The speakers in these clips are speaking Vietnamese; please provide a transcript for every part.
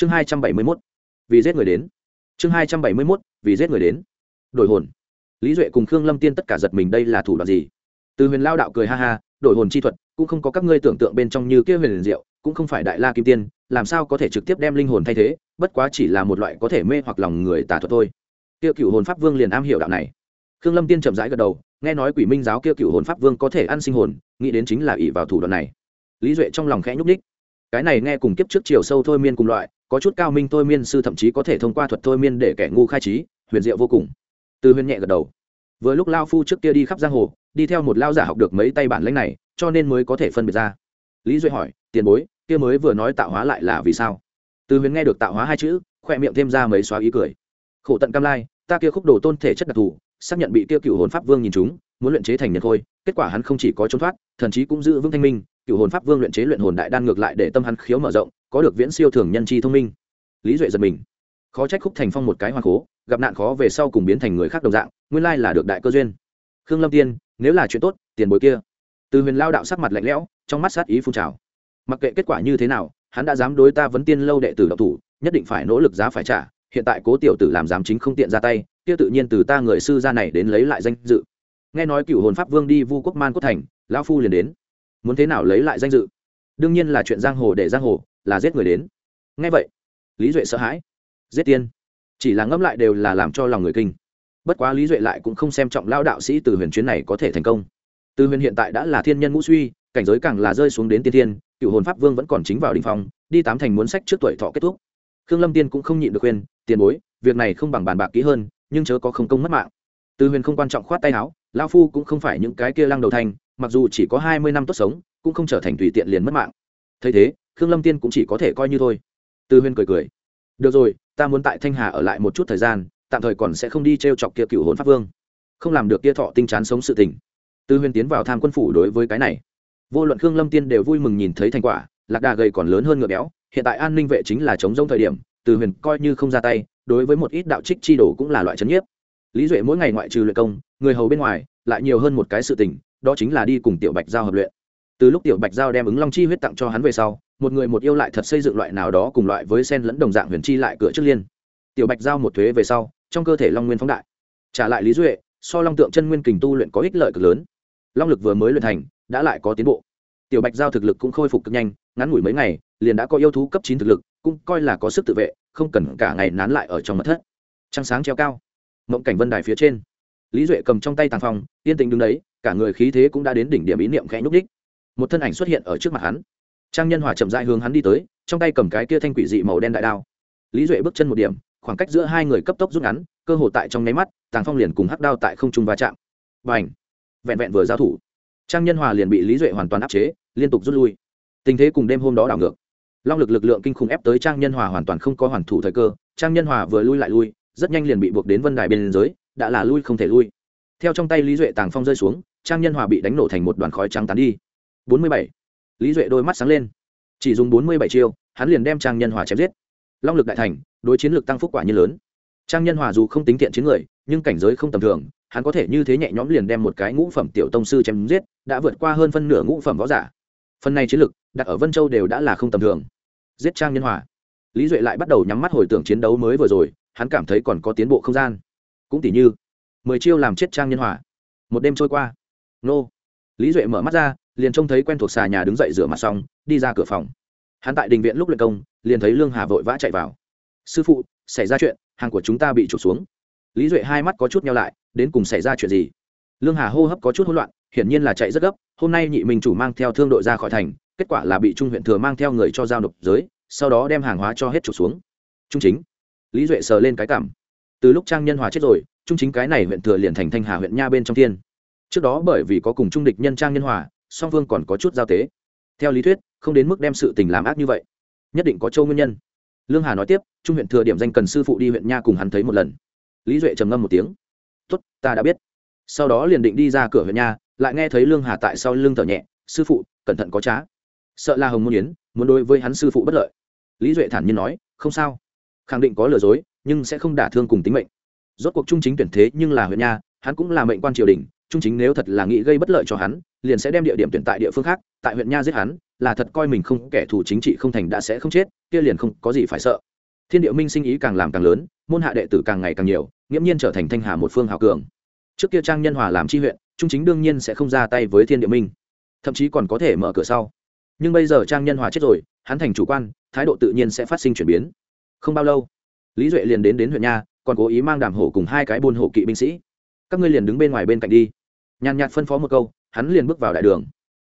chương hai trăm bảy mươi mốt, vì giết người đến. Chương hai trăm bảy mươi mốt, vì giết người đến. Đổi hồn. Lý duệ cùng khương lâm tiên tất cả giật mình đây là thủ đoạn gì? Từ huyền lao đạo cười ha ha, đổi hồn chi thuật, cũng không có các ngươi tưởng tượng bên trong như kia huyền liền diệu, cũng không phải đại la kim tiên, làm sao có thể trực tiếp đem linh hồn thay thế, bất quá chỉ là một loại có thể mê hoặc lòng người tà thuật thôi. Kia cựu hồn pháp vương liền am hiểu đạo này. Khương lâm tiên chậm rãi gật đầu, nghe nói quỷ minh giáo kia cựu hồn pháp vương có thể ăn sinh hồn, nghĩ đến chính là ỷ vào thủ đoạn này. Lý duệ trong lòng khẽ nhúc ních cái này nghe cùng kiếp trước chiều sâu thôi miên cùng loại, có chút cao minh thôi miên sư thậm chí có thể thông qua thuật thôi miên để kẻ ngu khai trí, huyền diệu vô cùng. Từ huyền nhẹ gật đầu. Vừa lúc lao phu trước kia đi khắp giang hồ, đi theo một lao giả học được mấy tay bản lãnh này, cho nên mới có thể phân biệt ra. Lý duệ hỏi, tiền bối, kia mới vừa nói tạo hóa lại là vì sao? Từ huyền nghe được tạo hóa hai chữ, khoe miệng thêm ra mấy xóa ý cười. Khổ tận cam lai, ta kia khúc đồ tôn thể chất đặc thù, xác nhận bị kia cựu hồn pháp vương nhìn chúng, muốn luyện chế thành nhân khôi, kết quả hắn không chỉ có trốn thoát, thần chí cũng giữ vững thanh minh cựu hồn pháp vương luyện chế luyện hồn đại đan ngược lại để tâm hắn khiếu mở rộng, có được viễn siêu thường nhân chi thông minh. Lý duệ giật mình. Khó trách khúc thành phong một cái hoa khố, gặp nạn khó về sau cùng biến thành người khác đồng dạng, nguyên lai là được đại cơ duyên. Khương lâm tiên, nếu là chuyện tốt, tiền bối kia. Từ huyền lao đạo sắc mặt lạnh lẽo, trong mắt sát ý phun trào. Mặc kệ kết quả như thế nào, hắn đã dám đối ta vấn tiên lâu đệ tử độc thủ, nhất định phải nỗ lực giá phải trả, hiện tại cố tiểu tử làm giám chính không tiện ra tay, kia tự nhiên từ ta người sư gia này đến lấy lại danh dự. Nghe nói cựu hồn pháp vương đi vu quốc man quốc thành, lão phu liền đến muốn thế nào lấy lại danh dự? Đương nhiên là chuyện giang hồ để giang hồ là giết người đến. Nghe vậy lý duệ sợ hãi. Giết tiên. Chỉ là ngẫm lại đều là làm cho lòng người kinh. Bất quá lý duệ lại cũng không xem trọng lao đạo sĩ từ huyền chuyến này có thể thành công. Từ huyền hiện tại đã là thiên nhân ngũ suy cảnh giới càng là rơi xuống đến tiên thiên cựu hồn pháp vương vẫn còn chính vào đình phòng, đi tám thành muốn sách trước tuổi thọ kết thúc. Khương lâm tiên cũng không nhịn được khuyên tiền bối việc này không bằng bàn bạc kỹ hơn nhưng chớ có không công mất mạng. Từ huyền không quan trọng khoát tay áo lao phu cũng không phải những cái kia lăng đầu thành mặc dù chỉ có hai mươi năm tốt sống, cũng không trở thành tùy tiện liền mất mạng. Thấy thế, khương lâm tiên cũng chỉ có thể coi như thôi. Từ Huyên cười cười. Được rồi, ta muốn tại thanh hà ở lại một chút thời gian, tạm thời còn sẽ không đi t r e o chọc kia cựu hồn pháp vương. Không làm được kia thọ tinh chán sống sự tình. Từ Huyên tiến vào tham quân phủ đối với cái này. Vô luận khương lâm tiên đều vui mừng nhìn thấy thành quả, lạc đà gầy còn lớn hơn ngựa béo, hiện tại an ninh vệ chính là chống rông thời điểm từ huyền coi như không ra tay, đối với một ít đạo trích chi đồ cũng là loại c nhiếp. Lý duệ mỗi ngày ngoại trừ luyện công, người hầu bên ngoài, lại nhiều hơn một cái sự tình đó chính là đi cùng tiểu bạch giao hợp luyện. Từ lúc tiểu bạch giao đem ứng long chi huyết tặng cho hắn về sau, một người một yêu lại thật xây dựng loại nào đó cùng loại với sen lẫn đồng dạng huyền chi lại cửa trước liên. Tiểu bạch giao một thuế về sau, trong cơ thể long nguyên phóng đại. Trả lại lý duệ, so long tượng chân nguyên kình tu luyện có ích lợi cực lớn. Long lực vừa mới luyện thành, đã lại có tiến bộ. Tiểu bạch giao thực lực cũng khôi phục cực nhanh, ngắn ngủi mấy ngày, liền đã có yêu thú cấp chín thực lực, cũng coi là có sức tự vệ, không cần cả ngày nán lại ở trong mật thất. Trăng sáng treo cao. Mộng cảnh vân đài phía trên. Lý duệ cầm trong tay tàng phong, yên tĩnh đứng đấy cả người khí thế cũng đã đến đỉnh điểm ý niệm khẽ nhúc đích một thân ảnh xuất hiện ở trước mặt hắn. Trang nhân hòa chậm dại hướng hắn đi tới, trong tay cầm cái kia thanh quỷ dị màu đen đại đao. Lý duệ bước chân một điểm, khoảng cách giữa hai người cấp tốc rút ngắn, cơ hồ tại trong nháy mắt, tàng phong liền cùng hắc đao tại không trung va chạm. Và ảnh vẹn vẹn vừa giao thủ, trang nhân hòa liền bị lý duệ hoàn toàn áp chế, liên tục rút lui. Tình thế cùng đêm hôm đó đảo ngược. Long lực lực lượng kinh khủng ép tới trang nhân hòa hoàn toàn không có hoàn thủ thời cơ, trang nhân hòa vừa lui lại lui, rất nhanh liền bị buộc đến vân đài bên giới, đã là lui không thể lui theo trong tay lý duệ tàng phong rơi xuống, trang nhân hòa bị đánh nổ thành một đoàn khói trắng tán đi. Bốn mươi bảy. Lý duệ đôi mắt sáng lên. Chỉ dùng bốn mươi bảy chiêu, hắn liền đem trang nhân hòa chém giết. Long lực đại thành, đối chiến lược tăng phúc quả như lớn. Trang nhân hòa dù không tính tiện chiến người, nhưng cảnh giới không tầm thường, hắn có thể như thế nhẹ nhõm liền đem một cái ngũ phẩm tiểu tông sư chém giết, đã vượt qua hơn phân nửa ngũ phẩm võ giả. Phần này chiến lược đặt ở vân châu đều đã là không tầm thường. Giết trang nhân hòa. Lý duệ lại bắt đầu nhắm mắt hồi tưởng chiến đấu mới vừa rồi, hắn cảm thấy còn có tiến bộ không gian. Cũng tỉ như mười chiêu làm chết trang nhân hòa. Một đêm trôi qua. Nô. Lý duệ mở mắt ra, liền trông thấy quen thuộc xà nhà đứng dậy rửa mặt xong, đi ra cửa phòng. Hắn tại đình viện lúc luyện công, liền thấy lương hà vội vã chạy vào. Sư phụ, xảy ra chuyện, hàng của chúng ta bị trục xuống. Lý duệ hai mắt có chút nhau lại, đến cùng xảy ra chuyện gì? Lương hà hô hấp có chút hỗn loạn, hiển nhiên là chạy rất gấp, hôm nay nhị minh chủ mang theo thương đội ra khỏi thành, kết quả là bị trung huyện thừa mang theo người cho giao nộp giới, sau đó đem hàng hóa cho hết trục xuống. Trung chính. Lý duệ sờ lên cái cảm. Từ lúc trang nhân hòa chết rồi trung chính cái này huyện thừa liền thành thanh hà huyện nha bên trong thiên. Trước đó bởi vì có cùng trung địch nhân trang nhân hòa, song phương còn có chút giao tế. Theo lý thuyết, không đến mức đem sự tình làm ác như vậy. Nhất định có châu nguyên nhân. Lương hà nói tiếp, trung huyện thừa điểm danh cần sư phụ đi huyện nha cùng hắn thấy một lần. Lý duệ trầm ngâm một tiếng. Tốt, ta đã biết. Sau đó liền định đi ra cửa huyện nha, lại nghe thấy lương hà tại sau lưng thở nhẹ, sư phụ, cẩn thận có trá. Sợ là hồng môn yến, muốn đối với hắn sư phụ bất lợi. Lý duệ thản nhiên nói, không sao. Khẳng định có lừa dối, nhưng sẽ không đả thương cùng tính mệnh rốt cuộc trung chính tuyển thế nhưng là huyện nha, hắn cũng là mệnh quan triều đình, trung chính nếu thật là nghĩ gây bất lợi cho hắn, liền sẽ đem địa điểm tuyển tại địa phương khác, tại huyện nha giết hắn, là thật coi mình không kẻ thù chính trị không thành đã sẽ không chết, kia liền không có gì phải sợ. Thiên địa minh sinh ý càng làm càng lớn, môn hạ đệ tử càng ngày càng nhiều, nghiễm nhiên trở thành thanh hà một phương hào cường. Trước kia trang nhân hòa làm tri huyện, trung chính đương nhiên sẽ không ra tay với thiên địa minh, thậm chí còn có thể mở cửa sau. Nhưng bây giờ trang nhân hòa chết rồi, hắn thành chủ quan, thái độ tự nhiên sẽ phát sinh chuyển biến. Không bao lâu, lý duệ liền đến đến huyện nha còn cố ý mang đàm hổ cùng hai cái buôn hổ kỵ binh sĩ. Các ngươi liền đứng bên ngoài bên cạnh đi. Nhàn nhạt phân phó một câu, hắn liền bước vào đại đường.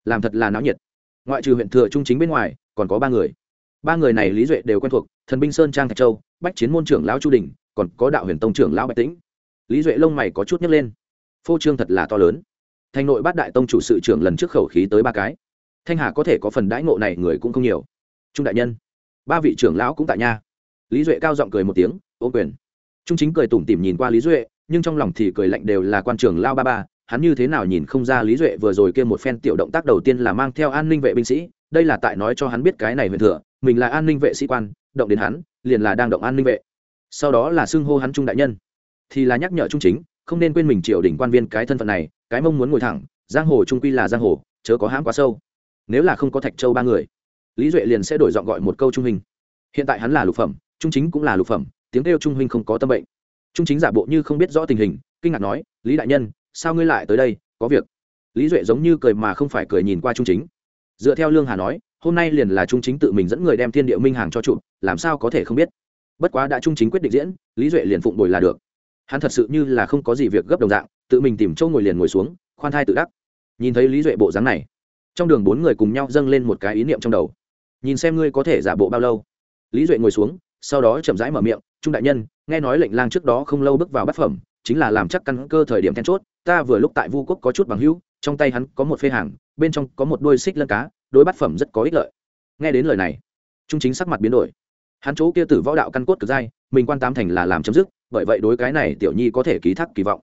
Làm thật là náo nhiệt. Ngoại trừ huyện thừa trung chính bên ngoài, còn có ba người. Ba người này lý duệ đều quen thuộc, thần binh sơn trang thạch châu, bách chiến môn trưởng lão chu đình, còn có đạo huyền tông trưởng lão bạch tĩnh. Lý duệ lông mày có chút nhấc lên. Phô trương thật là to lớn. Thành nội bát đại tông chủ sự trưởng lần trước khẩu khí tới ba cái. Thanh hà có thể có phần đãi ngộ này người cũng không nhiều. Trung đại nhân, ba vị trưởng lão cũng tại nha. Lý duệ cao giọng cười một tiếng, ô quyền trung chính cười tủm tỉm nhìn qua lý duệ, nhưng trong lòng thì cười lạnh đều là quan trưởng lao ba ba, hắn như thế nào nhìn không ra lý duệ vừa rồi kia một phen tiểu động tác đầu tiên là mang theo an ninh vệ binh sĩ, đây là tại nói cho hắn biết cái này huyền thừa, mình là an ninh vệ sĩ quan, động đến hắn, liền là đang động an ninh vệ. Sau đó là xưng hô hắn trung đại nhân. Thì là nhắc nhở trung chính, không nên quên mình triều đỉnh quan viên cái thân phận này, cái mong muốn ngồi thẳng, giang hồ trung quy là giang hồ, chớ có hãm quá sâu. Nếu là không có thạch châu ba người, lý duệ liền sẽ đổi giọng gọi một câu trung hình. Hiện tại hắn là lục phẩm, trung chính cũng là lục phẩm tiếng kêu trung huynh không có tâm bệnh. Trung chính giả bộ như không biết rõ tình hình, kinh ngạc nói, lý đại nhân, sao ngươi lại tới đây? Có việc. Lý duệ giống như cười mà không phải cười nhìn qua trung chính. Dựa theo lương hà nói, hôm nay liền là trung chính tự mình dẫn người đem thiên địa minh hàng cho trụ, làm sao có thể không biết? Bất quá đã trung chính quyết định diễn, lý duệ liền phụng bồi là được. Hắn thật sự như là không có gì việc gấp đồng dạng, tự mình tìm chỗ ngồi liền ngồi xuống, khoan thai tự đắc. Nhìn thấy lý duệ bộ dáng này, trong đường bốn người cùng nhau dâng lên một cái ý niệm trong đầu. Nhìn xem ngươi có thể giả bộ bao lâu? Lý duệ ngồi xuống sau đó chậm rãi mở miệng, trung đại nhân, nghe nói lệnh lang trước đó không lâu bước vào bát phẩm, chính là làm chắc căn cơ thời điểm then chốt, ta vừa lúc tại vu quốc có chút bằng hữu, trong tay hắn có một phê hàng, bên trong có một đôi xích lân cá, đối bát phẩm rất có ích lợi. Nghe đến lời này, trung chính sắc mặt biến đổi. Hắn chỗ kia tử võ đạo căn cốt cực dai, mình quan tám thành là làm chấm dứt, bởi vậy đối cái này tiểu nhi có thể ký thác kỳ vọng.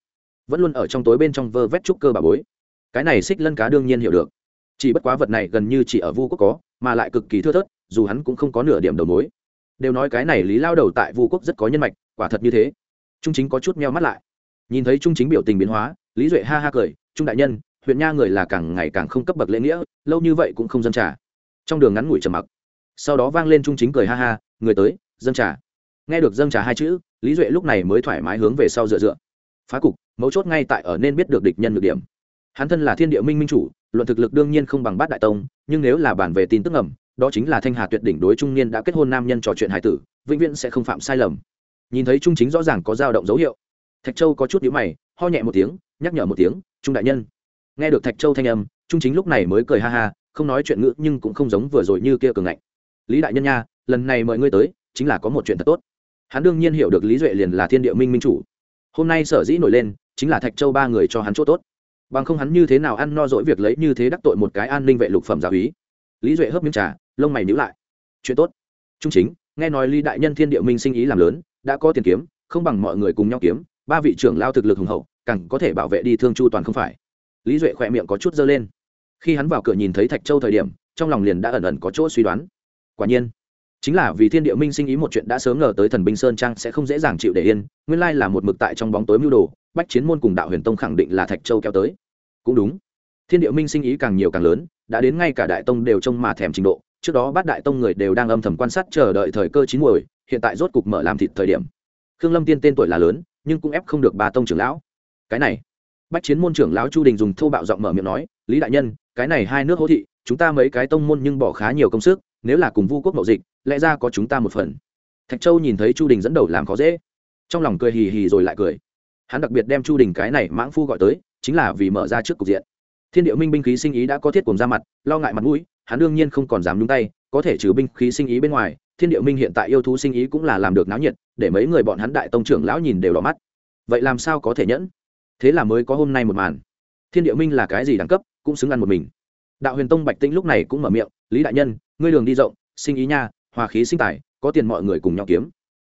Vẫn luôn ở trong tối bên trong vơ vét trúc cơ bà bối. Cái này xích lân cá đương nhiên hiểu được. Chỉ bất quá vật này gần như chỉ ở vu quốc có, mà lại cực kỳ thưa thớt, dù hắn cũng không có nửa điểm đầu mối đều nói cái này lý lao đầu tại vu quốc rất có nhân mạch, quả thật như thế. Trung chính có chút meo mắt lại. Nhìn thấy trung chính biểu tình biến hóa, lý duệ ha ha cười, trung đại nhân, huyện nha người là càng ngày càng không cấp bậc lễ nghĩa, lâu như vậy cũng không dân trả trong đường ngắn ngủi trầm mặc. Sau đó vang lên trung chính cười ha ha, người tới dân trả nghe được dân trả hai chữ, lý duệ lúc này mới thoải mái hướng về sau dựa dựa. Phá cục, mấu chốt ngay tại ở nên biết được địch nhân được điểm. Hắn thân là thiên địa minh minh chủ, luận thực lực đương nhiên không bằng bát đại tông, nhưng nếu là bản về tin tức ngầm đó chính là thanh hà tuyệt đỉnh đối trung niên đã kết hôn nam nhân trò chuyện hải tử, vĩnh viễn sẽ không phạm sai lầm. Nhìn thấy trung chính rõ ràng có dao động dấu hiệu. Thạch châu có chút nhữ mày, ho nhẹ một tiếng, nhắc nhở một tiếng, trung đại nhân. Nghe được thạch châu thanh âm, trung chính lúc này mới cười ha ha, không nói chuyện ngữ nhưng cũng không giống vừa rồi như kia cường ngạnh. Lý đại nhân nha, lần này mời ngươi tới, chính là có một chuyện thật tốt. Hắn đương nhiên hiểu được lý duệ liền là thiên địa minh minh chủ. Hôm nay sở dĩ nổi lên, chính là thạch châu ba người cho hắn chỗ tốt. Bằng không hắn như thế nào ăn no dỗi việc lấy như thế đắc tội một cái an ninh vệ lục phẩm giáo ý lý duệ hớp miếng trà lông mày nhíu lại. Chuyện tốt. Trung chính, nghe nói lý đại nhân thiên địa minh sinh ý làm lớn, đã có tiền kiếm, không bằng mọi người cùng nhau kiếm, ba vị trưởng lao thực lực hùng hậu, càng có thể bảo vệ đi thương chu toàn không phải. Lý duệ khỏe miệng có chút dơ lên. Khi hắn vào cửa nhìn thấy thạch châu thời điểm, trong lòng liền đã ẩn ẩn có chỗ suy đoán. Quả nhiên, chính là vì thiên địa minh sinh ý một chuyện đã sớm ngờ tới thần binh sơn trang sẽ không dễ dàng chịu để yên, nguyên lai là một mực tại trong bóng tối mưu đồ, bách chiến môn cùng đạo huyền tông khẳng định là thạch châu kéo tới. Cũng đúng, thiên địa minh sinh ý càng nhiều càng lớn, đã đến ngay cả đại tông đều trông mà thèm trình độ trước đó bát đại tông người đều đang âm thầm quan sát chờ đợi thời cơ chín muồi, hiện tại rốt cục mở làm thịt thời điểm. Khương lâm tiên tên tuổi là lớn, nhưng cũng ép không được ba tông trưởng lão. Cái này, bách chiến môn trưởng lão chu đình dùng thô bạo giọng mở miệng nói, lý đại nhân, cái này hai nước hỗ thị, chúng ta mấy cái tông môn nhưng bỏ khá nhiều công sức, nếu là cùng vu quốc mậu dịch, lẽ ra có chúng ta một phần. Thạch châu nhìn thấy chu đình dẫn đầu làm khó dễ, trong lòng cười hì hì rồi lại cười. Hắn đặc biệt đem chu đình cái này mãng phu gọi tới, chính là vì mở ra trước cục diện. Thiên địa minh binh khí sinh ý đã có thiết cùng ra mặt, lo ngại mặt mũi hắn đương nhiên không còn dám nhúng tay, có thể trừ binh khí sinh ý bên ngoài, thiên địa minh hiện tại yêu thú sinh ý cũng là làm được náo nhiệt, để mấy người bọn hắn đại tông trưởng lão nhìn đều đỏ mắt. Vậy làm sao có thể nhẫn? Thế là mới có hôm nay một màn. Thiên địa minh là cái gì đẳng cấp, cũng xứng ăn một mình. Đạo huyền tông bạch tĩnh lúc này cũng mở miệng, lý đại nhân, ngươi đường đi rộng, sinh ý nha, hòa khí sinh tài, có tiền mọi người cùng nhau kiếm.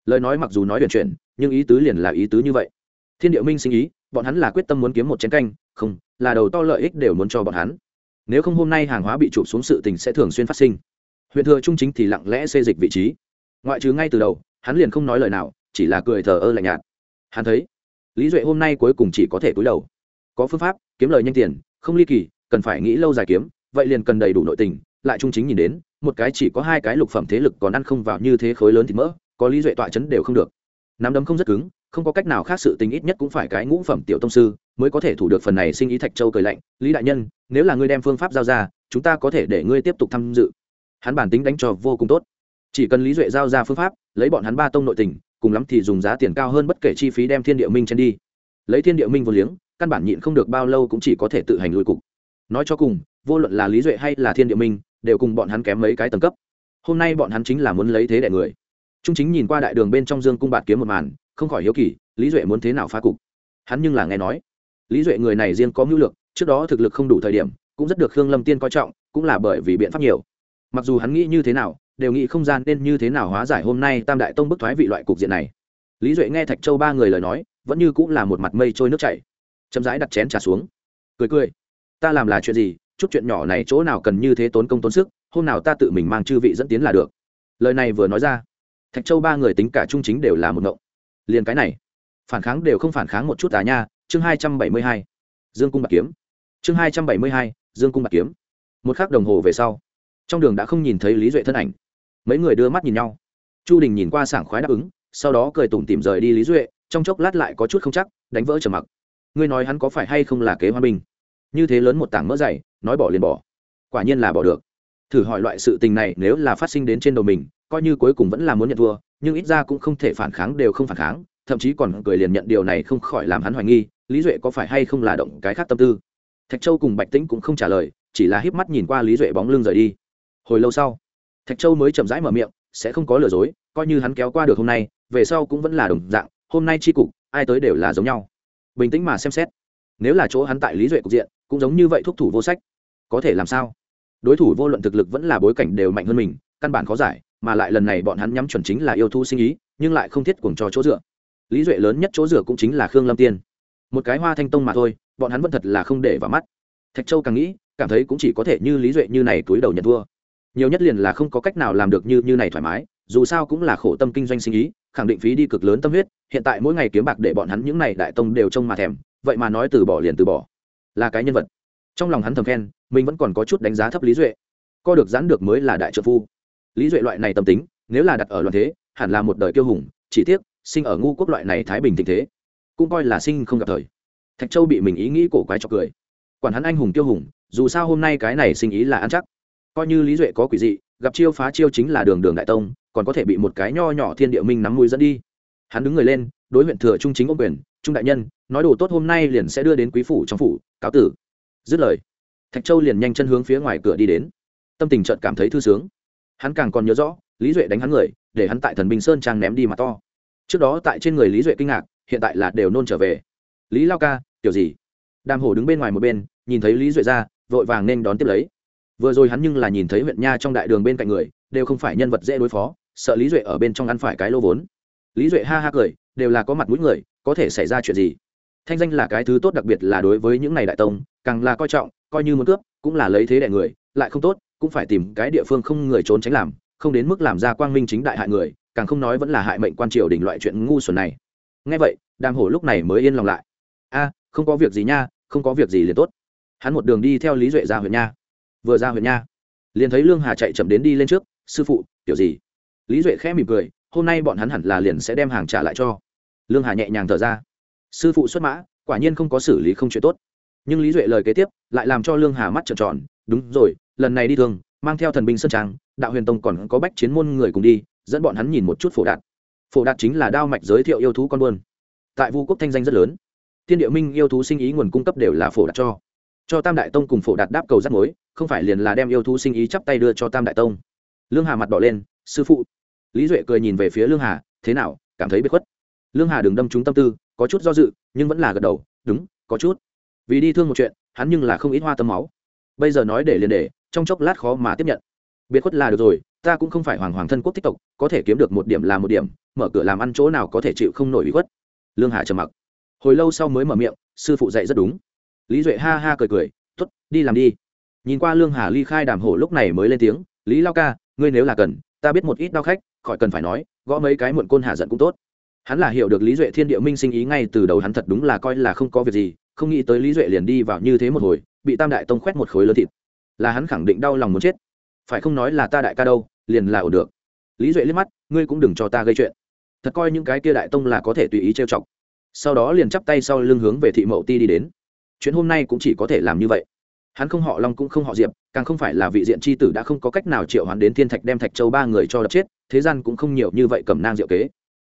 Lời nói mặc dù nói huyền chuyển, nhưng ý tứ liền là ý tứ như vậy. Thiên địa minh sinh ý, bọn hắn là quyết tâm muốn kiếm một chén canh, không, là đầu to lợi ích đều muốn cho bọn hắn nếu không hôm nay hàng hóa bị chụp xuống sự tình sẽ thường xuyên phát sinh. Huyện thừa trung chính thì lặng lẽ xê dịch vị trí. Ngoại trừ ngay từ đầu, hắn liền không nói lời nào, chỉ là cười thờ ơ lạnh nhạt. Hắn thấy, lý duệ hôm nay cuối cùng chỉ có thể cúi đầu. Có phương pháp, kiếm lời nhanh tiền, không ly kỳ, cần phải nghĩ lâu dài kiếm, vậy liền cần đầy đủ nội tình, lại trung chính nhìn đến, một cái chỉ có hai cái lục phẩm thế lực còn ăn không vào như thế khối lớn thì mỡ, có lý duệ tọa chấn đều không được. Nắm đấm không rất cứng không có cách nào khác sự tình ít nhất cũng phải cái ngũ phẩm tiểu tông sư mới có thể thủ được phần này sinh ý thạch châu cười lạnh, lý đại nhân, nếu là ngươi đem phương pháp giao ra, chúng ta có thể để ngươi tiếp tục tham dự. Hắn bản tính đánh trò vô cùng tốt. Chỉ cần lý duệ giao ra phương pháp, lấy bọn hắn ba tông nội tình, cùng lắm thì dùng giá tiền cao hơn bất kể chi phí đem thiên địa minh chen đi. Lấy thiên địa minh vô liếng, căn bản nhịn không được bao lâu cũng chỉ có thể tự hành lùi cục. Nói cho cùng, vô luận là lý duệ hay là thiên địa minh, đều cùng bọn hắn kém mấy cái tầng cấp. Hôm nay bọn hắn chính là muốn lấy thế đẻ người trung chính nhìn qua đại đường bên trong dương cung bạt kiếm một màn, không khỏi hiếu kỳ, lý duệ muốn thế nào phá cục? Hắn nhưng là nghe nói, lý duệ người này riêng có mưu lược, trước đó thực lực không đủ thời điểm, cũng rất được khương lâm tiên coi trọng, cũng là bởi vì biện pháp nhiều. Mặc dù hắn nghĩ như thế nào, đều nghĩ không gian nên như thế nào hóa giải hôm nay tam đại tông bức thoái vị loại cục diện này. Lý duệ nghe thạch châu ba người lời nói, vẫn như cũng là một mặt mây trôi nước chảy. Chậm rãi đặt chén trà xuống. Cười cười. Ta làm là chuyện gì, chút chuyện nhỏ này chỗ nào cần như thế tốn công tốn sức, hôm nào ta tự mình mang chư vị dẫn tiến là được. Lời này vừa nói ra thạch châu ba người tính cả trung chính đều là một ngộng. Liền cái này, phản kháng đều không phản kháng một chút à nha, chương hai trăm bảy mươi hai, dương cung bạc kiếm. Chương hai trăm bảy mươi hai, dương cung bạc kiếm. Một k h ắ c đồng hồ về sau, trong đường đã không nhìn thấy lý duệ thân ảnh. Mấy người đưa mắt nhìn nhau. Chu đình nhìn qua sảng khoái đáp ứng, sau đó cười tủm tìm rời đi lý duệ, trong chốc lát lại có chút không chắc, đánh vỡ trầm mặc. Ngươi nói hắn có phải hay không là kế hoa binh? Như thế lớn một tảng mỡ dày, nói bỏ liền bỏ. Quả nhiên là bỏ được. Thử hỏi loại sự tình này nếu là phát sinh đến trên đầu mình coi như cuối cùng vẫn là muốn nhận thua, nhưng ít ra cũng không thể phản kháng đều không phản kháng, thậm chí còn cười liền nhận điều này không khỏi làm hắn hoài nghi, lý duệ có phải hay không là động cái khác tâm tư? Thạch châu cùng bạch tĩnh cũng không trả lời, chỉ là híp mắt nhìn qua lý duệ bóng lưng rời đi. Hồi lâu sau, thạch châu mới chậm rãi mở miệng, sẽ không có lừa dối, coi như hắn kéo qua được hôm nay, về sau cũng vẫn là đồng dạng, hôm nay tri cục, ai tới đều là giống nhau. Bình tĩnh mà xem xét, nếu là chỗ hắn tại lý duệ cục diện, cũng giống như vậy thúc thủ vô sách. Có thể làm sao? Đối thủ vô luận thực lực vẫn là bối cảnh đều mạnh hơn mình, căn bản khó giải mà lại lần này bọn hắn nhắm chuẩn chính là yêu thu sinh ý, nhưng lại không thiết cùng cho chỗ dựa. Lý duệ lớn nhất chỗ dựa cũng chính là khương lâm tiên. Một cái hoa thanh tông mà thôi, bọn hắn vẫn thật là không để vào mắt. Thạch châu càng nghĩ, cảm thấy cũng chỉ có thể như lý duệ như này túi đầu nhận thua. Nhiều nhất liền là không có cách nào làm được như như này thoải mái, dù sao cũng là khổ tâm kinh doanh sinh ý, khẳng định phí đi cực lớn tâm huyết, hiện tại mỗi ngày kiếm bạc để bọn hắn những này đại tông đều trông mà thèm, vậy mà nói từ bỏ liền từ bỏ. Là cái nhân vật. Trong lòng hắn thầm khen, mình vẫn còn có chút đánh giá thấp lý duệ. Co được giãn được mới là đại trợ phu lý duệ loại này tâm tính, nếu là đặt ở loạn thế, hẳn là một đời kiêu hùng, chỉ tiếc, sinh ở ngu quốc loại này thái bình tình thế, cũng coi là sinh không gặp thời. Thạch châu bị mình ý nghĩ cổ quái cho cười. Quản hắn anh hùng kiêu hùng, dù sao hôm nay cái này sinh ý là ăn chắc. Coi như lý duệ có quỷ dị, gặp chiêu phá chiêu chính là đường đường đại tông, còn có thể bị một cái nho nhỏ thiên địa minh nắm mũi dẫn đi. Hắn đứng người lên, đối huyện thừa trung chính ông quyền, trung đại nhân, nói đồ tốt hôm nay liền sẽ đưa đến quý phủ trong phủ, cáo tử. Dứt lời, thạch châu liền nhanh chân hướng phía ngoài cửa đi đến. Tâm tình chợt cảm thấy thư sướng hắn càng còn nhớ rõ, lý duệ đánh hắn người, để hắn tại thần bình sơn trang ném đi mặt to. Trước đó tại trên người lý duệ kinh ngạc, hiện tại là đều nôn trở về. Lý lao ca kiểu gì? Đàm hổ đứng bên ngoài một bên, nhìn thấy lý duệ ra, vội vàng nên đón tiếp lấy. Vừa rồi hắn nhưng là nhìn thấy huyện nha trong đại đường bên cạnh người, đều không phải nhân vật dễ đối phó, sợ lý duệ ở bên trong ăn phải cái lô vốn. Lý duệ ha ha cười, đều là có mặt mũi người, có thể xảy ra chuyện gì? Thanh danh là cái thứ tốt đặc biệt là đối với những này đại tông, càng là coi trọng, coi như muốn cướp, cũng là lấy thế đại người, lại không tốt cũng phải tìm cái địa phương không người trốn tránh làm, không đến mức làm ra quang minh chính đại hại người, càng không nói vẫn là hại mệnh quan triều đình loại chuyện ngu xuẩn này. Ngay vậy, đàm hổ lúc này mới yên lòng lại. A, không có việc gì nha, không có việc gì liền tốt. Hắn một đường đi theo lý duệ ra huyện nha. Vừa ra huyện nha, liền thấy lương hà chạy chậm đến đi lên trước, sư phụ, kiểu gì? Lý duệ khẽ mỉm cười, hôm nay bọn hắn hẳn là liền sẽ đem hàng trả lại cho. Lương hà nhẹ nhàng thở ra, sư phụ xuất mã, quả nhiên không có xử lý không chuyện tốt. Nhưng lý duệ lời kế tiếp lại làm cho lương hà mắt trợn tròn, đúng rồi lần này đi thường mang theo thần binh sơn trang, đạo huyền tông còn có bách chiến môn người cùng đi, dẫn bọn hắn nhìn một chút phổ đạt. Phổ đạt chính là đao mạch giới thiệu yêu thú con buôn. Tại vu quốc thanh danh rất lớn. Thiên địa minh yêu thú sinh ý nguồn cung cấp đều là phổ đạt cho. Cho tam đại tông cùng phổ đạt đáp cầu rắt mối, không phải liền là đem yêu thú sinh ý chắp tay đưa cho tam đại tông. Lương hà mặt đỏ lên, sư phụ. Lý duệ cười nhìn về phía lương hà, thế nào, cảm thấy bị khuất? Lương hà đừng đâm trúng tâm tư, có chút do dự, nhưng vẫn là gật đầu, đúng, có chút. Vì đi thương một chuyện, hắn nhưng là không ít hoa tâm máu. Bây giờ nói để liền để trong chốc lát khó mà tiếp nhận. Biệt khuất là được rồi, ta cũng không phải hoàng hoàng thân quốc tích tộc, có thể kiếm được một điểm là một điểm, mở cửa làm ăn chỗ nào có thể chịu không nổi bị khuất. Lương hà trầm mặc. Hồi lâu sau mới mở miệng, sư phụ dạy rất đúng. Lý duệ ha ha cười cười t ố t đi làm đi. Nhìn qua lương hà ly khai đàm hổ lúc này mới lên tiếng, lý lao ca, ngươi nếu là cần, ta biết một ít đau khách, khỏi cần phải nói, gõ mấy cái muộn côn hạ giận cũng tốt. Hắn là hiểu được lý duệ thiên địa minh sinh ý ngay từ đầu hắn thật đúng là coi là không có việc gì, không nghĩ tới lý duệ liền đi vào như thế một hồi, bị tam đại tông khoét một khối lớn thịt là hắn khẳng định đau lòng muốn chết. Phải không nói là ta đại ca đâu, liền là ổn được. Lý duệ liếc mắt, ngươi cũng đừng cho ta gây chuyện. Thật coi những cái kia đại tông là có thể tùy ý trêu chọc. Sau đó liền chắp tay sau lưng hướng về thị mậu ti đi đến. Chuyện hôm nay cũng chỉ có thể làm như vậy. Hắn không họ long cũng không họ diệp, càng không phải là vị diện c h i tử đã không có cách nào triệu hắn đến thiên thạch đem thạch châu ba người cho đập chết, thế gian cũng không nhiều như vậy cầm nang diệu kế.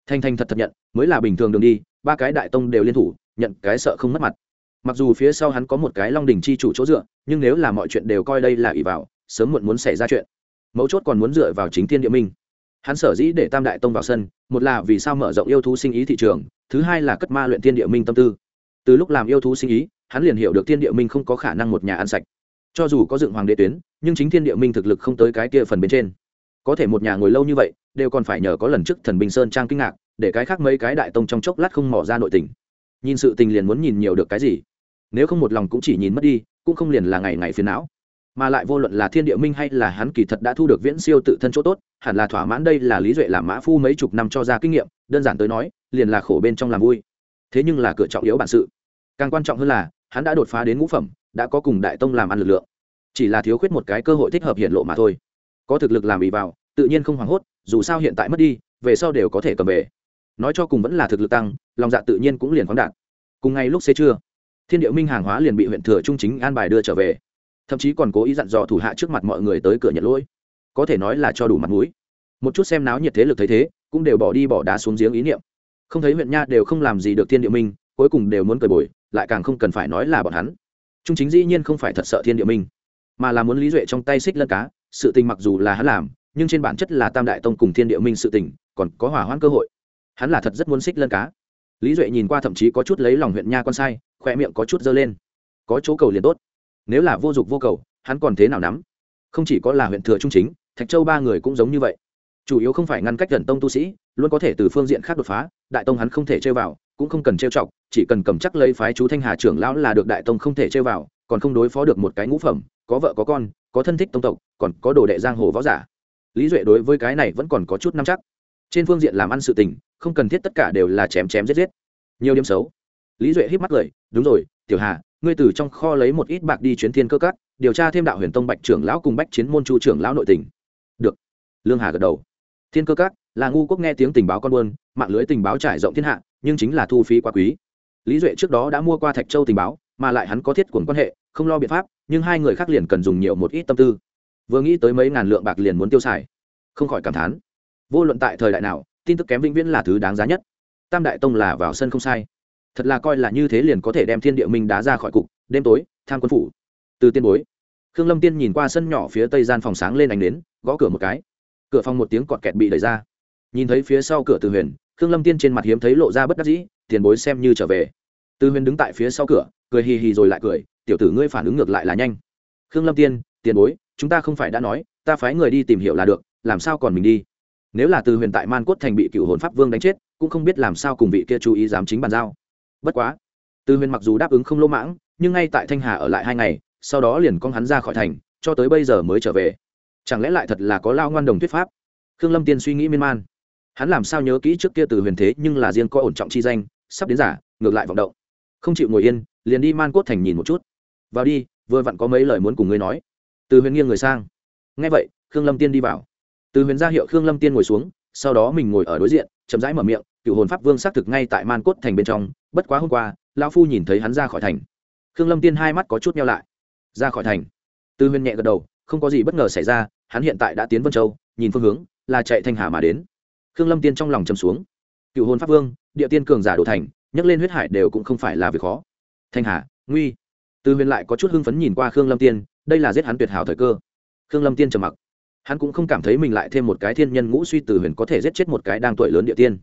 Thanh thanh thật thật nhận, mới là bình thường đường đi, ba cái đại tông đều liên thủ, nhận cái sợ không mất mặt mặc dù phía sau hắn có một cái long đình chi chủ chỗ dựa, nhưng nếu là mọi chuyện đều coi đây là ỷ vào, sớm muộn muốn xảy ra chuyện. Mấu chốt còn muốn dựa vào chính thiên địa minh. Hắn sở dĩ để tam đại tông vào sân, một là vì sao mở rộng yêu thú sinh ý thị trường, thứ hai là cất ma luyện thiên địa minh tâm tư. Từ lúc làm yêu thú sinh ý, hắn liền hiểu được thiên địa minh không có khả năng một nhà ăn sạch. Cho dù có dựng hoàng đế tuyến, nhưng chính thiên địa minh thực lực không tới cái kia phần bên trên. Có thể một nhà ngồi lâu như vậy, đều còn phải nhờ có lần trước thần bình sơn trang kinh ngạc, để cái khác mấy cái đại tông trong chốc lát không mỏ ra nội tình. Nhìn sự tình liền muốn nhìn nhiều được cái gì nếu không một lòng cũng chỉ nhìn mất đi, cũng không liền là ngày ngày phiền não. Mà lại vô luận là thiên địa minh hay là hắn kỳ thật đã thu được viễn siêu tự thân chỗ tốt, hẳn là thỏa mãn đây là lý duệ làm mã phu mấy chục năm cho ra kinh nghiệm, đơn giản tới nói, liền là khổ bên trong làm vui. Thế nhưng là cửa trọng yếu bản sự. Càng quan trọng hơn là, hắn đã đột phá đến ngũ phẩm, đã có cùng đại tông làm ăn lực lượng. Chỉ là thiếu khuyết một cái cơ hội thích hợp hiện lộ mà thôi. Có thực lực làm ý vào, tự nhiên không hoảng hốt, dù sao hiện tại mất đi, về sau đều có thể cầm về. Nói cho cùng vẫn là thực lực tăng, lòng dạ tự nhiên cũng liền khoáng đạt. Cùng ngày lúc xế trưa thiên địa minh hàng hóa liền bị huyện thừa trung chính an bài đưa trở về. Thậm chí còn cố ý dặn dò thủ hạ trước mặt mọi người tới cửa nhận lỗi. Có thể nói là cho đủ mặt mũi. Một chút xem náo nhiệt thế lực thấy thế, cũng đều bỏ đi bỏ đá xuống giếng ý niệm. Không thấy huyện nha đều không làm gì được thiên địa minh, cuối cùng đều muốn cười bồi, lại càng không cần phải nói là bọn hắn. Trung chính dĩ nhiên không phải thật sợ thiên địa minh, mà là muốn lý duệ trong tay xích lân cá, sự tình mặc dù là hắn làm, nhưng trên bản chất là tam đại tông cùng thiên địa minh sự tình, còn có hỏa hoãn cơ hội. Hắn là thật rất muốn xích lân cá. Lý duệ nhìn qua thậm chí có chút lấy lòng huyện nha con sai khoe miệng có chút dơ lên. Có chỗ cầu liền tốt. Nếu là vô dụng vô cầu, hắn còn thế nào nắm? Không chỉ có là huyện thừa trung chính, thạch châu ba người cũng giống như vậy. Chủ yếu không phải ngăn cách gần tông tu sĩ, luôn có thể từ phương diện khác đột phá, đại tông hắn không thể chơi vào, cũng không cần trêu chọc, chỉ cần cầm chắc lấy phái chú thanh hà trưởng lão là được đại tông không thể chơi vào, còn không đối phó được một cái ngũ phẩm, có vợ có con, có thân thích tông tộc, còn có đồ đệ giang hồ võ giả. Lý duệ đối với cái này vẫn còn có chút năm chắc. Trên phương diện làm ăn sự tình, không cần thiết tất cả đều là chém chém giết giết. Nhiều điểm xấu lý duệ hít mắt cười đúng rồi tiểu hà ngươi từ trong kho lấy một ít bạc đi chuyến thiên cơ Cắt, điều tra thêm đạo huyền tông bạch trưởng lão cùng bách chiến môn chu trưởng lão nội tình. Được. Lương hà gật đầu. Thiên cơ Cắt, là ngu quốc nghe tiếng tình báo con buôn mạng lưới tình báo trải rộng thiên hạ nhưng chính là thu phí quá quý. Lý duệ trước đó đã mua qua thạch châu tình báo mà lại hắn có thiết quần quan hệ không lo biện pháp nhưng hai người khác liền cần dùng nhiều một ít tâm tư. Vừa nghĩ tới mấy ngàn lượng bạc liền muốn tiêu xài. Không khỏi cảm thán. Vô luận tại thời đại nào tin tức kém vĩnh viễn là thứ đáng giá nhất. Tam đại tông là vào sân không sai thật là coi là như thế liền có thể đem thiên địa minh đá ra khỏi cục, đêm tối, tham quân phủ. Từ tiên bối, khương lâm tiên nhìn qua sân nhỏ phía tây gian phòng sáng lên ánh đến gõ cửa một cái. Cửa phòng một tiếng cọt kẹt bị đẩy ra. Nhìn thấy phía sau cửa từ huyền, khương lâm tiên trên mặt hiếm thấy lộ ra bất đắc dĩ, tiền bối xem như trở về. Từ huyền đứng tại phía sau cửa, cười hì hì rồi lại cười, tiểu tử ngươi phản ứng ngược lại là nhanh. Khương lâm tiên, tiền bối, chúng ta không phải đã nói, ta phái người đi tìm hiểu là được, làm sao còn mình đi? Nếu là từ huyền tại man cốt thành bị cựu hồn pháp vương đánh chết, cũng không biết làm sao cùng vị kia chú ý dám chính bàn giao bất quá từ huyền mặc dù đáp ứng không lỗ mãng, nhưng ngay tại thanh hà ở lại hai ngày, sau đó liền con hắn ra khỏi thành, cho tới bây giờ mới trở về. Chẳng lẽ lại thật là có lao ngoan đồng thuyết pháp? Khương lâm tiên suy nghĩ miên man. Hắn làm sao nhớ kỹ trước kia từ huyền thế nhưng là riêng có ổn trọng chi danh, sắp đến giả, ngược lại vọng động. Không chịu ngồi yên, liền đi man cốt thành nhìn một chút. Vào đi, vừa vặn có mấy lời muốn cùng ngươi nói. Từ huyền nghiêng người sang. Nghe vậy, khương lâm tiên đi vào. Từ huyền ra hiệu khương lâm tiên ngồi xuống, sau đó mình ngồi ở đối diện, chậm rãi mở miệng cựu hồn pháp vương xác thực ngay tại man cốt thành bên trong, bất quá hôm qua, lão phu nhìn thấy hắn ra khỏi thành. Khương lâm tiên hai mắt có chút nhau lại. Ra khỏi thành. Tư huyền nhẹ gật đầu, không có gì bất ngờ xảy ra, hắn hiện tại đã tiến vân châu, nhìn phương hướng là chạy thanh hà mà đến. Khương lâm tiên trong lòng chầm xuống. Cựu hồn pháp vương, địa tiên cường giả đổ thành nhắc lên huyết hải đều cũng không phải là việc khó. Thanh hà, nguy. Tư huyền lại có chút hưng phấn nhìn qua khương lâm tiên, đây là giết hắn tuyệt hảo thời cơ. Khương lâm tiên trầm mặc. Hắn cũng không cảm thấy mình lại thêm một cái thiên nhân ngũ suy từ huyền có thể giết chết một cái đang tuổi lớn địa tiên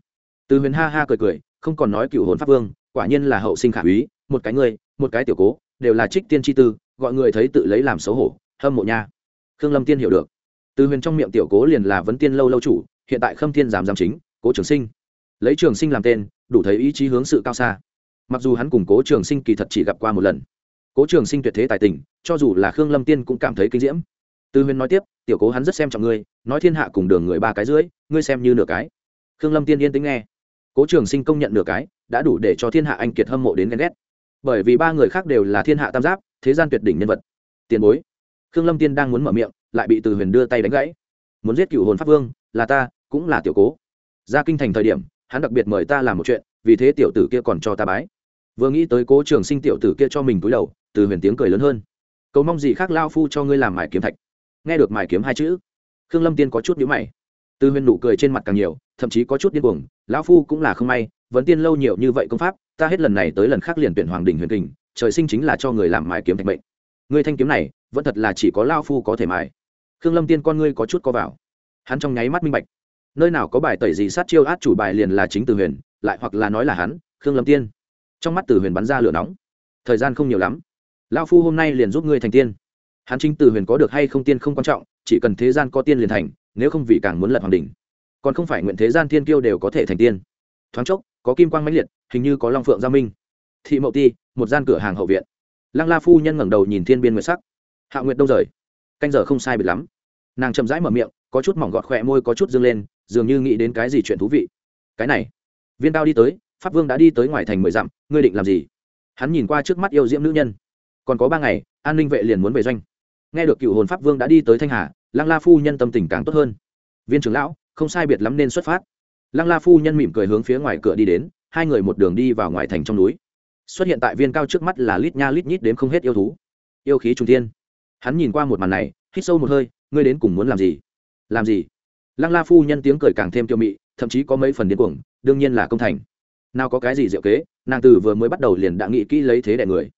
từ huyền ha ha cười cười, không còn nói cựu hồn pháp vương, quả nhiên là hậu sinh khả úy, một cái người, một cái tiểu cố, đều là trích tiên tri tư, gọi người thấy tự lấy làm xấu hổ, hâm mộ nha. Khương lâm tiên hiểu được. Từ huyền trong miệng tiểu cố liền là vấn tiên lâu lâu chủ, hiện tại khâm thiên giám giám chính, cố trường sinh. Lấy trường sinh làm tên, đủ thấy ý chí hướng sự cao xa. Mặc dù hắn cùng cố trường sinh kỳ thật chỉ gặp qua một lần. Cố trường sinh tuyệt thế tài tình, cho dù là khương lâm tiên cũng cảm thấy kinh diễm. Từ huyền nói tiếp, tiểu cố hắn rất xem trọng ngươi, nói thiên hạ cùng đường người ba cái dưới, ngươi xem như nửa cái. Khương lâm tiên yên tính nghe cố trường sinh công nhận nửa cái, đã đủ để cho thiên hạ anh kiệt hâm mộ đến ghen ghét. Bởi vì ba người khác đều là thiên hạ tam giáp, thế gian tuyệt đỉnh nhân vật. Tiền bối. Khương lâm tiên đang muốn mở miệng, lại bị từ huyền đưa tay đánh gãy. Muốn giết cựu hồn pháp vương, là ta, cũng là tiểu cố. Ra kinh thành thời điểm, hắn đặc biệt mời ta làm một chuyện, vì thế tiểu tử kia còn cho ta bái. Vừa nghĩ tới cố trường sinh tiểu tử kia cho mình cúi đầu, từ huyền tiếng cười lớn hơn. Cầu mong gì khác lao phu cho ngươi làm mải kiếm thạch. Nghe được mải kiếm hai chữ, khương lâm tiên có chút nhíu mày. Từ huyền nụ cười trên mặt càng nhiều thậm chí có chút điên cuồng, lão phu cũng là không may, vẫn tiên lâu nhiều như vậy công pháp, ta hết lần này tới lần khác liền tuyển hoàng đình huyền kình, trời sinh chính là cho người làm mài kiếm thạch mệnh. Người thanh kiếm này, vẫn thật là chỉ có lao phu có thể mài. Khương lâm tiên con ngươi có chút co vào. Hắn trong nháy mắt minh bạch. Nơi nào có bài tẩy gì sát chiêu át chủ bài liền là chính từ huyền, lại hoặc là nói là hắn, khương lâm tiên. Trong mắt từ huyền bắn ra lửa nóng. Thời gian không nhiều lắm. Lao phu hôm nay liền giúp ngươi thành tiên. Hắn chính từ huyền có được hay không tiên không quan trọng, chỉ cần thế gian có tiên liền thành, nếu không vì càng muốn lật hoàng đình còn không phải nguyện thế gian thiên kiêu đều có thể thành tiên. Thoáng chốc, có kim quang mãnh liệt, hình như có long phượng gia minh. Thị mậu ti, một gian cửa hàng hậu viện. Lăng la phu nhân ngẩng đầu nhìn thiên biên nguyệt sắc. Hạ nguyệt đâu rời canh giờ không sai biệt lắm. Nàng chậm rãi mở miệng, có chút mỏng gọt khỏe môi có chút dâng lên, dường như nghĩ đến cái gì chuyện thú vị. Cái này, viên đao đi tới, pháp vương đã đi tới ngoài thành mười dặm, ngươi định làm gì? Hắn nhìn qua trước mắt yêu diễm nữ nhân. Còn có ba ngày, an ninh vệ liền muốn về doanh. Nghe được cựu hồn pháp vương đã đi tới thanh hà, lăng la phu nhân tâm tình càng tốt hơn. Viên trưởng lão không sai biệt lắm nên xuất phát. Lăng la phu nhân mỉm cười hướng phía ngoài cửa đi đến, hai người một đường đi vào ngoài thành trong núi. Xuất hiện tại viên cao trước mắt là lít nha lít nhít đếm không hết yêu thú. Yêu khí trung tiên hắn nhìn qua một màn này, hít sâu một hơi, ngươi đến cùng muốn làm gì? Làm gì? Lăng la phu nhân tiếng cười càng thêm tiêu mị, thậm chí có mấy phần điên cuồng, đương nhiên là công thành. Nào có cái gì diệu kế, nàng từ vừa mới bắt đầu liền đã nghĩ kỹ lấy thế đại người.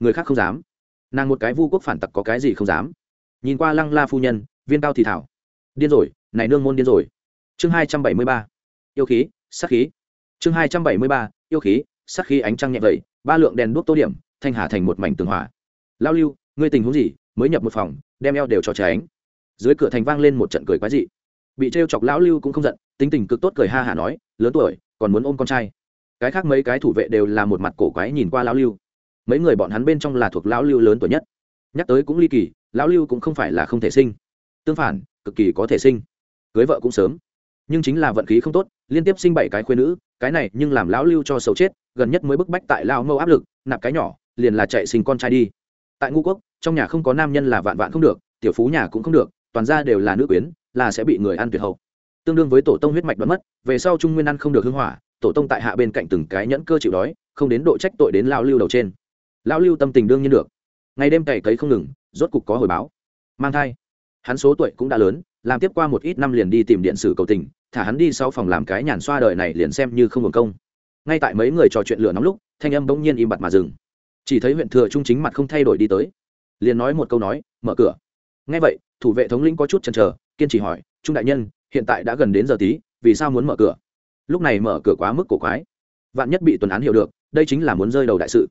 Người khác không dám. Nàng một cái vu quốc phản tặc có cái gì không dám. Nhìn qua lăng la phu nhân, viên cao thì thảo. Điên rồi, này nương môn điên rồi chương hai trăm bảy mươi ba. Yêu khí sắc khí. Chương hai trăm bảy mươi ba, yêu khí sắc khí ánh trăng nhẹ vậy ba lượng đèn đuốc tô điểm, thanh hà thành một mảnh tường hỏa lao lưu, ngươi tình huống gì? Mới nhập một phòng, đem eo đều cho tránh dưới cửa thành vang lên một trận cười quái dị. Bị trêu chọc lão lưu cũng không giận, tính tình cực tốt cười ha hả nói, lớn tuổi, còn muốn ôm con trai? Cái khác mấy cái thủ vệ đều là một mặt cổ quái nhìn qua lão lưu. Mấy người bọn hắn bên trong là thuộc lão lưu lớn tuổi nhất. Nhắc tới cũng ly kỳ, lão lưu cũng không phải là không thể sinh. Tương phản, cực kỳ có thể sinh. Cưới vợ cũng sớm nhưng chính là vận khí không tốt, liên tiếp sinh bảy cái khuyên nữ, cái này nhưng làm lão lưu cho xấu chết, gần nhất mới bức bách tại lao mâu áp lực, nạp cái nhỏ, liền là chạy sinh con trai đi. Tại ngũ quốc, trong nhà không có nam nhân là vạn vạn không được, tiểu phú nhà cũng không được, toàn ra đều là nữ quyến, là sẽ bị người ăn tuyệt hậu. Tương đương với tổ tông huyết mạch đoán mất, về sau trung nguyên ăn không được hưng hỏa, tổ tông tại hạ bên cạnh từng cái nhẫn cơ chịu đói, không đến độ trách tội đến lao lưu đầu trên. Lao lưu tâm tình đương nhiên được. Ngày đêm cày cấy không ngừng, rốt cục có hồi báo. Mang thai. Hắn số tuổi cũng đã lớn, làm tiếp qua một ít năm liền đi tìm điện sử cầu tình thả hắn đi sau phòng làm cái nhàn xoa đời này liền xem như không hưởng công. Ngay tại mấy người trò chuyện lửa nóng lúc, thanh âm bỗng nhiên im bặt mà dừng. Chỉ thấy huyện thừa trung chính mặt không thay đổi đi tới. Liền nói một câu nói, mở cửa. Ngay vậy, thủ vệ thống lĩnh có chút chần chờ, kiên trì hỏi, trung đại nhân, hiện tại đã gần đến giờ tí, vì sao muốn mở cửa? Lúc này mở cửa quá mức cổ quái. Vạn nhất bị tuần án hiểu được, đây chính là muốn rơi đầu đại sự.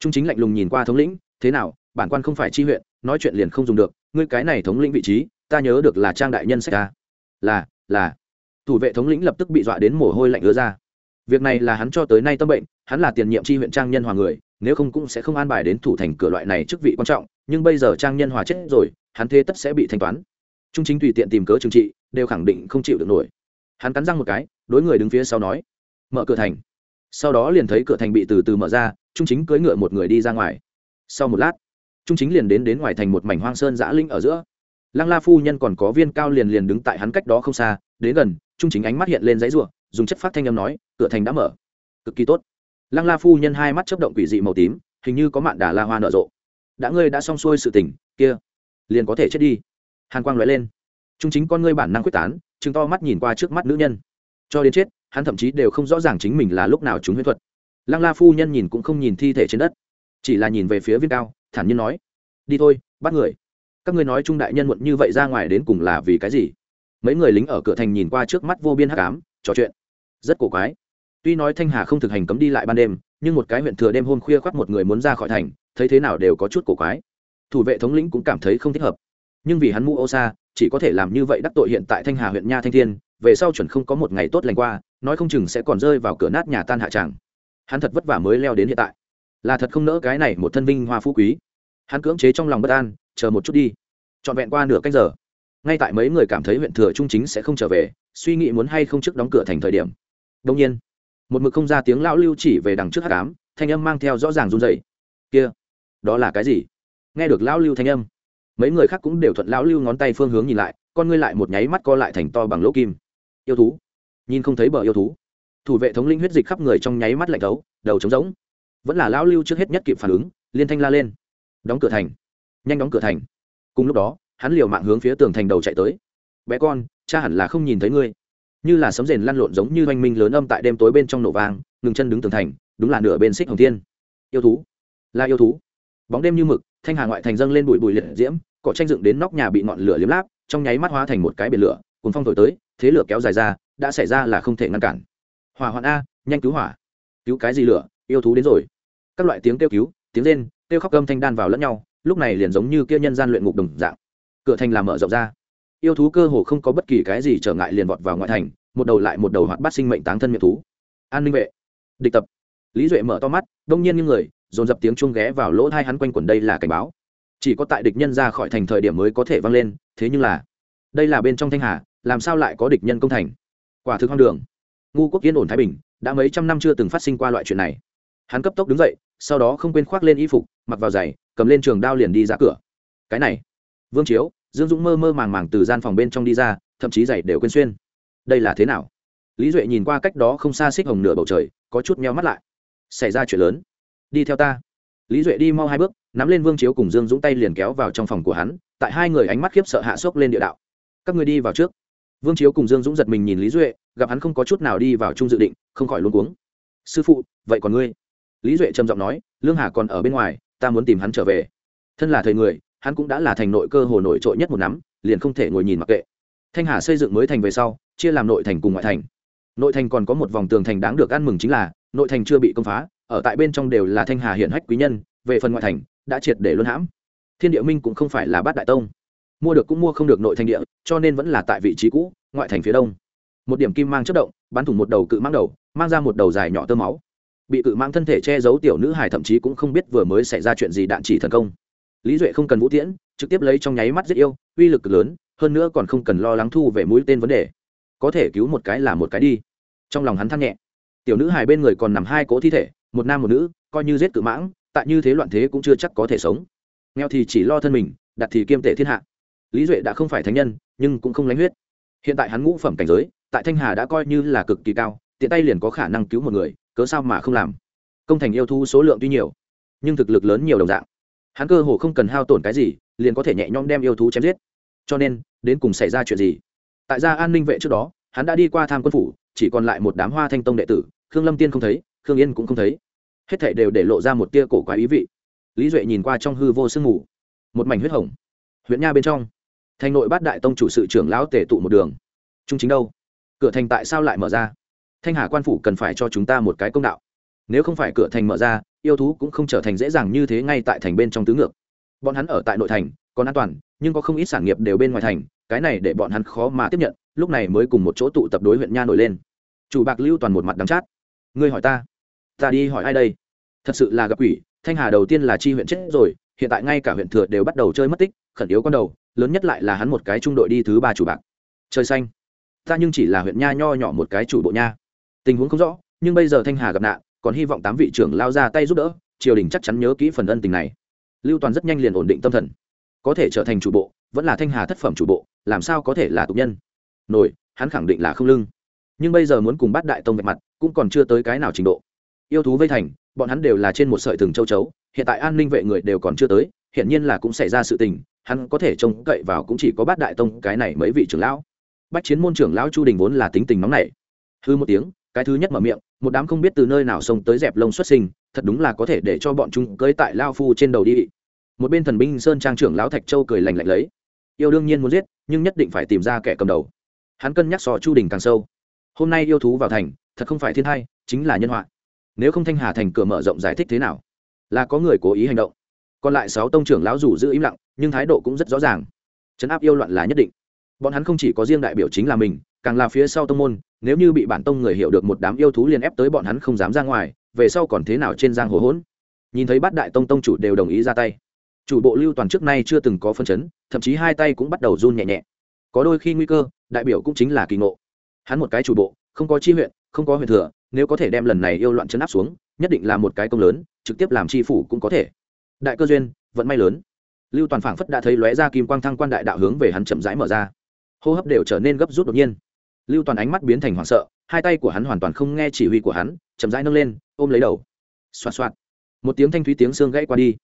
Trung chính lạnh lùng nhìn qua thống lĩnh, thế nào, bản quan không phải chi huyện, nói chuyện liền không dùng được, ngươi cái này thống lĩnh vị trí, ta nhớ được là trang đại nhân sách ta. Là là thủ vệ thống lĩnh lập tức bị dọa đến mồ hôi lạnh ứa ra. Việc này là hắn cho tới nay tâm bệnh, hắn là tiền nhiệm tri huyện trang nhân hòa người, nếu không cũng sẽ không an bài đến thủ thành cửa loại này chức vị quan trọng, nhưng bây giờ trang nhân hòa chết rồi, hắn thế tất sẽ bị thanh toán. Trung chính tùy tiện tìm cớ trừng trị, đều khẳng định không chịu được nổi. Hắn cắn răng một cái, đối người đứng phía sau nói, mở cửa thành. Sau đó liền thấy cửa thành bị từ từ mở ra, trung chính cưỡi ngựa một người đi ra ngoài. Sau một lát, trung chính liền đến đến ngoài thành một mảnh hoang sơn giã linh ở giữa. Lăng la phu nhân còn có viên cao liền liền đứng tại hắn cách đó không xa đến gần, trung chính ánh mắt hiện lên giấy ruộng dùng chất phát thanh âm nói, cửa thành đã mở. Cực kỳ tốt. Lăng la phu nhân hai mắt chấp động quỷ dị màu tím, hình như có mạn đà la hoa nở rộ. Đã ngươi đã xong xuôi sự tình, kia, liền có thể chết đi. Hàn quang lóe lên. Trung chính con ngươi bản năng quyết tán chứng to mắt nhìn qua trước mắt nữ nhân. Cho đến chết, hắn thậm chí đều không rõ ràng chính mình là lúc nào chúng huyễn thuật. Lăng la phu nhân nhìn cũng không nhìn thi thể trên đất, chỉ là nhìn về phía viên cao, thản nhiên nói, đi thôi, bắt người. Các ngươi nói trung đại nhân muộn như vậy ra ngoài đến cùng là vì cái gì? Mấy người lính ở cửa thành nhìn qua trước mắt vô biên hắc ám, trò chuyện. Rất cổ quái. Tuy nói thanh hà không thực hành cấm đi lại ban đêm, nhưng một cái huyện thừa đêm hôm khuya khoác một người muốn ra khỏi thành, thấy thế nào đều có chút cổ quái. Thủ vệ thống lĩnh cũng cảm thấy không thích hợp. Nhưng vì hắn mu ô xa, chỉ có thể làm như vậy đắc tội hiện tại thanh hà huyện nha thanh thiên, về sau chuẩn không có một ngày tốt lành qua, nói không chừng sẽ còn rơi vào cửa nát nhà tan hạ tràng. Hắn thật vất vả mới leo đến hiện tại. Là thật không nỡ cái này một thân vinh hoa phú quý. Hắn cưỡng chế trong lòng bất an, chờ một chút đi. Trọn vẹn qua nửa canh giờ ngay tại mấy người cảm thấy huyện thừa trung chính sẽ không trở về, suy nghĩ muốn hay không trước đóng cửa thành thời điểm. Đông nhiên, một mực không ra tiếng lão lưu chỉ về đằng trước hát cám, thanh âm mang theo rõ ràng run dày kia, đó là cái gì? Nghe được lão lưu thanh âm, mấy người khác cũng đều thuận lão lưu ngón tay phương hướng nhìn lại, con ngươi lại một nháy mắt co lại thành to bằng lỗ kim. Yêu thú. Nhìn không thấy bờ yêu thú. Thủ vệ thống linh huyết dịch khắp người trong nháy mắt lạnh thấu, đầu trống rỗng. Vẫn là lão lưu trước hết nhất kịp phản ứng, liên thanh la lên. Đóng cửa thành. Nhanh đóng cửa thành. Cùng lúc đó hắn liều mạng hướng phía tường thành đầu chạy tới. Bé con, cha hẳn là không nhìn thấy ngươi. Như là sấm rền lăn lộn giống như oanh minh lớn âm tại đêm tối bên trong nổ vang, ngừng chân đứng tường thành, đúng là nửa bên xích hồng thiên. Yêu thú, là yêu thú. Bóng đêm như mực, thanh hà ngoại thành dâng lên bụi bụi liệt diễm, cỏ tranh dựng đến nóc nhà bị ngọn lửa liếm láp, trong nháy mắt hóa thành một cái biển lửa, cuốn phong thổi tới, thế lửa kéo dài ra, đã xảy ra là không thể ngăn cản. Hỏa hoạn a, nhanh cứu hỏa. Cứu cái gì lửa? Yêu thú đến rồi. Các loại tiếng kêu cứu, tiếng rên, kêu khóc gâm thanh đan vào lẫn nhau, lúc này liền giống như kia nhân gian luyện ngục đồng dạng cửa thành làm mở rộng ra. Yêu thú cơ hồ không có bất kỳ cái gì trở ngại liền vọt vào ngoại thành, một đầu lại một đầu hoạt bát sinh mệnh táng thân miệng thú. An ninh vệ. Địch tập. Lý duệ mở to mắt, đông nhiên như người, dồn dập tiếng chuông ghé vào lỗ thai hắn quanh quẩn đây là cảnh báo. Chỉ có tại địch nhân ra khỏi thành thời điểm mới có thể vang lên, thế nhưng là, đây là bên trong thanh hà, làm sao lại có địch nhân công thành? Quả thực hoang đường. Ngu quốc yên ổn thái bình, đã mấy trăm năm chưa từng phát sinh qua loại chuyện này. Hắn cấp tốc đứng dậy, sau đó không quên khoác lên y phục, mặc vào giày, cầm lên trường đao liền đi ra cửa. Cái này vương chiếu, dương dũng mơ mơ màng màng từ gian phòng bên trong đi ra, thậm chí giày đều quên xuyên. Đây là thế nào? Lý duệ nhìn qua cách đó không xa xích hồng nửa bầu trời, có chút meo mắt lại. Xảy ra chuyện lớn. Đi theo ta. Lý duệ đi mau hai bước, nắm lên vương chiếu cùng dương dũng tay liền kéo vào trong phòng của hắn, tại hai người ánh mắt khiếp sợ hạ sốc lên địa đạo. Các người đi vào trước. Vương chiếu cùng dương dũng giật mình nhìn lý duệ, gặp hắn không có chút nào đi vào chung dự định, không khỏi luôn cuống. Sư phụ, vậy còn ngươi? Lý duệ trầm giọng nói, lương hà còn ở bên ngoài, ta muốn tìm hắn trở về. Thân là thầy người hắn cũng đã là thành nội cơ hồ nổi trội nhất một nắm, liền không thể ngồi nhìn mặc kệ. Thanh hà xây dựng mới thành về sau, chia làm nội thành cùng ngoại thành. Nội thành còn có một vòng tường thành đáng được ăn mừng chính là, nội thành chưa bị công phá, ở tại bên trong đều là thanh hà hiển hách quý nhân, về phần ngoại thành, đã triệt để luân hãm. Thiên địa minh cũng không phải là bát đại tông. Mua được cũng mua không được nội thành địa, cho nên vẫn là tại vị trí cũ, ngoại thành phía đông. Một điểm kim mang chất động, bắn thủng một đầu cự mang đầu, mang ra một đầu dài nhỏ tơ máu. Bị cự mang thân thể che giấu tiểu nữ hài thậm chí cũng không biết vừa mới xảy ra chuyện gì đạn chỉ thần công lý duệ không cần vũ tiễn, trực tiếp lấy trong nháy mắt giết yêu, uy lực lớn, hơn nữa còn không cần lo lắng thu về mũi tên vấn đề. Có thể cứu một cái là một cái đi. Trong lòng hắn thăng nhẹ. Tiểu nữ hài bên người còn nằm hai cỗ thi thể, một nam một nữ, coi như giết cự mãng, tại như thế loạn thế cũng chưa chắc có thể sống. Nghèo thì chỉ lo thân mình, đặt thì kiêm tể thiên hạ. Lý duệ đã không phải thánh nhân, nhưng cũng không lánh huyết. Hiện tại hắn ngũ phẩm cảnh giới, tại thanh hà đã coi như là cực kỳ cao, tiện tay liền có khả năng cứu một người, cớ sao mà không làm? Công thành yêu thu số lượng tuy nhiều, nhưng thực lực lớn nhiều đồng dạng hắn cơ hồ không cần hao tổn cái gì, liền có thể nhẹ nhõm đem yêu thú chém giết. Cho nên, đến cùng xảy ra chuyện gì? Tại gia an ninh vệ trước đó, hắn đã đi qua tham quân phủ, chỉ còn lại một đám hoa thanh tông đệ tử, khương lâm tiên không thấy, khương yên cũng không thấy. Hết thảy đều để lộ ra một tia cổ quái ý vị. Lý duệ nhìn qua trong hư vô sương mù, một mảnh huyết hồng. Huyện nha bên trong, thành nội bát đại tông chủ sự trưởng lão tể tụ một đường. Trung chính đâu? Cửa thành tại sao lại mở ra? Thanh hà quan phủ cần phải cho chúng ta một cái công đạo. Nếu không phải cửa thành mở ra yêu thú cũng không trở thành dễ dàng như thế ngay tại thành bên trong tứ ngược. Bọn hắn ở tại nội thành, còn an toàn, nhưng có không ít sản nghiệp đều bên ngoài thành, cái này để bọn hắn khó mà tiếp nhận, lúc này mới cùng một chỗ tụ tập đối huyện nha nổi lên. Chủ bạc lưu toàn một mặt đắm chát. Ngươi hỏi ta ta đi hỏi ai đây? Thật sự là gặp quỷ, thanh hà đầu tiên là chi huyện chết rồi, hiện tại ngay cả huyện thừa đều bắt đầu chơi mất tích, khẩn yếu con đầu, lớn nhất lại là hắn một cái trung đội đi thứ ba chủ bạc. Chơi xanh. Ta nhưng chỉ là huyện nha nho nhỏ một cái chủ bộ nha. Tình huống không rõ, nhưng bây giờ thanh hà gặp nạn còn hy vọng tám vị trưởng lao ra tay giúp đỡ, triều đình chắc chắn nhớ kỹ phần ân tình này. Lưu toàn rất nhanh liền ổn định tâm thần. Có thể trở thành chủ bộ, vẫn là thanh hà thất phẩm chủ bộ, làm sao có thể là tục nhân? Nổi, hắn khẳng định là không lưng. Nhưng bây giờ muốn cùng bắt đại tông vạch mặt, cũng còn chưa tới cái nào trình độ. Yêu thú vây thành, bọn hắn đều là trên một sợi thừng châu chấu, hiện tại an ninh vệ người đều còn chưa tới, hiển nhiên là cũng xảy ra sự tình, hắn có thể trông cậy vào cũng chỉ có bát đại tông cái này mấy vị trưởng lão. Bách chiến môn trưởng lão chu đình vốn là tính tình nóng nảy. Hư một tiếng cái thứ nhất mở miệng, một đám không biết từ nơi nào xông tới dẹp lông xuất sinh, thật đúng là có thể để cho bọn chúng cưới tại lao phu trên đầu đi. Một bên thần binh sơn trang trưởng lão thạch châu cười lành lạnh lấy. Yêu đương nhiên muốn giết, nhưng nhất định phải tìm ra kẻ cầm đầu. Hắn cân nhắc sò chu đình càng sâu. Hôm nay yêu thú vào thành, thật không phải thiên thai, chính là nhân họa. Nếu không thanh hà thành cửa mở rộng giải thích thế nào, là có người cố ý hành động. Còn lại sáu tông trưởng lão rủ giữ im lặng, nhưng thái độ cũng rất rõ ràng. Chấn áp yêu loạn là nhất định. Bọn hắn không chỉ có riêng đại biểu chính là mình, càng là phía sau tông môn nếu như bị bản tông người hiểu được một đám yêu thú liền ép tới bọn hắn không dám ra ngoài, về sau còn thế nào trên giang hồ hỗn? Nhìn thấy bát đại tông tông chủ đều đồng ý ra tay. Chủ bộ lưu toàn trước nay chưa từng có phân chấn, thậm chí hai tay cũng bắt đầu run nhẹ nhẹ. Có đôi khi nguy cơ, đại biểu cũng chính là kỳ ngộ. Hắn một cái chủ bộ, không có chi huyện, không có huyện thừa, nếu có thể đem lần này yêu loạn chấn áp xuống, nhất định là một cái công lớn, trực tiếp làm chi phủ cũng có thể. Đại cơ duyên, vận may lớn. Lưu toàn phảng phất đã thấy lóe ra kim quang thăng quan đại đạo hướng về hắn chậm rãi mở ra. Hô hấp đều trở nên gấp rút đột nhiên lưu toàn ánh mắt biến thành hoảng sợ, hai tay của hắn hoàn toàn không nghe chỉ huy của hắn, chậm rãi nâng lên, ôm lấy đầu. Xoạt xoạt. Một tiếng thanh thúy tiếng xương gãy qua đi.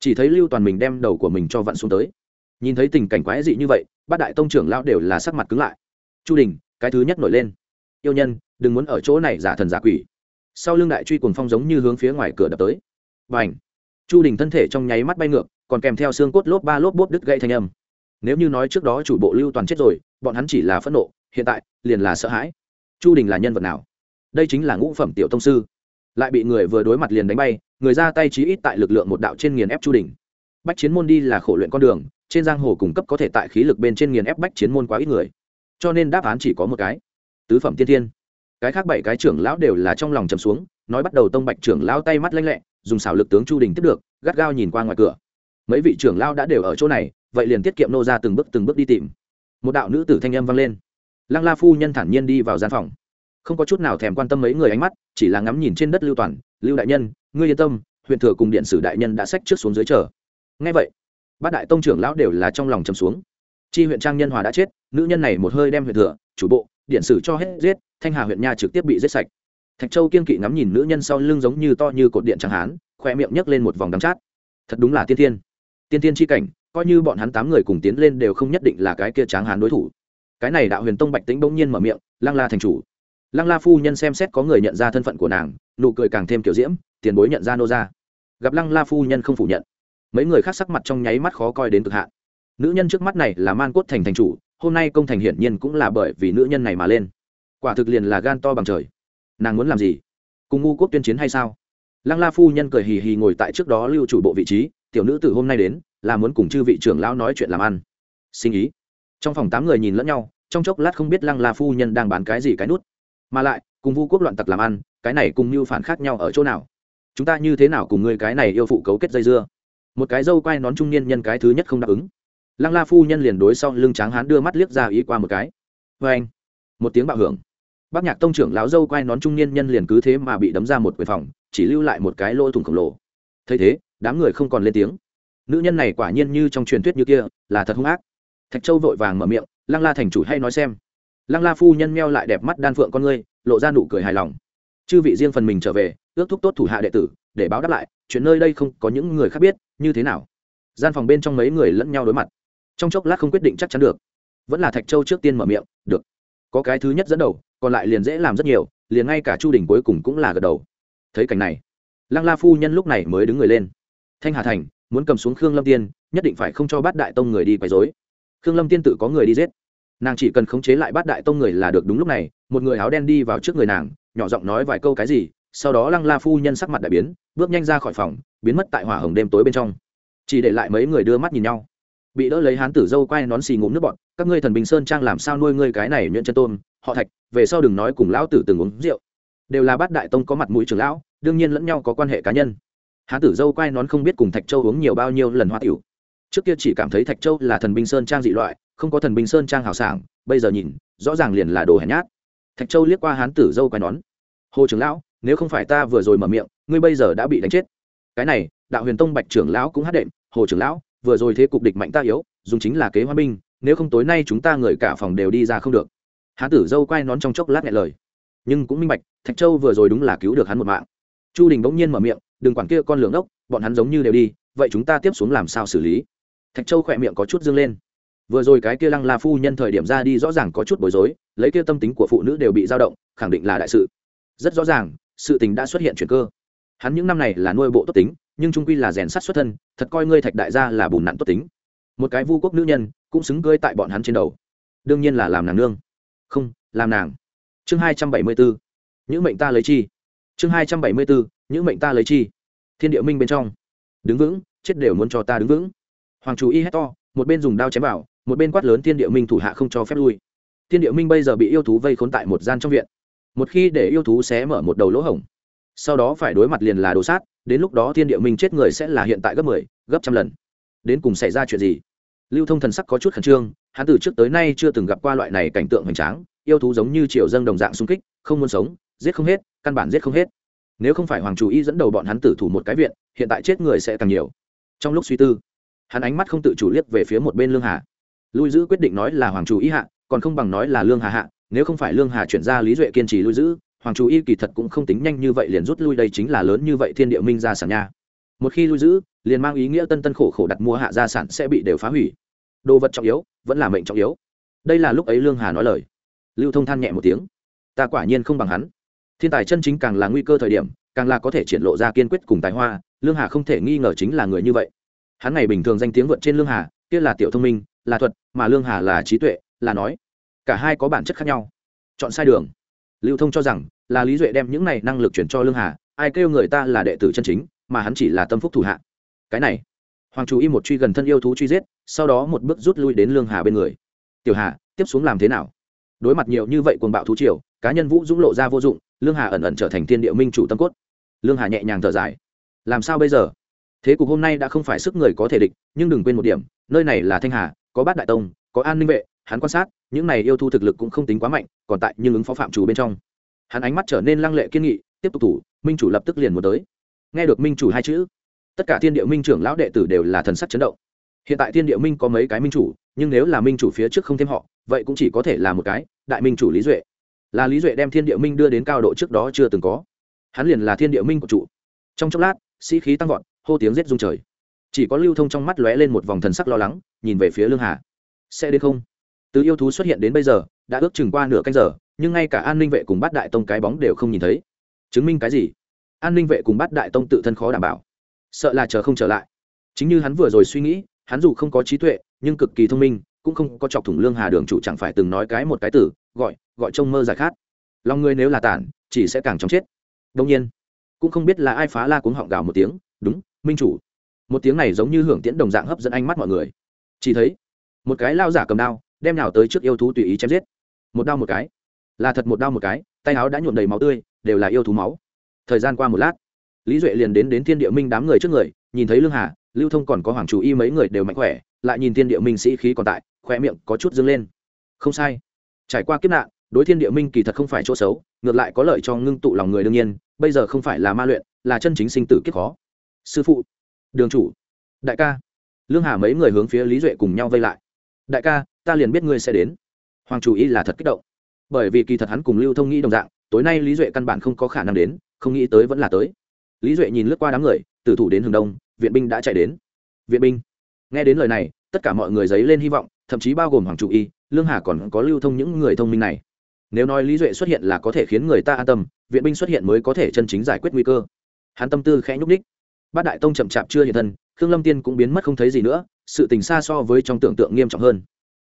Chỉ thấy lưu toàn mình đem đầu của mình cho vặn xuống tới. Nhìn thấy tình cảnh quái dị như vậy, bát đại tông trưởng lão đều là sắc mặt cứng lại. Chu đình, cái thứ nhất nổi lên. Yêu nhân, đừng muốn ở chỗ này giả thần giả quỷ. Sau lưng đại truy cuồng phong giống như hướng phía ngoài cửa đập tới. Và ảnh chu đình thân thể trong nháy mắt bay ngược, còn kèm theo xương cốt lốp ba lốp bốp đứt gãy thanh âm. Nếu như nói trước đó chủ bộ lưu toàn chết rồi, bọn hắn chỉ là phẫn nộ hiện tại liền là sợ hãi. Chu đình là nhân vật nào? Đây chính là ngũ phẩm tiểu tông sư. Lại bị người vừa đối mặt liền đánh bay, người ra tay chí ít tại lực lượng một đạo trên nghiền ép chu đình. Bách chiến môn đi là khổ luyện con đường, trên giang hồ cung cấp có thể tại khí lực bên trên nghiền ép bách chiến môn quá ít người. Cho nên đáp án chỉ có một cái. Tứ phẩm tiên thiên. Cái khác bảy cái trưởng lão đều là trong lòng chầm xuống, nói bắt đầu tông bạch trưởng lão tay mắt lanh lẹ, dùng xảo lực tướng chu đình tiếp được, gắt gao nhìn qua ngoài cửa. Mấy vị trưởng lão đã đều ở chỗ này, vậy liền tiết kiệm nô ra từng bước từng bước đi tìm. Một đạo nữ tử thanh âm vang lên lăng la phu nhân thản nhiên đi vào gian phòng. Không có chút nào thèm quan tâm mấy người ánh mắt, chỉ là ngắm nhìn trên đất lưu toàn, lưu đại nhân, ngươi yên tâm, huyện thừa cùng điện sử đại nhân đã xách trước xuống dưới chờ. Ngay vậy, bát đại tông trưởng lão đều là trong lòng trầm xuống. Chi huyện trang nhân hòa đã chết, nữ nhân này một hơi đem huyện thừa, chủ bộ, điện sử cho hết giết, thanh hà huyện nha trực tiếp bị giết sạch. Thạch châu kiên kỵ ngắm nhìn nữ nhân sau lưng giống như to như cột điện chẳng hán khoe miệng nhấc lên một vòng đắng chát. Thật đúng là tiên tiên tiên tiên chi cảnh, coi như bọn hắn tám người cùng tiến lên đều không nhất định là cái kia tráng hán đối thủ cái này đạo huyền tông bạch tĩnh bỗng nhiên mở miệng, lăng la thành chủ. Lăng la phu nhân xem xét có người nhận ra thân phận của nàng, nụ cười càng thêm kiểu diễm, tiền bối nhận ra nô ra. Gặp lăng la phu nhân không phủ nhận, mấy người khác sắc mặt trong nháy mắt khó coi đến cực hạn. Nữ nhân trước mắt này là man cốt thành thành chủ, hôm nay công thành hiển nhiên cũng là bởi vì nữ nhân này mà lên. Quả thực liền là gan to bằng trời. Nàng muốn làm gì? Cùng ngu quốc tuyên chiến hay sao? Lăng la phu nhân cười hì hì ngồi tại trước đó lưu chủ bộ vị trí, tiểu nữ từ hôm nay đến, là muốn cùng chư vị trưởng lão nói chuyện làm ăn. Sinh ý trong phòng tám người nhìn lẫn nhau, trong chốc lát không biết lăng la phu nhân đang bán cái gì cái nút. Mà lại, cùng vu quốc loạn tặc làm ăn, cái này cùng mưu phản khác nhau ở chỗ nào? Chúng ta như thế nào cùng người cái này yêu phụ cấu kết dây dưa? Một cái dâu quai nón trung niên nhân cái thứ nhất không đáp ứng. Lăng la phu nhân liền đối sau lưng tráng hán đưa mắt liếc ra ý qua một cái. Vê anh, một tiếng bạo hưởng. Bác nhạc tông trưởng lão dâu quai nón trung niên nhân liền cứ thế mà bị đấm ra một quyền phòng, chỉ lưu lại một cái lỗ thủng khổng lồ. Thấy thế, đám người không còn lên tiếng. Nữ nhân này quả nhiên như trong truyền thuyết như kia, là thật hung ác thạch châu vội vàng mở miệng, lăng la thành chủ hay nói xem. Lăng la phu nhân meo lại đẹp mắt đan phượng con ngươi, lộ ra nụ cười hài lòng. Chư vị riêng phần mình trở về, ước thúc tốt thủ hạ đệ tử, để báo đáp lại, chuyện nơi đây không có những người khác biết, như thế nào? Gian phòng bên trong mấy người lẫn nhau đối mặt. Trong chốc lát không quyết định chắc chắn được. Vẫn là thạch châu trước tiên mở miệng, được. Có cái thứ nhất dẫn đầu, còn lại liền dễ làm rất nhiều, liền ngay cả chu đình cuối cùng cũng là gật đầu. Thấy cảnh này, lăng la phu nhân lúc này mới đứng người lên. Thanh hà thành, muốn cầm xuống khương lâm tiên, nhất định phải không cho bát đại tông người đi quấy dối khương lâm tiên tự có người đi giết. Nàng chỉ cần khống chế lại bát đại tông người là được đúng lúc này, một người áo đen đi vào trước người nàng, nhỏ giọng nói vài câu cái gì, sau đó lăng la phu nhân sắc mặt đại biến, bước nhanh ra khỏi phòng, biến mất tại hỏa hồng đêm tối bên trong. Chỉ để lại mấy người đưa mắt nhìn nhau. Bị đỡ lấy hán tử dâu quay nón xì ngụm nước bọn các ngươi thần bình sơn trang làm sao nuôi ngươi cái này nhuyễn chân tôm họ thạch, về sau đừng nói cùng lão tử từng uống rượu. Đều là bát đại tông có mặt mũi trưởng lão, đương nhiên lẫn nhau có quan hệ cá nhân. Hán tử dâu quay nón không biết cùng thạch châu uống nhiều bao nhiêu lần hoa tiểu trước kia chỉ cảm thấy thạch châu là thần binh sơn trang dị loại, không có thần binh sơn trang hào sảng, bây giờ nhìn, rõ ràng liền là đồ hèn nhát. Thạch châu liếc qua hán tử dâu quai nón. Hồ trưởng lão, nếu không phải ta vừa rồi mở miệng, ngươi bây giờ đã bị đánh chết. Cái này, đạo huyền tông bạch trưởng lão cũng hát đệm, hồ trưởng lão, vừa rồi thế cục địch mạnh ta yếu, dùng chính là kế hoa binh, nếu không tối nay chúng ta người cả phòng đều đi ra không được. Hán tử dâu quai nón trong chốc lát nhẹ lời. Nhưng cũng minh bạch, thạch châu vừa rồi đúng là cứu được hắn một mạng. Chu đình bỗng nhiên mở miệng, đừng quản kia con lường ốc bọn hắn giống như đều đi, vậy chúng ta tiếp xuống làm sao xử lý? Thạch châu khỏe miệng có chút dương lên. Vừa rồi cái kia lăng la phu nhân thời điểm ra đi rõ ràng có chút bối rối, lấy kia tâm tính của phụ nữ đều bị dao động, khẳng định là đại sự. Rất rõ ràng, sự tình đã xuất hiện chuyển cơ. Hắn những năm này là nuôi bộ tốt tính, nhưng trung quy là rèn sắt xuất thân, thật coi ngươi thạch đại gia là bùn nặn tốt tính. Một cái vu quốc nữ nhân, cũng xứng cưới tại bọn hắn trên đầu. Đương nhiên là làm nàng nương. Không, làm nàng. Chương hai trăm bảy mươi bốn. Những mệnh ta lấy chi. Chương hai trăm bảy mươi bốn. Những mệnh ta lấy chi. Thiên địa minh bên trong. Đứng vững, chết đều muốn cho ta đứng vững hoàng chủ y hét to một bên dùng đao chém vào một bên quát lớn thiên địa minh thủ hạ không cho phép lui. Thiên địa minh bây giờ bị yêu thú vây khốn tại một gian trong viện. Một khi để yêu thú xé mở một đầu lỗ hổng sau đó phải đối mặt liền là đồ sát đến lúc đó thiên địa minh chết người sẽ là hiện tại gấp mười 10, gấp trăm lần. Đến cùng xảy ra chuyện gì? Lưu thông thần sắc có chút khẩn trương hắn từ trước tới nay chưa từng gặp qua loại này cảnh tượng hoành tráng yêu thú giống như triều dân đồng dạng xung kích không muốn sống giết không hết căn bản giết không hết. Nếu không phải hoàng chủ y dẫn đầu bọn hắn tử thủ một cái viện hiện tại chết người sẽ càng nhiều. Trong lúc suy tư hắn ánh mắt không tự chủ liếc về phía một bên lương hà lui giữ quyết định nói là hoàng chủ y hạ còn không bằng nói là lương hà hạ nếu không phải lương hà chuyển ra lý duệ kiên trì lui giữ hoàng chủ y kỳ thật cũng không tính nhanh như vậy liền rút lui đây chính là lớn như vậy thiên địa minh gia sản nha một khi lui giữ liền mang ý nghĩa tân tân khổ khổ đặt mua hạ gia sản sẽ bị đều phá hủy đồ vật trọng yếu vẫn là mệnh trọng yếu đây là lúc ấy lương hà nói lời lưu thông than nhẹ một tiếng ta quả nhiên không bằng hắn thiên tài chân chính càng là nguy cơ thời điểm càng là có thể triển lộ ra kiên quyết cùng tài hoa lương hà không thể nghi ngờ chính là người như vậy hắn ngày bình thường danh tiếng vượt trên lương hà, kia là tiểu thông minh, là thuật, mà lương hà là trí tuệ, là nói. Cả hai có bản chất khác nhau. Chọn sai đường. Lưu thông cho rằng, là lý duệ đem những này năng lực chuyển cho lương hà, ai kêu người ta là đệ tử chân chính, mà hắn chỉ là tâm phúc thủ hạ. Cái này, hoàng chú y một truy gần thân yêu thú truy giết, sau đó một bước rút lui đến lương hà bên người. Tiểu hà, tiếp xuống làm thế nào? Đối mặt nhiều như vậy cuồng bạo thú triều, cá nhân vũ dũng lộ ra vô dụng, lương hà ẩn ẩn trở thành thiên địa minh chủ tâm cốt. Lương hà nhẹ nhàng thở dài. Làm sao bây giờ? Thế cục hôm nay đã không phải sức người có thể địch, nhưng đừng quên một điểm, nơi này là thanh hà, có bát đại tông, có an ninh vệ, hắn quan sát, những này yêu thu thực lực cũng không tính quá mạnh, còn tại nhưng ứng phó phạm chủ bên trong. Hắn ánh mắt trở nên lăng lệ kiên nghị, tiếp tục thủ, minh chủ lập tức liền muốn tới. Nghe được minh chủ hai chữ, tất cả thiên địa minh trưởng lão đệ tử đều là thần sắc chấn động. Hiện tại thiên địa minh có mấy cái minh chủ, nhưng nếu là minh chủ phía trước không thêm họ, vậy cũng chỉ có thể là một cái, đại minh chủ lý duệ. Là lý duệ đem thiên địa minh đưa đến cao độ trước đó chưa từng có. Hắn liền là thiên địa minh của trụ trong chốc lát, sĩ khí tăng vọt hô tiếng rết rung trời. Chỉ có lưu thông trong mắt lóe lên một vòng thần sắc lo lắng, nhìn về phía lương hà. Sẽ đến không? Từ yêu thú xuất hiện đến bây giờ, đã ước chừng qua nửa canh giờ, nhưng ngay cả an ninh vệ cùng bát đại tông cái bóng đều không nhìn thấy. Chứng minh cái gì? An ninh vệ cùng bát đại tông tự thân khó đảm bảo. Sợ là chờ không trở lại. Chính như hắn vừa rồi suy nghĩ, hắn dù không có trí tuệ, nhưng cực kỳ thông minh, cũng không có chọc thủng lương hà đường chủ chẳng phải từng nói cái một cái tử gọi gọi trông mơ giải khát. Lòng người nếu là tản chỉ sẽ càng chóng chết. Đông nhiên, cũng không biết là ai phá la cuống họng gào một tiếng, đúng minh chủ. Một tiếng này giống như hưởng tiễn đồng dạng hấp dẫn ánh mắt mọi người. Chỉ thấy, một cái lao giả cầm đao, đem nào tới trước yêu thú tùy ý chém giết. Một đao một cái. Là thật một đao một cái, tay áo đã nhuộm đầy máu tươi, đều là yêu thú máu. Thời gian qua một lát, lý duệ liền đến đến thiên địa minh đám người trước người, nhìn thấy lương hà, lưu thông còn có hoàng chủ y mấy người đều mạnh khỏe, lại nhìn thiên địa minh sĩ khí còn tại khoe miệng có chút dâng lên. Không sai. Trải qua kiếp nạn, đối thiên địa minh kỳ thật không phải chỗ xấu, ngược lại có lợi cho ngưng tụ lòng người đương nhiên, bây giờ không phải là ma luyện, là chân chính sinh tử kiếp khó sư phụ, đường chủ, đại ca. Lương hà mấy người hướng phía lý duệ cùng nhau vây lại. Đại ca, ta liền biết ngươi sẽ đến. Hoàng chủ y là thật kích động. Bởi vì kỳ thật hắn cùng lưu thông nghĩ đồng dạng, tối nay lý duệ căn bản không có khả năng đến, không nghĩ tới vẫn là tới. Lý duệ nhìn lướt qua đám người, từ thủ đến hướng đông, viện binh đã chạy đến. Viện binh. Nghe đến lời này, tất cả mọi người dấy lên hy vọng, thậm chí bao gồm hoàng chủ y lương hà còn có lưu thông những người thông minh này. Nếu nói lý duệ xuất hiện là có thể khiến người ta an tâm, viện binh xuất hiện mới có thể chân chính giải quyết nguy cơ. Hắn tâm tư khẽ nhúc ních bát đại tông chậm chạp chưa hiện thân, khương lâm tiên cũng biến mất không thấy gì nữa, sự tình xa so với trong tưởng tượng nghiêm trọng hơn.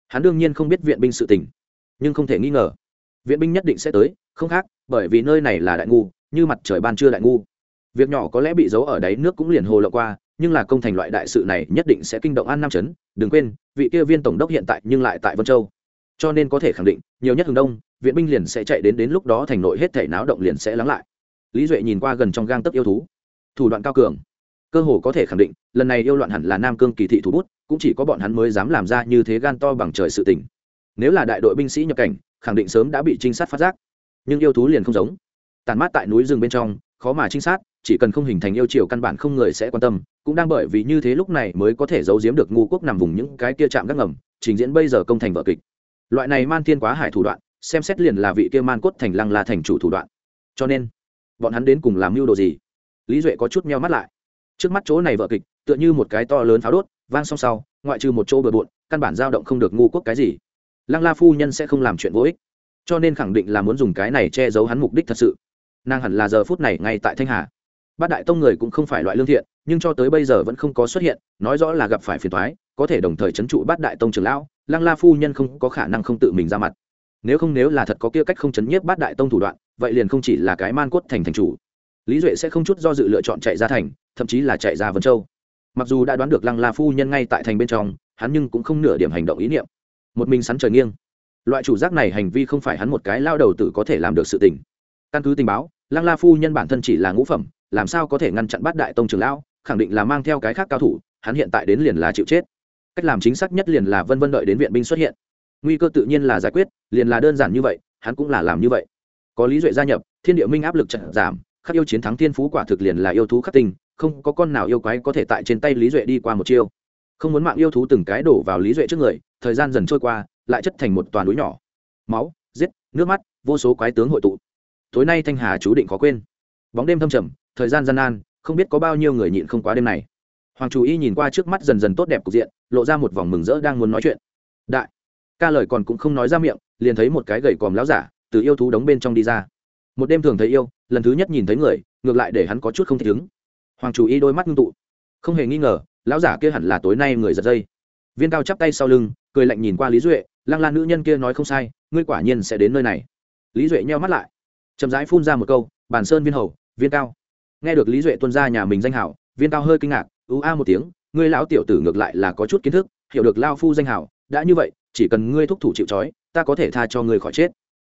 Hắn đương nhiên không biết viện binh sự tình, nhưng không thể nghi ngờ. Viện binh nhất định sẽ tới, không khác, bởi vì nơi này là đại ngu, như mặt trời ban trưa đại ngu. Việc nhỏ có lẽ bị giấu ở đáy nước cũng liền hồ lộ qua, nhưng là công thành loại đại sự này nhất định sẽ kinh động an nam chấn, đừng quên, vị kia viên tổng đốc hiện tại nhưng lại tại vân châu. Cho nên có thể khẳng định, nhiều nhất hướng đông, viện binh liền sẽ chạy đến đến lúc đó thành nội hết thể náo động liền sẽ lắng lại. Lý duệ nhìn qua gần trong gang tấc yêu thú. Thủ đoạn cao cường cơ hồ có thể khẳng định, lần này yêu loạn hẳn là nam cương kỳ thị thủ bút, cũng chỉ có bọn hắn mới dám làm ra như thế gan to bằng trời sự tình. Nếu là đại đội binh sĩ nhập cảnh, khẳng định sớm đã bị trinh sát phát giác. Nhưng yêu thú liền không giống. Tàn mát tại núi rừng bên trong, khó mà trinh sát, chỉ cần không hình thành yêu chiều căn bản không người sẽ quan tâm, cũng đang bởi vì như thế lúc này mới có thể giấu giếm được ngu quốc nằm vùng những cái kia chạm gác ngầm, trình diễn bây giờ công thành vợ kịch. Loại này man thiên quá hải thủ đoạn, xem xét liền là vị kia man cốt thành lăng là thành chủ thủ đoạn. Cho nên, bọn hắn đến cùng làm mưu đồ gì? Lý duệ có chút meo mắt lại trước mắt chỗ này vợ kịch, tựa như một cái to lớn pháo đốt, vang song sau, ngoại trừ một chỗ bừa bộn, căn bản dao động không được ngu quốc cái gì. Lăng la phu nhân sẽ không làm chuyện vô ích, cho nên khẳng định là muốn dùng cái này che giấu hắn mục đích thật sự. Nàng hẳn là giờ phút này ngay tại thanh hà. Bát đại tông người cũng không phải loại lương thiện, nhưng cho tới bây giờ vẫn không có xuất hiện, nói rõ là gặp phải phiền thoái có thể đồng thời c h ấ n trụ bát đại tông trường lão, lăng la phu nhân không có khả năng không tự mình ra mặt. Nếu không nếu là thật có kia cách không chấn nhiếp bát đại tông thủ đoạn, vậy liền không chỉ là cái man cốt thành thành chủ lý duệ sẽ không chút do dự lựa chọn chạy ra thành, thậm chí là chạy ra vân châu. Mặc dù đã đoán được lăng la phu nhân ngay tại thành bên trong, hắn nhưng cũng không nửa điểm hành động ý niệm. Một mình sắn trời nghiêng. Loại chủ giác này hành vi không phải hắn một cái lao đầu tử có thể làm được sự tình. Căn cứ tình báo, lăng la phu nhân bản thân chỉ là ngũ phẩm, làm sao có thể ngăn chặn bắt đại tông trường lão, khẳng định là mang theo cái khác cao thủ, hắn hiện tại đến liền là chịu chết. Cách làm chính xác nhất liền là vân vân đợi đến viện binh xuất hiện. Nguy cơ tự nhiên là giải quyết, liền là đơn giản như vậy, hắn cũng là làm như vậy. Có lý duệ gia nhập, thiên địa minh áp lực trận giảm khắc yêu chiến thắng thiên phú quả thực liền là yêu thú khắc tinh, không có con nào yêu quái có thể tại trên tay lý duệ đi qua một chiêu. Không muốn mạng yêu thú từng cái đổ vào lý duệ trước người, thời gian dần trôi qua, lại chất thành một toàn núi nhỏ. Máu, giết, nước mắt, vô số quái tướng hội tụ. Tối nay thanh hà chú định khó quên. Bóng đêm thâm trầm, thời gian gian nan, không biết có bao nhiêu người nhịn không quá đêm này. Hoàng chủ y nhìn qua trước mắt dần dần tốt đẹp cục diện, lộ ra một vòng mừng rỡ đang muốn nói chuyện. Đại, ca lời còn cũng không nói ra miệng, liền thấy một cái gầy còm láo giả, từ yêu thú đóng bên trong đi ra một đêm thường thấy yêu, lần thứ nhất nhìn thấy người, ngược lại để hắn có chút không thể chứng hoàng chủ y đôi mắt ngưng tụ. Không hề nghi ngờ, lão giả kia hẳn là tối nay người giật dây. Viên cao chắp tay sau lưng, cười lạnh nhìn qua lý duệ, lăng lan nữ nhân kia nói không sai, ngươi quả nhiên sẽ đến nơi này. Lý duệ nheo mắt lại. Chậm rãi phun ra một câu, bàn sơn viên hầu, viên cao. Nghe được lý duệ tuân ra nhà mình danh hảo, viên cao hơi kinh ngạc, ú a một tiếng, ngươi lão tiểu tử ngược lại là có chút kiến thức, hiểu được lao phu danh hảo, đã như vậy, chỉ cần ngươi thúc thủ chịu trói, ta có thể tha cho ngươi khỏi chết.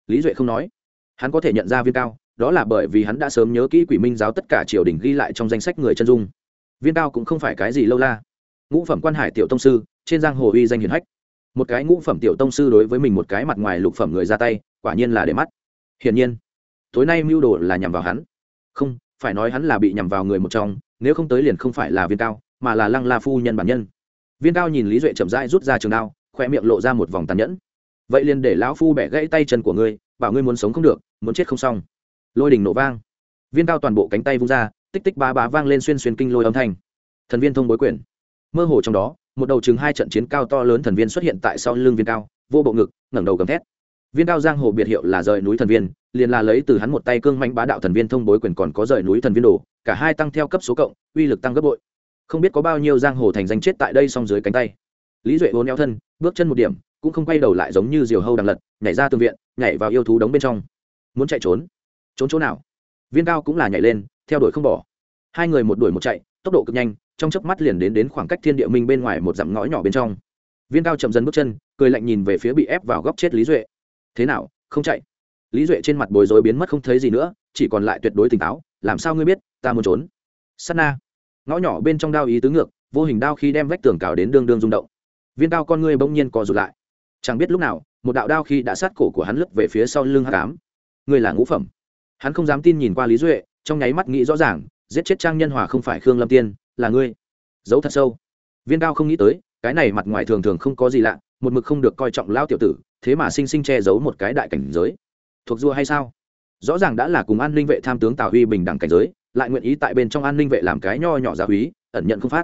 Lý duệ không nói hắn có thể nhận ra viên cao, đó là bởi vì hắn đã sớm nhớ kỹ quỷ minh giáo tất cả triều đình ghi lại trong danh sách người chân dung. Viên cao cũng không phải cái gì lâu la. Ngũ phẩm quan hải tiểu tông sư, trên giang hồ uy danh hiền hách. Một cái ngũ phẩm tiểu tông sư đối với mình một cái mặt ngoài lục phẩm người ra tay, quả nhiên là để mắt. Hiển nhiên, tối nay mưu đồ là nhằm vào hắn. Không, phải nói hắn là bị nhằm vào người một trong, nếu không tới liền không phải là viên cao, mà là lăng la phu nhân bản nhân. Viên cao nhìn lý duệ chậm rãi rút ra trường đao, khoe miệng lộ ra một vòng tàn nhẫn. Vậy liền để lão phu bẻ gãy tay chân của ngươi, bảo ngươi muốn sống không được muốn chết không xong. Lôi đình nổ vang. Viên cao toàn bộ cánh tay vung ra, tích tích ba bá vang lên xuyên xuyên kinh lôi âm thanh. Thần viên thông bối quyền. Mơ hồ trong đó, một đầu chừng hai trận chiến cao to lớn thần viên xuất hiện tại sau lưng viên cao, vô bộ ngực, ngẩng đầu gầm thét. Viên cao giang hồ biệt hiệu là rời núi thần viên, liền là lấy từ hắn một tay cương manh bá đạo thần viên thông bối quyền còn có rời núi thần viên đồ, cả hai tăng theo cấp số cộng, uy lực tăng gấp bội. Không biết có bao nhiêu giang hồ thành danh chết tại đây song dưới cánh tay. Lý duệ vốn neo thân, bước chân một điểm, cũng không quay đầu lại giống như diều hâu đằng lật, nhảy ra tường viện, nhảy vào yêu thú đống bên trong muốn chạy trốn. Trốn chỗ nào? Viên cao cũng là nhảy lên, theo đuổi không bỏ. Hai người một đuổi một chạy, tốc độ cực nhanh, trong chớp mắt liền đến đến khoảng cách thiên địa minh bên ngoài một dặm ngõ nhỏ bên trong. Viên cao chậm dần bước chân, cười lạnh nhìn về phía bị ép vào góc chết lý duệ. Thế nào, không chạy? Lý duệ trên mặt bối rối biến mất không thấy gì nữa, chỉ còn lại tuyệt đối tỉnh táo, làm sao ngươi biết, ta muốn trốn? Sana. na. Ngõ nhỏ bên trong đao ý tứ ngược, vô hình đao khi đem vách tường cào đến đương đương rung động. Viên cao con ngươi bỗng nhiên co rụt lại. Chẳng biết lúc nào, một đạo đao khi đã sát cổ của hắn lướt về phía sau lưng hát cám ngươi là ngũ phẩm. Hắn không dám tin nhìn qua lý duệ, trong nháy mắt nghĩ rõ ràng, giết chết trang nhân hòa không phải khương lâm tiên, là ngươi. Giấu thật sâu. Viên cao không nghĩ tới, cái này mặt ngoài thường thường không có gì lạ, một mực không được coi trọng lao tiểu tử, thế mà sinh sinh che giấu một cái đại cảnh giới. Thuộc dua hay sao? Rõ ràng đã là cùng an ninh vệ tham tướng tào huy bình đẳng cảnh giới, lại nguyện ý tại bên trong an ninh vệ làm cái nho nhỏ giá húy ẩn nhận không phát.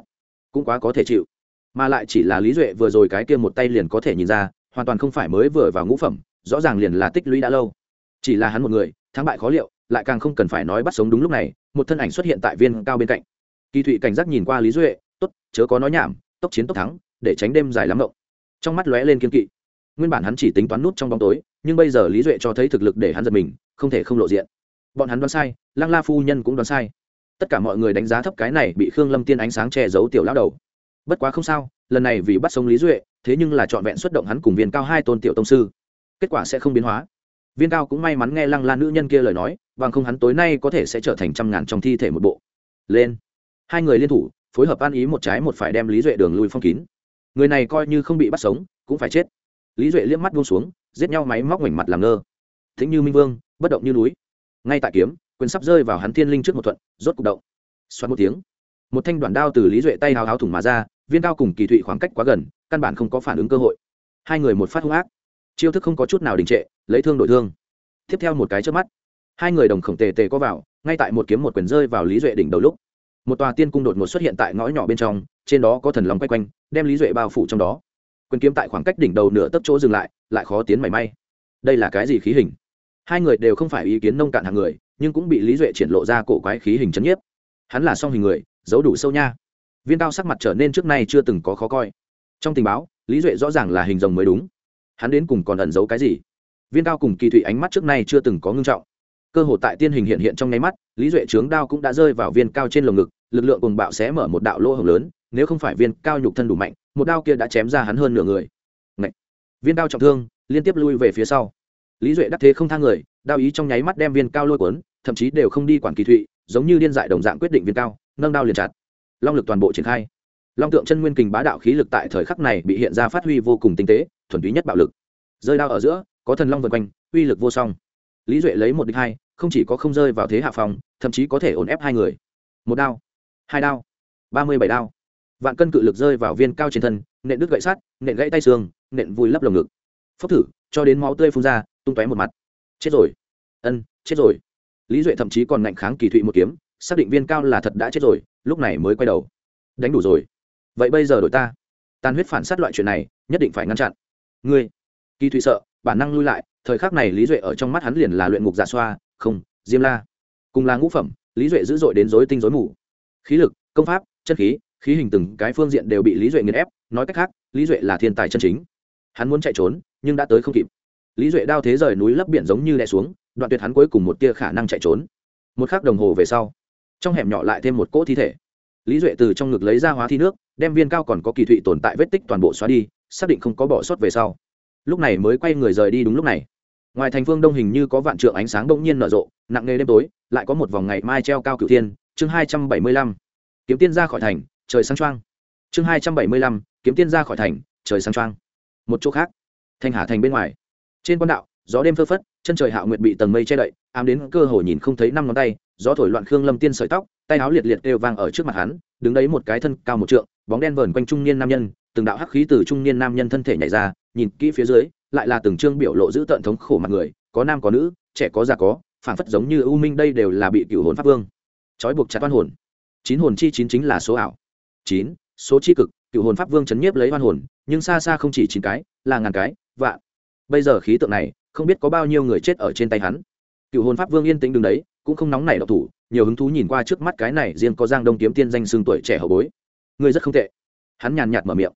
Cũng quá có thể chịu. Mà lại chỉ là lý duệ vừa rồi cái kia một tay liền có thể nhìn ra, hoàn toàn không phải mới vừa vào ngũ phẩm, rõ ràng liền là tích lũy đã lâu chỉ là hắn một người, thắng bại khó liệu, lại càng không cần phải nói bắt sống đúng lúc này, một thân ảnh xuất hiện tại viên cao bên cạnh. Kỳ thụy cảnh giác nhìn qua lý duệ, tốt, chớ có nói nhảm, tốc chiến tốc thắng, để tránh đêm dài lắm động trong mắt lóe lên kiên kỵ. Nguyên bản hắn chỉ tính toán nút trong bóng tối, nhưng bây giờ lý duệ cho thấy thực lực để hắn giật mình, không thể không lộ diện. Bọn hắn đoán sai, lăng la phu nhân cũng đoán sai. Tất cả mọi người đánh giá thấp cái này bị khương lâm tiên ánh sáng che giấu tiểu lão đầu. Bất quá không sao, lần này vì bắt sống lý duệ, thế nhưng là trọn vẹn xuất động hắn cùng viên cao hai tôn tiểu tông sư. Kết quả sẽ không biến hóa viên cao cũng may mắn nghe lăng la nữ nhân kia lời nói, bằng không hắn tối nay có thể sẽ trở thành trăm ngàn trong thi thể một bộ. Lên. Hai người liên thủ, phối hợp an ý một trái một phải đem lý duệ đường lui phong kín. Người này coi như không bị bắt sống, cũng phải chết. Lý duệ liếc mắt buông xuống, giết nhau máy móc ngoảnh mặt làm ngơ. Thính như minh vương, bất động như núi. Ngay tại kiếm, quyền sắp rơi vào hắn thiên linh trước một thuận, rốt cục động. Xoắn một tiếng. Một thanh đoạn đao từ lý duệ tay hào háo thủng mà ra, viên cao cùng kỳ thụy khoảng cách quá gần, căn bản không có phản ứng cơ hội. Hai người một phát hung ác chiêu thức không có chút nào đình trệ, lấy thương đổi thương. Tiếp theo một cái trước mắt. Hai người đồng khổng tề tề có vào, ngay tại một kiếm một quyền rơi vào lý duệ đỉnh đầu lúc. Một tòa tiên cung đột ngột xuất hiện tại ngõ nhỏ bên trong, trên đó có thần lòng quay quanh, đem lý duệ bao phủ trong đó. Quyền kiếm tại khoảng cách đỉnh đầu nửa tấc chỗ dừng lại lại khó tiến mảy may. Đây là cái gì khí hình? Hai người đều không phải ý kiến nông cạn hàng người, nhưng cũng bị lý duệ triển lộ ra cổ quái khí hình chấn nhiếp. Hắn là song hình người, giấu đủ sâu nha. Viên cao sắc mặt trở nên trước nay chưa từng có khó coi. Trong tình báo, lý duệ rõ ràng là hình rồng mới đúng hắn đến cùng còn ẩn giấu cái gì? Viên cao cùng kỳ thụy ánh mắt trước nay chưa từng có ngưng trọng. Cơ hội tại tiên hình hiện hiện trong nháy mắt, lý duệ trướng đao cũng đã rơi vào viên cao trên lồng ngực, lực lượng cùng bạo sẽ mở một đạo lỗ hồng lớn, nếu không phải viên cao nhục thân đủ mạnh, một đao kia đã chém ra hắn hơn nửa người. Ngậy! viên Đao trọng thương, liên tiếp lui về phía sau. Lý duệ đắc thế không thang người, đao ý trong nháy mắt đem viên cao lôi cuốn, thậm chí đều không đi quản kỳ thụy, giống như điên dại đồng dạng quyết định viên cao, nâng đao liền chặt. Long lực toàn bộ triển khai long tượng chân nguyên kình bá đạo khí lực tại thời khắc này bị hiện ra phát huy vô cùng tinh tế, thuần túy nhất bạo lực. Rơi đao ở giữa, có thần long vân quanh, uy lực vô song. Lý duệ lấy một đích hai, không chỉ có không rơi vào thế hạ phòng, thậm chí có thể ổn ép hai người. Một đao, hai đao, ba mươi bảy đao. Vạn cân cự lực rơi vào viên cao trên thân, nện đứt gậy sắt, nện gãy tay xương, nện vùi lấp lồng ngực. Phốc thử, cho đến máu tươi phun ra, tung tóe một mặt. Chết rồi. Ân, chết rồi. Lý duệ thậm chí còn ngạnh kháng kỳ thụy một kiếm, xác định viên cao là thật đã chết rồi, lúc này mới quay đầu. Đánh đủ rồi vậy bây giờ đổi ta. Tan huyết phản sát loại chuyện này, nhất định phải ngăn chặn. Ngươi, kỳ thụy sợ, bản năng lui lại, thời khắc này lý duệ ở trong mắt hắn liền là luyện ngục giả xoa, không, diêm la. Cùng là ngũ phẩm, lý duệ dữ dội đến dối tinh dối mù. Khí lực, công pháp, chân khí khí hình từng cái phương diện đều bị lý duệ nghiền ép, nói cách khác, lý duệ là thiên tài chân chính. Hắn muốn chạy trốn, nhưng đã tới không kịp. Lý duệ đao thế rời núi lấp biển giống như đè xuống, đoạn tuyệt hắn cuối cùng một tia khả năng chạy trốn. Một khắc đồng hồ về sau, trong hẻm nhỏ lại thêm một cỗ thi thể lý duệ từ trong ngực lấy ra hóa thi nước, đem viên cao còn có kỳ thụy tồn tại vết tích toàn bộ xóa đi, xác định không có bỏ sót về sau. Lúc này mới quay người rời đi đúng lúc này. Ngoài thành phương đông hình như có vạn trượng ánh sáng bỗng nhiên nở rộ, nặng nề đêm tối, lại có một vòng ngày mai treo cao cửu thiên, chương hai trăm bảy mươi lăm. Kiếm tiên ra khỏi thành, trời sáng trăng chương hai trăm bảy mươi lăm, kiếm tiên ra khỏi thành, trời sáng trăng một chỗ khác, thanh hà thành bên ngoài. Trên quan đạo, gió đêm phơ phất, chân trời hạo nguyệt bị tầng mây che đậy, ám đến cơ hồ nhìn không thấy năm ngón tay, gió thổi loạn khương lâm tiên sợi tóc tay áo liệt liệt đều vang ở trước mặt hắn, đứng đấy một cái thân cao một trượng, bóng đen vờn quanh trung niên nam nhân, từng đạo hắc khí từ trung niên nam nhân thân thể nhảy ra, nhìn kỹ phía dưới, lại là từng trương biểu lộ giữ tận thống khổ mặt người, có nam có nữ, trẻ có già có phản phất giống như u minh đây đều là bị cựu hồn pháp vương. Trói buộc chặt oan hồn. Chín hồn chi chín chính là số ảo. Chín, số chi cực, cựu hồn pháp vương chấn nhiếp lấy oan hồn, nhưng xa xa không chỉ chín cái, là ngàn cái, vạn. Bây giờ khí tượng này, không biết có bao nhiêu người chết ở trên tay hắn. Cựu hồn pháp vương yên tĩnh đứng đấy cũng không nóng nảy độc thủ, nhiều hứng thú nhìn qua trước mắt cái này riêng có giang đông kiếm tiên danh xương tuổi trẻ hậu bối. Người rất không tệ. Hắn nhàn nhạt mở miệng.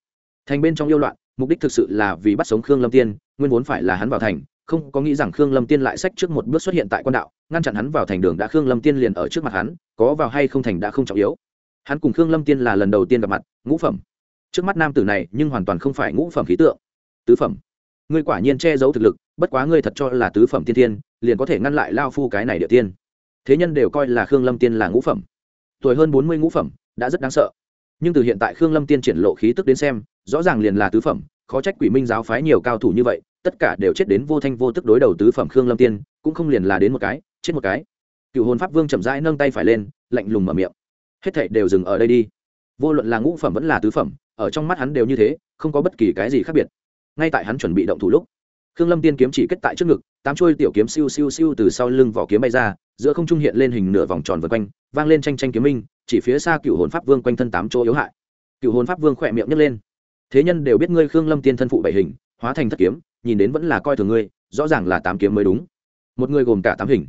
Thành bên trong yêu loạn, mục đích thực sự là vì bắt sống khương lâm tiên, nguyên vốn phải là hắn vào thành, không có nghĩ rằng khương lâm tiên lại sách trước một bước xuất hiện tại quan đạo, ngăn chặn hắn vào thành đường đã khương lâm tiên liền ở trước mặt hắn, có vào hay không thành đã không trọng yếu. Hắn cùng khương lâm tiên là lần đầu tiên gặp mặt, ngũ phẩm. Trước mắt nam tử này nhưng hoàn toàn không phải ngũ phẩm khí tượng, tứ phẩm. Ngươi quả nhiên che giấu thực lực, bất quá ngươi thật cho là tứ phẩm tiên tiên liền có thể ngăn lại lao phu cái này địa tiên thế nhân đều coi là khương lâm tiên là ngũ phẩm. Tuổi hơn bốn mươi ngũ phẩm, đã rất đáng sợ. Nhưng từ hiện tại khương lâm tiên triển lộ khí tức đến xem, rõ ràng liền là tứ phẩm, khó trách quỷ minh giáo phái nhiều cao thủ như vậy, tất cả đều chết đến vô thanh vô tức đối đầu tứ phẩm khương lâm tiên, cũng không liền là đến một cái, chết một cái. Cựu hồn pháp vương chậm rãi nâng tay phải lên, lạnh lùng mở miệng. Hết thảy đều dừng ở đây đi. Vô luận là ngũ phẩm vẫn là tứ phẩm, ở trong mắt hắn đều như thế, không có bất kỳ cái gì khác biệt. Ngay tại hắn chuẩn bị động thủ lúc, khương lâm tiên kiếm chỉ kết tại trước ngực, tám chuôi tiểu kiếm siêu siêu siêu từ sau lưng vỏ kiếm bay ra giữa không trung hiện lên hình nửa vòng tròn vân quanh, vang lên tranh tranh kiếm minh, chỉ phía xa cựu hồn pháp vương quanh thân tám chỗ yếu hại. Cựu hồn pháp vương khỏe miệng nhấc lên. Thế nhân đều biết ngươi khương lâm tiên thân phụ bảy hình, hóa thành thất kiếm, nhìn đến vẫn là coi thường ngươi, rõ ràng là tám kiếm mới đúng. Một người gồm cả tám hình.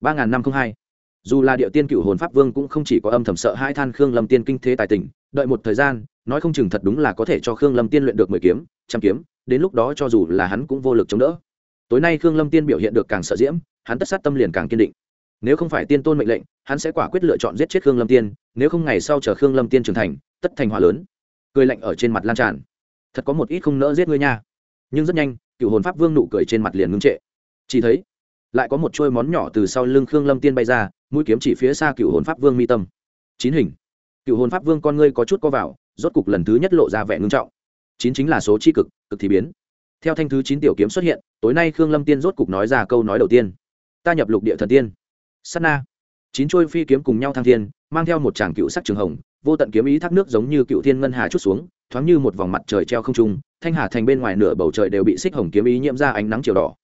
Ba n g h n năm không hai. Dù là địa tiên cựu hồn pháp vương cũng không chỉ có âm thầm sợ hai than khương lâm tiên kinh thế tài tình, đợi một thời gian, nói không chừng thật đúng là có thể cho khương lâm tiên luyện được mười kiếm, trăm kiếm, đến lúc đó cho dù là hắn cũng vô lực chống đỡ. Tối nay khương lâm tiên biểu hiện được càng sợ diễm, hắn tất sát tâm liền càng kiên định nếu không phải tiên tôn mệnh lệnh, hắn sẽ quả quyết lựa chọn giết chết khương lâm tiên, nếu không ngày sau chờ khương lâm tiên trưởng thành, tất thành hòa lớn. Cười lạnh ở trên mặt lan tràn. Thật có một ít không nỡ giết ngươi nha. Nhưng rất nhanh, cựu hồn pháp vương nụ cười trên mặt liền ngưng trệ. Chỉ thấy, lại có một chuôi món nhỏ từ sau lưng khương lâm tiên bay ra, mũi kiếm chỉ phía xa cựu hồn pháp vương mi tâm. Chín hình. Cựu hồn pháp vương con ngươi có chút co vào, rốt cục lần thứ nhất lộ ra vẻ ngưng trọng. Chín chính là số c h i cực cực thì biến. Theo thanh thứ chín tiểu kiếm xuất hiện, tối nay khương lâm tiên rốt cục nói ra câu nói đầu tiên. Ta nhập lục địa thần tiên sát na. Chín trôi phi kiếm cùng nhau thăng thiên, mang theo một tràng cựu sắc trường hồng, vô tận kiếm ý thác nước giống như cựu thiên ngân hà chút xuống, thoáng như một vòng mặt trời treo không trung, thanh hà thành bên ngoài nửa bầu trời đều bị xích hồng kiếm ý nhiễm ra ánh nắng chiều đỏ.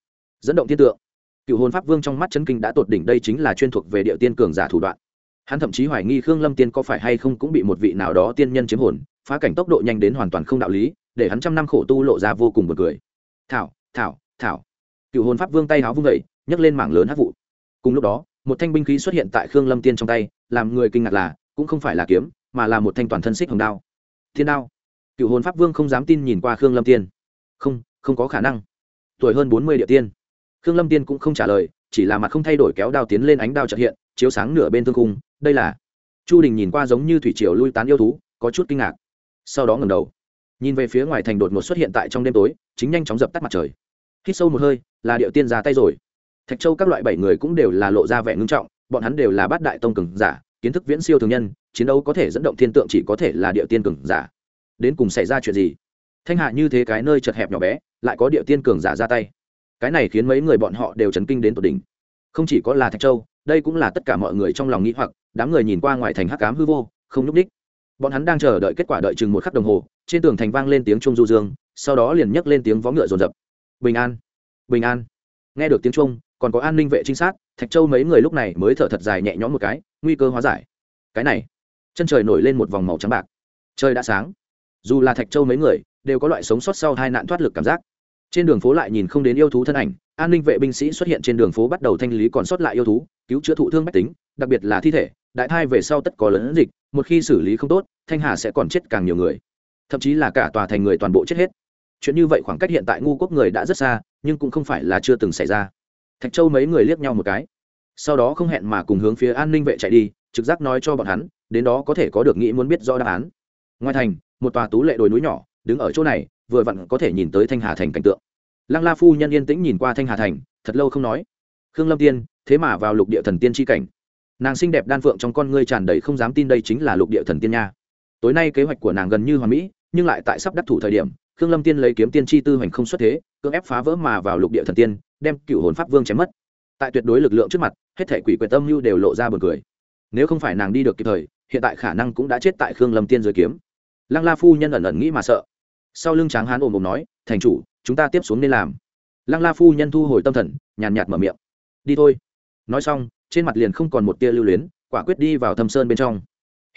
Dẫn động thiên tượng. Cựu hồn pháp vương trong mắt chấn kinh đã tột đỉnh đây chính là chuyên thuộc về địa tiên cường giả thủ đoạn. Hắn thậm chí hoài nghi khương lâm tiên có phải hay không cũng bị một vị nào đó tiên nhân chiếm hồn, phá cảnh tốc độ nhanh đến hoàn toàn không đạo lý, để hắn trăm năm khổ tu lộ ra vô cùng buồn cười. Thảo thảo thảo. Cựu hồn pháp vương tay háo vung vẩy nhấc lên mảng lớn hát vụ. Cùng lúc đó một thanh binh khí xuất hiện tại khương lâm tiên trong tay, làm người kinh ngạc là, cũng không phải là kiếm, mà là một thanh toàn thân xích hồng đao. Thiên đao. Cựu hồn pháp vương không dám tin nhìn qua khương lâm tiên. Không không có khả năng. Tuổi hơn bốn mươi địa tiên. Khương lâm tiên cũng không trả lời, chỉ là mặt không thay đổi kéo đao tiến lên ánh đao trợ hiện, chiếu sáng nửa bên thương cung đây là. Chu đình nhìn qua giống như thủy triều lui tán yêu thú, có chút kinh ngạc. Sau đó ngầm đầu. Nhìn về phía ngoài thành đột ngột xuất hiện tại trong đêm tối, chính nhanh chóng dập tắt mặt trời. Hít sâu một hơi, là điệu tiên ra tay rồi thạch châu các loại bảy người cũng đều là lộ ra vẻ ngưng trọng, bọn hắn đều là bát đại tông cường giả, kiến thức viễn siêu thường nhân, chiến đấu có thể dẫn động thiên tượng chỉ có thể là địa tiên cường giả. Đến cùng xảy ra chuyện gì? Thanh hạ như thế cái nơi chật hẹp nhỏ bé, lại có địa tiên cường giả ra tay. Cái này khiến mấy người bọn họ đều chấn kinh đến tột đỉnh. Không chỉ có là thạch châu, đây cũng là tất cả mọi người trong lòng nghĩ hoặc, đám người nhìn qua ngoài thành hắc cám hư vô, không núp đích bọn hắn đang chờ đợi kết quả đợi chừng một khắc đồng hồ, trên tường thành vang lên tiếng trung du dương, sau đó liền nhấc lên tiếng vó ngựa rồn rập bình an bình an. Nghe được tiếng trung còn có an ninh vệ trinh sát, thạch châu mấy người lúc này mới thở thật dài nhẹ nhõm một cái, nguy cơ hóa giải. Cái này, chân trời nổi lên một vòng màu trắng bạc. Trời đã sáng. Dù là thạch châu mấy người, đều có loại sống sót sau hai nạn thoát lực cảm giác. Trên đường phố lại nhìn không đến yêu thú thân ảnh, an ninh vệ binh sĩ xuất hiện trên đường phố bắt đầu thanh lý còn sót lại yêu thú, cứu chữa thụ thương mách tính, đặc biệt là thi thể, đại thai về sau tất có lớn dịch, một khi xử lý không tốt, thanh hà sẽ còn chết càng nhiều người. Thậm chí là cả tòa thành người toàn bộ chết hết. Chuyện như vậy khoảng cách hiện tại ngu quốc người đã rất xa, nhưng cũng không phải là chưa từng xảy ra thạch châu mấy người liếc nhau một cái. Sau đó không hẹn mà cùng hướng phía an ninh vệ chạy đi, trực giác nói cho bọn hắn, đến đó có thể có được nghĩ muốn biết rõ đáp án. Ngoài thành, một tòa tú lệ đồi núi nhỏ, đứng ở chỗ này, vừa vặn có thể nhìn tới thanh hà thành cảnh tượng. Lăng la phu nhân yên tĩnh nhìn qua thanh hà thành, thật lâu không nói. Khương lâm tiên, thế mà vào lục địa thần tiên tri cảnh. Nàng xinh đẹp đan phượng trong con ngươi tràn đầy không dám tin đây chính là lục địa thần tiên nha. Tối nay kế hoạch của nàng gần như hoàn mỹ, nhưng lại tại sắp đắc thủ thời điểm, khương lâm tiên lấy kiếm tiên tri tư hoành không xuất thế, cưỡng ép phá vỡ mà vào lục địa thần tiên đem cựu hồn pháp vương chém mất. Tại tuyệt đối lực lượng trước mặt, hết thể quỷ quyệt tâm mưu đều lộ ra buồn cười. Nếu không phải nàng đi được kịp thời, hiện tại khả năng cũng đã chết tại khương lâm tiên dưới kiếm. Lăng la phu nhân ẩn ẩn nghĩ mà sợ. Sau lưng tráng hán ồm ồm nói, thành chủ, chúng ta tiếp xuống nên làm. Lăng la phu nhân thu hồi tâm thần, nhàn nhạt mở miệng. Đi thôi. Nói xong, trên mặt liền không còn một tia lưu luyến, quả quyết đi vào thâm sơn bên trong.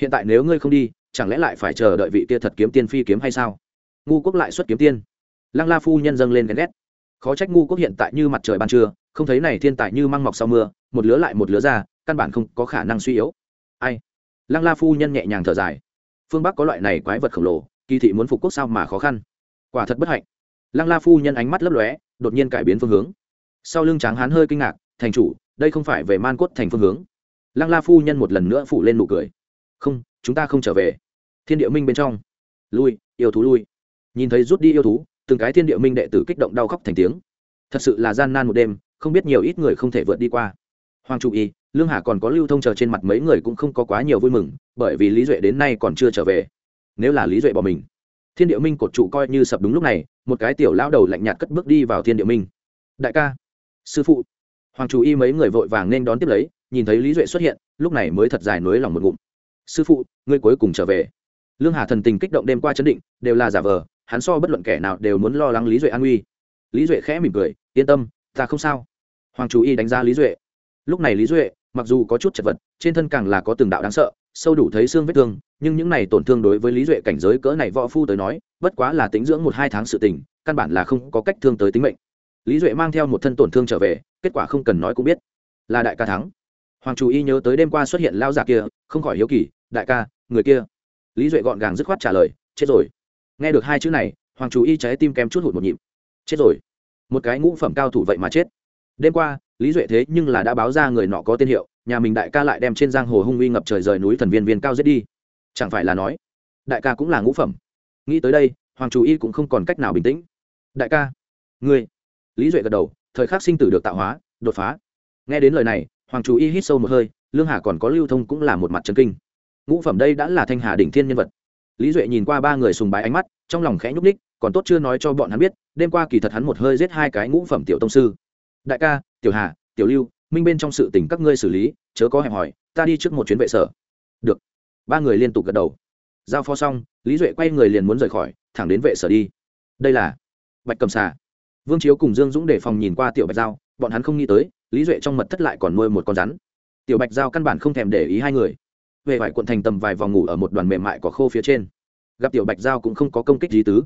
Hiện tại nếu ngươi không đi, chẳng lẽ lại phải chờ đợi vị tia thật kiếm tiên phi kiếm hay sao? Ngu quốc lại xuất kiếm tiên. Lăng la phu nhân dâng lên ghen ghét khó trách ngu quốc hiện tại như mặt trời ban trưa, không thấy này thiên tài như măng mọc sau mưa, một lứa lại một lứa ra, căn bản không có khả năng suy yếu. Ai? Lăng la phu nhân nhẹ nhàng thở dài. Phương bắc có loại này quái vật khổng lồ, kỳ thị muốn phục quốc sao mà khó khăn. Quả thật bất hạnh. Lăng la phu nhân ánh mắt lấp lóe, đột nhiên cải biến phương hướng. Sau lưng tráng hán hơi kinh ngạc, thành chủ, đây không phải về man cốt thành phương hướng? Lăng la phu nhân một lần nữa phủ lên nụ cười. Không, chúng ta không trở về. Thiên địa minh bên trong. Lui, yêu thú lui. Nhìn thấy rút đi yêu thú từng cái thiên địa minh đệ tử kích động đau khóc thành tiếng. Thật sự là gian nan một đêm, không biết nhiều ít người không thể vượt đi qua. Hoàng trụ y, lương hà còn có lưu thông chờ trên mặt mấy người cũng không có quá nhiều vui mừng, bởi vì lý duệ đến nay còn chưa trở về. Nếu là lý duệ bỏ mình, thiên địa minh cột trụ coi như sập đúng lúc này, một cái tiểu lao đầu lạnh nhạt cất bước đi vào thiên địa minh. Đại ca, sư phụ. Hoàng chủ y mấy người vội vàng nên đón tiếp lấy, nhìn thấy lý duệ xuất hiện, lúc này mới thật dài nối lòng một ngụm. Sư phụ, ngươi cuối cùng trở về. Lương hà thần tình kích động đêm qua chấn định, đều là giả vờ hắn so bất luận kẻ nào đều muốn lo lắng lý duệ an nguy. Lý duệ khẽ mỉm cười, yên tâm, ta không sao. Hoàng chủ y đánh giá lý duệ. Lúc này lý duệ, mặc dù có chút chật vật, trên thân càng là có từng đạo đáng sợ, sâu đủ thấy xương vết thương, nhưng những này tổn thương đối với lý duệ cảnh giới cỡ này võ phu tới nói, bất quá là tính dưỡng một hai tháng sự tình, căn bản là không có cách thương tới tính mệnh. Lý duệ mang theo một thân tổn thương trở về, kết quả không cần nói cũng biết. Là đại ca thắng. Hoàng chủ y nhớ tới đêm qua xuất hiện lao giả kia, không khỏi hiếu kỳ, đại ca, người kia? Lý duệ gọn gàng dứt khoát trả lời, chết rồi nghe được hai chữ này, hoàng chú y trái tim kém chút hụt một nhịp. Chết rồi. Một cái ngũ phẩm cao thủ vậy mà chết. Đêm qua, lý duệ thế nhưng là đã báo ra người nọ có tên hiệu, nhà mình đại ca lại đem trên giang hồ hung uy ngập trời rời núi thần viên viên cao giết đi. Chẳng phải là nói, đại ca cũng là ngũ phẩm. Nghĩ tới đây, hoàng chú y cũng không còn cách nào bình tĩnh. Đại ca, ngươi. Lý duệ gật đầu, thời khắc sinh tử được tạo hóa, đột phá. Nghe đến lời này, hoàng chú y hít sâu một hơi, lương hà còn có lưu thông cũng là một mặt trần kinh. Ngũ phẩm đây đã là thanh hà đỉnh thiên nhân vật lý duệ nhìn qua ba người sùng bái ánh mắt, trong lòng khẽ nhúc ních còn tốt chưa nói cho bọn hắn biết, đêm qua kỳ thật hắn một hơi giết hai cái ngũ phẩm tiểu tông sư. Đại ca, tiểu hà, tiểu lưu, minh bên trong sự tình các ngươi xử lý, chớ có hẹp hỏi, ta đi trước một chuyến vệ sở. Được. Ba người liên tục gật đầu. Giao phó xong, lý duệ quay người liền muốn rời khỏi, thẳng đến vệ sở đi. Đây là bạch cầm xà. Vương chiếu cùng dương dũng để phòng nhìn qua tiểu bạch giao, bọn hắn không nghĩ tới, lý duệ trong mật thất lại còn nuôi một con rắn. Tiểu bạch giao căn bản không thèm để ý hai người về vải quận thành tầm vài vòng ngủ ở một đoàn mềm mại có khô phía trên. Gặp tiểu bạch giao cũng không có công kích gì tứ.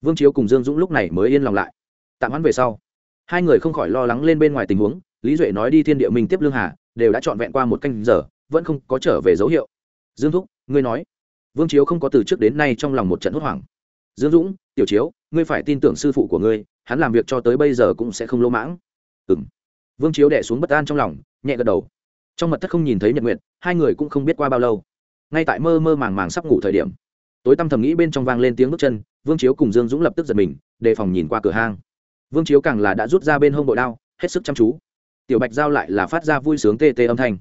Vương chiếu cùng dương dũng lúc này mới yên lòng lại. Tạm hoãn về sau, hai người không khỏi lo lắng lên bên ngoài tình huống, lý duệ nói đi thiên địa minh tiếp lương hà, đều đã trọn vẹn qua một canh giờ, vẫn không có trở về dấu hiệu. Dương thúc, ngươi nói. Vương chiếu không có từ trước đến nay trong lòng một trận hốt hoảng. Dương dũng, tiểu chiếu, ngươi phải tin tưởng sư phụ của ngươi, hắn làm việc cho tới bây giờ cũng sẽ không lỗ mãng. Ừ m vương chiếu đẻ xuống bất an trong lòng, nhẹ gật đầu trong mật thất không nhìn thấy nhật nguyện hai người cũng không biết qua bao lâu. Ngay tại mơ mơ màng màng sắp ngủ thời điểm, tối tăm thầm nghĩ bên trong vang lên tiếng bước chân, vương chiếu cùng dương dũng lập tức giật mình, đề phòng nhìn qua cửa hang. Vương chiếu càng là đã rút ra bên hông bội đao, hết sức chăm chú. Tiểu bạch giao lại là phát ra vui sướng tê tê âm thanh.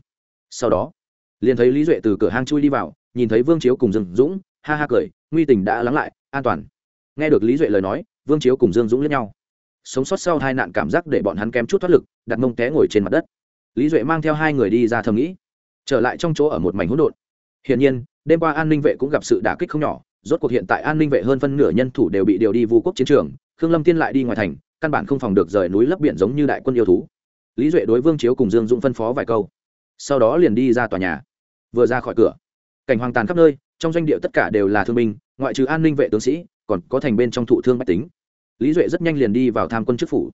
Sau đó, liền thấy lý duệ từ cửa hang chui đi vào, nhìn thấy vương chiếu cùng dương dũng, ha ha cười, nguy tình đã lắng lại, an toàn. Nghe được lý duệ lời nói, vương chiếu cùng dương dũng lẫn nhau. Sống sót sau hai nạn cảm giác để bọn hắn kém chút thoát lực, đặt mông té ngồi trên mặt đất lý duệ mang theo hai người đi ra thầm nghĩ. Trở lại trong chỗ ở một mảnh hỗn độn. Hiển nhiên, đêm qua an ninh vệ cũng gặp sự đả kích không nhỏ, rốt cuộc hiện tại an ninh vệ hơn phân nửa nhân thủ đều bị điều đi vu quốc chiến trường, khương lâm tiên lại đi ngoài thành, căn bản không phòng được rời núi lấp biển giống như đại quân yêu thú. Lý duệ đối vương chiếu cùng dương dũng phân phó vài câu. Sau đó liền đi ra tòa nhà. Vừa ra khỏi cửa, cảnh hoàng tàn khắp nơi, trong doanh địa tất cả đều là thương binh, ngoại trừ an ninh vệ tướng sĩ, còn có thành bên trong thụ thương bách tính. Lý duệ rất nhanh liền đi vào tham quân chức phủ.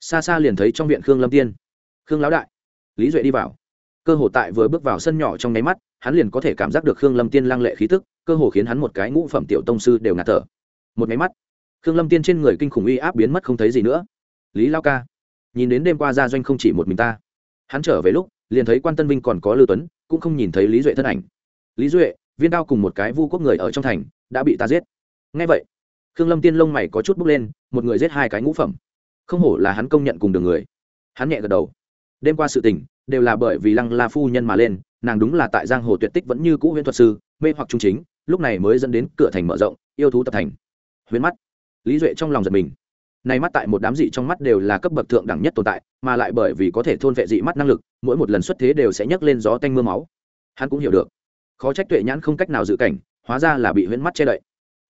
Xa xa liền thấy trong viện khương lâm tiên. Khương lão đại lý duệ đi vào. Cơ hồ tại vừa bước vào sân nhỏ trong nháy mắt, hắn liền có thể cảm giác được khương lâm tiên lăng lệ khí tức, cơ hồ khiến hắn một cái ngũ phẩm tiểu tông sư đều ngạt thở. Một nháy mắt, khương lâm tiên trên người kinh khủng uy áp biến mất không thấy gì nữa. Lý lao ca, nhìn đến đêm qua gia doanh không chỉ một mình ta. Hắn trở về lúc, liền thấy quan tân vinh còn có lưu tuấn, cũng không nhìn thấy lý duệ thân ảnh. Lý duệ, viên đao cùng một cái vu quốc người ở trong thành, đã bị ta giết. Ngay vậy, khương lâm tiên lông mày có chút bước lên, một người giết hai cái ngũ phẩm. Không hổ là hắn công nhận cùng đường người. Hắn nhẹ gật đầu đêm qua sự tình, đều là bởi vì lăng la phu nhân mà lên, nàng đúng là tại giang hồ tuyệt tích vẫn như cũ huyễn thuật sư, mê hoặc trung chính, lúc này mới dẫn đến cửa thành mở rộng, yêu thú tập thành. Huyễn mắt. Lý duệ trong lòng giật mình. Này mắt tại một đám dị trong mắt đều là cấp bậc thượng đẳng nhất tồn tại, mà lại bởi vì có thể thôn vệ dị mắt năng lực, mỗi một lần xuất thế đều sẽ nhấc lên gió tanh mưa máu. Hắn cũng hiểu được. Khó trách tuệ nhãn không cách nào dự cảnh, hóa ra là bị huyễn mắt che đậy.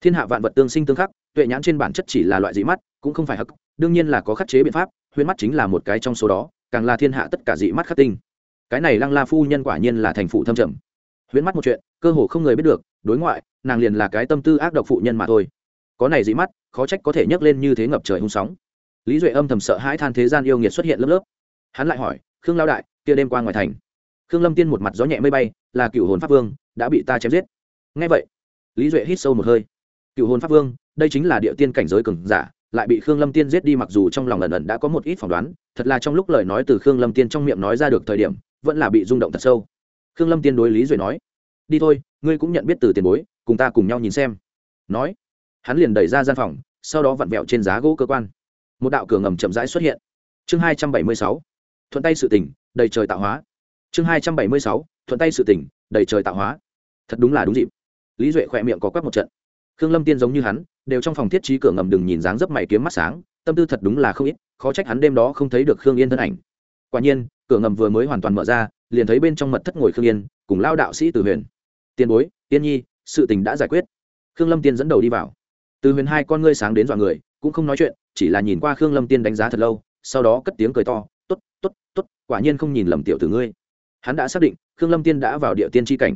Thiên hạ vạn vật tương sinh tương khắc, tuệ nhãn trên bản chất chỉ là loại dị mắt, cũng không phải hắc, đương nhiên là có khắc chế biện pháp, huyễn mắt chính là một cái trong số đó càng là thiên hạ tất cả dị mắt khắc tinh. Cái này lăng la phu nhân quả nhiên là thành phụ thâm trầm. Huyễn mắt một chuyện, cơ hồ không người biết được, đối ngoại, nàng liền là cái tâm tư ác độc phụ nhân mà thôi. Có này dị mắt, khó trách có thể nhấc lên như thế ngập trời hung sóng. Lý duệ âm thầm sợ hãi than thế gian yêu nghiệt xuất hiện lớp lớp. Hắn lại hỏi, khương lao đại, kia đêm qua ngoài thành, khương lâm tiên một mặt gió nhẹ mây bay, là cựu hồn pháp vương, đã bị ta chém giết. Ngay vậy, lý duệ hít sâu một hơi. Cựu hồn pháp vương, đây chính là địa tiên cảnh giới cường giả lại bị khương lâm tiên giết đi mặc dù trong lòng ẩn ẩn đã có một ít phỏng đoán, thật là trong lúc lời nói từ khương lâm tiên trong miệng nói ra được thời điểm, vẫn là bị rung động thật sâu. Khương lâm tiên đối lý duệ nói, đi thôi, ngươi cũng nhận biết từ tiền bối, cùng ta cùng nhau nhìn xem. Nói, hắn liền đẩy ra gian phòng, sau đó vặn vẹo trên giá gỗ cơ quan. Một đạo cửa ngầm chậm rãi xuất hiện. Chương hai trăm bảy mươi sáu, thuận tay sự tỉnh đầy trời tạo hóa. Chương hai trăm bảy mươi sáu, thuận tay sự tỉnh đầy trời tạo hóa. Thật đúng là đúng dịp. Lý duệ khỏe miệng có quắc một trận khương lâm tiên giống như hắn, đều trong phòng thiết trí cửa ngầm đừng nhìn dáng dấp mày kiếm mắt sáng, tâm tư thật đúng là không ít, khó trách hắn đêm đó không thấy được khương yên thân ảnh. Quả nhiên, cửa ngầm vừa mới hoàn toàn mở ra, liền thấy bên trong mật thất ngồi khương yên, cùng lao đạo sĩ từ huyền. Tiền bối, tiên nhi, sự tình đã giải quyết. Khương lâm tiên dẫn đầu đi vào. Từ huyền hai con ngươi sáng đến dọa người, cũng không nói chuyện, chỉ là nhìn qua khương lâm tiên đánh giá thật lâu, sau đó cất tiếng cười to t ố t t ố t t ố t quả nhiên không nhìn lầm tiểu từ ngươi. Hắn đã xác định, khương lâm tiên đã vào địa tiên tri cảnh.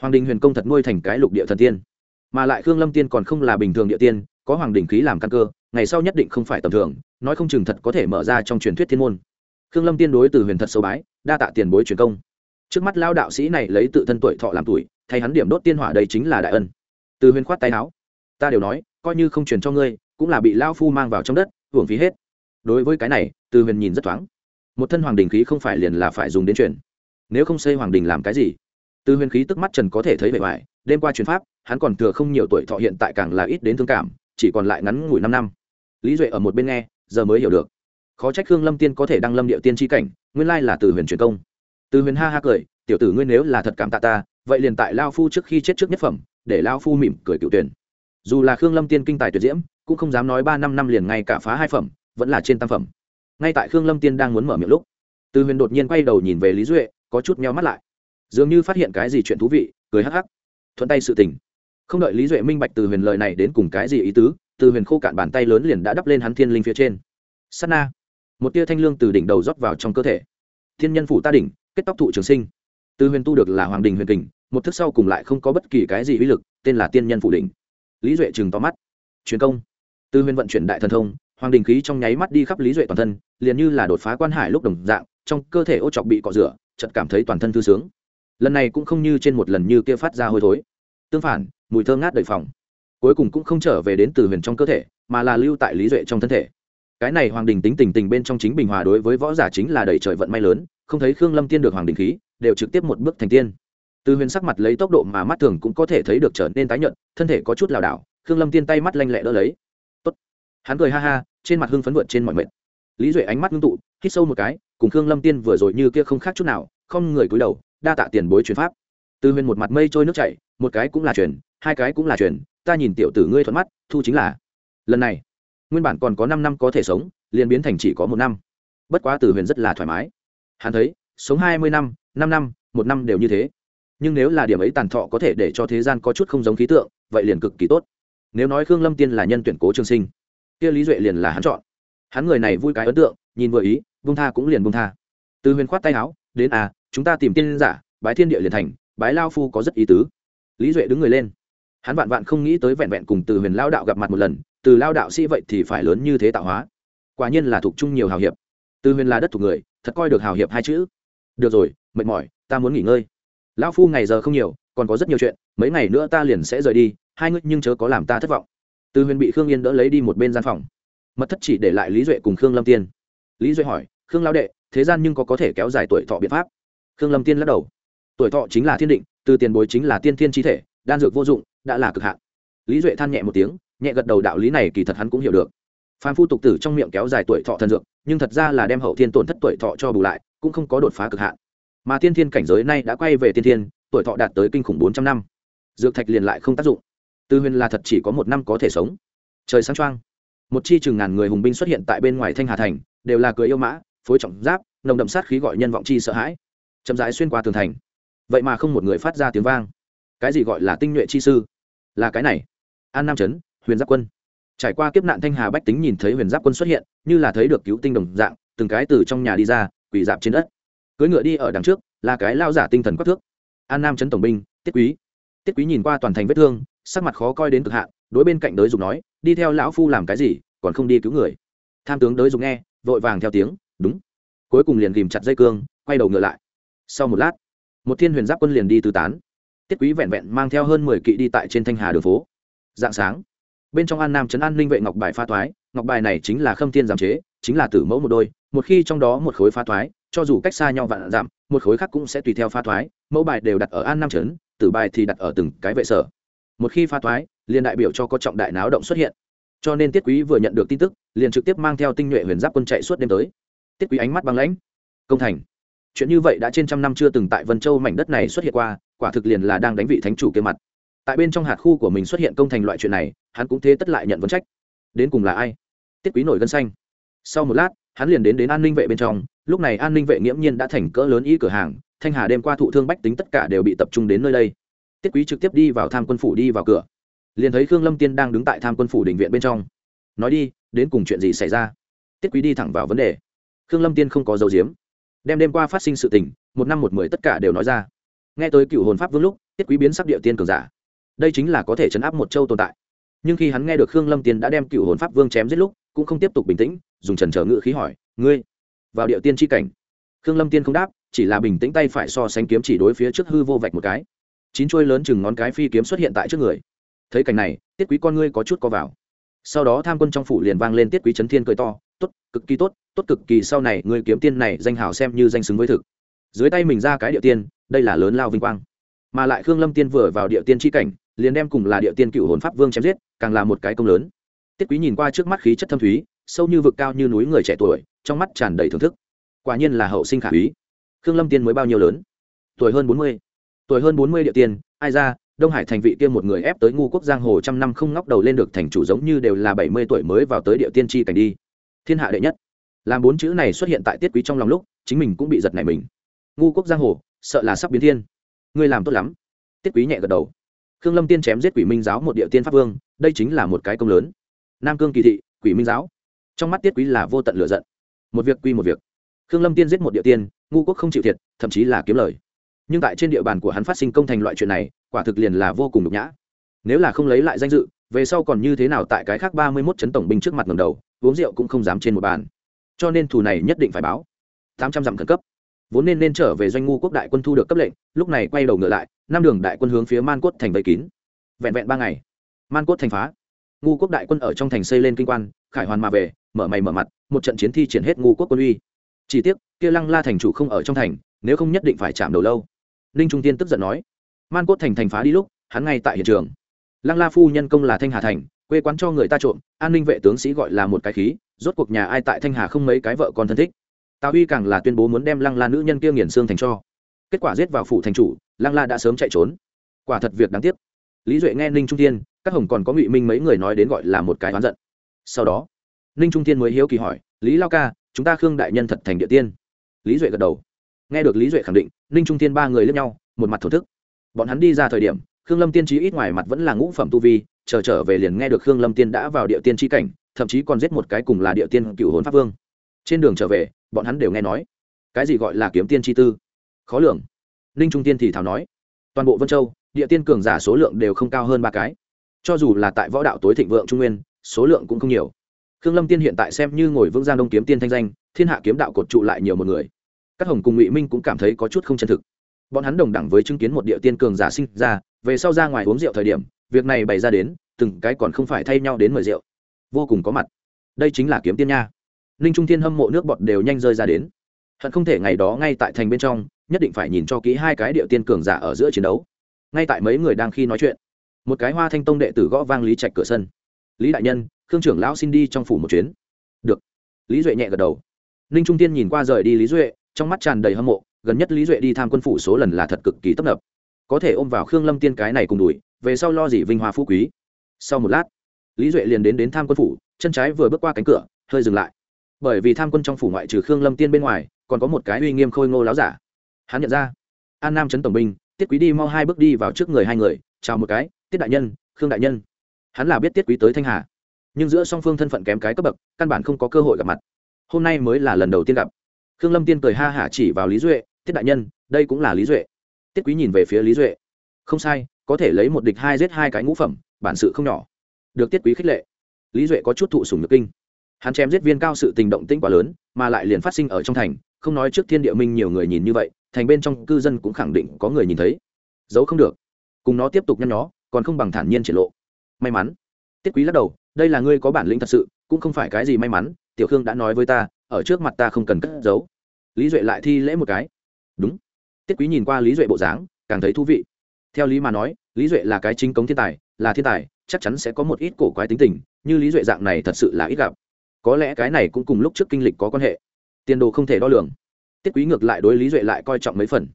Hoàng đình huyền công thật nuôi thành cái lục địa thần tiên mà lại khương lâm tiên còn không là bình thường địa tiên, có hoàng đình khí làm căn cơ, ngày sau nhất định không phải tầm thường, nói không chừng thật có thể mở ra trong truyền thuyết thiên môn. Khương lâm tiên đối từ huyền thật sâu bái, đa tạ tiền bối truyền công. Trước mắt lao đạo sĩ này lấy tự thân tuổi thọ làm tuổi, thay hắn điểm đốt tiên hỏa đây chính là đại ân. Từ huyền khoát tay áo. Ta đều nói, coi như không truyền cho ngươi, cũng là bị lao phu mang vào trong đất, hưởng phí hết. Đối với cái này, từ huyền nhìn rất thoáng. Một thân hoàng đình khí không phải liền là phải dùng đến truyền. Nếu không xây hoàng đình làm cái gì? Từ huyền khí tức mắt trần có thể thấy vẻ vải đêm qua truyền pháp, hắn còn thừa không nhiều tuổi thọ hiện tại càng là ít đến thương cảm, chỉ còn lại ngắn ngủi năm năm. Lý duệ ở một bên nghe, giờ mới hiểu được. Khó trách khương lâm tiên có thể đăng lâm địa tiên tri cảnh, nguyên lai là từ huyền truyền công. Từ huyền ha ha cười, tiểu tử ngươi nếu là thật cảm tạ ta, vậy liền tại lao phu trước khi chết trước nhất phẩm, để lao phu mỉm cười cựu tuyển. Dù là khương lâm tiên kinh tài tuyệt diễm, cũng không dám nói ba năm năm liền ngay cả phá hai phẩm, vẫn là trên tam phẩm. Ngay tại khương lâm tiên đang muốn mở miệng lúc từ huyền đột nhiên quay đầu nhìn về lý duệ, có chút meo mắt lại dường như phát hiện cái gì chuyện thú vị, cười hắc hắc, thuận tay sự tình. Không đợi lý duệ minh bạch từ huyền lời này đến cùng cái gì ý tứ, từ huyền khô cạn bàn tay lớn liền đã đắp lên hắn thiên linh phía trên. Sắt na. Một tia thanh lương từ đỉnh đầu rót vào trong cơ thể. Thiên nhân phủ ta đỉnh, kết tóc thụ trường sinh. Từ huyền tu được là hoàng đình huyền kình, một thức sau cùng lại không có bất kỳ cái gì uy lực, tên là tiên nhân phủ đỉnh. Lý duệ chừng to mắt. Truyền công. Từ huyền vận chuyển đại thần thông, hoàng đình khí trong nháy mắt đi khắp lý duệ toàn thân, liền như là đột phá quan hải lúc đồng dạng, trong cơ thể ô chọc bị cọ rửa chật cảm thấy toàn thân thư sướng lần này cũng không như trên một lần như kia phát ra hôi thối. Tương phản mùi thơ ngát đầy phòng. Cuối cùng cũng không trở về đến từ huyền trong cơ thể mà là lưu tại lý duệ trong thân thể. Cái này hoàng đình tính tình tình bên trong chính bình hòa đối với võ giả chính là đầy trời vận may lớn không thấy khương lâm tiên được hoàng đình khí đều trực tiếp một bước thành tiên. Từ huyền sắc mặt lấy tốc độ mà mắt thường cũng có thể thấy được trở nên tái nhuận, thân thể có chút lảo đảo khương lâm tiên tay mắt lanh lẹ đỡ lấy. Tốt. hắn cười ha ha trên mặt hưng phấn vượt trên mọi mệt. Lý duệ ánh mắt ngưng tụ hít sâu một cái cùng khương lâm tiên vừa rồi như kia không khác chút nào không người cúi đầu đa tạ tiền bối truyền pháp. Từ huyền một mặt mây trôi nước chảy, một cái cũng là truyền, hai cái cũng là truyền, ta nhìn tiểu tử ngươi thuận mắt, thu chính là. Lần này, nguyên bản còn có năm năm có thể sống, liền biến thành chỉ có một năm. Bất quá từ huyền rất là thoải mái. Hắn thấy, sống hai mươi năm năm năm, một năm đều như thế. Nhưng nếu là điểm ấy tàn thọ có thể để cho thế gian có chút không giống khí tượng, vậy liền cực kỳ tốt. Nếu nói khương lâm tiên là nhân tuyển cố trường sinh, kia lý duệ liền là hắn chọn. Hắn người này vui cái ấn tượng, nhìn vừa ý bung tha cũng liền bung tha. Từ huyền khoát tay áo, đến à chúng ta tìm tiên giả, bái thiên địa liền thành, bái lao phu có rất ý tứ. Lý duệ đứng người lên. Hắn vạn vạn không nghĩ tới vẹn vẹn cùng từ huyền lao đạo gặp mặt một lần, từ lao đạo sĩ vậy thì phải lớn như thế tạo hóa. Quả nhiên là thuộc chung nhiều hào hiệp. Từ huyền là đất thuộc người, thật coi được hào hiệp hai chữ. Được rồi, mệt mỏi, ta muốn nghỉ ngơi. Lão phu ngày giờ không nhiều, còn có rất nhiều chuyện, mấy ngày nữa ta liền sẽ rời đi, hai ngươi nhưng chớ có làm ta thất vọng. Từ huyền bị khương yên đỡ lấy đi một bên gian phòng. Mật thất chỉ để lại lý duệ cùng khương lâm tiên. Lý duệ hỏi, khương lao đệ, thế gian nhưng có có thể kéo dài tuổi thọ biện pháp? Khương lâm tiên lắc đầu. Tuổi thọ chính là thiên định, từ tiền bối chính là tiên thiên chi thể, đan dược vô dụng, đã là cực hạn. Lý duệ than nhẹ một tiếng, nhẹ gật đầu đạo lý này kỳ thật hắn cũng hiểu được. Phan phu tục tử trong miệng kéo dài tuổi thọ thần dược, nhưng thật ra là đem hậu thiên tổn thất tuổi thọ cho bù lại, cũng không có đột phá cực hạn. Mà tiên thiên cảnh giới nay đã quay về tiên thiên, tuổi thọ đạt tới kinh khủng bốn trăm năm. Dược thạch liền lại không tác dụng. Tư huyền là thật chỉ có một năm có thể sống. Trời sáng choang, một chi chừng ngàn người hùng binh xuất hiện tại bên ngoài thanh hà thành, đều là cưới yêu mã, phối trọng giáp, nồng đậm sát khí gọi nhân vọng chi sợ hãi chậm rãi xuyên qua tường thành. Vậy mà không một người phát ra tiếng vang. Cái gì gọi là tinh nhuệ chi sư? Là cái này. An nam trấn, huyền giáp quân. Trải qua kiếp nạn thanh hà bách tính nhìn thấy huyền giáp quân xuất hiện, như là thấy được cứu tinh đồng dạng, từng cái từ trong nhà đi ra, quỳ dạp trên đất. Cưỡi ngựa đi ở đằng trước, là cái lao giả tinh thần quắc thước. An nam trấn tổng binh, tiết quý. Tiết quý nhìn qua toàn thành vết thương, sắc mặt khó coi đến cực hạn, đối bên cạnh đới dục nói, đi theo lão phu làm cái gì, còn không đi cứu người? Tham tướng đới dục nghe, vội vàng theo tiếng, đúng. Cuối cùng liền ghìm chặt dây cương, quay đầu ngựa lại sau một lát một thiên huyền giáp quân liền đi tứ tán. Tiết quý vẹn vẹn mang theo hơn mười kỵ đi tại trên thanh hà đường phố. Dạng sáng bên trong an nam trấn an ninh vệ ngọc bài pha thoái ngọc bài này chính là khâm thiên giảm chế chính là tử mẫu một đôi một khi trong đó một khối pha thoái cho dù cách xa nhau vạn giảm, một khối khác cũng sẽ tùy theo pha thoái mẫu bài đều đặt ở an nam trấn tử bài thì đặt ở từng cái vệ sở. Một khi pha thoái liền đại biểu cho có trọng đại náo động xuất hiện. Cho nên tiết quý vừa nhận được tin tức liền trực tiếp mang theo tinh nhuệ huyền giáp quân chạy suốt đêm tới. Tiết quý ánh mắt băng lãnh. Công thành chuyện như vậy đã trên trăm năm chưa từng tại vân châu mảnh đất này xuất hiện qua, quả thực liền là đang đánh vị thánh chủ kia mặt. Tại bên trong hạt khu của mình xuất hiện công thành loại chuyện này, hắn cũng thế tất lại nhận vấn trách. Đến cùng là ai? Tiết quý nổi gân xanh. Sau một lát, hắn liền đến đến an ninh vệ bên trong, lúc này an ninh vệ nghiễm nhiên đã thành cỡ lớn y cửa hàng, thanh hà đêm qua thụ thương bách tính tất cả đều bị tập trung đến nơi đây. Tiết quý trực tiếp đi vào tham quân phủ đi vào cửa. Liền thấy khương lâm tiên đang đứng tại tham quân phủ định viện bên trong. Nói đi, đến cùng chuyện gì xảy ra? Tiết quý đi thẳng vào vấn đề. Khương lâm tiên không có dấu diếm đem đêm qua phát sinh sự tình, một năm một mười tất cả đều nói ra. Nghe tới cựu hồn pháp vương lúc, tiết quý biến sắc địa tiên cường giả. Đây chính là có thể chấn áp một châu tồn tại. Nhưng khi hắn nghe được khương lâm tiên đã đem cựu hồn pháp vương chém giết lúc, cũng không tiếp tục bình tĩnh, dùng trần trở ngự khí hỏi, ngươi, vào địa tiên tri cảnh? Khương lâm tiên không đáp, chỉ là bình tĩnh tay phải so sánh kiếm chỉ đối phía trước hư vô vạch một cái. Chín chuôi lớn chừng ngón cái phi kiếm xuất hiện tại trước người. Thấy cảnh này, tiết quý con ngươi có chút co vào. Sau đó tham quân trong phủ liền vang lên tiết quý trấn thiên cười to tốt, cực kỳ tốt tốt cực kỳ, sau này người kiếm tiên này danh hào xem như danh xứng với thực. Dưới tay mình ra cái địa tiên, đây là lớn lao vinh quang. Mà lại khương lâm tiên vừa vào địa tiên tri cảnh, liền đem cùng là địa tiên cựu hồn pháp vương chém giết, càng là một cái công lớn. Tiết quý nhìn qua trước mắt khí chất thâm thúy, sâu như vực cao như núi người trẻ tuổi, trong mắt tràn đầy thưởng thức. Quả nhiên là hậu sinh khả úy. Khương lâm tiên mới bao nhiêu lớn? Tuổi hơn bốn mươi. Tuổi hơn bốn mươi địa tiên, ai ra, đông hải thành vị kia một người ép tới ngu quốc giang hồ trăm năm không ngóc đầu lên được thành chủ giống như đều là bảy mươi tuổi mới vào tới địa tiên tri cảnh đi thiên hạ đệ nhất. Làm bốn chữ này xuất hiện tại tiết quý trong lòng lúc, chính mình cũng bị giật nảy mình. Ngu quốc giang hồ, sợ là sắp biến thiên. Ngươi làm tốt lắm. Tiết quý nhẹ gật đầu. Khương lâm tiên chém giết quỷ minh giáo một địa tiên pháp vương, đây chính là một cái công lớn. Nam cương kỳ thị, quỷ minh giáo. Trong mắt tiết quý là vô tận lựa giận. Một việc quy một việc. Khương lâm tiên giết một địa tiên, ngu quốc không chịu thiệt, thậm chí là kiếm lời. Nhưng tại trên địa bàn của hắn phát sinh công thành loại chuyện này, quả thực liền là vô cùng nhục nhã. Nếu là không lấy lại danh dự, về sau còn như thế nào tại cái khác ba mươi mốt chấn tổng binh trước mặt ngầm đầu uống rượu cũng không dám trên một bàn. Cho nên thù này nhất định phải báo. Tám trăm dặm khẩn cấp. Vốn nên nên trở về doanh ngu quốc đại quân thu được cấp lệnh, lúc này quay đầu ngựa lại, năm đường đại quân hướng phía man cốt thành vây kín. Vẹn vẹn ba ngày, man cốt thành phá. Ngu quốc đại quân ở trong thành xây lên kinh quan, khải hoàn mà về, mở mày mở mặt, một trận chiến thi triển hết ngu quốc quân uy. Chỉ tiếc, kia lăng la thành chủ không ở trong thành, nếu không nhất định phải chạm đầu lâu. Ninh trung tiên tức giận nói, man cốt thành thành phá đi lúc, hắn ngay tại hiện trường. Lăng la phu nhân công là thanh hà thành quê quán cho người ta trộm, an ninh vệ tướng sĩ gọi là một cái khí, rốt cuộc nhà ai tại thanh hà không mấy cái vợ con thân thích. Tào Huy càng là tuyên bố muốn đem lăng la nữ nhân kia nghiền xương thành cho. Kết quả giết vào phủ thành chủ, lăng la đã sớm chạy trốn. Quả thật việc đáng tiếc. Lý duệ nghe ninh trung tiên các hồng còn có ngụy minh mấy người nói đến gọi là một cái oán giận. Sau đó, ninh trung tiên mới hiếu kỳ hỏi, lý lao ca, chúng ta khương đại nhân thật thành địa tiên? Lý duệ gật đầu. Nghe được lý duệ khẳng định, ninh trung tiên ba người lướt nhau, một mặt thổ thức. Bọn hắn đi ra thời điểm, khương lâm tiên trí ít ngoài mặt vẫn là ngũ phẩm tu vi chờ trở về liền nghe được khương lâm tiên đã vào địa tiên tri cảnh, thậm chí còn giết một cái cùng là địa tiên cựu hồn pháp vương. Trên đường trở về, bọn hắn đều nghe nói. Cái gì gọi là kiếm tiên chi tư? Khó lường. Ninh trung tiên thì thảo nói, toàn bộ vân châu, địa tiên cường giả số lượng đều không cao hơn ba cái. Cho dù là tại võ đạo tối thịnh vượng trung nguyên, số lượng cũng không nhiều. Khương lâm tiên hiện tại xem như ngồi vững giang đông kiếm tiên thanh danh, thiên hạ kiếm đạo cột trụ lại nhiều một người. Các hồng cùng ngụy minh cũng cảm thấy có chút không chân thực. Bọn hắn đồng đẳng với chứng kiến một địa tiên cường giả sinh ra, về sau ra ngoài uống rượu thời điểm việc này bày ra đến, từng cái còn không phải thay nhau đến mời rượu. Vô cùng có mặt. Đây chính là kiếm tiên nha. Ninh trung thiên hâm mộ nước bọt đều nhanh rơi ra đến. Hận không thể ngày đó ngay tại thành bên trong, nhất định phải nhìn cho kỹ hai cái điệu tiên cường giả ở giữa chiến đấu. Ngay tại mấy người đang khi nói chuyện, một cái hoa thanh tông đệ tử gõ vang lý trạch cửa sân. Lý đại nhân, khương trưởng lão xin đi trong phủ một chuyến. Được. Lý duệ nhẹ gật đầu. Ninh trung tiên nhìn qua rời đi lý duệ, trong mắt tràn đầy hâm mộ, gần nhất lý duệ đi tham quân phủ số lần là thật cực kỳ tấp nập. Có thể ôm vào khương lâm tiên cái này cùng đùi về sau lo gì vinh hoa phú quý. Sau một lát, lý duệ liền đến đến tham quân phủ, chân trái vừa bước qua cánh cửa, hơi dừng lại. Bởi vì tham quân trong phủ ngoại trừ khương lâm tiên bên ngoài, còn có một cái uy nghiêm khôi ngô láo giả. Hắn nhận ra, an nam trấn tổng binh, tiết quý đi mau hai bước đi vào trước người hai người, chào một cái, tiết đại nhân, khương đại nhân. Hắn là biết tiết quý tới thanh hà, nhưng giữa song phương thân phận kém cái cấp bậc, căn bản không có cơ hội gặp mặt. Hôm nay mới là lần đầu tiên gặp. Khương lâm tiên cười ha hả chỉ vào lý duệ, tiết đại nhân, đây cũng là lý duệ. Tiết quý nhìn về phía lý duệ, không sai có thể lấy một địch hai giết hai cái ngũ phẩm, bản sự không nhỏ. Được tiết quý khích lệ. Lý duệ có chút thụ sùng nhược kinh. Hắn chém giết viên cao sự tình động tĩnh quá lớn, mà lại liền phát sinh ở trong thành, không nói trước thiên địa minh nhiều người nhìn như vậy, thành bên trong cư dân cũng khẳng định có người nhìn thấy. Giấu không được. Cùng nó tiếp tục nhăn nhó, còn không bằng thản nhiên triển lộ. May mắn. Tiết quý lắc đầu, đây là ngươi có bản lĩnh thật sự, cũng không phải cái gì may mắn, tiểu khương đã nói với ta, ở trước mặt ta không cần cất giấu. Lý duệ lại thi lễ một cái. Đúng. Tiết quý nhìn qua lý duệ bộ dáng, càng thấy thú vị theo lý mà nói, lý duệ là cái chính cống thiên tài, là thiên tài, chắc chắn sẽ có một ít cổ quái tính tình, như lý duệ dạng này thật sự là ít gặp. Có lẽ cái này cũng cùng lúc trước kinh lịch có quan hệ. Tiền đồ không thể đo lường. Tiết quý ngược lại đối lý duệ lại coi trọng mấy phần.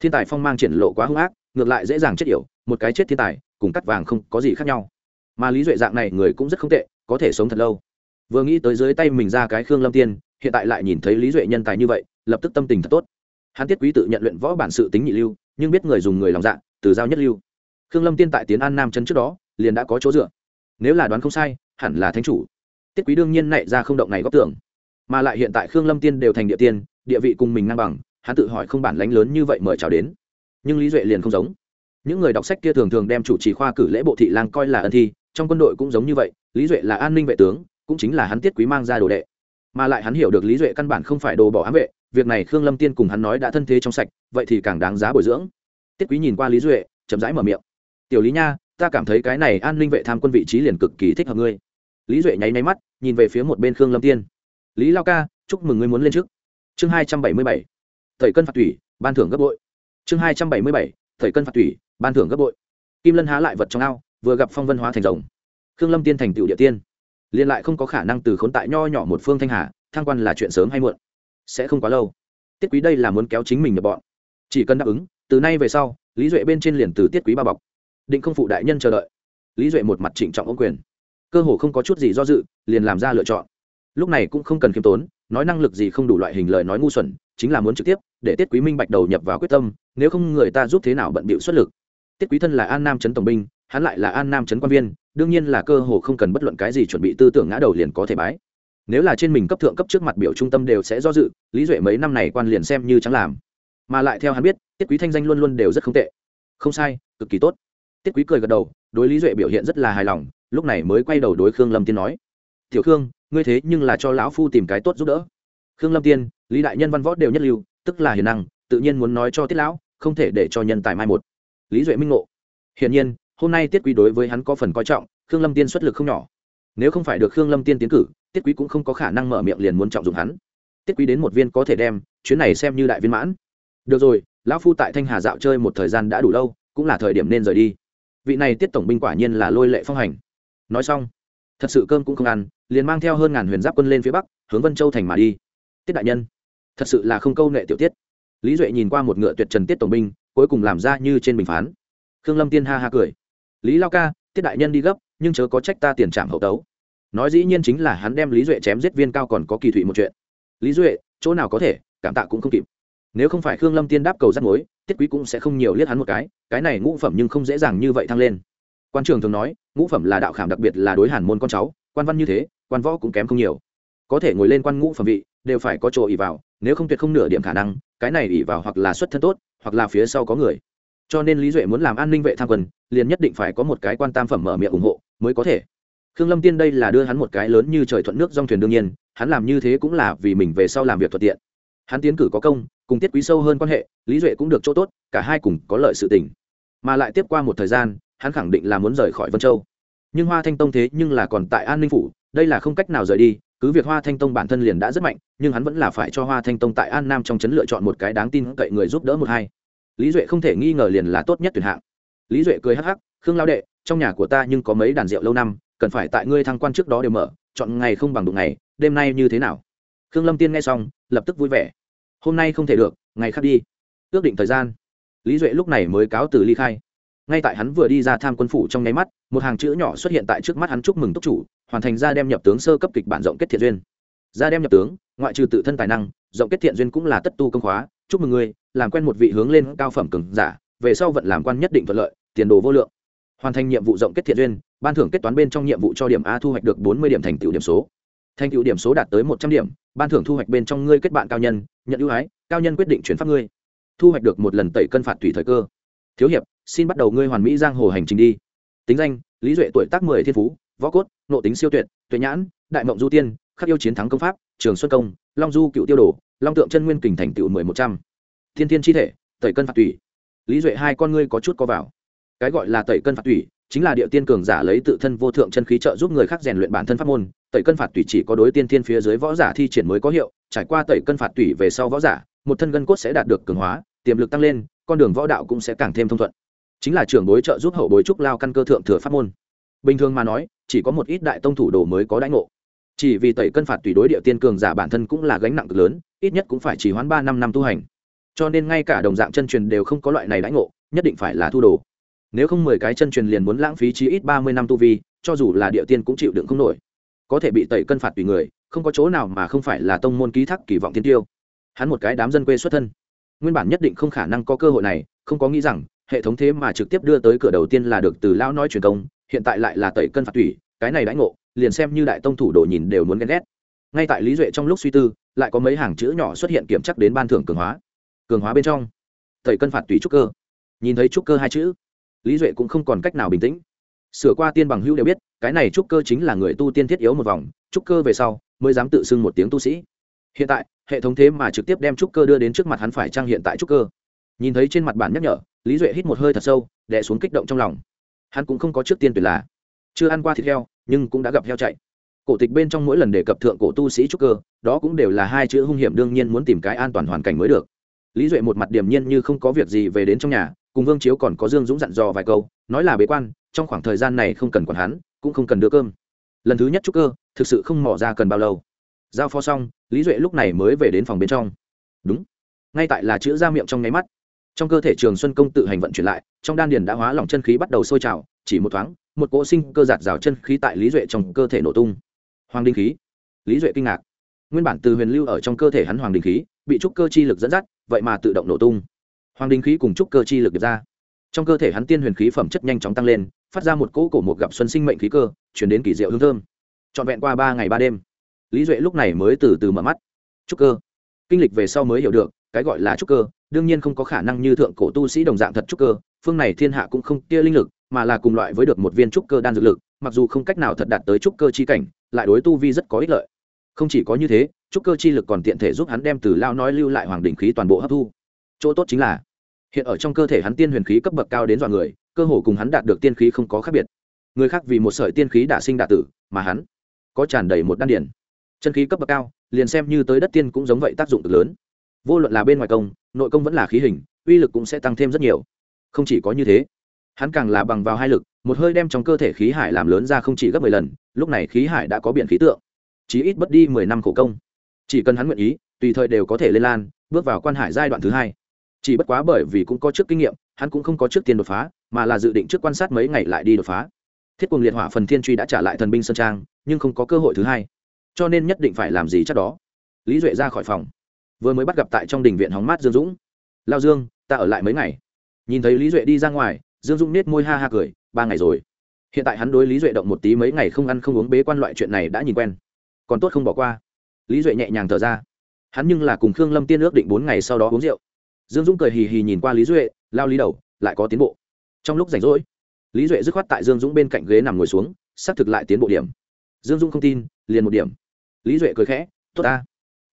Thiên tài phong mang triển lộ quá hung ác, ngược lại dễ dàng chết yểu, một cái chết thiên tài, cùng cắt vàng không có gì khác nhau. Mà lý duệ dạng này người cũng rất không tệ, có thể sống thật lâu. Vừa nghĩ tới dưới tay mình ra cái khương lâm tiên, hiện tại lại nhìn thấy lý duệ nhân tài như vậy, lập tức tâm tình thật tốt. Hắn tiết quý tự nhận luyện võ bản sự tính nhị lưu, nhưng biết người dùng người lòng dạ từ giao nhất lưu. Khương lâm tiên tại tiến an nam chân trước đó, liền đã có chỗ dựa. Nếu là đoán không sai, hẳn là thánh chủ. Tiết quý đương nhiên nảy ra không động này góp tưởng. Mà lại hiện tại khương lâm tiên đều thành địa tiên, địa vị cùng mình ngang bằng, hắn tự hỏi không bản lánh lớn như vậy mời chào đến. Nhưng lý duệ liền không giống. Những người đọc sách kia thường thường đem chủ trì khoa cử lễ bộ thị lang coi là ân thi, trong quân đội cũng giống như vậy, lý duệ là an ninh vệ tướng, cũng chính là hắn tiết quý mang ra đồ đệ. Mà lại hắn hiểu được lý duệ căn bản không phải đồ bỏ ám vệ, việc này khương lâm tiên cùng hắn nói đã thân thế trong sạch, vậy thì càng đáng giá bồi dưỡng tiết quý nhìn qua lý duệ, chậm rãi mở miệng. Tiểu lý nha, ta cảm thấy cái này an ninh vệ tham quân vị trí liền cực kỳ thích hợp ngươi. Lý duệ nháy nháy mắt, nhìn về phía một bên khương lâm tiên. Lý lao ca, chúc mừng ngươi muốn lên trước. Chương hai trăm bảy mươi bảy. Thầy cân phạt thủy ban thưởng gấp bội. Chương hai trăm bảy mươi bảy. Thầy cân phạt thủy ban thưởng gấp bội. Kim lân há lại vật trong ao, vừa gặp phong vân hóa thành rồng. Khương lâm tiên thành tựu địa tiên. Liên lại không có khả năng từ khốn tại nho nhỏ một phương thanh hà thang quan là chuyện sớm hay muộn. Sẽ không quá lâu. Tiết quý đây là muốn kéo chính mình nhập bọn. Chỉ cần đáp ứng từ nay về sau, lý duệ bên trên liền từ tiết quý ba bọc. Định không phụ đại nhân chờ đợi. Lý duệ một mặt trịnh trọng ông quyền. Cơ hồ không có chút gì do dự, liền làm ra lựa chọn. Lúc này cũng không cần khiêm tốn, nói năng lực gì không đủ loại hình lời nói ngu xuẩn, chính là muốn trực tiếp, để tiết quý minh bạch đầu nhập vào quyết tâm, nếu không người ta giúp thế nào bận bịu xuất lực. Tiết quý thân là an nam trấn tổng binh, hắn lại là an nam trấn quan viên, đương nhiên là cơ hồ không cần bất luận cái gì chuẩn bị tư tưởng ngã đầu liền có thể bái. Nếu là trên mình cấp thượng cấp trước mặt biểu trung tâm đều sẽ do dự, lý duệ mấy năm này quan liền xem như chẳng làm mà lại theo hắn biết, tiết quý thanh danh luôn luôn đều rất không tệ. Không sai, cực kỳ tốt. Tiết quý cười gật đầu, đối lý duệ biểu hiện rất là hài lòng, lúc này mới quay đầu đối khương lâm tiên nói, tiểu khương, ngươi thế nhưng là cho lão phu tìm cái tốt giúp đỡ. Khương lâm tiên, lý đại nhân văn võ đều nhất lưu, tức là hiền năng, tự nhiên muốn nói cho tiết lão, không thể để cho nhân tài mai một. Lý duệ minh ngộ. Hiển nhiên, hôm nay tiết quý đối với hắn có phần coi trọng, khương lâm tiên xuất lực không nhỏ. Nếu không phải được khương lâm tiên tiến cử, tiết quý cũng không có khả năng mở miệng liền muốn trọng dụng hắn. Tiết quý đến một viên có thể đem, chuyến này xem như đại viên mãn được rồi, lão phu tại thanh hà dạo chơi một thời gian đã đủ lâu, cũng là thời điểm nên rời đi. Vị này tiết tổng binh quả nhiên là lôi lệ phong hành. Nói xong, thật sự cơm cũng không ăn, liền mang theo hơn ngàn huyền giáp quân lên phía bắc, hướng vân châu thành mà đi. Tiết đại nhân, thật sự là không câu nệ tiểu tiết. Lý duệ nhìn qua một ngựa tuyệt trần tiết tổng binh, cuối cùng làm ra như trên bình phán. Khương lâm tiên ha ha cười. Lý lao ca, tiết đại nhân đi gấp, nhưng chớ có trách ta tiền trảm hậu tấu. Nói dĩ nhiên chính là hắn đem lý duệ chém giết viên cao còn có kỳ thụy một chuyện. Lý duệ, chỗ nào có thể, cảm tạ cũng không kịp nếu không phải khương lâm tiên đáp cầu rắt mối, tiết quý cũng sẽ không nhiều liếc hắn một cái cái này ngũ phẩm nhưng không dễ dàng như vậy thăng lên. Quan trường thường nói, ngũ phẩm là đạo khảm đặc biệt là đối hàn môn con cháu, quan văn như thế, quan võ cũng kém không nhiều. Có thể ngồi lên quan ngũ phẩm vị, đều phải có chỗ ỉ vào, nếu không tuyệt không nửa điểm khả năng, cái này ỉ vào hoặc là xuất thân tốt, hoặc là phía sau có người. Cho nên lý duệ muốn làm an ninh vệ tham quân, liền nhất định phải có một cái quan tam phẩm mở miệng ủng hộ, mới có thể. Khương lâm tiên đây là đưa hắn một cái lớn như trời thuận nước dòng thuyền đương nhiên, hắn làm như thế cũng là vì mình về sau làm việc thuận tiện hắn tiến cử có công, cùng tiết quý sâu hơn quan hệ, lý duệ cũng được chỗ tốt, cả hai cùng có lợi sự tình. Mà lại tiếp qua một thời gian, hắn khẳng định là muốn rời khỏi vân châu. Nhưng hoa thanh tông thế nhưng là còn tại an ninh phủ, đây là không cách nào rời đi, cứ việc hoa thanh tông bản thân liền đã rất mạnh, nhưng hắn vẫn là phải cho hoa thanh tông tại an nam trong chấn lựa chọn một cái đáng tin cậy người giúp đỡ một hai. Lý duệ không thể nghi ngờ liền là tốt nhất tuyển hạng. Lý duệ cười hắc hắc, khương lao đệ, trong nhà của ta nhưng có mấy đàn rượu lâu năm, cần phải tại ngươi thăng quan trước đó đều mở, chọn ngày không bằng đụng ngày, đêm nay như thế nào? Khương lâm tiên nghe xong, lập tức vui vẻ. Hôm nay không thể được, ngày khác đi. Ước định thời gian. Lý duệ lúc này mới cáo từ ly khai. Ngay tại hắn vừa đi ra tham quân phủ trong nháy mắt, một hàng chữ nhỏ xuất hiện tại trước mắt hắn chúc mừng túc chủ, hoàn thành ra đem nhập tướng sơ cấp kịch bản rộng kết thiện duyên. Ra đem nhập tướng, ngoại trừ tự thân tài năng, rộng kết thiện duyên cũng là tất tu công khóa. Chúc mừng ngươi, làm quen một vị hướng lên cao phẩm cường giả, về sau vận làm quan nhất định thuận lợi, tiền đồ vô lượng. Hoàn thành nhiệm vụ rộng kết thiện duyên, ban thưởng kết toán bên trong nhiệm vụ cho điểm a thu hoạch được bốn mươi điểm thành tựu điểm số thành tựu điểm số đạt tới một trăm điểm, ban thưởng thu hoạch bên trong ngươi kết bạn cao nhân, nhận ưu ái, cao nhân quyết định chuyển pháp ngươi. Thu hoạch được một lần tẩy cân phạt tùy thời cơ. Thiếu hiệp, xin bắt đầu ngươi hoàn mỹ giang hồ hành trình đi. Tính danh, lý duệ tuổi tác mười thiên phú, võ cốt, nộ tính siêu tuyệt, tuệ nhãn, đại mộng du tiên, khắc yêu chiến thắng công pháp, trường xuân công, long du cựu tiêu đồ, long tượng chân nguyên kình thành tựu mười một trăm. Thiên thiên chi thể, tẩy cân phạt tùy. Lý duệ hai con ngươi có chút co vào. Cái gọi là tẩy cân phạt tùy, chính là địa tiên cường giả lấy tự thân vô thượng chân khí trợ giúp người khác rèn luyện bản thân pháp môn tẩy cân phạt tùy chỉ có đối tiên thiên phía dưới võ giả thi triển mới có hiệu, trải qua tẩy cân phạt tùy về sau võ giả, một thân gân cốt sẽ đạt được cường hóa, tiềm lực tăng lên, con đường võ đạo cũng sẽ càng thêm thông thuận. Chính là trưởng bối trợ giúp hậu bối trúc lao căn cơ thượng thừa pháp môn. Bình thường mà nói, chỉ có một ít đại tông thủ đồ mới có đãi ngộ. Chỉ vì tẩy cân phạt tùy đối địa tiên cường giả bản thân cũng là gánh nặng cực lớn, ít nhất cũng phải chỉ hoãn ba năm năm tu hành. Cho nên ngay cả đồng dạng chân truyền đều không có loại này đãi ngộ, nhất định phải là thu đồ. Nếu không mười cái chân truyền liền muốn lãng phí chí ít ba mươi năm tu vi, cho dù là địa tiên cũng chịu đựng không nổi có thể bị tẩy cân phạt tùy người, không có chỗ nào mà không phải là tông môn ký thác kỳ vọng tiên tiêu. Hắn một cái đám dân quê xuất thân. Nguyên bản nhất định không khả năng có cơ hội này, không có nghĩ rằng, hệ thống thế mà trực tiếp đưa tới cửa đầu tiên là được từ lão nói truyền công, hiện tại lại là tẩy cân phạt tùy, cái này đãi ngộ, liền xem như đại tông thủ đồ nhìn đều muốn ghen ghét. Ngay tại lý duệ trong lúc suy tư, lại có mấy hàng chữ nhỏ xuất hiện kiểm chắc đến ban thưởng cường hóa. Cường hóa bên trong, tẩy cân phạt tùy trúc cơ. Nhìn thấy trúc cơ hai chữ, lý duệ cũng không còn cách nào bình tĩnh sửa qua tiên bằng hữu đều biết, cái này trúc cơ chính là người tu tiên thiết yếu một vòng, trúc cơ về sau mới dám tự xưng một tiếng tu sĩ. Hiện tại, hệ thống thế mà trực tiếp đem trúc cơ đưa đến trước mặt hắn phải trang hiện tại trúc cơ? Nhìn thấy trên mặt bản nhắc nhở, lý duệ hít một hơi thật sâu đẻ xuống kích động trong lòng. Hắn cũng không có trước tiên tuyệt là. Chưa ăn qua thịt heo, nhưng cũng đã gặp heo chạy. Cổ tịch bên trong mỗi lần đề cập thượng cổ tu sĩ trúc cơ, đó cũng đều là hai chữ hung hiểm đương nhiên muốn tìm cái an toàn hoàn cảnh mới được. Lý duệ một mặt điềm nhiên như không có việc gì về đến trong nhà cùng vương chiếu còn có dương dũng dặn dò vài câu, nói là bế quan, trong khoảng thời gian này không cần quản hắn, cũng không cần đưa cơm. Lần thứ nhất trúc cơ, thực sự không mỏ ra cần bao lâu. Giao phó xong, lý duệ lúc này mới về đến phòng bên trong. Đúng. Ngay tại là chữ ra miệng trong nháy mắt, trong cơ thể trường xuân công tự hành vận chuyển lại, trong đan điền đã hóa lỏng chân khí bắt đầu sôi trào, chỉ một thoáng, một cỗ sinh cơ giạt rào chân khí tại lý duệ trong cơ thể nổ tung. Hoàng đinh khí. Lý duệ kinh ngạc. Nguyên bản từ huyền lưu ở trong cơ thể hắn hoàng đình khí, bị trúc cơ chi lực dẫn dắt, vậy mà tự động nổ tung hoàng đình khí cùng trúc cơ chi lực được ra. Trong cơ thể hắn tiên huyền khí phẩm chất nhanh chóng tăng lên, phát ra một cỗ cổ một gặp xuân sinh mệnh khí cơ, chuyển đến kỳ diệu hương thơm. Trọn vẹn qua ba ngày ba đêm, lý duệ lúc này mới từ từ mở mắt. Trúc cơ. Kinh lịch về sau mới hiểu được, cái gọi là trúc cơ, đương nhiên không có khả năng như thượng cổ tu sĩ đồng dạng thật trúc cơ, phương này thiên hạ cũng không kia linh lực, mà là cùng loại với được một viên trúc cơ đan dược lực, mặc dù không cách nào thật đạt tới trúc cơ chi cảnh, lại đối tu vi rất có ích lợi. Không chỉ có như thế, trúc cơ chi lực còn tiện thể giúp hắn đem từ lao nói lưu lại hoàng đỉnh khí toàn bộ hấp thu. Chỗ tốt chính là hiện ở trong cơ thể hắn tiên huyền khí cấp bậc cao đến dọa người, cơ hồ cùng hắn đạt được tiên khí không có khác biệt. Người khác vì một sợi tiên khí đả sinh đả tử, mà hắn có tràn đầy một đan điển chân khí cấp bậc cao, liền xem như tới đất tiên cũng giống vậy tác dụng cực lớn. Vô luận là bên ngoài công, nội công vẫn là khí hình, uy lực cũng sẽ tăng thêm rất nhiều. Không chỉ có như thế, hắn càng là bằng vào hai lực, một hơi đem trong cơ thể khí hải làm lớn ra không chỉ gấp mười lần, lúc này khí hải đã có biện khí tượng. Chí ít mất đi mười năm khổ công. Chỉ cần hắn nguyện ý, tùy thời đều có thể lên lan, bước vào quan hải giai đoạn thứ hai chỉ bất quá bởi vì cũng có trước kinh nghiệm, hắn cũng không có trước tiên đột phá, mà là dự định trước quan sát mấy ngày lại đi đột phá. Thiết cùng liệt hỏa phần thiên truy đã trả lại thần binh sơn trang, nhưng không có cơ hội thứ hai. Cho nên nhất định phải làm gì chắc đó? Lý duệ ra khỏi phòng. Vừa mới bắt gặp tại trong đình viện hóng mát dương dũng. Lao dương, ta ở lại mấy ngày. Nhìn thấy lý duệ đi ra ngoài, dương dũng nết môi ha ha cười, ba ngày rồi. Hiện tại hắn đối lý duệ động một tí mấy ngày không ăn không uống bế quan loại chuyện này đã nhìn quen. Còn tốt không bỏ qua. Lý duệ nhẹ nhàng thở ra. Hắn nhưng là cùng khương lâm tiên ước định bốn ngày sau đó uống rượu dương dũng cười hì hì nhìn qua lý duệ, lao lý đầu, lại có tiến bộ. Trong lúc rảnh rỗi, lý duệ dứt khoát tại dương dũng bên cạnh ghế nằm ngồi xuống, xác thực lại tiến bộ điểm. Dương dũng không tin, liền một điểm. Lý duệ cười khẽ, tốt ta.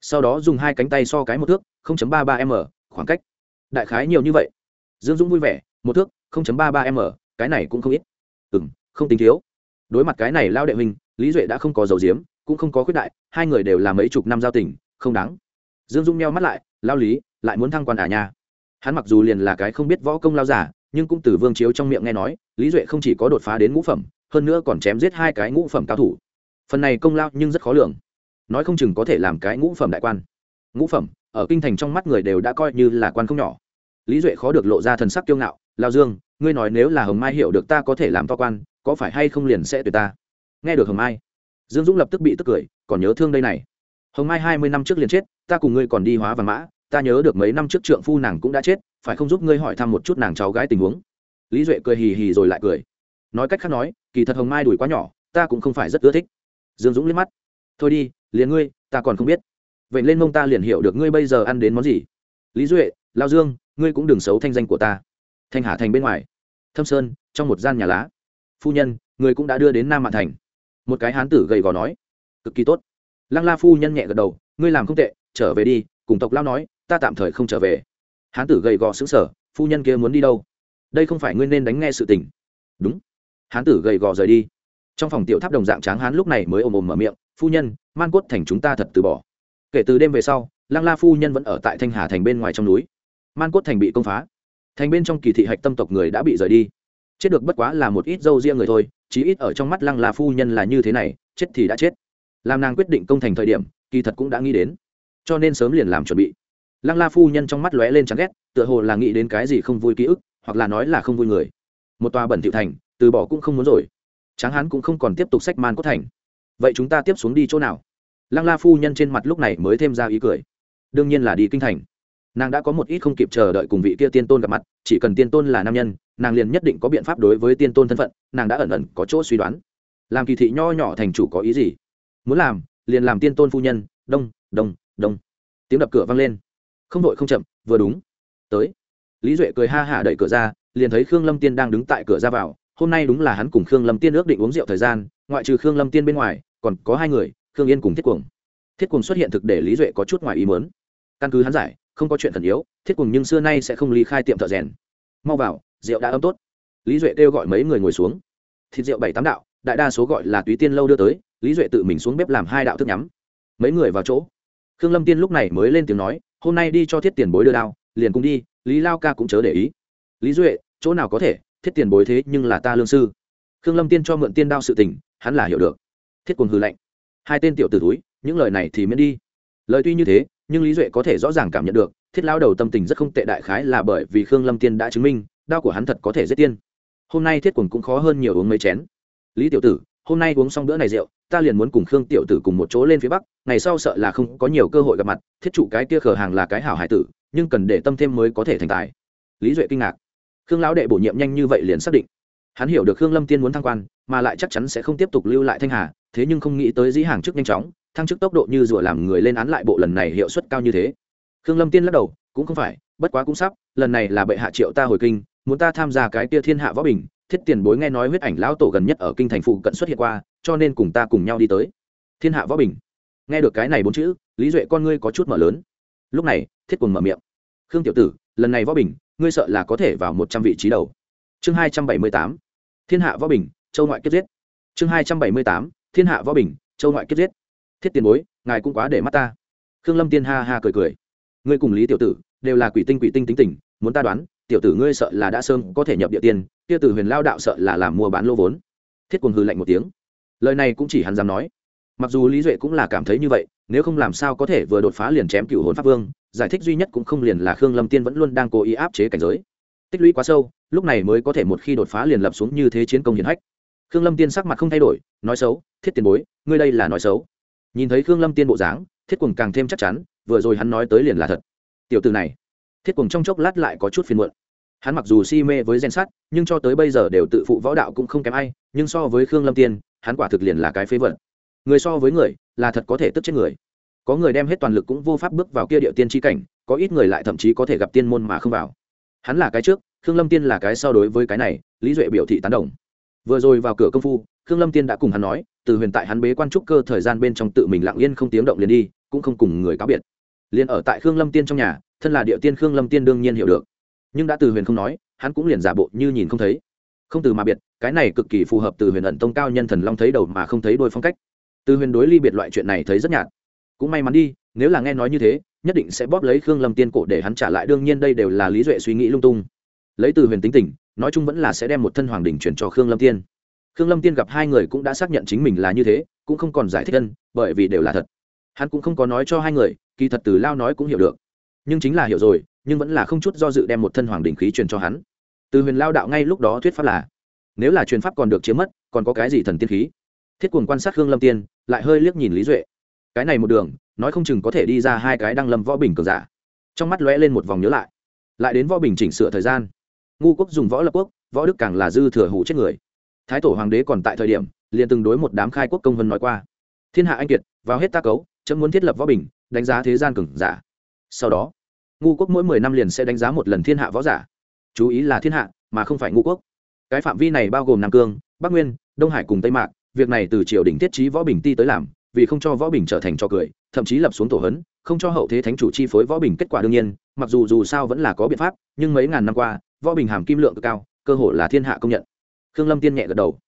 Sau đó dùng hai cánh tay so cái một thước ba ba m khoảng cách. Đại khái nhiều như vậy. Dương dũng vui vẻ, một thước ba ba m cái này cũng không ít. Ừ m không tính thiếu. Đối mặt cái này lao đệ huynh, lý duệ đã không có dầu diếm, cũng không có khuyết đại, hai người đều là mấy chục năm giao tình, không đáng. Dương dũng meo mắt lại, lao lý lại muốn thăng quan à nha. Hắn mặc dù liền là cái không biết võ công lao giả, nhưng cũng từ vương chiếu trong miệng nghe nói, lý duệ không chỉ có đột phá đến ngũ phẩm, hơn nữa còn chém giết hai cái ngũ phẩm cao thủ. Phần này công lao nhưng rất khó lường. Nói không chừng có thể làm cái ngũ phẩm đại quan. Ngũ phẩm, ở kinh thành trong mắt người đều đã coi như là quan không nhỏ. Lý duệ khó được lộ ra thần sắc kiêu ngạo, lao dương, ngươi nói nếu là hồng mai hiểu được ta có thể làm to quan, có phải hay không liền sẽ tuyệt ta? Nghe được hồng mai, dương dũng lập tức bị tức cười, còn nhớ thương đây này. Hồng mai hai mươi năm trước liền chết, ta cùng ngươi còn đi hóa và mã ta nhớ được mấy năm trước trượng phu nàng cũng đã chết, phải không giúp ngươi hỏi thăm một chút nàng cháu gái tình huống? Lý duệ cười hì hì rồi lại cười. Nói cách khác nói, kỳ thật hồng mai đùi quá nhỏ, ta cũng không phải rất ưa thích. Dương dũng liếc mắt. Thôi đi, liền ngươi, ta còn không biết. Vậy lên mông ta liền hiểu được ngươi bây giờ ăn đến món gì. Lý duệ, lao dương, ngươi cũng đừng xấu thanh danh của ta. Thanh hà thành bên ngoài. Thâm sơn, trong một gian nhà lá. Phu nhân, người cũng đã đưa đến nam mạn thành. Một cái hán tử gầy gò nói. Cực kỳ tốt. Lăng la phu nhân nhẹ gật đầu, ngươi làm không tệ, trở về đi, cùng tộc lao nói ta tạm thời không trở về. Hán tử gầy gò xứng sở phu nhân kia muốn đi đâu? Đây không phải ngươi nên đánh nghe sự tình. Đúng. Hán tử gầy gò rời đi. Trong phòng tiểu tháp đồng dạng tráng hán lúc này mới ồm ồm mở miệng, phu nhân, man cốt thành chúng ta thật từ bỏ. Kể từ đêm về sau, lăng la phu nhân vẫn ở tại thanh hà thành bên ngoài trong núi. Man cốt thành bị công phá. Thành bên trong kỳ thị hạch tâm tộc người đã bị rời đi. Chết được bất quá là một ít dâu riêng người thôi, chí ít ở trong mắt lăng la phu nhân là như thế này, chết thì đã chết. Làm nàng quyết định công thành thời điểm, kỳ thật cũng đã nghĩ đến. Cho nên sớm liền làm chuẩn bị lăng la phu nhân trong mắt lóe lên chán ghét, tựa hồ là nghĩ đến cái gì không vui ký ức, hoặc là nói là không vui người. Một tòa bẩn thiệu thành, từ bỏ cũng không muốn rồi. Tráng hán cũng không còn tiếp tục sách man cốt thành. Vậy chúng ta tiếp xuống đi chỗ nào? Lăng la phu nhân trên mặt lúc này mới thêm ra ý cười. Đương nhiên là đi kinh thành. Nàng đã có một ít không kịp chờ đợi cùng vị kia tiên tôn gặp mặt, chỉ cần tiên tôn là nam nhân, nàng liền nhất định có biện pháp đối với tiên tôn thân phận, nàng đã ẩn ẩn có chỗ suy đoán. Làm kỳ thị nho nhỏ thành chủ có ý gì? Muốn làm, liền làm tiên tôn phu nhân, đông đông đông. Tiếng đập cửa vang lên không đội không chậm, vừa đúng. Tới. Lý duệ cười ha hả đẩy cửa ra, liền thấy khương lâm tiên đang đứng tại cửa ra vào, hôm nay đúng là hắn cùng khương lâm tiên ước định uống rượu thời gian, ngoại trừ khương lâm tiên bên ngoài, còn có hai người, khương yên cùng thiết cuồng. Thiết cuồng xuất hiện thực để lý duệ có chút ngoài ý mớn căn cứ hắn giải, không có chuyện thần yếu, thiết cuồng nhưng xưa nay sẽ không ly khai tiệm thợ rèn. Mau vào, rượu đã ấm tốt. Lý duệ kêu gọi mấy người ngồi xuống. Thịt rượu bảy tám đạo, đại đa số gọi là túy tiên lâu đưa tới, lý duệ tự mình xuống bếp làm hai đạo thức nhắm. Mấy người vào chỗ. Khương lâm tiên lúc này mới lên tiếng nói hôm nay đi cho thiết tiền bối đưa đao, liền cùng đi, lý lao ca cũng chớ để ý. Lý duệ, chỗ nào có thể, thiết tiền bối thế nhưng là ta lương sư. Khương lâm tiên cho mượn tiên đao sự tình, hắn là hiểu được. Thiết cùng hư lệnh hai tên tiểu t ử túi, những lời này thì miễn đi. Lời tuy như thế, nhưng lý duệ có thể rõ ràng cảm nhận được, thiết lao đầu tâm tình rất không tệ đại khái là bởi vì khương lâm tiên đã chứng minh, đao của hắn thật có thể giết tiên. Hôm nay thiết quần cũng khó hơn nhiều uống mấy chén. Lý tiểu tử hôm nay uống xong bữa này rượu, ta liền muốn cùng khương tiểu tử cùng một chỗ lên phía bắc, ngày sau sợ là không có nhiều cơ hội gặp mặt, thiết trụ cái kia khờ hàng là cái hảo hải tử, nhưng cần để tâm thêm mới có thể thành tài. Lý duệ kinh ngạc. Khương lão đệ bổ nhiệm nhanh như vậy liền xác định. Hắn hiểu được khương lâm tiên muốn thăng quan, mà lại chắc chắn sẽ không tiếp tục lưu lại thanh hà, thế nhưng không nghĩ tới dĩ hàng chức nhanh chóng, thăng chức tốc độ như rùa làm người lên án lại bộ lần này hiệu suất cao như thế. Khương lâm tiên lắc đầu, cũng không phải, bất quá cũng sắp, lần này là bệ hạ triệu ta hồi kinh, muốn ta tham gia cái tia thiên hạ võ bình thiết tiền bối nghe nói huyết ảnh lão tổ gần nhất ở kinh thành phụ cận xuất hiện qua, cho nên cùng ta cùng nhau đi tới. Thiên hạ võ bình. Nghe được cái này bốn chữ, lý duệ con ngươi có chút mở lớn. Lúc này, thiết cùng mở miệng. Khương tiểu tử, lần này võ bình, ngươi sợ là có thể vào một trăm vị trí đầu. Chương hai trăm bảy mươi tám. Thiên hạ võ bình, châu ngoại kiếp giết. Chương hai trăm bảy mươi tám. Thiên hạ võ bình, châu ngoại kiếp giết. Thiết tiền bối, ngài cũng quá để mắt ta. Khương lâm tiên ha ha cười cười. Ngươi cùng lý tiểu tử, đều là quỷ tinh quỷ tinh tính tình, muốn ta đoán, tiểu tử ngươi sợ là đã sơn có thể nhập địa tiên kia từ huyền lao đạo sợ là làm mua bán lô vốn. Thiết quần hư lạnh một tiếng. Lời này cũng chỉ hắn dám nói. Mặc dù lý duệ cũng là cảm thấy như vậy, nếu không làm sao có thể vừa đột phá liền chém cựu hồn pháp vương, giải thích duy nhất cũng không liền là khương lâm tiên vẫn luôn đang cố ý áp chế cảnh giới. Tích lũy quá sâu, lúc này mới có thể một khi đột phá liền lập xuống như thế chiến công hiển hách. Khương lâm tiên sắc mặt không thay đổi, nói xấu, thiết tiền bối, ngươi đây là nói xấu. Nhìn thấy khương lâm tiên bộ dáng, thiết quần càng thêm chắc chắn, vừa rồi hắn nói tới liền là thật. Tiểu từ này. Thiết quần trong chốc lát lại có chút phiền muộn hắn mặc dù si mê với gen sắt, nhưng cho tới bây giờ đều tự phụ võ đạo cũng không kém ai, nhưng so với khương lâm tiên, hắn quả thực liền là cái phế vật. Người so với người, là thật có thể tức chết người. Có người đem hết toàn lực cũng vô pháp bước vào kia địa tiên tri cảnh, có ít người lại thậm chí có thể gặp tiên môn mà không vào. Hắn là cái trước, khương lâm tiên là cái so đối với cái này, lý duệ biểu thị tán đồng. Vừa rồi vào cửa công phu, khương lâm tiên đã cùng hắn nói, từ huyền tại hắn bế quan trúc cơ thời gian bên trong tự mình lặng yên không tiếng động liền đi, cũng không cùng người cáo biệt. Liền ở tại khương lâm tiên trong nhà, thân là địa tiên khương lâm tiên đương nhiên hiểu được nhưng đã từ huyền không nói, hắn cũng liền giả bộ như nhìn không thấy. Không từ mà biệt, cái này cực kỳ phù hợp từ huyền ẩn tông cao nhân thần long thấy đầu mà không thấy đôi phong cách. Từ huyền đối ly biệt loại chuyện này thấy rất nhạt. Cũng may mắn đi, nếu là nghe nói như thế, nhất định sẽ bóp lấy khương lâm tiên cổ để hắn trả lại, đương nhiên đây đều là lý duệ suy nghĩ lung tung. Lấy từ huyền tính tình, nói chung vẫn là sẽ đem một thân hoàng đình chuyển cho khương lâm tiên. Khương lâm tiên gặp hai người cũng đã xác nhận chính mình là như thế, cũng không còn giải thích thân, bởi vì đều là thật. Hắn cũng không có nói cho hai người, kỳ thật từ lao nói cũng hiểu được nhưng chính là hiểu rồi, nhưng vẫn là không chút do dự đem một thân hoàng đình khí truyền cho hắn. Từ huyền lao đạo ngay lúc đó thuyết pháp là, nếu là truyền pháp còn được chiếm mất, còn có cái gì thần tiên khí? Thiết cuồng quan sát Hương lâm tiên, lại hơi liếc nhìn lý duệ. Cái này một đường, nói không chừng có thể đi ra hai cái đăng lâm võ bình cường giả. Trong mắt lóe lên một vòng nhớ lại. Lại đến võ bình chỉnh sửa thời gian. Ngu quốc dùng võ lập quốc, võ đức càng là dư thừa hủ chết người. Thái tổ hoàng đế còn tại thời điểm, liền từng đối một đám khai quốc công vân nói qua. Thiên hạ anh kiệt, vào hết ta cấu, chấm muốn thiết lập võ bình, đánh giá thế gian cường giả sau đó, ngu quốc mỗi mười năm liền sẽ đánh giá một lần thiên hạ võ giả. Chú ý là thiên hạ, mà không phải ngu quốc. Cái phạm vi này bao gồm nam cương, bắc nguyên, đông hải cùng tây mạc, việc này từ triều đình tiết trí võ bình ti tới làm, vì không cho võ bình trở thành trò cười, thậm chí lập xuống tổ hấn, không cho hậu thế thánh chủ chi phối võ bình kết quả đương nhiên, mặc dù dù sao vẫn là có biện pháp, nhưng mấy ngàn năm qua, võ bình hàm kim lượng cực cao, cơ hội là thiên hạ công nhận. Khương lâm tiên nhẹ gật đầu.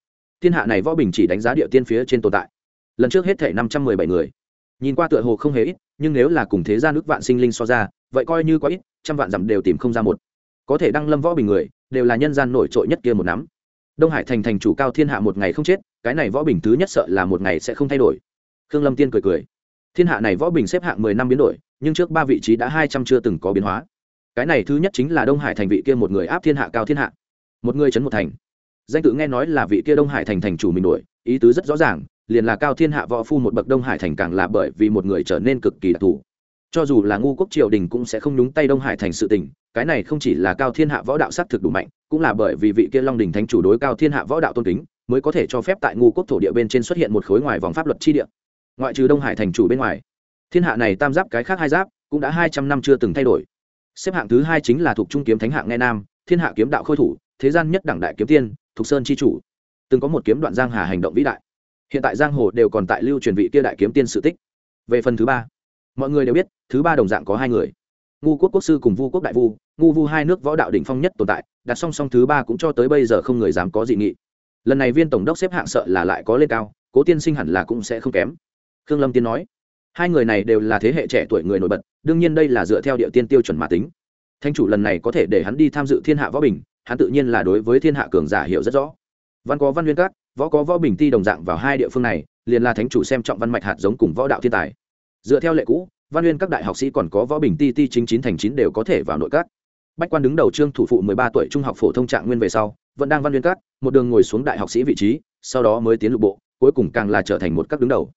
Thiên hạ này võ bình chỉ đánh giá địa tiên phía trên tồn tại. Lần trước hết thể năm trăm mười bảy người. Nhìn qua tựa hồ không hề ít nhưng nếu là cùng thế gian nước vạn sinh linh so ra, vậy coi như quá ít, trăm vạn dặm đều tìm không ra một. Có thể đăng lâm võ bình người, đều là nhân gian nổi trội nhất kia một nắm. Đông hải thành thành chủ cao thiên hạ một ngày không chết, cái này võ bình thứ nhất sợ là một ngày sẽ không thay đổi. Khương lâm tiên cười cười. Thiên hạ này võ bình xếp hạng mười năm biến đổi, nhưng trước ba vị trí đã hai trăm chưa từng có biến hóa. Cái này thứ nhất chính là đông hải thành vị kia một người áp thiên hạ cao thiên hạ. Một người chấn một thành. Danh tự nghe nói là vị kia đông hải thành thành chủ mình đổi, ý tứ rất rõ ràng liền là cao thiên hạ võ phu một bậc đông hải thành càng là bởi vì một người trở nên cực kỳ đặc thù. Cho dù là ngu quốc triều đình cũng sẽ không nhúng tay đông hải thành sự tình, cái này không chỉ là cao thiên hạ võ đạo s á c thực đủ mạnh, cũng là bởi vì vị kia long đình thánh chủ đối cao thiên hạ võ đạo tôn kính, mới có thể cho phép tại ngu quốc thổ địa bên trên xuất hiện một khối ngoài vòng pháp luật chi địa. Ngoại trừ đông hải thành chủ bên ngoài, thiên hạ này tam giáp cái khác hai giáp cũng đã hai trăm năm chưa từng thay đổi. Xếp hạng thứ hai chính là thuộc trung kiếm thánh hạng nghe nam, thiên hạ kiếm đạo khôi thủ, thế gian nhất đẳng đại kiếm tiên, thục sơn c h i chủ. Từng có một kiếm đoạn giang hà hành động vĩ đại hiện tại giang hồ đều còn tại lưu truyền vị kia đại kiếm tiên sự tích. Về phần thứ ba, mọi người đều biết, thứ ba đồng dạng có hai người. Ngu quốc quốc sư cùng vu quốc đại vu, ngu vu hai nước võ đạo đỉnh phong nhất tồn tại, đặt song song thứ ba cũng cho tới bây giờ không người dám có dị nghị. Lần này viên tổng đốc xếp hạng sợ là lại có lên cao, cố tiên sinh hẳn là cũng sẽ không kém. Khương lâm tiên nói, hai người này đều là thế hệ trẻ tuổi người nổi bật, đương nhiên đây là dựa theo địa tiên tiêu chuẩn mà tính. Thanh chủ lần này có thể để hắn đi tham dự thiên hạ võ bình, hắn tự nhiên là đối với thiên hạ cường giả hiểu rất rõ. Văn có văn nguyên các võ có võ bình ti đồng dạng vào hai địa phương này, liền là thánh chủ xem trọng văn mạch hạt giống cùng võ đạo thiên tài. Dựa theo lệ cũ, văn uyên các đại học sĩ còn có võ bình ti ti chính chín thành chín đều có thể vào nội các. Bách quan đứng đầu trương thủ phụ mười ba tuổi trung học phổ thông trạng nguyên về sau, vẫn đang văn uyên các, một đường ngồi xuống đại học sĩ vị trí, sau đó mới tiến lục bộ, cuối cùng càng là trở thành một các đứng đầu.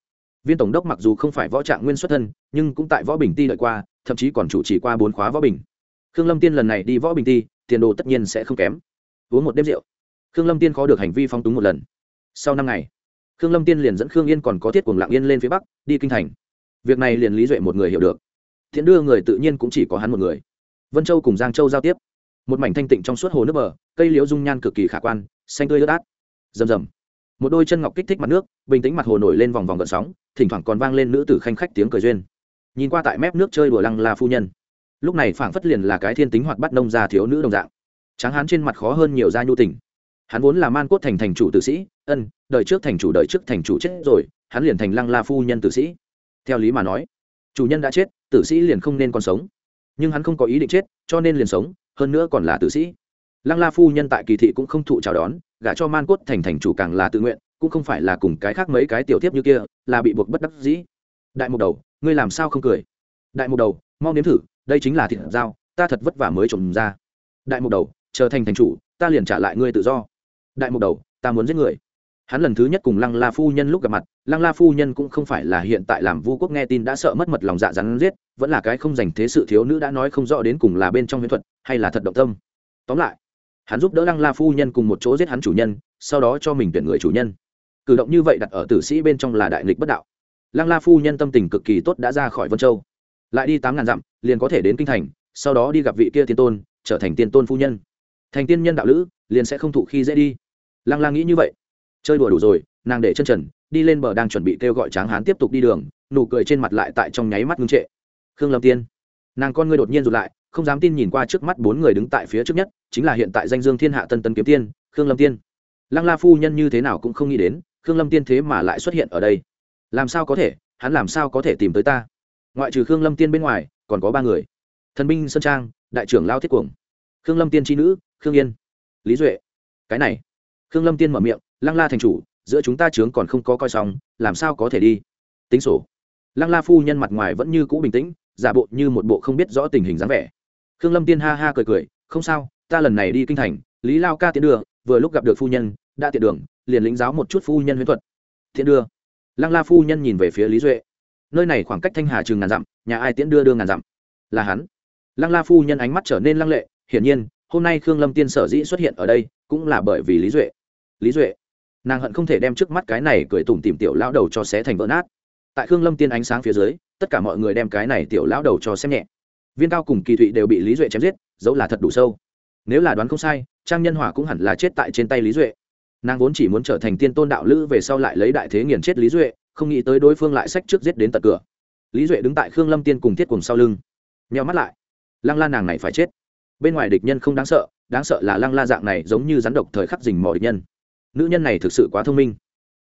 Viên tổng đốc mặc dù không phải võ trạng nguyên xuất thân, nhưng cũng tại võ bình ti đợi qua, thậm chí còn chủ trì qua bốn khóa võ bình. Khương lâm tiên lần này đi võ bình ti, tiền đồ tất nhiên sẽ không kém. Uống một đêm rượu. Khương lâm tiên khó được hành vi phong túng một lần sau năm ngày, khương lâm tiên liền dẫn khương yên còn có thiết cùng lạng yên lên phía bắc, đi kinh thành. Việc này liền lý duệ một người hiểu được. Thiện đưa người tự nhiên cũng chỉ có hắn một người. Vân châu cùng giang châu giao tiếp. Một mảnh thanh tịnh trong suốt hồ nước bờ, cây liễu dung nhan cực kỳ khả quan, xanh tươi ướt át. Rầm rầm. Một đôi chân ngọc kích thích mặt nước, bình tĩnh mặt hồ nổi lên vòng vòng gợn sóng, thỉnh thoảng còn vang lên nữ tử khanh khách tiếng cười duyên. Nhìn qua tại mép nước chơi đùa lăng là phu nhân. Lúc này phảng phất liền là cái thiên tính hoạt bắt nông gia thiếu nữ đồng dạng. Tráng hán trên mặt khó hơn nhiều gia nhu tình hắn vốn là man cốt thành thành chủ tử sĩ, ân, đời trước thành chủ, đời trước thành chủ chết rồi, hắn liền thành lăng la phu nhân tử sĩ. Theo lý mà nói, chủ nhân đã chết, tử sĩ liền không nên còn sống. Nhưng hắn không có ý định chết, cho nên liền sống, hơn nữa còn là tử sĩ. Lăng la phu nhân tại kỳ thị cũng không thụ chào đón, gả cho man cốt thành thành chủ càng là tự nguyện, cũng không phải là cùng cái khác mấy cái tiểu tiếp như kia, là bị buộc bất đắc dĩ. Đại mục đầu, ngươi làm sao không cười? Đại mục đầu, mau nếm thử, đây chính là thịt dao ta thật vất vả mới trồng ra. Đại mục đầu, trở thành thành chủ, ta liền trả lại ngươi tự do đại mục đầu, ta muốn giết người. Hắn lần thứ nhất cùng lăng la phu nhân lúc gặp mặt, lăng la phu nhân cũng không phải là hiện tại làm vu quốc nghe tin đã sợ mất mật lòng dạ rắn giết, vẫn là cái không dành thế sự thiếu nữ đã nói không rõ đến cùng là bên trong huyễn thuật, hay là thật động tâm. Tóm lại, hắn giúp đỡ lăng la phu nhân cùng một chỗ giết hắn chủ nhân, sau đó cho mình tuyển người chủ nhân. Cử động như vậy đặt ở tử sĩ bên trong là đại nghịch bất đạo. Lăng la phu nhân tâm tình cực kỳ tốt đã ra khỏi vân châu. Lại đi tám ngàn dặm, liền có thể đến kinh thành, sau đó đi gặp vị kia tiên tôn, trở thành tiên tôn phu nhân. Thành tiên nhân đạo lữ, liền sẽ không thụ khi dễ đi lăng la nghĩ như vậy. Chơi đùa đủ rồi, nàng để chân trần, đi lên bờ đang chuẩn bị kêu gọi tráng hán tiếp tục đi đường, nụ cười trên mặt lại tại trong nháy mắt ngưng trệ. Khương lâm tiên, nàng con ngươi đột nhiên rụt lại, không dám tin nhìn qua trước mắt bốn người đứng tại phía trước nhất, chính là hiện tại danh dương thiên hạ tân tân kiếm tiên, khương lâm tiên. Lăng la phu nhân như thế nào cũng không nghĩ đến, khương lâm tiên thế mà lại xuất hiện ở đây. Làm sao có thể, hắn làm sao có thể tìm tới ta? Ngoại trừ khương lâm tiên bên ngoài, còn có ba người. Thần binh sơn trang, đại trưởng lao thiết cuồng. Khương lâm tiên tri nữ, khương yên. Lý duệ. Cái này khương lâm tiên mở miệng, lăng la thành chủ, giữa chúng ta trướng còn không có coi xong, làm sao có thể đi? Tính sổ. Lăng la phu nhân mặt ngoài vẫn như cũ bình tĩnh, giả bộ như một bộ không biết rõ tình hình dáng vẻ. Khương lâm tiên ha ha cười cười, không sao, ta lần này đi kinh thành, lý lao ca tiến đưa, vừa lúc gặp được phu nhân, đã tiện đường, liền lĩnh giáo một chút phu nhân huyễn thuật. Thiện đưa. Lăng la phu nhân nhìn về phía lý duệ. Nơi này khoảng cách thanh hà chừng ngàn dặm, nhà ai tiễn đưa đưa ngàn dặm? Là hắn. Lăng la phu nhân ánh mắt trở nên lăng lệ, hiển nhiên, hôm nay khương lâm tiên sở dĩ xuất hiện ở đây cũng là bởi vì lý duệ. Lý duệ, nàng hận không thể đem trước mắt cái này cười tủm tìm tiểu lão đầu cho xé thành vỡ nát. Tại khương lâm tiên ánh sáng phía dưới, tất cả mọi người đem cái này tiểu lão đầu cho xem nhẹ. Viên cao cùng kỳ thụy đều bị lý duệ chém giết, dẫu là thật đủ sâu. Nếu là đoán không sai, trang nhân hỏa cũng hẳn là chết tại trên tay lý duệ. Nàng vốn chỉ muốn trở thành tiên tôn đạo lữ về sau lại lấy đại thế nghiền chết lý duệ, không nghĩ tới đối phương lại sách trước giết đến tận cửa. Lý duệ đứng tại khương lâm tiên cùng thiết cùng sau lưng, nheo mắt lại. Lăng la nàng này phải chết. Bên ngoài địch nhân không đáng sợ đáng sợ là lăng la dạng này giống như rắn độc thời khắc dình mò địch nhân. Nữ nhân này thực sự quá thông minh.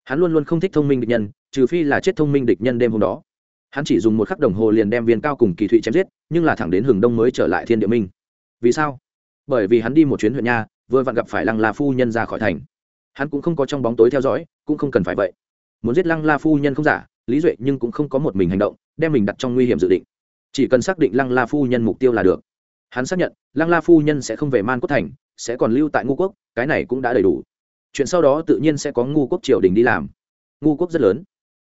Hắn luôn luôn không thích thông minh địch nhân, trừ phi là chết thông minh địch nhân đêm hôm đó. Hắn chỉ dùng một khắc đồng hồ liền đem viên cao cùng kỳ thụy chém giết, nhưng là thẳng đến hừng đông mới trở lại thiên địa minh. Vì sao? Bởi vì hắn đi một chuyến huyện nha, vừa vặn gặp phải lăng la phu nhân ra khỏi thành. Hắn cũng không có trong bóng tối theo dõi, cũng không cần phải vậy. Muốn giết lăng la phu nhân không giả, lý duệ nhưng cũng không có một mình hành động, đem mình đặt trong nguy hiểm dự định. Chỉ cần xác định lăng la phu nhân mục tiêu là được hắn xác nhận, lăng la phu nhân sẽ không về man quốc thành, sẽ còn lưu tại ngu quốc, cái này cũng đã đầy đủ. Chuyện sau đó tự nhiên sẽ có ngu quốc triều đình đi làm. Ngu quốc rất lớn.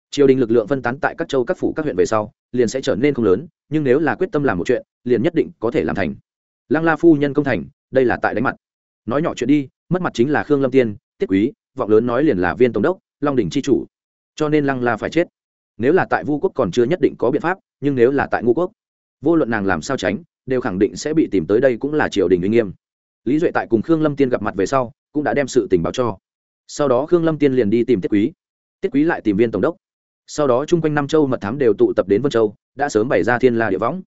Triều đình lực lượng phân tán tại các châu, các phủ, các huyện về sau, liền sẽ trở nên không lớn, nhưng nếu là quyết tâm làm một chuyện, liền nhất định có thể làm thành. Lăng la phu nhân công thành, đây là tại đánh mặt. Nói nhỏ chuyện đi, mất mặt chính là khương lâm tiên, tiết quý, vọng lớn nói liền là viên tổng đốc, long đình c h i chủ. Cho nên lăng la phải chết. Nếu là tại vu quốc còn chưa nhất định có biện pháp, nhưng nếu là tại ngu quốc, vô luận nàng làm sao tránh đều khẳng định sẽ bị tìm tới đây cũng là triều đình uy nghiêm. Lý duệ tại cùng khương lâm tiên gặp mặt về sau, cũng đã đem sự tình báo cho. Sau đó khương lâm tiên liền đi tìm tiết quý. Tiết quý lại tìm viên tổng đốc. Sau đó chung quanh năm châu mật thám đều tụ tập đến vân châu, đã sớm bày ra thiên la địa võng.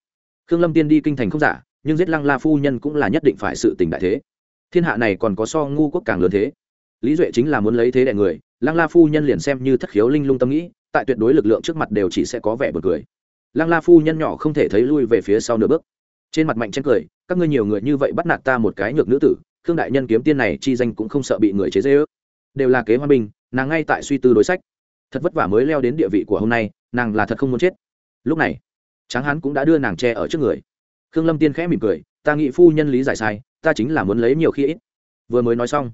Khương lâm tiên đi kinh thành không giả, nhưng giết lăng la phu nhân cũng là nhất định phải sự tình đại thế. Thiên hạ này còn có so ngu quốc càng lớn thế. Lý duệ chính là muốn lấy thế đại người, lăng la phu nhân liền xem như thất khiếu linh lung tâm nghĩ, tại tuyệt đối lực lượng trước mặt đều chỉ sẽ có vẻ buồn cười. Lăng la phu nhân nhỏ không thể thấy lui về phía sau nửa bước trên mặt mạnh chen cười, các ngươi nhiều người như vậy bắt nạt ta một cái nhược nữ tử, khương đại nhân kiếm tiên này chi danh cũng không sợ bị người chế dễ ước đều là kế hoa bình nàng ngay tại suy tư đối sách. Thật vất vả mới leo đến địa vị của hôm nay, nàng là thật không muốn chết. Lúc này, tráng hán cũng đã đưa nàng che ở trước người. Khương lâm tiên khẽ mỉm cười, ta nghĩ phu nhân lý giải sai, ta chính là muốn lấy nhiều khi ít. Vừa mới nói xong,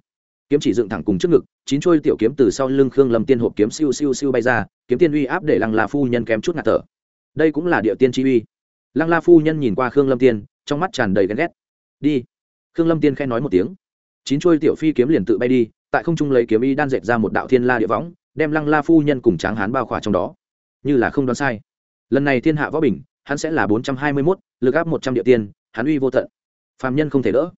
kiếm chỉ dựng thẳng cùng trước ngực, chín trôi tiểu kiếm từ sau lưng khương lâm tiên hộp kiếm siêu siêu siêu bay ra, kiếm tiên uy áp để lăng là phu nhân kém chút ngạt thở. Đây cũng là địa tiên chi uy lăng la phu nhân nhìn qua khương lâm tiên, trong mắt tràn đầy ghen ghét. Đi. Khương lâm tiên khen nói một tiếng. Chín trôi tiểu phi kiếm liền tự bay đi, tại không trung lấy kiếm y đan dệt ra một đạo thiên la địa võng, đem lăng la phu nhân cùng tráng hán bao khỏa trong đó. Như là không đoán sai. Lần này thiên hạ võ bình, hắn sẽ là bốn trăm hai mươi mốt, lực áp một trăm địa tiên, hắn uy vô tận. Phàm nhân không thể đỡ.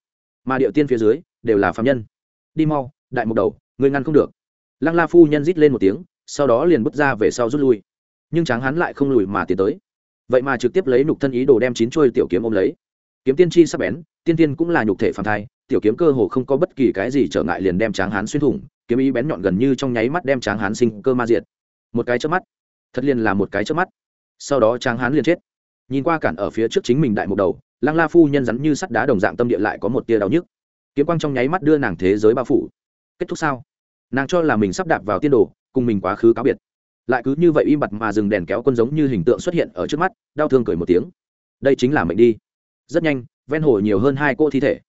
Mà địa tiên phía dưới, đều là phàm nhân. Đi mau, đại mục đầu người ngăn không được. Lăng la phu nhân rít lên một tiếng, sau đó liền bước ra về sau rút lui. Nhưng tráng hắn lại không lùi mà tiến tới vậy mà trực tiếp lấy nhục thân ý đồ đem chín chuôi tiểu kiếm ôm lấy. Kiếm tiên chi sắp bén, tiên tiên cũng là nhục thể phàm thai, tiểu kiếm cơ hồ không có bất kỳ cái gì trở ngại liền đem tráng hán xuyên thủng, kiếm ý bén nhọn gần như trong nháy mắt đem tráng hán sinh cơ ma diệt. Một cái chớp mắt, thật liền là một cái chớp mắt. Sau đó tráng hán liền chết. Nhìn qua cản ở phía trước chính mình đại một đầu, lăng la phu nhân rắn như sắt đá đồng dạng tâm địa lại có một tia đau nhức. Kiếm quang trong nháy mắt đưa nàng thế giới bao phủ. Kết thúc sao? Nàng cho là mình sắp đạp vào tiên đồ, cùng mình quá khứ cáo biệt lại cứ như vậy im bặt mà dừng đèn kéo quân giống như hình tượng xuất hiện ở trước mắt, đau thương cười một tiếng. Đây chính là mệnh đi. Rất nhanh, ven hồ nhiều hơn hai cô thi thể.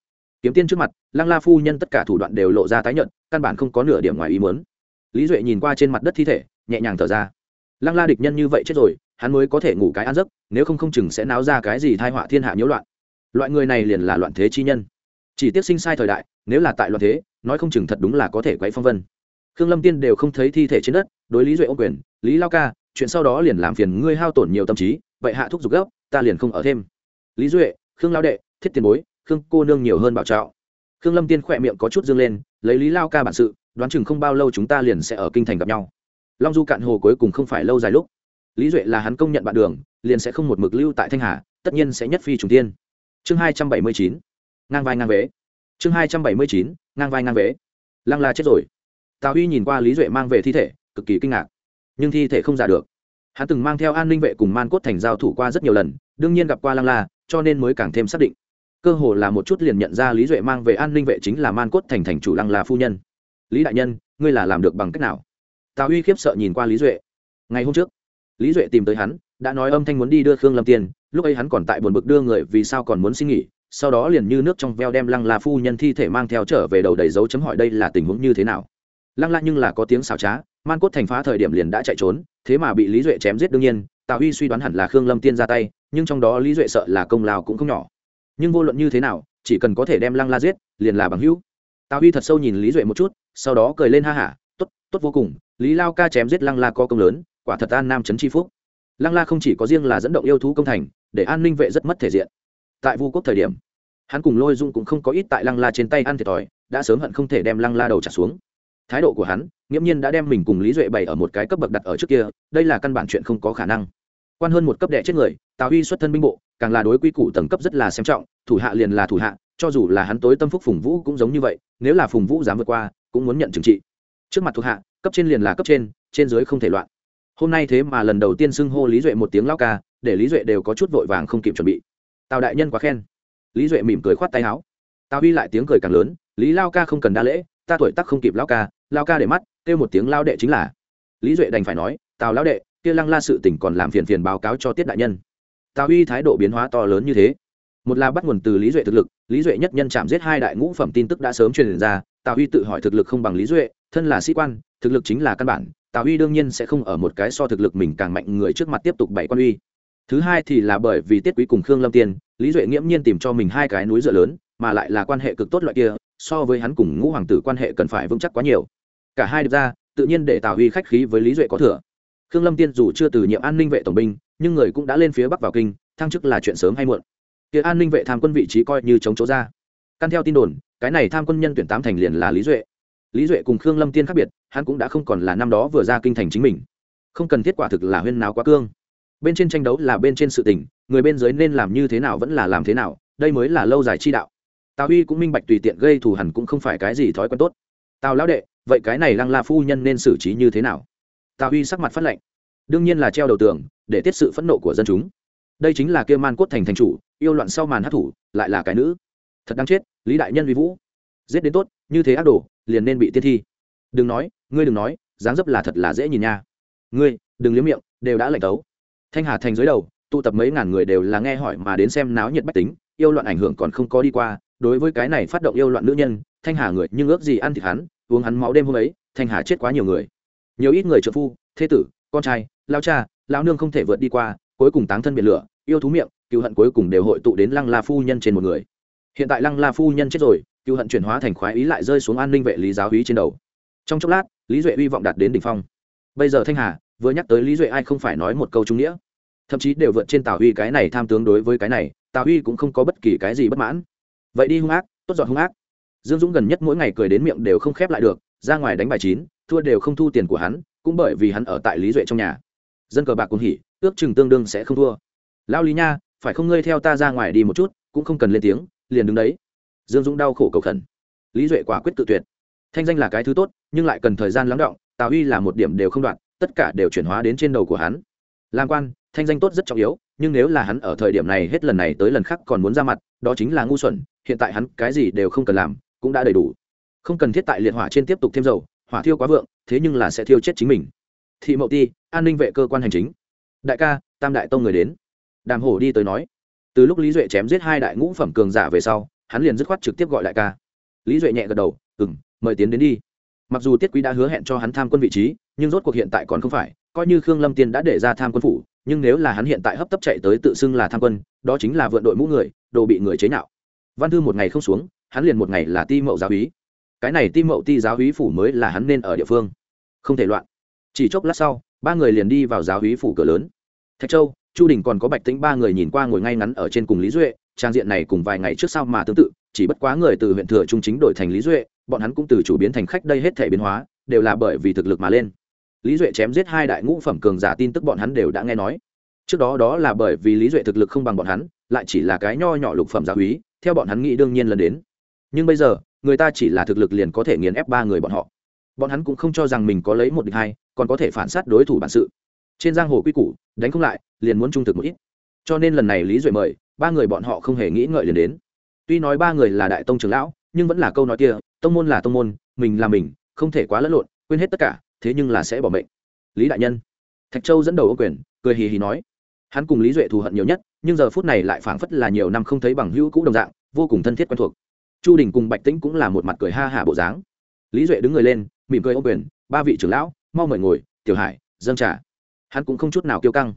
Kiếm tiên trước mặt, lăng la phu nhân tất cả thủ đoạn đều lộ ra tái nhận căn bản không có nửa điểm ngoài ý muốn. Lý duệ nhìn qua trên mặt đất thi thể, nhẹ nhàng thở ra. Lăng la địch nhân như vậy chết rồi, hắn mới có thể ngủ cái ăn giấc, nếu không không chừng sẽ náo ra cái gì thai họa thiên hạ nhiễu loạn. Loại người này liền là loạn thế chi nhân. Chỉ tiếc sinh sai thời đại, nếu là tại loạn thế, nói không chừng thật đúng là có thể quấy phong vân khương lâm tiên đều không thấy thi thể trên đất, đối lý duệ ô quyền, lý lao ca, chuyện sau đó liền làm phiền ngươi hao tổn nhiều tâm trí, vậy hạ thúc giục gấp, ta liền không ở thêm. Lý duệ, khương lao đệ, thiết tiền bối, khương cô nương nhiều hơn bảo trạo khương lâm tiên khỏe miệng có chút dương lên, lấy lý lao ca bản sự, đoán chừng không bao lâu chúng ta liền sẽ ở kinh thành gặp nhau. Long du cạn hồ cuối cùng không phải lâu dài lúc. Lý duệ là hắn công nhận bạn đường, liền sẽ không một mực lưu tại thanh hà, tất nhiên sẽ nhất phi trùng tiên chương hai trăm bảy mươi chín, ngang vai ngang vế. Chương hai trăm bảy mươi chín, ngang vai ngang vế. Lăng la chết rồi tào huy nhìn qua lý duệ mang về thi thể, cực kỳ kinh ngạc. Nhưng thi thể không giả được. Hắn từng mang theo an ninh vệ cùng man cốt thành giao thủ qua rất nhiều lần, đương nhiên gặp qua lăng la, cho nên mới càng thêm xác định. Cơ hồ là một chút liền nhận ra lý duệ mang về an ninh vệ chính là man cốt thành thành chủ lăng la phu nhân. Lý đại nhân, ngươi là làm được bằng cách nào? Tào huy khiếp sợ nhìn qua lý duệ. Ngày hôm trước, lý duệ tìm tới hắn, đã nói âm thanh muốn đi đưa khương lâm tiền, lúc ấy hắn còn tại buồn bực đưa người vì sao còn muốn xin nghỉ, sau đó liền như nước trong veo đem lăng la phu nhân thi thể mang theo trở về đầu đầy dấu chấm hỏi đây là tình huống như thế nào lăng la nhưng là có tiếng xào trá, man cốt thành phá thời điểm liền đã chạy trốn, thế mà bị lý duệ chém giết đương nhiên, tào huy suy đoán hẳn là khương lâm tiên ra tay, nhưng trong đó lý duệ sợ là công lao cũng không nhỏ. Nhưng vô luận như thế nào, chỉ cần có thể đem lăng la giết, liền là bằng hữu. Tào huy thật sâu nhìn lý duệ một chút, sau đó cười lên ha hả t ố t tốt vô cùng, lý lao ca chém giết lăng la có công lớn, quả thật an nam trấn tri phúc. Lăng la không chỉ có riêng là dẫn động yêu thú công thành, để an ninh vệ rất mất thể diện. Tại vu quốc thời điểm, hắn cùng lôi dung cũng không có ít tại lăng la trên tay ăn thiệt thòi, đã sớm hận không thể đem lăng la đầu trả xuống thái độ của hắn, nghiễm nhiên đã đem mình cùng lý duệ bày ở một cái cấp bậc đặt ở trước kia, đây là căn bản chuyện không có khả năng. Quan hơn một cấp đệ chết người, tào huy xuất thân binh bộ, càng là đối quy củ tầng cấp rất là xem trọng, thủ hạ liền là thủ hạ, cho dù là hắn tối tâm phúc phùng vũ cũng giống như vậy, nếu là phùng vũ dám vượt qua, cũng muốn nhận trừng trị. Trước mặt thuộc hạ, cấp trên liền là cấp trên trên dưới không thể loạn. Hôm nay thế mà lần đầu tiên xưng hô lý duệ một tiếng lao ca, để lý duệ đều có chút vội vàng không kịp chuẩn bị. Tào đại nhân quá khen. Lý duệ mỉm cười khoát tay áo. Tào huy lại tiếng cười càng lớn, lý lao ca không cần đa lễ, ta tuổi tắc không kịp lao ca lao ca để mắt, kêu một tiếng lao đệ chính là. Lý duệ đành phải nói, tào lao đệ, kia lăng la sự tỉnh còn làm phiền phiền báo cáo cho tiết đại nhân. Tào uy thái độ biến hóa to lớn như thế. Một là bắt nguồn từ lý duệ thực lực, lý duệ nhất nhân chạm giết hai đại ngũ phẩm tin tức đã sớm truyền ra, tào uy tự hỏi thực lực không bằng lý duệ, thân là sĩ quan, thực lực chính là căn bản, tào uy đương nhiên sẽ không ở một cái so thực lực mình càng mạnh người trước mặt tiếp tục bảy quan uy. Thứ hai thì là bởi vì tiết quý cùng khương lâm tiên, lý duệ nghiễm nhiên tìm cho mình hai cái núi dựa lớn, mà lại là quan hệ cực tốt loại kia so với hắn cùng ngũ hoàng tử quan hệ cần phải vững chắc quá nhiều. Cả hai được ra, tự nhiên để tào huy khách khí với lý duệ có thừa. Khương lâm tiên dù chưa từ nhiệm an ninh vệ tổng binh, nhưng người cũng đã lên phía bắc vào kinh, thăng chức là chuyện sớm hay muộn. Kia an ninh vệ tham quân vị trí coi như chống chỗ ra. Căn theo tin đồn, cái này tham quân nhân tuyển tám thành liền là lý duệ. Lý duệ cùng khương lâm tiên khác biệt, hắn cũng đã không còn là năm đó vừa ra kinh thành chính mình. Không cần thiết quả thực là huyên náo quá cương. Bên trên tranh đấu là bên trên sự tình, người bên dưới nên làm như thế nào vẫn là làm thế nào, đây mới là lâu dài chi đạo tào uy cũng minh bạch tùy tiện gây thù hẳn cũng không phải cái gì thói quen tốt. Tào lão đệ, vậy cái này lăng la phu nhân nên xử trí như thế nào? Tào uy sắc mặt phát lệnh đương nhiên là treo đầu tường, để tiết sự phẫn nộ của dân chúng. Đây chính là kia man cốt thành thành chủ, yêu loạn sau màn hát thủ, lại là cái nữ. Thật đáng chết, lý đại nhân vi vũ. Giết đến tốt, như thế ác đồ, liền nên bị tiên thi. Đừng nói, ngươi đừng nói, dáng dấp là thật là dễ nhìn nha. Ngươi, đừng liếm miệng, đều đã lệnh tấu. Thanh hà thành dưới đầu, tụ tập mấy ngàn người đều là nghe hỏi mà đến xem náo nhiệt bách tính, yêu loạn ảnh hưởng còn không có đi qua đối với cái này phát động yêu loạn nữ nhân, thanh hà người nhưng ước gì ăn thịt hắn, uống hắn máu đêm hôm ấy, thanh hà chết quá nhiều người. Nhiều ít người trợ phu, thế tử, con trai, lao cha, lao nương không thể vượt đi qua, cuối cùng táng thân biệt lửa, yêu thú miệng cựu hận cuối cùng đều hội tụ đến lăng la phu nhân trên một người. Hiện tại lăng la phu nhân chết rồi cựu hận chuyển hóa thành khoái ý lại rơi xuống an ninh vệ lý giáo hí trên đầu. Trong chốc lát, lý duệ hy vọng đạt đến đỉnh phong. Bây giờ thanh hà vừa nhắc tới lý duệ ai không phải nói một câu trung nghĩa. Thậm chí đều vượt trên tào huy cái này tham tướng đối với cái này, tào huy cũng không có bất kỳ cái gì bất mãn vậy đi hung ác, tốt dọn hung ác. Dương dũng gần nhất mỗi ngày cười đến miệng đều không khép lại được, ra ngoài đánh bài chín, thua đều không thu tiền của hắn, cũng bởi vì hắn ở tại lý duệ trong nhà. Dân cờ bạc cũng hỉ, ước chừng tương đương sẽ không thua. Lao lý nha, phải không ngươi theo ta ra ngoài đi một chút, cũng không cần lên tiếng, liền đứng đấy. Dương dũng đau khổ cầu khẩn. Lý duệ quả quyết tự tuyệt. Thanh danh là cái thứ tốt, nhưng lại cần thời gian lắng động, tào huy là một điểm đều không đoạn, tất cả đều chuyển hóa đến trên đầu của hắn. Làm quan, thanh danh tốt rất trọng yếu nhưng nếu là hắn ở thời điểm này hết lần này tới lần khác còn muốn ra mặt, đó chính là ngu xuẩn, hiện tại hắn cái gì đều không cần làm, cũng đã đầy đủ. Không cần thiết tại liệt hỏa trên tiếp tục thêm dầu, hỏa thiêu quá vượng, thế nhưng là sẽ thiêu chết chính mình. Thị mậu ti, an ninh vệ cơ quan hành chính. Đại ca, tam đại tông người đến. Đàm hổ đi tới nói. Từ lúc lý duệ chém giết hai đại ngũ phẩm cường giả về sau, hắn liền dứt khoát trực tiếp gọi đại ca. Lý duệ nhẹ gật đầu ừ m mời tiến đến đi. Mặc dù tiết quý đã hứa hẹn cho hắn tham quân vị trí, nhưng rốt cuộc hiện tại còn không phải, coi như khương lâm tiên đã để ra tham quân phủ nhưng nếu là hắn hiện tại hấp tấp chạy tới tự xưng là tham quân, đó chính là vượn đội mũ người, đồ bị người chế nhạo. Văn thư một ngày không xuống, hắn liền một ngày là ti mậu giáo úy cái này ti mậu ti giáo úy phủ mới là hắn nên ở địa phương. Không thể loạn. Chỉ chốc lát sau, ba người liền đi vào giáo úy phủ cửa lớn. Thạch châu, chu đình còn có bạch tĩnh ba người nhìn qua ngồi ngay ngắn ở trên cùng lý duệ, trang diện này cùng vài ngày trước sau mà tương tự, chỉ bất quá người từ huyện thừa trung chính đổi thành lý duệ, bọn hắn cũng từ chủ biến thành khách đây hết thể biến hóa, đều là bởi vì thực lực mà lên lý duệ chém giết hai đại ngũ phẩm cường giả tin tức bọn hắn đều đã nghe nói. Trước đó đó là bởi vì lý duệ thực lực không bằng bọn hắn, lại chỉ là cái nho nhỏ lục phẩm giả úy theo bọn hắn nghĩ đương nhiên lần đến. Nhưng bây giờ, người ta chỉ là thực lực liền có thể nghiền ép ba người bọn họ. Bọn hắn cũng không cho rằng mình có lấy một địch hai, còn có thể phản sát đối thủ bản sự. Trên giang hồ quy củ, đánh không lại, liền muốn trung thực một ít. Cho nên lần này lý duệ mời, ba người bọn họ không hề nghĩ ngợi liền đến. Tuy nói ba người là đại tông trưởng lão, nhưng vẫn là câu nói kia, tông môn là tông môn, mình là mình, không thể quá lẫn lộn, quên hết tất cả thế nhưng là sẽ bỏ mệnh. Lý đại nhân. Thạch châu dẫn đầu ô quyền cười hì hì nói. Hắn cùng lý duệ thù hận nhiều nhất nhưng giờ phút này lại phảng phất là nhiều năm không thấy bằng hữu cũ đồng dạng vô cùng thân thiết quen thuộc. Chu đình cùng bạch tĩnh cũng là một mặt cười ha hả bộ dáng. Lý duệ đứng người lên mỉm cười ô quyền ba vị trưởng lão mau mời ngồi tiểu hải dâng Trả, hắn cũng không chút nào kiêu căng.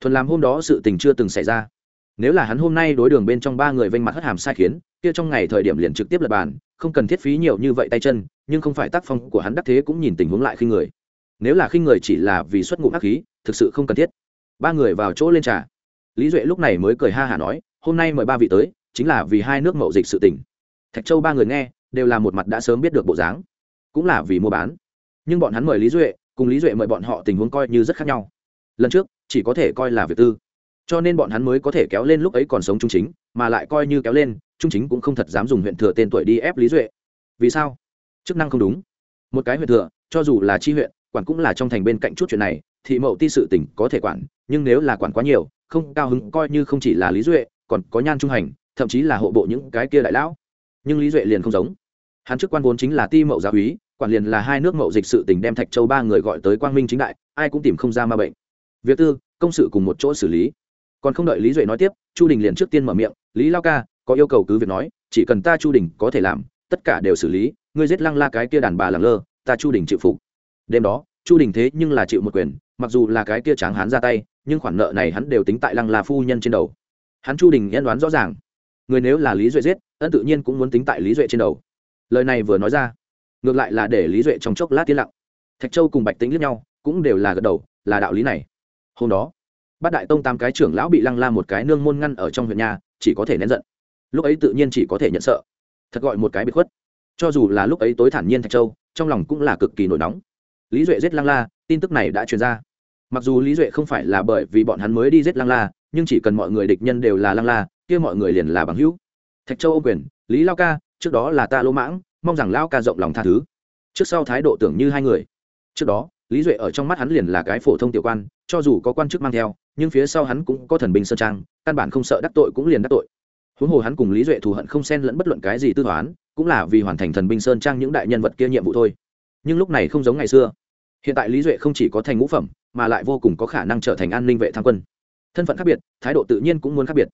Thuần làm hôm đó sự tình chưa từng xảy ra. Nếu là hắn hôm nay đối đường bên trong ba người vênh mặt hất hàm sai khiến kia trong ngày thời điểm liền trực tiếp lập bàn không cần thiết phí nhiều như vậy tay chân, nhưng không phải tác phong của hắn đắc thế cũng nhìn tình huống lại khi người. Nếu là khi người chỉ là vì xuất ngụ ác khí, thực sự không cần thiết. Ba người vào chỗ lên trà. Lý duệ lúc này mới cười ha hả nói, hôm nay mời ba vị tới, chính là vì hai nước mậu dịch sự tỉnh thạch châu ba người nghe, đều là một mặt đã sớm biết được bộ dáng. Cũng là vì mua bán. Nhưng bọn hắn mời lý duệ, cùng lý duệ mời bọn họ tình huống coi như rất khác nhau. Lần trước, chỉ có thể coi là việc tư cho nên bọn hắn mới có thể kéo lên lúc ấy còn sống trung chính, mà lại coi như kéo lên, trung chính cũng không thật dám dùng huyện thừa tên tuổi đi ép lý duệ. Vì sao? Chức năng không đúng. Một cái huyện thừa, cho dù là chi huyện, quản cũng là trong thành bên cạnh chút chuyện này thị mậu ti sự tỉnh có thể quản, nhưng nếu là quản quá nhiều, không cao hứng coi như không chỉ là lý duệ, còn có nhan trung hành, thậm chí là hộ bộ những cái kia đại lão. Nhưng lý duệ liền không giống. Hắn chức quan vốn chính là ti mậu gia úy, quản liền là hai nước mậu dịch sự tỉnh đem thạch châu ba người gọi tới quang minh chính đại, ai cũng tìm không ra ma bệnh. Việc tư, công sự cùng một chỗ xử lý còn không đợi lý duệ nói tiếp, chu đình liền trước tiên mở miệng, lý lao ca, có yêu cầu cứ việc nói, chỉ cần ta chu đình có thể làm, tất cả đều xử lý, ngươi giết lăng la cái kia đàn bà làng lơ, ta chu đình chịu phục. Đêm đó, chu đình thế nhưng là chịu một quyền, mặc dù là cái kia tráng hắn ra tay, nhưng khoản nợ này hắn đều tính tại lăng la phu nhân trên đầu. Hắn chu đình nhân đoán rõ ràng, người nếu là lý duệ giết, ân tự nhiên cũng muốn tính tại lý duệ trên đầu. Lời này vừa nói ra, ngược lại là để lý duệ trong chốc lát tiến lặng. Thạch châu cùng bạch tính lướt nhau, cũng đều là gật đầu, là đạo lý này. Hôm đó bát đại tông tám cái trưởng lão bị lăng la một cái nương môn ngăn ở trong huyện nhà, chỉ có thể nén giận. Lúc ấy tự nhiên chỉ có thể nhận sợ. Thật gọi một cái bị khuất. Cho dù là lúc ấy tối thản nhiên thạch châu, trong lòng cũng là cực kỳ nổi nóng. Lý duệ giết lăng la, tin tức này đã truyền ra. Mặc dù lý duệ không phải là bởi vì bọn hắn mới đi giết lăng la, nhưng chỉ cần mọi người địch nhân đều là lăng la, kia mọi người liền là bằng hữu. Thạch châu ô quyền, lý lao ca, trước đó là ta lỗ mãng, mong rằng lao ca rộng lòng tha thứ. Trước sau thái độ tưởng như hai người. Trước đó, lý duệ ở trong mắt hắn liền là cái phổ thông tiểu quan, cho dù có quan chức mang theo nhưng phía sau hắn cũng có thần binh sơn trang, căn bản không sợ đắc tội cũng liền đắc tội. Huống hồ hắn cùng lý duệ thù hận không xen lẫn bất luận cái gì tư toán, cũng là vì hoàn thành thần binh sơn trang những đại nhân vật kia nhiệm vụ thôi. Nhưng lúc này không giống ngày xưa. Hiện tại lý duệ không chỉ có thành ngũ phẩm, mà lại vô cùng có khả năng trở thành an ninh vệ tham quân. Thân phận khác biệt, thái độ tự nhiên cũng muốn khác biệt.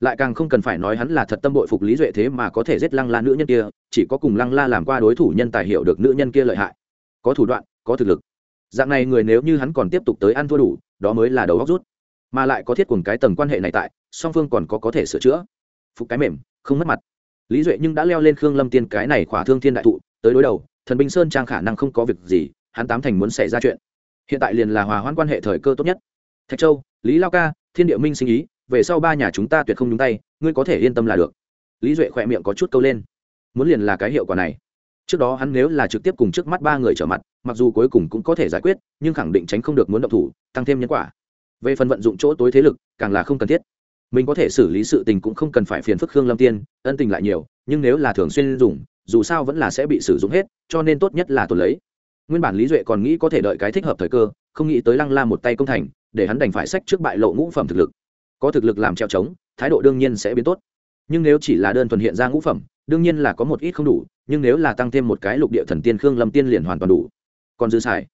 Lại càng không cần phải nói hắn là thật tâm bội phục lý duệ thế mà có thể giết lăng la nữ nhân kia, chỉ có cùng lăng la làm qua đối thủ nhân tài hiểu được nữ nhân kia lợi hại. Có thủ đoạn, có thực lực. Dạng này người nếu như hắn còn tiếp tục tới ăn thua đủ, đó mới là đầu góc rút mà lại có thiết cùng cái tầng quan hệ này tại, song phương còn có có thể sửa chữa. Phục cái mềm, không mất mặt. Lý duệ nhưng đã leo lên khương lâm tiên cái này khỏa thương thiên đại thụ, tới đối đầu, thần binh sơn trang khả năng không có việc gì, hắn tám thành muốn xảy ra chuyện. Hiện tại liền là hòa hoãn quan hệ thời cơ tốt nhất. Thạch châu, lý lao ca, thiên địa minh sinh ý, về sau ba nhà chúng ta tuyệt không nhúng tay, ngươi có thể yên tâm là được. Lý duệ khỏe miệng có chút câu lên. Muốn liền là cái hiệu quả này. Trước đó hắn nếu là trực tiếp cùng trước mắt ba người trở mặt, mặc dù cuối cùng cũng có thể giải quyết, nhưng khẳng định tránh không được muốn động thủ, tăng thêm nhân quả về phần vận dụng chỗ tối thế lực, càng là không cần thiết. Mình có thể xử lý sự tình cũng không cần phải phiền phức khương lâm tiên, ân tình lại nhiều, nhưng nếu là thường xuyên dùng, dù sao vẫn là sẽ bị sử dụng hết, cho nên tốt nhất là tuần lấy. Nguyên bản lý duệ còn nghĩ có thể đợi cái thích hợp thời cơ, không nghĩ tới lăng la một tay công thành, để hắn đành phải sách trước bại lộ ngũ phẩm thực lực. Có thực lực làm treo trống, thái độ đương nhiên sẽ biến tốt. Nhưng nếu chỉ là đơn thuần hiện ra ngũ phẩm, đương nhiên là có một ít không đủ, nhưng nếu là tăng thêm một cái lục địa thần tiên khương lâm tiên liền hoàn toàn đủ. Còn dư xài.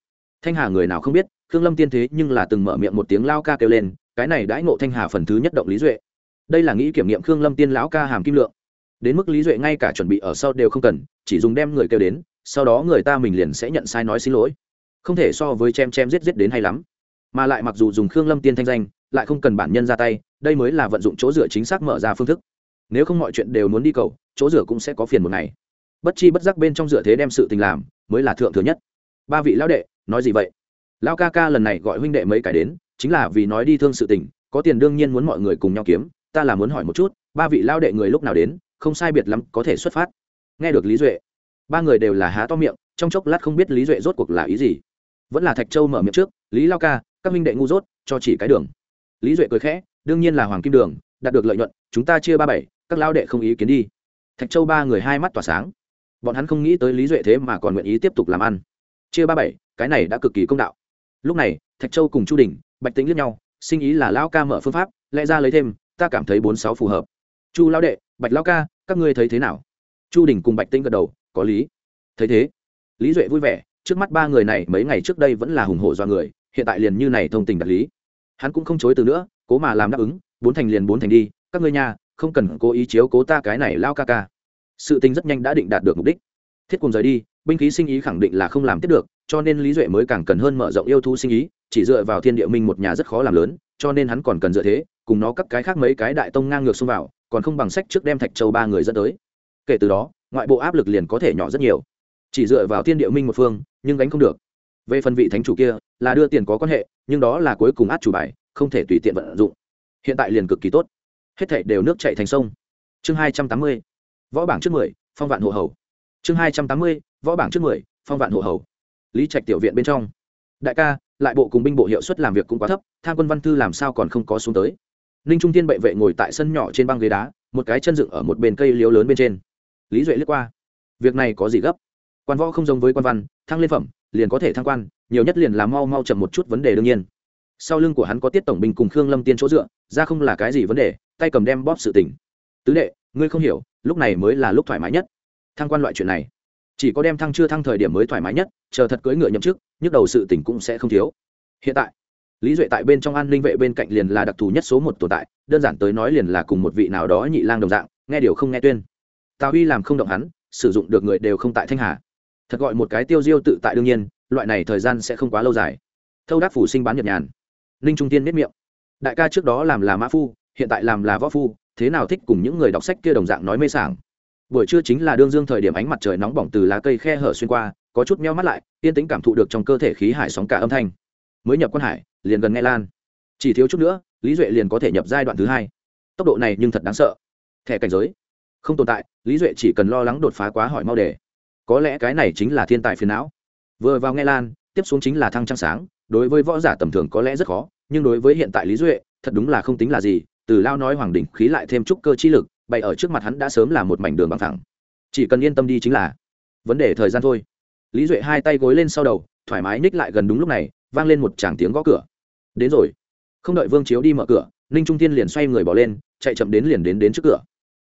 Thanh hà người nào không biết khương lâm tiên thế nhưng là từng mở miệng một tiếng lao ca kêu lên, cái này đãi ngộ thanh hà phần thứ nhất động lý duệ. Đây là nghĩ kiểm nghiệm khương lâm tiên lão ca hàm kim lượng. Đến mức lý duệ ngay cả chuẩn bị ở sau đều không cần, chỉ dùng đem người kêu đến, sau đó người ta mình liền sẽ nhận sai nói xin lỗi. Không thể so với chem chem giết giết đến hay lắm. Mà lại mặc dù dùng khương lâm tiên thanh danh, lại không cần bản nhân ra tay, đây mới là vận dụng chỗ dựa chính xác mở ra phương thức. Nếu không mọi chuyện đều muốn đi cầu, chỗ rửa cũng sẽ có phiền một ngày. Bất chi bất giác bên trong dựa thế đem sự tình làm, mới là thượng thừa nhất. Ba vị lão đệ, nói gì vậy? Lão ca ca lần này gọi huynh đệ mấy cái đến, chính là vì nói đi thương sự tình, có tiền đương nhiên muốn mọi người cùng nhau kiếm, ta là muốn hỏi một chút, ba vị lão đệ người lúc nào đến, không sai biệt lắm có thể xuất phát. Nghe được lý duệ, ba người đều là há to miệng, trong chốc lát không biết lý duệ rốt cuộc là ý gì. Vẫn là thạch châu mở miệng trước, lý lao ca, các minh đệ ngu dốt, cho chỉ cái đường. Lý duệ cười khẽ, đương nhiên là hoàng kim đường, đạt được lợi nhuận, chúng ta chia ba bảy, các lao đệ không ý kiến đi. Thạch châu ba người hai mắt tỏa sáng. Bọn hắn không nghĩ tới lý duệ thế mà còn nguyện ý tiếp tục làm ăn. Chia ba bảy, cái này đã cực kỳ công đạo lúc này, thạch châu cùng chu đình, bạch tính lướt nhau, sinh ý là lao ca mở phương pháp, lẽ ra lấy thêm, ta cảm thấy bốn sáu phù hợp. Chu lao đệ, bạch lao ca, các ngươi thấy thế nào? Chu đình cùng bạch tinh gật đầu, có lý. Thấy thế, lý duệ vui vẻ, trước mắt ba người này mấy ngày trước đây vẫn là hùng hổ do người, hiện tại liền như này thông tình đạt lý. Hắn cũng không chối từ nữa, cố mà làm đáp ứng, bốn thành liền bốn thành đi, các ngươi nhà, không cần cố ý chiếu cố ta cái này lao ca ca. Sự tình rất nhanh đã định đạt được mục đích. Thiết cùng rời đi, binh khí sinh ý khẳng định là không làm tiếp được cho nên lý duệ mới càng cần hơn mở rộng yêu thú sinh ý, chỉ dựa vào thiên địa minh một nhà rất khó làm lớn, cho nên hắn còn cần dựa thế, cùng nó các cái khác mấy cái đại tông ngang ngược xông vào, còn không bằng sách trước đem thạch châu ba người dẫn tới. Kể từ đó, ngoại bộ áp lực liền có thể nhỏ rất nhiều. Chỉ dựa vào thiên địa minh một phương, nhưng gánh không được. Về phần vị thánh chủ kia, là đưa tiền có quan hệ, nhưng đó là cuối cùng át chủ bài, không thể tùy tiện vận dụng. Hiện tại liền cực kỳ tốt. Hết thảy đều nước chạy thành sông. Chương hai trăm tám mươi, võ bảng trước mười, phong vạn hộ hầu. Chương hai trăm tám mươi, võ bảng trước mười, phong vạn hộ hầu lý trạch tiểu viện bên trong. Đại ca, lại bộ cùng binh bộ hiệu suất làm việc cũng quá thấp, tham quân văn thư làm sao còn không có xuống tới. Ninh trung tiên bệ vệ ngồi tại sân nhỏ trên băng ghế đá, một cái chân dựng ở một bên cây liếu lớn bên trên. Lý duệ lướt qua. Việc này có gì gấp? Quan võ không giống với quan văn, thăng lên phẩm, liền có thể thăng quan, nhiều nhất liền là mau mau chậm một chút vấn đề đương nhiên. Sau lưng của hắn có tiết tổng binh cùng khương lâm tiên chỗ dựa, ra không là cái gì vấn đề, tay cầm đem bóp sự tỉnh. tứ đệ, ngươi không hiểu, lúc này mới là lúc thoải mái nhất. Thăng quan loại chuyện này chỉ có đem thăng chưa thăng thời điểm mới thoải mái nhất, chờ thật cưỡi ngựa nhậm chức, nhức đầu sự tỉnh cũng sẽ không thiếu. Hiện tại, lý duệ tại bên trong an ninh vệ bên cạnh liền là đặc thù nhất số một tồn tại, đơn giản tới nói liền là cùng một vị nào đó nhị lang đồng dạng, nghe điều không nghe tuyên. Tào huy làm không động hắn, sử dụng được người đều không tại thanh hà. Thật gọi một cái tiêu diêu tự tại đương nhiên, loại này thời gian sẽ không quá lâu dài. Thâu đáp phủ sinh bán nhật nhàn. Ninh trung tiên miết miệng. Đại ca trước đó làm là mã phu, hiện tại làm là võ phu, thế nào thích cùng những người đọc sách kia đồng dạng nói mê sảng buổi trưa chính là đương dương thời điểm ánh mặt trời nóng bỏng từ lá cây khe hở xuyên qua, có chút meo mắt lại, yên tĩnh cảm thụ được trong cơ thể khí hải sóng cả âm thanh. Mới nhập quan hải, liền gần nghe lan. Chỉ thiếu chút nữa, lý duệ liền có thể nhập giai đoạn thứ hai. Tốc độ này nhưng thật đáng sợ. Thẻ cảnh giới? Không tồn tại, lý duệ chỉ cần lo lắng đột phá quá hỏi mau đề. Có lẽ cái này chính là thiên tài phiền não. Vừa vào nghe lan, tiếp xuống chính là thăng trăng sáng, đối với võ giả tầm thường có lẽ rất khó, nhưng đối với hiện tại lý duệ, thật đúng là không tính là gì, từ lao nói hoàng đỉnh khí lại thêm chút cơ chi lực bày ở trước mặt hắn đã sớm là một mảnh đường bằng thẳng chỉ cần yên tâm đi chính là vấn đề thời gian thôi. Lý duệ hai tay gối lên sau đầu, thoải mái ních lại gần đúng lúc này, vang lên một tràng tiếng gõ cửa. Đến rồi. Không đợi vương chiếu đi mở cửa, ninh trung tiên liền xoay người bỏ lên, chạy chậm đến liền đến đến trước cửa.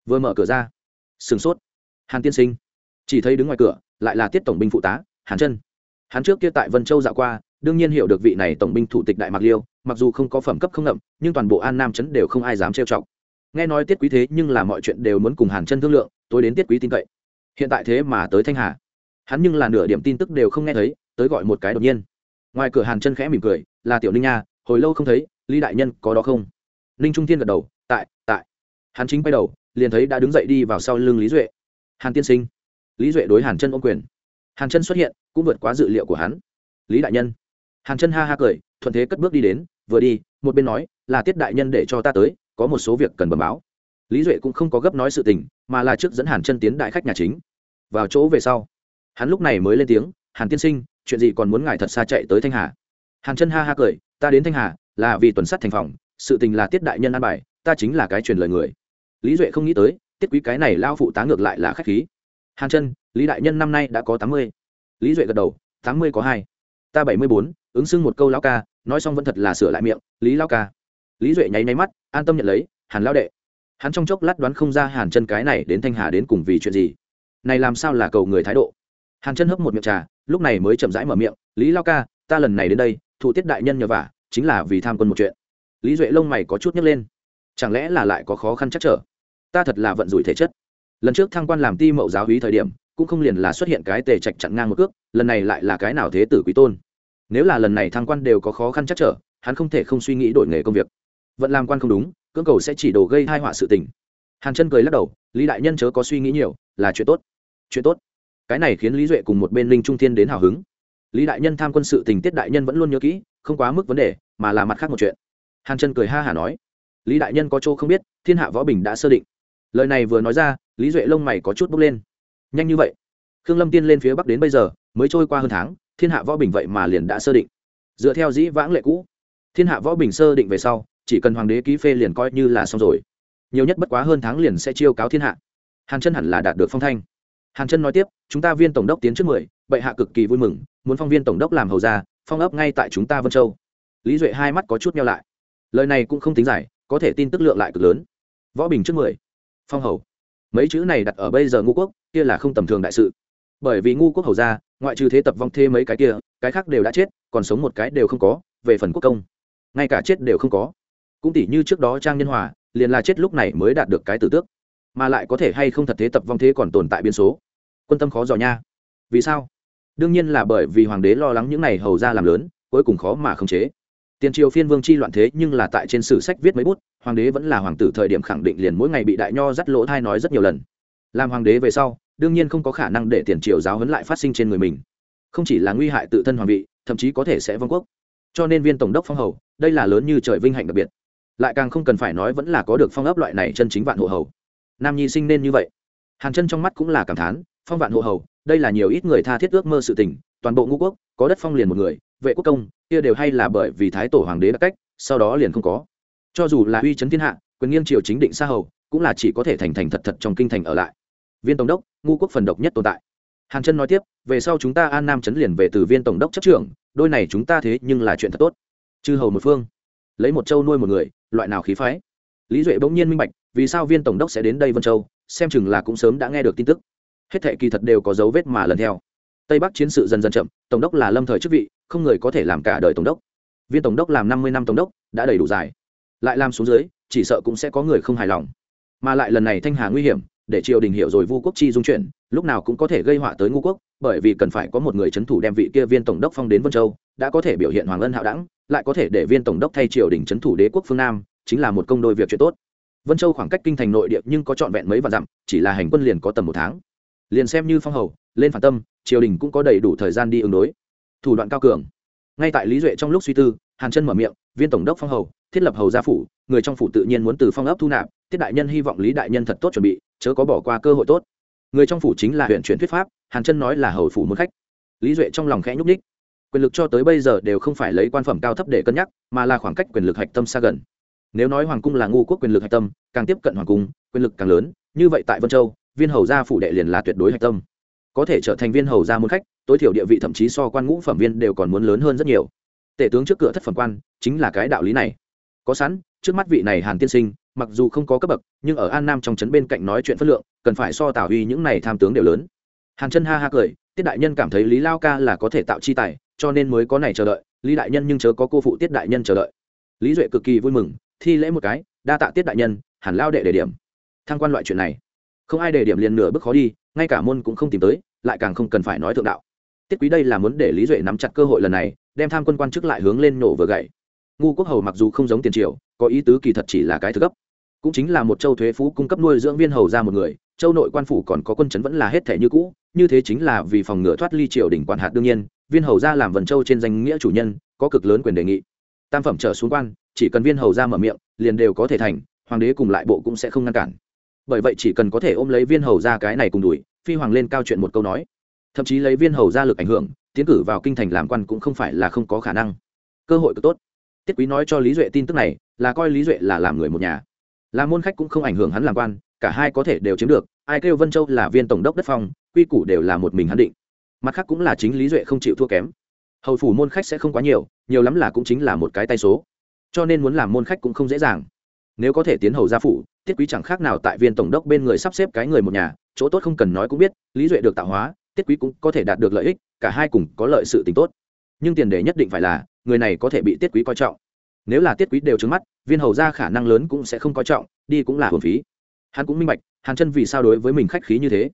Vừa mở cửa ra sửng sốt. Hàn tiên sinh. Chỉ thấy đứng ngoài cửa, lại là tiết tổng binh phụ tá, hàn chân. Hắn trước kia tại vân châu dạo qua, đương nhiên hiểu được vị này tổng binh thủ tịch đại mạc liêu, mặc dù không có phẩm cấp không ngậm, nhưng toàn bộ an nam chấn đều không ai dám trêu chọc nghe nói tiết quý thế nhưng là mọi chuyện đều muốn cùng hàn chân thương lượng tôi đến tiết quý tin cậy. Hiện tại thế mà tới thanh hà. Hắn nhưng là nửa điểm tin tức đều không nghe thấy, tới gọi một cái đột nhiên. Ngoài cửa hàn chân khẽ mỉm cười, là tiểu ninh nha, hồi lâu không thấy, lý đại nhân có đó không? Ninh trung thiên gật đầu, tại tại. Hắn chính quay đầu, liền thấy đã đứng dậy đi vào sau lưng lý duệ. Hàn tiên sinh. Lý duệ đối hàn chân ôm quyền. Hàn chân xuất hiện, cũng vượt quá dự liệu của hắn. Lý đại nhân. Hàn chân ha ha cười, thuận thế cất bước đi đến, vừa đi, một bên nói, là tiết đại nhân để cho ta tới có một số việc cần bẩm báo. Lý duệ cũng không có gấp nói sự tình, mà là trước dẫn hàn chân tiến đại khách nhà chính. Vào chỗ về sau, hắn lúc này mới lên tiếng, hàn tiên sinh, chuyện gì còn muốn ngài thật xa chạy tới thanh hà? Hàn chân ha ha cười, ta đến thanh hà, là vì tuần sát thành phòng, sự tình là tiết đại nhân an bài, ta chính là cái truyền lời người. Lý duệ không nghĩ tới, tiết quý cái này lao phụ tá ngược lại là khách khí. Hàn chân, lý đại nhân năm nay đã có tám mươi. Lý duệ gật đầu, tám mươi có hai. Ta bảy mươi bốn, ứng xưng một câu lao ca, nói xong vẫn thật là sửa lại miệng, lý lao ca lý duệ nháy nháy mắt, an tâm nhận lấy, hàn lao đệ. Hắn trong chốc lát đoán không ra hàn chân cái này đến thanh hà đến cùng vì chuyện gì. Này làm sao là cầu người thái độ? Hàn chân hấp một miệng trà, lúc này mới chậm rãi mở miệng, lý lao ca, ta lần này đến đây thủ tiết đại nhân nhờ vả, chính là vì tham quân một chuyện. Lý duệ lông mày có chút nhấc lên. Chẳng lẽ là lại có khó khăn chắc trở? Ta thật là vận rủi thể chất. Lần trước thăng quan làm ti mậu giáo hí thời điểm, cũng không liền là xuất hiện cái tề trạch chặn ngang một cước, lần này lại là cái nào thế tử quý tôn? Nếu là lần này thăng quan đều có khó khăn chắc trở, hắn không thể không suy nghĩ đổi nghề công việc vận làm quan không đúng, cưỡng cầu sẽ chỉ đổ gây hai họa sự tình. Hàn chân cười lắc đầu, lý đại nhân chớ có suy nghĩ nhiều, là chuyện tốt. Chuyện tốt? Cái này khiến lý duệ cùng một bên linh trung thiên đến hào hứng. Lý đại nhân tham quân sự tình tiết đại nhân vẫn luôn nhớ kỹ, không quá mức vấn đề, mà là mặt khác một chuyện. Hàn chân cười ha hả nói, lý đại nhân có chỗ không biết, thiên hạ võ bình đã sơ định. Lời này vừa nói ra, lý duệ lông mày có chút bốc lên. Nhanh như vậy? Khương lâm tiên lên phía bắc đến bây giờ, mới trôi qua hơn tháng, thiên hạ võ bình vậy mà liền đã sơ định. Dựa theo dĩ vãng lệ cũ, thiên hạ võ bình sơ định về sau chỉ cần hoàng đế ký phê liền coi như là xong rồi. Nhiều nhất bất quá hơn tháng liền sẽ chiêu cáo thiên hạ. Hàn chân hẳn là đạt được phong thanh. Hàn chân nói tiếp, chúng ta viên tổng đốc tiến trước mười, bệ hạ cực kỳ vui mừng, muốn phong viên tổng đốc làm hầu ra phong ấp ngay tại chúng ta vân châu. Lý duệ hai mắt có chút nhau lại. Lời này cũng không tính giải có thể tin tức lượng lại cực lớn. Võ bình trước mười, phong hầu. Mấy chữ này đặt ở bây giờ ngu quốc, kia là không tầm thường đại sự. Bởi vì ngu quốc hầu ra ngoại trừ thế tập vong thê mấy cái kia, cái khác đều đã chết, còn sống một cái đều không có, về phần quốc công. Ngay cả chết đều không có cũng tỷ như trước đó trang nhân hòa, liền là chết lúc này mới đạt được cái tử tước. Mà lại có thể hay không thật thế tập vong thế còn tồn tại biên số. Quân tâm khó dò nha. Vì sao? Đương nhiên là bởi vì hoàng đế lo lắng những này hầu ra làm lớn, cuối cùng khó mà khống chế. Tiền triều phiên vương chi loạn thế nhưng là tại trên sử sách viết mấy bút, hoàng đế vẫn là hoàng tử thời điểm khẳng định liền mỗi ngày bị đại nho dắt lỗ thai nói rất nhiều lần. Làm hoàng đế về sau, đương nhiên không có khả năng để tiền triều giáo hấn lại phát sinh trên người mình. Không chỉ là nguy hại tự thân hoàng vị, thậm chí có thể sẽ vong quốc. Cho nên viên tổng đốc phong hầu, đây là lớn như trời vinh hạnh đặc biệt lại càng không cần phải nói vẫn là có được phong ấp loại này chân chính vạn hộ hầu. Nam nhi sinh nên như vậy. Hàn chân trong mắt cũng là cảm thán, phong vạn hộ hầu, đây là nhiều ít người tha thiết ước mơ sự tình, toàn bộ ngũ quốc, có đất phong liền một người, vệ quốc công, kia đều hay là bởi vì thái tổ hoàng đế đã cách, sau đó liền không có. Cho dù là uy chấn thiên hạ, quyền nghiêng triều chính định xa hầu, cũng là chỉ có thể thành thành thật thật trong kinh thành ở lại. Viên tổng đốc, ngũ quốc phần độc nhất tồn tại. Hàn chân nói tiếp, về sau chúng ta an nam chấn liền về từ viên tổng đốc chấp trưởng, đôi này chúng ta thế nhưng là chuyện thật tốt. Chư hầu một phương. Lấy một châu nuôi một người loại nào khí phái? Lý duệ bỗng nhiên minh bạch, vì sao viên tổng đốc sẽ đến đây vân châu, xem chừng là cũng sớm đã nghe được tin tức. Hết thệ kỳ thật đều có dấu vết mà lần theo. Tây bắc chiến sự dần dần chậm, tổng đốc là lâm thời chức vị, không người có thể làm cả đời tổng đốc. Viên tổng đốc làm năm mươi năm tổng đốc, đã đầy đủ dài. Lại làm xuống dưới, chỉ sợ cũng sẽ có người không hài lòng. Mà lại lần này thanh hà nguy hiểm, để triều đình hiểu rồi vu quốc chi dung chuyển, lúc nào cũng có thể gây họa tới ngũ quốc, bởi vì cần phải có một người c h ấ n thủ đem vị kia viên tổng đốc phong đến vân châu đã có thể biểu hiện hoàng ân hạo đẳng, lại có thể để viên tổng đốc thay triều đình chấn thủ đế quốc phương nam, chính là một công đôi việc chuyện tốt. Vân châu khoảng cách kinh thành nội địa nhưng có trọn vẹn mấy vạn dặm, chỉ là hành quân liền có tầm một tháng. Liền xem như phong hầu, lên phản tâm, triều đình cũng có đầy đủ thời gian đi ứng đối. Thủ đoạn cao cường. Ngay tại lý duệ trong lúc suy tư, hàn chân mở miệng, viên tổng đốc phong hầu, thiết lập hầu gia phủ, người trong phủ tự nhiên muốn từ phong ấp thu nạp tiết đại nhân hy vọng lý đại nhân thật tốt chuẩn bị, chớ có bỏ qua cơ hội tốt. Người trong phủ chính là huyện chuyển thuyết pháp, hàn chân nói là hầu phủ muốn khách. Lý duệ trong lòng khẽ nhúc ních quyền lực cho tới bây giờ đều không phải lấy quan phẩm cao thấp để cân nhắc, mà là khoảng cách quyền lực hạch tâm xa gần. Nếu nói hoàng cung là ngu quốc quyền lực hạch tâm, càng tiếp cận hoàng cung, quyền lực càng lớn, như vậy tại vân châu, viên hầu gia phủ đệ liền là tuyệt đối hạch tâm. Có thể trở thành viên hầu gia muốn khách, tối thiểu địa vị thậm chí so quan ngũ phẩm viên đều còn muốn lớn hơn rất nhiều. Tể tướng trước cửa thất phẩm quan, chính là cái đạo lý này. Có sẵn, trước mắt vị này hàn tiên sinh, mặc dù không có cấp bậc, nhưng ở an nam trong trấn bên cạnh nói chuyện phất lượng, cần phải so tả huy những này tham tướng đều lớn. Hàn chân ha ha cười tiết đại nhân cảm thấy lý lao ca là có thể tạo chi tài, cho nên mới có này chờ đợi. Lý đại nhân nhưng chớ có cô phụ tiết đại nhân chờ đợi. Lý duệ cực kỳ vui mừng, thi lễ một cái, đa tạ tiết đại nhân hàn lao đệ đề điểm. Thăng quan loại chuyện này, không ai đề điểm liền nửa bước khó đi, ngay cả môn cũng không tìm tới, lại càng không cần phải nói thượng đạo. Tiết quý đây là muốn để lý duệ nắm chặt cơ hội lần này, đem tham quân quan chức lại hướng lên nổ vừa gậy. Ngu quốc hầu mặc dù không giống tiền triều, có ý tứ kỳ thật chỉ là cái thứ cấp cũng chính là một châu thuế phú cung cấp nuôi dưỡng viên hầu ra một người, châu nội quan phủ còn có quân chấn vẫn là hết thể như cũ, như thế chính là vì phòng ngừa thoát ly triều đỉnh quản hạt đương nhiên, viên hầu ra làm vần châu trên danh nghĩa chủ nhân, có cực lớn quyền đề nghị. Tam phẩm trở xuống quan, chỉ cần viên hầu ra mở miệng, liền đều có thể thành, hoàng đế cùng lại bộ cũng sẽ không ngăn cản. Bởi vậy chỉ cần có thể ôm lấy viên hầu ra cái này cùng đuổi, phi hoàng lên cao chuyện một câu nói. Thậm chí lấy viên hầu ra lực ảnh hưởng, tiến cử vào kinh thành làm quan cũng không phải là không có khả năng. Cơ hội cực tốt. Tiết quý nói cho lý duệ tin tức này, là coi lý duệ là làm người một nhà là môn khách cũng không ảnh hưởng hắn làm quan, cả hai có thể đều chiếm được, ai kêu vân châu là viên tổng đốc đất phong, quy củ đều là một mình hắn định. Mặt khác cũng là chính lý duệ không chịu thua kém. Hầu phủ môn khách sẽ không quá nhiều nhiều lắm là cũng chính là một cái tay số. Cho nên muốn làm môn khách cũng không dễ dàng. Nếu có thể tiến hầu gia phủ, tiết quý chẳng khác nào tại viên tổng đốc bên người sắp xếp cái người một nhà, chỗ tốt không cần nói cũng biết, lý duệ được tạo hóa, tiết quý cũng có thể đạt được lợi ích, cả hai cùng có lợi sự t tốt. Nhưng tiền đề nhất định phải là, người này có thể bị tiết quý coi trọng nếu là tiết quý đều trứng mắt, viên hầu ra khả năng lớn cũng sẽ không coi trọng, đi cũng là hồn phí. Hắn cũng minh bạch, hàn chân vì sao đối với mình khách khí như thế.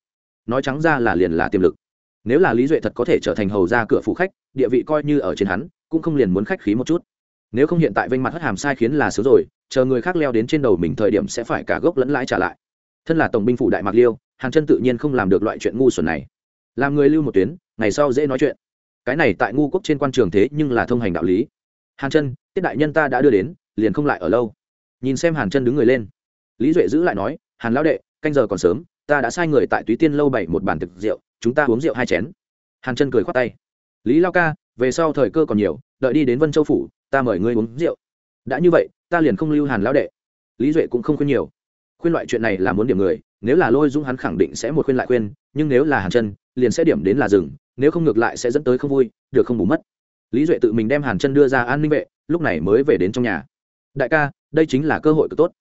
Nói trắng ra là liền là tiềm lực. Nếu là lý duệ thật có thể trở thành hầu ra cửa phủ khách, địa vị coi như ở trên hắn, cũng không liền muốn khách khí một chút. Nếu không hiện tại vênh mặt hất hàm sai khiến là sớm rồi, chờ người khác leo đến trên đầu mình thời điểm sẽ phải cả gốc lẫn lãi trả lại. Thân là tổng binh phủ đại mạc liêu, hàn chân tự nhiên không làm được loại chuyện ngu xuẩn này. Làm người lưu một tuyến, ngày sau dễ nói chuyện. Cái này tại ngu quốc trên quan trường thế nhưng là thông hành đạo lý hàn chân, tiết đại nhân ta đã đưa đến, liền không lại ở lâu. Nhìn xem hàn chân đứng người lên. Lý duệ giữ lại nói, hàn lão đệ, canh giờ còn sớm, ta đã sai người tại túy tiên lâu bảy một bàn thực rượu, chúng ta uống rượu hai chén. Hàn chân cười khoát tay. Lý lao ca, về sau thời cơ còn nhiều, đợi đi đến vân châu phủ, ta mời ngươi uống rượu. Đã như vậy, ta liền không lưu hàn lão đệ. Lý duệ cũng không khuyên nhiều. Khuyên loại chuyện này là muốn điểm người, nếu là lôi Dung hắn khẳng định sẽ một khuyên lại khuyên, nhưng nếu là hàn chân, liền sẽ điểm đến là rừng nếu không ngược lại sẽ dẫn tới không vui, được không bù mất lý duệ tự mình đem hàn chân đưa ra an ninh vệ, lúc này mới về đến trong nhà. Đại ca, đây chính là cơ hội cực tốt.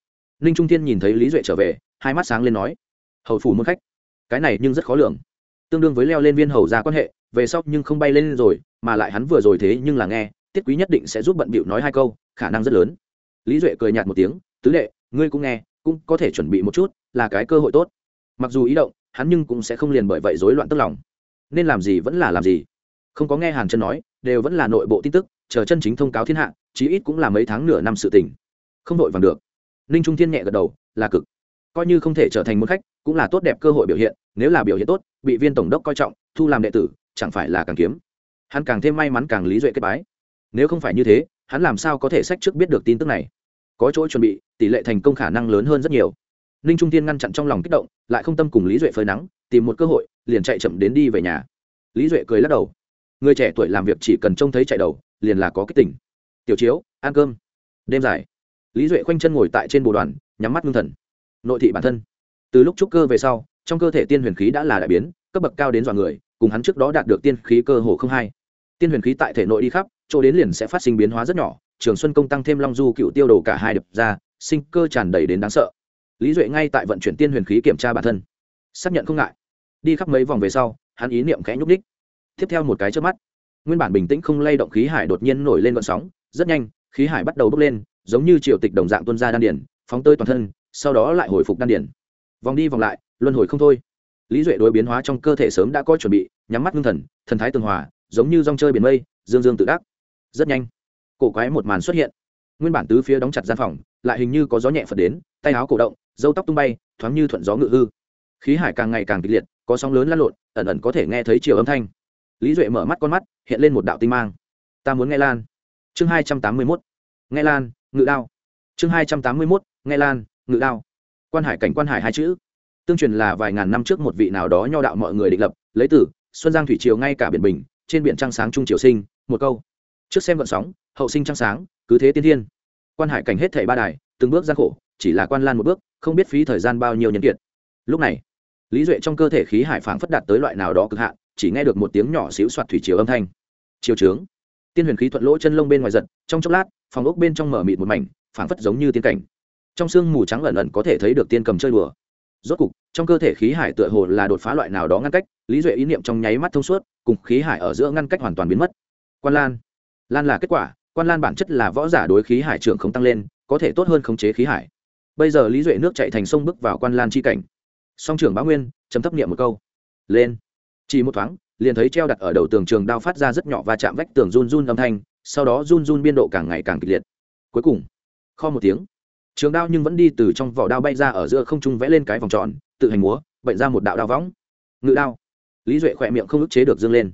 Ninh trung thiên nhìn thấy lý duệ trở về, hai mắt sáng lên nói, hầu phủ muốn khách, cái này nhưng rất khó lường. Tương đương với leo lên viên hầu ra quan hệ, về sau nhưng không bay lên rồi, mà lại hắn vừa rồi thế nhưng là nghe, tiết quý nhất định sẽ giúp bận bịu nói hai câu, khả năng rất lớn. Lý duệ cười nhạt một tiếng, tứ đệ, ngươi cũng nghe, cũng có thể chuẩn bị một chút, là cái cơ hội tốt. Mặc dù ý động, hắn nhưng cũng sẽ không liền bởi vậy rối loạn tức lòng. Nên làm gì vẫn là làm gì không có nghe hàn chân nói, đều vẫn là nội bộ tin tức, chờ chân chính thông cáo thiên hạ, chí ít cũng là mấy tháng nửa năm sự tình. Không vội vàng được. Ninh trung thiên nhẹ gật đầu, là cực. Coi như không thể trở thành một khách, cũng là tốt đẹp cơ hội biểu hiện, nếu là biểu hiện tốt, bị viên tổng đốc coi trọng, thu làm đệ tử, chẳng phải là càng kiếm. Hắn càng thêm may mắn càng lý duệ kết bái. Nếu không phải như thế, hắn làm sao có thể sách trước biết được tin tức này? Có chỗ chuẩn bị, tỷ lệ thành công khả năng lớn hơn rất nhiều. Ninh trung tiên ngăn chặn trong lòng kích động, lại không tâm cùng lý duệ phơi nắng, tìm một cơ hội, liền chạy chậm đến đi về nhà. Lý duệ cười lắc đầu người trẻ tuổi làm việc chỉ cần trông thấy chạy đầu, liền là có cái tỉnh. Tiểu chiếu, ăn cơm. Đêm dài. Lý duệ khoanh chân ngồi tại trên bồ đoàn, nhắm mắt ngưng thần. Nội thị bản thân. Từ lúc trúc cơ về sau, trong cơ thể tiên huyền khí đã là đại biến, cấp bậc cao đến dọa người, cùng hắn trước đó đạt được tiên khí cơ hồ không hai. Tiên huyền khí tại thể nội đi khắp, chỗ đến liền sẽ phát sinh biến hóa rất nhỏ, trường xuân công tăng thêm long du cựu tiêu đồ cả hai đập ra, sinh cơ tràn đầy đến đáng sợ. Lý duệ ngay tại vận chuyển tiên huyền khí kiểm tra bản thân. Xác nhận không ngại. Đi khắp mấy vòng về sau, hắn ý niệm khẽ nhúc ních tiếp theo một cái trước mắt, nguyên bản bình tĩnh không lay động khí hải đột nhiên nổi lên vận sóng, rất nhanh, khí hải bắt đầu bốc lên, giống như triều tịch đồng dạng tuân ra đan điển phóng tơi toàn thân, sau đó lại hồi phục đan điển vòng đi vòng lại, luân hồi không thôi. Lý duệ đối biến hóa trong cơ thể sớm đã có chuẩn bị, nhắm mắt ngưng thần thần thái tường hòa, giống như rong chơi biển mây, dương dương tự đắc. Rất nhanh, cổ quái một màn xuất hiện. Nguyên bản tứ phía đóng chặt gian phòng, lại hình như có gió nhẹ phật đến, tay áo cổ động dâu tóc tung bay, thoáng như thuận gió ngự hư. Khí hải càng ngày càng kịch liệt, có sóng lớn lăn lộn, ẩn ẩn có thể nghe thấy chiều âm thanh lý duệ mở mắt con mắt hiện lên một đạo tinh mang. Ta muốn nghe lan. Chương hai trăm tám mươi mốt. Nghe lan ngự đao. Chương hai trăm tám mươi mốt. Nghe lan ngự đao. Quan hải cảnh quan hải hai chữ. Tương truyền là vài ngàn năm trước một vị nào đó nho đạo mọi người định lập lấy tử, xuân giang thủy triều ngay cả biển bình trên biển trăng sáng trung triều sinh một câu. Trước xem vận sóng hậu sinh trăng sáng cứ thế tiên thiên. Quan hải cảnh hết thảy ba đài từng bước gian khổ chỉ là quan lan một bước không biết phí thời gian bao nhiêu nhân kiệt. Lúc này lý duệ trong cơ thể khí hải phảng phất đạt tới loại nào đó cực hạn chỉ nghe được một tiếng nhỏ xíu soạt thủy chiều âm thanh. Chiều trướng. Tiên huyền khí thuận lỗ chân lông bên ngoài giật, trong chốc lát, phòng ốc bên trong mở mịt một mảnh, phảng phất giống như tiên cảnh. Trong sương mù trắng ẩn ẩn có thể thấy được tiên cầm chơi đùa. Rốt cục, trong cơ thể khí hải tựa hồ là đột phá loại nào đó ngăn cách, lý duệ ý niệm trong nháy mắt thông suốt, cùng khí hải ở giữa ngăn cách hoàn toàn biến mất. Quan lan. Lan là kết quả, quan lan bản chất là võ giả đối khí hải trưởng không tăng lên, có thể tốt hơn khống chế khí hải. Bây giờ lý duệ nước chạy thành sông bước vào quan lan chi cảnh. Song trưởng bá nguyên chấm thấp niệm một câu. Lên chỉ một thoáng, liền thấy treo đặt ở đầu tường trường đao phát ra rất nhỏ và chạm vách tường run run âm thanh, sau đó run run biên độ càng ngày càng kịch liệt. Cuối cùng, kho một tiếng, trường đao nhưng vẫn đi từ trong vỏ đao bay ra ở giữa không trung vẽ lên cái vòng tròn, tự hành múa, bệnh ra một đạo đao võng. Ngự đao. Lý duệ khỏe miệng không ức chế được dương lên.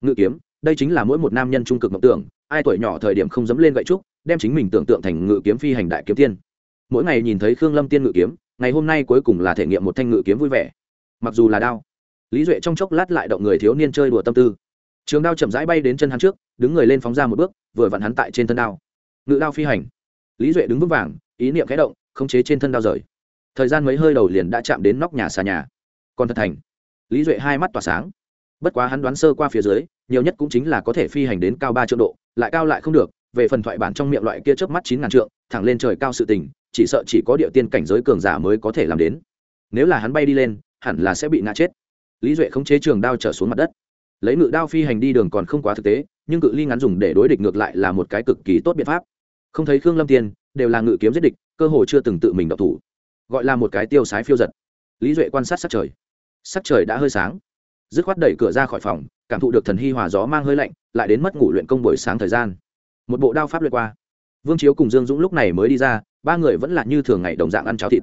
Ngự kiếm, đây chính là mỗi một nam nhân trung cực mộng tưởng, ai tuổi nhỏ thời điểm không dấm lên gậy trúc, đem chính mình tưởng tượng thành ngự kiếm phi hành đại kiếm tiên. Mỗi ngày nhìn thấy khương lâm tiên ngự kiếm, ngày hôm nay cuối cùng là thể nghiệm một thanh ngự kiếm vui vẻ. Mặc dù là đao lý duệ trong chốc lát lại động người thiếu niên chơi đùa tâm tư. Trường đao chậm rãi bay đến chân hắn trước, đứng người lên phóng ra một bước, vừa vặn hắn tại trên thân đao. Ngự đao phi hành. Lý duệ đứng vững vàng, ý niệm khẽ động, khống chế trên thân đao rời. Thời gian mấy hơi đầu liền đã chạm đến nóc nhà xà nhà. Còn thật thành. Lý duệ hai mắt tỏa sáng. Bất quá hắn đoán sơ qua phía dưới, nhiều nhất cũng chính là có thể phi hành đến cao ba triệu độ, lại cao lại không được, về phần thoại bản trong miệng loại kia chớp mắt chín ngàn trượng, thẳng lên trời cao sự tình, chỉ sợ chỉ có địa tiên cảnh giới cường giả mới có thể làm đến. Nếu là hắn bay đi lên, hẳn là sẽ bị ngã chết lý duệ khống chế trường đao trở xuống mặt đất. Lấy ngự đao phi hành đi đường còn không quá thực tế, nhưng cự ly ngắn dùng để đối địch ngược lại là một cái cực kỳ tốt biện pháp. Không thấy khương lâm tiên, đều là ngự kiếm giết địch, cơ hồ chưa từng tự mình đọc thủ. Gọi là một cái tiêu sái phiêu giật. Lý duệ quan sát sắc trời. Sắc trời đã hơi sáng. Dứt khoát đẩy cửa ra khỏi phòng, cảm thụ được thần hy hòa gió mang hơi lạnh, lại đến mất ngủ luyện công buổi sáng thời gian. Một bộ đao pháp luyện qua. Vương chiếu cùng dương dũng lúc này mới đi ra, ba người vẫn là như thường ngày đồng dạng ăn cháo thịt.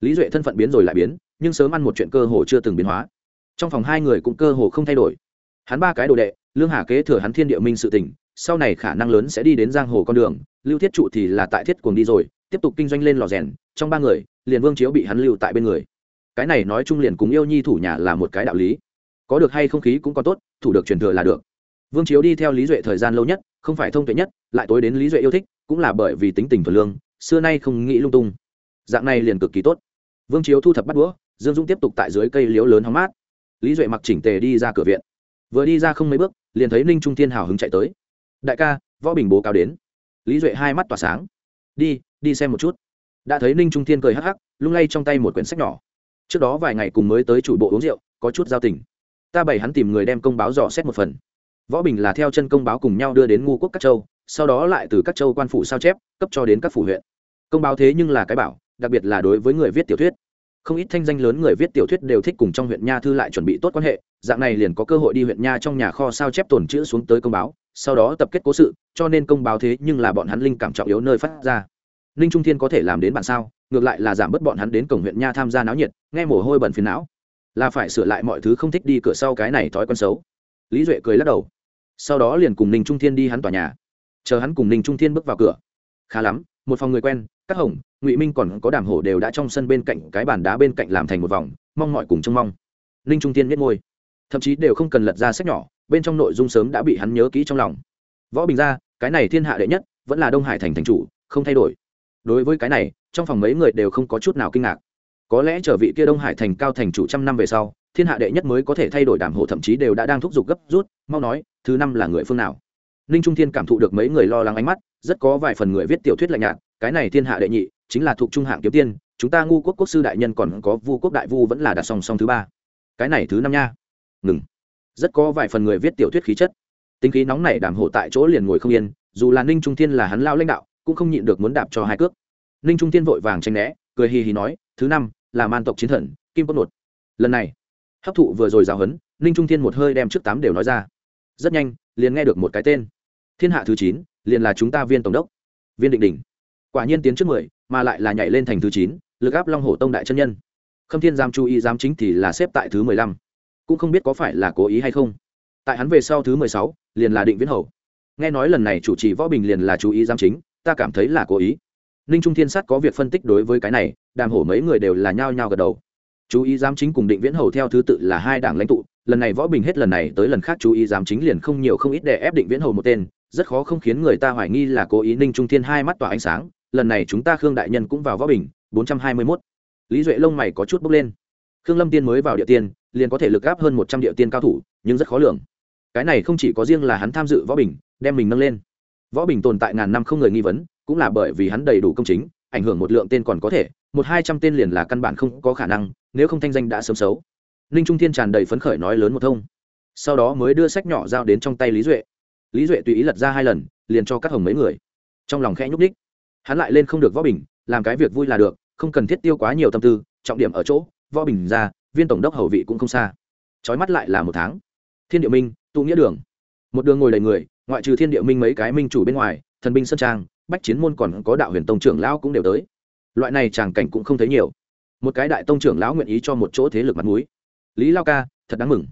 Lý duệ thân phận biến rồi lại biến, nhưng sớm ăn một chuyện cơ hồ chưa từng biến hóa trong phòng hai người cũng cơ hồ không thay đổi. Hắn ba cái đồ đệ, lương hà kế thừa hắn thiên địa minh sự tỉnh sau này khả năng lớn sẽ đi đến giang hồ con đường, lưu thiết trụ thì là tại thiết cuồng đi rồi, tiếp tục kinh doanh lên lò rèn, trong ba người, liền vương chiếu bị hắn lưu tại bên người. Cái này nói chung liền cùng yêu nhi thủ nhà là một cái đạo lý. Có được hay không khí cũng còn tốt, thủ được truyền thừa là được. Vương chiếu đi theo lý duệ thời gian lâu nhất, không phải thông tuệ nhất, lại tối đến lý duệ yêu thích, cũng là bởi vì tính tình thuần lương, xưa nay không nghĩ lung tung. Dạng này liền cực kỳ tốt. Vương chiếu thu thập bắt đũa, dương dũng tiếp tục tại dưới cây liếu lớn hóng mát lý duệ mặc chỉnh tề đi ra cửa viện. Vừa đi ra không mấy bước, liền thấy ninh trung thiên hào hứng chạy tới. Đại ca, võ bình bố cáo đến. Lý duệ hai mắt tỏa sáng. Đi đi xem một chút. Đã thấy ninh trung thiên cười hắc hắc, lung lay trong tay một quyển sách nhỏ. Trước đó vài ngày cùng mới tới chủ bộ uống rượu, có chút giao tình. Ta bày hắn tìm người đem công báo dò xét một phần. Võ bình là theo chân công báo cùng nhau đưa đến ngu quốc các châu, sau đó lại từ các châu quan phủ sao chép, cấp cho đến các phủ huyện. Công báo thế nhưng là cái bảo, đặc biệt là đối với người viết tiểu thuyết không ít thanh danh lớn người viết tiểu thuyết đều thích cùng trong huyện nha thư lại chuẩn bị tốt quan hệ, dạng này liền có cơ hội đi huyện nha trong nhà kho sao chép tồn chữ xuống tới công báo, sau đó tập kết cố sự, cho nên công báo thế nhưng là bọn hắn linh cảm trọng yếu nơi phát ra. Ninh trung thiên có thể làm đến bản sao, ngược lại là giảm bớt bọn hắn đến cổng huyện nha tham gia náo nhiệt, nghe mồ hôi bẩn phiền não. Là phải sửa lại mọi thứ không thích đi cửa sau cái này thói quen xấu. Lý duệ cười lắc đầu. Sau đó liền cùng ninh trung thiên đi hắn tòa nhà. Chờ hắn cùng ninh trung thiên bước vào cửa. Khá lắm, một phòng người quen các hồng, ngụy minh còn có đàm hổ đều đã trong sân bên cạnh cái bàn đá bên cạnh làm thành một vòng, mong mọi cùng trông mong. Ninh trung thiên nhét ngôi thậm chí đều không cần lật ra sách nhỏ, bên trong nội dung sớm đã bị hắn nhớ kỹ trong lòng. Võ bình ra cái này thiên hạ đệ nhất, vẫn là đông hải thành thành chủ, không thay đổi. Đối với cái này, trong phòng mấy người đều không có chút nào kinh ngạc. Có lẽ trở vị kia đông hải thành cao thành chủ trăm năm về sau, thiên hạ đệ nhất mới có thể thay đổi đảm hộ thậm chí đều đã đang thúc giục gấp rút, mau nói, thứ năm là người phương nào? Ninh trung thiên cảm thụ được mấy người lo lắng ánh mắt, rất có vài phần người viết tiểu thuyết lạnh nhạt cái này thiên hạ đệ nhị, chính là thuộc trung hạng kiếm tiên, chúng ta ngu quốc quốc sư đại nhân còn có vu quốc đại vu vẫn là đặt song song thứ ba. Cái này thứ năm nha. Ngừng. Rất có vài phần người viết tiểu thuyết khí chất. Tính khí nóng này đảm hộ tại chỗ liền ngồi không yên, dù là ninh trung thiên là hắn lao lãnh đạo, cũng không nhịn được muốn đạp cho hai cước. Ninh trung thiên vội vàng tranh né, cười hì hì nói, thứ năm, là man tộc chiến thần, kim cốt nột. Lần này, hấp thụ vừa rồi giáo huấn, ninh trung thiên một hơi đem trước tám đều nói ra. Rất nhanh, liền nghe được một cái tên. Thiên hạ thứ chín, liền là chúng ta viên tổng đốc, viên định đình quả nhiên tiến trước mười, mà lại là nhảy lên thành thứ chín, lực áp long hổ tông đại chân nhân. Khâm thiên giam chú ý giám chính thì là xếp tại thứ mười lăm. Cũng không biết có phải là cố ý hay không. Tại hắn về sau thứ mười sáu, liền là định viễn hầu. Nghe nói lần này chủ trì võ bình liền là chú ý giám chính, ta cảm thấy là cố ý. Ninh trung thiên sát có việc phân tích đối với cái này, đàm hổ mấy người đều là nhao nhao gật đầu. Chú ý giám chính cùng định viễn hầu theo thứ tự là hai đảng lãnh tụ, lần này võ bình hết lần này tới lần khác chú ý giám chính liền không nhiều không ít để ép định viễn hầu một tên, rất khó không khiến người ta hoài nghi là cố ý ninh trung thiên hai mắt tỏa ánh sáng lần này chúng ta khương đại nhân cũng vào võ bình, bốn trăm hai mươi mốt. Lý duệ lông mày có chút bốc lên. Khương lâm tiên mới vào địa tiên, liền có thể lực gáp hơn một trăm địa tiên cao thủ, nhưng rất khó lường. Cái này không chỉ có riêng là hắn tham dự võ bình, đem mình nâng lên. Võ bình tồn tại ngàn năm không người nghi vấn, cũng là bởi vì hắn đầy đủ công chính, ảnh hưởng một lượng tên còn có thể, một hai trăm tên liền là căn bản không có khả năng, nếu không thanh danh đã sớm xấu. Ninh trung thiên tràn đầy phấn khởi nói lớn một thông. Sau đó mới đưa sách nhỏ giao đến trong tay lý duệ. Lý duệ tùy ý lật ra hai lần, liền cho các hồng mấy người. Trong lòng khẽ nhúc đích hắn lại lên không được võ bình, làm cái việc vui là được, không cần thiết tiêu quá nhiều tâm tư, trọng điểm ở chỗ, võ bình ra, viên tổng đốc hầu vị cũng không xa. Trói mắt lại là một tháng. Thiên địa minh, tụ nghĩa đường. Một đường ngồi đầy người, ngoại trừ thiên địa minh mấy cái minh chủ bên ngoài, thần binh sơn trang, bách chiến môn còn có đạo huyền tông trưởng lão cũng đều tới. Loại này tràng cảnh cũng không thấy nhiều. Một cái đại tông trưởng lão nguyện ý cho một chỗ thế lực mặt mũi. Lý lao ca, thật đáng mừng.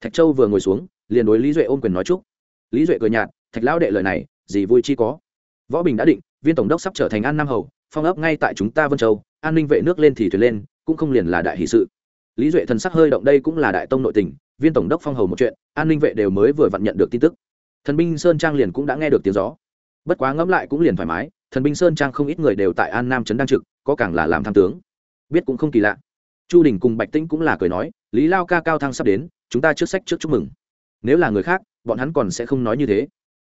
Thạch châu vừa ngồi xuống, liền đối lý duệ ôm quyền nói chúc. Lý duệ cười nhạt, thạch lão đệ lời này, gì vui chi có? Võ bình đã định, viên tổng đốc sắp trở thành an nam hầu, phong ấp ngay tại chúng ta vân châu, an ninh vệ nước lên thì thuyền lên, cũng không liền là đại hỷ sự. Lý duệ thần sắc hơi động đây cũng là đại tông nội tình, viên tổng đốc phong hầu một chuyện, an ninh vệ đều mới vừa vặn nhận được tin tức. Thần binh sơn trang liền cũng đã nghe được tiếng gió. Bất quá ngẫm lại cũng liền thoải mái, thần binh sơn trang không ít người đều tại an nam trấn đang trực, có càng là làm tham tướng. Biết cũng không kỳ lạ. Chu đình cùng bạch tĩnh cũng là cười nói, lý lao ca cao thăng sắp đến, chúng ta trước sách trước chúc mừng. Nếu là người khác, bọn hắn còn sẽ không nói như thế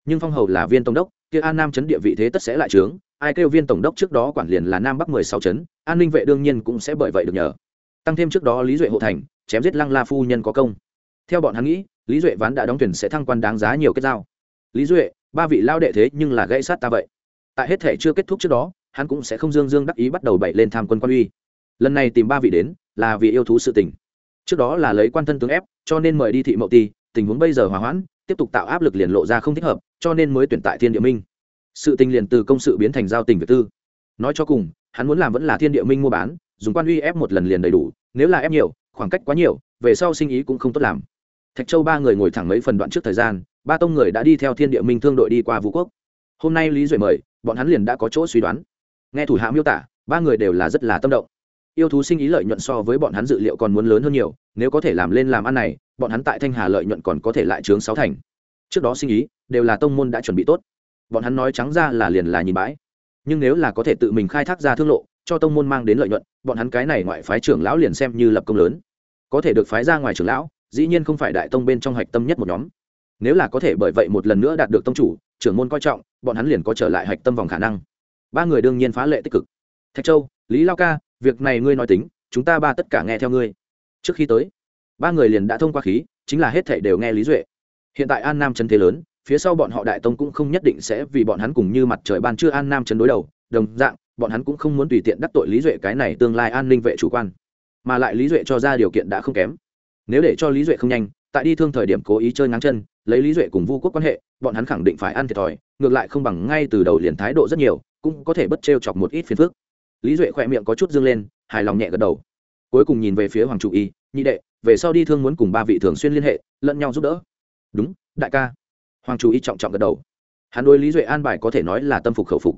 nhưng phong hầu là viên tổng đốc, kia an nam chấn địa vị thế tất sẽ lại trướng, ai kêu viên tổng đốc trước đó quản liền là nam bắc mười sáu chấn, an ninh vệ đương nhiên cũng sẽ bởi vậy được nhờ. Tăng thêm trước đó lý duệ hộ thành, chém giết lăng la phu nhân có công. Theo bọn hắn nghĩ, lý duệ ván đã đóng tuyển sẽ thăng quan đáng giá nhiều kết giao. Lý duệ, ba vị lao đệ thế nhưng là gãy sát ta vậy. Tại hết thể chưa kết thúc trước đó, hắn cũng sẽ không dương dương đắc ý bắt đầu bậy lên tham quân quan uy. Lần này tìm ba vị đến, là vì yêu thú sự tình. Trước đó là lấy quan thân tướng ép, cho nên mời đi thị mậu ti, tình huống bây giờ hòa hoãn, tiếp tục tạo áp lực liền lộ ra không thích hợp cho nên mới tuyển tại thiên địa minh. Sự tình liền từ công sự biến thành giao tình việt tư. Nói cho cùng, hắn muốn làm vẫn là thiên địa minh mua bán, dùng quan uy ép một lần liền đầy đủ, nếu là ép nhiều, khoảng cách quá nhiều, về sau sinh ý cũng không tốt làm. Thạch châu ba người ngồi thẳng mấy phần đoạn trước thời gian, ba tông người đã đi theo thiên địa minh thương đội đi qua vũ quốc. Hôm nay lý duệ mời, bọn hắn liền đã có chỗ suy đoán. Nghe thủ hạ miêu tả, ba người đều là rất là tâm động. Yêu thú sinh ý lợi nhuận so với bọn hắn dự liệu còn muốn lớn hơn nhiều, nếu có thể làm lên làm ăn này, bọn hắn tại thanh hà lợi nhuận còn có thể lại chướng sáu thành trước đó sinh ý, đều là tông môn đã chuẩn bị tốt. Bọn hắn nói trắng ra là liền là nhìn bãi. Nhưng nếu là có thể tự mình khai thác ra thương lộ, cho tông môn mang đến lợi nhuận, bọn hắn cái này ngoại phái trưởng lão liền xem như lập công lớn. Có thể được phái ra ngoài trưởng lão, dĩ nhiên không phải đại tông bên trong hạch tâm nhất một nhóm. Nếu là có thể bởi vậy một lần nữa đạt được tông chủ, trưởng môn coi trọng, bọn hắn liền có trở lại hạch tâm vòng khả năng. Ba người đương nhiên phá lệ tích cực. Thạch châu, lý lao ca, việc này ngươi nói tính, chúng ta ba tất cả nghe theo ngươi. Trước khi tới, ba người liền đã thông qua khí, chính là hết thảy đều nghe lý duệ hiện tại an nam chân thế lớn, phía sau bọn họ đại tông cũng không nhất định sẽ vì bọn hắn cùng như mặt trời ban trưa an nam chân đối đầu, đồng dạng, bọn hắn cũng không muốn tùy tiện đắc tội lý duệ cái này tương lai an ninh vệ chủ quan. Mà lại lý duệ cho ra điều kiện đã không kém. Nếu để cho lý duệ không nhanh, tại đi thương thời điểm cố ý chơi ngáng chân, lấy lý duệ cùng vu quốc quan hệ, bọn hắn khẳng định phải ăn thiệt thòi, ngược lại không bằng ngay từ đầu liền thái độ rất nhiều, cũng có thể bất trêu chọc một ít phiền phức. Lý duệ khỏe miệng có chút dương lên, hài lòng nhẹ gật đầu. Cuối cùng nhìn về phía hoàng chủ y, nhị đệ, về sau đi thương muốn cùng ba vị thường xuyên liên hệ, lẫn nhau giúp đỡ đúng, đại ca. Hoàng chủ y trọng trọng gật đầu. Hắn đối lý duệ an bài có thể nói là tâm phục khẩu phục.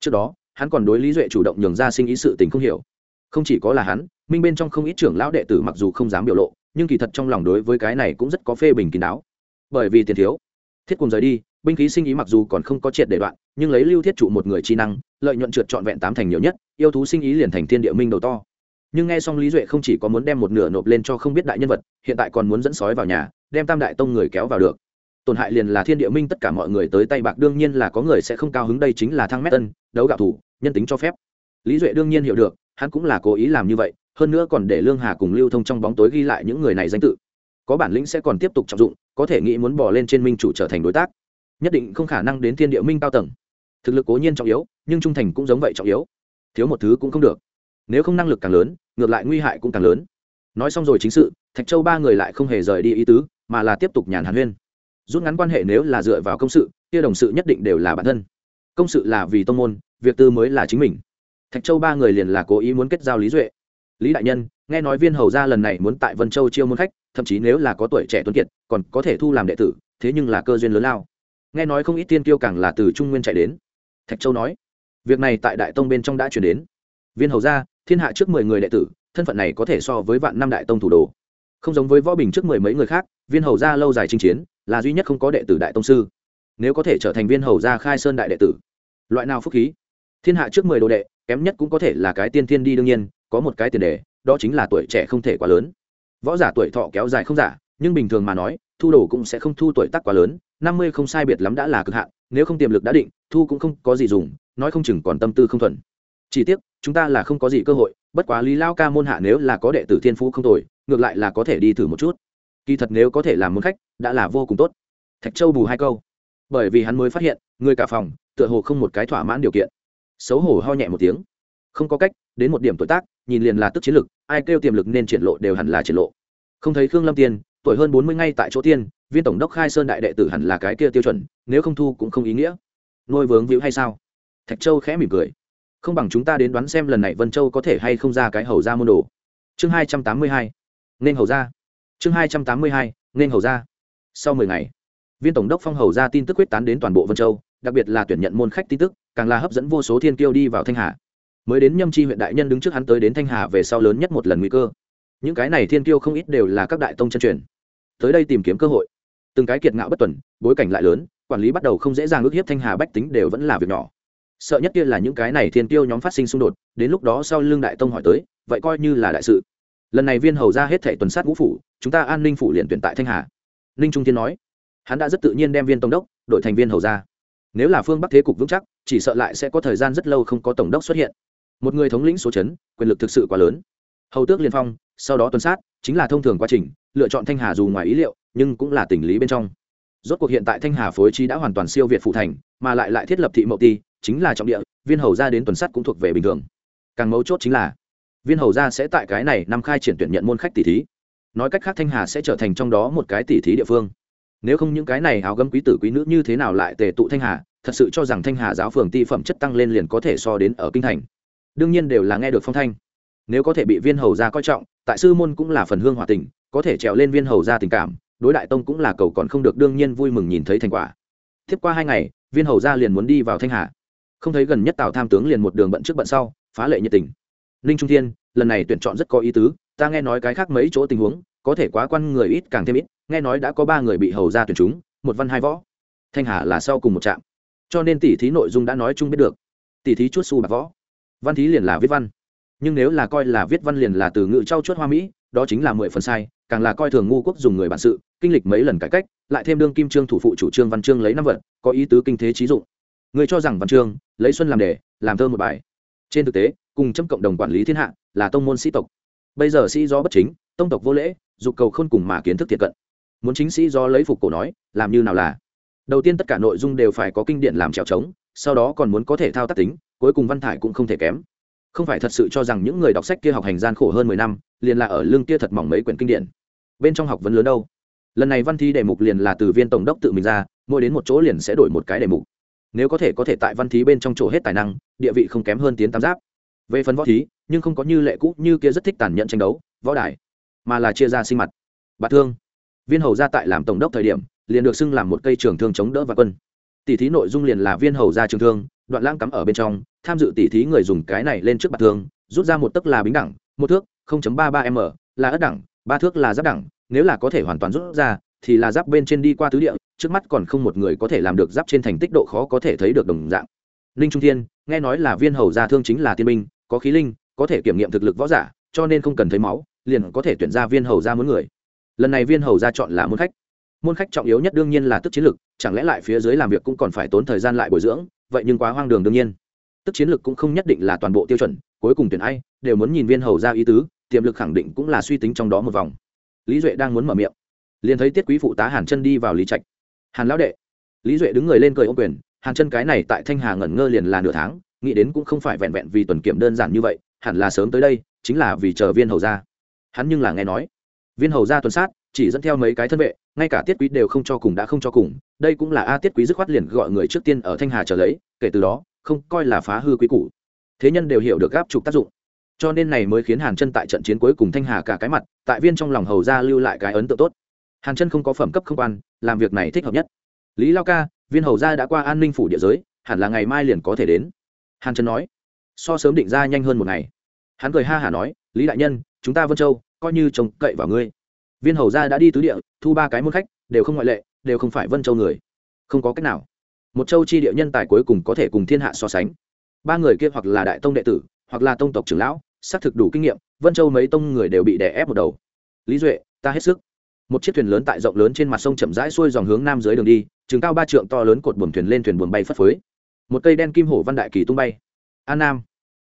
Trước đó, hắn còn đối lý duệ chủ động nhường ra sinh ý sự tình không hiểu. Không chỉ có là hắn, minh bên trong không ít trưởng lão đệ tử mặc dù không dám biểu lộ, nhưng kỳ thật trong lòng đối với cái này cũng rất có phê bình kín đáo. Bởi vì tiền thiếu, thiết cùng rời đi, binh khí sinh ý mặc dù còn không có triệt để đoạn, nhưng lấy lưu thiết trụ một người chi năng, lợi nhuận trượt trọn vẹn tám thành nhiều nhất, yêu thú sinh ý liền thành thiên địa minh đầu to. Nhưng nghe xong lý duệ không chỉ có muốn đem một nửa nộp lên cho không biết đại nhân vật, hiện tại còn muốn dẫn sói vào nhà đem tam đại tông người kéo vào được. Tổn hại liền là thiên địa minh tất cả mọi người tới tay bạc, đương nhiên là có người sẽ không cao hứng, đây chính là thăng mét tân đấu gạo thủ, nhân tính cho phép. Lý duệ đương nhiên hiểu được, hắn cũng là cố ý làm như vậy, hơn nữa còn để lương hà cùng lưu thông trong bóng tối ghi lại những người này danh tự. Có bản lĩnh sẽ còn tiếp tục trọng dụng, có thể nghĩ muốn bỏ lên trên minh chủ trở thành đối tác. Nhất định không khả năng đến thiên địa minh cao tầng. Thực lực cố nhiên trọng yếu, nhưng trung thành cũng giống vậy trọng yếu. Thiếu một thứ cũng không được. Nếu không năng lực càng lớn, ngược lại nguy hại cũng càng lớn. Nói xong rồi chính sự, thạch châu ba người lại không hề rời đi ý tứ mà là tiếp tục nhàn hàn huyên. Rút ngắn quan hệ nếu là dựa vào công sự, kia đồng sự nhất định đều là bản thân. Công sự là vì tông môn, việc tư mới là chính mình. Thạch châu ba người liền là cố ý muốn kết giao lý duệ. Lý đại nhân, nghe nói viên hầu gia lần này muốn tại vân châu chiêu môn khách, thậm chí nếu là có tuổi trẻ tuấn kiệt, còn có thể thu làm đệ tử, thế nhưng là cơ duyên lớn lao. Nghe nói không ít tiên tiêu càng là từ trung nguyên chạy đến. Thạch châu nói, việc này tại đại tông bên trong đã chuyển đến. Viên hầu gia, thiên hạ trước mười người đệ tử, thân phận này có thể so với vạn năm đại tông thủ đồ không giống với võ bình trước mười mấy người khác, viên hầu gia lâu dài chinh chiến, là duy nhất không có đệ tử đại tông sư. Nếu có thể trở thành viên hầu gia khai sơn đại đệ tử, loại nào phúc khí? Thiên hạ trước mười đồ đệ, kém nhất cũng có thể là cái tiên thiên đi đương nhiên, có một cái tiền đề, đó chính là tuổi trẻ không thể quá lớn. Võ giả tuổi thọ kéo dài không giả, nhưng bình thường mà nói, thu đồ cũng sẽ không thu tuổi tác quá lớn, năm mươi không sai biệt lắm đã là cực hạn, nếu không tiềm lực đã định, thu cũng không có gì dùng, nói không chừng còn tâm tư không thuận chỉ tiếc, chúng ta là không có gì cơ hội bất quá lý lao ca môn hạ nếu là có đệ tử thiên phú không tồi, ngược lại là có thể đi thử một chút. Kỳ thật nếu có thể làm môn khách, đã là vô cùng tốt. Thạch châu bù hai câu. Bởi vì hắn mới phát hiện, người cả phòng, tựa hồ không một cái thỏa mãn điều kiện. Xấu hổ ho nhẹ một tiếng. Không có cách, đến một điểm tuổi tác, nhìn liền là tức chiến lực, ai kêu tiềm lực nên triển lộ đều hẳn là triển lộ. Không thấy khương lâm tiên, tuổi hơn bốn mươi ngay tại chỗ tiên, viên tổng đốc khai sơn đại đệ tử hẳn là cái kia tiêu chuẩn, nếu không thu cũng không ý nghĩa. Nuôi vướng víu hay sao? Thạch châu khẽ mỉm cười không bằng chúng ta đến đoán xem lần này vân châu có thể hay không ra cái hầu ra môn đồ. Chương hai trăm tám mươi hai, nên hầu ra. Chương hai trăm tám mươi hai, nên hầu ra. Sau mười ngày, viên tổng đốc phong hầu ra tin tức quyết tán đến toàn bộ vân châu, đặc biệt là tuyển nhận môn khách tin tức, càng là hấp dẫn vô số thiên kiêu đi vào thanh hà. Mới đến nhâm chi huyện đại nhân đứng trước hắn tới đến thanh hà về sau lớn nhất một lần nguy cơ. Những cái này thiên kiêu không ít đều là các đại tông chân truyền. Tới đây tìm kiếm cơ hội. Từng cái kiệt ngạo bất tuần, bối cảnh lại lớn, quản lý bắt đầu không dễ dàng ước hiếp thanh hà bách tính đều vẫn là việc nhỏ sợ nhất kia là những cái này thiên tiêu nhóm phát sinh xung đột, đến lúc đó sau lương đại tông hỏi tới, vậy coi như là đại sự. Lần này viên hầu ra hết thể tuần sát ngũ phủ, chúng ta an ninh phủ liền tuyển tại thanh hà. Ninh trung thiên nói, hắn đã rất tự nhiên đem viên tổng đốc đổi thành viên hầu ra. Nếu là phương bắc thế cục vững chắc, chỉ sợ lại sẽ có thời gian rất lâu không có tổng đốc xuất hiện. Một người thống lĩnh số chấn, quyền lực thực sự quá lớn. Hầu tước liên phong, sau đó tuần sát, chính là thông thường quá trình, lựa chọn thanh hà dù ngoài ý liệu, nhưng cũng là tình lý bên trong. Rốt cuộc hiện tại thanh hà phối trí đã hoàn toàn siêu việt phụ thành, mà lại lại thiết lập thị mậu ti chính là trọng địa, viên hầu ra đến tuần sát cũng thuộc về bình thường. Càng mấu chốt chính là, viên hầu ra sẽ tại cái này năm khai triển tuyển nhận môn khách tỷ thí. Nói cách khác thanh hà sẽ trở thành trong đó một cái tỷ thí địa phương. Nếu không những cái này áo gấm quý tử quý nữ như thế nào lại tề tụ thanh hà, thật sự cho rằng thanh hà giáo phường ti phẩm chất tăng lên liền có thể so đến ở kinh thành. Đương nhiên đều là nghe được phong thanh. Nếu có thể bị viên hầu gia coi trọng, tại sư môn cũng là phần hương hòa tình, có thể trèo lên viên hầu gia tình cảm, đối đại tông cũng là cầu còn không được đương nhiên vui mừng nhìn thấy thành quả. Tiếp qua hai ngày, viên hầu gia liền muốn đi vào thanh hà không thấy gần nhất tào tham tướng liền một đường bận trước bận sau, phá lệ nhiệt tình. Ninh trung thiên, lần này tuyển chọn rất có ý tứ, ta nghe nói cái khác mấy chỗ tình huống, có thể quá quan người ít càng thêm ít, nghe nói đã có ba người bị hầu ra tuyển chúng, một văn hai võ. Thanh hà là sau cùng một trạm. Cho nên tỷ thí nội dung đã nói chung biết được. Tỷ thí chuốt su bạc võ. Văn thí liền là viết văn. Nhưng nếu là coi là viết văn liền là từ ngữ trau chuốt hoa mỹ, đó chính là mười phần sai, càng là coi thường ngu quốc dùng người bản sự, kinh lịch mấy lần cải cách, lại thêm đương kim trương thủ phụ chủ trương văn chương lấy năm vật, có ý tứ kinh thế trí dụng người cho rằng văn chương lấy xuân làm đề, làm thơ một bài. Trên thực tế, cùng chấm cộng đồng quản lý thiên hạ, là tông môn sĩ tộc. Bây giờ sĩ do bất chính, tông tộc vô lễ, dục cầu khôn cùng mà kiến thức thiệt cận. Muốn chính sĩ do lấy phục cổ nói, làm như nào là? Đầu tiên tất cả nội dung đều phải có kinh điển làm trèo trống, sau đó còn muốn có thể thao tác tính, cuối cùng văn thải cũng không thể kém. Không phải thật sự cho rằng những người đọc sách kia học hành gian khổ hơn mười năm, liền là ở lương kia thật mỏng mấy quyển kinh điển. Bên trong học vấn lớn đâu? Lần này văn thi đề mục liền là từ viên tổng đốc tự mình ra, mỗi đến một chỗ liền sẽ đổi một cái đề mục nếu có thể có thể tại văn thí bên trong chỗ hết tài năng, địa vị không kém hơn tiến tam giáp. Về phần võ thí, nhưng không có như lệ cũ như kia rất thích tàn nhẫn tranh đấu, võ đài, mà là chia ra sinh mặt. Bạc thương. Viên hầu ra tại làm tổng đốc thời điểm, liền được xưng làm một cây trường thương chống đỡ và quân. Tỷ thí nội dung liền là viên hầu ra trường thương, đoạn lãng cắm ở bên trong, tham dự tỷ thí người dùng cái này lên trước bạc thương, rút ra một tấc là bính đẳng, một thước 0.33 m, là ất đẳng, ba thước là giáp đẳng, nếu là có thể hoàn toàn rút ra, thì là giáp bên trên đi qua tứ địa trước mắt còn không một người có thể làm được giáp trên thành tích độ khó có thể thấy được đồng dạng. Ninh trung thiên, nghe nói là viên hầu gia thương chính là tiên minh có khí linh, có thể kiểm nghiệm thực lực võ giả, cho nên không cần thấy máu, liền có thể tuyển ra viên hầu gia muốn người. Lần này viên hầu gia chọn là môn khách. Môn khách trọng yếu nhất đương nhiên là tức chiến lực, chẳng lẽ lại phía dưới làm việc cũng còn phải tốn thời gian lại bồi dưỡng, vậy nhưng quá hoang đường đương nhiên. Tức chiến lực cũng không nhất định là toàn bộ tiêu chuẩn, cuối cùng tuyển ai, đều muốn nhìn viên hầu gia ý tứ, tiềm lực khẳng định cũng là suy tính trong đó một vòng. Lý duệ đang muốn mở miệng, liền thấy tiết quý phụ tá hàn chân đi vào lý trạch hàn lão đệ. Lý duệ đứng người lên cười ô quyền, hàn chân cái này tại thanh hà ngẩn ngơ liền là nửa tháng, nghĩ đến cũng không phải vẹn vẹn vì tuần kiểm đơn giản như vậy, hẳn là sớm tới đây, chính là vì chờ viên hầu ra hắn nhưng là nghe nói, viên hầu ra tuần sát, chỉ dẫn theo mấy cái thân vệ, ngay cả tiết quý đều không cho cùng đã không cho cùng, đây cũng là a tiết quý dứt khoát liền gọi người trước tiên ở thanh hà trở lấy, kể từ đó, không coi là phá hư quý cũ thế nhân đều hiểu được gáp trục tác dụng. Cho nên này mới khiến hàn chân tại trận chiến cuối cùng thanh hà cả cái mặt, tại viên trong lòng hầu ra lưu lại cái ấn tượng tốt. Hàn chân không có phẩm cấp không quan làm việc này thích hợp nhất. Lý lao ca, viên hầu Gia đã qua an ninh phủ địa giới, hẳn là ngày mai liền có thể đến. Hàn trần nói, so sớm định ra nhanh hơn một ngày. Hắn cười ha hả nói, lý đại nhân, chúng ta vân châu, coi như trông cậy vào ngươi. Viên hầu Gia đã đi tứ địa, thu ba cái môn khách, đều không ngoại lệ, đều không phải vân châu người. Không có cách nào. Một châu chi địa nhân tài cuối cùng có thể cùng thiên hạ so sánh. Ba người kia hoặc là đại tông đệ tử, hoặc là tông tộc trưởng lão, xác thực đủ kinh nghiệm, vân châu mấy tông người đều bị đè ép một đầu. Lý duệ, ta hết sức một chiếc thuyền lớn tại rộng lớn trên mặt sông chậm rãi xuôi dòng hướng nam dưới đường đi, chừng cao ba trượng to lớn cột buồm thuyền lên thuyền buồm bay phất phới. Một cây đen kim hổ văn đại kỳ tung bay. An nam.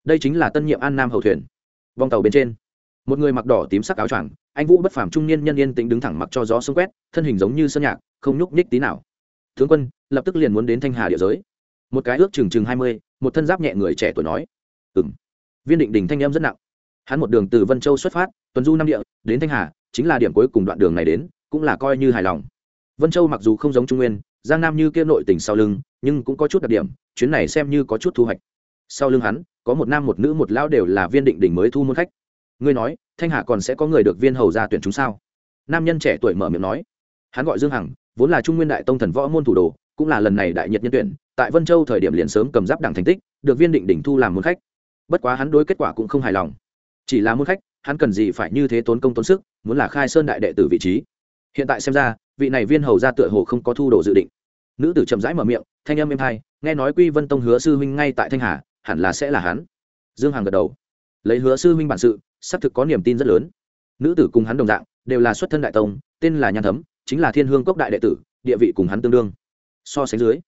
Đây chính là tân nhiệm an nam hậu thuyền. Vòng tàu bên trên, một người mặc đỏ tím sắc áo choàng, anh vũ bất phàm trung niên nhân yên tĩnh đứng thẳng mặc cho gió sông quét, thân hình giống như sơn nhạc, không nhúc nhích tí nào. Tướng quân, lập tức liền muốn đến thanh hà địa giới. Một cái ước chừng chừng hai mươi, một thân giáp nhẹ người trẻ tuổi nói. Ừ m viên định đình thanh em rất nặng. Hắn một đường từ vân châu xuất phát, tuần du năm địa, đến thanh hà chính là điểm cuối cùng đoạn đường này đến, cũng là coi như hài lòng. Vân châu mặc dù không giống trung nguyên, giang nam như kia nội tỉnh sau lưng, nhưng cũng có chút đặc điểm, chuyến này xem như có chút thu hoạch. Sau lưng hắn, có một nam một nữ một lão đều là viên định đỉnh mới thu môn khách. Ngươi nói, thanh hà còn sẽ có người được viên hầu ra tuyển chúng sao? Nam nhân trẻ tuổi mở miệng nói. Hắn gọi dương hằng, vốn là trung nguyên đại tông thần võ môn thủ đồ, cũng là lần này đại nhật nhân tuyển, tại vân châu thời điểm liền sớm cầm giáp đảng thành tích, được viên định đỉnh thu làm môn khách. Bất quá hắn đối kết quả cũng không hài lòng. Chỉ là môn khách hắn cần gì phải như thế tốn công tốn sức, muốn là khai sơn đại đệ tử vị trí. Hiện tại xem ra, vị này viên hầu ra tựa hồ không có thu đồ dự định. Nữ tử chậm rãi mở miệng, thanh âm êm hai nghe nói quy vân tông hứa sư huynh ngay tại thanh hà, hẳn là sẽ là hắn. Dương hằng gật đầu. Lấy hứa sư huynh bản sự xác thực có niềm tin rất lớn. Nữ tử cùng hắn đồng dạng, đều là xuất thân đại tông, tên là nhan thấm, chính là thiên hương cốc đại đệ tử, địa vị cùng hắn tương đương. So sánh dưới,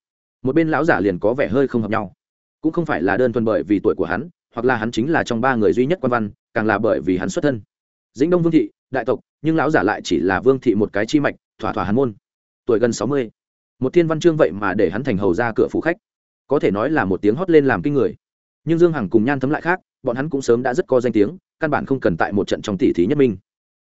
một bên lão giả liền có vẻ hơi không hợp nhau. Cũng không phải là đơn thuần bởi vì tuổi của hắn hoặc là hắn chính là trong ba người duy nhất quan văn, càng là bởi vì hắn xuất thân. Dĩnh đông vương thị, đại tộc, nhưng lão giả lại chỉ là vương thị một cái chi mạch, thỏa thỏa hắn môn. Tuổi gần sáu mươi. Một thiên văn chương vậy mà để hắn thành hầu ra cửa phủ khách. Có thể nói là một tiếng hót lên làm kinh người. Nhưng dương hằng cùng nhan thấm lại khác, bọn hắn cũng sớm đã rất có danh tiếng, căn bản không cần tại một trận trong tỷ thí nhất minh.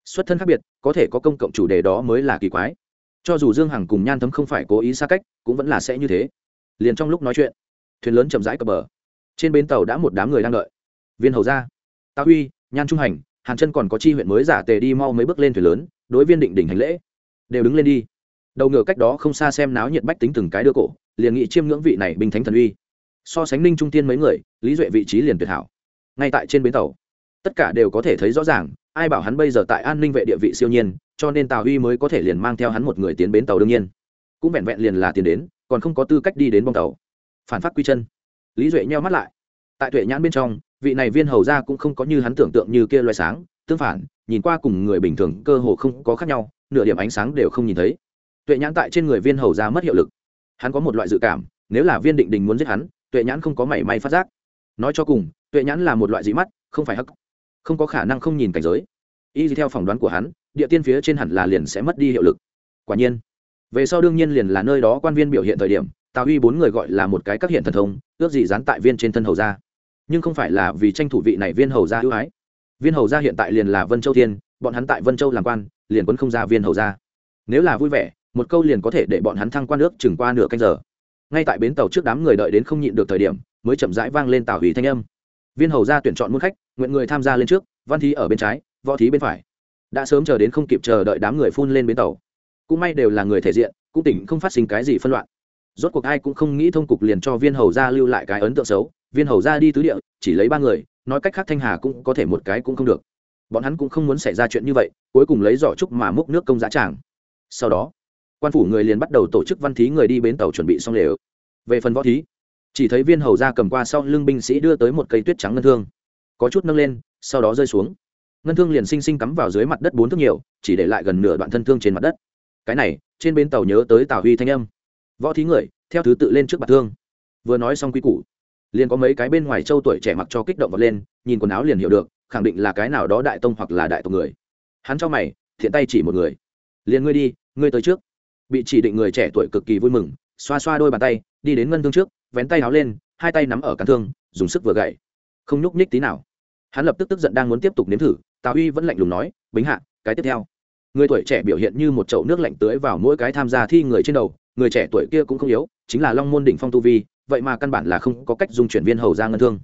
Xuất thân khác biệt, có thể có công cộng chủ đề đó mới là kỳ quái. Cho dù dương hằng cùng nhan thấm không phải cố ý xa cách, cũng vẫn là sẽ như thế. Liền trong lúc nói chuyện, thuyền lớn chậm rãi cập bờ trên bến tàu đã một đám người đang đợi. Viên hầu ra, tào huy, nhan trung hành, hàn chân còn có chi huyện mới giả tề đi mau mấy bước lên thuyền lớn, đối viên định đỉnh hành lễ. Đều đứng lên đi. Đầu ngựa cách đó không xa xem náo nhiệt bách tính từng cái đưa cổ, liền nghị chiêm ngưỡng vị này bình thánh thần uy. So sánh ninh trung tiên mấy người, lý duệ vị trí liền tuyệt hảo. Ngay tại trên bến tàu, tất cả đều có thể thấy rõ ràng, ai bảo hắn bây giờ tại an ninh vệ địa vị siêu nhiên, cho nên tào huy mới có thể liền mang theo hắn một người tiến bến tàu đương nhiên. Cũng vẹn vẹn liền là tiền đến, còn không có tư cách đi đến bong tàu. Phản phát quy chân lý duệ nheo mắt lại. Tại tuệ nhãn bên trong, vị này viên hầu ra cũng không có như hắn tưởng tượng như kia loài sáng, tương phản, nhìn qua cùng người bình thường cơ hồ không có khác nhau, nửa điểm ánh sáng đều không nhìn thấy. Tuệ nhãn tại trên người viên hầu ra mất hiệu lực. Hắn có một loại dự cảm, nếu là viên định đình muốn giết hắn, tuệ nhãn không có mảy may phát giác. Nói cho cùng, tuệ nhãn là một loại dị mắt, không phải hắc. Không có khả năng không nhìn cảnh giới. Y theo phỏng đoán của hắn, địa tiên phía trên hẳn là liền sẽ mất đi hiệu lực. Quả nhiên, về sau đương nhiên liền là nơi đó quan viên biểu hiện thời điểm tào huy bốn người gọi là một cái các hiện thần thông, ước gì dán tại viên trên thân hầu ra nhưng không phải là vì tranh thủ vị này viên hầu ra ưu ái. Viên hầu ra hiện tại liền là vân châu thiên, bọn hắn tại vân châu làm quan, liền quân không ra viên hầu ra nếu là vui vẻ, một câu liền có thể để bọn hắn thăng quan nước chừng qua nửa canh giờ. Ngay tại bến tàu trước đám người đợi đến không nhịn được thời điểm, mới chậm rãi vang lên tào hủy thanh âm. Viên hầu ra tuyển chọn muôn khách, nguyện người tham gia lên trước, văn thí ở bên trái, võ thí bên phải. Đã sớm chờ đến không kịp chờ đợi đám người phun lên bến tàu. Cũng may đều là người thể diện, cũng tỉnh không phát sinh cái gì phân loạn rốt cuộc ai cũng không nghĩ thông cục liền cho viên hầu ra lưu lại cái ấn tượng xấu. Viên hầu ra đi tứ địa, chỉ lấy ba người, nói cách khác thanh hà cũng có thể một cái cũng không được. Bọn hắn cũng không muốn xảy ra chuyện như vậy, cuối cùng lấy giỏ trúc mà múc nước công giá tràng. Sau đó, quan phủ người liền bắt đầu tổ chức văn thí người đi bến tàu chuẩn bị xong lễ về phần võ thí, chỉ thấy viên hầu ra cầm qua sau lưng binh sĩ đưa tới một cây tuyết trắng ngân thương. Có chút nâng lên, sau đó rơi xuống. Ngân thương liền xinh xinh cắm vào dưới mặt đất bốn thước nhiều, chỉ để lại gần nửa đoạn thân thương trên mặt đất. Cái này, trên bến tàu nhớ tới tào huy thanh âm võ thí người, theo thứ tự lên trước bạc thương. Vừa nói xong quy củ, liền có mấy cái bên ngoài châu tuổi trẻ mặc cho kích động vật lên, nhìn quần áo liền hiểu được, khẳng định là cái nào đó đại tông hoặc là đại tộc người. Hắn cho mày, thiện tay chỉ một người. Liền ngươi đi, ngươi tới trước. Bị chỉ định người trẻ tuổi cực kỳ vui mừng, xoa xoa đôi bàn tay, đi đến ngân thương trước, vén tay áo lên, hai tay nắm ở cán thương, dùng sức vừa gậy. Không nhúc nhích tí nào. Hắn lập tức tức giận đang muốn tiếp tục nếm thử, tào uy vẫn lạnh lùng nói, bính hạ, cái tiếp theo. Người tuổi trẻ biểu hiện như một chậu nước lạnh tưới vào mỗi cái tham gia thi người trên đầu người trẻ tuổi kia cũng không yếu, chính là long môn đỉnh phong tu vi, vậy mà căn bản là không có cách dung chuyển viên hầu ra ngân thương.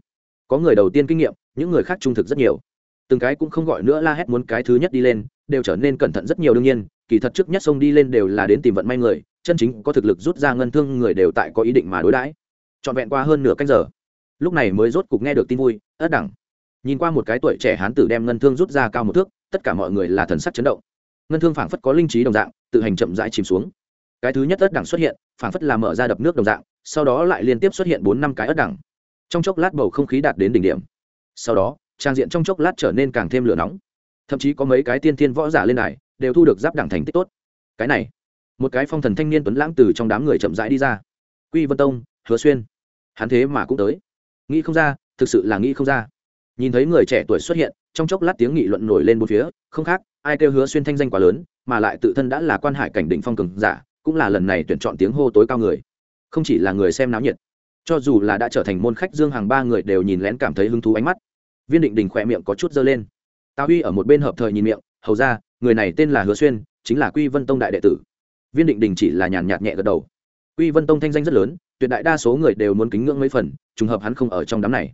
Có người đầu tiên kinh nghiệm, những người khác trung thực rất nhiều. Từng cái cũng không gọi nữa la hét muốn cái thứ nhất đi lên, đều trở nên cẩn thận rất nhiều đương nhiên, kỳ thật trước nhất sông đi lên đều là đến tìm vận may người, chân chính có thực lực rút ra ngân thương người đều tại có ý định mà đối đãi. Trọn vẹn qua hơn nửa canh giờ, lúc này mới rốt cục nghe được tin vui, ất đẳng. Nhìn qua một cái tuổi trẻ hán tử đem ngân thương rút ra cao một thước, tất cả mọi người là thần sắc chấn động. Ngân thương phảng phất có linh trí đồng dạng, tự hành chậm rãi chìm xuống cái thứ nhất ất đẳng xuất hiện, phảng phất là mở ra đập nước đồng dạng, sau đó lại liên tiếp xuất hiện bốn năm cái ất đẳng. Trong chốc lát bầu không khí đạt đến đỉnh điểm. Sau đó, trang diện trong chốc lát trở nên càng thêm lửa nóng. Thậm chí có mấy cái tiên thiên võ giả lên này đều thu được giáp đẳng thành tích tốt. Cái này, một cái phong thần thanh niên tuấn lãng từ trong đám người chậm rãi đi ra. Quy vân tông, hứa xuyên. Hắn thế mà cũng tới. Nghĩ không ra, thực sự là nghĩ không ra. Nhìn thấy người trẻ tuổi xuất hiện, trong chốc lát tiếng nghị luận nổi lên bốn phía, không khác, ai kêu hứa xuyên thanh danh quá lớn, mà lại tự thân đã là quan hải cảnh đỉnh phong cường giả cũng là lần này tuyển chọn tiếng hô tối cao người, không chỉ là người xem náo nhiệt. Cho dù là đã trở thành môn khách dương hàng ba người đều nhìn lén cảm thấy hứng thú ánh mắt. Viên định đình khỏe miệng có chút dơ lên. Tào huy ở một bên hợp thời nhìn miệng, hầu ra, người này tên là hứa xuyên, chính là quy vân tông đại đệ tử. Viên định đình chỉ là nhàn nhạt nhẹ gật đầu. Quy vân tông thanh danh rất lớn, tuyệt đại đa số người đều muốn kính ngưỡng mấy phần, trùng hợp hắn không ở trong đám này.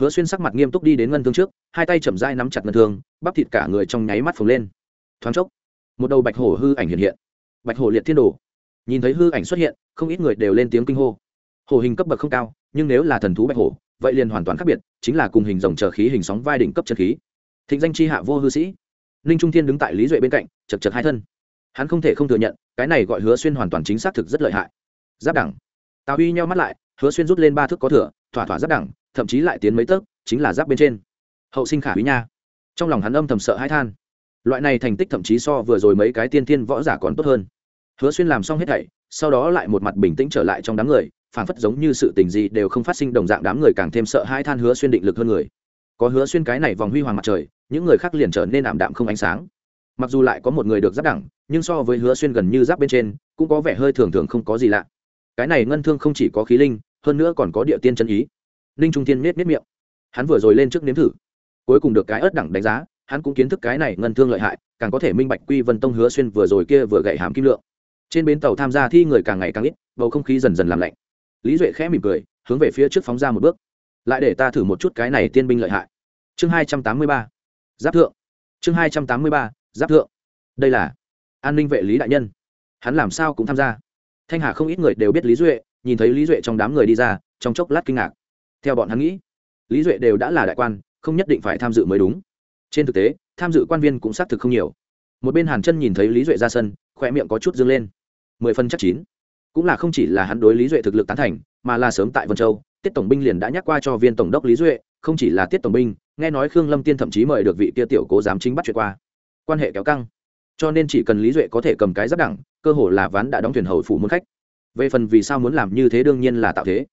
Hứa xuyên sắc mặt nghiêm túc đi đến ngân thương trước, hai tay chậm dai nắm chặt ngân thương, bắp thịt cả người trong nháy mắt phồng lên. Thoáng chốc, một đầu bạch hổ hư ảnh hiện hiện. Bạch hổ liệt thiên đồ nhìn thấy hư ảnh xuất hiện, không ít người đều lên tiếng kinh hô. Hổ hình cấp bậc không cao, nhưng nếu là thần thú bạch hổ, vậy liền hoàn toàn khác biệt, chính là cùng hình dòng chờ khí hình sóng vai đỉnh cấp chân khí. Thịnh danh chi hạ vô hư sĩ. Ninh trung thiên đứng tại lý duệ bên cạnh, chật chật hai thân. Hắn không thể không thừa nhận, cái này gọi hứa xuyên hoàn toàn chính xác thực rất lợi hại. Giáp đẳng. Tào huy nhau mắt lại, hứa xuyên rút lên ba thước có thửa thỏa thỏa giáp đẳng, thậm chí lại tiến mấy tấc, chính là giáp bên trên. Hậu sinh khả quý nha. Trong lòng hắn âm thầm sợ hãi than. Loại này thành tích thậm chí so vừa rồi mấy cái tiên thiên võ giả còn tốt hơn hứa xuyên làm xong hết thảy, sau đó lại một mặt bình tĩnh trở lại trong đám người phản phất giống như sự tình gì đều không phát sinh đồng dạng đám người càng thêm sợ hãi than hứa xuyên định lực hơn người. Có hứa xuyên cái này vòng huy hoàng mặt trời, những người khác liền trở nên ảm đạm không ánh sáng. Mặc dù lại có một người được giáp đẳng, nhưng so với hứa xuyên gần như giáp bên trên, cũng có vẻ hơi thường thường không có gì lạ. Cái này ngân thương không chỉ có khí linh, hơn nữa còn có địa tiên chân ý. Ninh trung tiên miết miết miệng. Hắn vừa rồi lên trước nếm thử. Cuối cùng được cái ớt đẳng đánh giá, hắn cũng kiến thức cái này ngân thương lợi hại, càng có thể minh bạch quy vân tông hứa xuyên vừa rồi kia vừa gậy hàm kim lượng trên bến tàu tham gia thi người càng ngày càng ít, bầu không khí dần dần làm lạnh. Lý duệ khẽ mỉm cười, hướng về phía trước phóng ra một bước. Lại để ta thử một chút cái này tiên binh lợi hại. Chương hai trăm tám mươi ba, giáp thượng. Chương hai trăm tám mươi ba, giáp thượng. Đây là an ninh vệ lý đại nhân. Hắn làm sao cũng tham gia. Thanh hà không ít người đều biết lý duệ, nhìn thấy lý duệ trong đám người đi ra, trong chốc lát kinh ngạc. Theo bọn hắn nghĩ, lý duệ đều đã là đại quan, không nhất định phải tham dự mới đúng. Trên thực tế, tham dự quan viên cũng xác thực không nhiều. Một bên hàn chân nhìn thấy lý duệ ra sân khoe miệng có chút dâng lên mười phân chắc chín. Cũng là không chỉ là hắn đối lý duệ thực lực tán thành, mà là sớm tại vân châu, tiết tổng binh liền đã nhắc qua cho viên tổng đốc lý duệ, không chỉ là tiết tổng binh, nghe nói khương lâm tiên thậm chí mời được vị kia tiểu cố giám chính bắt chuyện qua. Quan hệ kéo căng. Cho nên chỉ cần lý duệ có thể cầm cái giáp đẳng, cơ hồ là ván đã đóng thuyền hầu phủ muốn khách. Về phần vì sao muốn làm như thế đương nhiên là tạo thế.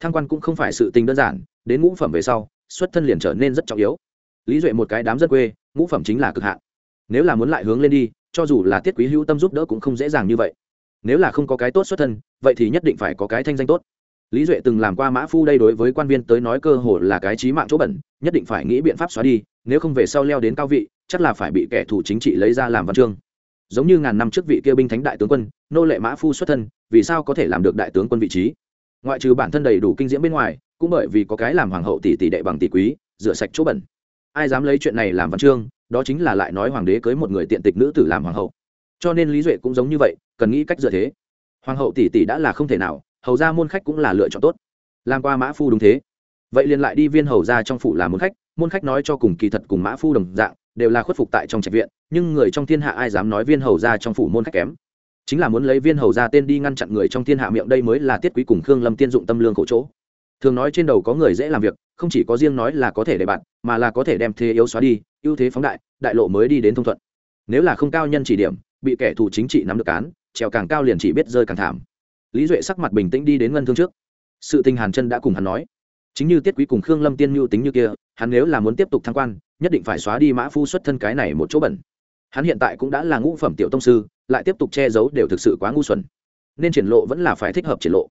Thăng quan cũng không phải sự tình đơn giản, đến ngũ phẩm về sau, xuất thân liền trở nên rất trọng yếu. Lý duệ một cái đám dân quê, ngũ phẩm chính là cực hạn. Nếu là muốn lại hướng lên đi, cho dù là tiết quý hữu tâm giúp đỡ cũng không dễ dàng như vậy nếu là không có cái tốt xuất thân, vậy thì nhất định phải có cái thanh danh tốt. Lý duệ từng làm qua mã phu đây đối với quan viên tới nói cơ hồ là cái trí mạng chỗ bẩn, nhất định phải nghĩ biện pháp xóa đi, nếu không về sau leo đến cao vị, chắc là phải bị kẻ thù chính trị lấy ra làm văn chương. Giống như ngàn năm trước vị kia binh thánh đại tướng quân, nô lệ mã phu xuất thân, vì sao có thể làm được đại tướng quân vị trí? Ngoại trừ bản thân đầy đủ kinh diễm bên ngoài, cũng bởi vì có cái làm hoàng hậu tỷ tỷ đệ bằng tỷ quý, rửa sạch chỗ bẩn. Ai dám lấy chuyện này làm văn chương, đó chính là lại nói hoàng đế cưới một người tiện tịch nữ tử làm hoàng hậu cho nên lý duệ cũng giống như vậy, cần nghĩ cách dựa thế. Hoàng hậu tỷ tỷ đã là không thể nào, hầu ra môn khách cũng là lựa chọn tốt. Làm qua mã phu đúng thế. Vậy liền lại đi viên hầu ra trong phủ làm môn khách môn khách nói cho cùng kỳ thật cùng mã phu đồng dạng, đều là khuất phục tại trong trạch viện, nhưng người trong thiên hạ ai dám nói viên hầu ra trong phủ môn khách kém? Chính là muốn lấy viên hầu ra tên đi ngăn chặn người trong thiên hạ miệng đây mới là tiết quý cùng khương lâm tiên dụng tâm lương khổ chỗ. Thường nói trên đầu có người dễ làm việc, không chỉ có riêng nói là có thể để bạn, mà là có thể đem thế yếu xóa đi, ưu thế phóng đại đại lộ mới đi đến thông thuận. Nếu là không cao nhân chỉ điểm bị kẻ thù chính trị nắm được cán trèo càng cao liền chỉ biết rơi càng thảm. Lý duệ sắc mặt bình tĩnh đi đến ngân thương trước. Sự tình hàn chân đã cùng hắn nói. Chính như tiết quý cùng khương lâm tiên mưu tính như kia, hắn nếu là muốn tiếp tục thăng quan, nhất định phải xóa đi mã phu xuất thân cái này một chỗ bẩn. Hắn hiện tại cũng đã là ngũ phẩm tiểu tông sư, lại tiếp tục che giấu đều thực sự quá ngu xuẩn. Nên triển lộ vẫn là phải thích hợp triển lộ.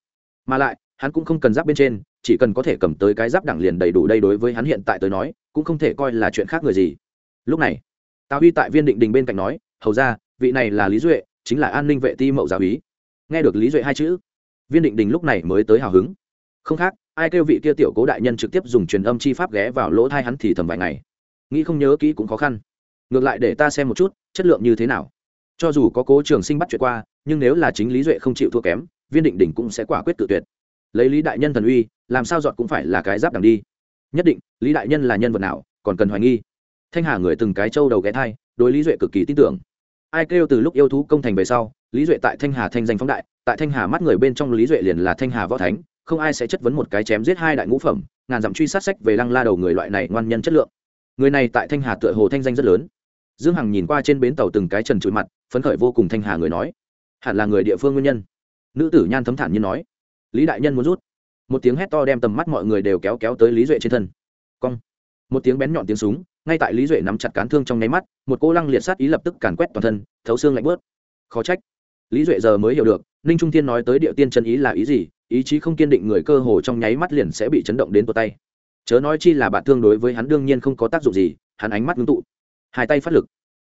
Mà lại, hắn cũng không cần giáp bên trên, chỉ cần có thể cầm tới cái giáp đẳng liền đầy đủ đây đối với hắn hiện tại tới nói, cũng không thể coi là chuyện khác người gì. Lúc này, tào huy tại viên định đình bên cạnh nói, hầu ra vị này là lý duệ chính là an ninh vệ ti mậu giáo ý nghe được lý duệ hai chữ viên định đình lúc này mới tới hào hứng không khác ai kêu vị kia tiểu cố đại nhân trực tiếp dùng truyền âm chi pháp ghé vào lỗ thai hắn thì thầm vài ngày nghĩ không nhớ kỹ cũng khó khăn ngược lại để ta xem một chút chất lượng như thế nào cho dù có cố trường sinh bắt chuyện qua nhưng nếu là chính lý duệ không chịu thua kém viên định đỉnh cũng sẽ quả quyết tự tuyệt lấy lý đại nhân thần uy làm sao dọn cũng phải là cái giáp đằng đi nhất định lý đại nhân là nhân vật nào còn cần hoài nghi thanh hà người từng cái trâu đầu ghé thai đối lý duệ cực kỳ tin tưởng ai kêu từ lúc yêu thú công thành về sau, lý duệ tại thanh hà thanh danh phóng đại, tại thanh hà mắt người bên trong lý duệ liền là thanh hà võ thánh, không ai sẽ chất vấn một cái chém giết hai đại ngũ phẩm, ngàn dặm truy sát sách về lăng la đầu người loại này ngoan nhân chất lượng. Người này tại thanh hà tựa hồ thanh danh rất lớn. Dương hằng nhìn qua trên bến tàu từng cái trần trụi mặt, phấn khởi vô cùng thanh hà người nói, hẳn là người địa phương nguyên nhân. Nữ tử nhan thấm thản như nói, lý đại nhân muốn rút. Một tiếng hét to đem tầm mắt mọi người đều kéo kéo tới lý duệ trên thân. Cong. Một tiếng bén nhọn tiếng súng ngay tại lý duệ nắm chặt cán thương trong nháy mắt, một cô lăng liệt sát ý lập tức càn quét toàn thân, thấu xương lạnh bớt khó trách. Lý duệ giờ mới hiểu được, ninh trung thiên nói tới địa tiên chân ý là ý gì, ý chí không kiên định người cơ hồ trong nháy mắt liền sẽ bị chấn động đến tột tay. Chớ nói chi là bạn thương đối với hắn đương nhiên không có tác dụng gì, hắn ánh mắt ngưng tụ. Hai tay phát lực.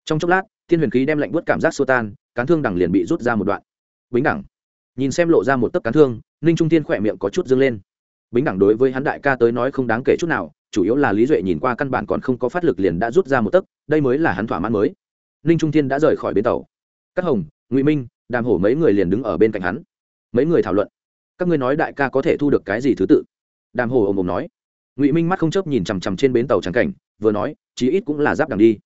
Trong chốc lát, thiên huyền khí đem lạnh bớt cảm giác xô tan, cán thương đằng liền bị rút ra một đoạn. Bính đẳng. Nhìn xem lộ ra một tấc cán thương, ninh trung thiên khỏe miệng có chút dâng lên bính đẳng đối với hắn đại ca tới nói không đáng kể chút nào, chủ yếu là lý duệ nhìn qua căn bản còn không có phát lực liền đã rút ra một tấc, đây mới là hắn thỏa mãn mới. Ninh trung thiên đã rời khỏi bến tàu. Các hồng, ngụy minh, đàm hổ mấy người liền đứng ở bên cạnh hắn. Mấy người thảo luận. Các ngươi nói đại ca có thể thu được cái gì thứ tự? Đàm hổ ồm ồm nói. Ngụy minh mắt không chớp nhìn chằm chằm trên bến tàu trắng cảnh, vừa nói, chí ít cũng là giáp đằng đi.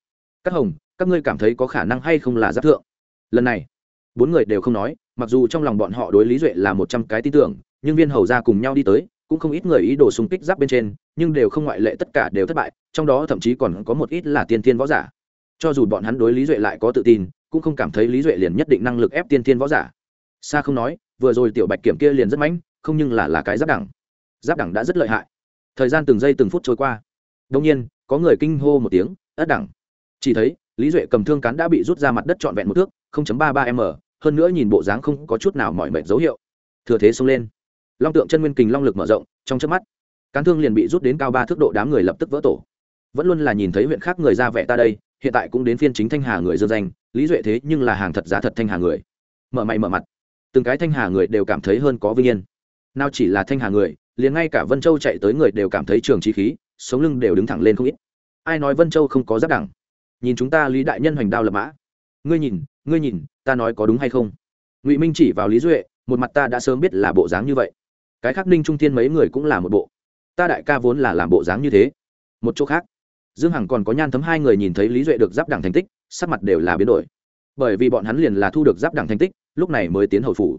Các hồng, các ngươi cảm thấy có khả năng hay không là giáp thượng? Lần này, bốn người đều không nói, mặc dù trong lòng bọn họ đối lý duệ là một trăm cái tin tưởng, nhưng viên hầu ra cùng nhau đi tới cũng không ít người ý đồ xung kích giáp bên trên, nhưng đều không ngoại lệ tất cả đều thất bại, trong đó thậm chí còn có một ít là tiên tiên võ giả. Cho dù bọn hắn đối lý duệ lại có tự tin, cũng không cảm thấy lý duệ liền nhất định năng lực ép tiên tiên võ giả. Xa không nói, vừa rồi tiểu bạch kiểm kia liền rất mãnh, không nhưng là là cái giáp đẳng. Giáp đẳng đã rất lợi hại. Thời gian từng giây từng phút trôi qua. Đông nhiên, có người kinh hô một tiếng, ất đẳng. Chỉ thấy, lý duệ cầm thương cán đã bị rút ra mặt đất trọn vẹn một thước ba ba m, hơn nữa nhìn bộ dáng không có chút nào mỏi mệt dấu hiệu. Thừa thế xông lên long tượng chân nguyên kình long lực mở rộng, trong chớp mắt, cán thương liền bị rút đến cao ba thước độ đám người lập tức vỡ tổ. Vẫn luôn là nhìn thấy huyện khác người ra vẻ ta đây, hiện tại cũng đến phiên chính thanh hà người dương danh, lý duệ thế nhưng là hàng thật giá thật thanh hà người. Mở mày mở mặt, từng cái thanh hà người đều cảm thấy hơn có vinh yên. Nào chỉ là thanh hà người, liền ngay cả vân châu chạy tới người đều cảm thấy trường trí khí, sống lưng đều đứng thẳng lên không ít. Ai nói vân châu không có giáp đẳng? Nhìn chúng ta lý đại nhân hoành đao lập mã. Ngươi nhìn ngươi nhìn, ta nói có đúng hay không? Ngụy minh chỉ vào lý duệ, một mặt ta đã sớm biết là bộ dáng như vậy cái khác ninh trung thiên mấy người cũng là một bộ. Ta đại ca vốn là làm bộ dáng như thế. Một chỗ khác, dương hằng còn có nhan thấm hai người nhìn thấy lý duệ được giáp đẳng thành tích, sắc mặt đều là biến đổi. Bởi vì bọn hắn liền là thu được giáp đẳng thành tích, lúc này mới tiến hầu phủ.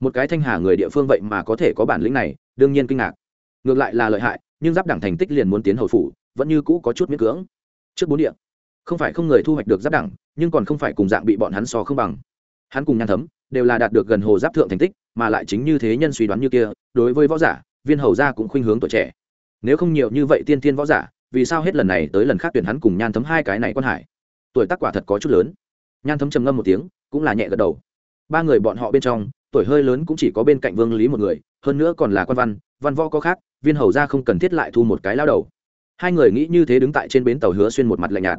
Một cái thanh hà người địa phương vậy mà có thể có bản lĩnh này, đương nhiên kinh ngạc. Ngược lại là lợi hại, nhưng giáp đẳng thành tích liền muốn tiến hầu phủ, vẫn như cũ có chút miễn cưỡng. Trước bốn địa, không phải không người thu hoạch được giáp đẳng nhưng còn không phải cùng dạng bị bọn hắn so không bằng. Hắn cùng nhan thấm đều là đạt được gần hồ giáp thượng thành tích, mà lại chính như thế nhân suy đoán như kia, đối với võ giả, viên hầu gia cũng khuynh hướng tuổi trẻ. Nếu không nhiều như vậy tiên tiên võ giả, vì sao hết lần này tới lần khác tuyển hắn cùng nhan thấm hai cái này quan hải? Tuổi tác quả thật có chút lớn. Nhan thấm trầm ngâm một tiếng, cũng là nhẹ gật đầu. Ba người bọn họ bên trong, tuổi hơi lớn cũng chỉ có bên cạnh vương lý một người, hơn nữa còn là quan văn văn võ có khác, viên hầu ra không cần thiết lại thu một cái lao đầu. Hai người nghĩ như thế đứng tại trên bến tàu hứa xuyên một mặt lạnh nhạt.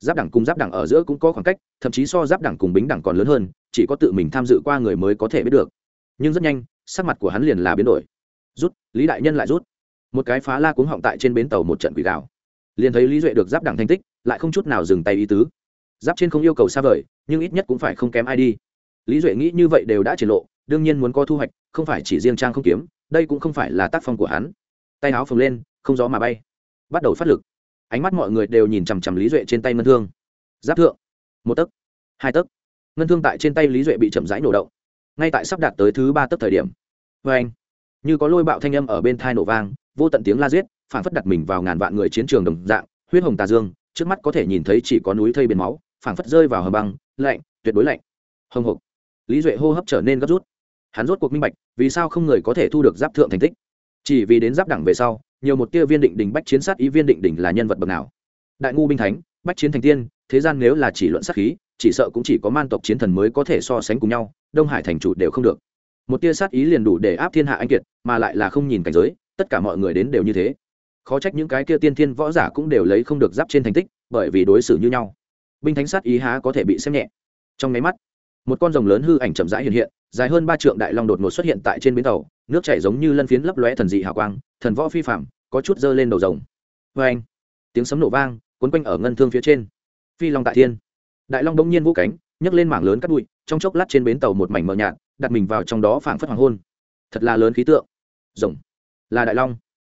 Giáp đẳng cùng giáp đẳng ở giữa cũng có khoảng cách, thậm chí so giáp đẳng cùng bính đẳng còn lớn hơn chỉ có tự mình tham dự qua người mới có thể biết được. Nhưng rất nhanh, sắc mặt của hắn liền là biến đổi. Rút, lý đại nhân lại rút. Một cái phá la cuống họng tại trên bến tàu một trận quỷ gạo liền thấy lý duệ được giáp đẳng thành tích, lại không chút nào dừng tay ý tứ. Giáp trên không yêu cầu xa vời, nhưng ít nhất cũng phải không kém ai đi. Lý duệ nghĩ như vậy đều đã triển lộ, đương nhiên muốn có thu hoạch, không phải chỉ riêng trang không kiếm, đây cũng không phải là tác phong của hắn. Tay áo phồng lên, không gió mà bay. Bắt đầu phát lực. Ánh mắt mọi người đều nhìn chằm chằm lý duệ trên tay ngân thương. Giáp thượng. Một tấc. Hai tấc ngân thương tại trên tay lý duệ bị chậm rãi nổ động ngay tại sắp đạt tới thứ ba tấc thời điểm vê anh như có lôi bạo thanh âm ở bên thai nổ vang vô tận tiếng la giết phản phất đặt mình vào ngàn vạn người chiến trường đồng dạng huyết hồng tà dương trước mắt có thể nhìn thấy chỉ có núi thây biển máu phản phất rơi vào hầm băng lạnh tuyệt đối lạnh hồng hộc lý duệ hô hấp trở nên gấp rút hắn rốt cuộc minh bạch vì sao không người có thể thu được giáp thượng thành tích chỉ vì đến giáp đẳng về sau nhiều một tia viên định đỉnh bách chiến sát ý viên định đỉnh là nhân vật bậc nào đại ngu binh thánh bách chiến thành tiên thế gian nếu là chỉ luận sát khí chỉ sợ cũng chỉ có man tộc chiến thần mới có thể so sánh cùng nhau, đông hải thành chủ đều không được. Một tia sát ý liền đủ để áp thiên hạ anh kiệt, mà lại là không nhìn cảnh giới, tất cả mọi người đến đều như thế. Khó trách những cái kia tiên thiên võ giả cũng đều lấy không được giáp trên thành tích, bởi vì đối xử như nhau. Binh thánh sát ý há có thể bị xem nhẹ. Trong máy mắt, một con rồng lớn hư ảnh chậm rãi hiện hiện, dài hơn ba trượng đại long đột ngột xuất hiện tại trên bến tàu, nước chảy giống như lân phiến lấp lóe thần dị hào quang, thần võ phi phạm có chút dơ lên đầu rồng. Vê anh tiếng sấm nổ vang quấn quanh ở ngân thương phía trên. Phi long tại thiên đại long đông nhiên vũ cánh, nhấc lên mảng lớn cắt bụi, trong chốc lát trên bến tàu một mảnh mờ nhạt, đặt mình vào trong đó phảng phất hoàng hôn. Thật là lớn khí tượng. Rồng. Là đại long.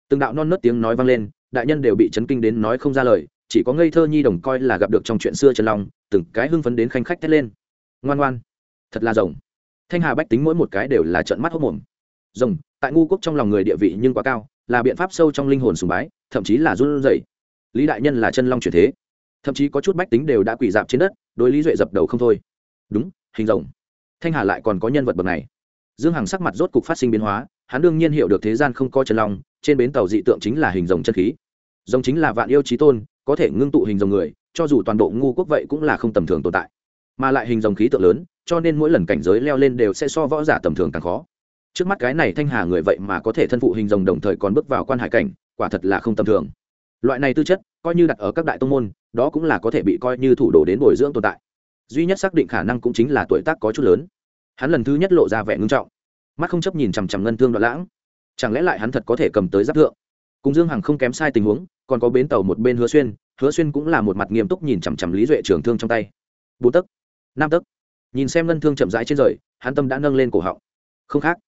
Từng đạo non nớt tiếng nói vang lên, đại nhân đều bị chấn kinh đến nói không ra lời, chỉ có ngây thơ nhi đồng coi là gặp được trong chuyện xưa trần long, từng cái hưng phấn đến khanh khách thét lên. Ngoan ngoan. Thật là rồng. Thanh hà bách tính mỗi một cái đều là trận mắt hốc mồm. Rồng, tại ngu quốc trong lòng người địa vị nhưng quá cao, là biện pháp sâu trong linh hồn sùng bái, thậm chí là run rẩy. Lý đại nhân là chân long chuyển thế. Thậm chí có chút bách tính đều đã quỳ dạp trên đất đối lý duệ dập đầu không thôi. Đúng, hình rồng. Thanh hà lại còn có nhân vật bậc này. Dương hằng sắc mặt rốt cục phát sinh biến hóa, hắn đương nhiên hiểu được thế gian không có chân long, trên bến tàu dị tượng chính là hình rồng chân khí. Rồng chính là vạn yêu trí tôn, có thể ngưng tụ hình rồng người, cho dù toàn bộ ngu quốc vậy cũng là không tầm thường tồn tại. Mà lại hình rồng khí tượng lớn, cho nên mỗi lần cảnh giới leo lên đều sẽ so võ giả tầm thường càng khó. Trước mắt cái này thanh hà người vậy mà có thể thân phụ hình rồng đồng thời còn bước vào quan hải cảnh, quả thật là không tầm thường loại này tư chất, coi như đặt ở các đại tông môn, đó cũng là có thể bị coi như thủ đồ đến bồi dưỡng tồn tại. Duy nhất xác định khả năng cũng chính là tuổi tác có chút lớn. Hắn lần thứ nhất lộ ra vẻ ngưng trọng. Mắt không chấp nhìn chằm chằm ngân thương đoạn lãng. Chẳng lẽ lại hắn thật có thể cầm tới giáp thượng? Cùng dương hằng không kém sai tình huống, còn có bến tàu một bên hứa xuyên hứa xuyên cũng là một mặt nghiêm túc nhìn chằm chằm lý duệ trường thương trong tay. Bốn tấc năm tấc. Nhìn xem ngân thương chậm rãi trên rời, hắn tâm đã nâng lên cổ họng. Không khác.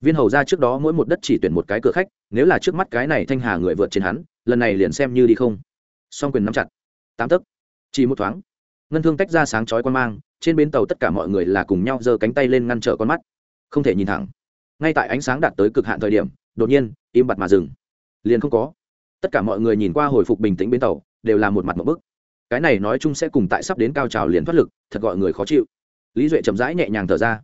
Viên hầu ra trước đó mỗi một đất chỉ tuyển một cái cửa khách, nếu là trước mắt cái này thanh hà người vượt trên hắn lần này liền xem như đi không. Song quyền nắm chặt. Tám tấc. Chỉ một thoáng. Ngân thương tách ra sáng chói quan mang, trên bến tàu tất cả mọi người là cùng nhau giơ cánh tay lên ngăn trở con mắt. Không thể nhìn thẳng. Ngay tại ánh sáng đạt tới cực hạn thời điểm, đột nhiên, im bặt mà dừng. Liền không có. Tất cả mọi người nhìn qua hồi phục bình tĩnh bến tàu, đều là một mặt một bức. Cái này nói chung sẽ cùng tại sắp đến cao trào liền thoát lực, thật gọi người khó chịu. Lý duệ chậm rãi nhẹ nhàng thở ra.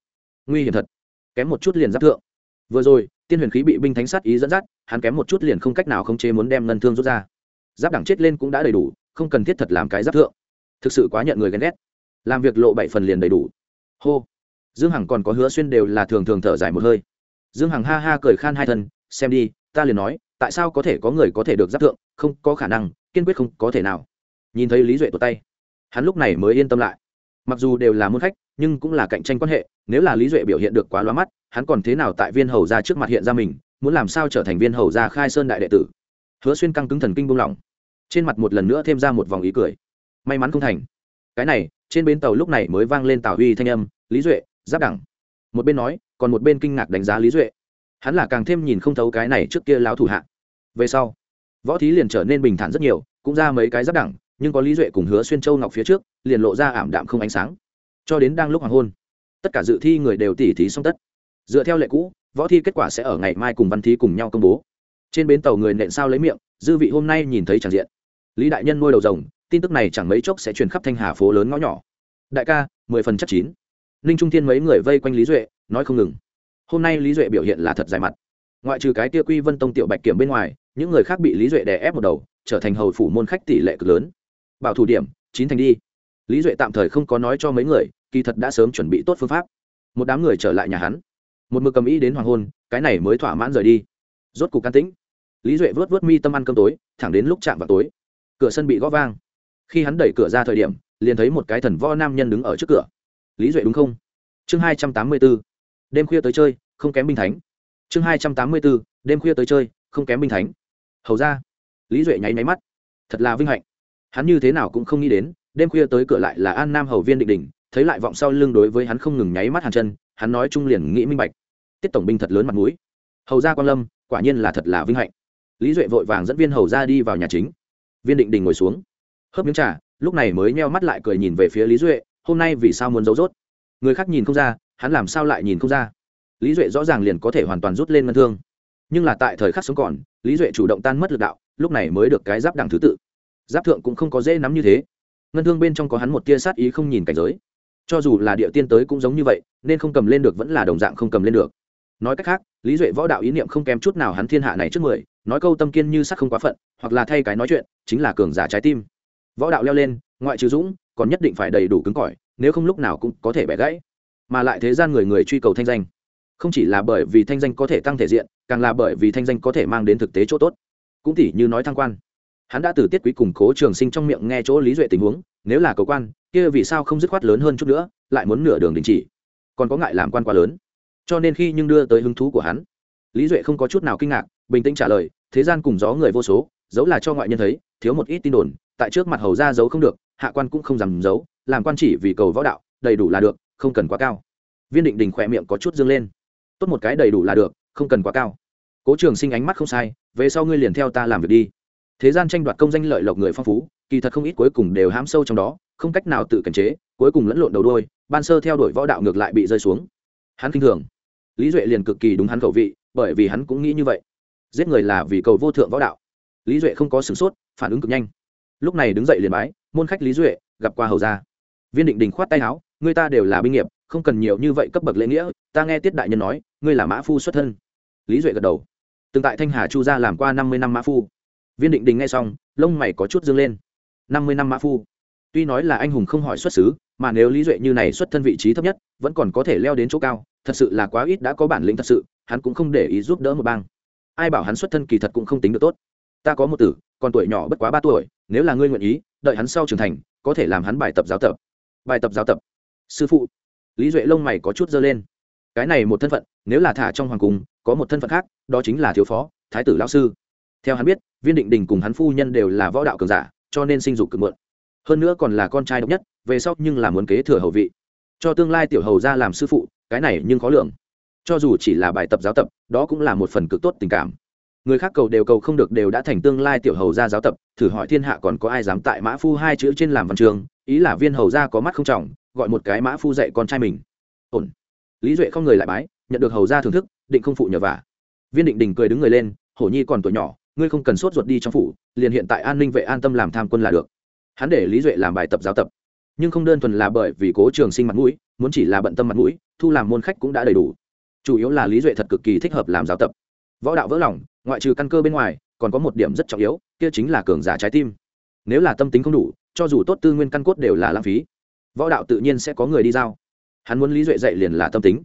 Nguy hiểm thật. Kém một chút liền giáp thượng. Vừa rồi, tiên huyền khí bị binh thánh sát ý dẫn dắt hắn kém một chút liền không cách nào không chế muốn đem ngân thương rút ra. Giáp đẳng chết lên cũng đã đầy đủ, không cần thiết thật làm cái giáp thượng. Thực sự quá nhận người ghen ghét. Làm việc lộ bảy phần liền đầy đủ. Hô. Dương hằng còn có hứa xuyên đều là thường thường thở dài một hơi. Dương hằng ha ha cười khan hai thân, xem đi, ta liền nói, tại sao có thể có người có thể được giáp thượng, không có khả năng, kiên quyết không có thể nào. Nhìn thấy lý duệ tuột tay, hắn lúc này mới yên tâm lại. Mặc dù đều là môn khách, nhưng cũng là cạnh tranh quan hệ, nếu là lý duệ biểu hiện được quá loa mắt, hắn còn thế nào tại viên hầu ra trước mặt hiện ra mình muốn làm sao trở thành viên hầu ra khai sơn đại đệ tử? Hứa xuyên căng cứng thần kinh buông lỏng. Trên mặt một lần nữa thêm ra một vòng ý cười. May mắn không thành. Cái này, trên bến tàu lúc này mới vang lên tào huy thanh âm, lý duệ, giáp đẳng. Một bên nói, còn một bên kinh ngạc đánh giá lý duệ. Hắn là càng thêm nhìn không thấu cái này trước kia láo thủ hạ. Về sau, võ thí liền trở nên bình thản rất nhiều, cũng ra mấy cái giáp đẳng, nhưng có lý duệ cùng hứa xuyên châu ngọc phía trước, liền lộ ra ảm đạm không ánh sáng. Cho đến đang lúc hoàng hôn, tất cả dự thi người đều tỉ thí xong tất. Dựa theo lệ cũ võ thi kết quả sẽ ở ngày mai cùng văn thí cùng nhau công bố. Trên bến tàu người nện sao lấy miệng, dư vị hôm nay nhìn thấy tràn diện. Lý đại nhân nuôi đầu rồng, tin tức này chẳng mấy chốc sẽ truyền khắp thanh hà phố lớn ngõ nhỏ. Đại ca, mười phần chắc chín. Ninh trung thiên mấy người vây quanh lý duệ, nói không ngừng. Hôm nay lý duệ biểu hiện là thật dài mặt. Ngoại trừ cái tia quy vân tông tiểu bạch kiểm bên ngoài, những người khác bị lý duệ đè ép một đầu, trở thành hầu phủ môn khách tỷ lệ cực lớn. Bảo thủ điểm, chín thành đi. Lý duệ tạm thời không có nói cho mấy người, kỳ thật đã sớm chuẩn bị tốt phương pháp. Một đám người trở lại nhà hắn một mực cầm ý đến hoàng hôn, cái này mới thỏa mãn rời đi. Rốt cục can tĩnh. Lý duệ vớt vớt mi tâm ăn cơm tối, thẳng đến lúc chạm vào tối. Cửa sân bị gõ vang. Khi hắn đẩy cửa ra thời điểm, liền thấy một cái thần vo nam nhân đứng ở trước cửa. Lý duệ đúng không? Chương hai trăm tám mươi b ố đêm khuya tới chơi, không kém binh thánh. Chương hai trăm tám mươi b ố đêm khuya tới chơi, không kém binh thánh. Hầu ra. Lý duệ nháy máy mắt. Thật là vinh hạnh. Hắn như thế nào cũng không nghĩ đến, đêm khuya tới cửa lại là an nam hầu viên định đình thấy lại vọng sau lưng đối với hắn không ngừng nháy mắt hàn chân hắn nói chung liền nghĩ minh bạch. Tiết tổng binh thật lớn mặt mũi. Hầu ra quan lâm, quả nhiên là thật là vinh hạnh. Lý duệ vội vàng dẫn viên hầu ra đi vào nhà chính. Viên định đình ngồi xuống, hớp miếng trà, lúc này mới meo mắt lại cười nhìn về phía lý duệ, hôm nay vì sao muốn giấu rốt? Người khác nhìn không ra, hắn làm sao lại nhìn không ra? Lý duệ rõ ràng liền có thể hoàn toàn rút lên ngân thương. Nhưng là tại thời khắc sống còn, lý duệ chủ động tan mất lực đạo, lúc này mới được cái giáp đẳng thứ tự. Giáp thượng cũng không có dễ nắm như thế. Ngân thương bên trong có hắn một tia sát ý không nhìn cảnh giới cho dù là địa tiên tới cũng giống như vậy, nên không cầm lên được vẫn là đồng dạng không cầm lên được. Nói cách khác, lý duệ võ đạo ý niệm không kém chút nào hắn thiên hạ này trước mười, nói câu tâm kiên như sắc không quá phận, hoặc là thay cái nói chuyện, chính là cường giả trái tim. Võ đạo leo lên, ngoại trừ dũng, còn nhất định phải đầy đủ cứng cỏi, nếu không lúc nào cũng có thể bẻ gãy. Mà lại thế gian người người truy cầu thanh danh. Không chỉ là bởi vì thanh danh có thể tăng thể diện, càng là bởi vì thanh danh có thể mang đến thực tế chỗ tốt. Cũng tỉ như nói thăng quan. Hắn đã từ tiết quý củng cố trường sinh trong miệng nghe chỗ lý duệ tình huống, nếu là cầu quan kia vì sao không dứt khoát lớn hơn chút nữa, lại muốn nửa đường đình chỉ? Còn có ngại làm quan quá lớn. Cho nên khi nhưng đưa tới hứng thú của hắn, lý duệ không có chút nào kinh ngạc, bình tĩnh trả lời, thế gian cùng gió người vô số, giấu là cho ngoại nhân thấy, thiếu một ít tin đồn, tại trước mặt hầu ra giấu không được, hạ quan cũng không dám giấu, làm quan chỉ vì cầu võ đạo, đầy đủ là được, không cần quá cao. Viên định đình khỏe miệng có chút dương lên. Tốt một cái đầy đủ là được, không cần quá cao. Cố trường sinh ánh mắt không sai, về sau ngươi liền theo ta làm việc đi. Thế gian tranh đoạt công danh lợi lộc người phong phú kỳ thật không ít cuối cùng đều hãm sâu trong đó, không cách nào tự kiềm chế, cuối cùng lẫn lộn đầu đôi ban sơ theo đuổi võ đạo ngược lại bị rơi xuống. Hắn kinh thường. Lý duệ liền cực kỳ đúng hắn khẩu vị, bởi vì hắn cũng nghĩ như vậy. Giết người là vì cầu vô thượng võ đạo. Lý duệ không có sửng sốt, phản ứng cực nhanh. Lúc này đứng dậy liền bái, môn khách lý duệ, gặp qua hầu gia. Viên định đình khoát tay áo, người ta đều là binh nghiệp, không cần nhiều như vậy cấp bậc lễ nghĩa, ta nghe tiết đại nhân nói, ngươi là mã phu xuất thân. Lý duệ gật đầu. Từng tại thanh hà chu gia làm qua năm mươi năm mã phu. Viên định đình nghe xong, lông mày có chút dâng lên năm mươi năm mã phu. Tuy nói là anh hùng không hỏi xuất xứ, mà nếu lý duệ như này xuất thân vị trí thấp nhất, vẫn còn có thể leo đến chỗ cao, thật sự là quá ít đã có bản lĩnh thật sự, hắn cũng không để ý giúp đỡ một bang. Ai bảo hắn xuất thân kỳ thật cũng không tính được tốt. Ta có một tử, còn tuổi nhỏ bất quá ba tuổi, nếu là ngươi nguyện ý, đợi hắn sau trưởng thành, có thể làm hắn bài tập giáo tập. Bài tập giáo tập. Sư phụ. Lý duệ lông mày có chút dơ lên. Cái này một thân phận, nếu là thả trong hoàng cung, có một thân phận khác, đó chính là thiếu phó, thái tử lão sư. Theo hắn biết, viên định đình cùng hắn phu nhân đều là võ đạo cường giả cho nên sinh dục cực mượn. Hơn nữa còn là con trai độc nhất, về sau nhưng là muốn kế thừa hầu vị. Cho tương lai tiểu hầu ra làm sư phụ, cái này nhưng khó lượng cho dù chỉ là bài tập giáo tập, đó cũng là một phần cực tốt tình cảm. Người khác cầu đều cầu không được đều đã thành tương lai tiểu hầu gia giáo tập, thử hỏi thiên hạ còn có ai dám tại mã phu hai chữ trên làm văn trường, ý là viên hầu gia có mắt không trọng, gọi một cái mã phu dạy con trai mình. Ổn. Lý duệ không người lại bái, nhận được hầu gia thưởng thức, định không phụ nhờ vả. Viên định đình cười đứng người lên, hổ nhi còn tuổi nhỏ ngươi không cần sốt ruột đi trong phủ, liền hiện tại an ninh vệ an tâm làm tham quân là được. Hắn để lý duệ làm bài tập giáo tập. Nhưng không đơn thuần là bởi vì cố trường sinh mặt mũi, muốn chỉ là bận tâm mặt mũi, thu làm môn khách cũng đã đầy đủ. Chủ yếu là lý duệ thật cực kỳ thích hợp làm giáo tập. Võ đạo vỡ lòng, ngoại trừ căn cơ bên ngoài, còn có một điểm rất trọng yếu, kia chính là cường giả trái tim. Nếu là tâm tính không đủ, cho dù tốt tư nguyên căn cốt đều là lãng phí. Võ đạo tự nhiên sẽ có người đi giao. Hắn muốn lý duệ dạy liền là tâm tính.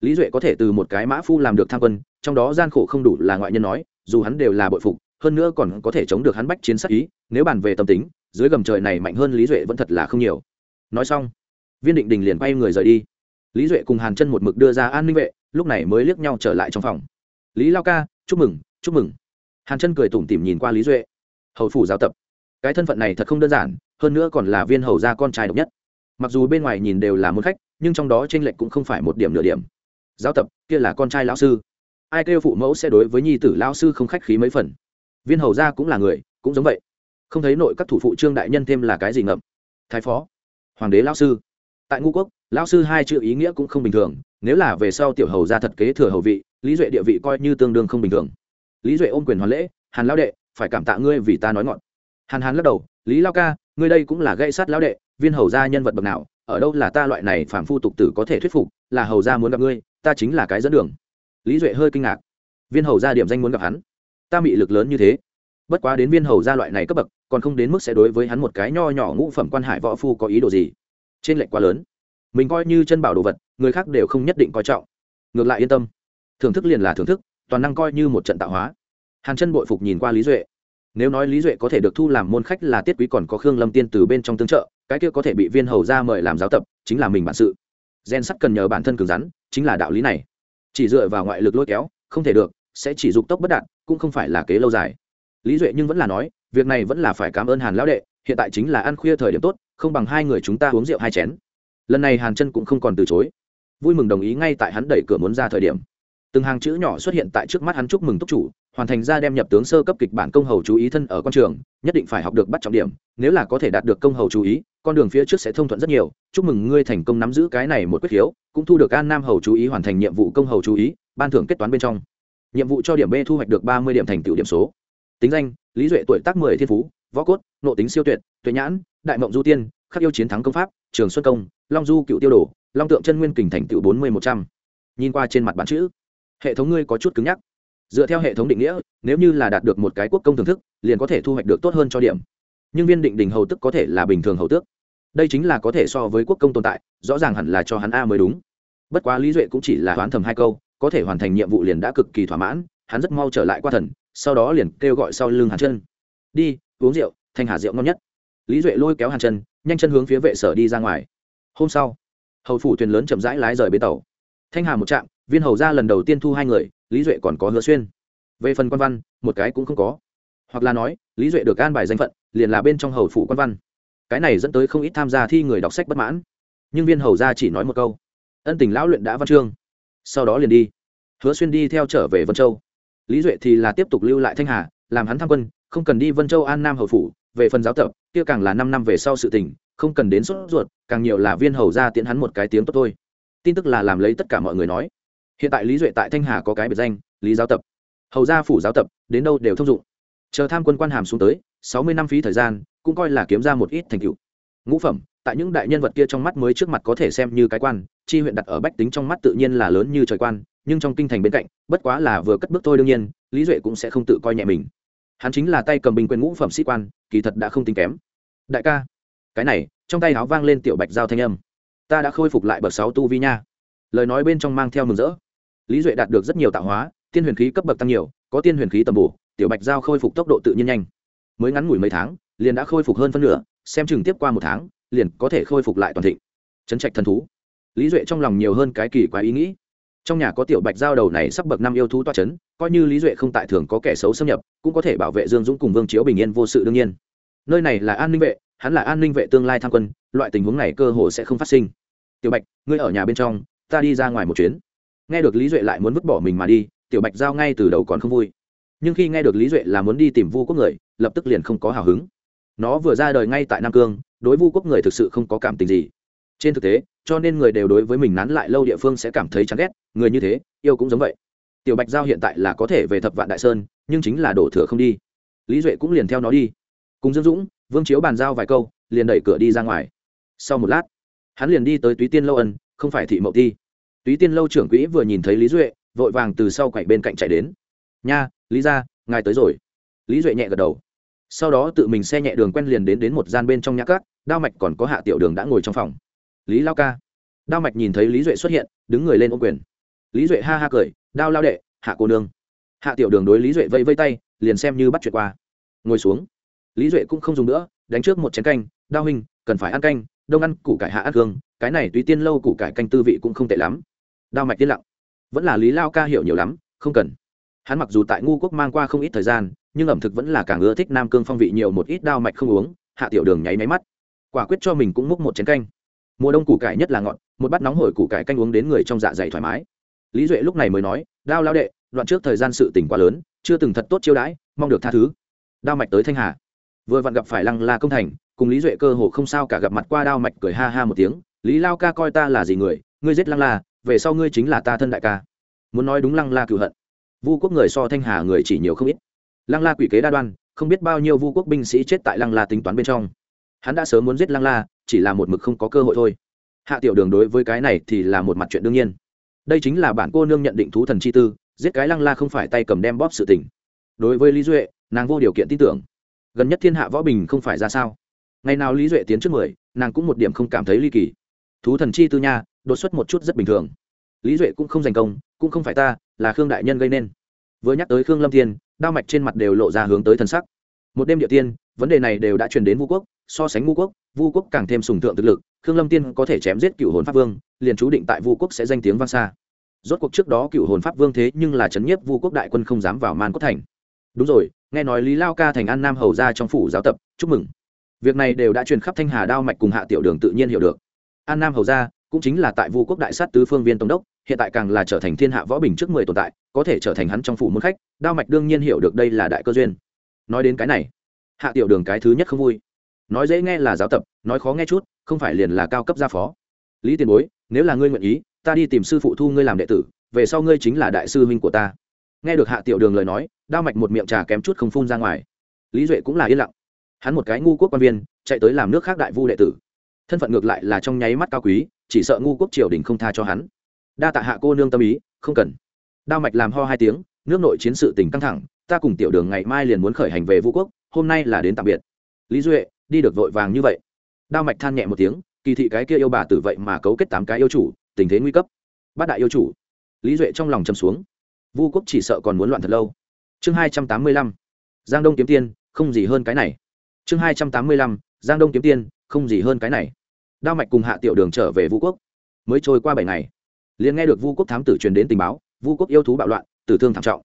Lý duệ có thể từ một cái mã phu làm được tham quân, trong đó gian khổ không đủ là ngoại nhân nói dù hắn đều là bội phục, hơn nữa còn có thể chống được hắn bách chiến sắc ý, nếu bàn về tâm tính, dưới gầm trời này mạnh hơn lý duệ vẫn thật là không nhiều. Nói xong, viên định đình liền bay người rời đi. Lý duệ cùng hàn chân một mực đưa ra an ninh vệ, lúc này mới liếc nhau trở lại trong phòng. Lý lao ca, chúc mừng chúc mừng. Hàn chân cười tủm tỉm nhìn qua lý duệ. Hầu phủ giáo tập. Cái thân phận này thật không đơn giản, hơn nữa còn là viên hầu gia con trai độc nhất. Mặc dù bên ngoài nhìn đều là môn khách, nhưng trong đó t r ê n lệch cũng không phải một điểm nửa điểm. Giáo tập, kia là con trai lão sư ai kêu phụ mẫu sẽ đối với nhi tử lão sư không khách khí mấy phần. Viên hầu gia cũng là người, cũng giống vậy. Không thấy nội các thủ phụ trương đại nhân thêm là cái gì ngậm? Thái phó, hoàng đế lão sư. Tại ngũ quốc lão sư hai chữ ý nghĩa cũng không bình thường, nếu là về sau tiểu hầu gia thật kế thừa hầu vị, lý duệ địa vị coi như tương đương không bình thường. Lý duệ ôm quyền hoàn lễ, hàn lão đệ, phải cảm tạ ngươi vì ta nói ngọn. Hàn hàn lắc đầu, lý lao ca, ngươi đây cũng là gây sát lão đệ, viên hầu gia nhân vật bậc nào, ở đâu là ta loại này phản phu tục tử có thể thuyết phục, là hầu gia muốn gặp ngươi, ta chính là cái dẫn đường lý duệ hơi kinh ngạc. Viên hầu gia điểm danh muốn gặp hắn. Ta bị lực lớn như thế. Bất quá đến viên hầu gia loại này cấp bậc, còn không đến mức sẽ đối với hắn một cái nho nhỏ ngũ phẩm quan hải võ phu có ý đồ gì. Trên lệnh quá lớn. Mình coi như chân bảo đồ vật, người khác đều không nhất định coi trọng. Ngược lại yên tâm. Thưởng thức liền là thưởng thức, toàn năng coi như một trận tạo hóa. Hàn chân bội phục nhìn qua lý duệ. Nếu nói lý duệ có thể được thu làm môn khách là tiết quý còn có khương lâm tiên từ bên trong tương trợ, cái kia có thể bị viên hầu ra mời làm giáo tập, chính là mình bản sự. Gen sắt cần nhờ bản thân cứng rắn, chính là đạo lý này chỉ dựa vào ngoại lực lôi kéo, không thể được, sẽ chỉ dục tốc bất đạt, cũng không phải là kế lâu dài. Lý duệ nhưng vẫn là nói, việc này vẫn là phải cảm ơn hàn lão đệ, hiện tại chính là ăn khuya thời điểm tốt, không bằng hai người chúng ta uống rượu hai chén. Lần này hàn chân cũng không còn từ chối. Vui mừng đồng ý ngay tại hắn đẩy cửa muốn ra thời điểm. Từng hàng chữ nhỏ xuất hiện tại trước mắt hắn chúc mừng túc chủ, hoàn thành ra đem nhập tướng sơ cấp kịch bản công hầu chú ý thân ở con trường, nhất định phải học được bắt trọng điểm, nếu là có thể đạt được công hầu chú ý con đường phía trước sẽ thông thuận rất nhiều. Chúc mừng ngươi thành công nắm giữ cái này một quyết khiếu, cũng thu được an nam hầu chú ý hoàn thành nhiệm vụ công hầu chú ý, ban thưởng kết toán bên trong. Nhiệm vụ cho điểm b thu hoạch được ba mươi điểm thành tựu điểm số. Tính danh, lý duệ tuổi tác mười, thiên phú, võ cốt, nộ tính siêu tuyệt, tuệ nhãn, đại mộng du tiên, khắc yêu chiến thắng công pháp, trường xuân công, long du cựu tiêu đồ, long tượng chân nguyên kình thành tựu bốn mươi một trăm. Nhìn qua trên mặt bản chữ, hệ thống ngươi có chút cứng nhắc. Dựa theo hệ thống định nghĩa, nếu như là đạt được một cái quốc công thưởng thức, liền có thể thu hoạch được tốt hơn cho điểm. Nhưng viên định đình hầu tức có thể là bình thường hầu tước đây chính là có thể so với quốc công tồn tại, rõ ràng hẳn là cho hắn a mới đúng. Bất quá lý duệ cũng chỉ là đoán thầm hai câu, có thể hoàn thành nhiệm vụ liền đã cực kỳ thỏa mãn, hắn rất mau trở lại qua thần, sau đó liền kêu gọi sau lưng hàn chân. Đi, uống rượu, thanh hà rượu ngon nhất. Lý duệ lôi kéo hàn chân, nhanh chân hướng phía vệ sở đi ra ngoài. Hôm sau, hầu phủ thuyền lớn chậm rãi lái rời bến tàu. Thanh hà một trạm, viên hầu ra lần đầu tiên thu hai người, lý duệ còn có hứa xuyên. Về phần quan văn, một cái cũng không có. Hoặc là nói, lý duệ được an bài danh phận, liền là bên trong hầu phủ quan văn cái này dẫn tới không ít tham gia thi người đọc sách bất mãn. Nhưng viên hầu ra chỉ nói một câu. Ân tình lão luyện đã văn chương. Sau đó liền đi. Hứa xuyên đi theo trở về vân châu. Lý duệ thì là tiếp tục lưu lại thanh hà, làm hắn tham quân, không cần đi vân châu an nam hầu phủ, về phần giáo tập, kia càng là năm năm về sau sự tình, không cần đến sốt ruột, càng nhiều là viên hầu ra tiễn hắn một cái tiếng tốt thôi. Tin tức là làm lấy tất cả mọi người nói. Hiện tại lý duệ tại thanh hà có cái biệt danh, lý giáo tập. Hầu gia phủ giáo tập, đến đâu đều thông dụng. Chờ tham quân quan hàm xuống tới sáu mươi năm phí thời gian, cũng coi là kiếm ra một ít thành tựu. Ngũ phẩm, tại những đại nhân vật kia trong mắt mới trước mặt có thể xem như cái quan, chi huyện đặt ở bách tính trong mắt tự nhiên là lớn như trời quan, nhưng trong kinh thành bên cạnh, bất quá là vừa cất bước thôi đương nhiên, lý duệ cũng sẽ không tự coi nhẹ mình. Hắn chính là tay cầm bình quyền ngũ phẩm sĩ quan, kỳ thật đã không tính kém. Đại ca, cái này, trong tay áo vang lên tiểu bạch giao thanh âm. Ta đã khôi phục lại bậc sáu tu vi nha. Lời nói bên trong mang theo mừng rỡ. Lý duệ đạt được rất nhiều tạo hóa, tiên huyền khí cấp bậc tăng nhiều, có tiên huyền khí tầm bổ, tiểu bạch giao khôi phục tốc độ tự nhiên nhanh mới ngắn ngủi mấy tháng, liền đã khôi phục hơn phân nửa, xem chừng tiếp qua một tháng, liền có thể khôi phục lại toàn thịnh. Chấn trạch thần thú. Lý duệ trong lòng nhiều hơn cái kỳ quá ý nghĩ. Trong nhà có tiểu bạch giao đầu này sắp bậc năm yêu thú toa c h ấ n coi như lý duệ không tại thường có kẻ xấu xâm nhập, cũng có thể bảo vệ dương dũng cùng vương chiếu bình yên vô sự đương nhiên. Nơi này là an ninh vệ, hắn là an ninh vệ tương lai tham quân, loại tình huống này cơ hồ sẽ không phát sinh. Tiểu bạch, ngươi ở nhà bên trong, ta đi ra ngoài một chuyến. Nghe được lý duệ lại muốn vứt bỏ mình mà đi, tiểu bạch giao ngay từ đầu còn không vui nhưng khi nghe được lý duệ là muốn đi tìm vu quốc người, lập tức liền không có hào hứng. Nó vừa ra đời ngay tại nam cương, đối vu quốc người thực sự không có cảm tình gì. Trên thực tế, cho nên người đều đối với mình nán lại lâu địa phương sẽ cảm thấy chán ghét, người như thế, yêu cũng giống vậy. Tiểu bạch giao hiện tại là có thể về thập vạn đại sơn, nhưng chính là đổ thừa không đi. Lý duệ cũng liền theo nó đi. Cùng dương dũng, vương chiếu bàn giao vài câu, liền đẩy cửa đi ra ngoài. Sau một lát, hắn liền đi tới túy tiên lâu ân, không phải thị mậu ti. Túy tiên lâu trưởng quỹ vừa nhìn thấy lý duệ, vội vàng từ sau quậy bên cạnh chạy đến. Nha lý ra ngài tới rồi. Lý duệ nhẹ gật đầu. Sau đó tự mình xe nhẹ đường quen liền đến đến một gian bên trong nhã cát đao mạch còn có hạ tiểu đường đã ngồi trong phòng. Lý lao ca. Đao mạch nhìn thấy lý duệ xuất hiện, đứng người lên ô quyền. Lý duệ ha ha cười, đao lao đệ, hạ cô nương. Hạ tiểu đường đối lý duệ vây vây tay, liền xem như bắt chuyện qua. Ngồi xuống. Lý duệ cũng không dùng nữa, đánh trước một chén canh, đao huynh, cần phải ăn canh, đông ăn củ cải hạ ăn hương cái này tùy tiên lâu củ cải canh tư vị cũng không tệ lắm. Đao mạch tiên lặng. Vẫn là lý lao ca hiểu nhiều lắm, không cần hắn mặc dù tại ngu quốc mang qua không ít thời gian, nhưng ẩm thực vẫn là càng ưa thích nam cương phong vị nhiều một ít đao mạch không uống, hạ tiểu đường nháy máy mắt. Quả quyết cho mình cũng múc một chén canh. Mùa đông củ cải nhất là ngọt, một bát nóng hổi củ cải canh uống đến người trong dạ dày thoải mái. Lý duệ lúc này mới nói, đao lao đệ, đoạn trước thời gian sự tỉnh quá lớn, chưa từng thật tốt chiêu đãi, mong được tha thứ. Đao mạch tới thanh hà. Vừa vặn gặp phải lăng la công thành, cùng lý duệ cơ hồ không sao cả gặp mặt qua đao mạch cười ha ha một tiếng, lý lao ca coi ta là gì người? Ngươi giết lăng la, về sau ngươi chính là ta thân đại ca. Muốn nói đúng lăng la cựu hận vu quốc người so thanh hà người chỉ nhiều không ít. Lăng la quỷ kế đa đoan, không biết bao nhiêu vu quốc binh sĩ chết tại lăng la tính toán bên trong. Hắn đã sớm muốn giết lăng la, chỉ là một mực không có cơ hội thôi. Hạ tiểu đường đối với cái này thì là một mặt chuyện đương nhiên. Đây chính là bản cô nương nhận định thú thần chi tư, giết cái lăng la không phải tay cầm đem bóp sự tình. Đối với lý duệ, nàng vô điều kiện tin tưởng. Gần nhất thiên hạ võ bình không phải ra sao. Ngày nào lý duệ tiến trước mười, nàng cũng một điểm không cảm thấy ly kỳ. Thú thần chi tư nha, đột xuất một chút rất bình thường. Lý duệ cũng không giành công cũng không phải ta, là khương đại nhân gây nên. Vừa nhắc tới khương lâm thiên, đao mạch trên mặt đều lộ ra hướng tới thần sắc. Một đêm địa tiên, vấn đề này đều đã truyền đến vu quốc, so sánh vu quốc vu quốc càng thêm sùng thượng thực lực, khương lâm tiên có thể chém giết cựu hồn pháp vương, liền chú định tại vu quốc sẽ danh tiếng vang xa. Rốt cuộc trước đó cựu hồn pháp vương thế nhưng là c h ấ n nhiếp vu quốc đại quân không dám vào man cốt thành. Đúng rồi, nghe nói lý lao ca thành an nam hầu ra trong phủ giáo tập, chúc mừng. Việc này đều đã truyền khắp thanh hà đao mạch cùng hạ tiểu đường tự nhiên hiểu được. An nam hầu ra cũng chính là tại vu quốc đại sát tứ phương viên tổng đốc, hiện tại càng là trở thành thiên hạ võ bình trước mười tồn tại, có thể trở thành hắn trong phủ môn khách, đao mạch đương nhiên hiểu được đây là đại cơ duyên. Nói đến cái này, hạ tiểu đường cái thứ nhất không vui. Nói dễ nghe là giáo tập, nói khó nghe chút, không phải liền là cao cấp gia phó. Lý tiền bối, nếu là ngươi nguyện ý, ta đi tìm sư phụ thu ngươi làm đệ tử, về sau ngươi chính là đại sư huynh của ta. Nghe được hạ tiểu đường lời nói, đao mạch một miệng trà kém chút không phun ra ngoài. Lý duệ cũng là yên lặng. Hắn một cái ngu quốc quan viên, chạy tới làm nước khác đại vu đệ tử. Thân phận ngược lại là trong nháy mắt cao quý chỉ sợ ngu quốc triều đình không tha cho hắn. Đa tạ hạ cô nương tâm ý, không cần. Đao mạch làm ho hai tiếng, nước nội chiến sự tình căng thẳng, ta cùng tiểu đường ngày mai liền muốn khởi hành về vũ quốc, hôm nay là đến tạm biệt. Lý duệ, đi được vội vàng như vậy. Đao mạch than nhẹ một tiếng, kỳ thị cái kia yêu bà tử vậy mà cấu kết tám cái yêu chủ, tình thế nguy cấp. Bát đại yêu chủ. Lý duệ trong lòng chầm xuống. Vu quốc chỉ sợ còn muốn loạn thật lâu. Chương hai trăm tám mươi lăm. Giang đông kiếm tiên, không gì hơn cái này. Chương hai trăm tám mươi lăm, giang đông kiếm tiên, không gì hơn cái này đao mạch cùng hạ tiểu đường trở về vu quốc. Mới trôi qua bảy ngày, liền nghe được vu quốc thám tử truyền đến tình báo, vu quốc yêu thú bạo loạn, tử thương thảm trọng.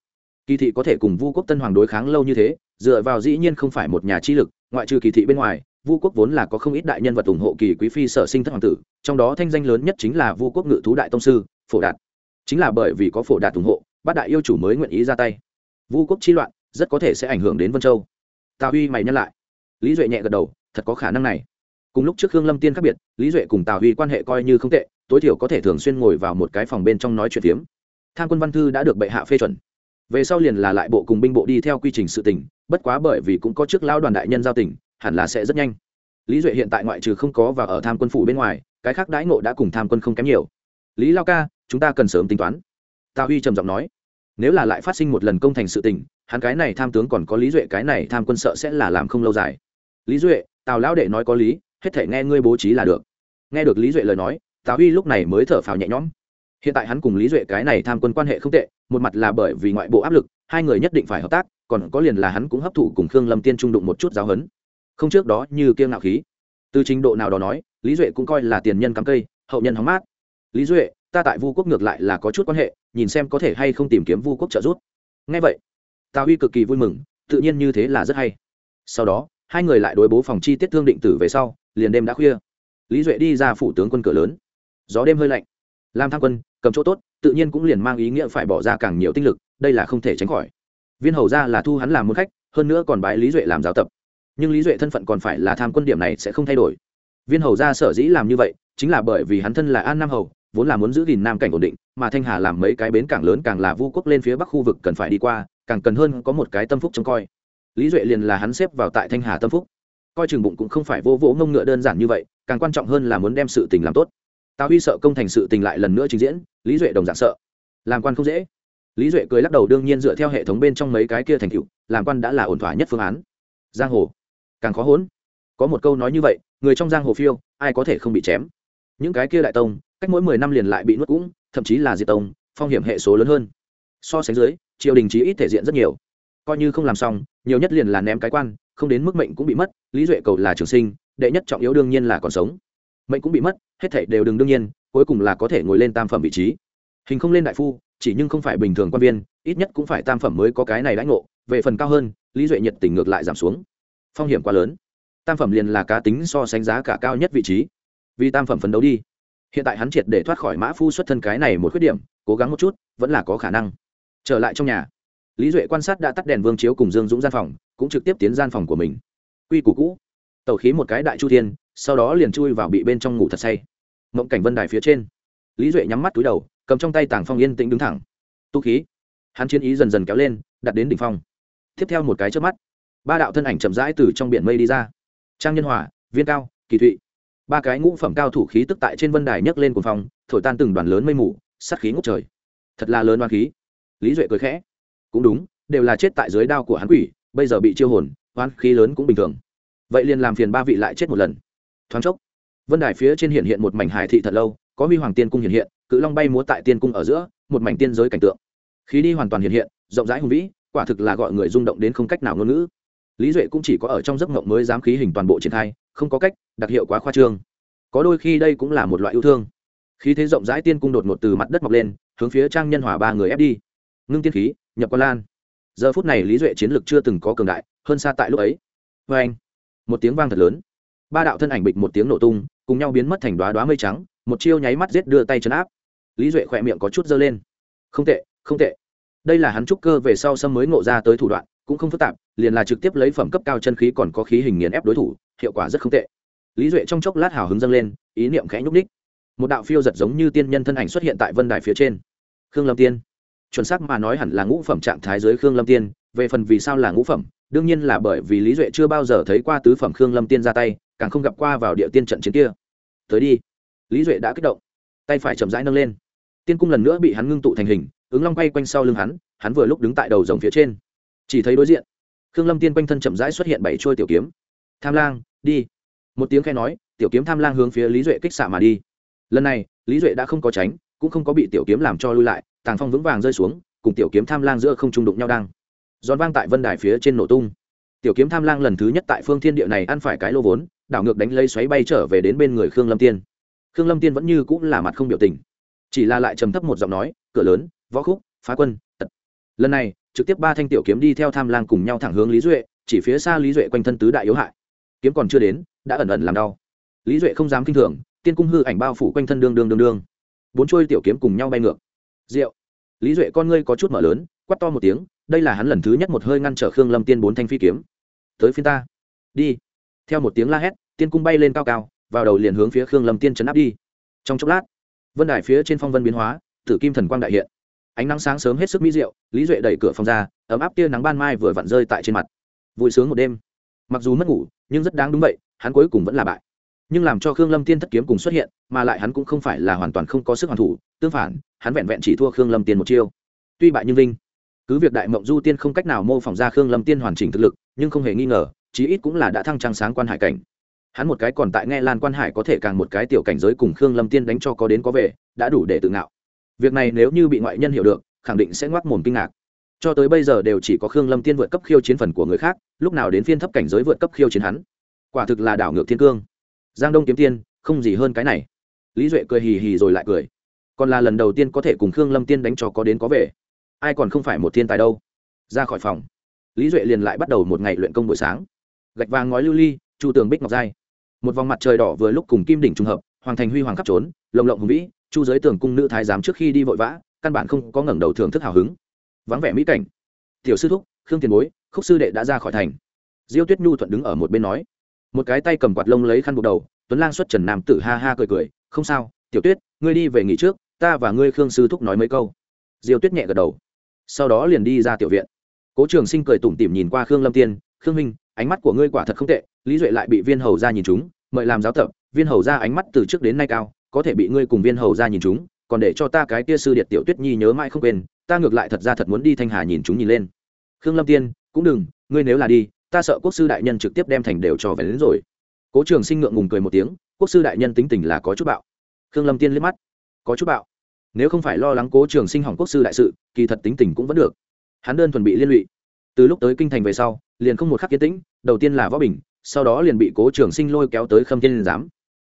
Kỳ thị có thể cùng vu quốc tân hoàng đối kháng lâu như thế, dựa vào dĩ nhiên không phải một nhà chi lực, ngoại trừ kỳ thị bên ngoài, vu quốc vốn là có không ít đại nhân vật ủng hộ kỳ quý phi sở sinh thất hoàng tử, trong đó thanh danh lớn nhất chính là vu quốc ngự thú đại tông sư, phổ đạt. Chính là bởi vì có phổ đạt ủng hộ, bát đại yêu chủ mới nguyện ý ra tay. Vu quốc chi loạn, rất có thể sẽ ảnh hưởng đến vân châu. Tào huy mày nhắc lại. Lý duệ nhẹ gật đầu, thật có khả năng này cùng lúc trước hương lâm tiên khác biệt, lý duệ cùng tào huy quan hệ coi như không tệ, tối thiểu có thể thường xuyên ngồi vào một cái phòng bên trong nói chuyện phiếm. Tham quân văn thư đã được bệ hạ phê chuẩn. Về sau liền là lại bộ cùng binh bộ đi theo quy trình sự tỉnh bất quá bởi vì cũng có trước lão đoàn đại nhân giao tỉnh hẳn là sẽ rất nhanh. Lý duệ hiện tại ngoại trừ không có và ở tham quân phủ bên ngoài, cái khác đãi ngộ đã cùng tham quân không kém nhiều. Lý lao ca, chúng ta cần sớm tính toán. Tào huy trầm giọng nói. Nếu là lại phát sinh một lần công thành sự tình, hắn cái này tham tướng còn có lý duệ, cái này tham quân sợ sẽ là làm không lâu dài. Lý duệ, tào lão đệ nói có lý hết thể nghe ngươi bố trí là được. Nghe được lý duệ lời nói, tào huy lúc này mới thở phào nhẹ nhõm. Hiện tại hắn cùng lý duệ cái này tham quân quan hệ không tệ, một mặt là bởi vì ngoại bộ áp lực, hai người nhất định phải hợp tác, còn có liền là hắn cũng hấp thụ cùng khương lâm tiên trung đụng một chút giáo hấn không trước đó như kiêng ngạo khí. Từ trình độ nào đó nói, lý duệ cũng coi là tiền nhân cắm cây, hậu nhân hóng mát. Lý duệ, ta tại vu quốc ngược lại là có chút quan hệ, nhìn xem có thể hay không tìm kiếm vu quốc trợ giúp. Ngay vậy, tào huy cực kỳ vui mừng, tự nhiên như thế là rất hay. Sau đó, hai người lại đối bố phòng chi tiết thương định tử về sau liền đêm đã khuya. Lý duệ đi ra phủ tướng quân cửa lớn. Gió đêm hơi lạnh. Làm tham quân, cầm chỗ tốt, tự nhiên cũng liền mang ý nghĩa phải bỏ ra càng nhiều tinh lực, đây là không thể tránh khỏi. Viên hầu ra là thu hắn làm môn khách, hơn nữa còn bái lý duệ làm giáo tập. Nhưng lý duệ thân phận còn phải là tham quân điểm này sẽ không thay đổi. Viên hầu ra sở dĩ làm như vậy, chính là bởi vì hắn thân là an nam hầu, vốn là muốn giữ gìn nam cảnh ổn định, mà thanh hà làm mấy cái bến cảng lớn càng là vu quốc lên phía bắc khu vực cần phải đi qua, càng cần hơn có một cái tâm phúc trông coi. Lý duệ liền là hắn xếp vào tại thanh hà tâm phúc coi chừng bụng cũng không phải vô vỗ ngông ngựa đơn giản như vậy, càng quan trọng hơn là muốn đem sự tình làm tốt. Tào huy sợ công thành sự tình lại lần nữa trình diễn, lý duệ đồng dạng sợ. Làm quan không dễ. Lý duệ cười lắc đầu đương nhiên dựa theo hệ thống bên trong mấy cái kia thành cựu làm quan đã là ổn thỏa nhất phương án. Giang hồ. Càng khó hốn. Có một câu nói như vậy, người trong giang hồ phiêu, ai có thể không bị chém? Những cái kia đại tông, cách mỗi mười năm liền lại bị nuốt cũng, thậm chí là diệt tông, phong hiểm hệ số lớn hơn. So sánh dưới, triều đình chí ít thể diện rất nhiều. Coi như không làm xong, nhiều nhất liền là ném cái quan, không đến mức mệnh cũng bị mất lý duệ cầu là trường sinh, đệ nhất trọng yếu đương nhiên là còn sống. Mệnh cũng bị mất, hết thể đều đừng đương nhiên, cuối cùng là có thể ngồi lên tam phẩm vị trí. Hình không lên đại phu, chỉ nhưng không phải bình thường quan viên, ít nhất cũng phải tam phẩm mới có cái này lãnh ngộ, về phần cao hơn, lý duệ nhiệt tình ngược lại giảm xuống. Phong hiểm quá lớn. Tam phẩm liền là cá tính so sánh giá cả cao nhất vị trí. Vì tam phẩm phấn đấu đi. Hiện tại hắn triệt để thoát khỏi mã phu xuất thân cái này một khuyết điểm, cố gắng một chút, vẫn là có khả năng. Trở lại trong nhà, lý duệ quan sát đã tắt đèn vương chiếu cùng dương dũng gian phòng, cũng trực tiếp tiến gian phòng của mình quy củ cũ. Tẩu khí một cái đại chu thiên, sau đó liền chui vào bị bên trong ngủ thật say. Mộng cảnh vân đài phía trên, lý duệ nhắm mắt túi đầu, cầm trong tay tàng phong yên tĩnh đứng thẳng. Tu khí, hắn chiến ý dần dần kéo lên đặt đến đỉnh phong. Tiếp theo một cái trước mắt, ba đạo thân ảnh chậm rãi từ trong biển mây đi ra. Trang nhân hòa, viên cao, kỳ thụy. Ba cái ngũ phẩm cao thủ khí tức tại trên vân đài nhấc lên cuồng phong, thổi tan từng đoàn lớn mây mù sắt khí ngốc trời. Thật là lớn oan khí. Lý duệ cười khẽ. Cũng đúng, đều là chết tại dưới đao của hắn quỷ, bây giờ bị chiêu hồn oan khí lớn cũng bình thường. Vậy liền làm phiền ba vị lại chết một lần. Thoáng chốc, vân đài phía trên hiện hiện một mảnh hải thị thật lâu, có huy hoàng tiên cung hiện hiện, cự long bay múa tại tiên cung ở giữa, một mảnh tiên giới cảnh tượng. Khí đi hoàn toàn hiện hiện, rộng rãi hùng vĩ, quả thực là gọi người rung động đến không cách nào ngôn ngữ. Lý duệ cũng chỉ có ở trong giấc mộng mới dám khí hình toàn bộ triển khai, không có cách, đặc hiệu quá khoa trương. Có đôi khi đây cũng là một loại yêu thương. Khí thế rộng rãi tiên cung đột ngột từ mặt đất mọc lên, hướng phía trang nhân hòa ba người ép đi. Ngưng tiên khí, nhập quan lan giờ phút này lý duệ chiến lược chưa từng có cường đại, hơn xa tại lúc ấy. Vê anh, một tiếng vang thật lớn. Ba đạo thân ảnh bịch một tiếng nổ tung, cùng nhau biến mất thành đoá đoá mây trắng, một chiêu nháy mắt giết đưa tay chấn áp. Lý duệ khỏe miệng có chút dơ lên. Không tệ không tệ. Đây là hắn trúc cơ về sau xâm mới ngộ ra tới thủ đoạn, cũng không phức tạp, liền là trực tiếp lấy phẩm cấp cao chân khí còn có khí hình nghiền ép đối thủ, hiệu quả rất không tệ. Lý duệ trong chốc lát hào hứng dâng lên, ý niệm khẽ nhúc ních một đạo phiêu giật giống như tiên nhân thân ảnh xuất hiện tại vân đài phía trên. Khương lâm tiên chuẩn xác mà nói hẳn là ngũ phẩm trạng thái dưới khương lâm tiên, về phần vì sao là ngũ phẩm, đương nhiên là bởi vì lý duệ chưa bao giờ thấy qua tứ phẩm khương lâm tiên ra tay, càng không gặp qua vào địa tiên trận chiến kia. Tới đi. Lý duệ đã kích động. Tay phải chậm rãi nâng lên. Tiên cung lần nữa bị hắn ngưng tụ thành hình, ứng long quay quanh sau lưng hắn hắn vừa lúc đứng tại đầu dòng phía trên. Chỉ thấy đối diện, khương lâm tiên quanh thân chậm rãi xuất hiện bảy trôi tiểu kiếm. Tham lang, đi. Một tiếng khe nói, tiểu kiếm tham lang hướng phía lý duệ kích xạ mà đi. Lần này, lý duệ đã không có tránh, cũng không có bị tiểu kiếm làm cho lui lại tàng phong vững vàng rơi xuống, cùng tiểu kiếm tham lang giữa không trung đụng nhau đang. Giòn vang tại vân đài phía trên nổ tung. Tiểu kiếm tham lang lần thứ nhất tại phương thiên địa này ăn phải cái lô vốn, đảo ngược đánh lấy xoáy bay trở về đến bên người khương lâm tiên. Khương lâm tiên vẫn như cũng là mặt không biểu tình. Chỉ là lại trầm thấp một giọng nói, cửa lớn, võ khúc, phá quân, tật. Lần này, trực tiếp ba thanh tiểu kiếm đi theo tham lang cùng nhau thẳng hướng lý duệ, chỉ phía xa lý duệ quanh thân tứ đại yếu hại. Kiếm còn chưa đến, đã ẩn ẩn làm đau. Lý duệ không dám kinh thường, tiên cung hư ảnh bao phủ quanh thân đương đương đương đương. Bốn trôi tiểu kiếm cùng nhau bay ngược rượu. Lý duệ con ngươi có chút mở lớn quắt to một tiếng, đây là hắn lần thứ nhất một hơi ngăn trở khương lâm tiên bốn thanh phi kiếm. Tới phiên ta. Đi. Theo một tiếng la hét, tiên cung bay lên cao cao, vào đầu liền hướng phía khương lâm tiên chấn áp đi. Trong chốc lát, vân đài phía trên phong vân biến hóa, tử kim thần quang đại hiện. Ánh nắng sáng sớm hết sức mỹ diệu, lý duệ đẩy cửa phòng ra, ấm áp tia nắng ban mai vừa vặn rơi tại trên mặt. Vui sướng một đêm. Mặc dù mất ngủ, nhưng rất đáng đúng vậy, hắn cuối cùng vẫn là bại nhưng làm cho khương lâm tiên thất kiếm cùng xuất hiện, mà lại hắn cũng không phải là hoàn toàn không có sức hoàn thủ, tương phản, hắn vẹn vẹn chỉ thua khương lâm tiên một chiêu. Tuy bại nhưng vinh. Cứ việc đại mộng du tiên không cách nào mô phỏng ra khương lâm tiên hoàn chỉnh thực lực, nhưng không hề nghi ngờ, chí ít cũng là đã thăng trang sáng quan hải cảnh. Hắn một cái còn tại nghe lan quan hải có thể càng một cái tiểu cảnh giới cùng khương lâm tiên đánh cho có đến có về, đã đủ để tự ngạo. Việc này nếu như bị ngoại nhân hiểu được, khẳng định sẽ ngoác mồm kinh ngạc. Cho tới bây giờ đều chỉ có khương lâm tiên vượt cấp khiêu chiến phần của người khác, lúc nào đến phiên thấp cảnh giới vượt cấp khiêu chiến hắn. Quả thực là đảo ngược thiên cương giang đông kiếm tiên, không gì hơn cái này. Lý duệ cười hì hì rồi lại cười. Còn là lần đầu tiên có thể cùng khương lâm tiên đánh cho có đến có về. Ai còn không phải một thiên tài đâu. Ra khỏi phòng. Lý duệ liền lại bắt đầu một ngày luyện công buổi sáng. Gạch vàng ngói lưu ly, chu tường bích ngọc giai. Một vòng mặt trời đỏ vừa lúc cùng kim đỉnh trùng hợp, hoàng thành huy hoàng khắp trốn, lồng lộng hùng vĩ, chu giới tường cung nữ thái giám trước khi đi vội vã, căn bản không có ngẩng đầu thưởng thức hào hứng. Vắng vẻ mỹ cảnh. Tiểu sư thúc, khương tiền bối, khúc sư đệ đã ra khỏi thành. Diêu tuyết nhu thuận đứng ở một bên nói một cái tay cầm quạt lông lấy khăn buộc đầu, tuấn lang xuất trần nam tử ha ha cười cười, không sao, tiểu tuyết, ngươi đi về nghỉ trước, ta và ngươi khương sư thúc nói mấy câu. Diêu tuyết nhẹ gật đầu. Sau đó liền đi ra tiểu viện. Cố trường sinh cười tủm tỉm nhìn qua khương lâm tiên, khương minh, ánh mắt của ngươi quả thật không tệ, lý duệ lại bị viên hầu ra nhìn chúng, mời làm giáo tập, viên hầu ra ánh mắt từ trước đến nay cao, có thể bị ngươi cùng viên hầu ra nhìn chúng, còn để cho ta cái tia sư điệt tiểu tuyết nhi nhớ mãi không quên, ta ngược lại thật ra thật muốn đi thanh hà nhìn chúng nhìn lên. Khương lâm tiên, cũng đừng, ngươi nếu là đi ta sợ quốc sư đại nhân trực tiếp đem thành đều cho vén đến rồi. Cố trường sinh ngượng ngùng cười một tiếng, quốc sư đại nhân tính tình là có chút bạo. Khương lâm tiên liếc mắt. Có chút bạo. Nếu không phải lo lắng cố trường sinh hỏng quốc sư đại sự, kỳ thật tính tình cũng vẫn được. Hắn đơn thuần bị liên lụy. Từ lúc tới kinh thành về sau, liền không một khắc kiến tĩnh, đầu tiên là võ bình, sau đó liền bị cố trường sinh lôi kéo tới khâm thiên giám.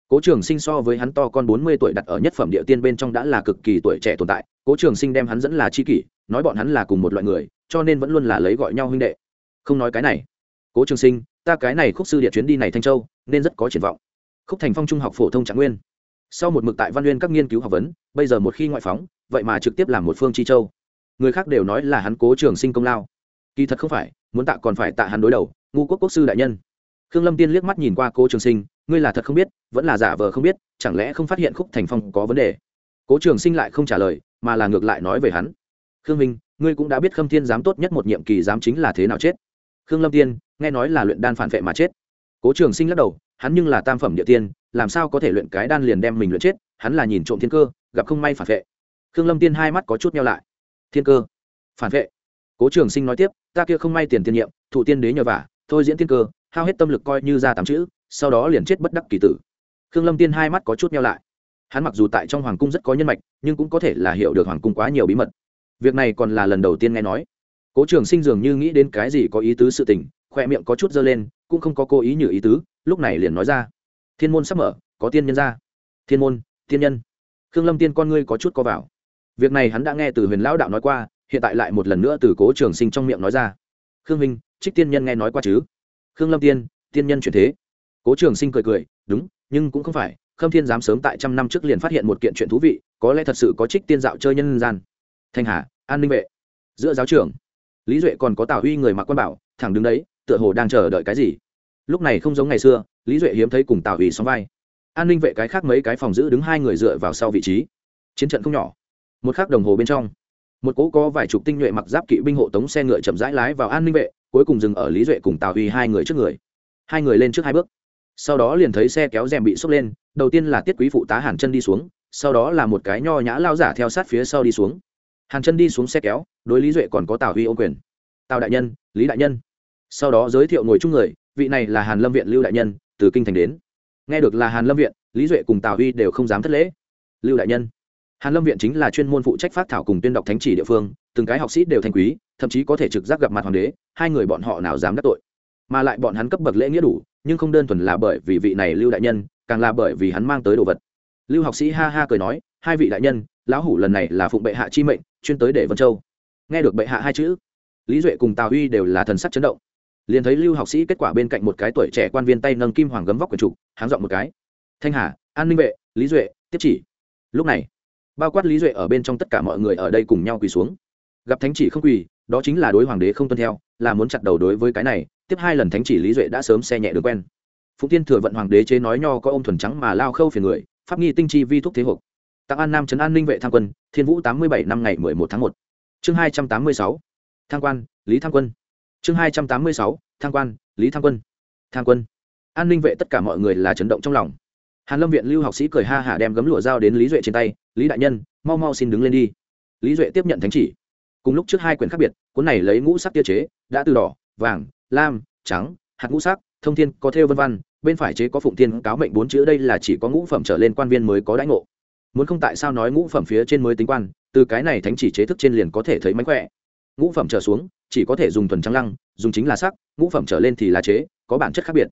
Cố trường sinh so với hắn to con bốn mươi tuổi đặt ở nhất phẩm địa tiên bên trong đã là cực kỳ tuổi trẻ tồn tại, cố trường sinh đem hắn dẫn là c h i kỷ, nói bọn hắn là cùng một loại người, cho nên vẫn luôn là lấy gọi nhau huynh đệ. Không nói cái này cố trường sinh ta cái này khúc sư địa chuyến đi này thanh châu nên rất có triển vọng khúc thành phong trung học phổ thông trạng nguyên sau một mực tại văn nguyên các nghiên cứu học vấn bây giờ một khi ngoại phóng vậy mà trực tiếp làm một phương chi châu người khác đều nói là hắn cố trường sinh công lao kỳ thật không phải muốn tạ còn phải tạ hắn đối đầu ngu quốc quốc sư đại nhân khương lâm tiên liếc mắt nhìn qua cố trường sinh ngươi là thật không biết vẫn là giả vờ không biết chẳng lẽ không phát hiện khúc thành phong có vấn đề cố trường sinh lại không trả lời mà là ngược lại nói về hắn khương minh ngươi cũng đã biết khâm thiên giám tốt nhất một nhiệm kỳ giám chính là thế nào chết khương lâm tiên, nghe nói là luyện đan phản vệ mà chết. Cố trường sinh lắc đầu, hắn nhưng là tam phẩm địa tiên, làm sao có thể luyện cái đan liền đem mình luyện chết, hắn là nhìn trộm thiên cơ, gặp không may phản vệ. Khương lâm tiên hai mắt có chút nhau lại. Thiên cơ? Phản vệ? Cố trường sinh nói tiếp, ta kia không may tiền tiên nhiệm, thụ tiên đế nhờ vả, thôi diễn thiên cơ, hao hết tâm lực coi như ra tám chữ, sau đó liền chết bất đắc kỳ tử. Khương lâm tiên hai mắt có chút nhau lại. Hắn mặc dù tại trong hoàng cung rất có nhân mạch, nhưng cũng có thể là hiểu được hoàng cung quá nhiều bí mật. Việc này còn là lần đầu tiên nghe nói cố trường sinh dường như nghĩ đến cái gì có ý tứ sự tình, khoe miệng có chút dơ lên, cũng không có cố ý như ý tứ, lúc này liền nói ra. Thiên môn sắp mở, có tiên nhân ra. Thiên môn, tiên nhân. Khương lâm tiên con ngươi có chút có vào. Việc này hắn đã nghe từ huyền lão đạo nói qua, hiện tại lại một lần nữa từ cố trường sinh trong miệng nói ra. Khương minh, trích tiên nhân nghe nói qua chứ? Khương lâm tiên tiên nhân chuyển thế. Cố trường sinh cười cười, đúng, nhưng cũng không phải, khâm thiên dám sớm tại trăm năm trước liền phát hiện một kiện chuyện thú vị, có lẽ thật sự có trích tiên dạo chơi nhân gian. Thanh hà, an ninh vệ. Giữa giáo trưởng lý duệ còn có tào huy người mặc quan bảo, thẳng đứng đấy, tựa hồ đang chờ đợi cái gì. Lúc này không giống ngày xưa, lý duệ hiếm thấy cùng tào huy xóm vai. An ninh vệ cái khác mấy cái phòng giữ đứng hai người dựa vào sau vị trí. Chiến trận không nhỏ. Một khắc đồng hồ bên trong, một cỗ có vài chục tinh nhuệ mặc giáp kỵ binh hộ tống xe ngựa chậm rãi lái vào an ninh vệ, cuối cùng dừng ở lý duệ cùng tào huy hai người trước người. Hai người lên trước hai bước. Sau đó liền thấy xe kéo rèm bị xốc lên, đầu tiên là tiết quý phụ tá hàn chân đi xuống, sau đó là một cái nho nhã lao giả theo sát phía sau đi xuống. Hàn chân đi xuống xe kéo đối lý duệ còn có tào huy ô quyền. Tào đại nhân, lý đại nhân. Sau đó giới thiệu ngồi chung người, vị này là hàn lâm viện lưu đại nhân, từ kinh thành đến. Nghe được là hàn lâm viện, lý duệ cùng tào huy đều không dám thất lễ. Lưu đại nhân. Hàn lâm viện chính là chuyên môn phụ trách phát thảo cùng tuyên đọc thánh chỉ địa phương, từng cái học sĩ đều thành quý, thậm chí có thể trực giác gặp mặt hoàng đế, hai người bọn họ nào dám đắc tội. Mà lại bọn hắn cấp bậc lễ nghĩa đủ, nhưng không đơn thuần là bởi vì vị này lưu đại nhân, càng là bởi vì hắn mang tới đồ vật. Lưu học sĩ ha ha cười nói, hai vị đại nhân, lão hủ lần này là phụng bệ hạ chi mệnh, chuyên tới để vân châu nghe được bệ hạ hai chữ, lý duệ cùng tào huy đều là thần sắc chấn động. Liền thấy lưu học sĩ kết quả bên cạnh một cái tuổi trẻ quan viên tay nâng kim hoàng gấm vóc quần trục, háng dọn một cái. Thanh hà, an ninh vệ, lý duệ, tiếp chỉ. Lúc này, bao quát lý duệ ở bên trong tất cả mọi người ở đây cùng nhau quỳ xuống. Gặp thánh chỉ không quỳ, đó chính là đối hoàng đế không tuân theo, là muốn chặt đầu đối với cái này, tiếp hai lần thánh chỉ lý duệ đã sớm xe nhẹ được quen. Phụng tiên thừa vận hoàng đế chế nói nho có ông thuần trắng mà lao khâu phiền người, pháp nghi tinh chi vi thúc thế hộp. Tặng an nam trấn an ninh vệ tham quân, thiên vũ tám mươi bảy năm ngày mười một tháng một chương hai trăm tám mươi sáu, thang quan, lý Thang quân. Chương hai trăm tám mươi sáu, thang quan, lý Thang quân. Thang quân. An ninh vệ tất cả mọi người là chấn động trong lòng. Hàn lâm viện lưu học sĩ cười ha hả đem gấm lụa dao đến lý duệ trên tay, lý đại nhân, mau mau xin đứng lên đi. Lý duệ tiếp nhận thánh chỉ. Cùng lúc trước hai quyển khác biệt, cuốn này lấy ngũ sắc tiêu chế, đã từ đỏ, vàng, lam, trắng, hạt ngũ sắc, thông thiên có theo vân văn, bên phải chế có phụng thiên cáo mệnh bốn chữ, đây là chỉ có ngũ phẩm trở lên quan viên mới có đãi ngộ. Muốn không tại sao nói ngũ phẩm phía trên mới tính quan từ cái này thánh chỉ chế thức trên liền có thể thấy mánh khỏe. Ngũ phẩm trở xuống, chỉ có thể dùng thuần trắng lăng, dùng chính là sắc, ngũ phẩm trở lên thì là chế, có bản chất khác biệt.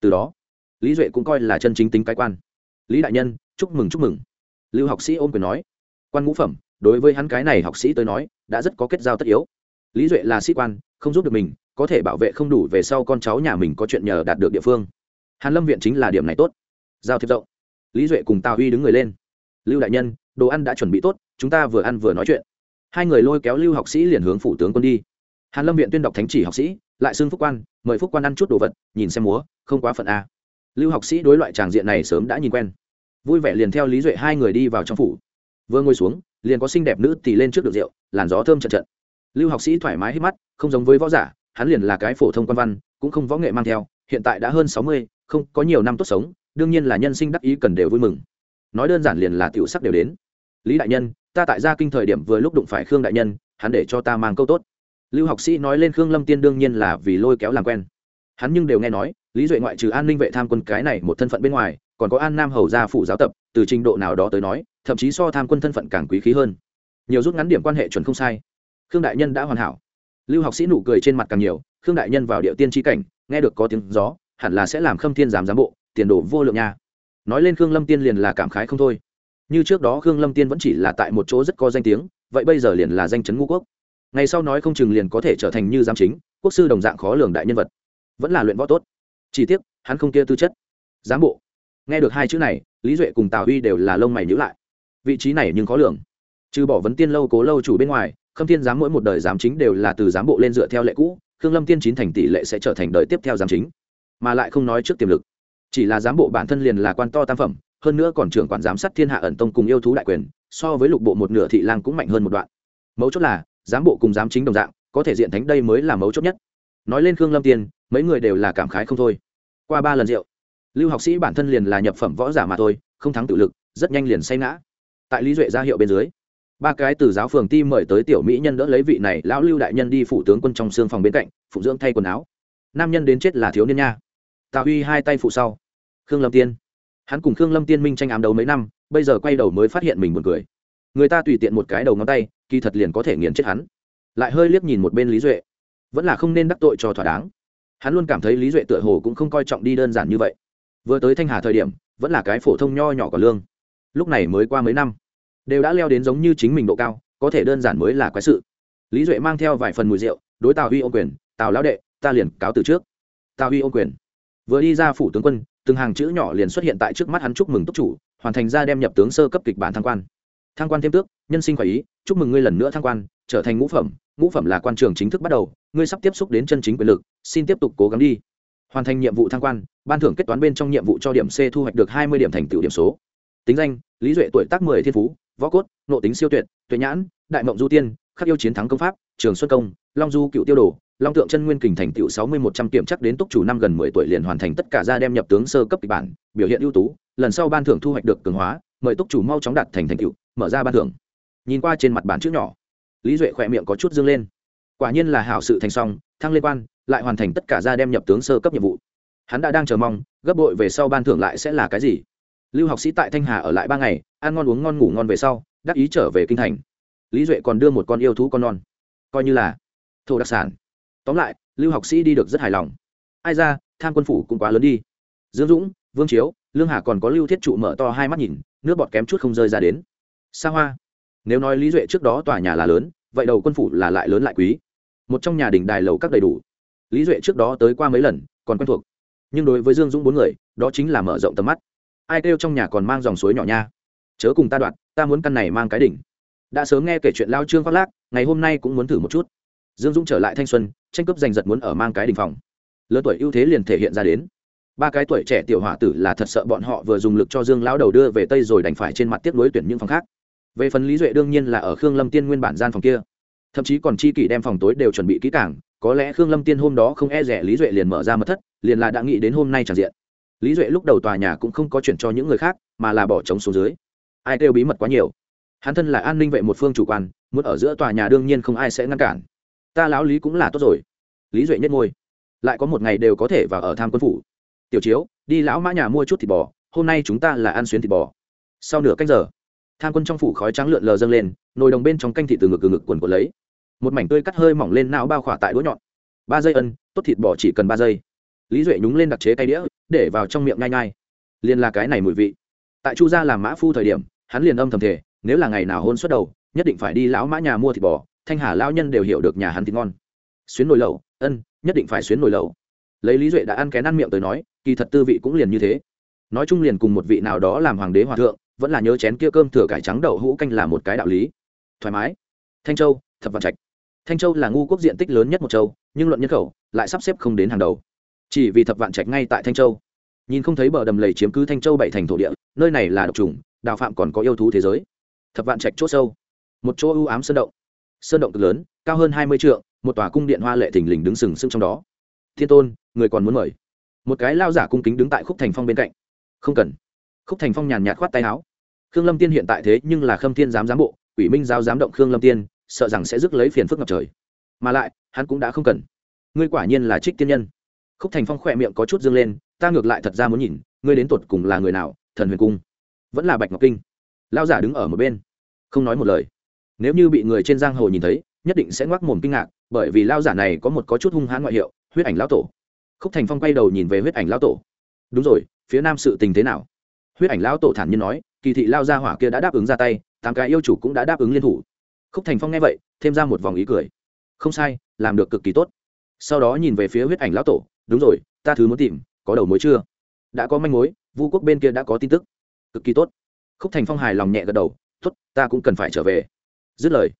Từ đó, lý duệ cũng coi là chân chính tính cái quan. Lý đại nhân, chúc mừng chúc mừng. Lưu học sĩ ôm quyền nói, quan ngũ phẩm, đối với hắn cái này học sĩ tới nói, đã rất có kết giao tất yếu. Lý duệ là sĩ quan, không giúp được mình, có thể bảo vệ không đủ về sau con cháu nhà mình có chuyện nhờ đạt được địa phương. Hàn lâm viện chính là điểm này tốt. Giao thiệp rộng. Lý duệ cùng tào huy đứng người lên. Lưu đại nhân đồ ăn đã chuẩn bị tốt, chúng ta vừa ăn vừa nói chuyện. Hai người lôi kéo lưu học sĩ liền hướng phủ tướng quân đi. Hàn lâm viện tuyên đọc thánh chỉ học sĩ, lại xưng phúc quan, mời phúc quan ăn chút đồ vật, nhìn xem múa, không quá phận a. Lưu học sĩ đối loại tràng diện này sớm đã nhìn quen. Vui vẻ liền theo lý duệ hai người đi vào trong phủ. Vừa ngồi xuống, liền có xinh đẹp nữ tì lên trước được rượu, làn gió thơm trận trận lưu học sĩ thoải mái hít mắt, không giống với võ giả, hắn liền là cái phổ thông quan văn, cũng không võ nghệ mang theo, hiện tại đã hơn sáu mươi, không có nhiều năm tốt sống, đương nhiên là nhân sinh đắc ý cần đều vui mừng. Nói đơn giản liền là tiểu sắc đều đến lý đại nhân, ta tại gia kinh thời điểm vừa lúc đụng phải khương đại nhân, hắn để cho ta mang câu tốt. Lưu học sĩ nói lên khương lâm tiên đương nhiên là vì lôi kéo làm quen. Hắn nhưng đều nghe nói, lý duệ ngoại trừ an ninh vệ tham quân cái này một thân phận bên ngoài, còn có an nam hầu gia phủ giáo tập, từ trình độ nào đó tới nói, thậm chí so tham quân thân phận càng quý khí hơn. Nhiều rút ngắn điểm quan hệ chuẩn không sai. Khương đại nhân đã hoàn hảo. Lưu học sĩ nụ cười trên mặt càng nhiều, khương đại nhân vào địa tiên tri cảnh, nghe được có tiếng gió, hẳn là sẽ làm khâm thiên giám giám bộ, tiền đồ vô lượng nha. Nói lên khương lâm tiên liền là cảm khái không thôi như trước đó khương lâm tiên vẫn chỉ là tại một chỗ rất có danh tiếng, vậy bây giờ liền là danh chấn ngũ quốc. Ngày sau nói không chừng liền có thể trở thành như giám chính, quốc sư đồng dạng khó lường đại nhân vật. Vẫn là luyện võ tốt. Chỉ tiếc, hắn không kia tư chất. Giám bộ. Nghe được hai chữ này, lý duệ cùng tào huy đều là lông mày nhữ lại. Vị trí này nhưng khó lường. Trừ bỏ vấn tiên lâu cố lâu chủ bên ngoài, khâm thiên giám mỗi một đời giám chính đều là từ giám bộ lên dựa theo lệ cũ, khương lâm tiên chín thành tỷ lệ sẽ trở thành đời tiếp theo giám chính. Mà lại không nói trước tiềm lực. Chỉ là giám bộ bản thân liền là quan to tam phẩm hơn nữa còn trưởng quản giám sát thiên hạ ẩn tông cùng yêu thú đại quyền, so với lục bộ một nửa thị lang cũng mạnh hơn một đoạn. Mấu chốt là, giám bộ cùng giám chính đồng dạng, có thể diện thánh đây mới là mấu chốt nhất. Nói lên khương lâm tiên, mấy người đều là cảm khái không thôi. Qua ba lần rượu, lưu học sĩ bản thân liền là nhập phẩm võ giả mà thôi, không thắng tự lực, rất nhanh liền say ngã. Tại lý duệ ra hiệu bên dưới, ba cái từ giáo phường ti mời tới tiểu mỹ nhân đỡ lấy vị này lão lưu đại nhân đi phủ tướng quân trong xương phòng bên cạnh, phụ dưỡng thay quần áo. Nam nhân đến chết là thiếu niên nha. Tào huy hai tay phụ sau. Khương lâm tiên hắn cùng khương lâm tiên minh tranh ám đấu mấy năm, bây giờ quay đầu mới phát hiện mình buồn cười. Người ta tùy tiện một cái đầu ngón tay, kỳ thật liền có thể nghiền chết hắn. Lại hơi liếc nhìn một bên lý duệ. Vẫn là không nên đắc tội cho thỏa đáng. Hắn luôn cảm thấy lý duệ tựa hồ cũng không coi trọng đi đơn giản như vậy. Vừa tới thanh hà thời điểm, vẫn là cái phổ thông nho nhỏ của lương. Lúc này mới qua mấy năm, đều đã leo đến giống như chính mình độ cao, có thể đơn giản mới là quái sự. Lý duệ mang theo vài phần mùi rượu, đối tào huy ô quyền, tào lão đệ, ta liền cáo từ trước. Tào huy ô quyền. Vừa đi ra phủ tướng quân từng hàng chữ nhỏ liền xuất hiện tại trước mắt hắn chúc mừng túc chủ, hoàn thành ra đem nhập tướng sơ cấp kịch bản thăng quan. Thăng quan thêm tước, nhân sinh khỏe ý, chúc mừng ngươi lần nữa thăng quan, trở thành ngũ phẩm ngũ phẩm là quan trường chính thức bắt đầu, ngươi sắp tiếp xúc đến chân chính quyền lực, xin tiếp tục cố gắng đi. Hoàn thành nhiệm vụ thăng quan, ban thưởng kết toán bên trong nhiệm vụ cho điểm c thu hoạch được hai mươi điểm thành tựu điểm số. Tính danh, lý duệ tuổi tác mười thiên phú, võ cốt nộ tính siêu tuyệt, tuệ nhãn, đại mộng du tiên, khắc yêu chiến thắng công pháp, trường xuân công, long du cựu tiêu đồ long tượng chân nguyên kình thành tựu sáu mươi một trăm kiểm chắc đến túc chủ năm gần mười tuổi liền hoàn thành tất cả ra đem nhập tướng sơ cấp kịch bản, biểu hiện ưu tú, lần sau ban thưởng thu hoạch được cường hóa, mời túc chủ mau chóng đạt thành thành tựu, mở ra ban thưởng. Nhìn qua trên mặt bản chữ nhỏ, lý duệ khỏe miệng có chút dương lên. Quả nhiên là hảo sự thành xong thăng liên quan, lại hoàn thành tất cả ra đem nhập tướng sơ cấp nhiệm vụ. Hắn đã đang chờ mong, gấp bội về sau ban thưởng lại sẽ là cái gì. Lưu học sĩ tại thanh hà ở lại ba ngày, ăn ngon uống ngon ngủ ngon về sau, đắc ý trở về kinh thành. Lý duệ còn đưa một con yêu thú con non. Coi như là thổ đặc sản tóm lại lưu học sĩ đi được rất hài lòng. Ai ra tham quân phủ cũng quá lớn đi. Dương dũng vương chiếu lương hà còn có lưu thiết trụ mở to hai mắt nhìn nước bọt kém chút không rơi ra đến. Xa hoa nếu nói lý duệ trước đó tòa nhà là lớn vậy đầu quân phủ là lại lớn lại quý. Một trong nhà đình đài lầu các đầy đủ. Lý duệ trước đó tới qua mấy lần còn quen thuộc. Nhưng đối với dương dũng bốn người đó chính là mở rộng tầm mắt. Ai kêu trong nhà còn mang dòng suối nhỏ nha. Chớ cùng ta đoạt, ta muốn căn này mang cái đỉnh. Đã sớm nghe kể chuyện lao trương khoác lác ngày hôm nay cũng muốn thử một chút dương dũng trở lại thanh xuân, tranh cướp giành giật muốn ở mang cái đình phòng. Lớn tuổi ưu thế liền thể hiện ra đến. Ba cái tuổi trẻ tiểu hỏa tử là thật sợ bọn họ vừa dùng lực cho dương lão đầu đưa về tây rồi đành phải trên mặt tiếp nối tuyển những phòng khác. Về phần lý duệ đương nhiên là ở khương lâm tiên nguyên bản gian phòng kia. Thậm chí còn chi kỷ đem phòng tối đều chuẩn bị kỹ càng, có lẽ khương lâm tiên hôm đó không e rẻ lý duệ liền mở ra mật thất, liền là đã nghĩ đến hôm nay tràn diện. Lý duệ lúc đầu tòa nhà cũng không có chuyện cho những người khác, mà là bỏ trống xuống dưới. Ai kêu bí mật quá nhiều. Hắn thân là an ninh vệ một phương chủ quan, muốn ở giữa tòa nhà đương nhiên không ai sẽ ngăn cản ta lão lý cũng là tốt rồi. Lý duệ nhất ngôi lại có một ngày đều có thể vào ở tham quân phủ. Tiểu chiếu, đi lão mã nhà mua chút thịt bò, hôm nay chúng ta là ăn xuyến thịt bò. Sau nửa canh giờ, tham quân trong phủ khói trắng lượn lờ dâng lên, nồi đồng bên trong canh thịt từ ngực từ ngực quần quần lấy. Một mảnh tươi cắt hơi mỏng lên não bao khỏa tại đũa nhọn. Ba giây ân, tốt thịt bò chỉ cần ba giây. Lý duệ nhúng lên đặc chế tay đĩa, để vào trong miệng nhai nhai. Liền là cái này mùi vị. Tại chu gia làm mã phu thời điểm, hắn liền âm thầm thể nếu là ngày nào hôn xuất đầu, nhất định phải đi lão mã nhà mua thịt bò thanh hà lão nhân đều hiểu được nhà hắn thì ngon. Xuyến nồi lẩu, ân, nhất định phải xuyến nồi lẩu. Lấy lý duệ đã ăn kén ăn miệng tới nói, kỳ thật tư vị cũng liền như thế. Nói chung liền cùng một vị nào đó làm hoàng đế hòa thượng, vẫn là nhớ chén kia cơm thừa cải trắng đậu hũ canh là một cái đạo lý. Thoải mái. Thanh châu, thập vạn trạch. Thanh châu là ngu quốc diện tích lớn nhất một châu, nhưng luận nhân khẩu, lại sắp xếp không đến hàng đầu. Chỉ vì thập vạn trạch ngay tại thanh châu. Nhìn không thấy bờ đầm lầy chiếm cứ thanh châu bảy thành thổ địa, nơi này là độc trùng đào phạm còn có yêu thú thế giới. Thập vạn trạch chỗ sâu. Một chỗ ưu ám sơn động sơn động cực lớn, cao hơn hai mươi trượng, một tòa cung điện hoa lệ thình lình đứng sừng sững trong đó. Thiên tôn, người còn muốn mời? Một cái lao giả cung kính đứng tại khúc thành phong bên cạnh. Không cần. Khúc thành phong nhàn nhạt khoát tay áo. Khương lâm tiên hiện tại thế nhưng là khâm thiên giám giám bộ, quỷ minh giao giám động khương lâm tiên, sợ rằng sẽ rước lấy phiền phức ngập trời. Mà lại, hắn cũng đã không cần. Ngươi quả nhiên là trích tiên nhân. Khúc thành phong khỏe miệng có chút dương lên, ta ngược lại thật ra muốn nhìn, ngươi đến tột cùng là người nào, thần huyền cung? Vẫn là bạch ngọc kinh. Lao giả đứng ở một bên, không nói một lời nếu như bị người trên giang hồ nhìn thấy, nhất định sẽ ngoác mồm kinh ngạc, bởi vì lao giả này có một có chút hung hãn ngoại hiệu, huyết ảnh lao tổ. Khúc thành phong quay đầu nhìn về huyết ảnh lao tổ. Đúng rồi, phía nam sự tình thế nào? Huyết ảnh lão tổ thản nhiên nói, kỳ thị lao gia hỏa kia đã đáp ứng ra tay, tám cái yêu chủ cũng đã đáp ứng liên thủ. Khúc thành phong nghe vậy, thêm ra một vòng ý cười. Không sai, làm được cực kỳ tốt. Sau đó nhìn về phía huyết ảnh lão tổ, đúng rồi, ta thứ muốn tìm, có đầu mối chưa? Đã có manh mối, vu quốc bên kia đã có tin tức. Cực kỳ tốt. Khúc thành phong hài lòng nhẹ gật đầu, tốt, ta cũng cần phải trở về dứt lời,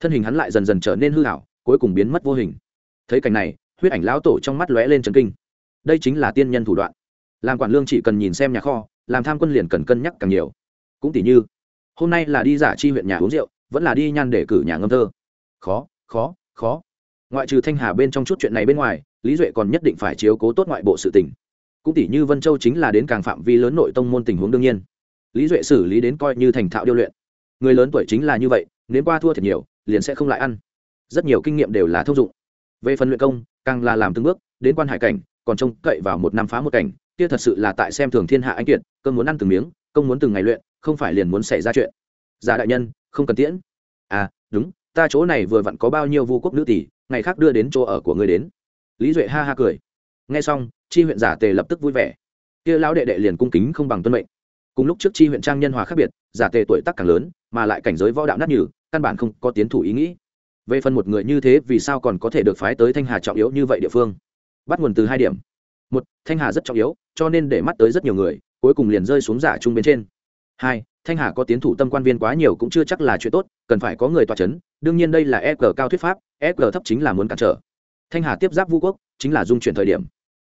thân hình hắn lại dần dần trở nên hư hảo cuối cùng biến mất vô hình. Thấy cảnh này, huyết ảnh lão tổ trong mắt lóe lên trần kinh. Đây chính là tiên nhân thủ đoạn. Làm quản lương chỉ cần nhìn xem nhà kho, làm tham quân liền cần cân nhắc càng nhiều. Cũng tỷ như, hôm nay là đi giả chi huyện nhà uống rượu, vẫn là đi nhan để cử nhà ngâm thơ. Khó khó khó. Ngoại trừ thanh hà bên trong chút chuyện này bên ngoài, lý duệ còn nhất định phải chiếu cố tốt ngoại bộ sự tình. Cũng tỷ như vân châu chính là đến càng phạm vi lớn nội tông môn tình huống đương nhiên. Lý duệ xử lý đến coi như thành thạo điêu luyện. Người lớn tuổi chính là như vậy nếu qua thua thiệt nhiều, liền sẽ không lại ăn. Rất nhiều kinh nghiệm đều là thông dụng. Về phần luyện công, càng là làm từng bước, đến quan hải cảnh, còn trông cậy vào một năm phá một cảnh, kia thật sự là tại xem thường thiên hạ anh kiệt, cơm muốn ăn từng miếng công muốn từng ngày luyện, không phải liền muốn xảy ra chuyện. Giả đại nhân, không cần tiễn. À đúng, ta chỗ này vừa vặn có bao nhiêu vu quốc nữ tỷ, ngày khác đưa đến chỗ ở của ngươi đến. Lý duệ ha ha cười. Nghe xong, chi huyện giả tề lập tức vui vẻ. Kia lão đệ đệ liền cung kính không bằng tuân mệnh. Cùng lúc trước chi huyện trang nhân hòa khác biệt, giả tề tuổi tác càng lớn mà lại cảnh giới võ đạo nát nhừ, căn bản không có tiến thủ ý nghĩ. Về phần một người như thế, vì sao còn có thể được phái tới thanh hà trọng yếu như vậy địa phương? Bắt nguồn từ hai điểm. Một, thanh hà rất trọng yếu, cho nên để mắt tới rất nhiều người, cuối cùng liền rơi xuống giả trung bên trên. Hai, thanh hà có tiến thủ tâm quan viên quá nhiều cũng chưa chắc là chuyện tốt, cần phải có người tòa c h ấ n đương nhiên đây là e g cao thuyết pháp e g thấp chính là muốn cản trở. Thanh hà tiếp giáp vũ quốc, chính là dung chuyển thời điểm.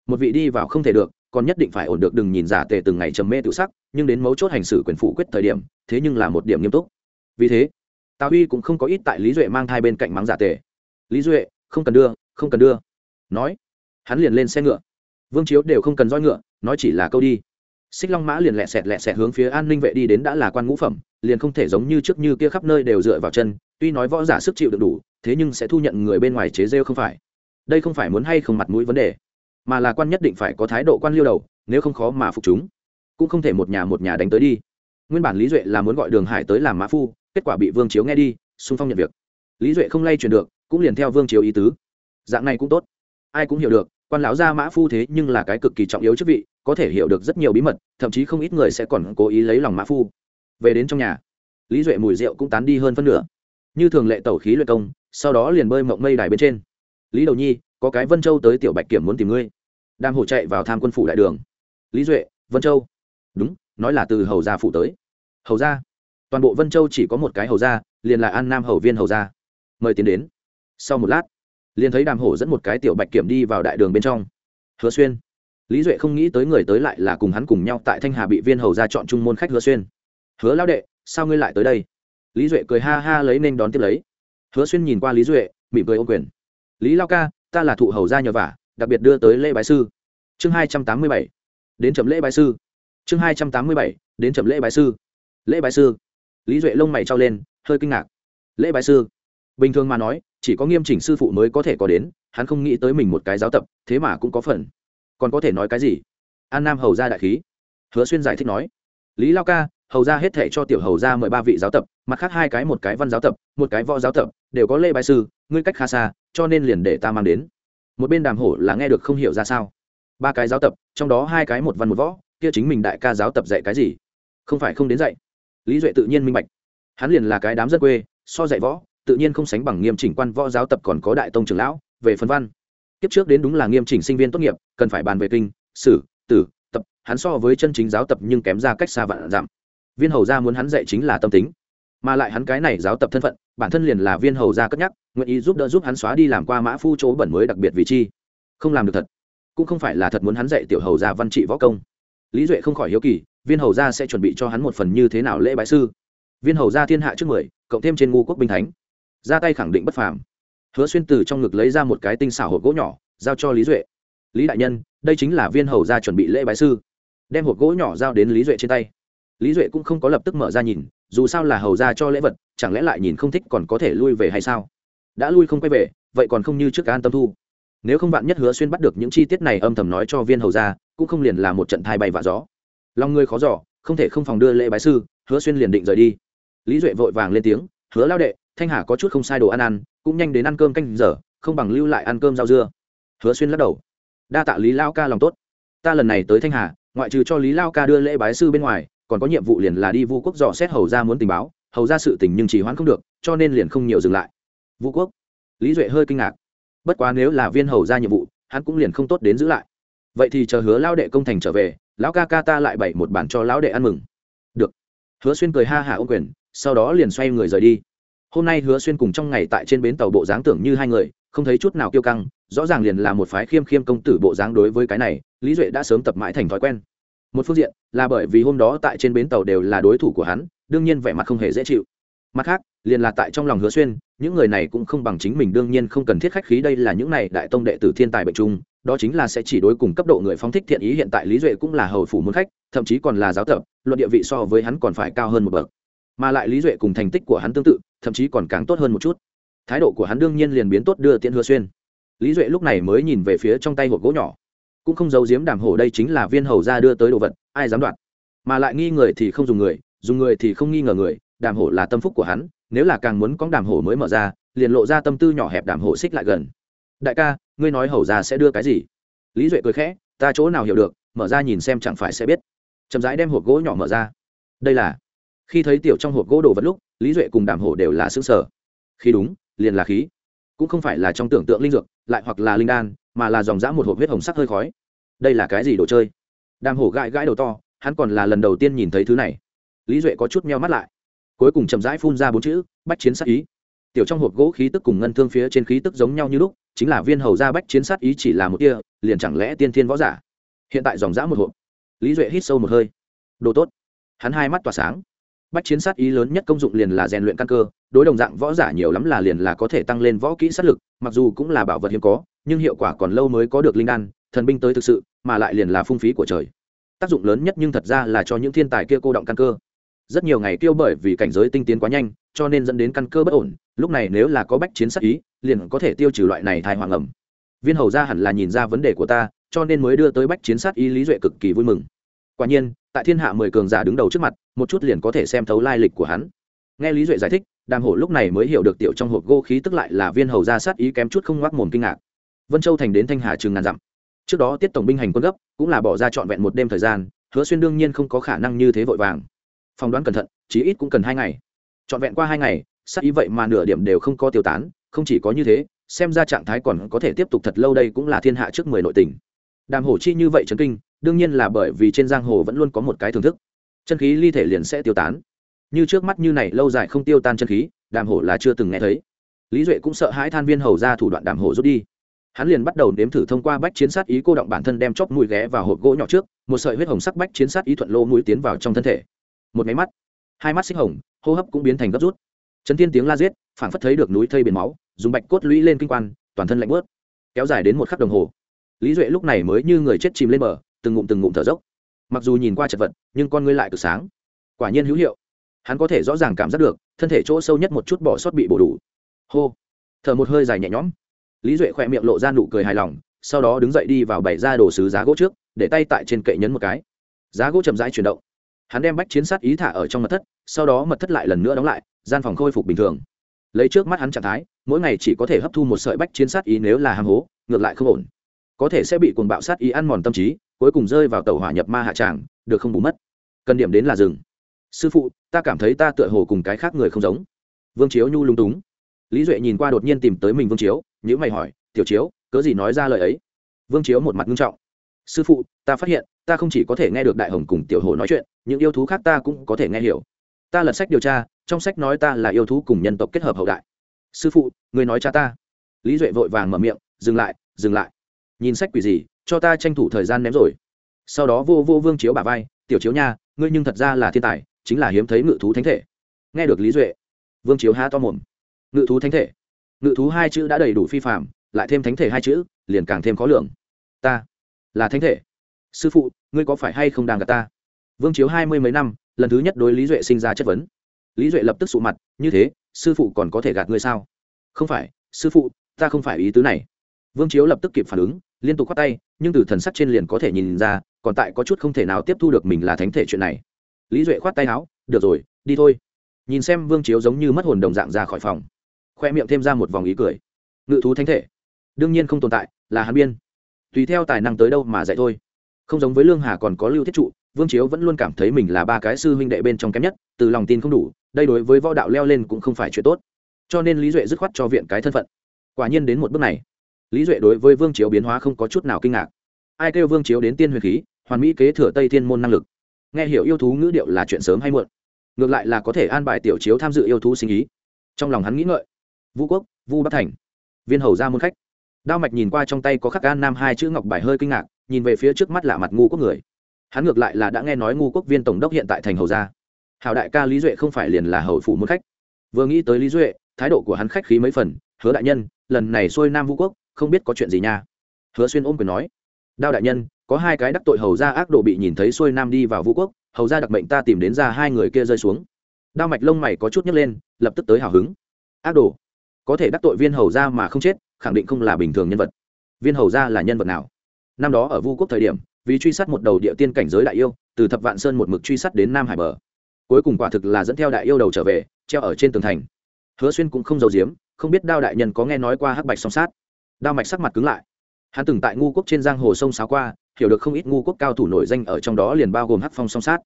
Một vị đi vào không thể được còn nhất định phải ổn được đừng nhìn giả tề từng ngày trầm mê tự sắc, nhưng đến mấu chốt hành xử quyền phụ quyết thời điểm, thế nhưng là một điểm nghiêm túc. Vì thế, tào huy cũng không có ít tại lý duệ mang thai bên cạnh mắng giả tề. Lý duệ, không cần đưa, không cần đưa. Nói, hắn liền lên xe ngựa. Vương chiếu đều không cần roi ngựa, nói chỉ là câu đi. Xích long mã liền lẹ sẹt lẹ sẹt hướng phía an ninh vệ đi đến đã là quan ngũ phẩm, liền không thể giống như trước như kia khắp nơi đều dựa vào chân, tuy nói võ giả sức chịu được đủ, thế nhưng sẽ thu nhận người bên ngoài chế rêu không phải. Đây không phải muốn hay không mặt mũi vấn đề mà là quan nhất định phải có thái độ quan liêu đầu, nếu không khó mà phục chúng. Cũng không thể một nhà một nhà đánh tới đi. Nguyên bản lý duệ là muốn gọi đường hải tới làm mã phu, kết quả bị vương chiếu nghe đi, xung phong nhận việc. Lý duệ không lay truyền được, cũng liền theo vương chiếu ý tứ. Dạng này cũng tốt. Ai cũng hiểu được, quan lão gia mã phu thế nhưng là cái cực kỳ trọng yếu chức vị, có thể hiểu được rất nhiều bí mật, thậm chí không ít người sẽ còn cố ý lấy lòng mã phu. Về đến trong nhà, lý duệ mùi rượu cũng tán đi hơn phân nửa. Như thường lệ tẩu khí luyện công, sau đó liền bơi mộng mây đài bên trên. Lý đầu nhi, có cái vân châu tới tiểu bạch kiểm muốn tìm ngươi đang hổ chạy vào tham quân phủ đại đường. Lý duệ, vân châu. Đúng, nói là từ hầu gia phụ tới. Hầu gia? Toàn bộ vân châu chỉ có một cái hầu gia, liền là an nam hầu viên hầu gia. Mời tiến đến. Sau một lát, liền thấy đàm hổ dẫn một cái tiểu bạch kiểm đi vào đại đường bên trong. Hứa xuyên. Lý duệ không nghĩ tới người tới lại là cùng hắn cùng nhau tại thanh hà bị viên hầu ra chọn trung môn khách hứa xuyên. Hứa lao đệ, sao ngươi lại tới đây? Lý duệ cười ha ha lấy nên đón tiếp lấy. Hứa xuyên nhìn qua lý duệ, mỉm cười ô quyền. Lý lao ca, ta là thụ hầu gia nhờ vả đặc biệt đưa tới lễ bái sư. Chương hai trăm tám mươi bảy, đến chậm lễ bái sư. Chương hai trăm tám mươi bảy, đến chậm lễ bái sư. Lễ bái sư. Lý duệ lông mày trao lên, hơi kinh ngạc. Lễ bái sư. Bình thường mà nói, chỉ có nghiêm chỉnh sư phụ mới có thể có đến, hắn không nghĩ tới mình một cái giáo tập, thế mà cũng có phần. Còn có thể nói cái gì? An nam hầu ra đại khí. Hứa xuyên giải thích nói. Lý lao ca, hầu ra hết thể cho tiểu hầu ra mười ba vị giáo tập, mặt khác hai cái một cái văn giáo tập, một cái võ giáo tập, đều có lễ bái sư, ngươi cách khá xa, cho nên liền để ta mang đến một bên đàm hổ là nghe được không hiểu ra sao. Ba cái giáo tập, trong đó hai cái một văn một võ, kia chính mình đại ca giáo tập dạy cái gì? Không phải không đến dạy. Lý duệ tự nhiên minh bạch. Hắn liền là cái đám dân quê, so dạy võ, tự nhiên không sánh bằng nghiêm chỉnh quan võ giáo tập còn có đại tông trưởng lão, về phần văn. Kiếp trước đến đúng là nghiêm chỉnh sinh viên tốt nghiệp, cần phải bàn về kinh, sử, tử, tập. Hắn so với chân chính giáo tập nhưng kém ra cách xa vạn giảm. Viên hầu gia muốn hắn dạy chính là tâm tính. Mà lại hắn cái này giáo tập thân phận bản thân liền là viên hầu gia cất nhắc, nguyện ý giúp đỡ giúp hắn xóa đi làm qua mã phu chỗ bẩn mới đặc biệt vì chi. Không làm được thật. Cũng không phải là thật muốn hắn dạy tiểu hầu gia văn trị võ công. Lý duệ không khỏi hiếu kỳ, viên hầu gia sẽ chuẩn bị cho hắn một phần như thế nào lễ bái sư? Viên hầu gia thiên hạ trước mười, cộng thêm trên ngu quốc binh thánh. Ra tay khẳng định bất phàm. Hứa xuyên từ trong ngực lấy ra một cái tinh xảo hộp gỗ nhỏ, giao cho lý duệ. Lý đại nhân, đây chính là viên hầu ra chuẩn bị lễ bái sư. Đem hộp gỗ nhỏ giao đến lý duệ trên tay. Lý duệ cũng không có lập tức mở ra nhìn dù sao là hầu ra cho lễ vật, chẳng lẽ lại nhìn không thích còn có thể lui về hay sao? Đã lui không quay về, vậy còn không như trước an tâm thu. Nếu không bạn nhất hứa xuyên bắt được những chi tiết này âm thầm nói cho viên hầu ra, cũng không liền là một trận thai bay vạ gió. Lòng người khó giỏ không thể không phòng đưa lễ bái sư, hứa xuyên liền định rời đi. Lý duệ vội vàng lên tiếng, hứa lao đệ, thanh hà có chút không sai đồ ăn ăn, cũng nhanh đến ăn cơm canh giờ, không bằng lưu lại ăn cơm rau dưa. Hứa xuyên lắc đầu. Đa tạ lý lao ca lòng tốt. Ta lần này tới thanh hà, ngoại trừ cho lý lao ca đưa lễ bái sư bên ngoài còn có nhiệm vụ liền là đi vu quốc dò xét hầu ra muốn tình báo, hầu ra sự tình nhưng chỉ hoãn không được, cho nên liền không nhiều dừng lại. Vu quốc? Lý duệ hơi kinh ngạc. Bất quá nếu là viên hầu ra nhiệm vụ, hắn cũng liền không tốt đến giữ lại. Vậy thì chờ hứa lao đệ công thành trở về, lão ca ca ta lại bày một bản cho lão đệ ăn mừng. Được. Hứa xuyên cười ha hả ô quyền, sau đó liền xoay người rời đi. Hôm nay hứa xuyên cùng trong ngày tại trên bến tàu bộ dáng tưởng như hai người, không thấy chút nào kiêu căng, rõ ràng liền là một phái khiêm khiêm công tử bộ dáng đối với cái này, lý duệ đã sớm tập mãi thành thói quen một phương diện là bởi vì hôm đó tại trên bến tàu đều là đối thủ của hắn, đương nhiên vẻ mặt không hề dễ chịu. Mặt khác, liền là tại trong lòng hứa xuyên, những người này cũng không bằng chính mình, đương nhiên không cần thiết khách khí, đây là những này đại tông đệ tử thiên tài bệnh trung, đó chính là sẽ chỉ đối cùng cấp độ người phóng thích thiện ý, hiện tại lý duệ cũng là hầu phủ muốn khách, thậm chí còn là giáo tập, luận địa vị so với hắn còn phải cao hơn một bậc. Mà lại lý duệ cùng thành tích của hắn tương tự, thậm chí còn càng tốt hơn một chút. Thái độ của hắn đương nhiên liền biến tốt, đưa tiễn hứa xuyên. Lý duệ lúc này mới nhìn về phía trong tay hộp gỗ nhỏ cũng không giấu giếm đàm hổ đây chính là viên hầu ra đưa tới đồ vật, ai dám đoạt? Mà lại nghi người thì không dùng người dùng người thì không nghi ngờ người, đàm hổ là tâm phúc của hắn, nếu là càng muốn có đàm hổ mới mở ra, liền lộ ra tâm tư nhỏ hẹp đàm hổ xích lại gần. Đại ca, ngươi nói hầu ra sẽ đưa cái gì? Lý duệ cười khẽ, ta chỗ nào hiểu được, mở ra nhìn xem chẳng phải sẽ biết. Chậm rãi đem hộp gỗ nhỏ mở ra. Đây là, khi thấy tiểu trong hộp gỗ đồ vật lúc, lý duệ cùng đàm hổ đều là xứng sở khi đúng, liền là khí. Cũng không phải là trong tưởng tượng linh dược, lại hoặc là linh đan mà là dòng dã một hộp huyết hồng sắc hơi khói. Đây là cái gì đồ chơi? Đàm hổ gãi gãi đầu to, hắn còn là lần đầu tiên nhìn thấy thứ này. Lý duệ có chút meo mắt lại. Cuối cùng chậm rãi phun ra bốn chữ, bách chiến sát ý. Tiểu trong hộp gỗ khí tức cùng ngân thương phía trên khí tức giống nhau như lúc, chính là viên hầu ra bách chiến sát ý chỉ là một tia, liền chẳng lẽ tiên thiên võ giả? Hiện tại dòng dã một hộp. Lý duệ hít sâu một hơi. Đồ tốt. Hắn hai mắt tỏa sáng. Bách chiến sát ý lớn nhất công dụng liền là rèn luyện căn cơ, đối đồng dạng võ giả nhiều lắm là liền là có thể tăng lên võ kỹ sát lực, mặc dù cũng là bảo vật hiếm có nhưng hiệu quả còn lâu mới có được linh đan, thần binh tới thực sự, mà lại liền là phung phí của trời. Tác dụng lớn nhất nhưng thật ra là cho những thiên tài kia cô động căn cơ. Rất nhiều ngày tiêu bởi vì cảnh giới tinh tiến quá nhanh, cho nên dẫn đến căn cơ bất ổn, lúc này nếu là có bách chiến sát ý, liền có thể tiêu trừ loại này thai hoàng ẩm. Viên hầu ra hẳn là nhìn ra vấn đề của ta, cho nên mới đưa tới bách chiến sát ý lý duệ cực kỳ vui mừng. Quả nhiên, tại thiên hạ mười cường giả đứng đầu trước mặt, một chút liền có thể xem thấu lai lịch của hắn. Nghe lý duệ giải thích, đàm hổ lúc này mới hiểu được tiểu trong hộp gô khí tức lại là viên hầu ra sát ý kém chút không ngoác mồm kinh ngạc vân châu thành đến thanh hà Trường ngàn dặm. Trước đó tiết tổng binh hành quân gấp, cũng là bỏ ra trọn vẹn một đêm thời gian, hứa xuyên đương nhiên không có khả năng như thế vội vàng. Phỏng đoán cẩn thận, chí ít cũng cần hai ngày. Trọn vẹn qua hai ngày, sắc ý vậy mà nửa điểm đều không có tiêu tán, không chỉ có như thế, xem ra trạng thái còn có thể tiếp tục thật lâu đây cũng là thiên hạ trước mười nội tình. Đàm hổ chi như vậy chấn kinh, đương nhiên là bởi vì trên giang hồ vẫn luôn có một cái thưởng thức. Chân khí ly thể liền sẽ tiêu tán. Như trước mắt như này lâu dài không tiêu tan chân khí, đàm hổ là chưa từng nghe thấy. Lý duệ cũng sợ hãi than viên hầu ra thủ đoạn đàm hổ rút đi hắn liền bắt đầu nếm thử thông qua bách chiến sát ý cô động bản thân đem chóp mũi ghé vào hộp gỗ nhỏ trước, một sợi huyết hồng sắc bách chiến sát ý thuận lô mũi tiến vào trong thân thể. Một máy mắt, hai mắt xích hồng, hô hấp cũng biến thành gấp rút. Chấn thiên tiếng la giết, phảng phất thấy được núi thây biển máu, dùng bạch cốt lũy lên kinh quan, toàn thân lạnh bớt kéo dài đến một khắc đồng hồ. Lý duệ lúc này mới như người chết chìm lên bờ, từng ngụm từng ngụm thở dốc. Mặc dù nhìn qua chật vật, nhưng con ngươi lại cực sáng. Quả nhiên hữu hiệu. Hắn có thể rõ ràng cảm giác được, thân thể chỗ sâu nhất một chút bỏ sót bị bổ đủ. Hô. Thở một hơi dài nhẹ nhõm lý duệ khỏe miệng lộ ra nụ cười hài lòng, sau đó đứng dậy đi vào bày ra đồ sứ giá gỗ trước, để tay tại trên kệ nhấn một cái. Giá gỗ chậm rãi chuyển động. Hắn đem bách chiến sát ý thả ở trong mật thất, sau đó mật thất lại lần nữa đóng lại, gian phòng khôi phục bình thường. Lấy trước mắt hắn trạng thái, mỗi ngày chỉ có thể hấp thu một sợi bách chiến sát ý nếu là hàng hố, ngược lại không ổn. Có thể sẽ bị cuồng bạo sát ý ăn mòn tâm trí, cuối cùng rơi vào tàu hỏa nhập ma hạ tràng, được không bù mất. Cần điểm đến là rừng sư phụ, ta cảm thấy ta tựa hồ cùng cái khác người không giống. Vương chiếu nhu lung túng. Lý duệ nhìn qua đột nhiên tìm tới mình vương chiếu nhữ mày hỏi, tiểu chiếu, cớ gì nói ra lời ấy? Vương chiếu một mặt nghiêm trọng, sư phụ, ta phát hiện, ta không chỉ có thể nghe được đại hồng cùng tiểu hồ nói chuyện, những yêu thú khác ta cũng có thể nghe hiểu. Ta lật sách điều tra, trong sách nói ta là yêu thú cùng nhân tộc kết hợp hậu đại. Sư phụ, người nói cha ta. Lý duệ vội vàng mở miệng, dừng lại dừng lại. Nhìn sách quỷ gì, cho ta tranh thủ thời gian ném rồi. Sau đó vô vô vương chiếu bà vai, tiểu chiếu nha, ngươi nhưng thật ra là thiên tài, chính là hiếm thấy ngự thú thánh thể. Nghe được lý duệ, vương chiếu há to mồm, ngự thú thánh thể? Ngự thú hai chữ đã đầy đủ phi phạm, lại thêm thánh thể hai chữ, liền càng thêm khó lường. Ta là thánh thể. Sư phụ, ngươi có phải hay không đang gặp ta? Vương chiếu hai mươi mấy năm, lần thứ nhất đối lý duệ sinh ra chất vấn. Lý duệ lập tức sụ mặt, như thế, sư phụ còn có thể gạt ngươi sao? Không phải, sư phụ, ta không phải ý tứ này. Vương chiếu lập tức kịp phản ứng, liên tục k h o á t tay, nhưng từ thần sắc trên liền có thể nhìn ra, còn tại có chút không thể nào tiếp thu được mình là thánh thể chuyện này. Lý duệ khoát tay áo, được rồi, đi thôi. Nhìn xem vương chiếu giống như mất hồn đồng dạng ra khỏi phòng khoe miệng thêm ra một vòng ý cười. Ngự thú thánh thể, đương nhiên không tồn tại, là hàn biên. Tùy theo tài năng tới đâu mà dạy thôi. Không giống với lương hà còn có lưu thiết trụ, vương chiếu vẫn luôn cảm thấy mình là ba cái sư huynh đệ bên trong kém nhất, từ lòng tin không đủ, đây đối với võ đạo leo lên cũng không phải chuyện tốt. Cho nên lý duệ dứt khoát cho viện cái thân phận. Quả nhiên đến một bước này, lý duệ đối với vương chiếu biến hóa không có chút nào kinh ngạc. Ai kêu vương chiếu đến tiên huyền khí, hoàn mỹ kế thừa tây thiên môn năng lực. Nghe hiểu yêu thú ngữ điệu là chuyện sớm hay muộn. Ngược lại là có thể an bài tiểu chiếu tham dự yêu thú sinh ý. Trong lòng hắn nghĩ ngợi vũ quốc, vu bắc thành. Viên hầu ra môn khách. Đao mạch nhìn qua trong tay có khắc gan nam hai chữ ngọc bài hơi kinh ngạc, nhìn về phía trước mắt lạ mặt ngu quốc người. Hắn ngược lại là đã nghe nói ngu quốc viên tổng đốc hiện tại thành hầu gia hào đại ca lý duệ không phải liền là hầu phủ môn khách. Vừa nghĩ tới lý duệ, thái độ của hắn khách khí mấy phần, hứa đại nhân, lần này xuôi nam vũ quốc, không biết có chuyện gì nha. Hứa xuyên ôm quyền nói, đao đại nhân, có hai cái đắc tội hầu gia ác độ bị nhìn thấy xuôi nam đi vào vũ quốc, hầu gia đặc mệnh ta tìm đến ra hai người kia rơi xuống. Đao mạch lông mày có chút nhấc lên, lập tức tới hào hứng. Ác đồ có thể đắc tội viên hầu ra mà không chết, khẳng định không là bình thường nhân vật. Viên hầu ra là nhân vật nào? Năm đó ở vu quốc thời điểm, vì truy sát một đầu địa tiên cảnh giới đại yêu, từ thập vạn sơn một mực truy sát đến nam hải bờ. Cuối cùng quả thực là dẫn theo đại yêu đầu trở về, treo ở trên tường thành. Hứa xuyên cũng không giấu giếm, không biết đao đại nhân có nghe nói qua hắc bạch song sát. Đao mạch sắc mặt cứng lại. Hắn từng tại ngu quốc trên giang hồ sông sáo qua, hiểu được không ít ngu quốc cao thủ nổi danh ở trong đó liền bao gồm hắc phong song sát.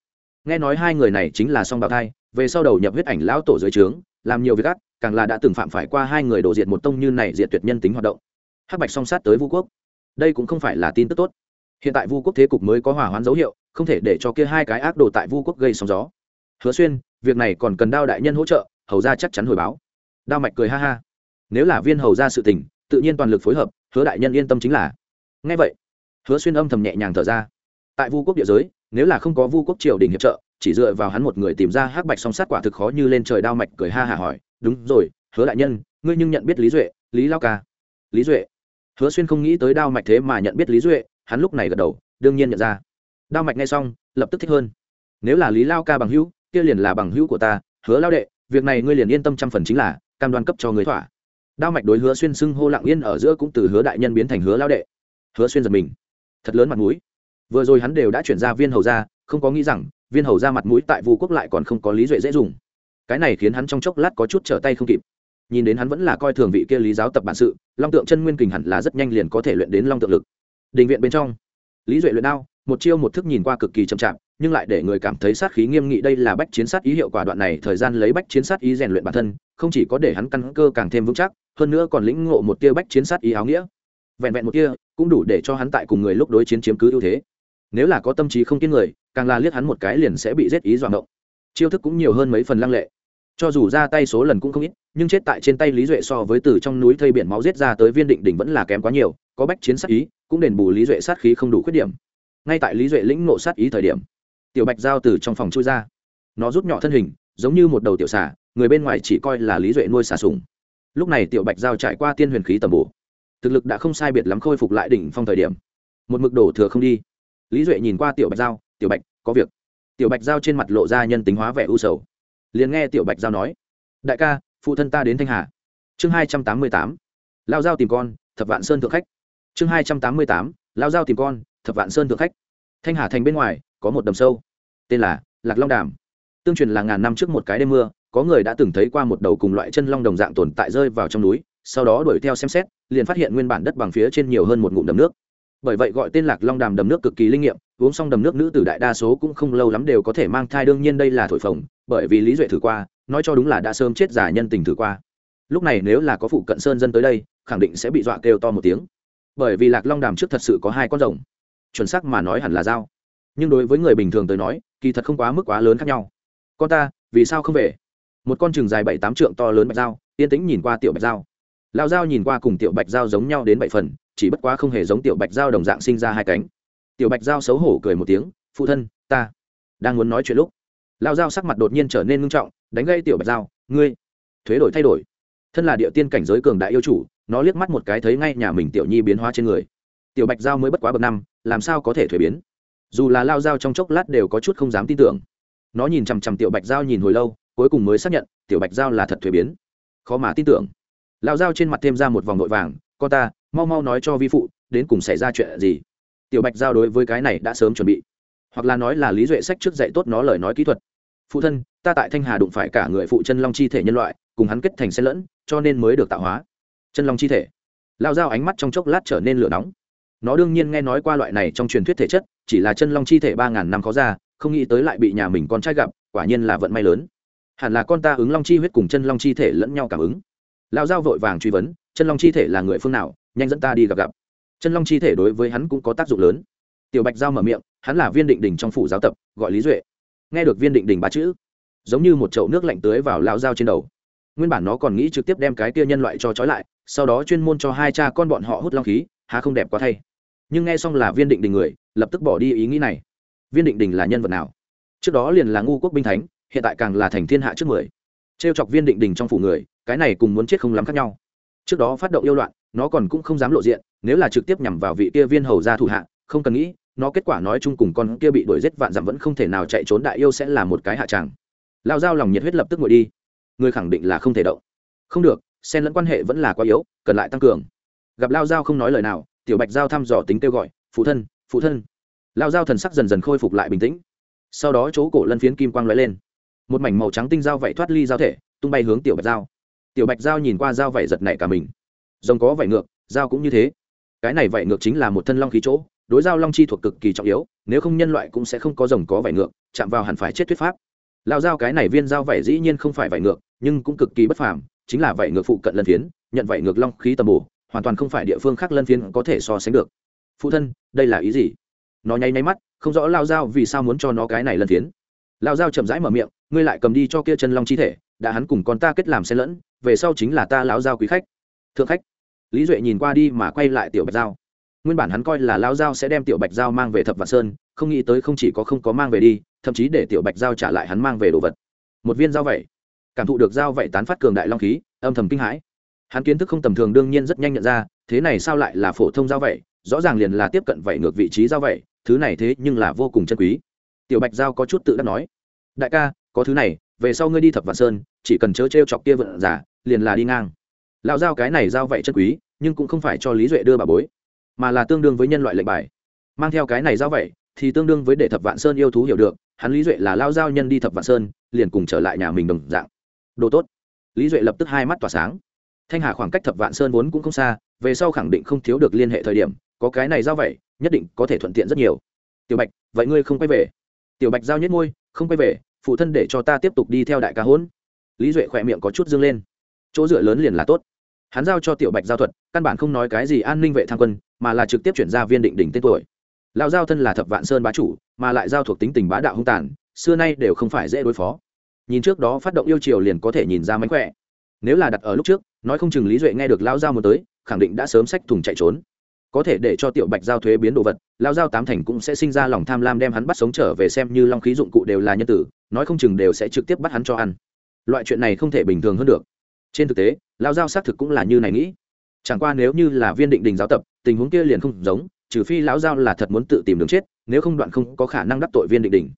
Nghe nói hai người này chính là song bào thai, về sau đầu nhập huyết ảnh lão tổ dưới trướng, làm nhiều việc ác càng là đã từng phạm phải qua hai người đổ diệt một tông như này diệt tuyệt nhân tính hoạt động. Hắc bạch song sát tới vu quốc. Đây cũng không phải là tin tức tốt. Hiện tại vu quốc thế cục mới có hỏa hoãn dấu hiệu, không thể để cho kia hai cái ác đồ tại vu quốc gây sóng gió. Hứa xuyên, việc này còn cần đao đại nhân hỗ trợ, hầu ra chắc chắn hồi báo. Đao mạch cười ha ha. Nếu là viên hầu ra sự tình, tự nhiên toàn lực phối hợp, hứa đại nhân yên tâm chính là. Ngay vậy, hứa xuyên âm thầm nhẹ nhàng thở ra. Tại vu quốc địa giới, nếu là không có vu quốc triều đình hiệp trợ, chỉ dựa vào hắn một người tìm ra hắc bạch song sát quả thực khó như lên trời, đao mạch cười ha hả hỏi đúng rồi, hứa đại nhân, ngươi nhưng nhận biết lý duệ, lý lao ca. Lý duệ? Hứa xuyên không nghĩ tới đao mạch thế mà nhận biết lý duệ, hắn lúc này gật đầu, đương nhiên nhận ra. Đao mạch nghe xong, lập tức thích hơn. Nếu là lý lao ca bằng hữu, kia liền là bằng hữu của ta, hứa lao đệ, việc này ngươi liền yên tâm trăm phần chính là, cam đoan cấp cho người thỏa. Đao mạch đối hứa xuyên xưng hô lặng yên ở giữa cũng từ hứa đại nhân biến thành hứa lao đệ. Hứa xuyên giật mình. Thật lớn mặt mũi. Vừa rồi hắn đều đã chuyển ra viên hầu ra, không có nghĩ rằng, viên hầu ra mặt mũi tại vu quốc lại còn không có lý duệ dễ dùng cái này khiến hắn trong chốc lát có chút trở tay không kịp. Nhìn đến hắn vẫn là coi thường vị kia lý giáo tập bản sự, long tượng chân nguyên kình hẳn là rất nhanh liền có thể luyện đến long tượng lực. Đình viện bên trong, lý duệ luyện đao, một chiêu một thức nhìn qua cực kỳ chậm chạp, nhưng lại để người cảm thấy sát khí nghiêm nghị đây là bách chiến sát ý hiệu quả đoạn này, thời gian lấy bách chiến sát ý rèn luyện bản thân, không chỉ có để hắn căn cơ càng thêm vững chắc, hơn nữa còn lĩnh ngộ một tia bách chiến sát ý áo nghĩa. Vẹn vẹn một tia, cũng đủ để cho hắn tại cùng người lúc đối chiến chiếm cứ ưu thế. Nếu là có tâm trí không kiên người, càng là liếc hắn một cái liền sẽ bị giết ý dọa động chiêu thức cũng nhiều hơn mấy phần lăng lệ cho dù ra tay số lần cũng không ít, nhưng chết tại trên tay lý duệ so với từ trong núi thây biển máu giết ra tới viên định đỉnh vẫn là kém quá nhiều, có bách chiến sát ý, cũng đền bù lý duệ sát khí không đủ khuyết điểm. Ngay tại lý duệ lĩnh nộ sát ý thời điểm, tiểu bạch giao từ trong phòng chui ra. Nó rút nhỏ thân hình, giống như một đầu tiểu xà, người bên ngoài chỉ coi là lý duệ nuôi xà sùng. Lúc này tiểu bạch giao trải qua tiên huyền khí tầm bổ. Thực lực đã không sai biệt lắm khôi phục lại đỉnh phong thời điểm. Một mực đổ thừa không đi. Lý duệ nhìn qua tiểu bạch giao, tiểu bạch, có việc. Tiểu bạch giao trên mặt lộ ra nhân tính hóa vẻ u sầu liền nghe tiểu bạch giao nói, đại ca, phụ thân ta đến thanh hà. Chương hai trăm tám mươi tám, lao giao tìm con, thập vạn sơn thượng khách. Chương hai trăm tám mươi tám, lao giao tìm con, thập vạn sơn thượng khách. Thanh hà thành bên ngoài, có một đầm sâu, tên là lạc long đàm. Tương truyền là ngàn năm trước một cái đêm mưa, có người đã từng thấy qua một đầu cùng loại chân long đồng dạng tồn tại rơi vào trong núi, sau đó đuổi theo xem xét, liền phát hiện nguyên bản đất bằng phía trên nhiều hơn một ngụm đầm nước bởi vậy gọi tên lạc long đàm đầm nước cực kỳ linh nghiệm, uống xong đầm nước nữ tử đại đa số cũng không lâu lắm đều có thể mang thai, đương nhiên đây là thổi phồng, bởi vì lý duệ thử qua, nói cho đúng là đã sớm chết giả nhân tình thử qua. Lúc này nếu là có phụ cận sơn dân tới đây, khẳng định sẽ bị dọa kêu to một tiếng. Bởi vì lạc long đàm trước thật sự có hai con rồng, chuẩn xác mà nói hẳn là dao. Nhưng đối với người bình thường tới nói, kỳ thật không quá mức quá lớn khác nhau. Con ta, vì sao không về? Một con chừng dài bảy tám trượng to lớn bạch dao, yên tĩnh nhìn qua tiểu bạch dao. Lao dao nhìn qua cùng tiểu bạch dao giống nhau đến bảy phần chỉ bất quá không hề giống tiểu bạch dao đồng dạng sinh ra hai cánh. Tiểu bạch dao xấu hổ cười một tiếng, phụ thân, ta đang muốn nói chuyện lúc. Lao dao sắc mặt đột nhiên trở nên ngưng trọng, đánh gây tiểu bạch dao ngươi, thuế đổi thay đổi. Thân là địa tiên cảnh giới cường đại yêu chủ, nó liếc mắt một cái thấy ngay nhà mình tiểu nhi biến hóa trên người. Tiểu bạch dao mới bất quá bậc năm, làm sao có thể thuế biến? Dù là lao dao trong chốc lát đều có chút không dám tin tưởng. Nó nhìn chằm chằm tiểu bạch dao nhìn hồi lâu, cuối cùng mới xác nhận, tiểu bạch dao là thật thuế biến. Khó mà tin tưởng. Lao dao trên mặt thêm ra một vòng nội vàng, con ta mau mau nói cho vi phụ, đến cùng xảy ra chuyện gì. Tiểu bạch giao đối với cái này đã sớm chuẩn bị. Hoặc là nói là lý duệ sách trước dạy tốt nó lời nói kỹ thuật. Phụ thân, ta tại thanh hà đụng phải cả người phụ chân long chi thể nhân loại, cùng hắn kết thành xen lẫn, cho nên mới được tạo hóa. Chân long chi thể. Lao dao ánh mắt trong chốc lát trở nên lửa nóng. Nó đương nhiên nghe nói qua loại này trong truyền thuyết thể chất, chỉ là chân long chi thể ba ngàn năm khó ra, không nghĩ tới lại bị nhà mình con trai gặp, quả nhiên là vận may lớn. Hẳn là con ta ứng long chi huyết cùng chân long chi thể lẫn nhau cảm ứng. Lao giao vội vàng truy vấn, chân long chi thể là người phương nào nhanh dẫn ta đi gặp gặp. Chân long chi thể đối với hắn cũng có tác dụng lớn. Tiểu bạch giao mở miệng, hắn là viên định đình trong phủ giáo tập, gọi lý duệ. Nghe được viên định đình ba chữ, giống như một chậu nước lạnh tưới vào lao dao trên đầu. Nguyên bản nó còn nghĩ trực tiếp đem cái kia nhân loại cho trói lại, sau đó chuyên môn cho hai cha con bọn họ hút long khí, há không đẹp quá thay. Nhưng nghe xong là viên định đình người, lập tức bỏ đi ý nghĩ này. Viên định đình là nhân vật nào? Trước đó liền là ngu quốc binh thánh, hiện tại càng là thành thiên hạ trước mười. T r e o chọc viên định đình trong phủ người, cái này cùng muốn chết không lắm khác nhau trước đó phát động yêu loạn, nó còn cũng không dám lộ diện, nếu là trực tiếp nhằm vào vị kia viên hầu gia thủ hạ, không cần nghĩ, nó kết quả nói chung cùng con kia bị đuổi giết vạn dặm vẫn không thể nào chạy trốn đại yêu sẽ là một cái hạ tràng. Lao dao lòng nhiệt huyết lập tức ngồi đi. Người khẳng định là không thể động. Không được, xen lẫn quan hệ vẫn là quá yếu, cần lại tăng cường. Gặp lao dao không nói lời nào, tiểu bạch giao thăm dò tính kêu gọi, phụ thân phụ thân. Lao dao thần sắc dần dần khôi phục lại bình tĩnh. Sau đó chỗ cổ lân phiến kim quang lóe lên. Một mảnh màu trắng tinh dao vẩy thoát ly giao thể, tung bay hướng tiểu bạch dao tiểu bạch dao nhìn qua dao vảy giật nảy cả mình. Rồng có vảy ngược, dao cũng như thế. Cái này vảy ngược chính là một thân long khí chỗ, đối dao long chi thuộc cực kỳ trọng yếu, nếu không nhân loại cũng sẽ không có rồng có vảy ngược, chạm vào hẳn phải chết thuyết pháp. Lao dao cái này viên dao vảy dĩ nhiên không phải vảy ngược, nhưng cũng cực kỳ bất phàm, chính là vảy ngược phụ cận lân phiến, nhận vảy ngược long khí tầm bổ, hoàn toàn không phải địa phương khác lân phiến có thể so sánh được. Phụ thân, đây là ý gì? Nó nháy nháy mắt, không rõ lao dao vì sao muốn cho nó cái này lân phiến. Lao dao chậm rãi mở miệng, ngươi lại cầm đi cho kia chân long chi thể, đã hắn cùng con ta kết làm xen lẫn về sau chính là ta lão giao quý khách. Thượng khách. Lý duệ nhìn qua đi mà quay lại tiểu bạch giao. Nguyên bản hắn coi là lão giao sẽ đem tiểu bạch giao mang về thập vạn sơn, không nghĩ tới không chỉ có không có mang về đi, thậm chí để tiểu bạch giao trả lại hắn mang về đồ vật. Một viên dao vậy. Cảm thụ được dao vậy tán phát cường đại long khí, âm thầm kinh hãi. Hắn kiến thức không tầm thường đương nhiên rất nhanh nhận ra, thế này sao lại là phổ thông dao vậy? Rõ ràng liền là tiếp cận vậy ngược vị trí dao vậy, thứ này thế nhưng là vô cùng chân quý. Tiểu bạch giao có chút tự đắc nói, đại ca, có thứ này, về sau ngươi đi thập vạn sơn, chỉ cần chớ t r e o chọc kia vận giả liền là đi ngang. Lão giao cái này giao vậy chân quý, nhưng cũng không phải cho lý duệ đưa bà bối, mà là tương đương với nhân loại lệnh bài. Mang theo cái này giao vậy, thì tương đương với để thập vạn sơn yêu thú hiểu được, hắn lý duệ là lao giao nhân đi thập vạn sơn, liền cùng trở lại nhà mình đồng dạng. Đồ tốt. Lý duệ lập tức hai mắt tỏa sáng. Thanh hà khoảng cách thập vạn sơn vốn cũng không xa, về sau khẳng định không thiếu được liên hệ thời điểm, có cái này giao vậy, nhất định có thể thuận tiện rất nhiều. Tiểu bạch, vậy ngươi không quay về? Tiểu bạch giao nhất ngôi không quay về, phụ thân để cho ta tiếp tục đi theo đại ca hôn. Lý duệ khỏe miệng có chút dương lên chỗ dựa lớn liền là tốt. Hắn giao cho tiểu bạch giao thuật, căn bản không nói cái gì an ninh vệ tham quân, mà là trực tiếp chuyển ra viên định đỉnh tên tuổi. Lão giao thân là thập vạn sơn bá chủ, mà lại giao thuộc tính tình bá đạo hung tàn, xưa nay đều không phải dễ đối phó. Nhìn trước đó phát động yêu triều liền có thể nhìn ra mánh khỏe. Nếu là đặt ở lúc trước, nói không chừng lý duệ nghe được lão giao muốn tới, khẳng định đã sớm sách thùng chạy trốn. Có thể để cho tiểu bạch giao thuế biến đồ vật lao giao tám thành cũng sẽ sinh ra lòng tham lam đem hắn bắt sống trở về xem như long khí dụng cụ đều là nhân tử, nói không chừng đều sẽ trực tiếp bắt hắn cho ăn. Loại chuyện này không thể bình thường hơn được trên thực tế, lao giao xác thực cũng là như này nghĩ. Chẳng qua nếu như là viên định đình giáo tập, tình huống kia liền không giống, trừ phi lão giao là thật muốn tự tìm đường chết, nếu không đoạn không có khả năng đắc tội viên định đình.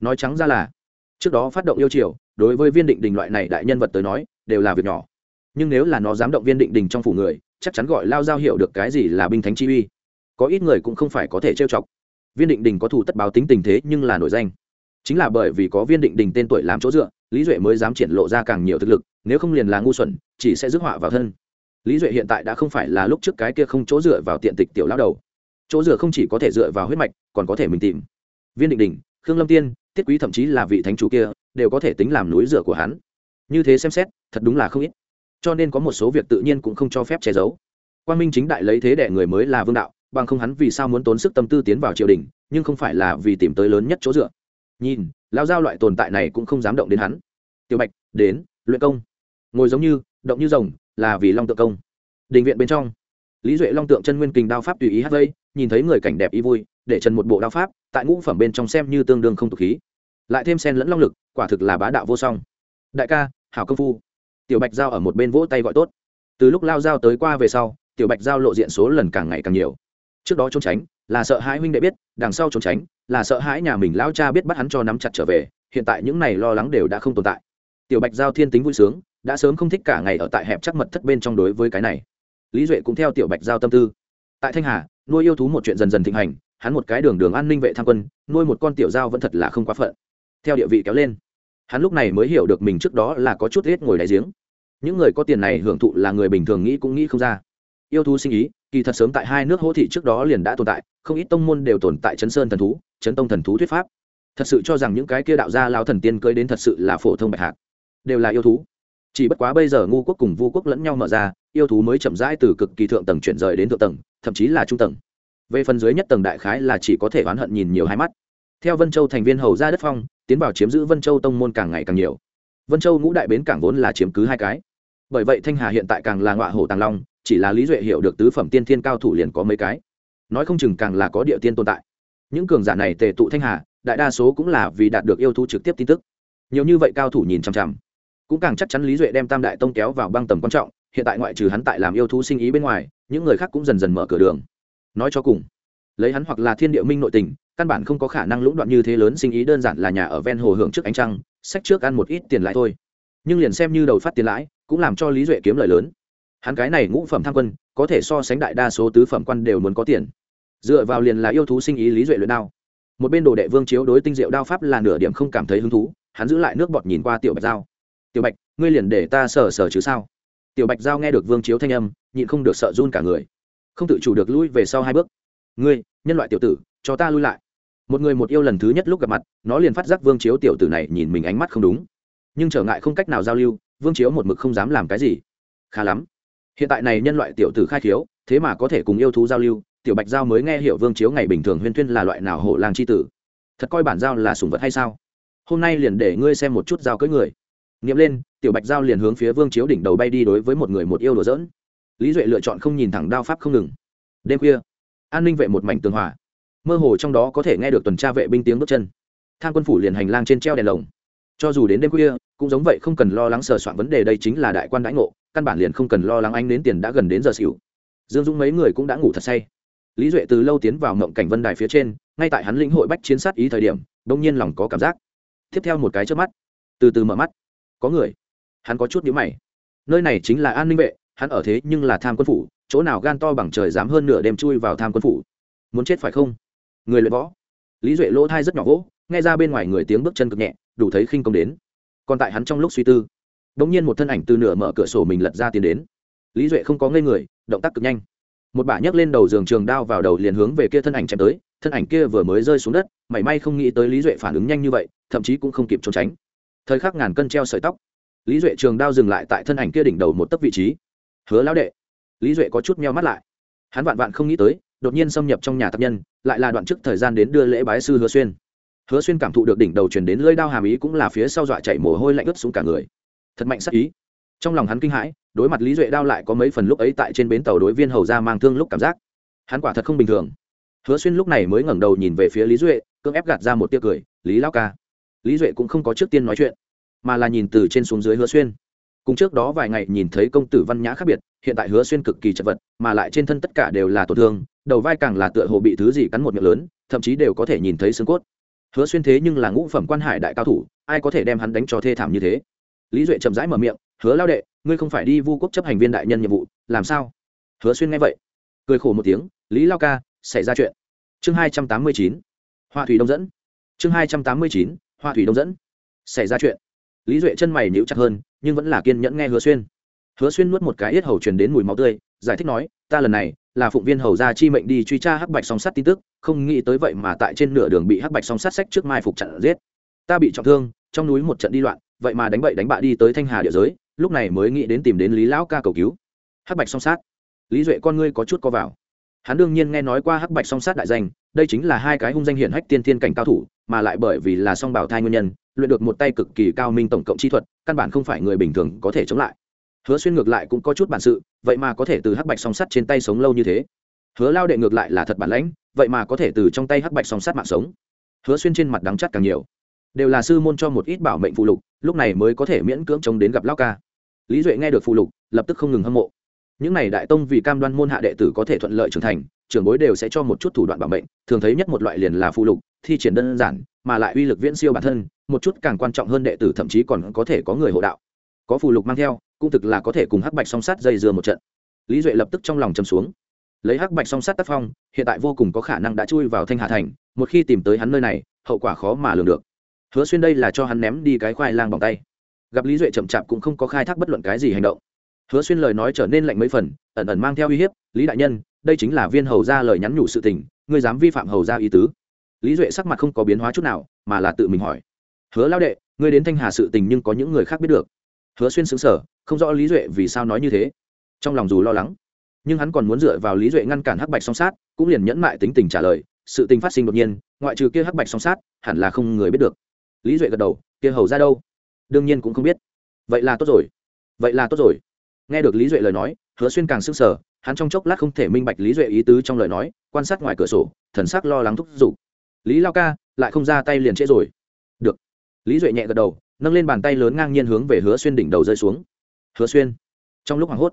Nói trắng ra là, trước đó phát động yêu triều, đối với viên định đình loại này đại nhân vật tới nói, đều là việc nhỏ. Nhưng nếu là nó dám động viên định đình trong phủ người, chắc chắn gọi lao giao hiểu được cái gì là binh thánh chi uy. Có ít người cũng không phải có thể trêu chọc. Viên định đình có thủ tất báo tính tình thế nhưng là nổi danh chính là bởi vì có viên định đình tên tuổi làm chỗ dựa, lý duệ mới dám triển lộ ra càng nhiều thực lực, nếu không liền là ngu xuẩn, chỉ sẽ rước họa vào thân. Lý duệ hiện tại đã không phải là lúc trước cái kia không chỗ dựa vào tiện tịch tiểu lao đầu. Chỗ dựa không chỉ có thể dựa vào huyết mạch, còn có thể mình tìm. Viên định đình, khương lâm tiên, tiết quý thậm chí là vị thánh chủ kia, đều có thể tính làm núi dựa của hắn. Như thế xem xét, thật đúng là không ít. Cho nên có một số việc tự nhiên cũng không cho phép che giấu. Quan minh chính đại lấy thế đệ người mới là vương đạo, bằng không hắn vì sao muốn tốn sức tâm tư tiến vào triều đình, nhưng không phải là vì tìm tới lớn nhất chỗ dựa nhìn lao giao loại tồn tại này cũng không dám động đến hắn. Tiểu bạch, đến, luyện công. Ngồi giống như, động như rồng, là vì long tượng công. Đình viện bên trong, lý duệ long tượng chân nguyên kình đao pháp tùy ý hát vây, nhìn thấy người cảnh đẹp y vui, để trần một bộ đao pháp, tại ngũ phẩm bên trong xem như tương đương không tục khí. Lại thêm sen lẫn long lực, quả thực là bá đạo vô song. Đại ca, hảo công phu. Tiểu bạch giao ở một bên vỗ tay gọi tốt. Từ lúc lao giao tới qua về sau, tiểu bạch giao lộ diện số lần càng ngày càng nhiều. Trước đó trốn tránh là sợ hãi huynh đệ biết, đằng sau trốn tránh, là sợ hãi nhà mình lao cha biết bắt hắn cho nắm chặt trở về, hiện tại những này lo lắng đều đã không tồn tại. Tiểu bạch giao thiên tính vui sướng, đã sớm không thích cả ngày ở tại hẹp chắc mật thất bên trong đối với cái này. Lý duệ cũng theo tiểu bạch giao tâm tư. Tại thanh hà, nuôi yêu thú một chuyện dần dần thịnh hành, hắn một cái đường đường an ninh vệ tham quân, nuôi một con tiểu giao vẫn thật là không quá phận. Theo địa vị kéo lên, hắn lúc này mới hiểu được mình trước đó là có chút hết ngồi đáy giếng. Những người có tiền này hưởng thụ là người bình thường nghĩ cũng nghĩ không ra yêu thú sinh ý, kỳ thật sớm tại hai nước hỗ thị trước đó liền đã tồn tại, không ít tông môn đều tồn tại chấn sơn thần thú, chấn tông thần thú thuyết pháp. Thật sự cho rằng những cái kia đạo gia lao thần tiên cưới đến thật sự là phổ thông bạch hạc, đều là yêu thú. Chỉ bất quá bây giờ ngu quốc cùng vu quốc lẫn nhau mở ra, yêu thú mới chậm rãi từ cực kỳ thượng tầng chuyển rời đến thượng tầng, thậm chí là trung tầng. Về phần dưới nhất tầng đại khái là chỉ có thể oán hận nhìn nhiều hai mắt. Theo vân châu thành viên hầu ra đất phong, tiến vào chiếm giữ vân châu tông môn càng ngày càng nhiều. Vân châu ngũ đại bến cảng vốn là chiếm cứ hai cái. Bởi vậy thanh hà hiện tại càng là ngọa hổ tàng long chỉ là lý duệ hiểu được tứ phẩm tiên thiên cao thủ liền có mấy cái. Nói không chừng càng là có địa tiên tồn tại. Những cường giả này tề tụ thanh hà, đại đa số cũng là vì đạt được yêu thú trực tiếp tin tức. Nhiều như vậy cao thủ nhìn chằm chằm. Cũng càng chắc chắn lý duệ đem tam đại tông kéo vào băng tầm quan trọng, hiện tại ngoại trừ hắn tại làm yêu thú sinh ý bên ngoài, những người khác cũng dần dần mở cửa đường. Nói cho cùng, lấy hắn hoặc là thiên địa minh nội tình, căn bản không có khả năng lũng đoạn như thế lớn sinh ý đơn giản là nhà ở ven hồ hưởng trước ánh trăng sách trước ăn một ít tiền lãi thôi. Nhưng liền xem như đầu phát tiền lãi, cũng làm cho lý duệ kiếm lời lớn hắn cái này ngũ phẩm tham quân, có thể so sánh đại đa số tứ phẩm quan đều muốn có tiền. Dựa vào liền là yêu thú sinh ý lý duệ luyện đao. Một bên đồ đệ vương chiếu đối tinh diệu đao pháp là nửa điểm không cảm thấy hứng thú, hắn giữ lại nước bọt nhìn qua tiểu bạch giao. Tiểu bạch, ngươi liền để ta sờ sờ chứ sao? Tiểu bạch giao nghe được vương chiếu thanh âm, nhịn không được sợ run cả người. Không tự chủ được lui về sau hai bước. Ngươi, nhân loại tiểu tử, cho ta lui lại. Một người một yêu lần thứ nhất lúc gặp mặt, nó liền phát giác vương chiếu tiểu tử này nhìn mình ánh mắt không đúng. Nhưng trở ngại không cách nào giao lưu, vương chiếu một mực không dám làm cái gì. Khá lắm hiện tại này nhân loại tiểu tử khai khiếu, thế mà có thể cùng yêu thú giao lưu, tiểu bạch giao mới nghe hiểu vương chiếu ngày bình thường huyên thuyên là loại nào hổ lang c h i tử. Thật coi bản giao là sùng vật hay sao? Hôm nay liền để ngươi xem một chút giao cưới người. Nghiệm lên, tiểu bạch giao liền hướng phía vương chiếu đỉnh đầu bay đi đối với một người một yêu đồ dỡn lý duệ lựa chọn không nhìn thẳng đao pháp không ngừng. Đêm khuya, an ninh vệ một mảnh tường hòa. Mơ hồ trong đó có thể nghe được tuần tra vệ binh tiếng bước chân. Tham quân phủ liền hành lang trên treo đèn lồng. Cho dù đến đêm khuya, cũng giống vậy không cần lo lắng sờ soạn vấn đề đây chính là đại quan đãi ngộ căn bản liền không cần lo lắng anh đến tiền đã gần đến giờ xỉu. Dương dũng mấy người cũng đã ngủ thật say. Lý duệ từ lâu tiến vào ngộng cảnh vân đài phía trên, ngay tại hắn lĩnh hội bách chiến sát ý thời điểm đông nhiên lòng có cảm giác. Tiếp theo một cái trước mắt, từ từ mở mắt. Có người. Hắn có chút nhíu mày. Nơi này chính là an ninh vệ, hắn ở thế nhưng là tham quân phủ, chỗ nào gan to bằng trời dám hơn nửa đêm chui vào tham quân phủ. Muốn chết phải không? Người luyện võ. Lý duệ lỗ thai rất nhỏ gỗ nghe ra bên ngoài người tiếng bước chân cực nhẹ, đủ thấy khinh công đến. Còn tại hắn trong lúc suy tư Đống nhiên một thân ảnh từ nửa mở cửa sổ mình lật ra tiến đến. Lý duệ không có ngây người, động tác cực nhanh. Một bả nhấc lên đầu giường trường đao vào đầu liền hướng về kia thân ảnh chém tới, thân ảnh kia vừa mới rơi xuống đất may may không nghĩ tới lý duệ phản ứng nhanh như vậy, thậm chí cũng không kịp trốn tránh. Thời khắc ngàn cân treo sợi tóc. Lý duệ trường đao dừng lại tại thân ảnh kia đỉnh đầu một tấc vị trí. Hứa lão đệ. Lý duệ có chút meo mắt lại. Hắn vạn vạn không nghĩ tới, đột nhiên xâm nhập trong nhà tập nhân, lại là đoạn trước thời gian đến đưa lễ bái sư hứa xuyên. Hứa xuyên cảm thụ được đỉnh đầu truyền đến lưỡi đao hàm ý cũng là phía sau dọa chạy mồ hôi lạnh ướt xuống cả người thật mạnh sắc ý. Trong lòng hắn kinh hãi, đối mặt lý duệ đao lại có mấy phần lúc ấy tại trên bến tàu đối viên hầu ra mang thương lúc cảm giác. Hắn quả thật không bình thường. Hứa xuyên lúc này mới ngẩng đầu nhìn về phía lý duệ, cưỡng ép gạt ra một tia cười, lý lao ca. Lý duệ cũng không có trước tiên nói chuyện, mà là nhìn từ trên xuống dưới hứa xuyên. Cùng trước đó vài ngày nhìn thấy công tử văn nhã khác biệt, hiện tại hứa xuyên cực kỳ chật vật, mà lại trên thân tất cả đều là tổn thương, đầu vai càng là tựa hồ bị thứ gì cắn một miệng lớn, thậm chí đều có thể nhìn thấy xương cốt. Hứa xuyên thế nhưng là ngũ phẩm quan hải đại cao thủ, ai có thể đem hắn đánh cho thê thảm như thế? Lý duệ chậm rãi mở miệng, hứa lao đệ, ngươi không phải đi vu quốc chấp hành viên đại nhân nhiệm vụ, làm sao? Hứa xuyên nghe vậy, cười khổ một tiếng, lý lao ca, xảy ra chuyện. Chương hai trăm tám mươi chín, hoa thủy đông dẫn. Chương hai trăm tám mươi chín, hoa thủy đông dẫn. Xảy ra chuyện. Lý duệ chân mày níu chặt hơn, nhưng vẫn là kiên nhẫn nghe hứa xuyên. Hứa xuyên nuốt một cái yết hầu truyền đến mùi máu tươi, giải thích nói, ta lần này là phụng viên hầu gia chi mệnh đi truy tra hắc bạch song sắt tin tức, không nghĩ tới vậy mà tại trên nửa đường bị hắc bạch song sắt sách trước mai phục chặn giết. Ta bị trọng thương, trong núi một trận đi loạn vậy mà đánh bậy đánh bạ đi tới thanh hà địa giới, lúc này mới nghĩ đến tìm đến lý lão ca cầu cứu. Hắc bạch song sát. Lý duệ con ngươi có chút co vào. Hắn đương nhiên nghe nói qua hắc bạch song sát đại danh, đây chính là hai cái hung danh hiển hách tiên thiên cảnh cao thủ, mà lại bởi vì là song bảo thai nguyên nhân, luyện được một tay cực kỳ cao minh tổng cộng chi thuật, căn bản không phải người bình thường có thể chống lại. Hứa xuyên ngược lại cũng có chút bản sự, vậy mà có thể từ hắc bạch song sắt trên tay sống lâu như thế. Hứa lao đệ ngược lại là thật bản lãnh, vậy mà có thể từ trong tay hắc bạch song sắt mạng sống. Hứa xuyên trên mặt đắng chắt càng nhiều đều là sư môn cho một ít bảo mệnh phụ lục, lúc này mới có thể miễn cưỡng chống đến gặp lao ca. Lý duệ nghe được phụ lục, lập tức không ngừng hâm mộ. Những này đại tông vì cam đoan môn hạ đệ tử có thể thuận lợi trưởng thành, trưởng bối đều sẽ cho một chút thủ đoạn bảo mệnh, thường thấy nhất một loại liền là phụ lục, thi triển đơn giản, mà lại uy lực viễn siêu bản thân, một chút càng quan trọng hơn đệ tử thậm chí còn có thể có người hộ đạo. Có phụ lục mang theo, cũng thực là có thể cùng hắc bạch song sát dây dưa một trận. Lý duệ lập tức trong lòng chầm xuống. Lấy hắc bạch song sát tác phong, hiện tại vô cùng có khả năng đã chui vào thanh hà thành, một khi tìm tới hắn nơi này, hậu quả khó mà lường được hứa xuyên đây là cho hắn ném đi cái khoai lang bằng tay. Gặp lý duệ chậm chạp cũng không có khai thác bất luận cái gì hành động. Hứa xuyên lời nói trở nên lạnh mấy phần, ẩn ẩn mang theo uy hiếp, lý đại nhân, đây chính là viên hầu ra lời nhắn nhủ sự tình, ngươi dám vi phạm hầu ra ý tứ. Lý duệ sắc mặt không có biến hóa chút nào, mà là tự mình hỏi, hứa lao đệ, ngươi đến thanh hà sự tình nhưng có những người khác biết được? Hứa xuyên xứng sở không rõ lý duệ vì sao nói như thế. Trong lòng dù lo lắng, nhưng hắn còn muốn dựa vào lý duệ ngăn cản hắc bạch song sát, cũng liền nhẫn mại tính tình trả lời, sự tình phát sinh đột nhiên, ngoại trừ kia hắc bạch song sát, hẳn là không người biết được lý duệ gật đầu, kia hầu ra đâu? Đương nhiên cũng không biết. Vậy là tốt rồi, vậy là tốt rồi. Nghe được lý duệ lời nói, hứa xuyên càng sức sở hắn trong chốc lát không thể minh bạch lý duệ ý tứ trong lời nói, quan sát ngoài cửa sổ, thần sắc lo lắng thúc giục. Lý lao ca, lại không ra tay liền trễ rồi. Được. Lý duệ nhẹ gật đầu, nâng lên bàn tay lớn ngang nhiên hướng về hứa xuyên đỉnh đầu rơi xuống. Hứa xuyên. Trong lúc hoảng hốt,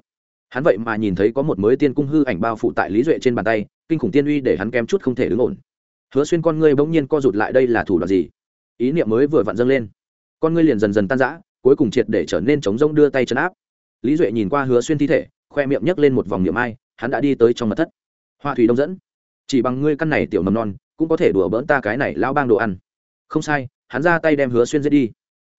hắn vậy mà nhìn thấy có một mới tiên cung hư ảnh bao phụ tại lý duệ trên bàn tay, kinh khủng tiên uy để hắn kém chút không thể đứng ổn. Hứa xuyên con ngươi bỗng nhiên co rụt lại, đây là thủ đoạn gì? Ý niệm mới vừa vặn dâng lên. Con ngươi liền dần dần tan rã, cuối cùng triệt để trở nên trống rông đưa tay chấn áp. Lý duệ nhìn qua hứa xuyên thi thể, khoe miệng nhấc lên một vòng niệm ai, hắn đã đi tới trong mật thất. Hoa thủy đông dẫn. Chỉ bằng ngươi căn này tiểu mầm non, cũng có thể đùa bỡn ta cái này lao bang đồ ăn. Không sai, hắn ra tay đem hứa xuyên giết đi.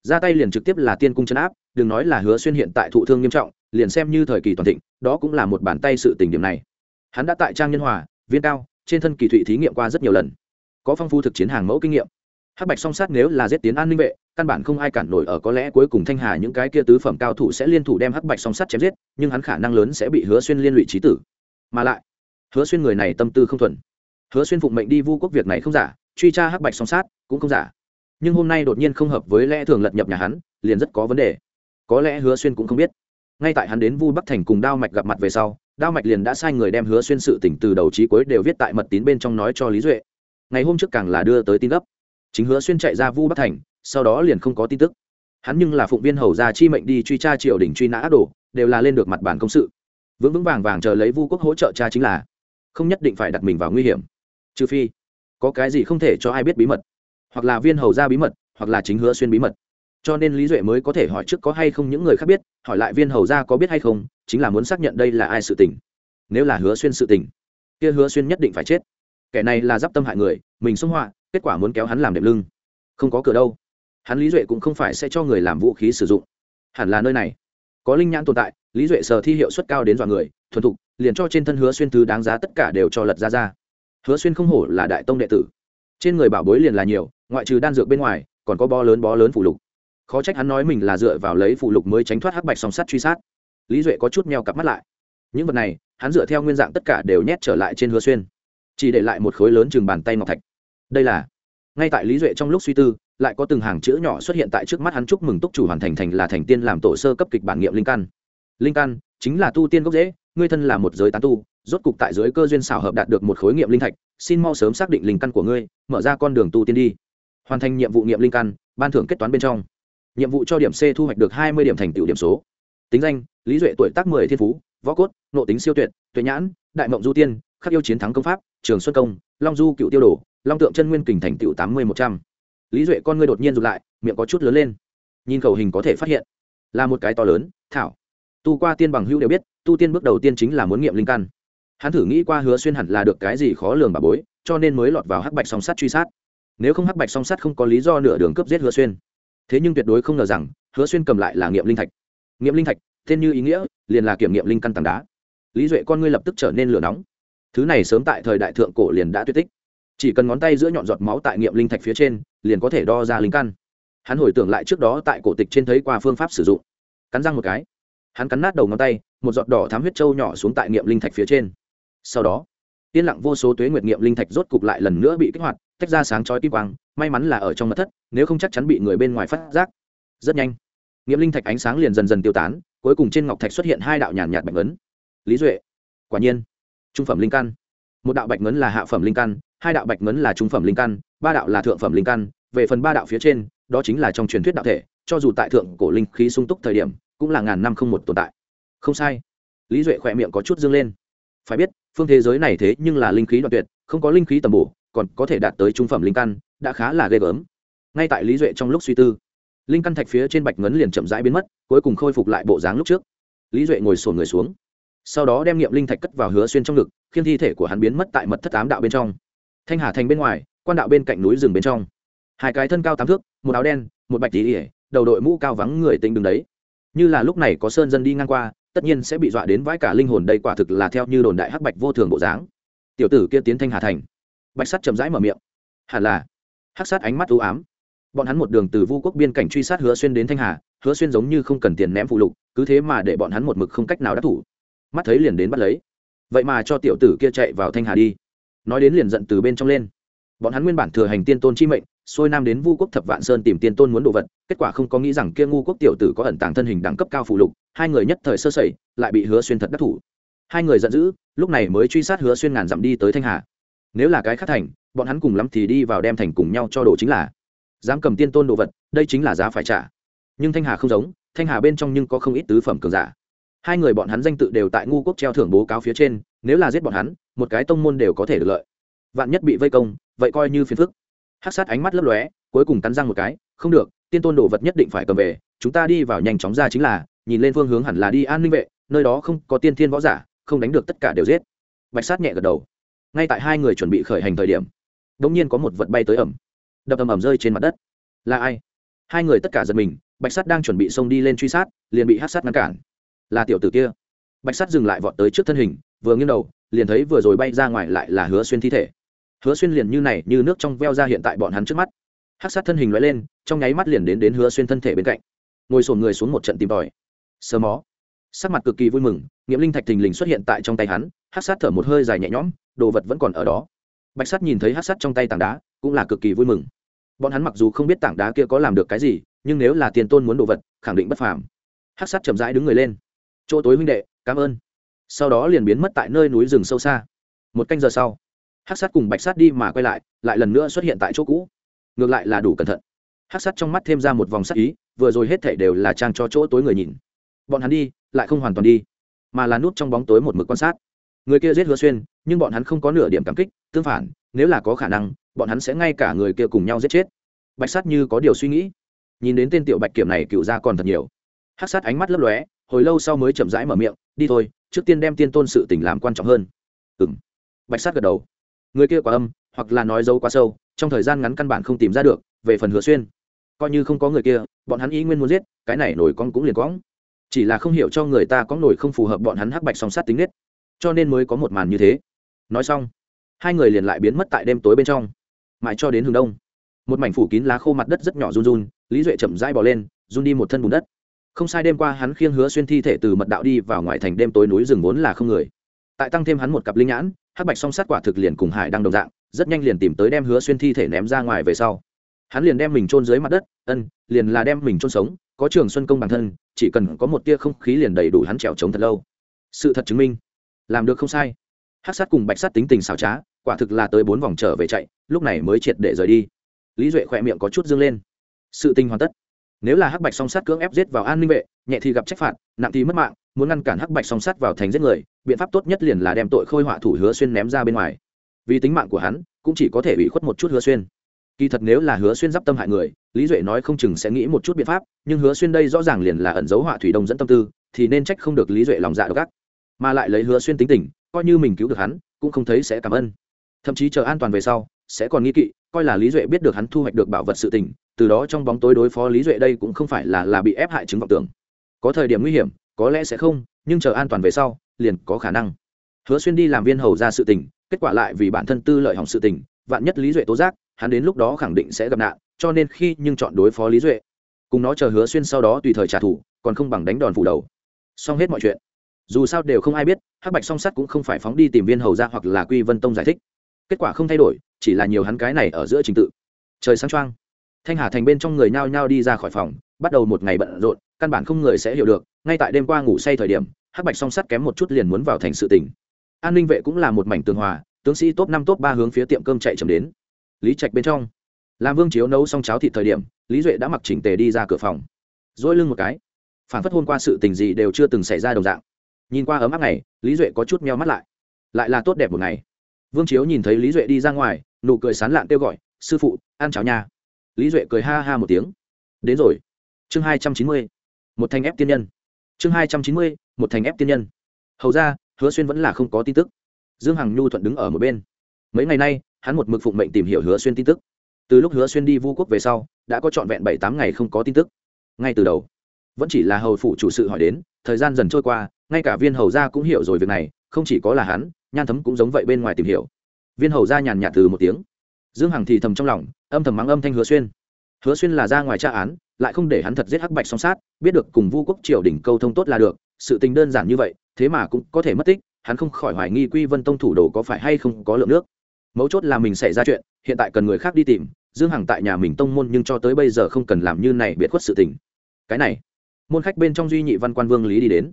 Ra tay liền trực tiếp là tiên cung chấn áp, đừng nói là hứa xuyên hiện tại thụ thương nghiêm trọng, liền xem như thời kỳ toàn thịnh, đó cũng là một bàn tay sự tình điểm này. Hắn đã tại trang nhân hòa, viên cao, trên thân kỳ thụy thí nghiệm qua rất nhiều lần. Có phong phu thực chiến hàng mẫu kinh nghiệm hắc bạch song sát nếu là giết tiến an ninh vệ, căn bản không ai cản nổi ở có lẽ cuối cùng thanh hà những cái kia tứ phẩm cao thủ sẽ liên thủ đem hắc bạch song sát chém giết, nhưng hắn khả năng lớn sẽ bị hứa xuyên liên lụy trí tử. Mà lại, hứa xuyên người này tâm tư không thuần. Hứa xuyên phụng mệnh đi vu quốc việc này không giả, truy tra hắc bạch song sát cũng không giả. Nhưng hôm nay đột nhiên không hợp với lẽ thường lật nhập nhà hắn, liền rất có vấn đề. Có lẽ hứa xuyên cũng không biết. Ngay tại hắn đến vu bắc thành cùng đao mạch gặp mặt về sau, đao mạch liền đã sai người đem hứa xuyên sự tỉnh từ đầu trí cuối đều viết tại mật tín bên trong nói cho lý duệ. Ngày hôm trước càng là đưa tới tin gấp chính hứa xuyên chạy ra vu bắc thành, sau đó liền không có tin tức. Hắn nhưng là phụng viên hầu gia chi mệnh đi truy tra triều đình truy nã ác đồ, đều là lên được mặt bản công sự. Vững vững vàng vàng chờ lấy vu quốc hỗ trợ cha chính là, không nhất định phải đặt mình vào nguy hiểm. Trừ phi, có cái gì không thể cho ai biết bí mật, hoặc là viên hầu gia bí mật, hoặc là chính hứa xuyên bí mật. Cho nên lý duệ mới có thể hỏi trước có hay không những người khác biết, hỏi lại viên hầu gia có biết hay không, chính là muốn xác nhận đây là ai sự tình. Nếu là hứa xuyên sự tình, kia hứa xuyên nhất định phải chết. Kẻ này là d i p tâm hại người, mình xung họa kết quả muốn kéo hắn làm đệm lưng. Không có cửa đâu. Hắn lý duệ cũng không phải sẽ cho người làm vũ khí sử dụng. Hẳn là nơi này. Có linh nhãn tồn tại, lý duệ sờ thi hiệu suất cao đến dọa người, thuần thục, liền cho trên thân hứa xuyên thứ đáng giá tất cả đều cho lật ra ra. Hứa xuyên không hổ là đại tông đệ tử. Trên người bảo bối liền là nhiều, ngoại trừ đan dược bên ngoài, còn có bó lớn bó lớn phụ lục. Khó trách hắn nói mình là dựa vào lấy phụ lục mới tránh thoát hắc bạch song sắt truy sát. Lý duệ có chút meo cặp mắt lại. Những vật này, hắn dựa theo nguyên dạng tất cả đều nhét trở lại trên hứa xuyên. Chỉ để lại một khối lớn chừng bàn tay ngọc thạch đây là, ngay tại lý duệ trong lúc suy tư, lại có từng hàng chữ nhỏ xuất hiện tại trước mắt hắn chúc mừng túc chủ hoàn thành thành là thành tiên làm tổ sơ cấp kịch bản nghiệm linh căn. Linh căn chính là tu tiên gốc dễ ngươi thân là một giới tán tu, rốt cục tại giới cơ duyên xảo hợp đạt được một khối nghiệm linh thạch, xin mau sớm xác định linh căn của ngươi, mở ra con đường tu tiên đi. Hoàn thành nhiệm vụ nghiệm linh căn, ban thưởng kết toán bên trong. Nhiệm vụ cho điểm c thu hoạch được hai mươi điểm thành tựu điểm số. Tính danh, lý duệ tuổi tác mười thiên phú, võ cốt, nộ tính siêu tuyệt, tuệ nhãn, đại mộng du tiên, khắc yêu chiến thắng công pháp, trường xuân công, long du cựu tiêu đồ long tượng chân nguyên kình thành tựu tám mươi một trăm. Lý duệ con ngươi đột nhiên rụt lại, miệng có chút lớn lên. Nhìn khẩu hình có thể phát hiện, là một cái to lớn, thảo. Tu qua tiên bằng hữu đều biết, tu tiên bước đầu tiên chính là muốn nghiệm linh căn. Hắn thử nghĩ qua hứa xuyên hẳn là được cái gì khó lường bà bối, cho nên mới lọt vào hắc bạch song sắt truy sát. Nếu không hắc bạch song sắt không có lý do nửa đường cướp giết hứa xuyên. Thế nhưng tuyệt đối không ngờ rằng, hứa xuyên cầm lại là nghiệm linh thạch. Nghiệm linh thạch, tên như ý nghĩa, liền là kiểm nghiệm linh căn tảng đá. Lý duệ con ngươi lập tức trở nên lửa nóng. Thứ này sớm tại thời đại thượng cổ liền đã tuyệt tích chỉ cần ngón tay giữa nhọn giọt máu tại nghiệm linh thạch phía trên, liền có thể đo ra linh căn. Hắn hồi tưởng lại trước đó tại cổ tịch trên thấy qua phương pháp sử dụng. Cắn răng một cái, hắn cắn nát đầu ngón tay, một giọt đỏ thám huyết trâu nhỏ xuống tại nghiệm linh thạch phía trên. Sau đó, yên lặng vô số tuế nguyệt nghiệm linh thạch rốt cục lại lần nữa bị kích hoạt, tách ra sáng chói kim quang, may mắn là ở trong mật thất, nếu không chắc chắn bị người bên ngoài phát giác. Rất nhanh, nghiệm linh thạch ánh sáng liền dần dần tiêu tán, cuối cùng trên ngọc thạch xuất hiện hai đạo nhàn nhạt bạch ngấn. Lý duệ, quả nhiên, trung phẩm linh căn. Một đạo bạch ngấn là hạ phẩm linh căn hai đạo bạch ngấn là trung phẩm linh căn, ba đạo là thượng phẩm linh căn, về phần ba đạo phía trên, đó chính là trong truyền thuyết đạo thể, cho dù tại thượng cổ linh khí sung túc thời điểm, cũng là ngàn năm không một tồn tại. Không sai. Lý duệ khỏe miệng có chút dương lên. Phải biết, phương thế giới này thế nhưng là linh khí đoạn tuyệt, không có linh khí tầm bổ, còn có thể đạt tới trung phẩm linh căn, đã khá là ghê gớm. Ngay tại lý duệ trong lúc suy tư, linh căn thạch phía trên bạch ngấn liền chậm rãi biến mất, cuối cùng khôi phục lại bộ dáng lúc trước. Lý duệ ngồi sổn người xuống. Sau đó đem nghiệm linh thạch cất vào hứa xuyên trong ngực, khiến thi thể của hắn biến mất tại mật thất tám đạo bên trong thanh hà thành bên ngoài, quan đạo bên cạnh núi rừng bên trong. Hai cái thân cao tám thước, một áo đen, một bạch tí ỉa đầu đội mũ cao vắng người tính đứng đấy. Như là lúc này có sơn dân đi ngang qua, tất nhiên sẽ bị dọa đến vãi cả linh hồn đây quả thực là theo như đồn đại hắc bạch vô thường bộ dáng. Tiểu tử kia tiến thanh hà thành. Bạch sắt chậm rãi mở miệng. Hẳn là. Hắc sát ánh mắt u ám. Bọn hắn một đường từ vu quốc biên cảnh truy sát hứa xuyên đến thanh hà, hứa xuyên giống như không cần tiền ném phụ lục, cứ thế mà để bọn hắn một mực không cách nào đắc thủ. Mắt thấy liền đến bắt lấy. Vậy mà cho tiểu tử kia chạy vào thanh hà đi nói đến liền giận từ bên trong lên. Bọn hắn nguyên bản thừa hành tiên tôn chi mệnh, xuôi nam đến vu quốc thập vạn sơn tìm tiên tôn muốn đồ vật, kết quả không có nghĩ rằng kia ngu quốc tiểu tử có ẩn tàng thân hình đẳng cấp cao phụ lục, hai người nhất thời sơ sẩy, lại bị hứa xuyên thật đắc thủ. Hai người giận dữ, lúc này mới truy sát hứa xuyên ngàn dặm đi tới thanh hà. Nếu là cái khác thành, bọn hắn cùng lắm thì đi vào đem thành cùng nhau cho đồ chính là. Dám cầm tiên tôn đồ vật, đây chính là giá phải trả. Nhưng thanh hà không giống, thanh hà bên trong nhưng có không ít tứ phẩm cường giả. Hai người bọn hắn danh tự đều tại ngu quốc treo thưởng bố cáo phía trên, nếu là giết bọn hắn một cái tông môn đều có thể được lợi. Vạn nhất bị vây công, vậy coi như phiền phức. Hát sát ánh mắt lấp lóe, cuối cùng cắn răng một cái, không được, tiên tôn đồ vật nhất định phải cầm về, chúng ta đi vào nhanh chóng ra chính là, nhìn lên phương hướng hẳn là đi an ninh vệ, nơi đó không có tiên thiên võ giả, không đánh được tất cả đều giết. Bạch sát nhẹ gật đầu. Ngay tại hai người chuẩn bị khởi hành thời điểm đ ỗ n g nhiên có một vật bay tới ẩm. Đập ầm ầm rơi trên mặt đất. Là ai? Hai người tất cả giật mình, bạch Sát đang chuẩn bị xông đi lên truy sát, liền bị hát sát ngăn cản. Là tiểu tử kia. Bạch Sát dừng lại vọt tới trước thân hình, vừa nghiêng đầu liền thấy vừa rồi bay ra ngoài lại là hứa xuyên thi thể. Hứa xuyên liền như này, như nước trong veo ra hiện tại bọn hắn trước mắt. Hát sát thân hình loại lên, trong nháy mắt liền đến đến hứa xuyên thân thể bên cạnh. Ngồi sổn người xuống một trận tìm tòi. Sơ mó. Sắc mặt cực kỳ vui mừng, nghiệm linh thạch thình lình xuất hiện tại trong tay hắn hát sát thở một hơi dài nhẹ nhõm, đồ vật vẫn còn ở đó. Bạch sắt nhìn thấy hát Sát trong tay tảng đá, cũng là cực kỳ vui mừng. Bọn hắn mặc dù không biết tảng đá kia có làm được cái gì, nhưng nếu là tiền tôn muốn đồ vật, khẳng định bất phàm. Hát Sát chậm rãi đứng người lên. Chỗ tối huynh đệ, cảm ơn sau đó liền biến mất tại nơi núi rừng sâu xa. Một canh giờ sau hát sát cùng bạch sát đi mà quay lại lại lần nữa xuất hiện tại chỗ cũ. Ngược lại là đủ cẩn thận. Hát sát trong mắt thêm ra một vòng sắc ý, vừa rồi hết thảy đều là trang cho chỗ tối người nhìn. Bọn hắn đi, lại không hoàn toàn đi, mà là nút trong bóng tối một mực quan sát. Người kia giết hứa xuyên, nhưng bọn hắn không có nửa điểm cảm kích, tương phản, nếu là có khả năng, bọn hắn sẽ ngay cả người kia cùng nhau giết chết. Bạch sát như có điều suy nghĩ. Nhìn đến tên tiểu bạch kiểm này cựu ra còn thật nhiều. Hát sát ánh mắt lấp lóe hồi lâu sau mới chậm rãi mở miệng, đi thôi, trước tiên đem tiên tôn sự tình làm quan trọng hơn. Ừ m bạch sát gật đầu. Người kia quá âm, hoặc là nói dấu quá sâu, trong thời gian ngắn căn bản không tìm ra được, về phần hứa xuyên, coi như không có người kia, bọn hắn ý nguyên muốn giết, cái này nổi con cũng liền cóng chỉ là không hiểu cho người ta có nổi không phù hợp bọn hắn hắc bạch song sát tính nết, cho nên mới có một màn như thế. Nói xong, hai người liền lại biến mất tại đêm tối bên trong, mãi cho đến hướng đông. Một mảnh phủ kín lá khô mặt đất rất nhỏ run run, lý duệ chậm rãi bỏ lên, run đi một thân bùn đất không sai, đêm qua hắn khiêng hứa xuyên thi thể từ mật đạo đi vào ngoại thành, đêm tối núi rừng vốn là không người. Tại tăng thêm hắn một cặp linh nhãn, hắc bạch song sát quả thực liền cùng hải đang đồng dạng, rất nhanh liền tìm tới đem hứa xuyên thi thể ném ra ngoài về sau. Hắn liền đem mình trôn dưới mặt đất, ân, liền là đem mình trôn sống, có trường xuân công bản thân, chỉ cần có một tia không khí liền đầy đủ hắn trèo trống thật lâu. Sự thật chứng minh, làm được không sai. Hắc sát cùng bạch sát tính tình xảo trá, quả thực là tới bốn vòng trở về chạy, lúc này mới triệt để rời đi. Lý duệ khỏe miệng có chút dương lên. Sự tình hoàn tất nếu là hắc bạch song sát cưỡng ép giết vào an ninh vệ nhẹ thì gặp trách phạt nặng thì mất mạng muốn ngăn cản hắc bạch song sát vào thành giết người biện pháp tốt nhất liền là đem tội khôi họa thủ hứa xuyên ném ra bên ngoài. Vì tính mạng của hắn cũng chỉ có thể bị khuất một chút hứa xuyên. Kỳ thật nếu là hứa xuyên d i p tâm hại người lý duệ nói không chừng sẽ nghĩ một chút biện pháp nhưng hứa xuyên đây rõ ràng liền là ẩn dấu họa thủy đông dẫn tâm tư thì nên trách không được lý duệ lòng dạ đ ác, mà lại lấy hứa xuyên tính tình coi như mình cứu được hắn cũng không thấy sẽ cảm ơn. Thậm chí chờ an toàn về sau sẽ còn nghi kỵ coi là lý duệ biết được hắn thu hoạch được bảo vật sự tình, từ đó trong bóng tối đối phó lý duệ đây cũng không phải là là bị ép hại chứng vọng tưởng. Có thời điểm nguy hiểm, có lẽ sẽ không, nhưng chờ an toàn về sau, liền có khả năng. Hứa xuyên đi làm viên hầu ra sự tình, kết quả lại vì bản thân tư lợi hỏng sự tình, vạn nhất lý duệ tố giác, hắn đến lúc đó khẳng định sẽ gặp nạn, cho nên khi nhưng chọn đối phó lý duệ, cùng nó chờ hứa xuyên sau đó tùy thời trả thù, còn không bằng đánh đòn phủ đầu. Xong hết mọi chuyện. Dù sao đều không ai biết, hắc bạch song sắt cũng không phải phóng đi tìm viên hầu ra hoặc là quy vân tông giải thích. Kết quả không thay đổi chỉ là nhiều hắn cái này ở giữa trình tự. Trời sáng trăng thanh hà thành bên trong người nhao nhao đi ra khỏi phòng, bắt đầu một ngày bận rộn, căn bản không người sẽ hiểu được, ngay tại đêm qua ngủ say thời điểm, hắc bạch song sắt kém một chút liền muốn vào thành sự tỉnh. An ninh vệ cũng là một mảnh tường hòa, tướng sĩ top năm top ba hướng phía tiệm cơm chạy chậm đến. Lý trạch bên trong. Làm vương chiếu nấu xong cháo thịt thời điểm, lý duệ đã mặc chỉnh tề đi ra cửa phòng. Dỗi lưng một cái. Phản phất hôn qua sự tình gì đều chưa từng xảy ra đồng dạng. Nhìn qua ấm áp này lý duệ có chút meo mắt lại. Lại là tốt đẹp một ngày. Vương chiếu nhìn thấy lý duệ đi ra ngoài nụ cười sán lạn kêu gọi, sư phụ, ăn cháo nha. Lý duệ cười ha ha một tiếng. Đến rồi. Chương hai trăm chín mươi, một thành ép tiên nhân. Chương hai trăm chín mươi, một thành ép tiên nhân. Hầu ra, hứa xuyên vẫn là không có tin tức. Dương hằng nhu thuận đứng ở một bên. Mấy ngày nay, hắn một mực phụng mệnh tìm hiểu hứa xuyên tin tức. Từ lúc hứa xuyên đi vu quốc về sau, đã có trọn vẹn bảy tám ngày không có tin tức. Ngay từ đầu, vẫn chỉ là hầu phủ chủ sự hỏi đến, thời gian dần trôi qua, ngay cả viên hầu gia cũng hiểu rồi việc này, không chỉ có là hắn, nhan thấm cũng giống vậy bên ngoài tìm hiểu viên hầu gia nhàn nhạt từ một tiếng. Dương hằng thì thầm trong lòng, âm thầm mắng âm thanh hứa xuyên. Hứa xuyên là ra ngoài tra án, lại không để hắn thật giết hắc bạch song sát, biết được cùng vu quốc triều đỉnh câu thông tốt là được, sự tình đơn giản như vậy, thế mà cũng có thể mất tích, hắn không khỏi hoài nghi quy vân tông thủ đồ có phải hay không có lượng nước. Mấu chốt là mình xảy ra chuyện, hiện tại cần người khác đi tìm, dương hằng tại nhà mình tông môn nhưng cho tới bây giờ không cần làm như này biệt khuất sự tình. Cái này, môn khách bên trong duy nhị văn quan vương lý đi đến.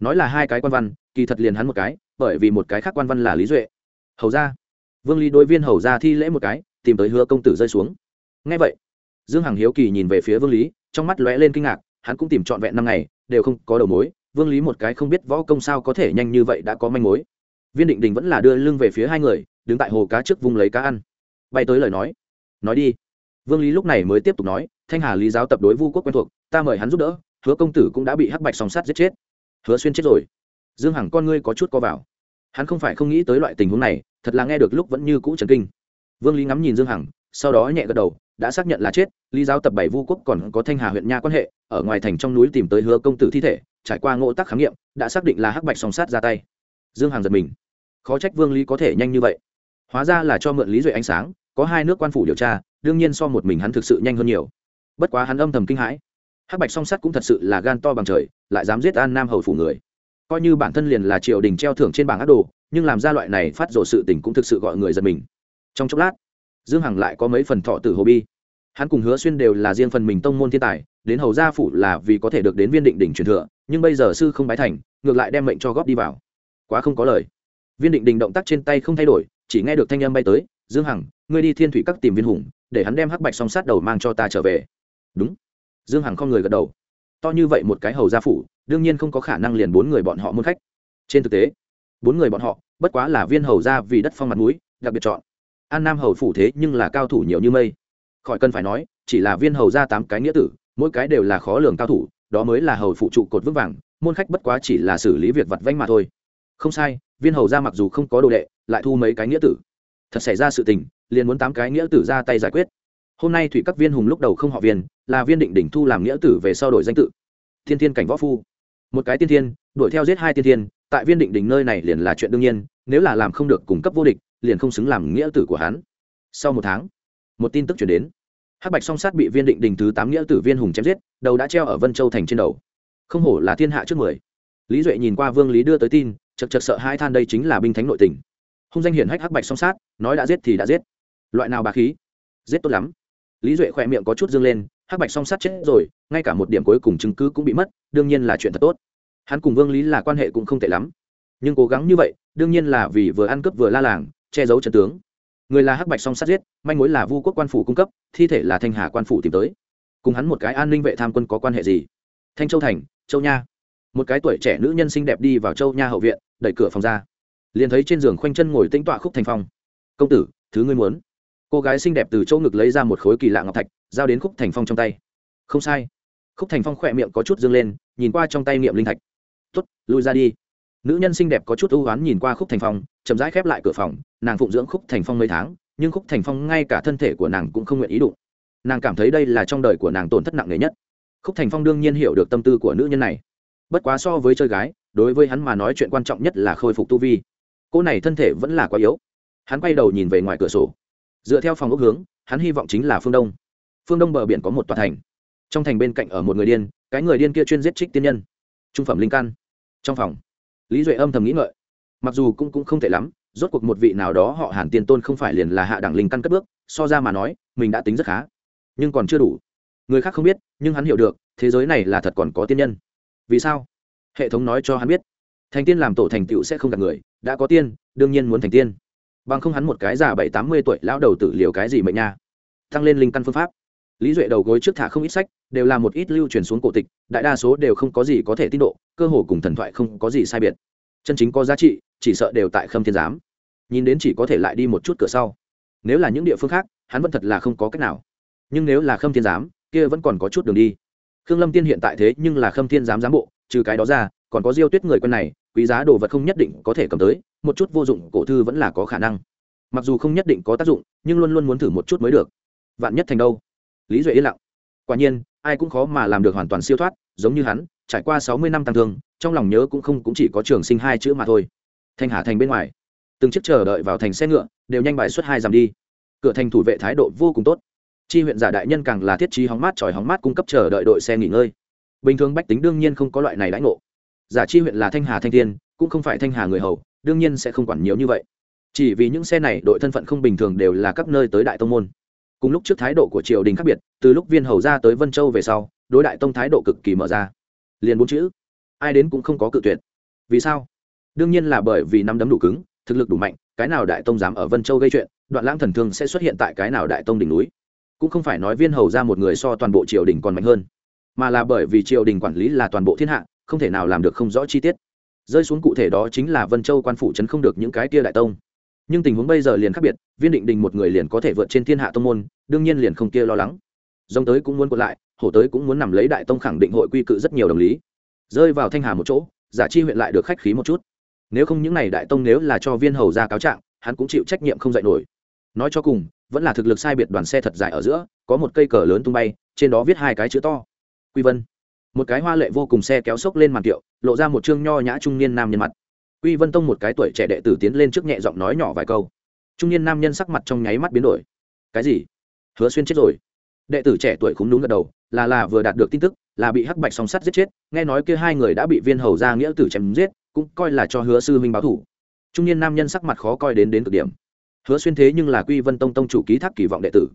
Nói là hai cái quan văn, kỳ thật liền hắn một cái, bởi vì một cái khác quan văn là lý duệ. Hầu ra vương lý đối viên hầu ra thi lễ một cái, tìm tới hứa công tử rơi xuống. Ngay vậy, dương hằng hiếu kỳ nhìn về phía vương lý, trong mắt lóe lên kinh ngạc, hắn cũng tìm trọn vẹn năm ngày, đều không có đầu mối. Vương lý một cái không biết võ công sao có thể nhanh như vậy đã có manh mối. Viên định đình vẫn là đưa lưng về phía hai người, đứng tại hồ cá trước vung lấy cá ăn. Bay tới lời nói. Nói đi. Vương lý lúc này mới tiếp tục nói, thanh hà lý giáo tập đối vu quốc quen thuộc, ta mời hắn giúp đỡ, hứa công tử cũng đã bị hắc bạch song sát giết chết. Hứa xuyên chết rồi. Dương hằng con ngươi có chút co vào hắn không phải không nghĩ tới loại tình huống này, thật là nghe được lúc vẫn như cũ trần kinh. Vương lý ngắm nhìn dương hằng, sau đó nhẹ gật đầu, đã xác nhận là chết, lý giáo tập bảy vu quốc còn có thanh hà huyện nha quan hệ, ở ngoài thành trong núi tìm tới hứa công tử thi thể, trải qua ngộ tác khám nghiệm, đã xác định là hắc bạch song sát ra tay. Dương hằng giật mình. Khó trách vương lý có thể nhanh như vậy. Hóa ra là cho mượn lý duệ ánh sáng, có hai nước quan phủ điều tra, đương nhiên so một mình hắn thực sự nhanh hơn nhiều. Bất quá hắn âm thầm kinh hãi. Hắc bạch song sắt cũng thật sự là gan to bằng trời, lại dám giết an nam hầu phủ người coi như bản thân liền là triều đình treo thưởng trên bảng ác đồ, nhưng làm ra loại này phát rộ sự tình cũng thực sự gọi người giật mình. Trong chốc lát, dương hằng lại có mấy phần thọ tử hồ bi. Hắn cùng hứa xuyên đều là riêng phần mình tông môn thiên tài, đến hầu gia phủ là vì có thể được đến viên định đỉnh truyền thừa, nhưng bây giờ sư không bái thành, ngược lại đem mệnh cho góp đi vào. Quá không có lời. Viên định đình động tác trên tay không thay đổi, chỉ nghe được thanh âm bay tới, dương hằng, ngươi đi thiên thủy các tìm viên hùng, để hắn đem hắc bạch song sát đầu mang cho ta trở về. Đúng. Dương hằng không người gật đầu. To như vậy một cái hầu gia phủ đương nhiên không có khả năng liền bốn người bọn họ muốn khách. Trên thực tế, bốn người bọn họ, bất quá là viên hầu gia vì đất phong mặt mũi, đặc biệt chọn. An nam hầu phủ thế nhưng là cao thủ nhiều như mây. Khỏi cần phải nói, chỉ là viên hầu gia tám cái nghĩa tử, mỗi cái đều là khó lường cao thủ, đó mới là hầu phụ trụ cột vững vàng, môn khách bất quá chỉ là xử lý việc vặt vanh mà thôi. Không sai, viên hầu gia mặc dù không có đồ đệ, lại thu mấy cái nghĩa tử. Thật xảy ra sự tình, liền muốn tám cái nghĩa tử ra tay giải quyết. Hôm nay thủy các viên hùng lúc đầu không họ viên, là viên định đỉnh thu làm nghĩa tử về sau đổi danh tự. Thiên thiên cảnh võ phu một cái tiên thiên, đuổi theo giết hai tiên thiên, tại viên định đỉnh nơi này liền là chuyện đương nhiên, nếu là làm không được cung cấp vô địch, liền không xứng làm nghĩa tử của hắn. Sau một tháng, một tin tức chuyển đến. Hắc bạch song sát bị viên định đình thứ tám nghĩa tử viên hùng chém giết, đầu đã treo ở vân châu thành trên đầu. Không hổ là thiên hạ trước mười. Lý duệ nhìn qua vương lý đưa tới tin, chật chật sợ hai than đây chính là binh thánh nội tình. Hung danh hiển hách hắc bạch song sát, nói đã giết thì đã giết. Loại nào bà khí? Giết tốt lắm. Lý duệ khỏe miệng có chút dương lên hắc bạch song sát chết rồi, ngay cả một điểm cuối cùng chứng cứ cũng bị mất, đương nhiên là chuyện thật tốt. Hắn cùng vương lý là quan hệ cũng không tệ lắm. Nhưng cố gắng như vậy, đương nhiên là vì vừa ăn cướp vừa la làng, che giấu trận tướng. Người là hắc bạch song sát giết, manh mối là vu quốc quan phủ cung cấp, thi thể là thanh hà quan phủ tìm tới. Cùng hắn một cái an ninh vệ tham quân có quan hệ gì? Thanh châu thành, châu nha. Một cái tuổi trẻ nữ nhân xinh đẹp đi vào châu nha hậu viện, đẩy cửa phòng ra. Liền thấy trên giường khoanh chân ngồi tĩnh tọa khúc thành phong. Công tử, thứ ngươi muốn cô gái xinh đẹp từ chỗ ngực lấy ra một khối kỳ lạ ngọc thạch, giao đến khúc thành phong trong tay. Không sai. Khúc thành phong khỏe miệng có chút dâng lên, nhìn qua trong tay niệm linh thạch. Tuất lui ra đi. Nữ nhân xinh đẹp có chút ưu oán nhìn qua khúc thành phong, chậm rãi khép lại cửa phòng, nàng phụng dưỡng khúc thành phong mấy tháng, nhưng khúc thành phong ngay cả thân thể của nàng cũng không nguyện ý đụng. Nàng cảm thấy đây là trong đời của nàng tổn thất nặng nề nhất. Khúc thành phong đương nhiên hiểu được tâm tư của nữ nhân này. Bất quá so với chơi gái, đối với hắn mà nói chuyện quan trọng nhất là khôi phục tu vi. Cô này thân thể vẫn là quá yếu. Hắn quay đầu nhìn về ngoài cửa sổ dựa theo phòng ốc hướng, hắn hy vọng chính là phương đông. Phương đông bờ biển có một tòa thành. Trong thành bên cạnh ở một người điên, cái người điên kia chuyên giết trích tiên nhân. Trung phẩm linh căn. Trong phòng, lý duệ âm thầm nghĩ ngợi. Mặc dù cũng cũng không tệ lắm, rốt cuộc một vị nào đó họ hàn tiên tôn không phải liền là hạ đẳng linh căn cất bước, so ra mà nói, mình đã tính rất khá. Nhưng còn chưa đủ. Người khác không biết, nhưng hắn hiểu được, thế giới này là thật còn có tiên nhân. Vì sao? Hệ thống nói cho hắn biết. Thành tiên làm tổ thành tựu sẽ không gặp người, đã có tiên, đương nhiên muốn thành tiên bằng không hắn một cái già bảy tám mươi tuổi, lão đầu tử liều cái gì mệnh nha? Tăng lên linh căn phương pháp. Lý duệ đầu gối trước thả không ít sách, đều là một ít lưu truyền xuống cổ tịch, đại đa số đều không có gì có thể tin độ, cơ hồ cùng thần thoại không có gì sai biệt. Chân chính có giá trị, chỉ sợ đều tại khâm thiên giám. Nhìn đến chỉ có thể lại đi một chút cửa sau. Nếu là những địa phương khác, hắn vẫn thật là không có cách nào. Nhưng nếu là khâm thiên giám, kia vẫn còn có chút đường đi. Khương lâm tiên hiện tại thế nhưng là khâm thiên giám giám bộ, trừ cái đó ra, còn có diêu tuyết người quân này quý giá đồ vật không nhất định có thể cầm tới, một chút vô dụng cổ thư vẫn là có khả năng. Mặc dù không nhất định có tác dụng, nhưng luôn luôn muốn thử một chút mới được. Vạn nhất thành đâu? Lý duệ yên lặng. Quả nhiên, ai cũng khó mà làm được hoàn toàn siêu thoát, giống như hắn, trải qua sáu mươi năm tăng thương, trong lòng nhớ cũng không cũng chỉ có trường sinh hai chữ mà thôi. Thanh hà thành bên ngoài. Từng chiếc chờ đợi vào thành xe ngựa, đều nhanh bài suất hai dặm đi. Cửa thành thủ vệ thái độ vô cùng tốt. Chi huyện giả đại nhân càng là thiết trí hóng mát tròi hóng mát cung cấp chờ đợi đội xe nghỉ ngơi. Bình thường bách tính đương nhiên không có loại này lãnh ngộ giả chi huyện là thanh hà thanh thiên, cũng không phải thanh hà người hầu, đương nhiên sẽ không quản nhiều như vậy. Chỉ vì những xe này đội thân phận không bình thường đều là các nơi tới đại tông môn. Cùng lúc trước thái độ của triều đình khác biệt, từ lúc viên hầu ra tới vân châu về sau, đối đại tông thái độ cực kỳ mở ra. Liền bốn chữ, ai đến cũng không có cự tuyệt. Vì sao? Đương nhiên là bởi vì năm đấm đủ cứng, thực lực đủ mạnh, cái nào đại tông dám ở vân châu gây chuyện, đoạn lãng thần thương sẽ xuất hiện tại cái nào đại tông đỉnh núi. Cũng không phải nói viên hầu ra một người so toàn bộ triều đình còn mạnh hơn, mà là bởi vì triều đình quản lý là toàn bộ thiên hạ không thể nào làm được không rõ chi tiết. Rơi xuống cụ thể đó chính là vân châu quan phủ chấn không được những cái kia đại tông. Nhưng tình huống bây giờ liền khác biệt, viên định đình một người liền có thể vượt trên thiên hạ tông môn, đương nhiên liền không kia lo lắng. Dông tới cũng muốn quật lại, hổ tới cũng muốn nằm lấy đại tông khẳng định hội quy cự rất nhiều đồng lý. Rơi vào thanh hà một chỗ, giả chi huyện lại được khách khí một chút. Nếu không những n à y đại tông nếu là cho viên hầu ra cáo trạng, hắn cũng chịu trách nhiệm không dạy nổi. Nói cho cùng, vẫn là thực lực sai biệt đoàn xe thật dài ở giữa, có một cây cờ lớn tung bay, trên đó viết hai cái chữ to. Quy vân một cái hoa lệ vô cùng xe kéo sốc lên màn kiệu, lộ ra một chương nho nhã trung niên nam nhân mặt. Quy vân tông một cái tuổi trẻ đệ tử tiến lên trước nhẹ giọng nói nhỏ vài câu. Trung niên nam nhân sắc mặt trong nháy mắt biến đổi. Cái gì? Hứa xuyên chết rồi. Đệ tử trẻ tuổi cũng đúng gật đầu, là là vừa đạt được tin tức, là bị hắc bạch song sắt giết chết, nghe nói kia hai người đã bị viên hầu ra nghĩa tử chém giết, cũng coi là cho hứa sư minh báo thủ. Trung niên nam nhân sắc mặt khó coi đến đến cực điểm. Hứa xuyên thế nhưng là quy vân tông tông chủ ký thác kỳ vọng đệ tử.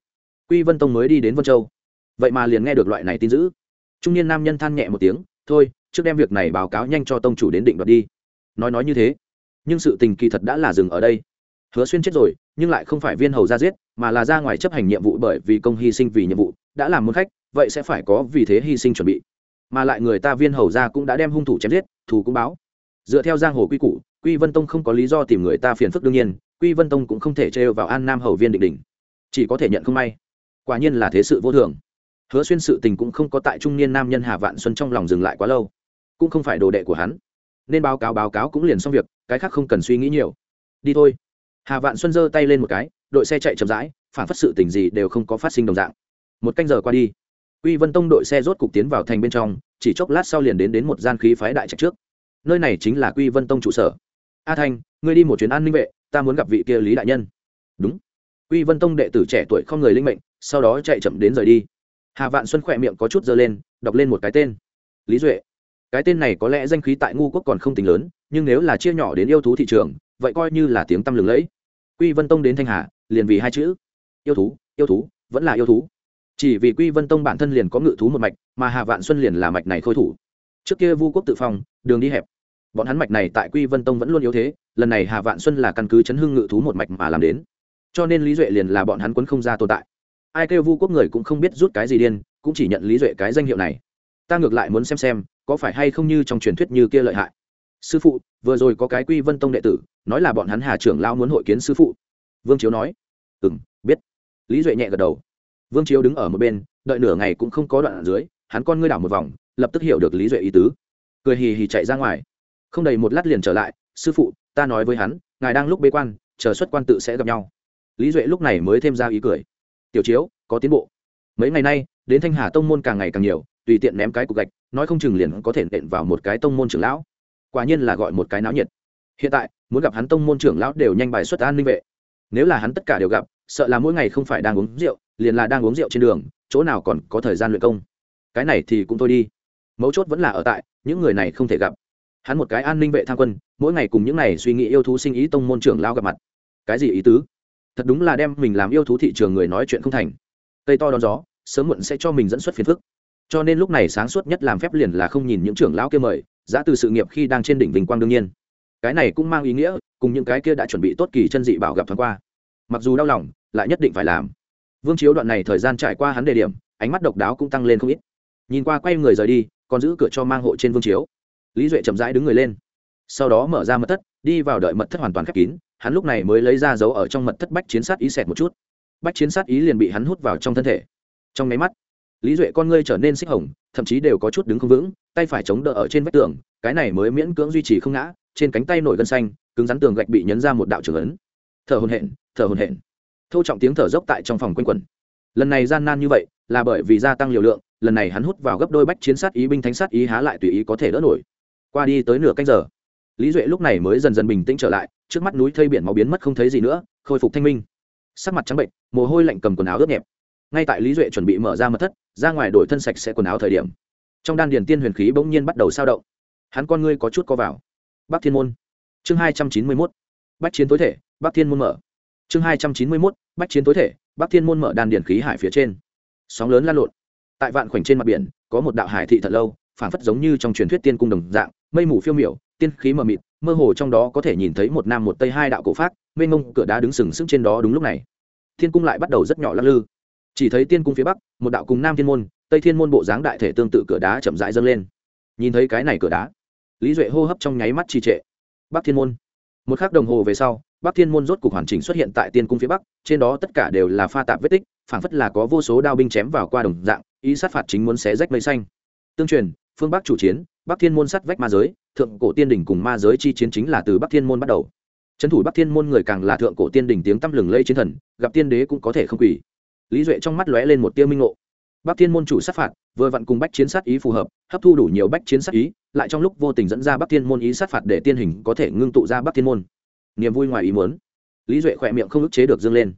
Quy vân tông mới đi đến vân châu. Vậy mà liền nghe được loại này tin dữ trung niên nam nhân than nhẹ một tiếng, thôi, trước đem việc này báo cáo nhanh cho tông chủ đến định đoạt đi. Nói nói như thế, nhưng sự tình kỳ thật đã là dừng ở đây. Hứa xuyên chết rồi, nhưng lại không phải viên hầu ra giết, mà là ra ngoài chấp hành nhiệm vụ bởi vì công hy sinh vì nhiệm vụ, đã làm muốn khách, vậy sẽ phải có vì thế hy sinh chuẩn bị. Mà lại người ta viên hầu ra cũng đã đem hung thủ chém giết, thù cũng báo. Dựa theo giang hồ quy củ, quy vân tông không có lý do tìm người ta phiền phức đương nhiên, quy vân tông cũng không thể trêu vào an nam hầu viên định đình chỉ có thể nhận không may. Quả nhiên là thế sự vô thường hứa xuyên sự tình cũng không có tại trung niên nam nhân hà vạn xuân trong lòng dừng lại quá lâu, cũng không phải đồ đệ của hắn. Nên báo cáo báo cáo cũng liền xong việc, cái khác không cần suy nghĩ nhiều. Đi thôi. Hà vạn xuân giơ tay lên một cái, đội xe chạy chậm rãi, phản phất sự tình gì đều không có phát sinh đồng dạng. Một canh giờ qua đi, quy vân tông đội xe rốt cục tiến vào thành bên trong, chỉ chốc lát sau liền đến đến một gian khí phái đại trạch trước. Nơi này chính là quy vân tông trụ sở. A thanh, ngươi đi một chuyến an ninh vệ, ta muốn gặp vị kia lý đại nhân. Đúng. Quy vân tông đệ tử trẻ tuổi không người linh mệnh, sau đó chạy chậm đến rời đi hà vạn xuân khỏe miệng có chút dơ lên, đọc lên một cái tên. Lý duệ. Cái tên này có lẽ danh khí tại ngu quốc còn không tính lớn, nhưng nếu là chia nhỏ đến yêu thú thị trường, vậy coi như là tiếng tăm lừng lẫy. Quy vân tông đến thanh hà, liền vì hai chữ. Yêu thú yêu thú, vẫn là yêu thú. Chỉ vì quy vân tông bản thân liền có ngự thú một mạch, mà hà vạn xuân liền là mạch này khôi thủ. Trước kia vu quốc tự phong, đường đi hẹp. Bọn hắn mạch này tại quy vân tông vẫn luôn yếu thế, lần này hà vạn xuân là căn cứ chấn hưng ngự thú một mạch mà làm đến. Cho nên lý duệ liền là bọn hắn quấn không ra tồn tại ai kêu vu quốc người cũng không biết rút cái gì điên, cũng chỉ nhận lý duệ cái danh hiệu này. Ta ngược lại muốn xem xem, có phải hay không như trong truyền thuyết như kia lợi hại. Sư phụ, vừa rồi có cái quy vân tông đệ tử, nói là bọn hắn hà trưởng lao muốn hội kiến sư phụ. Vương chiếu nói. Ừ m biết. Lý duệ nhẹ gật đầu. Vương chiếu đứng ở một bên, đợi nửa ngày cũng không có đoạn ở dưới, hắn con ngươi đảo một vòng, lập tức hiểu được lý duệ ý tứ. Cười hì hì chạy ra ngoài. Không đầy một lát liền trở lại, sư phụ, ta nói với hắn, ngài đang lúc bế quan, chờ xuất quan tự sẽ gặp nhau. Lý duệ lúc này mới thêm ra ý cười tiểu chiếu, có tiến bộ. Mấy ngày nay, đến thanh hà tông môn càng ngày càng nhiều, tùy tiện ném cái cục gạch, nói không chừng liền có thể nện vào một cái tông môn trưởng lão. Quả nhiên là gọi một cái náo nhiệt. Hiện tại, muốn gặp hắn tông môn trưởng lão đều nhanh bài xuất an ninh vệ. Nếu là hắn tất cả đều gặp, sợ là mỗi ngày không phải đang uống rượu, liền là đang uống rượu trên đường, chỗ nào còn có thời gian luyện công. Cái này thì cũng thôi đi. Mấu chốt vẫn là ở tại, những người này không thể gặp. Hắn một cái an ninh vệ tham quân, mỗi ngày cùng những này suy nghĩ yêu thú sinh ý tông môn trưởng lao gặp mặt. Cái gì ý tứ? Thật đúng là đem mình làm yêu thú thị trường người nói chuyện không thành. Cây to đón gió, sớm muộn sẽ cho mình dẫn xuất phiền phức. Cho nên lúc này sáng suốt nhất làm phép liền là không nhìn những trưởng lão kia mời giã từ sự nghiệp khi đang trên đỉnh vinh quang đương nhiên. Cái này cũng mang ý nghĩa, cùng những cái kia đã chuẩn bị tốt kỳ chân dị bảo gặp thoáng qua. Mặc dù đau lòng, lại nhất định phải làm. Vương chiếu đoạn này thời gian trải qua hắn đề điểm, ánh mắt độc đáo cũng tăng lên không ít. Nhìn qua quay người rời đi, còn giữ cửa cho mang hộ trên vương chiếu. Lý duệ chậm rãi đứng người lên. Sau đó mở ra mật thất, đi vào đợi mật thất hoàn toàn khép kín hắn lúc này mới lấy ra dấu ở trong mật thất bách chiến sát ý xẹt một chút. Bách chiến sát ý liền bị hắn hút vào trong thân thể. Trong máy mắt, lý duệ con ngươi trở nên xích hồng, thậm chí đều có chút đứng không vững, tay phải chống đỡ ở trên vách tường, cái này mới miễn cưỡng duy trì không ngã, trên cánh tay nổi gân xanh, cứng rắn tường gạch bị nhấn ra một đạo trưởng ấn. Thở hồn hển, thở hồn hển. Thô trọng tiếng thở dốc tại trong phòng quanh quẩn. Lần này gian nan như vậy, là bởi vì gia tăng liều lượng, lần này hắn hút vào gấp đôi bách chiến sát ý binh thánh sát ý há lại tùy ý có thể đỡ nổi. Qua đi tới nửa canh giờ lý duệ lúc này mới dần dần bình tĩnh trở lại, trước mắt núi thây biển máu biến mất không thấy gì nữa, khôi phục thanh minh. Sắc mặt trắng bệnh, mồ hôi lạnh cầm quần áo ướt nhẹp. Ngay tại lý duệ chuẩn bị mở ra mật thất, ra ngoài đổi thân sạch sẽ quần áo thời điểm, trong đan điền tiên huyền khí bỗng nhiên bắt đầu sao động. Hắn con ngươi có chút co vào. Bắc thiên môn. Chương hai trăm chín mươi mốt. Bách chiến tối thể, bắc thiên môn mở. Chương hai trăm chín mươi mốt. Bách chiến tối thể, bắc thiên môn mở đan điền khí hải phía trên. Sóng lớn lan lộn. Tại vạn khoảnh trên mặt biển, có một đạo hải thị thật lâu, phảng phất giống như trong truyền thuyết tiên cung đồng dạng, mây mù phiêu miểu tiên khí mờ mịt, mơ hồ trong đó có thể nhìn thấy một nam một tây hai đạo cổ pháp mênh mông cửa đá đứng sừng sững trên đó đúng lúc này. Thiên cung lại bắt đầu rất nhỏ lắc lư. Chỉ thấy tiên cung phía bắc, một đạo cùng nam thiên môn, tây thiên môn bộ dáng đại thể tương tự cửa đá chậm rãi dâng lên. Nhìn thấy cái này cửa đá, lý duệ hô hấp trong nháy mắt trì trệ. Bắc thiên môn. Một k h ắ c đồng hồ về sau, bắc thiên môn rốt cục hoàn chỉnh xuất hiện tại tiên cung phía bắc, trên đó tất cả đều là pha tạp vết tích, phảng phất là có vô số đao binh chém vào qua đồng dạng, ý sát phạt chính muốn xé rách mây xanh. Tương truyền, phương bắc chủ chiến bắc thiên môn sắt vách ma giới, thượng cổ tiên đỉnh cùng ma giới chi chiến chính là từ bắc thiên môn bắt đầu. Trấn thủ bắc thiên môn người càng là thượng cổ tiên đỉnh tiếng tăm lừng lây chiến thần, gặp tiên đế cũng có thể không quỳ. Lý duệ trong mắt lóe lên một tia minh ngộ. Bắc thiên môn chủ sát phạt, vừa vặn cùng bách chiến sát ý phù hợp, hấp thu đủ nhiều bách chiến sát ý, lại trong lúc vô tình dẫn ra bắc thiên môn ý sát phạt để tiên hình có thể ngưng tụ ra bắc thiên môn. Niềm vui ngoài ý muốn. Lý duệ khỏe miệng không ức chế được dâng lên.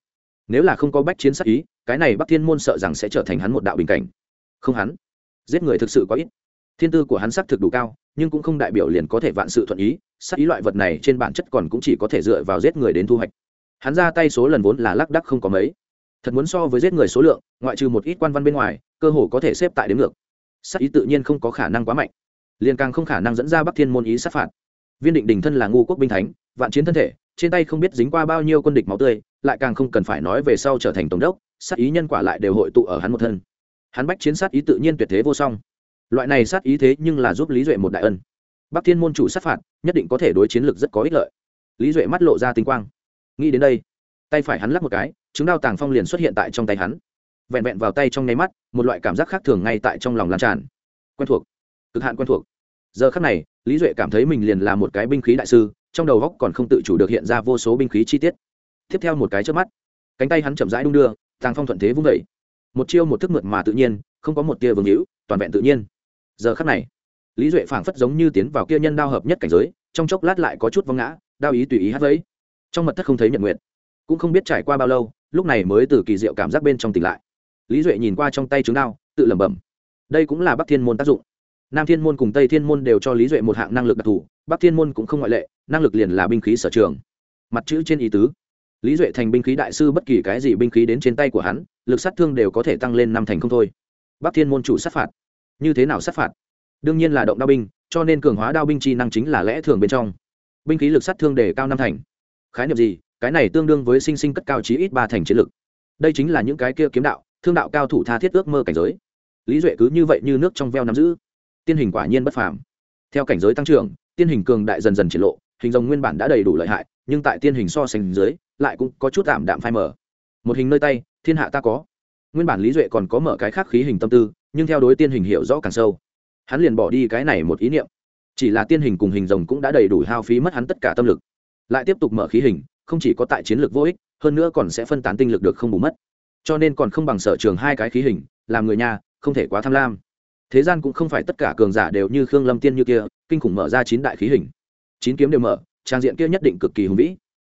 Nếu là không có bách chiến sát ý, cái này bắc thiên môn sợ rằng sẽ trở thành hắn một đạo bình cảnh. Không hắn, giết người thực sự có ít thiên tư của hắn xác thực đủ cao, nhưng cũng không đại biểu liền có thể vạn sự thuận ý Sắc ý loại vật này trên bản chất còn cũng chỉ có thể dựa vào giết người đến thu hoạch. Hắn ra tay số lần vốn là lác đắc không có mấy. Thật muốn so với giết người số lượng, ngoại trừ một ít quan văn bên ngoài, cơ hồ có thể xếp tại đến ngược. Sắc ý tự nhiên không có khả năng quá mạnh. Liền càng không khả năng dẫn ra bắc thiên môn ý sát phạt. Viên định đình thân là ngu quốc binh thánh, vạn chiến thân thể, trên tay không biết dính qua bao nhiêu quân địch máu tươi, lại càng không cần phải nói về sau trở thành tổng đốc, sát ý nhân quả lại đều hội tụ ở hắn một thân. Hắn bách chiến sát ý tự nhiên tuyệt thế vô song loại này sát ý thế nhưng là giúp lý duệ một đại ân. Bắc thiên môn chủ sát phạt, nhất định có thể đối chiến lực rất có ích lợi. Lý duệ mắt lộ ra tinh quang. Nghĩ đến đây, tay phải hắn lắc một cái chứng đao tàng phong liền xuất hiện tại trong tay hắn. Vẹn vẹn vào tay trong nháy mắt, một loại cảm giác khác thường ngay tại trong lòng lan tràn. Quen thuộc. Cực hạn quen thuộc. Giờ khắc này, lý duệ cảm thấy mình liền là một cái binh khí đại sư, trong đầu góc còn không tự chủ được hiện ra vô số binh khí chi tiết. Tiếp theo một cái trước mắt, cánh tay hắn chậm rãi đung đưa, tàng phong thuận thế vung vẩy một chiêu một thức mượt mà tự nhiên, không có một tia vương hữu, toàn vẹn tự nhiên giờ khắc này, lý duệ phảng phất giống như tiến vào kia nhân đao hợp nhất cảnh giới, trong chốc lát lại có chút vong ngã, đao ý tùy ý hát vẫy. Trong mật thất không thấy nhận nguyện cũng không biết trải qua bao lâu, lúc này mới từ kỳ diệu cảm giác bên trong tỉnh lại. Lý duệ nhìn qua trong tay trứng đao, tự lẩm bẩm. Đây cũng là bắc thiên môn tác dụng. Nam thiên môn cùng tây thiên môn đều cho lý duệ một hạng năng lực đặc thù, bắc thiên môn cũng không ngoại lệ, năng lực liền là binh khí sở trường. Mặt chữ trên ý tứ. Lý duệ thành binh khí đại sư bất kỳ cái gì binh khí đến trên tay của hắn, lực sát thương đều có thể tăng lên năm thành không thôi. Bắc thiên môn chủ sát phạt như thế nào sát phạt? Đương nhiên là động đao binh, cho nên cường hóa đao binh chi năng chính là lẽ thường bên trong. Binh khí lực sát thương đề cao năm thành. Khái niệm gì? Cái này tương đương với sinh sinh cất cao chí ít ba thành chiến lực. Đây chính là những cái kia kiếm đạo, thương đạo cao thủ tha thiết ước mơ cảnh giới. Lý duệ cứ như vậy như nước trong veo nắm giữ. Tiên hình quả nhiên bất phàm. Theo cảnh giới tăng trưởng, tiên hình cường đại dần dần triển lộ, hình rồng nguyên bản đã đầy đủ lợi hại, nhưng tại tiên hình so sánh dưới, lại cũng có chút tạm đạm phai mở một hình nơi tay, thiên hạ ta có. Nguyên bản lý duệ còn có mở cái khác khí hình tâm tư nhưng theo đối tiên hình hiểu rõ càng sâu. Hắn liền bỏ đi cái này một ý niệm. Chỉ là tiên hình cùng hình rồng cũng đã đầy đủ hao phí mất hắn tất cả tâm lực. Lại tiếp tục mở khí hình, không chỉ có tại chiến lược vô ích, hơn nữa còn sẽ phân tán tinh lực được không bù mất. Cho nên còn không bằng sở trường hai cái khí hình, làm người nhà, không thể quá tham lam. Thế gian cũng không phải tất cả cường giả đều như khương lâm tiên như kia, kinh khủng mở ra chín đại khí hình. Chín kiếm đều mở, trang diện kia nhất định cực kỳ hùng vĩ.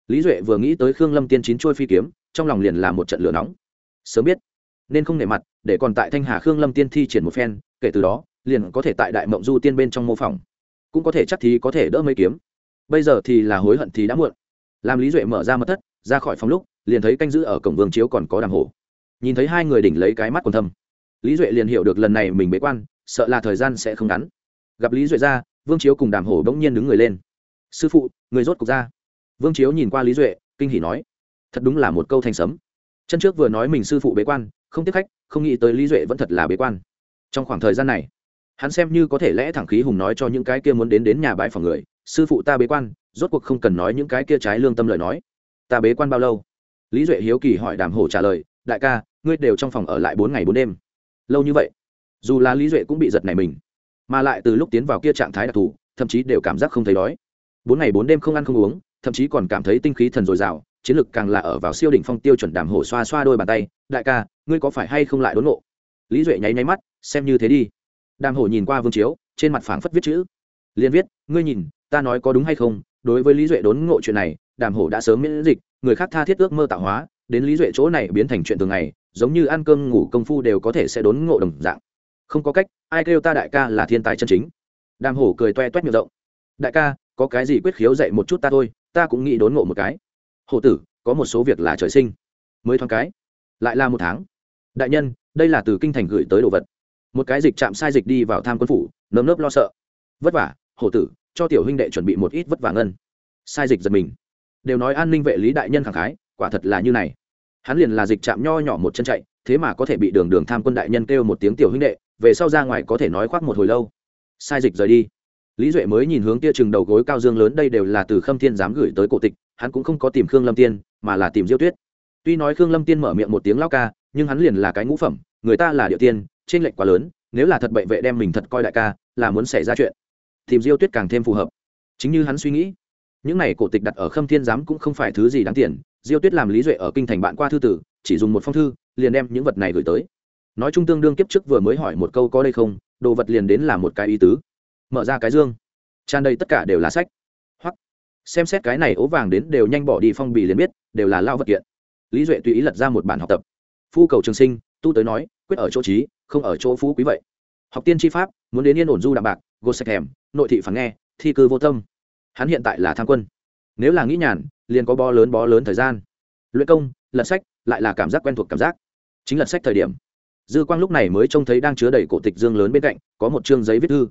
Lý duệ vừa nghĩ tới khương lâm tiên chín trôi phi kiếm, trong lòng liền là một trận lửa nóng. Sớm biết, nên không nể mặt để còn tại thanh hà khương lâm tiên thi triển một phen, kể từ đó, liền có thể tại đại mộng du tiên bên trong mô phỏng. Cũng có thể chắc thì có thể đỡ mấy kiếm. Bây giờ thì là hối hận thì đã muộn. Làm lý duệ mở ra mật thất, ra khỏi phòng lúc, liền thấy canh giữ ở cổng vương chiếu còn có đàm hồ. Nhìn thấy hai người đỉnh lấy cái mắt còn thâm. Lý duệ liền hiểu được lần này mình bế quan, sợ là thời gian sẽ không ngắn. Gặp lý duệ ra, vương chiếu cùng đàm hổ bỗng nhiên đứng người lên. Sư phụ, người rốt cục ra. Vương chiếu nhìn qua lý duệ, kinh hỉ nói. Thật đúng là một câu thanh sấm. Chân trước vừa nói mình sư phụ bế quan, không tiếp khách không nghĩ tới lý duệ vẫn thật là bế quan. Trong khoảng thời gian này, hắn xem như có thể lẽ thẳng khí hùng nói cho những cái kia muốn đến đến nhà bãi phòng người, sư phụ ta bế quan, rốt cuộc không cần nói những cái kia trái lương tâm lời nói. Ta bế quan bao lâu? Lý duệ hiếu kỳ hỏi đàm hổ trả lời, đại ca, ngươi đều trong phòng ở lại bốn ngày bốn đêm. Lâu như vậy? Dù là lý duệ cũng bị giật này mình, mà lại từ lúc tiến vào kia trạng thái đặc thù, thậm chí đều cảm giác không thấy đói. Bốn ngày bốn đêm không ăn không uống, thậm chí còn cảm thấy tinh khí thần dồi dào chiến lực càng là ở vào siêu đỉnh phong tiêu chuẩn đàm hổ xoa xoa đôi bàn tay. Đại ca, ngươi có phải hay không lại đốn ngộ? Lý duệ nháy nháy mắt, xem như thế đi. Đàm hổ nhìn qua vương chiếu, trên mặt phảng phất viết chữ. Liền viết, ngươi nhìn, ta nói có đúng hay không? Đối với lý duệ đốn ngộ chuyện này, đàm hổ đã sớm miễn dịch, người khác tha thiết ước mơ tạo hóa, đến lý duệ chỗ này biến thành chuyện thường ngày, giống như ăn cơm ngủ công phu đều có thể sẽ đốn ngộ đồng dạng. Không có cách, ai kêu ta đại ca là thiên tài chân chính. Đàm hổ cười toe toét miệng rộng. Đại ca, có cái gì quyết khiếu dạy một chút ta thôi, ta cũng nghĩ đốn ngộ một cái hổ tử, có một số việc là trời sinh. Mới thoáng cái, lại là một tháng. Đại nhân, đây là từ kinh thành gửi tới đồ vật. Một cái dịch chạm sai dịch đi vào tham quân phủ, nơm nớp lo sợ. Vất vả, hổ tử, cho tiểu huynh đệ chuẩn bị một ít vất vả ngân. Sai dịch giật mình. Đều nói an ninh vệ lý đại nhân khẳng khái, quả thật là như này. Hắn liền là dịch chạm nho nhỏ một chân chạy, thế mà có thể bị đường đường tham quân đại nhân kêu một tiếng tiểu huynh đệ, về sau ra ngoài có thể nói khoác một hồi lâu. Sai dịch rời đi. Lý duệ mới nhìn hướng kia chừng đầu gối cao dương lớn, đây đều là từ khâm thiên dám gửi tới cổ tịch hắn cũng không có tìm khương lâm tiên, mà là tìm diêu tuyết. Tuy nói khương lâm tiên mở miệng một tiếng lao ca, nhưng hắn liền là cái ngũ phẩm, người ta là địa tiên trên lệnh quá lớn, nếu là thật bệ vệ đem mình thật coi đại ca, là muốn xảy ra chuyện. Tìm diêu tuyết càng thêm phù hợp. Chính như hắn suy nghĩ, những này cổ tịch đặt ở khâm thiên giám cũng không phải thứ gì đáng tiền, diêu tuyết làm lý duệ ở kinh thành bạn qua thư tử, chỉ dùng một phong thư, liền đem những vật này gửi tới. Nói chung tương đương kiếp trước vừa mới hỏi một câu có đây không, đồ vật liền đến là một cái ý tứ. Mở ra cái dương. Tràn đầy tất cả đều là sách xem xét cái này ố vàng đến đều nhanh bỏ đi phong bì liền biết, đều là lao vật kiện. Lý duệ tùy ý lật ra một bản học tập. Phu cầu trường sinh, tu tới nói, quyết ở chỗ trí, không ở chỗ phú quý vậy. Học tiên tri pháp, muốn đến yên ổn du đạm bạc gột sạch thèm, nội thị phản nghe, thi cư vô tâm. Hắn hiện tại là tham quân. Nếu là nghĩ nhàn, liền có bó lớn bó lớn thời gian. Luyện công, lật sách, lại là cảm giác quen thuộc cảm giác. Chính lật sách thời điểm. Dư quang lúc này mới trông thấy đang chứa đầy cổ tịch dương lớn bên cạnh, có một chương giấy viết thư.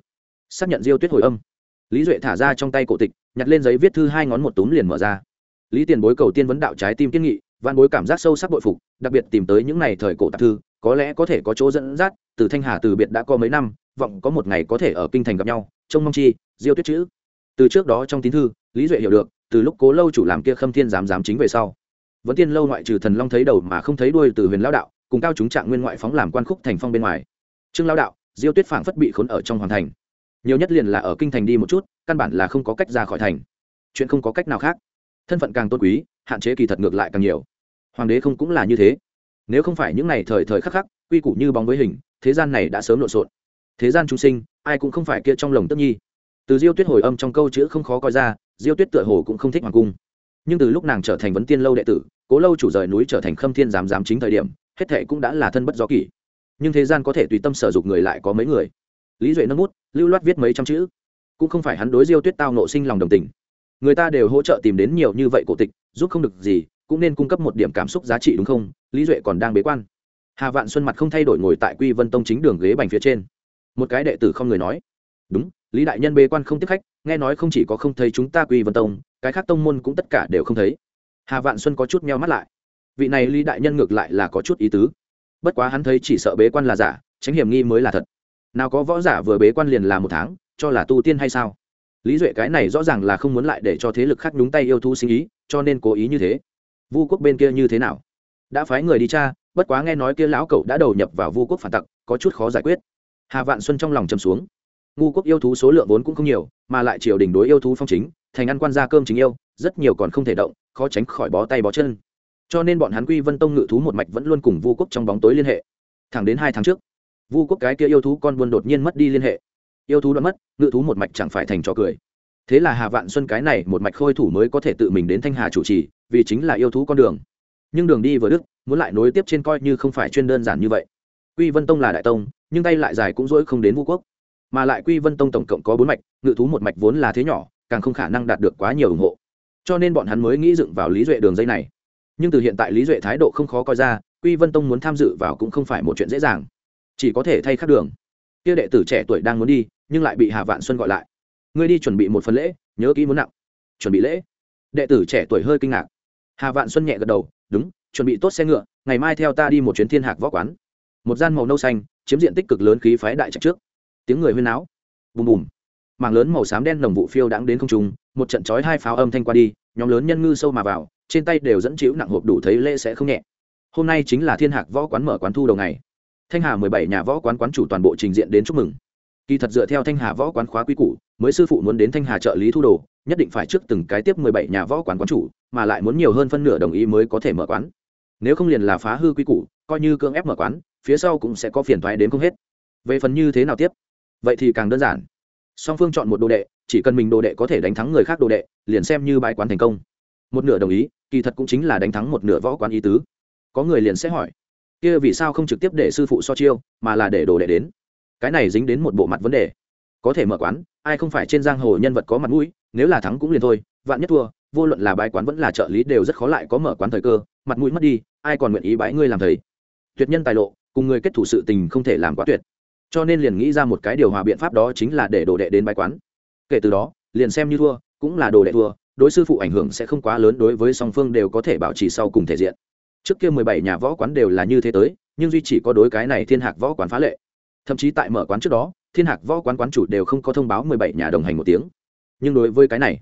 Xác nhận diêu tuyết hồi âm lý duệ thả ra trong tay cổ tịch, nhặt lên giấy viết thư hai ngón một túm liền mở ra. Lý tiền bối cầu tiên vấn đạo trái tim kiên nghị văn bối cảm giác sâu sắc bội phục, đặc biệt tìm tới những này thời cổ tạp thư, có lẽ có thể có chỗ dẫn dắt, từ thanh hà từ biệt đã có mấy năm, vọng có một ngày có thể ở kinh thành gặp nhau, trông mong chi, diêu tuyết chữ. Từ trước đó trong tín thư, lý duệ hiểu được, từ lúc cố lâu chủ làm kia khâm thiên giám giám chính về sau, vẫn tiên lâu ngoại trừ thần long thấy đầu mà không thấy đuôi từ huyền lao đạo, cùng cao chúng trạng nguyên ngoại phóng làm quan khúc thành phong bên ngoài. Trương lao đạo, diêu tuyết phảng phất bị khốn ở trong hoàng thành nhiều nhất liền là ở kinh thành đi một chút, căn bản là không có cách ra khỏi thành. Chuyện không có cách nào khác. Thân phận càng tôn quý, hạn chế kỳ thật ngược lại càng nhiều. Hoàng đế không cũng là như thế. Nếu không phải những ngày thời thời khắc khắc, quy củ như bóng với hình, thế gian này đã sớm lộn xộn. Thế gian chúng sinh, ai cũng không phải kia trong lồng tất nhi. Từ diêu tuyết hồi âm trong câu chữ không khó coi ra, diêu tuyết tựa hồ cũng không thích hoàng cung. Nhưng từ lúc nàng trở thành vấn tiên lâu đệ tử, cố lâu chủ rời núi trở thành khâm thiên giám giám chính thời điểm, hết thệ cũng đã là thân bất do kỷ. Nhưng thế gian có thể tùy tâm sở dục người lại có mấy người lý duệ nâng bút, lưu loát viết mấy trăm chữ. Cũng không phải hắn đối diêu tuyết tao nộ sinh lòng đồng tình. Người ta đều hỗ trợ tìm đến nhiều như vậy cổ tịch, giúp không được gì, cũng nên cung cấp một điểm cảm xúc giá trị đúng không? Lý duệ còn đang bế quan. Hà vạn xuân mặt không thay đổi ngồi tại quy vân tông chính đường ghế bành phía trên. Một cái đệ tử không người nói, đúng, lý đại nhân bế quan không tiếp khách, nghe nói không chỉ có không thấy chúng ta quy vân tông, cái khác tông môn cũng tất cả đều không thấy. Hà vạn xuân có chút meo mắt lại. Vị này lý đại nhân ngược lại là có chút ý tứ. Bất quá hắn thấy chỉ sợ bế quan là giả, tránh hiểm nghi mới là thật nào có võ giả vừa bế quan liền là một tháng, cho là tu tiên hay sao? Lý duệ cái này rõ ràng là không muốn lại để cho thế lực khác nhúng tay yêu thú sinh ý, cho nên cố ý như thế. Vu quốc bên kia như thế nào? Đã phái người đi cha bất quá nghe nói kia lão cậu đã đầu nhập vào vu quốc phản tặc, có chút khó giải quyết. Hà vạn xuân trong lòng chầm xuống. Ngu quốc yêu thú số lượng vốn cũng không nhiều, mà lại triều đình đối yêu thú phong chính, thành ăn quan gia cơm chính yêu, rất nhiều còn không thể động, khó tránh khỏi bó tay bó chân. Cho nên bọn hắn quy vân tông ngự thú một mạch vẫn luôn cùng vu quốc trong bóng tối liên hệ. Thẳng đến hai tháng trước vu quốc cái kia yêu thú con buôn đột nhiên mất đi liên hệ. Yêu thú đã mất, ngự thú một mạch chẳng phải thành trò cười. Thế là hà vạn xuân cái này một mạch khôi thủ mới có thể tự mình đến thanh hà chủ trì, vì chính là yêu thú con đường. Nhưng đường đi vừa đức muốn lại nối tiếp trên coi như không phải chuyên đơn giản như vậy. Quy vân tông là đại tông, nhưng tay lại dài cũng dỗi không đến vũ quốc. Mà lại quy vân tông tổng cộng có bốn mạch, ngự thú một mạch vốn là thế nhỏ, càng không khả năng đạt được quá nhiều ủng hộ. Cho nên bọn hắn mới nghĩ dựng vào lý duệ đường dây này. Nhưng từ hiện tại lý duệ thái độ không khó coi ra, quy vân tông muốn tham dự vào cũng không phải một chuyện dễ dàng chỉ có thể thay khắc đường. Kia đệ tử trẻ tuổi đang muốn đi, nhưng lại bị hà vạn xuân gọi lại. Ngươi đi chuẩn bị một phần lễ, nhớ kỹ muốn nặng. Chuẩn bị lễ. Đệ tử trẻ tuổi hơi kinh ngạc. Hà vạn xuân nhẹ gật đầu, đúng, chuẩn bị tốt xe ngựa, ngày mai theo ta đi một chuyến thiên hạc võ quán. Một gian màu nâu xanh, chiếm diện tích cực lớn khí phái đại trạch trước. Tiếng người huyên náo. Bùm bùm. Mảng lớn màu xám đen đồng vụ phiêu đãng đến không trung, một trận chói hai pháo âm thanh qua đi, nhóm lớn nhân ngư sâu mà vào, trên tay đều dẫn chịu nặng hộp đủ thấy lễ sẽ không nhẹ. Hôm nay chính là thiên hạc võ quán mở quán thu đầu ngày thanh hà mười bảy nhà võ quán quán chủ toàn bộ trình diện đến chúc mừng. Kỳ thật dựa theo thanh hà võ quán khóa quy củ, mới sư phụ muốn đến thanh hà trợ lý thu đồ, nhất định phải trước từng cái tiếp mười bảy nhà võ quán quán chủ, mà lại muốn nhiều hơn phân nửa đồng ý mới có thể mở quán. Nếu không liền là phá hư quy củ, coi như cưỡng ép mở quán, phía sau cũng sẽ có phiền thoái đến không hết. Về phần như thế nào tiếp? Vậy thì càng đơn giản. Song phương chọn một đồ đệ, chỉ cần mình đồ đệ có thể đánh thắng người khác đồ đệ, liền xem như bãi quán thành công. Một nửa đồng ý, kỳ thật cũng chính là đánh thắng một nửa võ quán ý tứ. Có người liền sẽ hỏi kia vì sao không trực tiếp để sư phụ so chiêu, mà là để đồ đệ đến? Cái này dính đến một bộ mặt vấn đề. Có thể mở quán, ai không phải trên giang hồ nhân vật có mặt mũi, nếu là thắng cũng liền thôi, vạn nhất thua, vô luận là bãi quán vẫn là trợ lý đều rất khó lại có mở quán thời cơ, mặt mũi mất đi, ai còn nguyện ý bãi ngươi làm thầy? Tuyệt nhân tài lộ, cùng người kết thủ sự tình không thể làm quá tuyệt. Cho nên liền nghĩ ra một cái điều hòa biện pháp đó chính là để đồ đệ đến bãi quán. Kể từ đó, liền xem như thua, cũng là đồ đệ thua, đối sư phụ ảnh hưởng sẽ không quá lớn đối với song phương đều có thể bảo trì sau cùng thể diện trước kia mười bảy nhà võ quán đều là như thế tới, nhưng duy chỉ có đối cái này thiên hạc võ quán phá lệ. Thậm chí tại mở quán trước đó, thiên hạc võ quán quán chủ đều không có thông báo mười bảy nhà đồng hành một tiếng. Nhưng đối với cái này,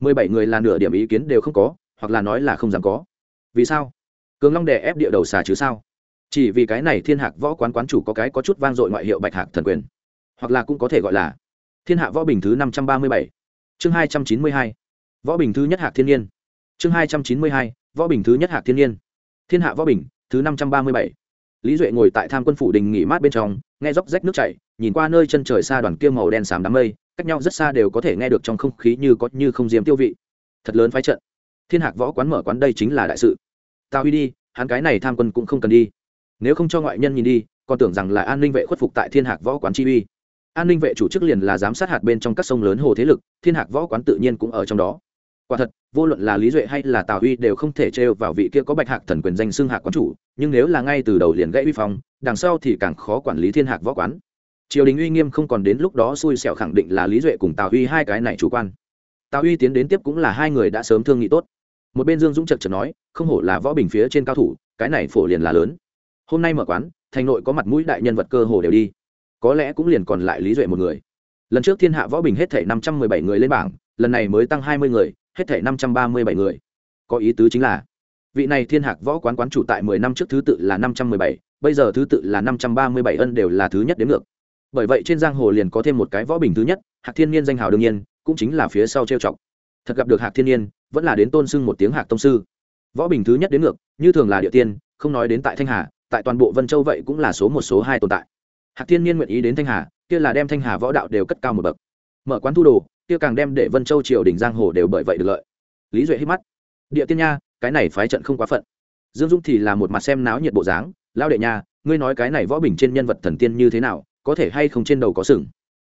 mười bảy người là nửa điểm ý kiến đều không có, hoặc là nói là không dám có. Vì sao? Cường long đè ép địa đầu xà chứ sao? Chỉ vì cái này thiên hạc võ quán quán chủ có cái có chút vang dội ngoại hiệu bạch hạc thần quyền. Hoặc là cũng có thể gọi là thiên hạ võ bình thứ năm trăm ba mươi bảy, chương hai trăm chín mươi hai, võ bình thứ nhất hạc thiên nhiên. Chương hai trăm chín mươi hai, võ bình thứ nhất hạc thiên nhiên thiên hạ võ bình, thứ năm trăm ba mươi bảy. Lý duệ ngồi tại tham quân phủ đình nghỉ mát bên trong, nghe róc rách nước chảy, nhìn qua nơi chân trời xa đoàn kia màu đen xám đám mây, cách nhau rất xa đều có thể nghe được trong không khí như có như không diếm tiêu vị. Thật lớn phái trận. Thiên hạc võ quán mở quán đây chính là đại sự. Tao huy đi, hắn cái này tham quân cũng không cần đi. Nếu không cho ngoại nhân nhìn đi, còn tưởng rằng là an ninh vệ khuất phục tại thiên hạc võ quán chi uy. An ninh vệ chủ chức liền là giám sát hạt bên trong các sông lớn hồ thế lực, thiên hạc võ quán tự nhiên cũng ở trong đó quả thật, vô luận là lý duệ hay là tào huy đều không thể trêu vào vị kia có bạch hạc thần quyền danh xưng hạc quán chủ, nhưng nếu là ngay từ đầu liền gãy uy phong, đằng sau thì càng khó quản lý thiên hạc võ quán. Triều đình uy nghiêm không còn đến lúc đó xui xẻo khẳng định là lý duệ cùng tào huy hai cái này chủ quan. Tào huy tiến đến tiếp cũng là hai người đã sớm thương nghị tốt. Một bên dương dũng chật chật nói, không hổ là võ bình phía trên cao thủ, cái này phổ liền là lớn. Hôm nay mở quán, thành nội có mặt mũi đại nhân vật cơ hồ đều đi. Có lẽ cũng liền còn lại lý duệ một người. Lần trước thiên hạ võ bình hết thể năm trăm mười bảy người lên bảng, lần này mới tăng hai mươi người hết thể năm trăm ba mươi bảy người. Có ý tứ chính là, vị này thiên hạc võ quán quán chủ tại mười năm trước thứ tự là năm trăm mười bảy, bây giờ thứ tự là năm trăm ba mươi bảy ân đều là thứ nhất đến ngược. Bởi vậy trên giang hồ liền có thêm một cái võ bình thứ nhất, hạc thiên nhiên danh hào đương nhiên, cũng chính là phía sau trêu chọc. Thật gặp được hạc thiên nhiên vẫn là đến tôn sưng một tiếng hạc tông sư. Võ bình thứ nhất đến ngược, như thường là địa tiên, không nói đến tại thanh hà, tại toàn bộ vân châu vậy cũng là số một, số hai tồn tại. Hạc thiên nhiên nguyện ý đến thanh hà, kia là đem thanh hà võ đạo đều cất cao một bậc. Mở quán thu đồ kia càng đem để vân châu triều đình giang hồ đều bởi vậy được lợi. Lý duệ hít mắt. Địa tiên nha, cái này phái trận không quá phận. Dương dung thì là một mặt xem náo nhiệt bộ dáng. Lao đệ nha, ngươi nói cái này võ bình trên nhân vật thần tiên như thế nào, có thể hay không trên đầu có sừng?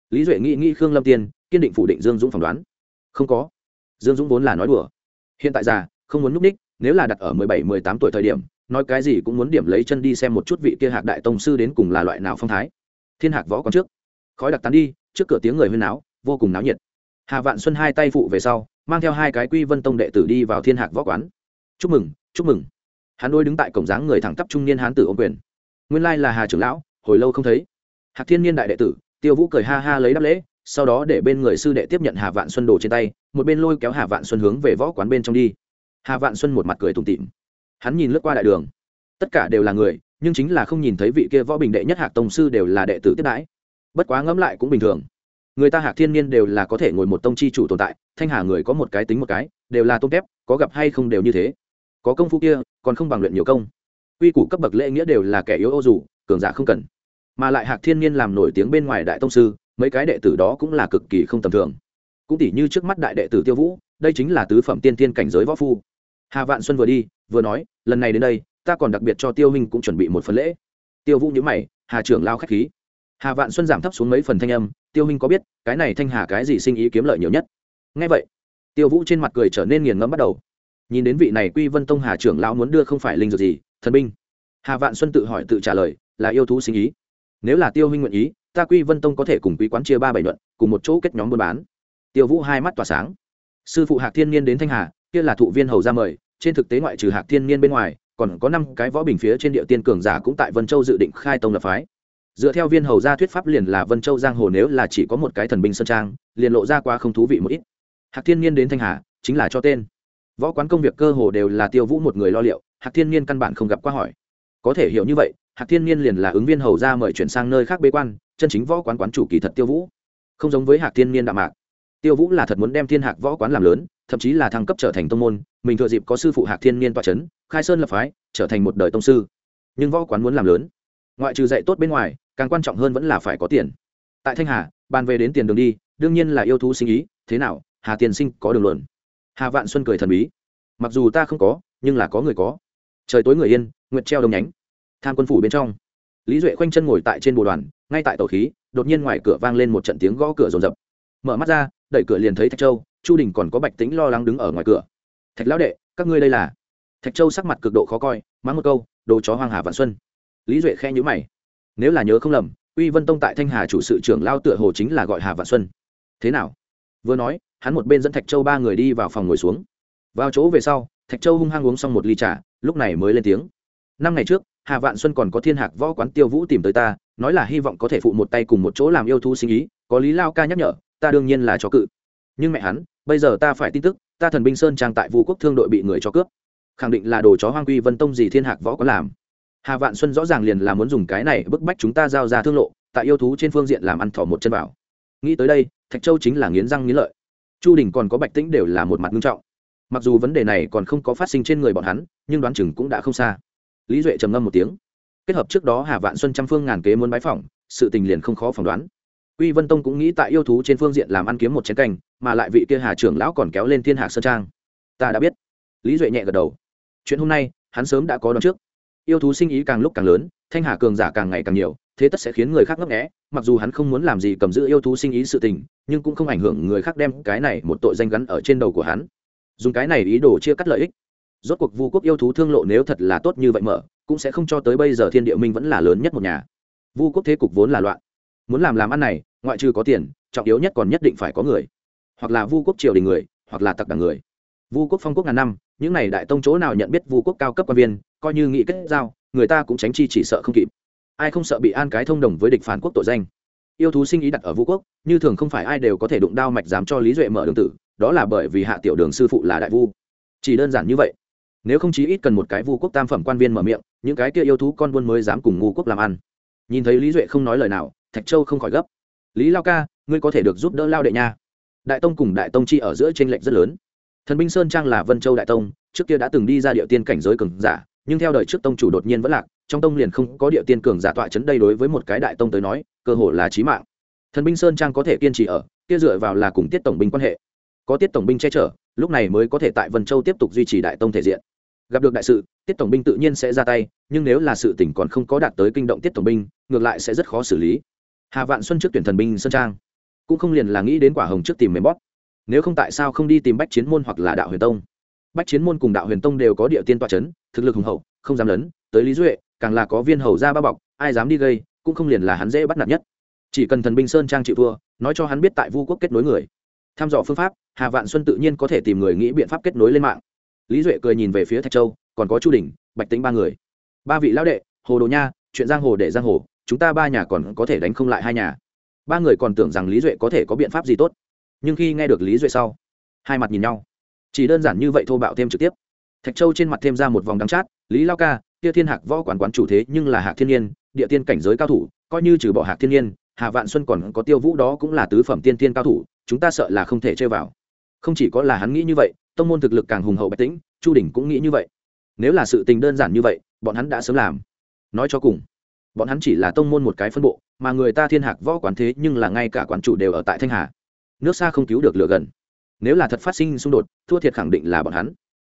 Lý duệ nghĩ nghĩ khương lâm tiên, kiên định phủ định dương dũng phỏng đoán. Không có. Dương dũng vốn là nói đùa. Hiện tại già, không muốn núp ních, nếu là đặt ở mười bảy, mười tám tuổi thời điểm, nói cái gì cũng muốn điểm lấy chân đi xem một chút vị kia hạc đại tông sư đến cùng là loại nào phong thái. Thiên hạc võ còn trước. Khói đặc tán đi, trước cửa tiếng người huyên náo, vô cùng náo nhiệt hà vạn xuân hai tay phụ về sau, mang theo hai cái quy vân tông đệ tử đi vào thiên hạc võ quán. Chúc mừng chúc mừng. Hắn đôi đứng tại cổng dáng người thẳng tắp trung niên hán tử ô quyền. Nguyên lai là hà trưởng lão, hồi lâu không thấy. Hạc thiên niên đại đệ tử, tiêu vũ cười ha ha lấy đáp lễ, sau đó để bên người sư đệ tiếp nhận hà vạn xuân đồ trên tay, một bên lôi kéo hà vạn xuân hướng về võ quán bên trong đi. Hà vạn xuân một mặt cười tủm tỉm. Hắn nhìn lướt qua đại đường. Tất cả đều là người, nhưng chính là không nhìn thấy vị kia võ bình đệ nhất hạc tông sư đều là đệ tử tiếp đãi. Bất quá ngẫm lại cũng bình thường người ta hạc thiên niên đều là có thể ngồi một tông chi chủ tồn tại, thanh hà người có một cái tính một cái, đều là tôm kép, có gặp hay không đều như thế. Có công phu kia, còn không bằng luyện nhiều công. Quy củ cấp bậc lễ nghĩa đều là kẻ yếu ô dù, cường giả không cần. Mà lại hạc thiên niên làm nổi tiếng bên ngoài đại tông sư, mấy cái đệ tử đó cũng là cực kỳ không tầm thường. Cũng tỉ như trước mắt đại đệ tử tiêu vũ, đây chính là tứ phẩm tiên tiên cảnh giới võ phu. Hà vạn xuân vừa đi, vừa nói, lần này đến đây, ta còn đặc biệt cho tiêu minh cũng chuẩn bị một phần lễ. Tiêu vũ nhữ mày, hà trưởng lao k h á c h khí. Hà vạn xuân giảm thấp xuống mấy phần thanh âm tiêu Minh có biết, cái này thanh hà cái gì sinh ý kiếm lợi nhiều nhất? Ngay vậy, tiêu vũ trên mặt cười trở nên nghiền ngẫm bắt đầu. Nhìn đến vị này quy vân tông hà trưởng lão muốn đưa không phải linh dược gì, thần binh. Hà vạn xuân tự hỏi tự trả lời, là yêu thú sinh ý. Nếu là tiêu huynh nguyện ý, ta quy vân tông có thể cùng quý quán chia ba bảy luận cùng một chỗ kết nhóm buôn bán. Tiêu vũ hai mắt tỏa sáng. Sư phụ hạc thiên niên đến thanh hà, kia là thụ viên hầu ra mời, trên thực tế ngoại trừ hạc thiên niên bên ngoài, còn có năm cái võ bình phía trên địa tiên cường giả cũng tại vân châu dự định khai tông lập phái dựa theo viên hầu gia thuyết pháp liền là vân châu giang hồ nếu là chỉ có một cái thần binh sơn trang, liền lộ ra qua không thú vị một ít. Hạc thiên niên đến thanh hà, chính là cho tên. Võ quán công việc cơ hồ đều là tiêu vũ một người lo liệu, hạc thiên niên căn bản không gặp qua hỏi. Có thể hiểu như vậy, hạc thiên niên liền là ứng viên hầu ra mời chuyển sang nơi khác bế quan, chân chính võ quán quán chủ kỳ thật tiêu vũ. Không giống với hạc thiên niên đạm mạc. Tiêu vũ là thật muốn đem thiên hạc võ quán làm lớn, thậm chí là thăng cấp trở thành tông môn, mình thừa dịp có sư phụ hạc thiên niên toa c h ấ n khai sơn lập phái, trở thành một đời tông sư. Nhưng võ quán muốn làm lớn. Ngoại trừ dạy tốt bên ngoài càng quan trọng hơn vẫn là phải có tiền. Tại thanh hà, bàn về đến tiền đường đi, đương nhiên là yêu thú sinh ý, thế nào, hà tiền sinh có đường luận. Hà vạn xuân cười thần bí. Mặc dù ta không có, nhưng là có người có. Trời tối người yên, nguyệt treo đồng nhánh. Tham quân phủ bên trong. Lý duệ khoanh chân ngồi tại trên bồ đoàn, ngay tại tổ khí, đột nhiên ngoài cửa vang lên một trận tiếng gõ cửa rồn rập. Mở mắt ra, đẩy cửa liền thấy thạch châu, chu đình còn có bạch tính lo lắng đứng ở ngoài cửa. Thạch lão đệ, các ngươi đây là? Thạch châu sắc mặt cực độ khó coi, mắng một câu, đồ chó hoang hà vạn xuân. Lý duệ khe nhữ mày nếu là nhớ không lầm, uy vân tông tại thanh hà chủ sự trưởng lao tựa hồ chính là gọi hà vạn xuân. Thế nào? Vừa nói, hắn một bên dẫn thạch châu ba người đi vào phòng ngồi xuống. Vào chỗ về sau, thạch châu hung hăng uống xong một ly trà, lúc này mới lên tiếng. Năm ngày trước, hà vạn xuân còn có thiên hạc võ quán tiêu vũ tìm tới ta, nói là hy vọng có thể phụ một tay cùng một chỗ làm yêu thú sinh ý, có lý lao ca nhắc nhở, ta đương nhiên là cho cự. Nhưng mẹ hắn, bây giờ ta phải tin tức, ta thần binh sơn trang tại vũ quốc thương đội bị người cho cướp. Khẳng định là đồ chó hoang quy vân tông gì thiên hạc võ có làm hà vạn xuân rõ ràng liền là muốn dùng cái này bức bách chúng ta giao ra thương lộ, tại yêu thú trên phương diện làm ăn thỏ một chân vào. Nghĩ tới đây, thạch châu chính là nghiến răng nghiến lợi. Chu đình còn có bạch tĩnh đều là một mặt nghiêm trọng. Mặc dù vấn đề này còn không có phát sinh trên người bọn hắn, nhưng đoán chừng cũng đã không xa. Lý duệ trầm ngâm một tiếng. Kết hợp trước đó hà vạn xuân trăm phương ngàn kế muốn bái phỏng, sự tình liền không khó phỏng đoán. Quy vân tông cũng nghĩ tại yêu thú trên phương diện làm ăn kiếm một chén canh, mà lại vị kia hà trưởng lão còn kéo lên thiên hạ sơn trang. Ta đã biết. Lý duệ nhẹ gật đầu. Chuyện hôm nay, hắn sớm đã có đoán trước yêu thú sinh ý càng lúc càng lớn, thanh hà cường giả càng ngày càng nhiều, thế tất sẽ khiến người khác ngấp nghẽ mặc dù hắn không muốn làm gì cầm giữ yêu thú sinh ý sự tình, nhưng cũng không ảnh hưởng người khác đem cái này một tội danh gắn ở trên đầu của hắn. Dùng cái này ý đồ chia cắt lợi ích. Rốt cuộc vu quốc yêu thú thương lộ nếu thật là tốt như vậy mở, cũng sẽ không cho tới bây giờ thiên địa minh vẫn là lớn nhất một nhà. Vu quốc thế cục vốn là loạn. Muốn làm làm ăn này, ngoại trừ có tiền, trọng yếu nhất còn nhất định phải có người. Hoặc là vu quốc triều đình người, hoặc là tặc đảng người. Vu quốc phong quốc ngàn năm, những n à y đại tông chỗ nào nhận biết vu quốc cao cấp quan viên coi như nghị kết giao, người ta cũng tránh chi chỉ sợ không kịp. Ai không sợ bị an cái thông đồng với địch phản quốc tội danh? Yêu thú sinh ý đặt ở vũ quốc, như thường không phải ai đều có thể đụng đao mạch dám cho lý duệ mở đường tử, đó là bởi vì hạ tiểu đường sư phụ là đại vu. Chỉ đơn giản như vậy. Nếu không chí ít cần một cái vu quốc tam phẩm quan viên mở miệng, những cái kia yêu thú con buôn mới dám cùng ngu quốc làm ăn. Nhìn thấy lý duệ không nói lời nào, thạch châu không khỏi gấp. Lý lao ca, ngươi có thể được giúp đỡ lao đệ nha. Đại tông cùng đại tông chi ở giữa t r ê n lệch rất lớn. Thần binh sơn trang là vân châu đại tông, trước kia đã từng đi ra địa tiên cảnh giới cường giả nhưng theo đời trước tông chủ đột nhiên vẫn lạc, trong tông liền không có địa tiên cường giả tọa chấn đây đối với một cái đại tông tới nói, cơ hội là trí mạng. Thần binh sơn trang có thể kiên trì ở, kia dựa vào là cùng tiết tổng binh quan hệ. Có tiết tổng binh che chở, lúc này mới có thể tại vân châu tiếp tục duy trì đại tông thể diện. Gặp được đại sự, tiết tổng binh tự nhiên sẽ ra tay, nhưng nếu là sự tỉnh còn không có đạt tới kinh động tiết tổng binh, ngược lại sẽ rất khó xử lý. Hà vạn xuân trước tuyển thần binh sơn trang, cũng không liền là nghĩ đến quả hồng trước tìm mềm bóp. Nếu không tại sao không đi tìm bách chiến môn hoặc là đạo huyền tông? Bách chiến môn cùng đạo huyền tông đều có địa tiên toa c h ấ n thực lực hùng hậu, không dám lớn tới lý duệ, càng là có viên hầu ra ba bọc, ai dám đi gây, cũng không liền là hắn dễ bắt nạt nhất. Chỉ cần thần binh sơn trang chịu thua, nói cho hắn biết tại vu quốc kết nối người. Tham dò phương pháp, hà vạn xuân tự nhiên có thể tìm người nghĩ biện pháp kết nối lên mạng. Lý duệ cười nhìn về phía thạch châu, còn có chu đình, bạch tính ba người. Ba vị lão đệ, hồ đồ nha, chuyện giang hồ để giang hồ, chúng ta ba nhà còn có thể đánh không lại hai nhà. Ba người còn tưởng rằng lý duệ có thể có biện pháp gì tốt. Nhưng khi nghe được lý duệ sau, hai mặt nhìn nhau chỉ đơn giản như vậy thô bạo thêm trực tiếp. Thạch châu trên mặt thêm ra một vòng đắng chát, lý lao ca, kia thiên hạc võ quán quán chủ thế nhưng là hạc thiên nhiên, địa tiên cảnh giới cao thủ, coi như trừ bỏ hạc thiên nhiên hà vạn xuân còn có tiêu vũ đó cũng là tứ phẩm tiên tiên cao thủ, chúng ta sợ là không thể chơi vào. Không chỉ có là hắn nghĩ như vậy, tông môn thực lực càng hùng hậu bạch tĩnh, chu đình cũng nghĩ như vậy. Nếu là sự tình đơn giản như vậy, bọn hắn đã sớm làm. Nói cho cùng, bọn hắn chỉ là tông môn một cái phân bộ, mà người ta thiên hạc võ quán thế nhưng là ngay cả quán chủ đều ở tại thanh hà. Nước xa không cứu được lửa gần nếu là thật phát sinh xung đột thua thiệt khẳng định là bọn hắn.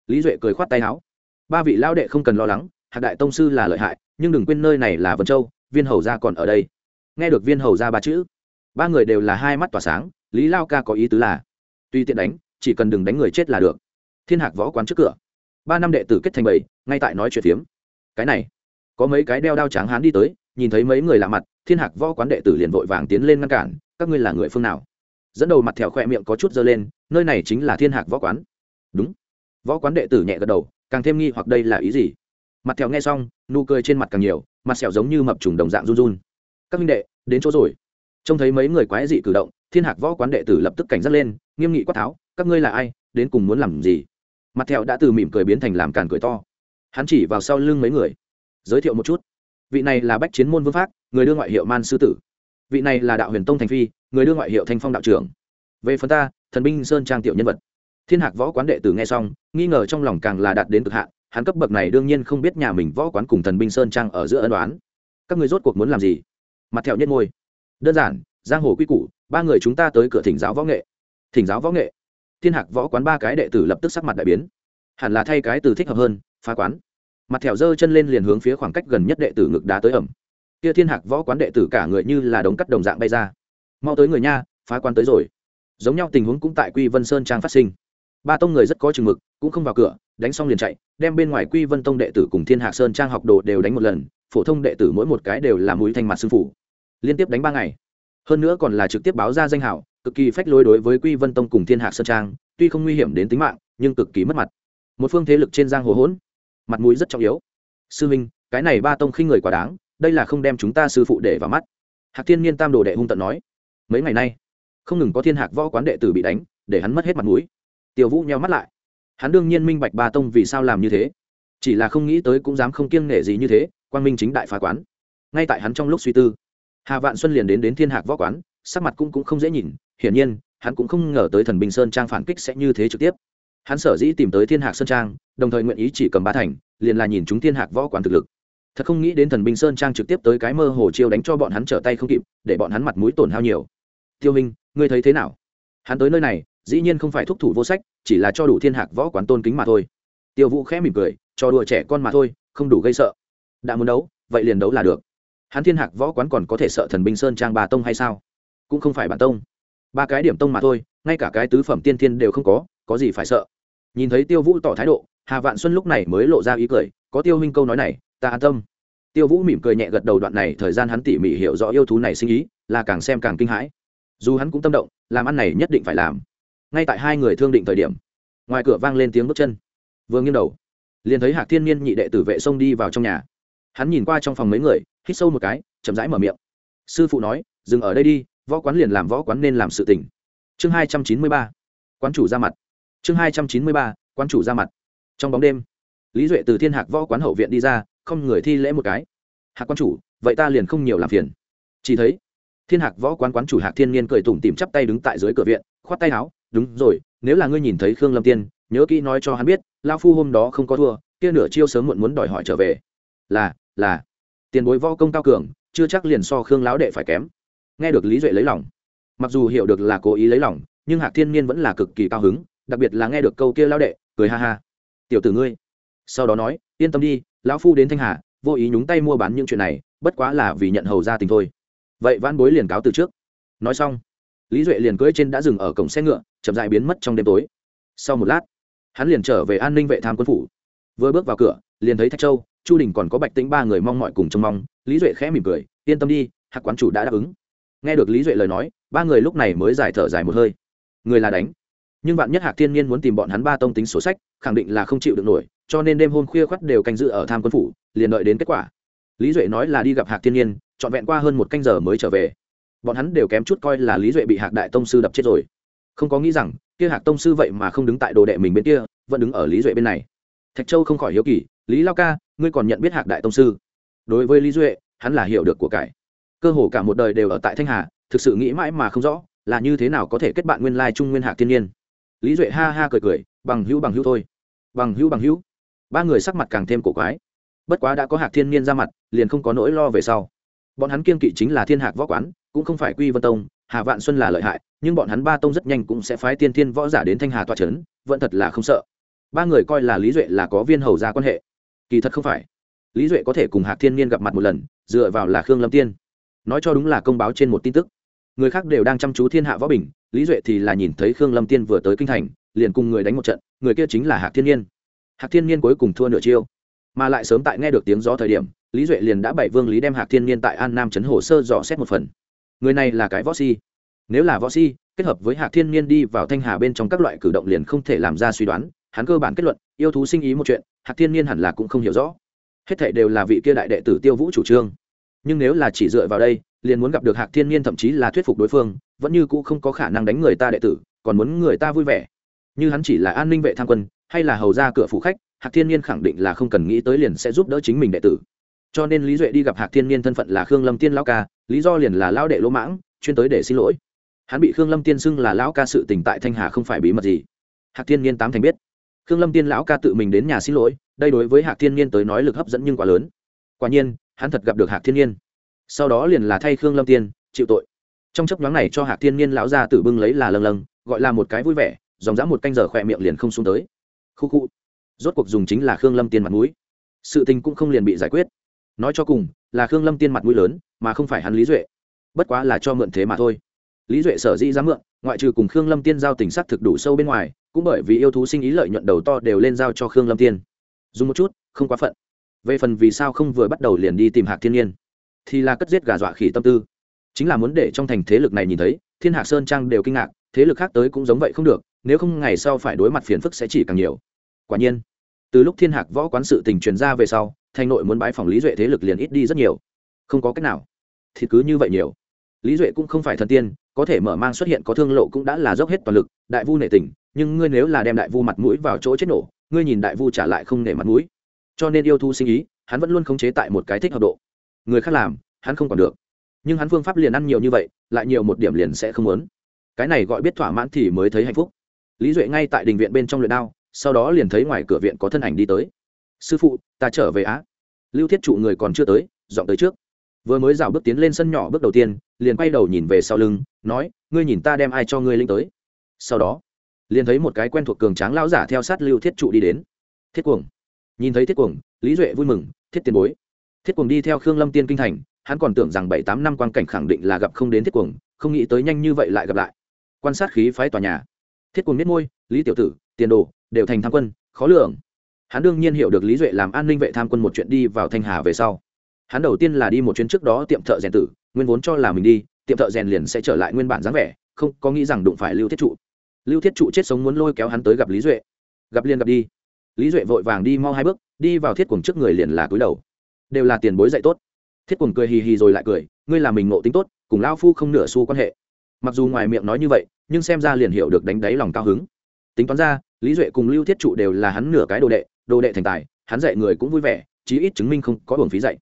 Lý duệ cười khoát tay áo. Ba vị lao đệ không cần lo lắng hạc đại tông sư là lợi hại nhưng đừng quên nơi này là vân châu viên hầu gia còn ở đây. Nghe được viên hầu gia ba chữ ba người đều là hai mắt tỏa sáng lý lao ca có ý tứ là tuy tiện đánh chỉ cần đừng đánh người chết là được. Thiên hạc võ quán trước cửa. Ba năm đệ tử kết thành bầy, ngay tại nói chuyện phiếm. Cái này có mấy cái đeo đao tráng hán đi tới nhìn thấy mấy người lạ mặt thiên hạc võ quán đệ tử liền vội vàng tiến lên ngăn cản các ngươi là người phương nào? Dẫn đầu mặt thẹo khoe miệng có chút dơ lên nơi này chính là thiên hạc võ quán. Đúng. Võ quán đệ tử nhẹ gật đầu, càng thêm nghi hoặc đây là ý gì? Mặt thẹo nghe xong, nụ cười trên mặt càng nhiều, mặt sẹo giống như mập trùng đồng dạng run run. Các minh đệ, đến chỗ rồi. Trông thấy mấy người quái dị cử động, thiên hạc võ quán đệ tử lập tức cảnh giác lên, nghiêm nghị quát tháo, các ngươi là ai, đến cùng muốn làm gì? Mặt thẹo đã từ mỉm cười biến thành làm càn cười to. Hắn chỉ vào sau lưng mấy người. Giới thiệu một chút. Vị này là bách chiến môn vương pháp người đưa ngoại hiệu man sư tử. Vị này là đạo huyền tông thành phi, người đưa ngoại hiệu thanh phong đạo trưởng. Về phần ta thần binh sơn trang tiểu nhân vật. Thiên hạc võ quán đệ tử nghe xong, nghi ngờ trong lòng càng là đạt đến cực hạn, hắn cấp bậc này đương nhiên không biết nhà mình võ quán cùng thần binh sơn trang ở giữa ân đoán các người rốt cuộc muốn làm gì? Mặt thẹo nhất ngôi đơn giản, giang hồ quy củ, ba người chúng ta tới cửa thỉnh giáo võ nghệ. Thỉnh giáo võ nghệ. Thiên hạc võ quán ba cái đệ tử lập tức sắc mặt đại biến. Hẳn là thay cái từ thích hợp hơn, phá quán. Mặt thẹo giơ chân lên liền hướng phía khoảng cách gần nhất đệ tử ngực đá tới ẩm. Kia thiên hạc võ quán đệ tử cả người như là đống cắt đồng dạng bay ra. Mau tới người nha, phá quán tới rồi giống nhau tình huống cũng tại quy vân sơn trang phát sinh. Ba tông người rất có chừng mực, cũng không vào cửa, đánh xong liền chạy, đem bên ngoài quy vân tông đệ tử cùng thiên Hạ sơn trang học đồ đều đánh một lần, phổ thông đệ tử mỗi một cái đều là mũi thanh mặt sư phủ. Liên tiếp đánh ba ngày. Hơn nữa còn là trực tiếp báo ra danh hảo cực kỳ phách lối đối với quy vân tông cùng thiên Hạ sơn trang, tuy không nguy hiểm đến tính mạng, nhưng cực kỳ mất mặt. Một phương thế lực trên giang hồ hỗn, mặt mũi rất trọng yếu. Sư minh, cái này ba tông khinh người quá đáng, đây là không đem chúng ta sư phụ để vào mắt. Hạc thiên niên tam đồ đệ hung tận nói, mấy ngày nay không ngừng có thiên hạc võ quán đệ tử bị đánh, để hắn mất hết mặt mũi. Tiêu vũ nheo mắt lại. Hắn đương nhiên minh bạch ba tông vì sao làm như thế. Chỉ là không nghĩ tới cũng dám không kiêng nể gì như thế, quang minh chính đại phá quán. Ngay tại hắn trong lúc suy tư, hà vạn xuân liền đến đến thiên hạc võ quán, sắc mặt cũng cũng không dễ nhìn. Hiển nhiên, hắn cũng không ngờ tới thần bình sơn trang phản kích sẽ như thế trực tiếp. Hắn sở dĩ tìm tới thiên hạc sơn trang, đồng thời nguyện ý chỉ cầm ba thành, liền là nhìn chúng thiên hạc võ quán thực lực. Thật không nghĩ đến thần Bình sơn trang trực tiếp tới cái mơ hồ chiêu đánh cho bọn hắn trở tay không kịp, để bọn hắn mặt mũi tổn hao nhiều tiêu minh, ngươi thấy thế nào? Hắn tới nơi này, dĩ nhiên không phải thúc thủ vô sách, chỉ là cho đủ thiên hạc võ quán tôn kính mà thôi. Tiêu vũ khẽ mỉm cười, cho đùa trẻ con mà thôi, không đủ gây sợ. Đã muốn đấu, vậy liền đấu là được. Hắn thiên hạc võ quán còn có thể sợ thần binh sơn trang bà tông hay sao? Cũng không phải bản tông. Ba cái điểm tông mà thôi, ngay cả cái tứ phẩm tiên thiên đều không có có gì phải sợ? Nhìn thấy tiêu vũ tỏ thái độ, hà vạn xuân lúc này mới lộ ra ý cười, có tiêu huynh câu nói này, ta an tâm. Tiêu vũ mỉm cười nhẹ gật đầu đoạn này, thời gian hắn tỉ mỉ hiểu rõ yêu thú này sinh ý, là càng xem càng kinh hãi dù hắn cũng tâm động, làm ăn này nhất định phải làm. Ngay tại hai người thương định thời điểm, ngoài cửa vang lên tiếng bước chân. Vừa nghiêng đầu, liền thấy hạc thiên nhiên nhị đệ tử vệ xông đi vào trong nhà. Hắn nhìn qua trong phòng mấy người, hít sâu một cái, chậm rãi mở miệng. Sư phụ nói, dừng ở đây đi, võ quán liền làm võ quán nên làm sự tỉnh chương hai trăm chín mươi ba, quán chủ ra mặt. Chương hai trăm chín mươi ba, quán chủ ra mặt. Trong bóng đêm, lý duệ từ thiên hạc võ quán hậu viện đi ra, không người thi lễ một cái. Hạc quan chủ, vậy ta liền không nhiều làm phiền. Chỉ thấy thiên hạc võ quán quán chủ hạc thiên niên cười tủm tìm chắp tay đứng tại dưới cửa viện, khoát tay áo, đúng rồi, nếu là ngươi nhìn thấy khương lâm tiên, nhớ kỹ nói cho hắn biết lao phu hôm đó không có thua, kia nửa chiêu sớm muộn muốn đòi hỏi trở về. Là là. Tiền bối võ công cao cường, chưa chắc liền so khương lão đệ phải kém. Nghe được lý duệ lấy lòng. Mặc dù hiểu được là cố ý lấy lòng, nhưng hạc thiên niên vẫn là cực kỳ cao hứng, đặc biệt là nghe được câu kia lão đệ, cười ha ha. Tiểu tử ngươi. Sau đó nói, yên tâm đi, lão phu đến thanh hà, vô ý nhúng tay mua bán những chuyện này, bất quá là vì nhận hầu gia tình thôi vậy văn bối liền cáo từ trước. Nói xong, lý duệ liền cưỡi trên đã dừng ở cổng xe ngựa, chậm dại biến mất trong đêm tối. Sau một lát, hắn liền trở về an ninh vệ tham quân phủ. Vừa bước vào cửa, liền thấy thạch châu, chu đình còn có bạch tính ba người mong mọi cùng trông mong. Lý duệ khẽ mỉm cười, yên tâm đi, hạc quán chủ đã đáp ứng. Nghe được lý duệ lời nói, ba người lúc này mới giải thở dài một hơi. Người là đánh. Nhưng bạn nhất hạc thiên nhiên muốn tìm bọn hắn ba tông tính sổ sách, khẳng định là không chịu được nổi, cho nên đêm hôm khuya khoắt đều canh giữ ở tham quân phủ, liền đợi đến kết quả. Lý duệ nói là đi gặp hạc thiên nhiên trọn vẹn qua hơn một canh giờ mới trở về. Bọn hắn đều kém chút coi là lý duệ bị hạc đại tông sư đập chết rồi. Không có nghĩ rằng, kia hạc tông sư vậy mà không đứng tại đồ đệ mình bên kia, vẫn đứng ở lý duệ bên này. Thạch châu không khỏi hiếu kỳ, lý lao ca, ngươi còn nhận biết hạc đại tông sư? Đối với lý duệ, hắn là hiểu được của cải. Cơ hồ cả một đời đều ở tại thanh hà, thực sự nghĩ mãi mà không rõ là như thế nào có thể kết bạn nguyên lai trung nguyên hạc thiên nhiên. Lý duệ ha ha cười cười, bằng hữu bằng hữu thôi. Bằng hữu bằng hữu. Ba người sắc mặt càng thêm cổ quái. Bất quá đã có hạc thiên nhiên ra mặt, liền không có nỗi lo về sau bọn hắn kiên kỵ chính là thiên hạc võ quán, cũng không phải quy vân tông, hà vạn xuân là lợi hại, nhưng bọn hắn ba tông rất nhanh cũng sẽ phái tiên thiên võ giả đến thanh hà toa c h ấ n vẫn thật là không sợ. Ba người coi là lý duệ là có viên hầu ra quan hệ. Kỳ thật không phải. Lý duệ có thể cùng hạc thiên niên gặp mặt một lần, dựa vào là khương lâm tiên. Nói cho đúng là công báo trên một tin tức. Người khác đều đang chăm chú thiên hạ võ bình, lý duệ thì là nhìn thấy khương lâm tiên vừa tới kinh thành, liền cùng người đánh một trận, người kia chính là hạc thiên niên. Hạc thiên niên cuối cùng thua nửa chiêu, mà lại sớm tại nghe được tiếng gió thời điểm lý duệ liền đã bảy vương lý đem hạc thiên Niên tại an nam trấn hồ sơ dò xét một phần. Người này là cái võ si. Nếu là võ si, kết hợp với hạc thiên Niên đi vào thanh hà bên trong các loại cử động liền không thể làm ra suy đoán, hắn cơ bản kết luận, yêu thú sinh ý một chuyện, hạc thiên Niên hẳn là cũng không hiểu rõ. Hết thệ đều là vị kia đại đệ tử tiêu vũ chủ trương. Nhưng nếu là chỉ dựa vào đây, liền muốn gặp được hạc thiên Niên thậm chí là thuyết phục đối phương, vẫn như cũ không có khả năng đánh người ta đệ tử, còn muốn người ta vui vẻ. Như hắn chỉ là an ninh vệ tham quân, hay là hầu ra cửa phủ khách, hạc thiên Niên khẳng định là không cần nghĩ tới liền sẽ giúp đỡ chính mình đệ tử cho nên lý duệ đi gặp hạc thiên Niên thân phận là khương lâm tiên lão ca, lý do liền là lão đệ lỗ mãng, chuyên tới để xin lỗi. Hắn bị khương lâm tiên xưng là lão ca sự tình tại thanh hà không phải bí mật gì. Hạc thiên Niên tám thành biết. Khương lâm tiên lão ca tự mình đến nhà xin lỗi, đây đối với hạc thiên Niên tới nói lực hấp dẫn nhưng quá lớn. Quả nhiên, hắn thật gặp được hạc thiên Niên. Sau đó liền là thay khương lâm tiên, chịu tội. Trong chấp nhoáng này cho hạc thiên Niên lão ra tử bưng lấy là lâng lâng, gọi là một cái vui vẻ, dòng dã một canh giờ khỏe miệng liền không xuống tới. Khu khu. Rốt cuộc dùng chính là khương lâm tiên mặt mũi. Sự tình cũng không liền bị giải quyết nói cho cùng, là khương lâm tiên mặt mũi lớn, mà không phải hắn lý duệ. Bất quá là cho mượn thế mà thôi. Lý duệ sở dĩ dám mượn, ngoại trừ cùng khương lâm tiên giao tình sắc thực đủ sâu bên ngoài, cũng bởi vì yêu thú sinh ý lợi nhuận đầu to đều lên giao cho khương lâm tiên. Dùng một chút, không quá phận. Về phần vì sao không vừa bắt đầu liền đi tìm hạc thiên nhiên, thì là cất giết gà dọa khỉ tâm tư. Chính là muốn để trong thành thế lực này nhìn thấy, thiên hạc sơn trang đều kinh ngạc, thế lực khác tới cũng giống vậy không được, nếu không ngày sau phải đối mặt phiền phức sẽ chỉ càng nhiều. Quả nhiên từ lúc thiên hạc võ quán sự tình truyền ra về sau, thành nội muốn bái phòng lý duệ thế lực liền ít đi rất nhiều. Không có cách nào. Thì cứ như vậy nhiều. Lý duệ cũng không phải thần tiên, có thể mở mang xuất hiện có thương lộ cũng đã là dốc hết toàn lực, đại vu nể tình, nhưng ngươi nếu là đem đại vu mặt mũi vào chỗ chết nổ, ngươi nhìn đại vu trả lại không nể mặt mũi. Cho nên yêu thu sinh ý, hắn vẫn luôn khống chế tại một cái thích hợp độ. Người khác làm, hắn không còn được. Nhưng hắn phương pháp liền ăn nhiều như vậy, lại nhiều một điểm liền sẽ không muốn. Cái này gọi biết thỏa mãn thì mới thấy hạnh phúc. Lý duệ ngay tại đình viện bên trong luyện đao sau đó liền thấy ngoài cửa viện có thân ảnh đi tới. Sư phụ, ta trở về á. Lưu thiết trụ người còn chưa tới dọn tới trước. Vừa mới rào bước tiến lên sân nhỏ bước đầu tiên, liền quay đầu nhìn về sau lưng, nói, ngươi nhìn ta đem ai cho ngươi linh tới. Sau đó, liền thấy một cái quen thuộc cường tráng lão giả theo sát lưu thiết trụ đi đến. Thiết cuồng. Nhìn thấy thiết cuồng, lý duệ vui mừng, thiết tiền bối. Thiết cuồng đi theo khương lâm tiên kinh thành, hắn còn tưởng rằng bảy tám năm quan cảnh khẳng định là gặp không đến thiết cuồng, không nghĩ tới nhanh như vậy lại gặp lại. Quan sát khí phái tòa nhà. Thiết cuồng biết môi, lý tiểu tử, tiền đồ đều thành tham quân, khó lường. Hắn đương nhiên hiểu được lý duệ làm an ninh vệ tham quân một chuyện đi vào thanh hà về sau. Hắn đầu tiên là đi một chuyến trước đó tiệm thợ rèn tử, nguyên vốn cho là mình đi, tiệm thợ rèn liền sẽ trở lại nguyên bản dáng vẻ, không có nghĩ rằng đụng phải lưu thiết trụ. Lưu thiết trụ chết sống muốn lôi kéo hắn tới gặp lý duệ. Gặp liền gặp đi. Lý duệ vội vàng đi mau hai bước, đi vào thiết quần trước người liền là cúi đầu. Đều là tiền bối dạy tốt. Thiết quần cười hì hì rồi lại cười, ngươi là mình ngộ tính tốt, cùng lao phu không nửa xu quan hệ. Mặc dù ngoài miệng nói như vậy, nhưng xem ra liền hiểu được đánh đáy lòng cao hứng tính toán ra, lý duệ cùng lưu thiết trụ đều là hắn nửa cái đồ đệ đồ đệ thành tài, hắn dạy người cũng vui vẻ, chí ít chứng minh không có hưởng phí dạy.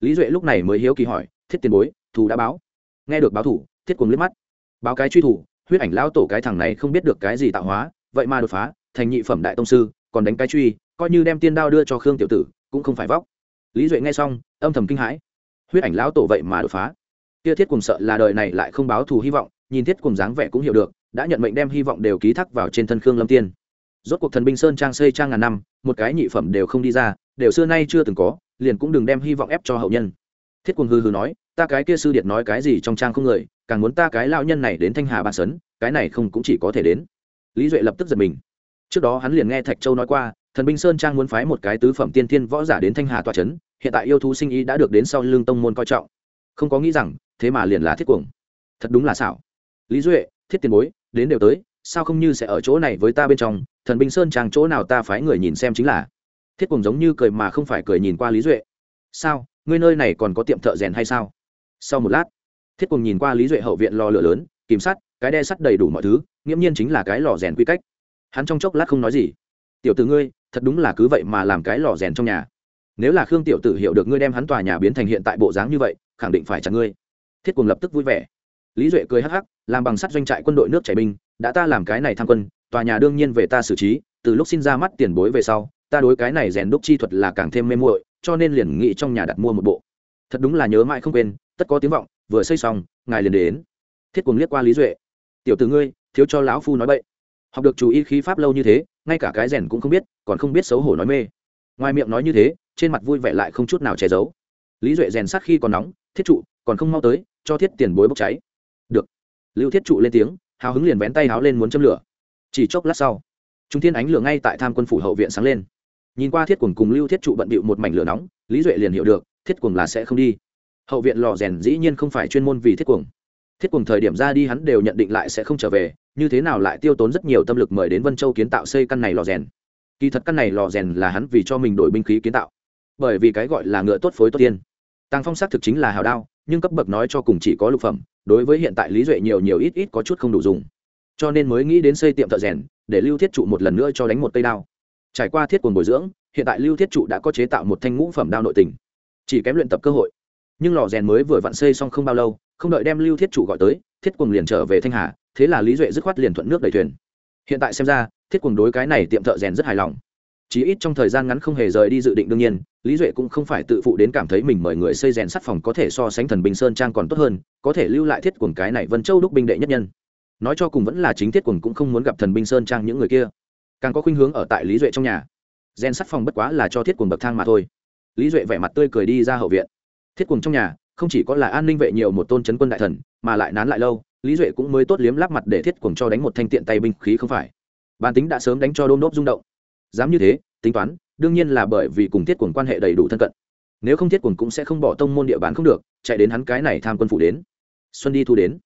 Lý duệ lúc này mới hiếu kỳ hỏi, thiết tiền bối, thù đã báo? Nghe được báo thủ, thiết cùng liếc mắt. Báo cái truy thủ, huyết ảnh lao tổ cái thằng này không biết được cái gì tạo hóa, vậy mà đột phá, thành nhị phẩm đại tông sư, còn đánh cái truy, coi như đem tiên đao đưa cho khương tiểu tử, cũng không phải vóc. Lý duệ nghe xong, âm thầm kinh hãi. Huyết ảnh lão tổ vậy mà đột phá? Kia thiết cùng sợ là đời này lại không báo thù hy vọng, nhìn thiết cùng dáng vẻ cũng hiểu được đã nhận mệnh đem hy vọng đều ký thác vào trên thân khương lâm tiên. Rốt cuộc thần binh sơn trang xây trang ngàn năm, một cái nhị phẩm đều không đi ra, đều xưa nay chưa từng có, liền cũng đừng đem hy vọng ép cho hậu nhân. Thiết quân hư hư nói, ta cái kia sư điệt nói cái gì trong trang không người, càng muốn ta cái lao nhân này đến thanh hà ban sấn, cái này không cũng chỉ có thể đến. Lý duệ lập tức giật mình. Trước đó hắn liền nghe thạch châu nói qua, thần binh sơn trang muốn phái một cái tứ phẩm tiên thiên võ giả đến thanh hà tòa trấn hiện tại yêu thú sinh ý đã được đến sau lương tông môn coi trọng. Không có nghĩ rằng, thế mà liền là thiết cuồng. Thật đúng là xảo. Lý duệ, thiết tiền bối đến đều tới, sao không như sẽ ở chỗ này với ta bên trong, thần binh sơn trang chỗ nào ta phái người nhìn xem chính là. Thiết cùng giống như cười mà không phải cười nhìn qua lý duệ. Sao, ngươi nơi này còn có tiệm thợ rèn hay sao? Sau một lát, thiết cùng nhìn qua lý duệ hậu viện lò lửa lớn, kìm sắt, cái đe sắt đầy đủ mọi thứ, nghiễm nhiên chính là cái lò rèn quy cách. Hắn trong chốc lát không nói gì. Tiểu tử ngươi, thật đúng là cứ vậy mà làm cái lò rèn trong nhà. Nếu là khương tiểu tử hiểu được ngươi đem hắn tòa nhà biến thành hiện tại bộ dáng như vậy, khẳng định phải chặt ngươi. Thiết cùng lập tức vui vẻ lý duệ cười hắc hắc, làm bằng sắt doanh trại quân đội nước chảy binh, đã ta làm cái này tham quân, tòa nhà đương nhiên về ta xử trí, từ lúc xin ra mắt tiền bối về sau, ta đối cái này rèn đúc chi thuật là càng thêm mê muội, cho nên liền nghĩ trong nhà đặt mua một bộ. Thật đúng là nhớ mãi không quên, tất có tiếng vọng, vừa xây xong, ngài liền đến. Thiết cuồng liếc qua lý duệ, tiểu tử ngươi, thiếu cho lão phu nói bậy. Học được chú ý khí pháp lâu như thế, ngay cả cái rèn cũng không biết, còn không biết xấu hổ nói mê. Ngoài miệng nói như thế, trên mặt vui vẻ lại không chút nào che giấu. Lý duệ rèn sát khi còn nóng, thiết trụ, còn không mau tới, cho thiết tiền bối bốc cháy được. Lưu thiết trụ lên tiếng, hào hứng liền vén tay háo lên muốn châm lửa. Chỉ chốc lát sau, trung thiên ánh lửa ngay tại tham quân phủ hậu viện sáng lên. Nhìn qua thiết quần cùng lưu thiết trụ bận bịu một mảnh lửa nóng, lý duệ liền hiểu được, thiết quần là sẽ không đi. Hậu viện lò rèn dĩ nhiên không phải chuyên môn vì thiết quần thiết quần thời điểm ra đi hắn đều nhận định lại sẽ không trở về, như thế nào lại tiêu tốn rất nhiều tâm lực mời đến vân châu kiến tạo xây căn này lò rèn. Kỳ thật căn này lò rèn là hắn vì cho mình đổi binh khí kiến tạo, bởi vì cái gọi là ngựa tốt phối tốt tiên. Tăng phong xác thực chính là hào đao, nhưng cấp bậc nói cho cùng chỉ có lục phẩm đối với hiện tại lý duệ nhiều nhiều ít ít có chút không đủ dùng. Cho nên mới nghĩ đến xây tiệm thợ rèn, để lưu thiết trụ một lần nữa cho đánh một cây đao. Trải qua thiết quần bồi dưỡng, hiện tại lưu thiết trụ đã có chế tạo một thanh ngũ phẩm đao nội tình. Chỉ kém luyện tập cơ hội. Nhưng lò rèn mới vừa vặn xây xong không bao lâu, không đợi đem lưu thiết trụ gọi tới, thiết quần liền trở về thanh hà, thế là lý duệ dứt khoát liền thuận nước đầy thuyền. Hiện tại xem ra, thiết quần đối cái này tiệm thợ rèn rất hài lòng chỉ ít trong thời gian ngắn không hề rời đi dự định đương nhiên, lý duệ cũng không phải tự phụ đến cảm thấy mình mời người xây rèn sắt phòng có thể so sánh thần bình sơn trang còn tốt hơn, có thể lưu lại thiết quần cái này vân châu đúc binh đệ nhất nhân. Nói cho cùng vẫn là chính thiết quần cũng không muốn gặp thần binh sơn trang những người kia. Càng có khuynh hướng ở tại lý duệ trong nhà. Rèn sắt phòng bất quá là cho thiết quần bậc thang mà thôi. Lý duệ vẻ mặt tươi cười đi ra hậu viện. Thiết quần trong nhà, không chỉ có là an ninh vệ nhiều một tôn chấn quân đại thần, mà lại nán lại lâu, lý duệ cũng mới tốt liếm láp mặt để thiết quần cho đánh một thanh tiện tay binh khí không phải. Bản tính đã sớm đánh cho đôn đốp rung động dám như thế, tính toán, đương nhiên là bởi vì cùng thiết quần quan hệ đầy đủ thân cận. Nếu không thiết quần cũng sẽ không bỏ tông môn địa bàn không được, chạy đến hắn cái này tham quân phụ đến. Xuân đi thu đến.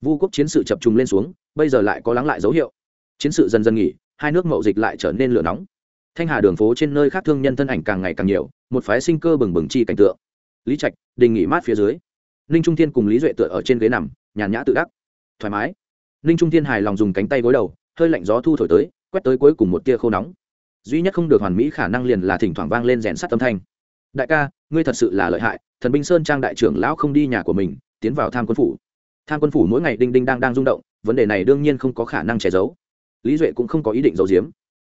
Vu quốc chiến sự chập trùng lên xuống, bây giờ lại có lắng lại dấu hiệu. Chiến sự dần dần nghỉ, hai nước mậu dịch lại trở nên lửa nóng. Thanh hà đường phố trên nơi khác thương nhân thân ảnh càng ngày càng nhiều, một phái sinh cơ bừng bừng chi cảnh tượng. Lý trạch, đình nghỉ mát phía dưới. Ninh trung thiên cùng lý duệ tựa ở trên ghế nằm, nhàn nhã tự đắc. Thoải mái. Ninh trung thiên hài lòng dùng cánh tay gối đầu, hơi lạnh gió thu thổi tới, quét tới cuối cùng một tia khô nóng duy nhất không được hoàn mỹ khả năng liền là thỉnh thoảng vang lên rèn sắt tâm thanh. Đại ca, ngươi thật sự là lợi hại, thần binh sơn trang đại trưởng lão không đi nhà của mình, tiến vào tham quân phủ. Tham quân phủ mỗi ngày đinh đinh đang đang rung động, vấn đề này đương nhiên không có khả năng che giấu. Lý duệ cũng không có ý định giấu giếm.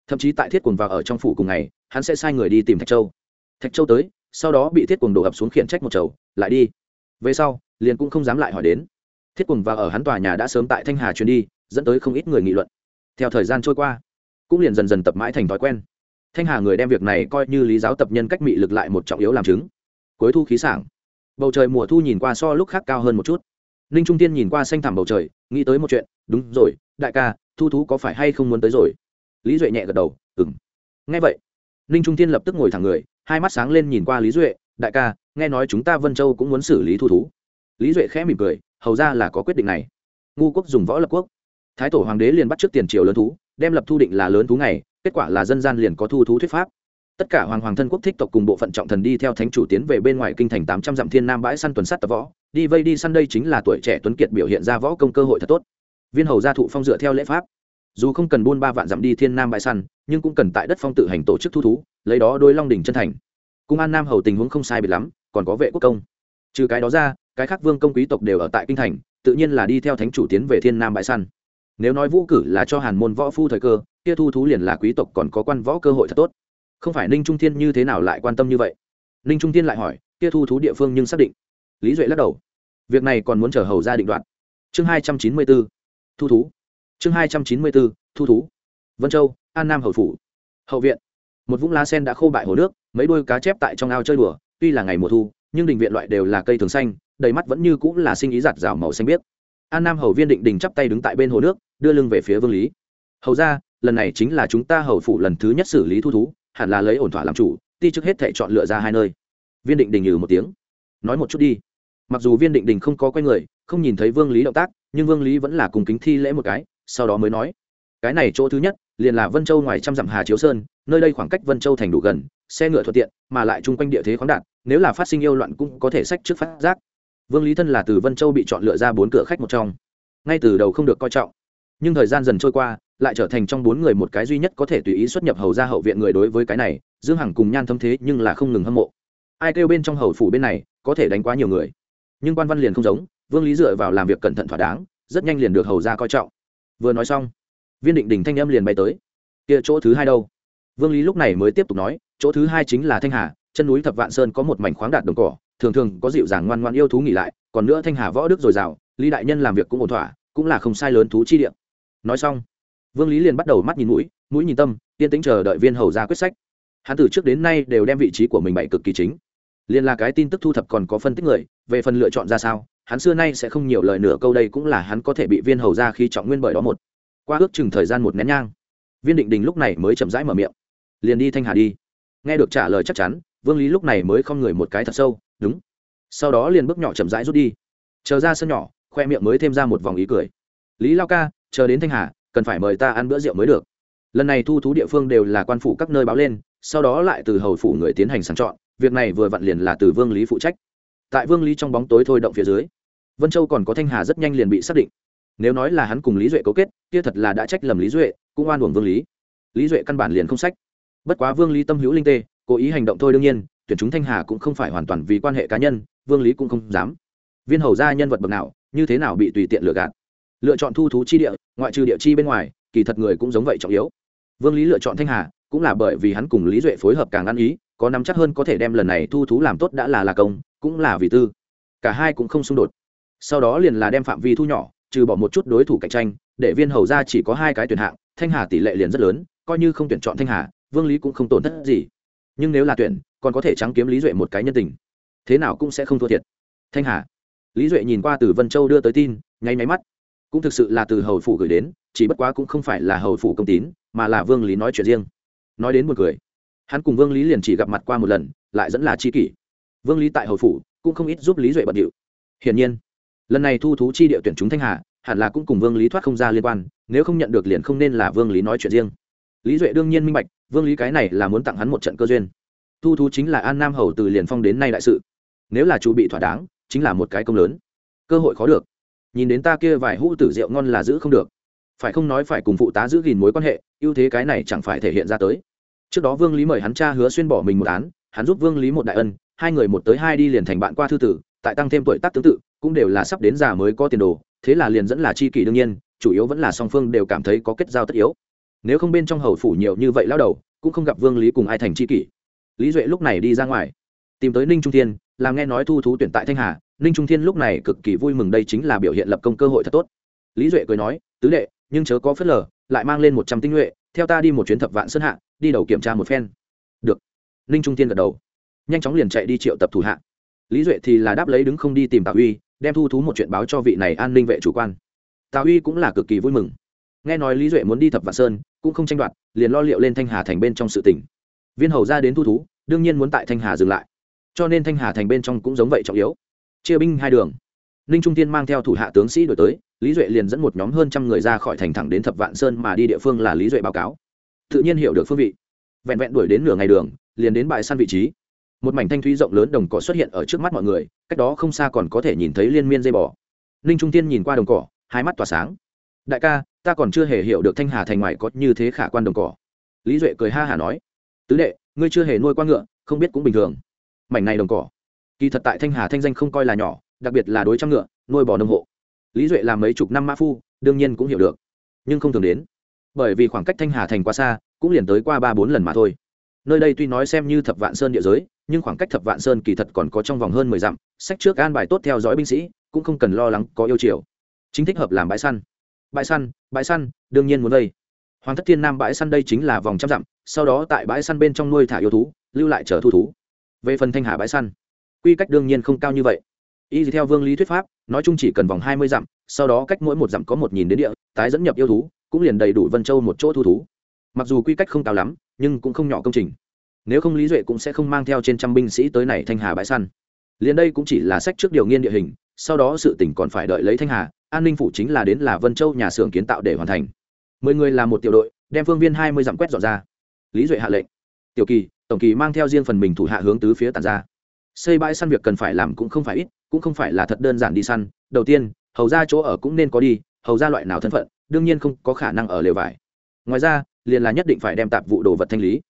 Thậm chí tại thiết quần vào ở trong phủ cùng ngày, hắn sẽ sai người đi tìm thạch châu. Thạch châu tới, sau đó bị thiết quần đổ ập xuống khiển trách một chầu, lại đi. Về sau, liền cũng không dám lại hỏi đến. Thiết quần vào ở hắn tòa nhà đã sớm tại thanh hà chuyến đi, dẫn tới không ít người nghị luận. Theo thời gian trôi qua cũng liền dần dần tập mãi thành thói quen. Thanh hà người đem việc này coi như lý giáo tập nhân cách mị lực lại một trọng yếu làm chứng. Cuối thu khí sảng. Bầu trời mùa thu nhìn qua so lúc khác cao hơn một chút. Ninh trung tiên nhìn qua xanh thẳm bầu trời, nghĩ tới một chuyện, đúng rồi, đại ca, thu thú có phải hay không muốn tới rồi? Lý duệ nhẹ gật đầu ừng nghe vậy, ninh trung tiên lập tức ngồi thẳng người, hai mắt sáng lên nhìn qua lý duệ, đại ca, nghe nói chúng ta vân châu cũng muốn xử lý thu thú. Lý duệ khẽ mỉm cười, hầu ra là có quyết định này. Ngu quốc dùng võ lập quốc. Thái tổ hoàng đế liền bắt trước tiền triều lớn thú đem lập thu định là lớn thú này kết quả là dân gian liền có thu thú thuyết pháp. Tất cả hoàng hoàng thân quốc thích tộc cùng bộ phận trọng thần đi theo thánh chủ tiến về bên ngoài kinh thành tám trăm dặm thiên nam bãi săn tuần sát tập võ. Đi vây đi săn đây chính là tuổi trẻ tuấn kiệt biểu hiện ra võ công cơ hội thật tốt. Viên hầu gia thụ phong dựa theo lễ pháp. Dù không cần buôn ba vạn dặm đi thiên nam bãi săn, nhưng cũng cần tại đất phong tự hành tổ chức thu thú, lấy đó đôi long đỉnh chân thành. Cung an nam hầu tình huống không sai biệt lắm, còn có vệ quốc công. Trừ cái đó ra, cái khác vương công quý tộc đều ở tại kinh thành, tự nhiên là đi theo thánh chủ tiến về thiên nam bãi săn nếu nói vũ cử là cho hàn môn võ phu thời cơ, kia thu thú liền là quý tộc còn có quan võ cơ hội thật tốt. Không phải ninh trung thiên như thế nào lại quan tâm như vậy? Ninh trung thiên lại hỏi, kia thu thú địa phương nhưng xác định. Lý duệ lắc đầu, việc này còn muốn chờ hầu ra định đoạt. Chương hai trăm chín mươi b ố thu thú. Chương hai trăm chín mươi b ố thu thú. Vân châu, an nam hậu phủ. Hậu viện. Một vũng lá sen đã khô bại hồ nước, mấy đôi cá chép tại trong ao chơi đùa, tuy là ngày mùa thu, nhưng đình viện loại đều là cây thường xanh, đầy mắt vẫn như cũng là sinh ý giặt rào màu xanh biếc an nam hầu viên định đình chắp tay đứng tại bên hồ nước, đưa lưng về phía vương lý. Hầu ra, lần này chính là chúng ta hầu phủ lần thứ nhất xử lý thu thú, hẳn là lấy ổn thỏa làm chủ, ti trước hết thể chọn lựa ra hai nơi. Viên định đình nhừ một tiếng. Nói một chút đi. Mặc dù viên định đình không có quen người, không nhìn thấy vương lý động tác, nhưng vương lý vẫn là cùng kính thi lễ một cái, sau đó mới nói. Cái này chỗ thứ nhất, liền là vân châu ngoài trăm dặm hà chiếu sơn, nơi đây khoảng cách vân châu thành đủ gần, xe ngựa thuận tiện, mà lại chung quanh địa thế khoáng đạt, nếu là phát sinh yêu loạn cũng có thể sách trước phát giác vương lý thân là từ vân châu bị chọn lựa ra bốn cửa khách một trong. Ngay từ đầu không được coi trọng. Nhưng thời gian dần trôi qua, lại trở thành trong bốn người một cái duy nhất có thể tùy ý xuất nhập hầu ra hậu viện người đối với cái này, dương hằng cùng nhan thâm thế nhưng là không ngừng hâm mộ. Ai kêu bên trong hầu phủ bên này, có thể đánh quá nhiều người. Nhưng quan văn liền không giống, vương lý dựa vào làm việc cẩn thận thỏa đáng, rất nhanh liền được hầu ra coi trọng. Vừa nói xong, viên định đình thanh âm liền bay tới. Kia chỗ thứ hai đâu? Vương lý lúc này mới tiếp tục nói, chỗ thứ hai chính là thanh hà, chân núi thập vạn sơn có một mảnh khoáng đạt đồng cỏ thường thường có dịu dàng ngoan ngoan yêu thú nghỉ lại, còn nữa thanh hà võ đức dồi dào, lý đại nhân làm việc cũng ổn thỏa, cũng là không sai lớn thú chi điện nói xong, vương lý liền bắt đầu mắt nhìn mũi mũi nhìn tâm, yên tĩnh chờ đợi viên hầu ra quyết sách. Hắn từ trước đến nay đều đem vị trí của mình bày cực kỳ chính. Liền là cái tin tức thu thập còn có phân tích người, về phần lựa chọn ra sao, hắn xưa nay sẽ không nhiều lời nửa câu đây cũng là hắn có thể bị viên hầu ra khi trọng nguyên bởi đó một. Qua ước chừng thời gian một nén nhang, viên định đình lúc này mới chậm rãi mở miệng. Liền đi thanh hà đi. Nghe được trả lời chắc chắn, vương lý lúc này mới không người một cái thật sâu đúng. Sau đó liền bước nhỏ chậm rãi rút đi. Chờ ra sân nhỏ, khoe miệng mới thêm ra một vòng ý cười. Lý lao ca, chờ đến thanh hà, cần phải mời ta ăn bữa rượu mới được. Lần này thu thú địa phương đều là quan phủ các nơi báo lên, sau đó lại từ hầu phủ người tiến hành sàng chọn, việc này vừa vặn liền là từ vương lý phụ trách. Tại vương lý trong bóng tối thôi động phía dưới, vân châu còn có thanh hà rất nhanh liền bị xác định. Nếu nói là hắn cùng lý duệ cấu kết, kia thật là đã trách lầm lý duệ, cũng oan uổng vương lý. Lý duệ căn bản liền không sách. Bất quá vương lý tâm hữu linh tê, cố ý hành động thôi đương nhiên tuyển chúng thanh hà cũng không phải hoàn toàn vì quan hệ cá nhân, vương lý cũng không dám. Viên hầu ra nhân vật bậc nào, như thế nào bị tùy tiện lựa gạt? Lựa chọn thu thú chi địa, ngoại trừ địa chi bên ngoài, kỳ thật người cũng giống vậy trọng yếu. Vương lý lựa chọn thanh hà, cũng là bởi vì hắn cùng lý duệ phối hợp càng ăn ý, có nắm chắc hơn có thể đem lần này thu thú làm tốt đã là là công, cũng là vì tư. Cả hai cũng không xung đột. Sau đó liền là đem phạm vi thu nhỏ, trừ bỏ một chút đối thủ cạnh tranh, để viên hầu ra chỉ có hai cái tuyển hạng, thanh hà tỷ lệ liền rất lớn, coi như không tuyển chọn thanh hà, vương lý cũng không tổn thất gì. Nhưng nếu là tuyển còn có thể trắng kiếm lý duệ một cái nhân tình. Thế nào cũng sẽ không thua thiệt. Thanh hà. Lý duệ nhìn qua từ vân châu đưa tới tin, nháy máy mắt. Cũng thực sự là từ hầu phủ gửi đến, chỉ bất quá cũng không phải là hầu phủ công tín, mà là vương lý nói chuyện riêng. Nói đến một người hắn cùng vương lý liền chỉ gặp mặt qua một lần, lại dẫn là chi kỷ. Vương lý tại hầu phủ, cũng không ít giúp lý duệ bận điệu. Hiển nhiên, lần này thu thú chi địa tuyển chúng thanh hà, hẳn là cũng cùng vương lý thoát không ra liên quan, nếu không nhận được liền không nên là vương lý nói chuyện riêng. Lý duệ đương nhiên minh bạch, vương lý cái này là muốn tặng hắn một trận cơ duyên thu thú chính là an nam hầu từ liền phong đến nay đại sự. Nếu là chủ bị thỏa đáng, chính là một cái công lớn. Cơ hội khó được. Nhìn đến ta kia vài hũ tử rượu ngon là giữ không được. Phải không nói phải cùng phụ tá giữ gìn mối quan hệ, ưu thế cái này chẳng phải thể hiện ra tới. Trước đó vương lý mời hắn cha hứa xuyên bỏ mình một án, hắn giúp vương lý một đại ân, hai người một tới hai đi liền thành bạn qua thư tử, tại tăng thêm tuổi tác tương tự, cũng đều là sắp đến già mới có tiền đồ, thế là liền dẫn là chi kỷ đương nhiên, chủ yếu vẫn là song phương đều cảm thấy có kết giao tất yếu. Nếu không bên trong hầu phủ nhiều như vậy lao đầu, cũng không gặp vương lý cùng ai thành chi kỷ lý duệ lúc này đi ra ngoài, tìm tới ninh trung thiên, làm nghe nói thu thú tuyển tại thanh hà. Ninh trung thiên lúc này cực kỳ vui mừng đây chính là biểu hiện lập công cơ hội thật tốt. Lý duệ cười nói, tứ đệ, nhưng chớ có phớt lờ, lại mang lên một trăm tinh nhuệ, theo ta đi một chuyến thập vạn sơn hạ, đi đầu kiểm tra một phen. Được. Ninh trung thiên gật đầu, nhanh chóng liền chạy đi triệu tập thủ hạ. Lý duệ thì là đáp lấy đứng không đi tìm tào uy, đem thu thú một chuyện báo cho vị này an ninh vệ chủ quan. Tào uy cũng là cực kỳ vui mừng. Nghe nói lý duệ muốn đi thập vạn sơn, cũng không tranh đoạt, liền lo liệu lên thanh hà thành bên trong sự tỉnh viên hầu ra đến thu thú, đương nhiên muốn tại thanh hà dừng lại. Cho nên thanh hà thành bên trong cũng giống vậy trọng yếu. Chia binh hai đường. Ninh trung tiên mang theo thủ hạ tướng sĩ đổi tới, lý duệ liền dẫn một nhóm hơn trăm người ra khỏi thành thẳng đến thập vạn sơn mà đi địa phương là lý duệ báo cáo. Tự nhiên hiểu được phương vị. Vẹn vẹn đuổi đến nửa ngày đường, liền đến bãi săn vị trí. Một mảnh thanh thúy rộng lớn đồng cỏ xuất hiện ở trước mắt mọi người, cách đó không xa còn có thể nhìn thấy liên miên dây bò. Ninh trung tiên nhìn qua đồng cỏ, hai mắt tỏa sáng. Đại ca, ta còn chưa hề hiểu được thanh hà thành ngoài có như thế khả quan đồng cỏ. Lý duệ cười ha hả nói tứ đệ, ngươi chưa hề nuôi qua ngựa, không biết cũng bình thường. Mảnh này đồng cỏ. Kỳ thật tại thanh hà thanh danh không coi là nhỏ, đặc biệt là đối trăm ngựa, nuôi bò nông hộ. Lý duệ làm mấy chục năm mã phu, đương nhiên cũng hiểu được. Nhưng không thường đến. Bởi vì khoảng cách thanh hà thành quá xa, cũng liền tới qua ba bốn lần mà thôi. Nơi đây tuy nói xem như thập vạn sơn địa giới, nhưng khoảng cách thập vạn sơn kỳ thật còn có trong vòng hơn mười dặm, sách trước an bài tốt theo dõi binh sĩ, cũng không cần lo lắng có yêu chiều. Chính thích hợp làm bãi săn. Bãi săn bãi săn, đương nhiên muốn đây. Hoàng thất thiên nam bãi săn đây chính là vòng trăm dặm sau đó tại bãi săn bên trong nuôi thả yêu thú, lưu lại chờ thu thú. Về phần thanh hà bãi săn, quy cách đương nhiên không cao như vậy. Y theo vương lý thuyết pháp, nói chung chỉ cần vòng hai mươi dặm, sau đó cách mỗi một dặm có một nhìn đến địa, tái dẫn nhập yêu thú, cũng liền đầy đủ vân châu một chỗ thu thú. Mặc dù quy cách không cao lắm, nhưng cũng không nhỏ công trình. Nếu không lý duệ cũng sẽ không mang theo trên trăm binh sĩ tới này thanh hà bãi săn. Liền đây cũng chỉ là sách trước điều nghiên địa hình, sau đó sự tỉnh còn phải đợi lấy thanh hà, an ninh phủ chính là đến là vân châu nhà xưởng kiến tạo để hoàn thành. Mười người là một tiểu đội, đem phương viên hai mươi dặm quét dọn ra lý duệ hạ lệnh. Tiểu kỳ, tổng kỳ mang theo riêng phần mình thủ hạ hướng tứ phía tàn ra. Xây bãi săn việc cần phải làm cũng không phải ít, cũng không phải là thật đơn giản đi săn. Đầu tiên, hầu ra chỗ ở cũng nên có đi, hầu ra loại nào thân phận, đương nhiên không có khả năng ở lều vải. Ngoài ra, liền là nhất định phải đem tạp vụ đồ vật thanh lý.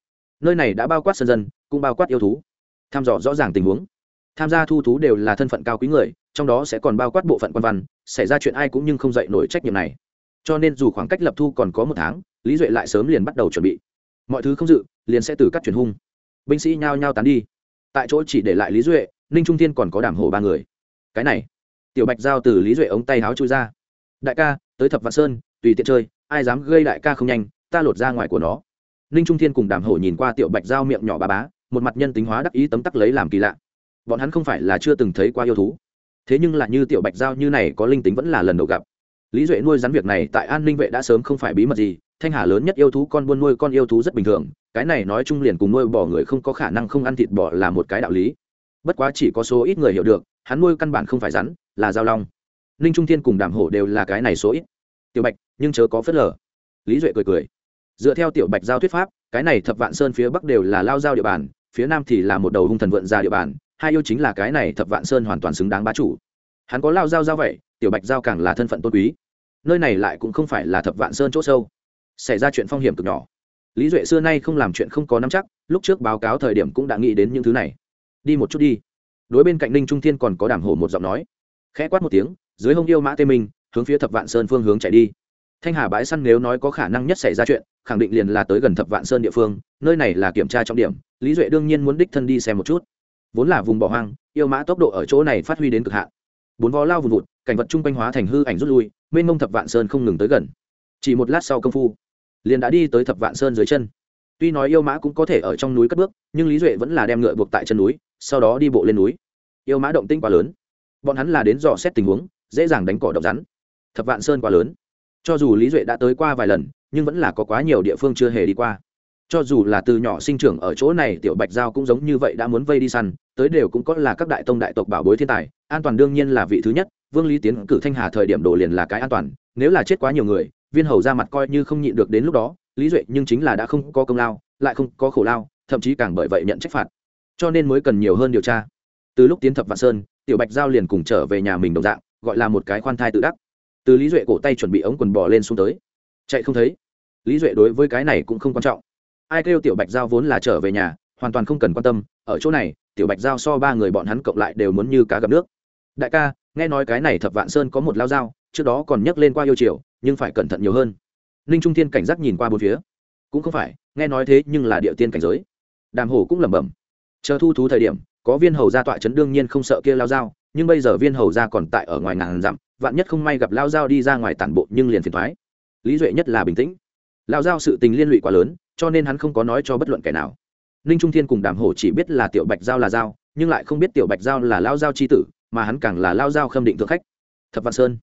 Nơi này đã bao quát sân dân, cũng bao quát yêu thú. Tham dò rõ ràng tình huống. Tham gia thu thú đều là thân phận cao quý người, trong đó sẽ còn bao quát bộ phận quan văn, xảy ra chuyện ai cũng nhưng không dạy nổi trách nhiệm này. Cho nên dù khoảng cách lập thu còn có một tháng, lý duệ lại sớm liền bắt đầu chuẩn bị mọi thứ không dự, liền sẽ từ cắt chuyển hung. Binh sĩ nhao nhao tán đi. Tại chỗ chỉ để lại lý duệ, ninh trung thiên còn có đảm hộ ba người. Cái này, tiểu bạch giao từ lý duệ ống tay háo chui ra. Đại ca, tới thập vạn sơn, tùy tiện chơi, ai dám gây đại ca không nhanh, ta lột ra ngoài của nó. Ninh trung thiên cùng đảm hổ nhìn qua tiểu bạch giao miệng nhỏ bà bá, một mặt nhân tính hóa đắc ý tấm tắc lấy làm kỳ lạ. Bọn hắn không phải là chưa từng thấy qua yêu thú. Thế nhưng là như tiểu bạch giao như này có linh tính vẫn là lần đầu gặp. Lý duệ nuôi rắn việc này tại an ninh vệ đã sớm không phải bí mật gì thanh hà lớn nhất yêu thú con buôn nuôi con yêu thú rất bình thường, cái này nói chung liền cùng nuôi bỏ người không có khả năng không ăn thịt bò là một cái đạo lý. Bất quá chỉ có số ít người hiểu được, hắn nuôi căn bản không phải rắn, là giao long. Ninh trung thiên cùng đàm hổ đều là cái này số ít. Tiểu bạch, nhưng chớ có phớt lờ. Lý duệ cười cười. Dựa theo tiểu bạch giao thuyết pháp, cái này thập vạn sơn phía bắc đều là lao giao địa bàn, phía nam thì là một đầu hung thần vượn ra địa bàn, hai yêu chính là cái này thập vạn sơn hoàn toàn xứng đáng bá chủ. Hắn có lao giao giao vậy, tiểu bạch giao càng là thân phận tôn quý. Nơi này lại cũng không phải là thập vạn sơn c h ỗ sâu xảy ra chuyện phong hiểm cực nhỏ. Lý duệ xưa nay không làm chuyện không có nắm chắc, lúc trước báo cáo thời điểm cũng đã nghĩ đến những thứ này. Đi một chút đi. Đối bên cạnh ninh trung thiên còn có đảm hổ một giọng nói. Khẽ quát một tiếng, dưới hông yêu mã tê minh, hướng phía thập vạn sơn phương hướng chạy đi. Thanh hà bãi săn nếu nói có khả năng nhất xảy ra chuyện, khẳng định liền là tới gần thập vạn sơn địa phương, nơi này là kiểm tra trọng điểm, lý duệ đương nhiên muốn đích thân đi xem một chút. Vốn là vùng bỏ hoang, yêu mã tốc độ ở chỗ này phát huy đến cực hạn. Bốn vó lao vùn vụt, cảnh vật chung quanh hóa thành hư ảnh rút lui, mênh mông thập vạn sơn không ngừng tới gần. Chỉ một lát sau công phu liền đã đi tới thập vạn sơn dưới chân. Tuy nói yêu mã cũng có thể ở trong núi cất bước, nhưng lý duệ vẫn là đem ngựa buộc tại chân núi, sau đó đi bộ lên núi. Yêu mã động tinh quá lớn. Bọn hắn là đến dò xét tình huống, dễ dàng đánh cỏ độc rắn. Thập vạn sơn quá lớn. Cho dù lý duệ đã tới qua vài lần, nhưng vẫn là có quá nhiều địa phương chưa hề đi qua. Cho dù là từ nhỏ sinh trưởng ở chỗ này, tiểu bạch giao cũng giống như vậy đã muốn vây đi săn, tới đều cũng có là các đại tông đại tộc bảo bối thiên tài, an toàn đương nhiên là vị thứ nhất, vương lý tiến cử thanh hà thời điểm đổ liền là cái an toàn, nếu là chết quá nhiều người viên hầu ra mặt coi như không nhịn được đến lúc đó, lý duệ nhưng chính là đã không có công lao, lại không có khổ lao, thậm chí càng bởi vậy nhận trách phạt. Cho nên mới cần nhiều hơn điều tra. Từ lúc tiến thập vạn sơn, tiểu bạch giao liền cùng trở về nhà mình đồng dạng, gọi là một cái khoan thai tự đắc. Từ lý duệ cổ tay chuẩn bị ống quần bò lên xuống tới. Chạy không thấy. Lý duệ đối với cái này cũng không quan trọng. Ai kêu tiểu bạch giao vốn là trở về nhà, hoàn toàn không cần quan tâm, ở chỗ này, tiểu bạch giao so ba người bọn hắn cộng lại đều muốn như cá gặp nước. Đại ca, nghe nói cái này thập vạn sơn có một lao dao, trước đó còn nhắc lên qua yêu triều nhưng phải cẩn thận nhiều hơn. Ninh trung thiên cảnh giác nhìn qua bốn phía. Cũng không phải, nghe nói thế nhưng là địa tiên cảnh giới. Đàm hổ cũng lẩm bẩm. Chờ thu thú thời điểm, có viên hầu gia tọa chấn đương nhiên không sợ kia lao dao, nhưng bây giờ viên hầu gia còn tại ở ngoài ngàn dặm, vạn nhất không may gặp lao dao đi ra ngoài tản bộ nhưng liền phiền thoái lý duệ nhất là bình tĩnh. Lao dao sự tình liên lụy quá lớn, cho nên hắn không có nói cho bất luận kẻ nào. Ninh trung thiên cùng đàm hổ chỉ biết là tiểu bạch giao là giao, nhưng lại không biết tiểu bạch giao là lao dao c h i tử, mà hắn càng là lao dao khâm định thượng khách. Thập vạn sơn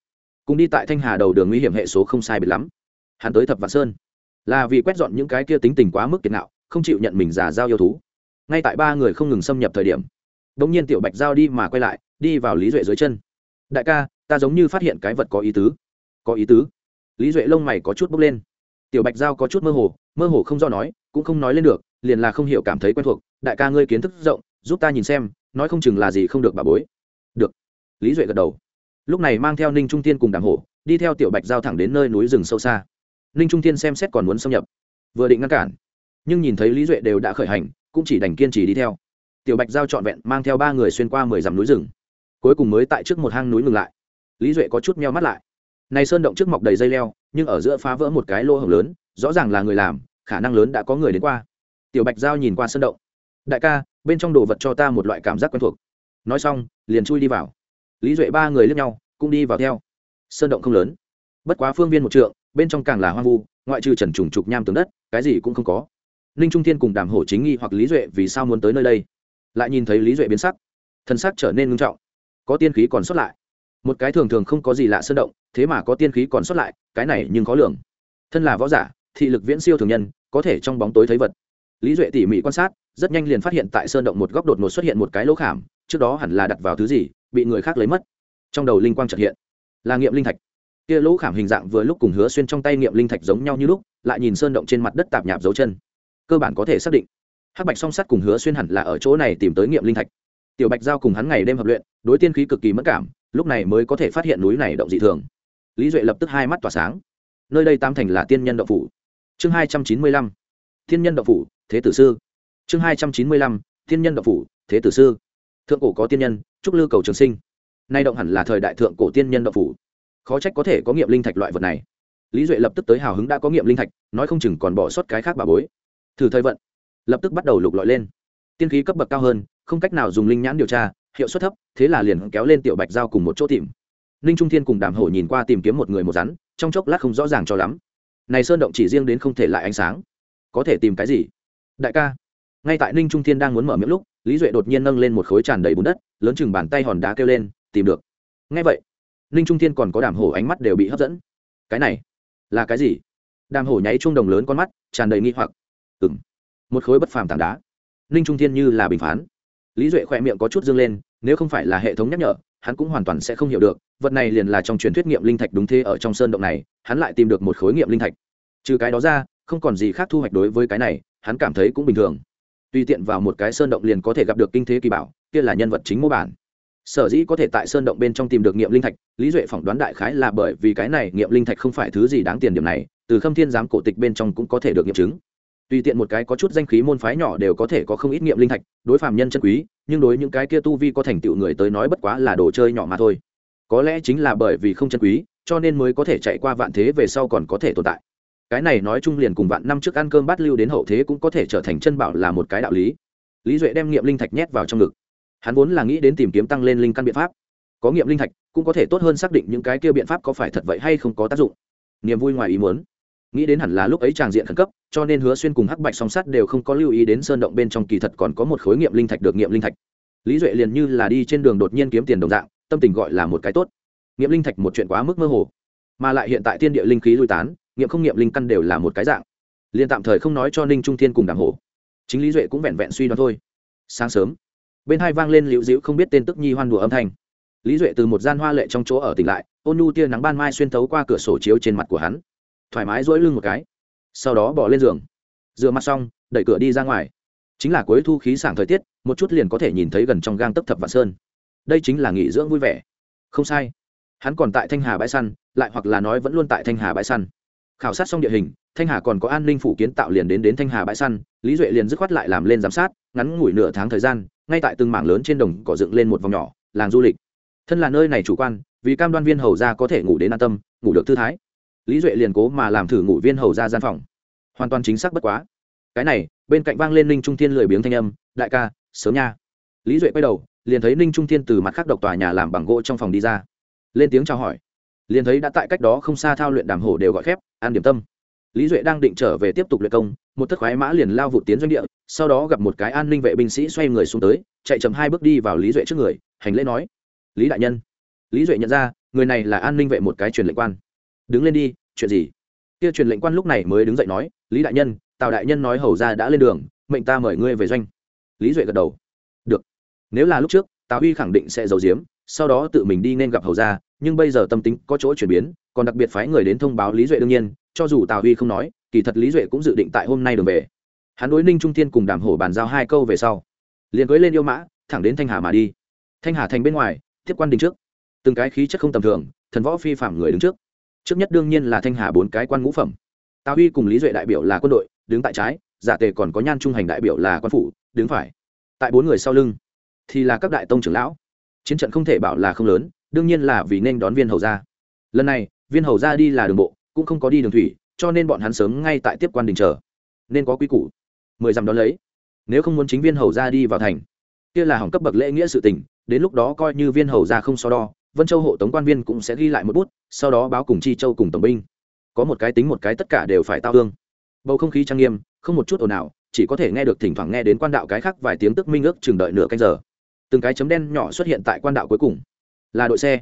cùng đi tại thanh hà đầu đường nguy hiểm hệ số không sai biệt lắm. Hắn tới thập vạn sơn. Là vì quét dọn những cái kia tính tình quá mức kiệt nạo, không chịu nhận mình giả giao yêu thú. Ngay tại ba người không ngừng xâm nhập thời điểm đ ỗ n g nhiên tiểu bạch giao đi mà quay lại, đi vào lý duệ dưới chân. Đại ca, ta giống như phát hiện cái vật có ý tứ. Có ý tứ? Lý duệ lông mày có chút bốc lên. Tiểu bạch giao có chút mơ hồ mơ hồ không do nói, cũng không nói lên được, liền là không hiểu cảm thấy quen thuộc. Đại ca, ngươi kiến thức rộng, giúp ta nhìn xem, nói không chừng là gì không được bà bối. Được. Lý duệ gật đầu lúc này mang theo ninh trung tiên cùng đàm hổ, đi theo tiểu bạch giao thẳng đến nơi núi rừng sâu xa. Ninh trung tiên xem xét còn muốn xâm nhập, vừa định ngăn cản, nhưng nhìn thấy lý duệ đều đã khởi hành, cũng chỉ đành kiên trì đi theo. Tiểu bạch giao trọn vẹn mang theo ba người xuyên qua mười dặm núi rừng, cuối cùng mới tại trước một hang núi ngừng lại. Lý duệ có chút meo mắt lại. Này sơn động trước mọc đầy dây leo, nhưng ở giữa phá vỡ một cái lỗ hồng lớn, rõ ràng là người làm, khả năng lớn đã có người đến qua. Tiểu bạch giao nhìn qua sơn động. Đại ca, bên trong đồ vật cho ta một loại cảm giác quen thuộc. Nói xong, liền chui đi vào lý duệ ba người lướt nhau, cũng đi vào theo. Sơn động không lớn. Bất quá phương viên một trượng, bên trong càng là hoang vu, ngoại trừ trần trùng trục nham tường đất, cái gì cũng không có. Ninh trung thiên cùng đàm hổ chính nghi hoặc lý duệ vì sao muốn tới nơi đây? Lại nhìn thấy lý duệ biến sắc thân sắc trở nên ngưng trọng. Có tiên khí còn sót lại. Một cái thường thường không có gì lạ sơn động, thế mà có tiên khí còn sót lại, cái này nhưng khó lường. Thân là võ giả, thị lực viễn siêu thường nhân, có thể trong bóng tối thấy vật lý duệ tỉ mỉ quan sát, rất nhanh liền phát hiện tại sơn động một góc đột ngột xuất hiện một cái lỗ khảm, trước đó hẳn là đặt vào thứ gì, bị người khác lấy mất. Trong đầu linh quang trật hiện, là nghiệm linh thạch. Kia lỗ khảm hình dạng vừa lúc cùng hứa xuyên trong tay nghiệm linh thạch giống nhau như lúc, lại nhìn sơn động trên mặt đất tạp nhạp dấu chân. Cơ bản có thể xác định, hắc bạch song sắt cùng hứa xuyên hẳn là ở chỗ này tìm tới nghiệm linh thạch. Tiểu bạch giao cùng hắn ngày đêm hợp luyện, đối tiên khí cực kỳ mất cảm, lúc này mới có thể phát hiện núi này động dị thường. Lý duệ lập tức hai mắt tỏa sáng. Nơi đây tam thành là tiên nhân động phủ. Chương hai trăm chín mươi lăm. Thiên nhân động phủ thế tử sư. Chương hai trăm chín mươi lăm, thiên nhân động phủ, thế tử sư. Thượng cổ có tiên nhân, trúc lư cầu trường sinh. Nay động hẳn là thời đại thượng cổ tiên nhân động phủ. Khó trách có thể có nghiệm linh thạch loại vật này. Lý duệ lập tức tới hào hứng đã có nghiệm linh thạch, nói không chừng còn bỏ sót cái khác bà bối. Thử thời vận. Lập tức bắt đầu lục lọi lên. Tiên khí cấp bậc cao hơn, không cách nào dùng linh nhãn điều tra, hiệu suất thấp, thế là liền kéo lên tiểu bạch giao cùng một chỗ tìm. Ninh trung thiên cùng đàm hổ nhìn qua tìm kiếm một người một rắn, trong chốc lát không rõ ràng cho lắm. Này sơn động chỉ riêng đến không thể lại ánh sáng. Có thể tìm cái gì? Đại ca. Ngay tại ninh trung thiên đang muốn mở miệng lúc, lý duệ đột nhiên nâng lên một khối tràn đầy bùn đất, lớn chừng bàn tay hòn đá kêu lên, tìm được. Ngay vậy, ninh trung thiên còn có đàm hổ ánh mắt đều bị hấp dẫn. Cái này là cái gì? Đàm hổ nháy chuông đồng lớn con mắt, tràn đầy nghi hoặc. Ừng một khối bất phàm tảng đá. Ninh trung thiên như là bình phán. Lý duệ khỏe miệng có chút dương lên, nếu không phải là hệ thống nhắc nhở, hắn cũng hoàn toàn sẽ không hiểu được, vật này liền là trong truyền thuyết nghiệm linh thạch đúng thế ở trong sơn động này, hắn lại tìm được một khối nghiệm linh thạch. Trừ cái đó ra không còn gì khác thu hoạch đối với cái này, hắn cảm thấy cũng bình thường. Tùy tiện vào một cái sơn động liền có thể gặp được kinh thế kỳ bảo, kia là nhân vật chính mô bản. Sở dĩ có thể tại sơn động bên trong tìm được nghiệm linh thạch, lý duệ phỏng đoán đại khái là bởi vì cái này nghiệm linh thạch không phải thứ gì đáng tiền điểm này, từ khâm thiên giám cổ tịch bên trong cũng có thể được nghiệm chứng. Tùy tiện một cái có chút danh khí môn phái nhỏ đều có thể có không ít nghiệm linh thạch, đối phạm nhân chân quý, nhưng đối những cái kia tu vi có thành tựu người tới nói bất quá là đồ chơi nhỏ mà thôi. Có lẽ chính là bởi vì không chân quý, cho nên mới có thể chạy qua vạn thế về sau còn có thể tồn tại cái này nói chung liền cùng vạn năm trước ăn cơm bát lưu đến hậu thế cũng có thể trở thành chân bảo là một cái đạo lý. Lý duệ đem nghiệm linh thạch nhét vào trong ngực. Hắn vốn là nghĩ đến tìm kiếm tăng lên linh căn biện pháp. Có nghiệm linh thạch, cũng có thể tốt hơn xác định những cái kia biện pháp có phải thật vậy hay không có tác dụng. Niềm vui ngoài ý muốn. Nghĩ đến hẳn là lúc ấy tràng diện khẩn cấp, cho nên hứa xuyên cùng hắc bạch song sắt đều không có lưu ý đến sơn động bên trong kỳ thật còn có một khối nghiệm linh thạch được nghiệm linh thạch. Lý duệ liền như là đi trên đường đột nhiên kiếm tiền đồng dạng, tâm tình gọi là một cái tốt. Nghiệm linh thạch một chuyện quá mức mơ hồ, mà lại hiện tại thiên địa linh khí lui tán nghiệm không nghiệm linh căn đều là một cái dạng. Liền tạm thời không nói cho ninh trung thiên cùng đảng hổ. chính lý duệ cũng vẹn vẹn suy đoán thôi. Sáng sớm, bên hai vang lên liễu dĩu không biết tên tức nhi hoan đùa âm thanh. Lý duệ từ một gian hoa lệ trong chỗ ở tỉnh lại, ôn nhu tia nắng ban mai xuyên thấu qua cửa sổ chiếu trên mặt của hắn. Thoải mái dỗi lưng một cái. Sau đó bỏ lên giường. Rửa mặt xong, đẩy cửa đi ra ngoài. Chính là cuối thu khí sảng thời tiết, một chút liền có thể nhìn thấy gần trong gang tấp thập vạn sơn. Đây chính là nghỉ dưỡng vui vẻ. Không sai. Hắn còn tại thanh hà bãi săn, lại hoặc là nói vẫn luôn tại thanh hà bãi săn khảo sát xong địa hình, thanh hà còn có an ninh phủ kiến tạo liền đến đến thanh hà bãi săn, lý duệ liền dứt khoát lại làm lên giám sát, ngắn ngủi nửa tháng thời gian, ngay tại từng mảng lớn trên đồng cỏ dựng lên một vòng nhỏ, làng du lịch. Thân là nơi này chủ quan, vì cam đoan viên hầu ra có thể ngủ đến an tâm, ngủ được thư thái. Lý duệ liền cố mà làm thử ngủ viên hầu ra gian phòng. Hoàn toàn chính xác bất quá. Cái này, bên cạnh vang lên ninh trung thiên lười biếng thanh âm, đại ca, sớm nha. Lý duệ quay đầu, liền thấy ninh trung thiên từ mặt khác độc tòa nhà làm bằng gỗ trong phòng đi ra. Lên tiếng chào hỏi liền thấy đã tại cách đó không xa thao luyện đàm hổ đều gọi khép, an điểm tâm. Lý duệ đang định trở về tiếp tục luyện công, một thất khoái mã liền lao vụt tiến doanh địa, sau đó gặp một cái an ninh vệ binh sĩ xoay người xuống tới, chạy chậm hai bước đi vào lý duệ trước người, hành lễ nói, lý đại nhân. Lý duệ nhận ra, người này là an ninh vệ một cái truyền lệnh quan. Đứng lên đi, chuyện gì? Kia truyền lệnh quan lúc này mới đứng dậy nói, lý đại nhân, tào đại nhân nói hầu ra đã lên đường, mệnh ta mời ngươi về doanh. Lý duệ gật đầu. Được. Nếu là lúc trước, tào huy khẳng định sẽ giấu giếm sau đó tự mình đi nên gặp hầu ra nhưng bây giờ tâm tính có chỗ chuyển biến, còn đặc biệt phái người đến thông báo lý duệ đương nhiên, cho dù tào huy không nói, kỳ thật lý duệ cũng dự định tại hôm nay đường về. Hắn đối ninh trung thiên cùng đàm hổ bàn giao hai câu về sau, liền cưới lên yêu mã, thẳng đến thanh hà mà đi. Thanh hà thành bên ngoài, tiếp quan đình trước. Từng cái khí chất không tầm thường, thần võ phi phạm người đứng trước. Trước nhất đương nhiên là thanh hà bốn cái quan ngũ phẩm. Tào huy cùng lý duệ đại biểu là quân đội, đứng tại trái, giả tề còn có nhan trung hành đại biểu là quan phủ, đứng phải. Tại bốn người sau lưng, thì là các đại tông trưởng lão chiến trận không thể bảo là không lớn, đương nhiên là vì nên đón viên hầu ra lần này, viên hầu ra đi là đường bộ, cũng không có đi đường thủy, cho nên bọn hắn sớm ngay tại tiếp quan đình chờ. Nên có quy củ. Mười dặm đón lấy. Nếu không muốn chính viên hầu ra đi vào thành, kia là hỏng cấp bậc lễ nghĩa sự tình, đến lúc đó coi như viên hầu ra không so đo, vân châu hộ tống quan viên cũng sẽ ghi lại một bút, sau đó báo cùng chi châu cùng tổng binh. Có một cái tính một cái tất cả đều phải tao hương bầu không khí trang nghiêm, không một chút ồn ào, chỉ có thể nghe được thỉnh thoảng nghe đến quan đạo cái khác vài tiếng tức minh ước chừng đợi nửa canh giờ từng cái chấm đen nhỏ xuất hiện tại quan đạo cuối cùng. Là đội xe.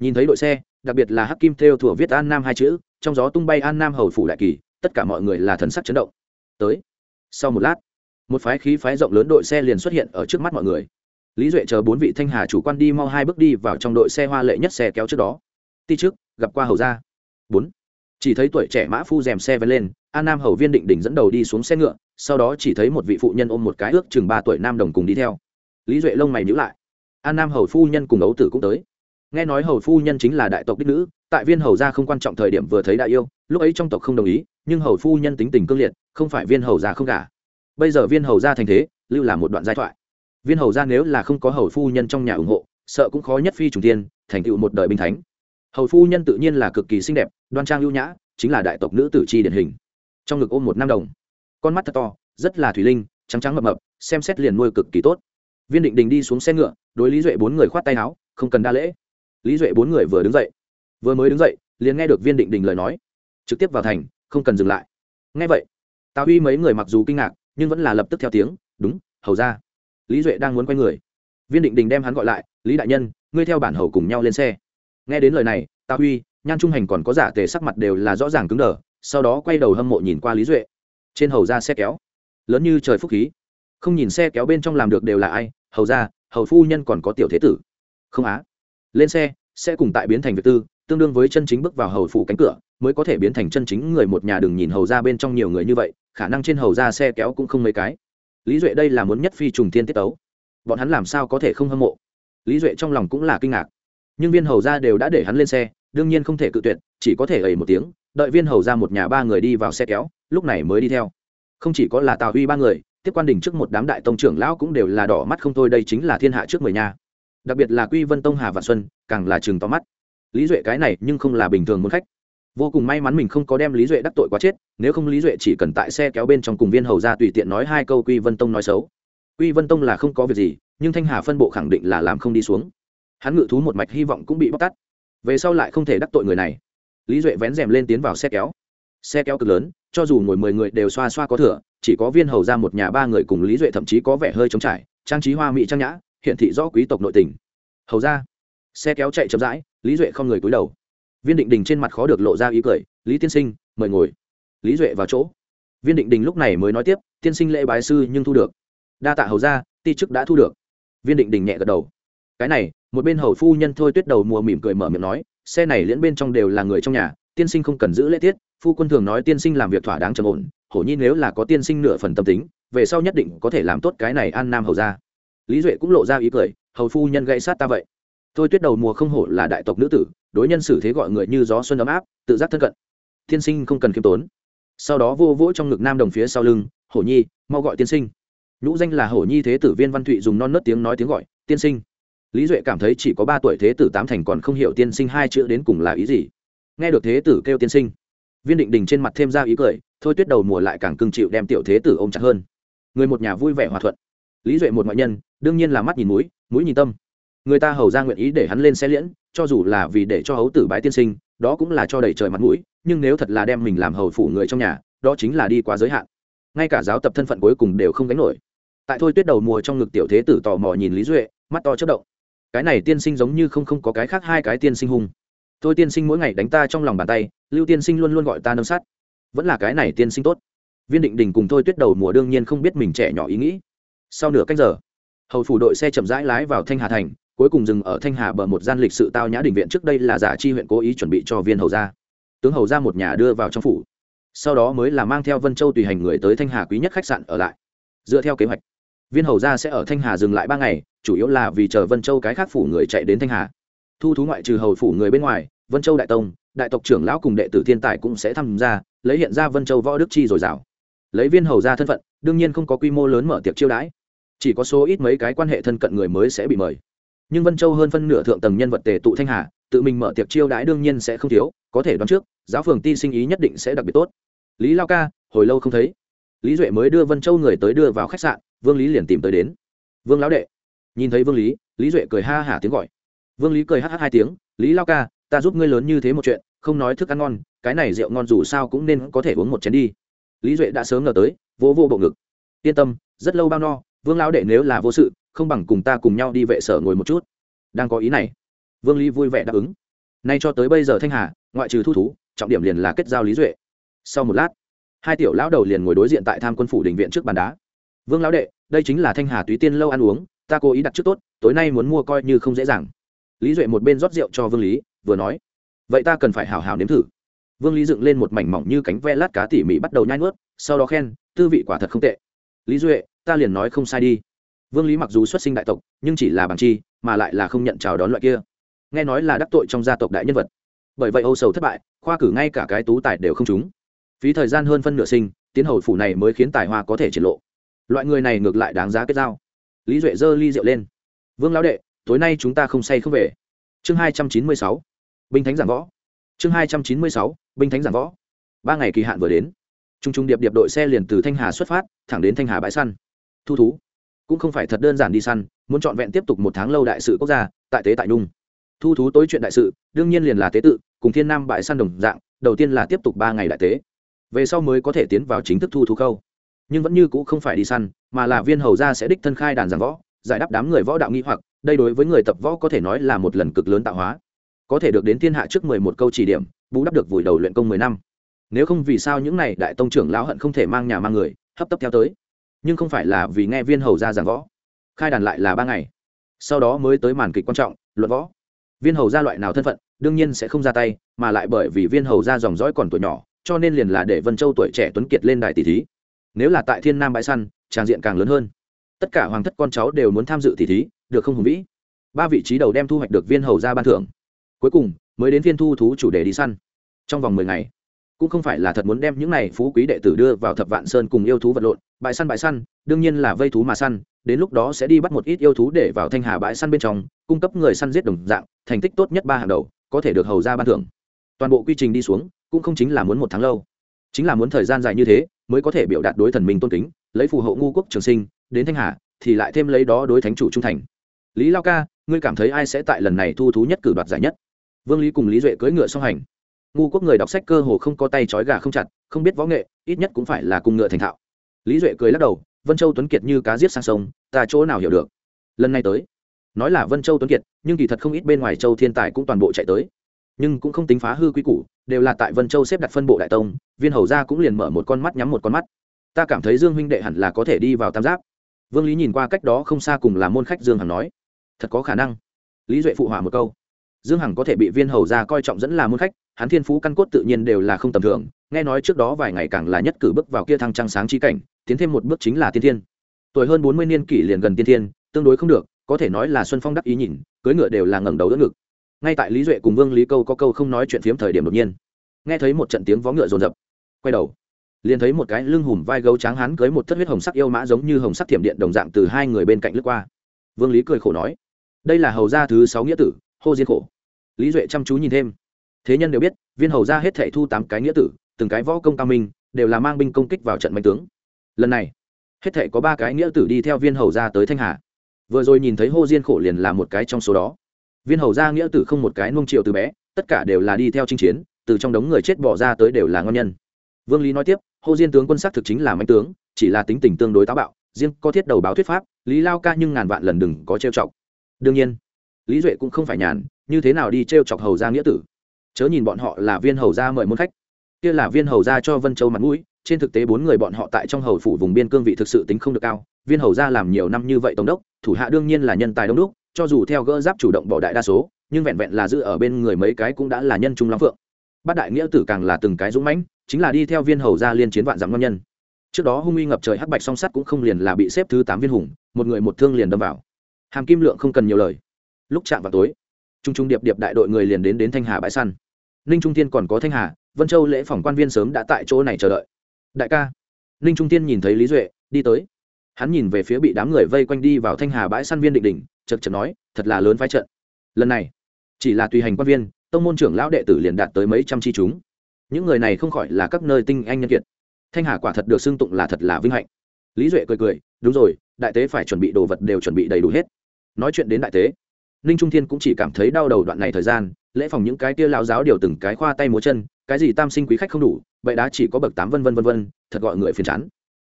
Nhìn thấy đội xe, đặc biệt là hắc kim theo thủa viết an nam hai chữ, trong gió tung bay an nam hầu phủ đại kỳ, tất cả mọi người là thần sắc chấn động. Tới. Sau một lát, một phái khí phái rộng lớn đội xe liền xuất hiện ở trước mắt mọi người. Lý duệ chờ bốn vị thanh hà chủ quan đi mau hai bước đi vào trong đội xe hoa lệ nhất xe kéo trước đó. Ti trước, gặp qua hầu ra bốn. Chỉ thấy tuổi trẻ mã phu dèm xe ven lên, an nam hầu viên định đỉnh dẫn đầu đi xuống xe ngựa, sau đó chỉ thấy một vị phụ nhân ôm một cái ước chừng ba tuổi nam đồng cùng đi theo lý duệ lông mày nhữ lại. An nam hầu phu nhân cùng ấu tử cũng tới. Nghe nói hầu phu nhân chính là đại tộc đích nữ, tại viên hầu gia không quan trọng thời điểm vừa thấy đại yêu, lúc ấy trong tộc không đồng ý, nhưng hầu phu nhân tính tình cương liệt, không phải viên hầu gia không cả bây giờ viên hầu gia thành thế, lưu là một đoạn giai thoại. Viên hầu gia nếu là không có hầu phu nhân trong nhà ủng hộ, sợ cũng khó nhất phi trùng tiên, thành tựu một đời binh thánh. Hầu phu nhân tự nhiên là cực kỳ xinh đẹp, đoan trang lưu nhã, chính là đại tộc nữ tử chi điển hình. Trong ngực ôm một nam đồng. Con mắt thật to, rất là thủy linh, trắng trắng mập mập, xem xét liền nuôi cực kỳ tốt viên định đình đi xuống xe ngựa, đối lý duệ bốn người khoát tay áo, không cần đa lễ. Lý duệ bốn người vừa đứng dậy, vừa mới đứng dậy, liền nghe được viên định đình lời nói. Trực tiếp vào thành, không cần dừng lại. Nghe vậy, tào huy mấy người mặc dù kinh ngạc, nhưng vẫn là lập tức theo tiếng, đúng, hầu ra. Lý duệ đang muốn quay người. Viên định đình đem hắn gọi lại, lý đại nhân, ngươi theo bản hầu cùng nhau lên xe. Nghe đến lời này, tào huy, nhan trung hành còn có giả tề sắc mặt đều là rõ ràng cứng đờ, sau đó quay đầu hâm mộ nhìn qua lý duệ. Trên hầu ra xe kéo, lớn như trời phúc khí không nhìn xe kéo bên trong làm được đều là ai, hầu ra hầu phu nhân còn có tiểu thế tử. Không á. Lên xe, sẽ cùng tại biến thành việc tư, tương đương với chân chính bước vào hầu phủ cánh cửa, mới có thể biến thành chân chính người một nhà đừng nhìn hầu ra bên trong nhiều người như vậy, khả năng trên hầu ra xe kéo cũng không mấy cái. Lý duệ đây là muốn nhất phi trùng thiên tiết tấu. Bọn hắn làm sao có thể không hâm mộ? Lý duệ trong lòng cũng là kinh ngạc. Nhưng viên hầu ra đều đã để hắn lên xe, đương nhiên không thể cự tuyệt, chỉ có thể ẩy một tiếng, đợi viên hầu ra một nhà ba người đi vào xe kéo, lúc này mới đi theo. Không chỉ có là tào huy ba người tiếp quan đỉnh trước một đám đại tông trưởng lão cũng đều là đỏ mắt không thôi, đây chính là thiên hạ trước mười nhà đặc biệt là quy vân tông hà vạn xuân, càng là chừng to mắt. Lý duệ cái này nhưng không là bình thường muốn khách. Vô cùng may mắn mình không có đem lý duệ đắc tội quá chết, nếu không lý duệ chỉ cần tại xe kéo bên trong cùng viên hầu ra tùy tiện nói hai câu quy vân tông nói xấu. Quy vân tông là không có việc gì, nhưng thanh hà phân bộ khẳng định là làm không đi xuống. Hắn ngự thú một mạch hy vọng cũng bị bóc tắt về sau lại không thể đắc tội người này. Lý duệ vén rèm lên tiến vào xe kéo. Xe kéo cực lớn, cho dù ngồi mười người đều xoa xoa có thửa chỉ có viên hầu ra một nhà ba người cùng lý duệ thậm chí có vẻ hơi trống trải, trang trí hoa mỹ trang nhã hiện thị rõ quý tộc nội tình. Hầu ra, xe kéo chạy chậm rãi, lý duệ không người cúi đầu. Viên định đình trên mặt khó được lộ ra ý cười, lý tiên sinh, mời ngồi. Lý duệ vào chỗ. Viên định đình lúc này mới nói tiếp, tiên sinh lễ bái sư nhưng thu được. Đa tạ hầu ra, ti chức đã thu được. Viên định đình nhẹ gật đầu. Cái này, một bên hầu phu nhân thôi tuyết đầu mùa mỉm cười mở miệng nói, xe này liễn bên trong đều là người trong nhà, tiên sinh không cần giữ lễ tiết phu quân thường nói tiên sinh làm việc thỏa đáng trầm ổn, hổ nhi nếu là có tiên sinh nửa phần tâm tính, về sau nhất định có thể làm tốt cái này an nam hầu ra lý duệ cũng lộ ra ý cười, hầu phu nhân gây sát ta vậy. Thôi tuyết đầu mùa không hổ là đại tộc nữ tử, đối nhân xử thế gọi người như gió xuân ấm áp, tự giác thân cận. Tiên sinh không cần khiêm tốn. Sau đó vô vỗ trong ngực nam đồng phía sau lưng, hổ nhi, mau gọi tiên sinh. Nhũ danh là hổ nhi thế tử viên văn thụy dùng non nớt tiếng nói tiếng gọi, tiên sinh. Lý duệ cảm thấy chỉ có ba tuổi thế tử tám thành còn không hiểu tiên sinh hai chữ đến cùng là ý gì. Nghe được thế tử kêu tiên sinh viên định đình trên mặt thêm ra ý cười, thôi tuyết đầu mùa lại càng cưng chịu đem tiểu thế tử ôm chặt hơn. Người một nhà vui vẻ hòa thuận. Lý duệ một ngoại nhân, đương nhiên là mắt nhìn mũi mũi nhìn tâm. Người ta hầu ra nguyện ý để hắn lên xe liễn, cho dù là vì để cho hấu tử bái tiên sinh, đó cũng là cho đầy trời mặt mũi, nhưng nếu thật là đem mình làm hầu phủ người trong nhà, đó chính là đi quá giới hạn. Ngay cả giáo tập thân phận cuối cùng đều không gánh nổi. Tại thôi tuyết đầu mùa trong ngực tiểu thế tử tò mò nhìn lý duệ, mắt to chất động. Cái này tiên sinh giống như không không có cái khác hai cái tiên sinh hung thôi tiên sinh mỗi ngày đánh ta trong lòng bàn tay, lưu tiên sinh luôn luôn gọi ta nâng sát. Vẫn là cái này tiên sinh tốt. Viên định đình cùng thôi tuyết đầu mùa đương nhiên không biết mình trẻ nhỏ ý nghĩ. Sau nửa cách giờ, hầu phủ đội xe chậm rãi lái vào thanh hà thành, cuối cùng dừng ở thanh hà bờ một gian lịch sự tao nhã đình viện trước đây là giả chi huyện cố ý chuẩn bị cho viên hầu gia. Tướng hầu ra một nhà đưa vào trong phủ. Sau đó mới là mang theo vân châu tùy hành người tới thanh hà quý nhất khách sạn ở lại. Dựa theo kế hoạch, viên hầu gia sẽ ở thanh hà dừng lại ba ngày, chủ yếu là vì chờ vân châu cái khác phủ người chạy đến thanh hà. Thu thú ngoại trừ hầu phủ người bên ngoài vân châu đại tông, đại tộc trưởng lão cùng đệ tử thiên tài cũng sẽ tham gia, lấy hiện ra vân châu võ đức chi dồi dào. Lấy viên hầu gia thân phận, đương nhiên không có quy mô lớn mở tiệc chiêu đãi. Chỉ có số ít mấy cái quan hệ thân cận người mới sẽ bị mời. Nhưng vân châu hơn phân nửa thượng tầng nhân vật tề tụ thanh hà, tự mình mở tiệc chiêu đãi đương nhiên sẽ không thiếu, có thể đoán trước, giáo phường ti sinh ý nhất định sẽ đặc biệt tốt. Lý lao ca, hồi lâu không thấy. Lý duệ mới đưa vân châu người tới đưa vào khách sạn, vương lý liền tìm tới đến. Vương lão đệ. Nhìn thấy vương lý lý duệ cười ha hả tiếng gọi. Vương lý cười hh hai tiếng, lý lao ca ta giúp ngươi lớn như thế một chuyện, không nói thức ăn ngon, cái này rượu ngon dù sao cũng nên có thể uống một chén đi. Lý duệ đã sớm ngờ tới vô vô bộ ngực. Yên tâm, rất lâu bao no, vương lão đệ nếu là vô sự, không bằng cùng ta cùng nhau đi vệ sở ngồi một chút. Đang có ý này, vương lý vui vẻ đáp ứng. Nay cho tới bây giờ thanh hà, ngoại trừ thu thú, trọng điểm liền là kết giao lý duệ. Sau một lát, hai tiểu lão đầu liền ngồi đối diện tại tham quân phủ đình viện trước bàn đá. Vương lão đệ, đây chính là thanh hà túy tiên lâu ăn uống, ta cố ý đặt trước tốt, tối nay muốn mua coi như không dễ dàng. Lý duệ một bên rót rượu cho vương lý vừa nói, vậy ta cần phải hào hào nếm thử. Vương lý dựng lên một mảnh mỏng như cánh ve lát cá tỉ mỉ bắt đầu nhai nuốt, sau đó khen, tư vị quả thật không tệ. Lý duệ, ta liền nói không sai đi. Vương lý mặc dù xuất sinh đại tộc, nhưng chỉ là bằng chi, mà lại là không nhận chào đón loại kia. Nghe nói là đắc tội trong gia tộc đại nhân vật. Bởi vậy âu sầu thất bại, khoa cử ngay cả cái tú tài đều không trúng. Phí thời gian hơn phân nửa sinh, tiến hầu phủ này mới khiến tài hoa có thể triển lộ. Loại người này ngược lại đáng giá kết giao. Lý duệ giơ ly rượu lên. Vương lão đệ, tối nay chúng ta không say không về. Chương hai trăm chín mươi sáu binh thánh giảng võ. Chương hai trăm chín mươi sáu binh thánh giảng võ. Ba ngày kỳ hạn vừa đến. T r u n g t r u n g điệp điệp đội xe liền từ thanh hà xuất phát, thẳng đến thanh hà bãi săn. Thu thú. Cũng không phải thật đơn giản đi săn, muốn trọn vẹn tiếp tục một tháng lâu đại sự quốc gia, tại tế tại nhung thu thú tối chuyện đại sự, đương nhiên liền là tế tự, cùng thiên nam bãi săn đồng dạng, đầu tiên là tiếp tục ba ngày đại tế. Về sau mới có thể tiến vào chính thức thu thú khâu. Nhưng vẫn như c ũ không phải đi săn, mà là viên hầu gia sẽ đích thân khai đàn giảng võ, giải đáp đám người võ đạo nghi hoặc, đây đối với người tập võ có thể nói là một lần cực lớn tạo hóa có thể được đến thiên hạ trước mười một câu chỉ điểm, bù đắp được vùi đầu luyện công mười năm. Nếu không vì sao những này đại tông trưởng lão hận không thể mang nhà mang người, hấp tấp theo tới. Nhưng không phải là vì nghe viên hầu ra giảng võ. Khai đàn lại là ba ngày. Sau đó mới tới màn kịch quan trọng, luận võ. Viên hầu ra loại nào thân phận, đương nhiên sẽ không ra tay, mà lại bởi vì viên hầu ra dòng dõi còn tuổi nhỏ, cho nên liền là để vân châu tuổi trẻ tuấn kiệt lên đài tỷ thí. Nếu là tại thiên nam bãi săn, tràng diện càng lớn hơn. Tất cả hoàng thất con cháu đều muốn tham dự tỷ thí, được không hùng vĩ? Ba vị trí đầu đem thu hoạch được viên hầu ra ban thưởng cuối cùng, mới đến viên thu thú chủ đề đi săn. Trong vòng mười ngày, cũng không phải là thật muốn đem những này phú quý đệ tử đưa vào thập vạn sơn cùng yêu thú vật lộn, bãi săn bãi săn, đương nhiên là vây thú mà săn, đến lúc đó sẽ đi bắt một ít yêu thú để vào thanh hà bãi săn bên trong, cung cấp người săn giết đồng dạng, thành tích tốt nhất ba hàng đầu, có thể được hầu ra ban thưởng. Toàn bộ quy trình đi xuống, cũng không chính là muốn một tháng lâu. Chính là muốn thời gian dài như thế, mới có thể biểu đạt đối thần minh tôn kính, lấy phù hộ ngu quốc trường sinh, đến thanh hà, thì lại thêm lấy đó đối thánh chủ trung thành. Lý lao ca, ngươi cảm thấy ai sẽ tại lần này thu thú nhất cử đoạt giải nhất? Vương lý cùng lý duệ cưỡi ngựa song hành. Ngu quốc người đọc sách cơ hồ không có tay trói gà không chặt, không biết võ nghệ, ít nhất cũng phải là cùng ngựa thành thạo. Lý duệ cười lắc đầu, vân châu tuấn kiệt như cá giết sang sông, ta chỗ nào hiểu được? Lần này tới, nói là vân châu tuấn kiệt, nhưng kỳ thật không ít bên ngoài châu thiên tài cũng toàn bộ chạy tới. Nhưng cũng không tính phá hư quy củ, đều là tại vân châu xếp đặt phân bộ đại tông, viên hầu gia cũng liền mở một con mắt nhắm một con mắt. Ta cảm thấy dương huynh đệ hẳn là có thể đi vào tam giáp. Vương lý nhìn qua cách đó không xa cùng là môn khách dương hằng nói, thật có khả năng. Lý duệ phụ hỏa một câu dương hằng có thể bị viên hầu gia coi trọng dẫn là môn khách, hắn thiên phú căn cốt tự nhiên đều là không tầm thường, nghe nói trước đó vài ngày càng là nhất cử bước vào kia thăng trăng sáng chi cảnh, tiến thêm một bước chính là tiên thiên. Tuổi hơn bốn mươi niên kỷ liền gần tiên thiên, tương đối không được, có thể nói là xuân phong đắc ý nhìn cưới ngựa đều là ngẩng đầu đỡ ngực. Ngay tại lý duệ cùng vương lý câu có câu không nói chuyện phiếm thời điểm đột nhiên, nghe thấy một trận tiếng vó ngựa rồn rập quay đầu, liền thấy một cái lưng hùm vai gấu trắng hắn cưới một thất huyết hồng sắc yêu mã giống như hồng sắc thiểm điện đồng dạng từ hai người bên cạnh lướt qua. Vương lý cười khổ nói, đây là hầu gia thứ sáu nghĩa tử, hô diên khổ lý duệ chăm chú nhìn thêm. Thế nhân đều biết, viên hầu gia hết thể thu tám cái nghĩa tử, từng cái võ công cao minh, đều là mang binh công kích vào trận mạnh tướng. Lần này, hết thể có ba cái nghĩa tử đi theo viên hầu gia tới thanh hà. Vừa rồi nhìn thấy hô diên khổ liền là một cái trong số đó. Viên hầu gia nghĩa tử không một cái nung triệu từ bé, tất cả đều là đi theo chinh chiến, từ trong đống người chết bỏ ra tới đều là ngon nhân. Vương lý nói tiếp, hô diên tướng quân sắc thực chính là mạnh tướng, chỉ là tính tình tương đối táo bạo, riêng có thiết đầu báo thuyết pháp, lý lao ca nhưng ngàn vạn lần đừng có trêu chọc. Đương nhiên, lý duệ cũng không phải nhàn như thế nào đi trêu chọc hầu gia nghĩa tử? Chớ nhìn bọn họ là viên hầu gia mời môn khách. Kia là viên hầu gia cho vân châu mặt mũi, trên thực tế bốn người bọn họ tại trong hầu phủ vùng biên cương vị thực sự tính không được cao, viên hầu gia làm nhiều năm như vậy tổng đốc, thủ hạ đương nhiên là nhân tài đông đúc, cho dù theo gỡ giáp chủ động bỏ đại đa số, nhưng vẹn vẹn là giữ ở bên người mấy cái cũng đã là nhân trung lắm phượng. Bát đại nghĩa tử càng là từng cái dũng mãnh, chính là đi theo viên hầu gia liên chiến vạn dặm ngon nhân. Trước đó hung uy ngập trời hắc bạch song sắt cũng không liền là bị xếp thứ tám viên hùng, một người một thương liền đâm vào. Hàm kim lượng không cần nhiều lời. Lúc chạm vào tối trung trung điệp điệp đại đội người liền đến đến thanh hà bãi săn. Ninh trung thiên còn có thanh hà, vân châu lễ phòng quan viên sớm đã tại chỗ này chờ đợi. Đại ca. Ninh trung thiên nhìn thấy lý duệ, đi tới. Hắn nhìn về phía bị đám người vây quanh đi vào thanh hà bãi săn viên định đỉnh, chật chật nói, thật là lớn phái trận. Lần này, chỉ là tùy hành quan viên, tông môn trưởng lão đệ tử liền đạt tới mấy trăm chi chúng. Những người này không khỏi là các nơi tinh anh nhân kiệt. Thanh hà quả thật được xưng tụng là thật là vinh hạnh. Lý duệ cười cười, đúng rồi, đại tế phải chuẩn bị đồ vật đều chuẩn bị đầy đủ hết. Nói chuyện đến đại tế ninh trung thiên cũng chỉ cảm thấy đau đầu đoạn này thời gian, lễ phòng những cái kia lao giáo điều từng cái khoa tay múa chân, cái gì tam sinh quý khách không đủ vậy đã chỉ có bậc tám vân vân vân vân, thật gọi người phiền chán.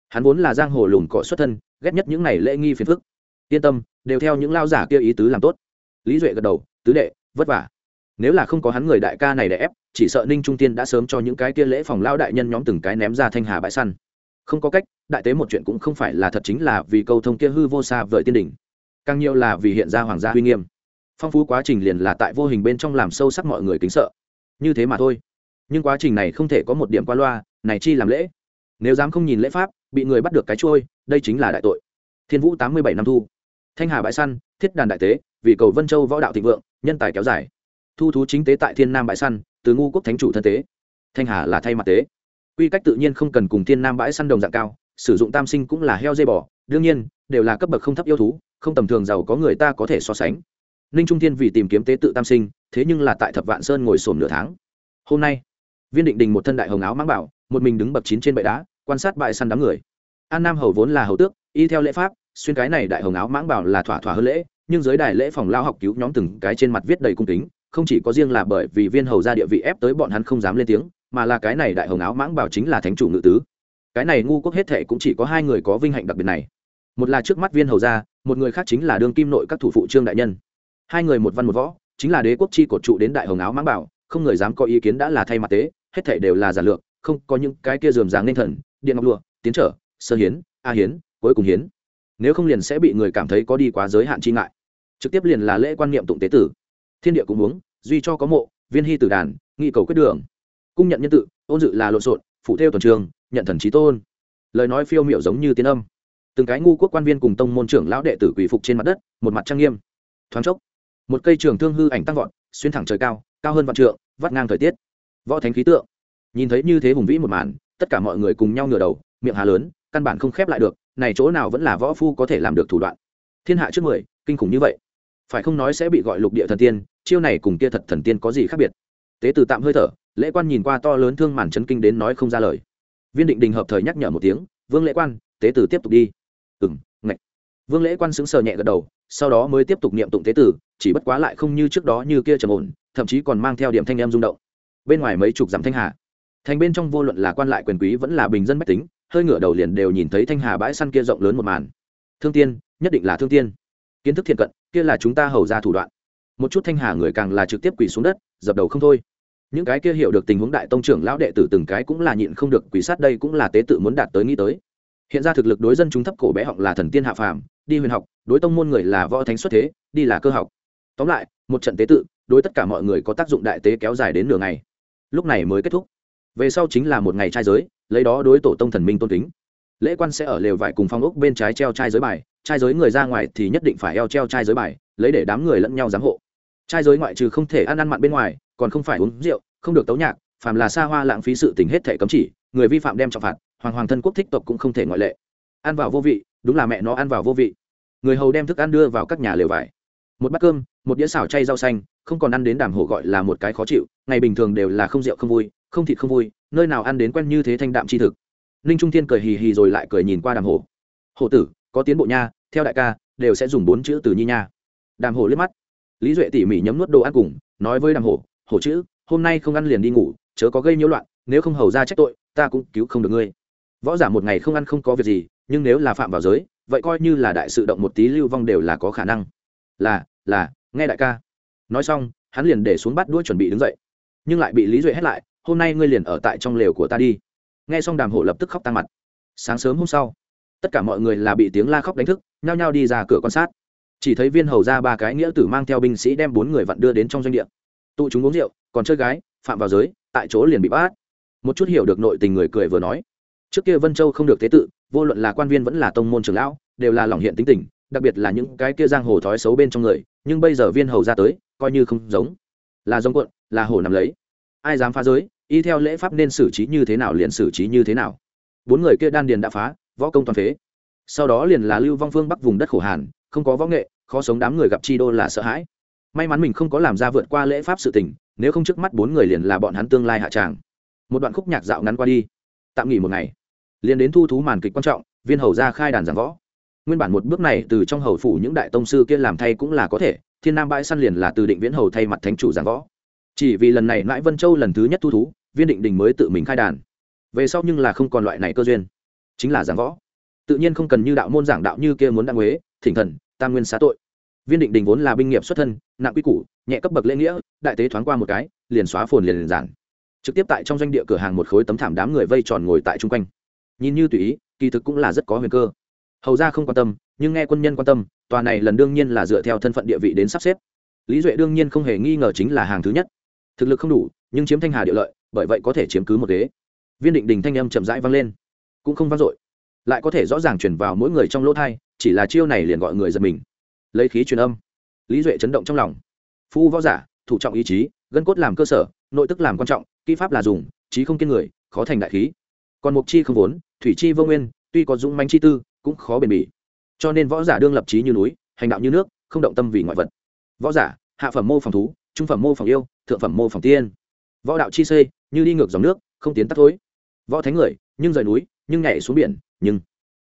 Hắn vốn là giang hồ lùn cọ xuất thân, ghét nhất những này lễ nghi phiền phức. Yên tâm, đều theo những lao giả kia ý tứ làm tốt. Lý duệ gật đầu, tứ đệ, vất vả. Nếu là không có hắn người đại ca này để ép, chỉ sợ ninh trung tiên đã sớm cho những cái kia lễ phòng lao đại nhân nhóm từng cái ném ra thanh hà bãi săn. Không có cách, đại tế một chuyện cũng không phải là thật chính là vì câu thông kia hư vô xa vời tiên đỉnh. Càng nhiều là vì hiện ra hoàng gia uy nghiêm phong phú quá trình liền là tại vô hình bên trong làm sâu sắc mọi người kính sợ. Như thế mà thôi. Nhưng quá trình này không thể có một điểm qua loa, này chi làm lễ. Nếu dám không nhìn lễ pháp, bị người bắt được cái trôi đây chính là đại tội. Thiên vũ tám mươi bảy năm thu. Thanh hà bãi săn, thiết đàn đại tế, vì cầu vân châu võ đạo thịnh vượng, nhân tài kéo dài. Thu thú chính tế tại thiên nam bãi săn, từ ngu quốc thánh chủ thân tế. Thanh hà là thay mặt tế. Quy cách tự nhiên không cần cùng thiên nam bãi săn đồng dạng cao, sử dụng tam sinh cũng là heo dây bò. Đương nhiên, đều là cấp bậc không thấp yêu thú, không tầm thường giàu có người ta có thể so sánh ninh trung thiên vì tìm kiếm tế tự tam sinh, thế nhưng là tại thập vạn sơn ngồi sồn nửa tháng. Hôm nay, viên định đình một thân đại hồng áo mang bảo, một mình đứng bậc chín trên bệ đá, quan sát bãi săn đám người. An nam hầu vốn là hầu tước, y theo lễ pháp, xuyên cái này đại hồng áo mãng bảo là thỏa thỏa hơn lễ, nhưng giới đài lễ phòng lao học cứu nhóm từng cái trên mặt viết đầy cung kính, không chỉ có riêng là bởi vì viên hầu ra địa vị ép tới bọn hắn không dám lên tiếng, mà là cái này đại hồng áo mãng bảo chính là thánh chủ ngự tứ. Cái này ngu quốc hết thệ cũng chỉ có hai người có vinh hạnh đặc biệt này. Một là trước mắt viên hầu gia một người khác chính là đương kim nội các thủ phụ trương đại nhân hai người một văn một võ, chính là đế quốc chi cột trụ đến đại hồng áo mãng bảo, không người dám có ý kiến đã là thay mặt tế, hết thể đều là giả lược, không có những cái kia dườm dáng nên thần, điện ngọc lụa, tiến trở, sơ hiến, a hiến, cuối cùng hiến. Nếu không liền sẽ bị người cảm thấy có đi quá giới hạn chi ngại. Trực tiếp liền là lễ quan niệm tụng tế tử. Thiên địa cũng uống, duy cho có mộ, viên hy tử đàn, nghị cầu quyết đường. Cung nhận nhân tự, ôn dự là lộn xộn, phụ theo tuần trường, nhận thần trí tôn. Lời nói phiêu miệu giống như tiếng âm. Từng cái ngu quốc quan viên cùng tông môn trưởng lão đệ tử quỳ phục trên mặt đất, một mặt trang nghiêm. Thoáng chốc một cây trường thương hư ảnh tăng vọt, xuyên thẳng trời cao cao hơn vạn trượng, vắt ngang thời tiết. Võ thánh khí tượng. Nhìn thấy như thế hùng vĩ một màn, tất cả mọi người cùng nhau ngửa đầu, miệng hà lớn, căn bản không khép lại được, này chỗ nào vẫn là võ phu có thể làm được thủ đoạn. Thiên hạ trước mười, kinh khủng như vậy. Phải không nói sẽ bị gọi lục địa thần tiên, chiêu này cùng kia thật thần tiên có gì khác biệt? Tế từ tạm hơi thở, lễ quan nhìn qua to lớn thương màn chấn kinh đến nói không ra lời. Viên định đình hợp thời nhắc nhở một tiếng, vương lễ quan, tế tử tiếp tục đi. Ừ m ngạch. Vương lễ quan xứng sờ nhẹ gật đầu sau đó mới tiếp tục niệm tụng tế tử, chỉ bất quá lại không như trước đó như kia trầm ổn, thậm chí còn mang theo điểm thanh em rung động. Bên ngoài mấy chục dặm thanh hà. Thành bên trong vô luận là quan lại quyền quý vẫn là bình dân bách tính, hơi ngửa đầu liền đều nhìn thấy thanh hà bãi săn kia rộng lớn một màn. Thương tiên, nhất định là thương tiên. Kiến thức thiện cận, kia là chúng ta hầu ra thủ đoạn. Một chút thanh hà người càng là trực tiếp quỳ xuống đất, dập đầu không thôi. Những cái kia hiểu được tình huống đại tông trưởng lão đệ tử từng cái cũng là nhịn không được quỳ sát đây cũng là tế tự muốn đạt tới nghĩ tới hiện ra thực lực đối dân chúng thấp cổ bé họng là thần tiên hạ phàm, đi huyền học, đối tông môn người là võ thánh xuất thế, đi là cơ học. Tóm lại, một trận tế tự, đối tất cả mọi người có tác dụng đại tế kéo dài đến nửa ngày. Lúc này mới kết thúc. Về sau chính là một ngày trai giới, lấy đó đối tổ tông thần minh tôn kính. Lễ quan sẽ ở lều vải cùng phong ốc bên trái treo trai giới bài, trai giới người ra ngoài thì nhất định phải eo treo trai giới bài, lấy để đám người lẫn nhau giám hộ. Trai giới ngoại trừ không thể ăn ăn mặn bên ngoài, còn không phải uống rượu, không được tấu nhạc, phàm là xa hoa lãng phí sự tình hết thể cấm chỉ, người vi phạm đem trọng phạt hoàng hoàng thân quốc thích tộc cũng không thể ngoại lệ. Ăn vào vô vị, đúng là mẹ nó ăn vào vô vị. Người hầu đem thức ăn đưa vào các nhà lều vải. Một bát cơm, một đĩa xào chay rau xanh, không còn ăn đến đàm hổ gọi là một cái khó chịu, ngày bình thường đều là không rượu không vui, không thịt không vui, nơi nào ăn đến quen như thế thanh đạm chi thực. Ninh trung thiên cười hì hì rồi lại cười nhìn qua đàm hổ. Hổ tử, có tiến bộ nha, theo đại ca, đều sẽ dùng bốn chữ từ nhi nha. Đàm hổ liếc mắt. Lý duệ tỉ mỉ nhấm nuốt đồ ăn cùng, nói với đàm hổ hổ chữ, hôm nay không ăn liền đi ngủ, chớ có gây nhiễu loạn, nếu không hầu ra trách tội, ta cũng cứu không được ngươi võ giả một ngày không ăn không có việc gì, nhưng nếu là phạm vào giới, vậy coi như là đại sự động một tí lưu vong đều là có khả năng. Là là, nghe đại ca. Nói xong, hắn liền để xuống bắt đuôi chuẩn bị đứng dậy. Nhưng lại bị lý duệ hét lại, hôm nay ngươi liền ở tại trong lều của ta đi. Nghe xong đàm hộ lập tức khóc tan mặt. Sáng sớm hôm sau, tất cả mọi người là bị tiếng la khóc đánh thức, nhao nhao đi ra cửa quan sát. Chỉ thấy viên hầu ra ba cái nghĩa tử mang theo binh sĩ đem bốn người vặn đưa đến trong doanh địa. Tụ chúng uống rượu, còn chơi gái, phạm vào giới, tại chỗ liền bị bắt. Một chút hiểu được nội tình người cười vừa nói trước kia vân châu không được tế tự, vô luận là quan viên vẫn là tông môn trưởng lão, đều là lòng hiện tính tình, đặc biệt là những cái kia giang hồ thói xấu bên trong người, nhưng bây giờ viên hầu ra tới, coi như không giống. Là giống quận, là hồ nằm lấy. Ai dám phá giới, y theo lễ pháp nên xử trí như thế nào liền xử trí như thế nào. Bốn người kia đan điền đã phá, võ công toàn phế. Sau đó liền là lưu vong phương bắc vùng đất khổ hàn, không có võ nghệ, khó sống đám người gặp chi đô là sợ hãi. May mắn mình không có làm ra vượt qua lễ pháp sự tình, nếu không trước mắt bốn người liền là bọn hắn tương lai hạ tràng. Một đoạn khúc nhạc dạo ngắn qua đi. Tạm nghỉ một ngày liền đến thu thú màn kịch quan trọng, viên hầu ra khai đàn giảng võ. Nguyên bản một bước này từ trong hầu phủ những đại tông sư kia làm thay cũng là có thể, thiên nam bãi săn liền là từ định viễn hầu thay mặt thánh chủ giảng võ. Chỉ vì lần này mãi vân châu lần thứ nhất thu thú, viên định đình mới tự mình khai đàn. Về sau nhưng là không còn loại này cơ duyên, chính là giảng võ. Tự nhiên không cần như đạo môn giảng đạo như kia muốn đăng huế, thỉnh thần, tam nguyên xá tội. Viên định đình vốn là binh nghiệp xuất thân, nặng quy củ, nhẹ cấp bậc lễ nghĩa, đại tế thoáng qua một cái, liền xóa phồn liền liền giản. Trực tiếp tại trong doanh địa cửa hàng một khối tấm thảm đám người vây tròn ngồi tại chung quanh nhìn như tùy ý, kỳ thực cũng là rất có huyền cơ. Hầu ra không quan tâm, nhưng nghe quân nhân quan tâm, tòa này lần đương nhiên là dựa theo thân phận địa vị đến sắp xếp. Lý duệ đương nhiên không hề nghi ngờ chính là hàng thứ nhất. Thực lực không đủ, nhưng chiếm thanh hà địa lợi, bởi vậy có thể chiếm cứ một ghế. Viên định đình thanh âm chậm rãi vang lên. Cũng không vang dội. Lại có thể rõ ràng chuyển vào mỗi người trong lỗ thai chỉ là chiêu này liền gọi người giật mình. Lấy khí truyền âm. Lý duệ chấn động trong lòng. Phu võ giả, thủ trọng ý chí, gân cốt làm cơ sở, nội tức làm quan trọng, kỹ pháp là dùng trí không kiên người, khó thành đại khí còn mục chi không vốn, thủy chi vô nguyên, tuy có dũng mánh chi tư, cũng khó bền bỉ. Cho nên võ giả đương lập trí như núi, hành đạo như nước, không động tâm vì ngoại vật. Võ giả, hạ phẩm mô phòng thú, trung phẩm mô phòng yêu, thượng phẩm mô phòng tiên. Võ đạo chi xây như đi ngược dòng nước, không tiến tắt thối. Võ thánh người, nhưng rời núi, nhưng nhảy xuống biển, nhưng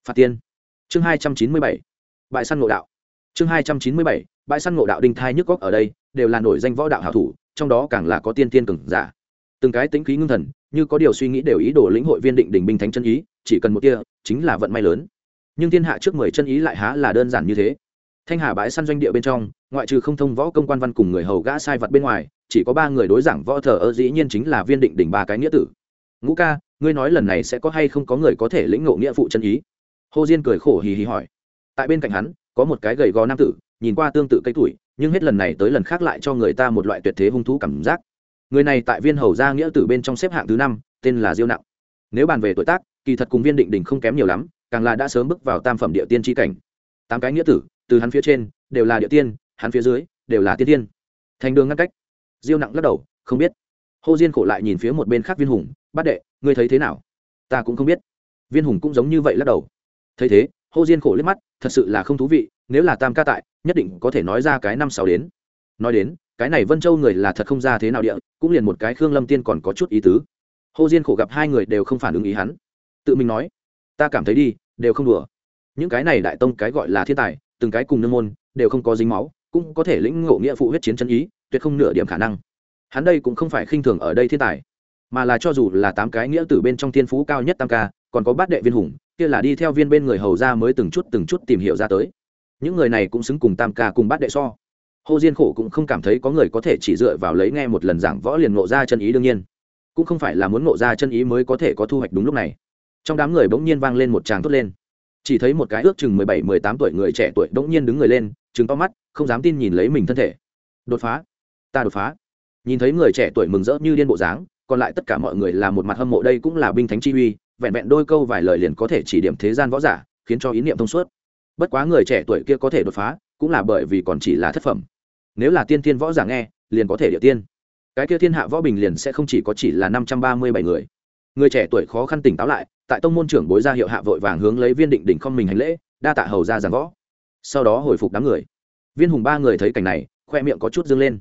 phạt tiên. Chương hai trăm chín mươi bảy, bãi săn ngộ đạo. Chương hai trăm chín mươi bảy, bãi săn ngộ đạo đinh thai nhức góc ở đây, đều là nổi danh võ đạo hảo thủ, trong đó càng là có tiên tiên cường giả. Từng cái tính khí ngưng thần như có điều suy nghĩ đều ý đồ lĩnh hội viên định đỉnh binh thánh chân ý, chỉ cần một tia, chính là vận may lớn. Nhưng thiên hạ trước mười chân ý lại há là đơn giản như thế. Thanh hà bãi săn doanh địa bên trong, ngoại trừ không thông võ công quan văn cùng người hầu gã sai vật bên ngoài, chỉ có ba người đối giảng võ thờ ơ dĩ nhiên chính là viên định đỉnh ba cái nghĩa tử. Ngũ ca, ngươi nói lần này sẽ có hay không có người có thể lĩnh ngộ nghĩa phụ chân ý? Hồ diên cười khổ hì hì hỏi. Tại bên cạnh hắn, có một cái gầy gò nam tử, nhìn qua tương tự cây tuổi, nhưng hết lần này tới lần khác lại cho người ta một loại tuyệt thế hung thú cảm giác người này tại viên hầu gia nghĩa tử bên trong xếp hạng thứ năm, tên là diêu nặng. Nếu bàn về tuổi tác, kỳ thật cùng viên định đình không kém nhiều lắm, càng là đã sớm bước vào tam phẩm địa tiên tri cảnh. Tám cái nghĩa tử, từ hắn phía trên, đều là địa tiên, hắn phía dưới, đều là tiên tiên. Thành đường ngăn cách. Diêu nặng lắc đầu, không biết. Hô diên khổ lại nhìn phía một bên khác viên hùng, bát đệ, ngươi thấy thế nào? Ta cũng không biết. Viên hùng cũng giống như vậy lắc đầu. Thấy thế, hô diên khổ liếc mắt, thật sự là không thú vị, nếu là tam ca tại, nhất định có thể nói ra cái năm sáu đến. Nói đến cái này vân châu người là thật không ra thế nào địa, cũng liền một cái khương lâm tiên còn có chút ý tứ. Hồ diên khổ gặp hai người đều không phản ứng ý hắn. Tự mình nói, ta cảm thấy đi, đều không đùa. Những cái này đại tông cái gọi là thiên tài, từng cái cùng nương môn, đều không có dính máu, cũng có thể lĩnh ngộ nghĩa phụ huyết chiến chân ý, tuyệt không nửa điểm khả năng. Hắn đây cũng không phải khinh thường ở đây thiên tài, mà là cho dù là tám cái nghĩa tử bên trong thiên phú cao nhất tam ca, còn có bát đệ viên hùng, kia là đi theo viên bên người hầu ra mới từng chút từng chút tìm hiểu ra tới. Những người này cũng xứng cùng tam ca cùng bát đệ so hồ diên khổ cũng không cảm thấy có người có thể chỉ dựa vào lấy nghe một lần giảng võ liền ngộ ra chân ý đương nhiên. Cũng không phải là muốn ngộ ra chân ý mới có thể có thu hoạch đúng lúc này. Trong đám người bỗng nhiên vang lên một tràng thốt lên. Chỉ thấy một cái ước chừng mười bảy, mười tám tuổi người trẻ tuổi bỗng nhiên đứng người lên chứng to mắt, không dám tin nhìn lấy mình thân thể. Đột phá, ta đột phá. Nhìn thấy người trẻ tuổi mừng rỡ như điên bộ dáng, còn lại tất cả mọi người là một mặt hâm mộ, đây cũng là binh thánh chi uy, vẹn vẹn đôi câu vài lời liền có thể chỉ điểm thế gian võ giả, khiến cho ý niệm thông suốt. Bất quá người trẻ tuổi kia có thể đột phá, cũng là bởi vì còn chỉ là thất phẩm nếu là tiên thiên võ giả nghe, liền có thể địa tiên. Cái kia thiên hạ võ bình liền sẽ không chỉ có chỉ là năm trăm ba mươi bảy người. Người trẻ tuổi khó khăn tỉnh táo lại, tại tông môn trưởng bối ra hiệu hạ vội vàng hướng lấy viên định đỉnh không mình hành lễ, đa tạ hầu ra giảng võ. Sau đó hồi phục đám người. Viên hùng ba người thấy cảnh này, khoe miệng có chút dâng lên.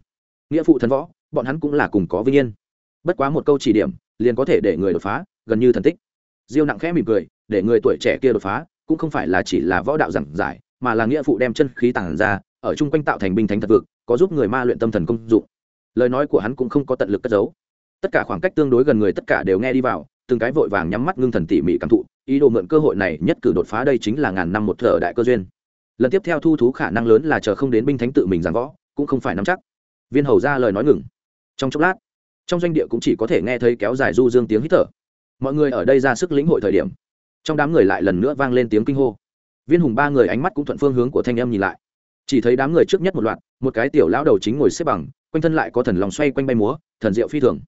Nghĩa phụ thần võ, bọn hắn cũng là cùng có vinh yên. Bất quá một câu chỉ điểm, liền có thể để người đột phá, gần như thần tích. Diêu nặng khẽ mỉm cười, để người tuổi trẻ kia đột phá, cũng không phải là chỉ là võ đạo giảng giải, mà là nghĩa phụ đem chân khí tàng ra ở chung quanh tạo thành binh thánh thật vực, có giúp người ma luyện tâm thần công dụng. Lời nói của hắn cũng không có tận lực cất giấu. Tất cả khoảng cách tương đối gần người tất cả đều nghe đi vào, từng cái vội vàng nhắm mắt ngưng thần tỉ mỉ cảm thụ, ý đồ mượn cơ hội này nhất cử đột phá đây chính là ngàn năm một thợ đại cơ duyên. Lần tiếp theo thu thú khả năng lớn là chờ không đến binh thánh tự mình giảng võ, cũng không phải nắm chắc. Viên hầu ra lời nói ngừng. Trong chốc lát, trong doanh địa cũng chỉ có thể nghe thấy kéo dài du dương tiếng hít thở. Mọi người ở đây ra sức lĩnh hội thời điểm, trong đám người lại lần nữa vang lên tiếng kinh hô. Viên hùng ba người ánh mắt cũng thuận phương hướng của thanh em nhìn lại chỉ thấy đám người trước nhất một loạt, một cái tiểu lão đầu chính ngồi xếp bằng, quanh thân lại có thần lòng xoay quanh bay múa, thần diệu phi thường.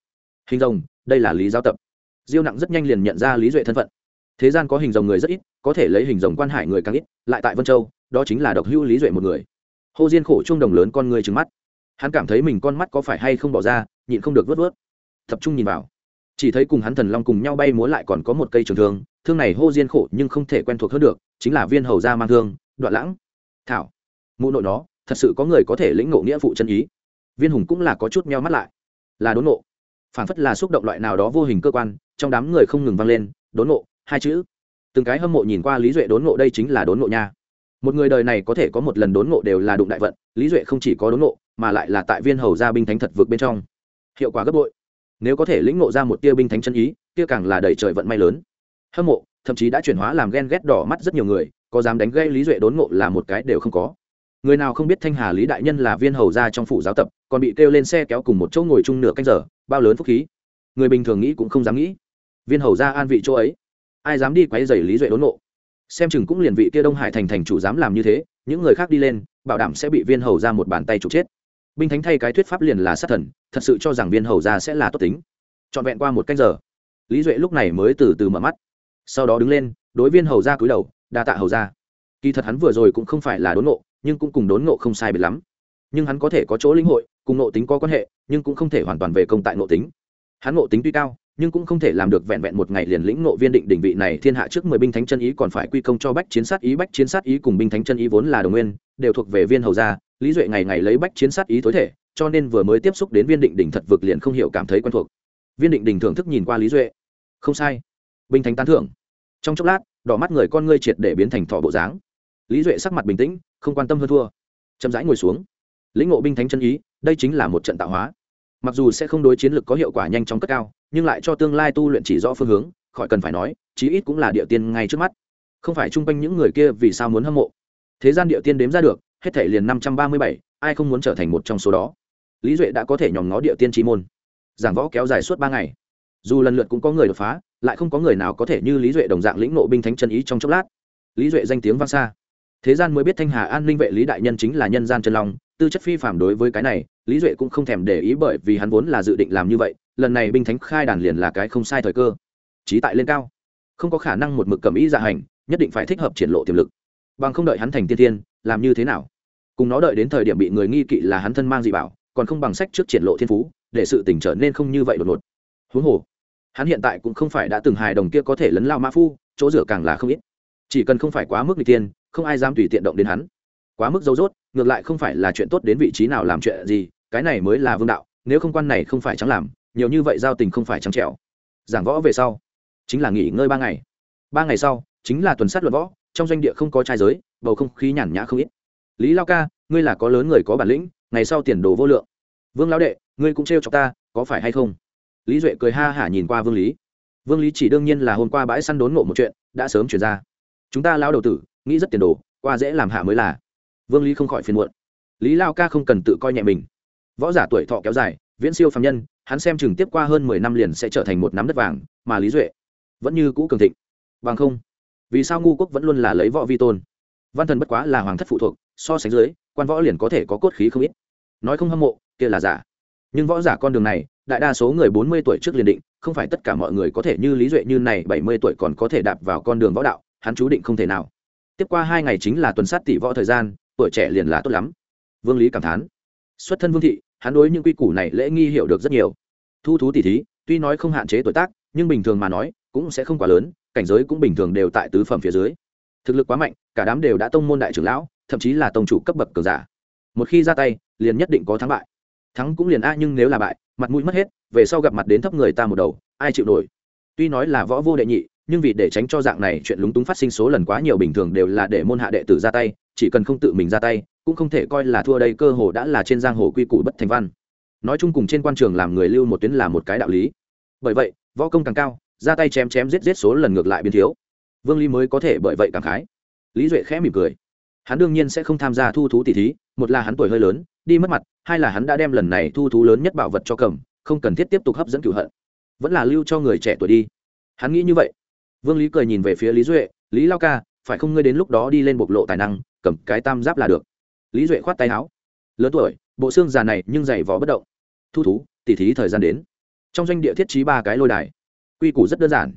Hình rồng, đây là lý giao tập. Diêu nặng rất nhanh liền nhận ra lý duệ thân phận. Thế gian có hình rồng người rất ít, có thể lấy hình rồng quan hải người càng ít, lại tại vân châu, đó chính là độc hữu lý duệ một người. Hồ diên khổ trung đồng lớn con người trừng mắt. Hắn cảm thấy mình con mắt có phải hay không bỏ ra, nhịn không được vớt vớt. Tập trung nhìn vào. Chỉ thấy cùng hắn thần long cùng nhau bay múa lại còn có một cây trường thương thương này hô diên khổ nhưng không thể quen thuộc hơn được, chính là viên hầu gia mang thương, đoạn lãng. Thảo mụ nội nó, thật sự có người có thể lĩnh ngộ nghĩa phụ chân ý. Viên hùng cũng là có chút meo mắt lại. Là đốn nộ phản phất là xúc động loại nào đó vô hình cơ quan, trong đám người không ngừng vang lên, đốn nộ hai chữ. Từng cái hâm mộ nhìn qua lý duệ đốn nộ đây chính là đốn nộ nha. Một người đời này có thể có một lần đốn nộ đều là đụng đại vận, lý duệ không chỉ có đốn nộ mà lại là tại viên hầu gia binh thánh thật vượt bên trong. Hiệu quả gấp bội. Nếu có thể lĩnh nộ ra một tia binh thánh chân ý tia càng là đầy trời vận may lớn. Hâm mộ, thậm chí đã chuyển hóa làm ghen ghét đỏ mắt rất nhiều người, có dám đánh gây lý duệ đốn ngộ là một cái đều không có người nào không biết thanh hà lý đại nhân là viên hầu gia trong phủ giáo tập, còn bị kêu lên xe kéo cùng một chỗ ngồi chung nửa canh giờ, bao lớn phúc khí. Người bình thường nghĩ cũng không dám nghĩ. Viên hầu gia an vị chỗ ấy. Ai dám đi quấy rầy lý duệ đốn nộ. xem chừng cũng liền vị kia đông hải thành thành chủ dám làm như thế, những người khác đi lên, bảo đảm sẽ bị viên hầu ra một bàn tay trục chết. Binh thánh thay cái thuyết pháp liền là sát thần, thật sự cho rằng viên hầu ra sẽ là tốt tính. Trọn vẹn qua một canh giờ, lý duệ lúc này mới từ từ mở mắt. Sau đó đứng lên, đối viên hầu ra cúi đầu, đa tạ hầu ra kỳ thật hắn vừa rồi cũng không phải là đốn ngộ, nhưng cũng cùng đốn ngộ không sai biệt lắm. Nhưng hắn có thể có chỗ lĩnh hội cùng ngộ tính có quan hệ nhưng cũng không thể hoàn toàn về công tại ngộ tính. Hắn ngộ tính tuy cao nhưng cũng không thể làm được vẹn vẹn một ngày liền lĩnh ngộ viên định đỉnh vị này thiên hạ trước mười binh thánh chân ý còn phải quy công cho bách chiến sát ý bách chiến sát ý cùng binh thánh chân ý vốn là đồng nguyên đều thuộc về viên hầu gia lý duệ ngày ngày lấy bách chiến sát ý tối thể cho nên vừa mới tiếp xúc đến viên định đỉnh thật vực liền không hiểu cảm thấy quen thuộc. Viên định đỉnh thưởng thức nhìn qua lý duệ. Không sai. Binh thánh tán thưởng. Trong chốc lát đỏ mắt người con ngươi triệt để biến thành thọ bộ dáng lý duệ sắc mặt bình tĩnh, không quan tâm hơn thua. Chậm rãi ngồi xuống. Lĩnh ngộ binh thánh chân ý, đây chính là một trận tạo hóa. Mặc dù sẽ không đối chiến lực có hiệu quả nhanh chóng cất cao, nhưng lại cho tương lai tu luyện chỉ rõ phương hướng, khỏi cần phải nói, chí ít cũng là địa tiên ngay trước mắt. Không phải chung quanh những người kia vì sao muốn hâm mộ. Thế gian địa tiên đếm ra được, hết thể liền năm trăm ba mươi bảy, ai không muốn trở thành một trong số đó? Lý duệ đã có thể nhòm ngó địa tiên trí môn. Giảng võ kéo dài suốt ba ngày. Dù lần lượt cũng có người đột phá, lại không có người nào có thể như lý duệ đồng dạng lĩnh nộ binh thánh chân ý trong chốc lát. Lý duệ danh tiếng vang xa thế gian mới biết thanh hà an ninh vệ lý đại nhân chính là nhân gian chân long, tư chất phi phạm đối với cái này, lý duệ cũng không thèm để ý bởi vì hắn vốn là dự định làm như vậy, lần này binh thánh khai đàn liền là cái không sai thời cơ. Trí tại lên cao, không có khả năng một mực cầm ý dạ hành, nhất định phải thích hợp triển lộ tiềm lực. Bằng không đợi hắn thành tiên tiên, làm như thế nào? Cùng nó đợi đến thời điểm bị người nghi kỵ là hắn thân mang dị bảo, còn không bằng sách trước triển lộ thiên phú, để sự tỉnh trở nên không như vậy đột ngột. Huống hồ, hắn hiện tại cũng không phải đã từng hài đồng kia có thể lấn lao mã phu, chỗ rửa càng là không ít. Chỉ cần không phải quá mức n tiên không ai dám tùy tiện động đến hắn. Quá mức dấu dốt, ngược lại không phải là chuyện tốt đến vị trí nào làm chuyện gì, cái này mới là vương đạo, nếu không quan này không phải chẳng làm, nhiều như vậy giao tình không phải trắng trẻo. Giảng võ về sau, chính là nghỉ ngơi ba ngày. Ba ngày sau, chính là tuần sát luật võ, trong doanh địa không có trai giới, bầu không khí nhàn nhã không ít. Lý lao ca, ngươi là có lớn người có bản lĩnh, ngày sau tiền đồ vô lượng. Vương lao đệ, ngươi cũng trêu cho ta, có phải hay không? Lý duệ cười ha hả nhìn qua vương lý. Vương lý chỉ đương nhiên là hôm qua bãi săn đốn ngộ một chuyện, đã sớm chuyển ra. Chúng ta lao đầu tử nghĩ rất tiền đồ, qua dễ làm hạ mới là. Vương lý không khỏi phiền muộn. Lý lao ca không cần tự coi nhẹ mình. Võ giả tuổi thọ kéo dài, viễn siêu phạm nhân, hắn xem chừng tiếp qua hơn mười năm liền sẽ trở thành một nắm đất vàng, mà lý duệ vẫn như cũ cường thịnh. Bằng không, vì sao ngu quốc vẫn luôn là lấy võ vi tôn? Văn thần bất quá là hoàng thất phụ thuộc, so sánh dưới, quan võ liền có thể có cốt khí không ít. Nói không hâm mộ, kia là giả. Nhưng võ giả con đường này, đại đa số người bốn mươi tuổi trước liền định, không phải tất cả mọi người có thể như lý duệ như này bảy mươi tuổi còn có thể đạp vào con đường võ đạo, hắn chú định không thể nào tiếp qua hai ngày chính là tuần sát tỷ võ thời gian, tuổi trẻ liền là tốt lắm. Vương lý cảm thán. Xuất thân vương thị, hắn đối những quy củ này lễ nghi hiểu được rất nhiều. Thu thú tỷ thí, tuy nói không hạn chế tuổi tác, nhưng bình thường mà nói, cũng sẽ không quá lớn, cảnh giới cũng bình thường đều tại tứ phẩm phía dưới. Thực lực quá mạnh, cả đám đều đã tông môn đại trưởng lão, thậm chí là tông chủ cấp bậc cường giả. Một khi ra tay, liền nhất định có thắng bại. Thắng cũng liền a, nhưng nếu là bại, mặt mũi mất hết, về sau gặp mặt đến thấp người ta một đầu, ai chịu nổi? Tuy nói là võ vô đệ nhị nhưng vì để tránh cho dạng này chuyện lúng túng phát sinh số lần quá nhiều bình thường đều là để môn hạ đệ tử ra tay, chỉ cần không tự mình ra tay, cũng không thể coi là thua đây cơ hồ đã là trên giang hồ quy củ bất thành văn. Nói chung cùng trên quan trường làm người lưu một tuyến là một cái đạo lý. Bởi vậy, võ công càng cao, ra tay chém chém giết giết số lần ngược lại biến thiếu. Vương ly mới có thể bởi vậy cảm khái. Lý duệ khẽ mỉm cười. Hắn đương nhiên sẽ không tham gia thu thú tỷ thí, một là hắn tuổi hơi lớn, đi mất mặt, hai là hắn đã đem lần này thu thú lớn nhất bảo vật cho cầm, không cần thiết tiếp tục hấp dẫn cựu hận. Vẫn là lưu cho người trẻ tuổi đi. Hắn nghĩ như vậy vương lý cười nhìn về phía lý duệ, lý lao ca, phải không ngươi đến lúc đó đi lên bộc lộ tài năng, cầm cái tam giáp là được. Lý duệ khoát tay áo. Lớn tuổi, bộ xương già này nhưng dày vò bất động. Thu thú, tỉ thí thời gian đến. Trong doanh địa thiết trí ba cái lôi đài. Quy củ rất đơn giản.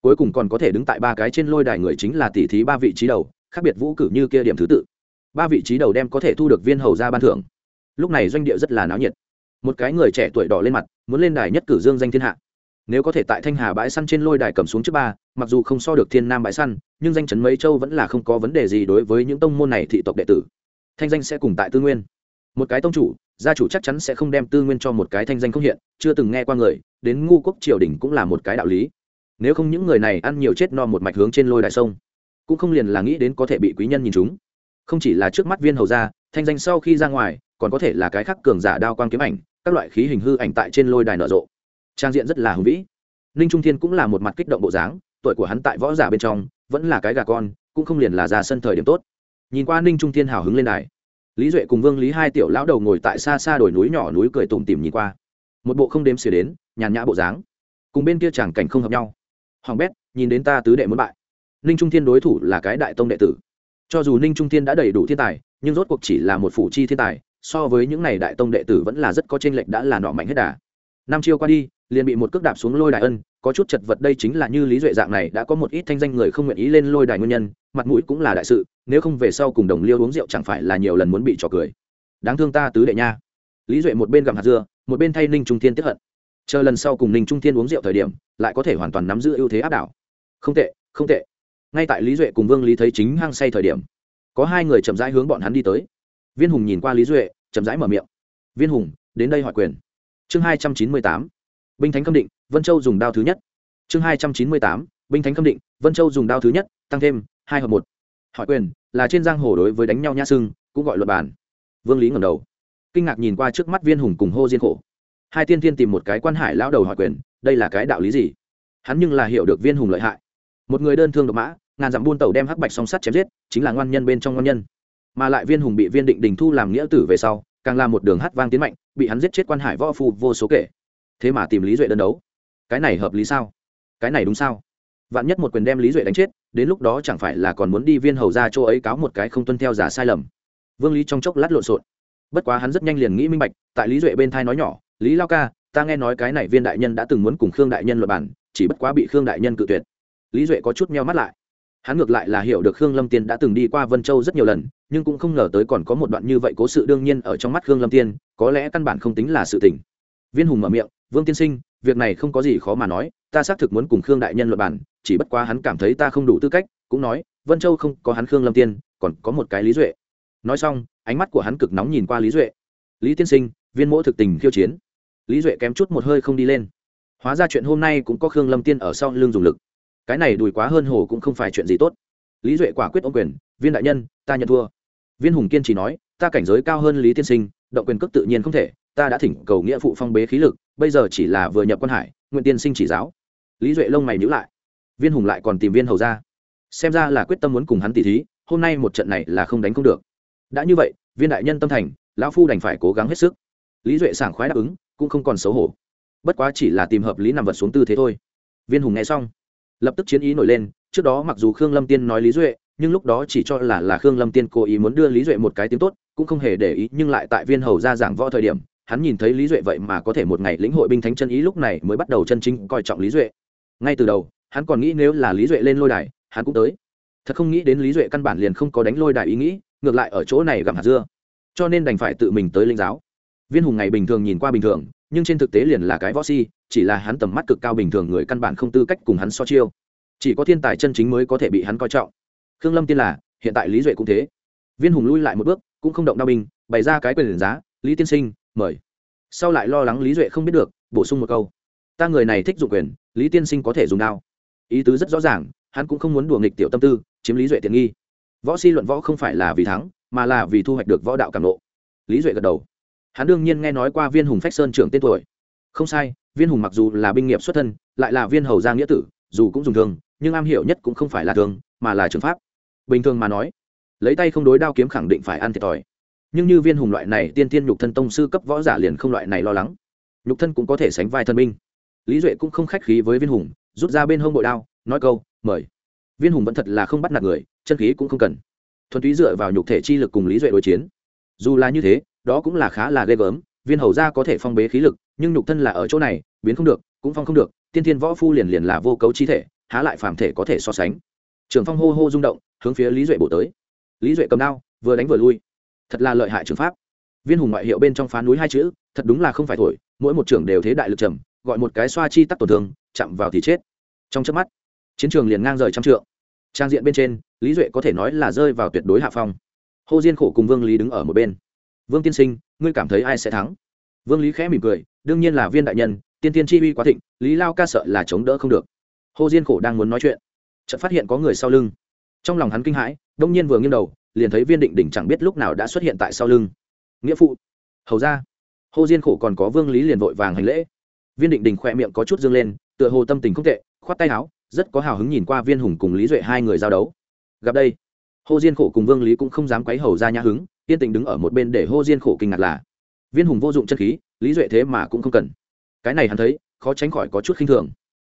Cuối cùng còn có thể đứng tại ba cái trên lôi đài người chính là tỉ thí ba vị trí đầu, khác biệt vũ cử như kia điểm thứ tự. Ba vị trí đầu đem có thể thu được viên hầu ra ban thưởng. Lúc này doanh địa rất là náo nhiệt. Một cái người trẻ tuổi đỏ lên mặt, muốn lên đài nhất cử dương danh thiên hạ nếu có thể tại thanh hà bãi săn trên lôi đài cầm xuống trước ba, mặc dù không so được thiên nam bãi săn, nhưng danh chấn mấy châu vẫn là không có vấn đề gì đối với những tông môn này thị tộc đệ tử. Thanh danh sẽ cùng tại tư nguyên. Một cái tông chủ, gia chủ chắc chắn sẽ không đem tư nguyên cho một cái thanh danh không hiện, chưa từng nghe qua người, đến ngu quốc triều đình cũng là một cái đạo lý. Nếu không những người này ăn nhiều chết no một mạch hướng trên lôi đài sông, cũng không liền là nghĩ đến có thể bị quý nhân nhìn chúng. Không chỉ là trước mắt viên hầu gia, thanh danh sau khi ra ngoài, còn có thể là cái khắc cường giả đao quang kiếm ảnh, các loại khí hình hư ảnh tại trên lôi đài nở rộ trang diện rất là hùng vĩ. Ninh trung thiên cũng là một mặt kích động bộ dáng, tuổi của hắn tại võ giả bên trong, vẫn là cái gà con, cũng không liền là ra sân thời điểm tốt. Nhìn qua ninh trung thiên hào hứng lên đài, lý duệ cùng vương lý hai tiểu lão đầu ngồi tại xa xa đồi núi nhỏ núi cười tủm tìm nhìn qua. Một bộ không đếm xỉa đến, nhàn nhã bộ dáng. Cùng bên kia chẳng cảnh không hợp nhau. Hoàng bét, nhìn đến ta tứ đệ muốn bại. Ninh trung thiên đối thủ là cái đại tông đệ tử. Cho dù ninh trung thiên đã đầy đủ thiên tài, nhưng rốt cuộc chỉ là một phủ chi thiên tài, so với những này đại tông đệ tử vẫn là rất có tranh lệch đã là nọ mạnh hết đà năm chiêu qua đi, liền bị một cước đạp xuống lôi đài ân, có chút chật vật đây chính là như lý duệ dạng này đã có một ít thanh danh người không nguyện ý lên lôi đài nguyên nhân, mặt mũi cũng là đại sự, nếu không về sau cùng đồng liêu uống rượu chẳng phải là nhiều lần muốn bị trò cười. Đáng thương ta tứ đệ nha. Lý duệ một bên gặm hạt dưa, một bên thay ninh trung thiên tiếp hận. Chờ lần sau cùng ninh trung thiên uống rượu thời điểm, lại có thể hoàn toàn nắm giữ ưu thế áp đảo. Không tệ không tệ. Ngay tại lý duệ cùng vương lý thấy chính hăng say thời điểm, có hai người chậm rãi hướng bọn hắn đi tới. Viên hùng nhìn qua lý duệ, chậm rãi mở miệng. Viên hùng, đến đây hỏi quyền chương hai trăm chín mươi tám. Binh thánh khâm định, vân châu dùng đao thứ nhất. Chương hai trăm chín mươi tám, binh thánh khâm định, vân châu dùng đao thứ nhất, tăng thêm hai hợp một. Hỏi quyền là trên giang hồ đối với đánh nhau nhã sưng, cũng gọi luật bản. Vương lý ngẩng đầu. Kinh ngạc nhìn qua trước mắt viên hùng cùng hô diên khổ. Hai tiên tiên tìm một cái quan hải lão đầu hỏi quyền, đây là cái đạo lý gì? Hắn nhưng là hiểu được viên hùng lợi hại. Một người đơn thương độc mã, ngàn dặm buôn tàu đem hắc bạch song sắt chém giết, chính là ngoan nhân bên trong ngoan nhân. Mà lại viên hùng bị viên định đình thu làm nghĩa tử về sau càng là một đường hát vang tiến mạnh, bị hắn giết chết quan hải võ phu vô số kể. Thế mà tìm lý duệ đơn đấu. Cái này hợp lý sao? Cái này đúng sao? Vạn nhất một quyền đem lý duệ đánh chết, đến lúc đó chẳng phải là còn muốn đi viên hầu ra chỗ ấy cáo một cái không tuân theo giả sai lầm. Vương lý trong chốc lát lộn xộn. Bất quá hắn rất nhanh liền nghĩ minh bạch, tại lý duệ bên thai nói nhỏ, lý lao ca, ta nghe nói cái này viên đại nhân đã từng muốn cùng khương đại nhân luật bản chỉ bất quá bị khương đại nhân cự tuyệt. Lý duệ có chút meo mắt lại hắn ngược lại là hiểu được khương lâm tiên đã từng đi qua vân châu rất nhiều lần, nhưng cũng không ngờ tới còn có một đoạn như vậy cố sự đương nhiên ở trong mắt khương lâm tiên, có lẽ căn bản không tính là sự tình. Viên hùng mở miệng, vương tiên sinh, việc này không có gì khó mà nói, ta xác thực muốn cùng khương đại nhân luật bản chỉ bất quá hắn cảm thấy ta không đủ tư cách, cũng nói, vân châu không có hắn khương lâm tiên, còn có một cái lý duệ. Nói xong, ánh mắt của hắn cực nóng nhìn qua lý duệ. Lý tiên sinh, viên mỗ thực tình khiêu chiến. Lý duệ kém chút một hơi không đi lên. Hóa ra chuyện hôm nay cũng có khương lâm tiên ở sau lưng dùng lực cái này đùi quá hơn hồ cũng không phải chuyện gì tốt. Lý duệ quả quyết ô quyền, viên đại nhân, ta nhận thua. Viên hùng kiên chỉ nói, ta cảnh giới cao hơn lý tiên sinh, động quyền cước tự nhiên không thể, ta đã thỉnh cầu nghĩa phụ phong bế khí lực, bây giờ chỉ là vừa nhập quan hải, nguyện tiên sinh chỉ giáo. Lý duệ lông mày nhữ lại. Viên hùng lại còn tìm viên hầu ra. Xem ra là quyết tâm muốn cùng hắn tỉ thí, hôm nay một trận này là không đánh không được. Đã như vậy, viên đại nhân tâm thành, lão phu đành phải cố gắng hết sức. Lý duệ sảng khoái đáp ứng, cũng không còn xấu hổ. Bất quá chỉ là tìm hợp lý nằm vật xuống tư thế thôi. Viên hùng nghe xong lập tức chiến ý nổi lên, trước đó mặc dù khương lâm tiên nói lý duệ, nhưng lúc đó chỉ cho là là khương lâm tiên cố ý muốn đưa lý duệ một cái tiếng tốt, cũng không hề để ý, nhưng lại tại viên hầu ra giảng võ thời điểm, hắn nhìn thấy lý duệ vậy mà có thể một ngày lĩnh hội binh thánh chân ý lúc này mới bắt đầu chân chính coi trọng lý duệ. Ngay từ đầu, hắn còn nghĩ nếu là lý duệ lên lôi đài, hắn cũng tới. Thật không nghĩ đến lý duệ căn bản liền không có đánh lôi đài ý nghĩ, ngược lại ở chỗ này gặm hạt dưa. Cho nên đành phải tự mình tới linh giáo. Viên hùng ngày bình thường nhìn qua bình thường nhưng trên thực tế liền là cái võ si, chỉ là hắn tầm mắt cực cao bình thường người căn bản không tư cách cùng hắn so chiêu. Chỉ có thiên tài chân chính mới có thể bị hắn coi trọng. Khương lâm tiên là, hiện tại lý duệ cũng thế. Viên hùng lui lại một bước, cũng không động đao binh, bày ra cái quyền giá, lý tiên sinh, mời. Sau lại lo lắng lý duệ không biết được, bổ sung một câu, ta người này thích dụng quyền, lý tiên sinh có thể dùng đao. Ý tứ rất rõ ràng, hắn cũng không muốn đùa nghịch tiểu tâm tư, chiếm lý duệ tiện nghi. Võ si luận võ không phải là vì thắng, mà là vì thu hoạch được võ đạo cảm lộ. Lý duệ gật đầu hắn đương nhiên nghe nói qua viên hùng phách sơn trưởng tên tuổi. Không sai, viên hùng mặc dù là binh nghiệp xuất thân, lại là viên hầu gia nghĩa tử, dù cũng dùng thương nhưng am hiểu nhất cũng không phải là thương mà là trường pháp. Bình thường mà nói, lấy tay không đối đao kiếm khẳng định phải ăn thiệt thòi. Nhưng như viên hùng loại này tiên tiên nhục thân tông sư cấp võ giả liền không loại này lo lắng. Nhục thân cũng có thể sánh vai thân binh. Lý duệ cũng không khách khí với viên hùng, rút ra bên hông bội đao, nói câu, mời. Viên hùng vẫn thật là không bắt nạt người, chân khí cũng không cần. Thuần túy dựa vào nhục thể chi lực cùng lý duệ đối chiến. Dù là như thế đó cũng là khá là ghê gớm, viên hầu ra có thể phong bế khí lực, nhưng nhục thân là ở chỗ này, biến không được, cũng phong không được, tiên thiên võ phu liền liền là vô cấu chi thể, há lại phàm thể có thể so sánh. Trường phong hô hô rung động, hướng phía lý duệ bổ tới. Lý duệ cầm đao, vừa đánh vừa lui. Thật là lợi hại trường pháp. Viên hùng ngoại hiệu bên trong phá núi hai chữ, thật đúng là không phải thổi, mỗi một trưởng đều thế đại lực trầm, gọi một cái xoa chi tắc tổn thương, chạm vào thì chết. Trong chớp mắt, chiến trường liền ngang rời trăm trượng. Trang diện bên trên, lý duệ có thể nói là rơi vào tuyệt đối hạ phong. Hô diên khổ cùng vương lý đứng ở một bên vương tiên sinh, ngươi cảm thấy ai sẽ thắng? Vương lý khẽ mỉm cười, đương nhiên là viên đại nhân, tiên tiên chi uy quá thịnh, lý lao ca sợ là chống đỡ không được. Hồ diên khổ đang muốn nói chuyện, chợt phát hiện có người sau lưng. Trong lòng hắn kinh hãi, đông nhiên vừa nghiêng đầu, liền thấy viên định đỉnh chẳng biết lúc nào đã xuất hiện tại sau lưng. Nghĩa phụ, hầu ra. Hồ diên khổ còn có vương lý liền vội vàng hành lễ. Viên định đình khỏe miệng có chút dương lên, tựa hồ tâm tình không tệ, khoát tay áo, rất có hào hứng nhìn qua viên hùng cùng lý duệ hai người giao đấu. Gặp đây, Hồ diên khổ cùng vương lý cũng không dám quấy hầu ra nhã hứng yên tĩnh đứng ở một bên để hô diên khổ kinh ngạc là, viên hùng vô dụng chân khí, lý duệ thế mà cũng không cần. Cái này hắn thấy, khó tránh khỏi có chút khinh thường.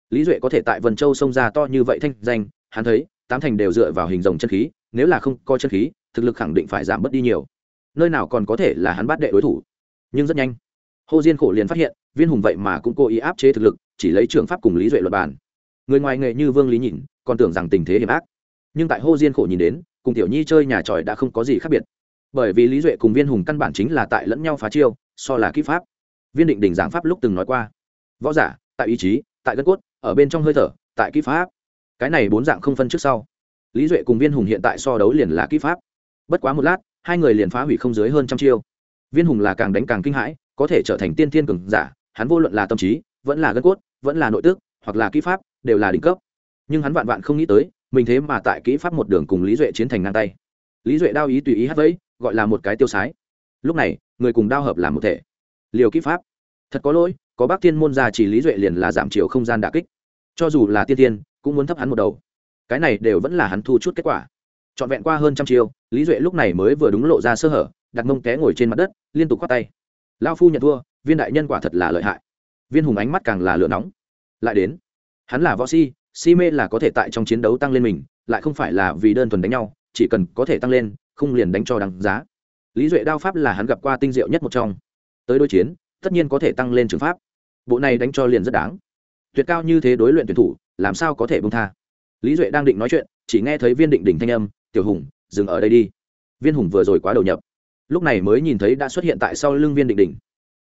Lý duệ có thể tại vân châu sông ra to như vậy thanh danh, hắn thấy, tám thành đều dựa vào hình dòng chân khí, nếu là không có chân khí, thực lực khẳng định phải giảm bớt đi nhiều. Nơi nào còn có thể là hắn bắt đệ đối thủ. Nhưng rất nhanh hồ diên khổ liền phát hiện, viên hùng vậy mà cũng cố ý áp chế thực lực, chỉ lấy trường pháp cùng lý duệ luật bàn. Người ngoài nghề như vương lý nhìn, còn tưởng rằng tình thế hiểm ác. Nhưng tại hồ diên khổ nhìn đến, cùng tiểu nhi chơi nhà tròi đã không có gì khác biệt bởi vì lý duệ cùng viên hùng căn bản chính là tại lẫn nhau phá chiêu, so là kỹ pháp. Viên định đỉnh giảng pháp lúc từng nói qua, võ giả, tại ý chí, tại gân cốt, ở bên trong hơi thở, tại kỹ pháp. Cái này bốn dạng không phân trước sau. Lý duệ cùng viên hùng hiện tại so đấu liền là kỹ pháp. Bất quá một lát, hai người liền phá hủy không dưới hơn trăm chiêu. Viên hùng là càng đánh càng kinh hãi, có thể trở thành tiên thiên cường giả, hắn vô luận là tâm trí, vẫn là gân cốt, vẫn là nội tức, hoặc là kỹ pháp, đều là đỉnh cấp. Nhưng hắn vạn vạn không nghĩ tới, mình thế mà tại kỹ pháp một đường cùng lý duệ chiến thành ngang tay. Lý duệ đao ý tùy ý hát vẫy gọi là một cái tiêu sái. Lúc này, người cùng đao hợp làm một thể. Liều kỹ pháp. Thật có lỗi, có bác tiên môn gia chỉ lý duệ liền là giảm chiều không gian đà kích. Cho dù là tiên tiên, cũng muốn thấp hắn một đầu. Cái này đều vẫn là hắn thu chút kết quả. Trọn vẹn qua hơn trăm chiêu lý duệ lúc này mới vừa đúng lộ ra sơ hở, đặt mông té ngồi trên mặt đất, liên tục quát tay. Lao phu nhận thua, viên đại nhân quả thật là lợi hại. Viên hùng ánh mắt càng là lửa nóng. Lại đến. Hắn là võ si si mê là có thể tại trong chiến đấu tăng lên mình, lại không phải là vì đơn thuần đánh nhau, chỉ cần có thể tăng lên không liền đánh cho đằng giá. Lý duệ đao pháp là hắn gặp qua tinh diệu nhất một trong. Tới đối chiến, tất nhiên có thể tăng lên trường pháp. Bộ này đánh cho liền rất đáng. Tuyệt cao như thế đối luyện tuyển thủ, làm sao có thể bông tha? Lý duệ đang định nói chuyện, chỉ nghe thấy viên định đỉnh thanh âm, tiểu hùng, dừng ở đây đi. Viên hùng vừa rồi quá đầu nhập. Lúc này mới nhìn thấy đã xuất hiện tại sau lưng viên định đỉnh.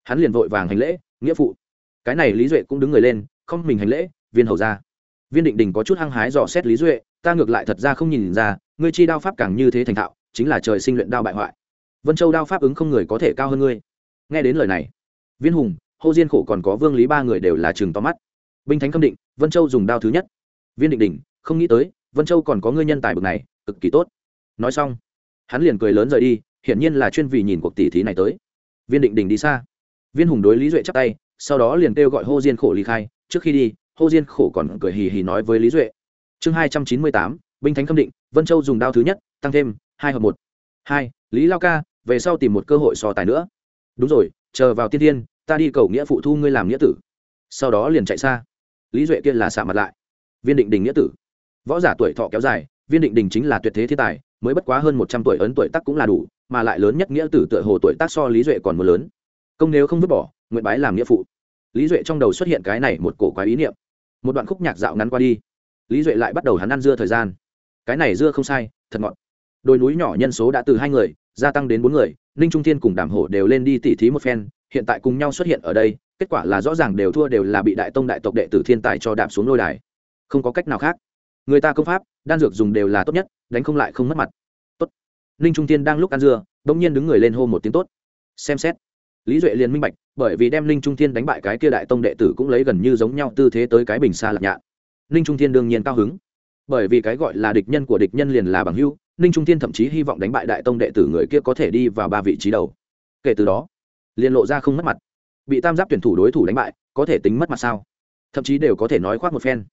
Hắn liền vội vàng hành lễ, nghĩa phụ. Cái này lý duệ cũng đứng người lên, không, mình hành lễ, viên hầu ra viên định đình có chút hăng hái dò xét lý duệ, ta ngược lại thật ra không nhìn ra, ngươi chi đao pháp càng như thế thành thạo chính là trời sinh luyện đao bại hoại. Vân châu đao pháp ứng không người có thể cao hơn ngươi. Nghe đến lời này, viên hùng, hô diên khổ còn có vương lý ba người đều là chừng to mắt. Binh thánh khâm định, vân châu dùng đao thứ nhất. Viên định đỉnh, không nghĩ tới, vân châu còn có ngươi nhân tài bực này, cực kỳ tốt. Nói xong, hắn liền cười lớn rời đi, hiển nhiên là chuyên vì nhìn cuộc tỷ thí này tới. Viên định đỉnh đi xa. Viên hùng đối lý duệ chắp tay, sau đó liền kêu gọi hô diên khổ ly khai. Trước khi đi, hô diên khổ còn cười hì hì nói với lý duệ. Chương hai trăm chín mươi tám, binh thánh khâm định, vân châu dùng đao thứ nhất, tăng thêm hai hợp một. Hai, lý lao ca, về sau tìm một cơ hội so tài nữa. Đúng rồi, chờ vào tiên thiên, ta đi cầu nghĩa phụ thu ngươi làm nghĩa tử. Sau đó liền chạy xa. Lý duệ kia là xạ mặt lại. Viên định đình nghĩa tử. Võ giả tuổi thọ kéo dài, viên định đình chính là tuyệt thế thiên tài, mới bất quá hơn một trăm tuổi ấn tuổi tác cũng là đủ, mà lại lớn nhất nghĩa tử tựa hồ tuổi tác so lý duệ còn một lớn. Công nếu không vứt bỏ, nguyện bái làm nghĩa phụ. Lý duệ trong đầu xuất hiện cái này một cổ quái ý niệm. Một đoạn khúc nhạc dạo ngắn qua đi. Lý duệ lại bắt đầu hắn ăn dưa thời gian. Cái này dưa không sai, thật ngọt đồi núi nhỏ nhân số đã từ hai người, gia tăng đến bốn người, ninh trung thiên cùng đàm hổ đều lên đi tỉ thí một phen, hiện tại cùng nhau xuất hiện ở đây, kết quả là rõ ràng đều thua đều là bị đại tông đại tộc đệ tử thiên tài cho đạp xuống lôi đài. Không có cách nào khác. Người ta công pháp, đan dược dùng đều là tốt nhất, đánh không lại không mất mặt. Tốt. Ninh trung thiên đang lúc ăn dưa đ ỗ n g nhiên đứng người lên hô một tiếng tốt. Xem xét. Lý duệ liền minh bạch, bởi vì đem ninh trung thiên đánh bại cái kia đại tông đệ tử cũng lấy gần như giống nhau tư thế tới cái bình xa lạc nhạn ninh trung thiên đương nhiên cao hứng bởi vì cái gọi là địch nhân của địch nhân liền là bằng hưu ninh trung thiên thậm chí hy vọng đánh bại đại tông đệ tử người kia có thể đi vào ba vị trí đầu. Kể từ đó, liền lộ ra không mất mặt. Bị tam giáp tuyển thủ đối thủ đánh bại, có thể tính mất mặt sao? Thậm chí đều có thể nói khoác một phen.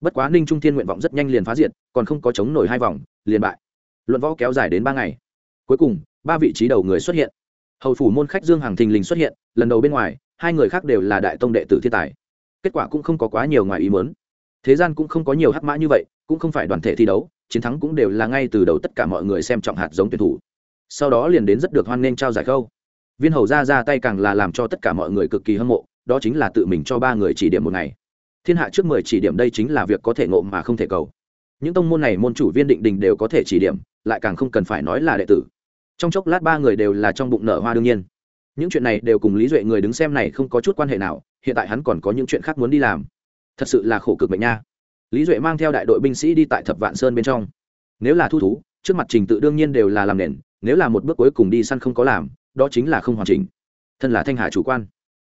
Bất quá ninh trung thiên nguyện vọng rất nhanh liền phá diệt, còn không có chống nổi hai vòng, liền bại. Luận võ kéo dài đến ba ngày. Cuối cùng, ba vị trí đầu người xuất hiện. Hầu phủ môn khách dương hàng thình lình xuất hiện, lần đầu bên ngoài, hai người khác đều là đại tông đệ tử thiên tài. Kết quả cũng không có quá nhiều ngoài ý mớn thế gian cũng không có nhiều hắc mã như vậy, cũng không phải đoàn thể thi đấu, chiến thắng cũng đều là ngay từ đầu tất cả mọi người xem trọng hạt giống tuyển thủ. Sau đó liền đến rất được hoan nghênh trao giải khâu viên hầu ra ra tay càng là làm cho tất cả mọi người cực kỳ hâm mộ, đó chính là tự mình cho ba người chỉ điểm một ngày. Thiên hạ trước mười chỉ điểm đây chính là việc có thể ngộ mà không thể cầu. Những tông môn này môn chủ viên định đình đều có thể chỉ điểm, lại càng không cần phải nói là đệ tử. Trong chốc lát ba người đều là trong bụng nở hoa đương nhiên. Những chuyện này đều cùng lý duệ người đứng xem này không có chút quan hệ nào, hiện tại hắn còn có những chuyện khác muốn đi làm thật sự là khổ cực mệnh nha. Lý duệ mang theo đại đội binh sĩ đi tại thập vạn sơn bên trong. Nếu là thu thú, trước mặt trình tự đương nhiên đều là làm nền, nếu là một bước cuối cùng đi săn không có làm, đó chính là không hoàn chỉnh. Thân là thanh hà chủ quan,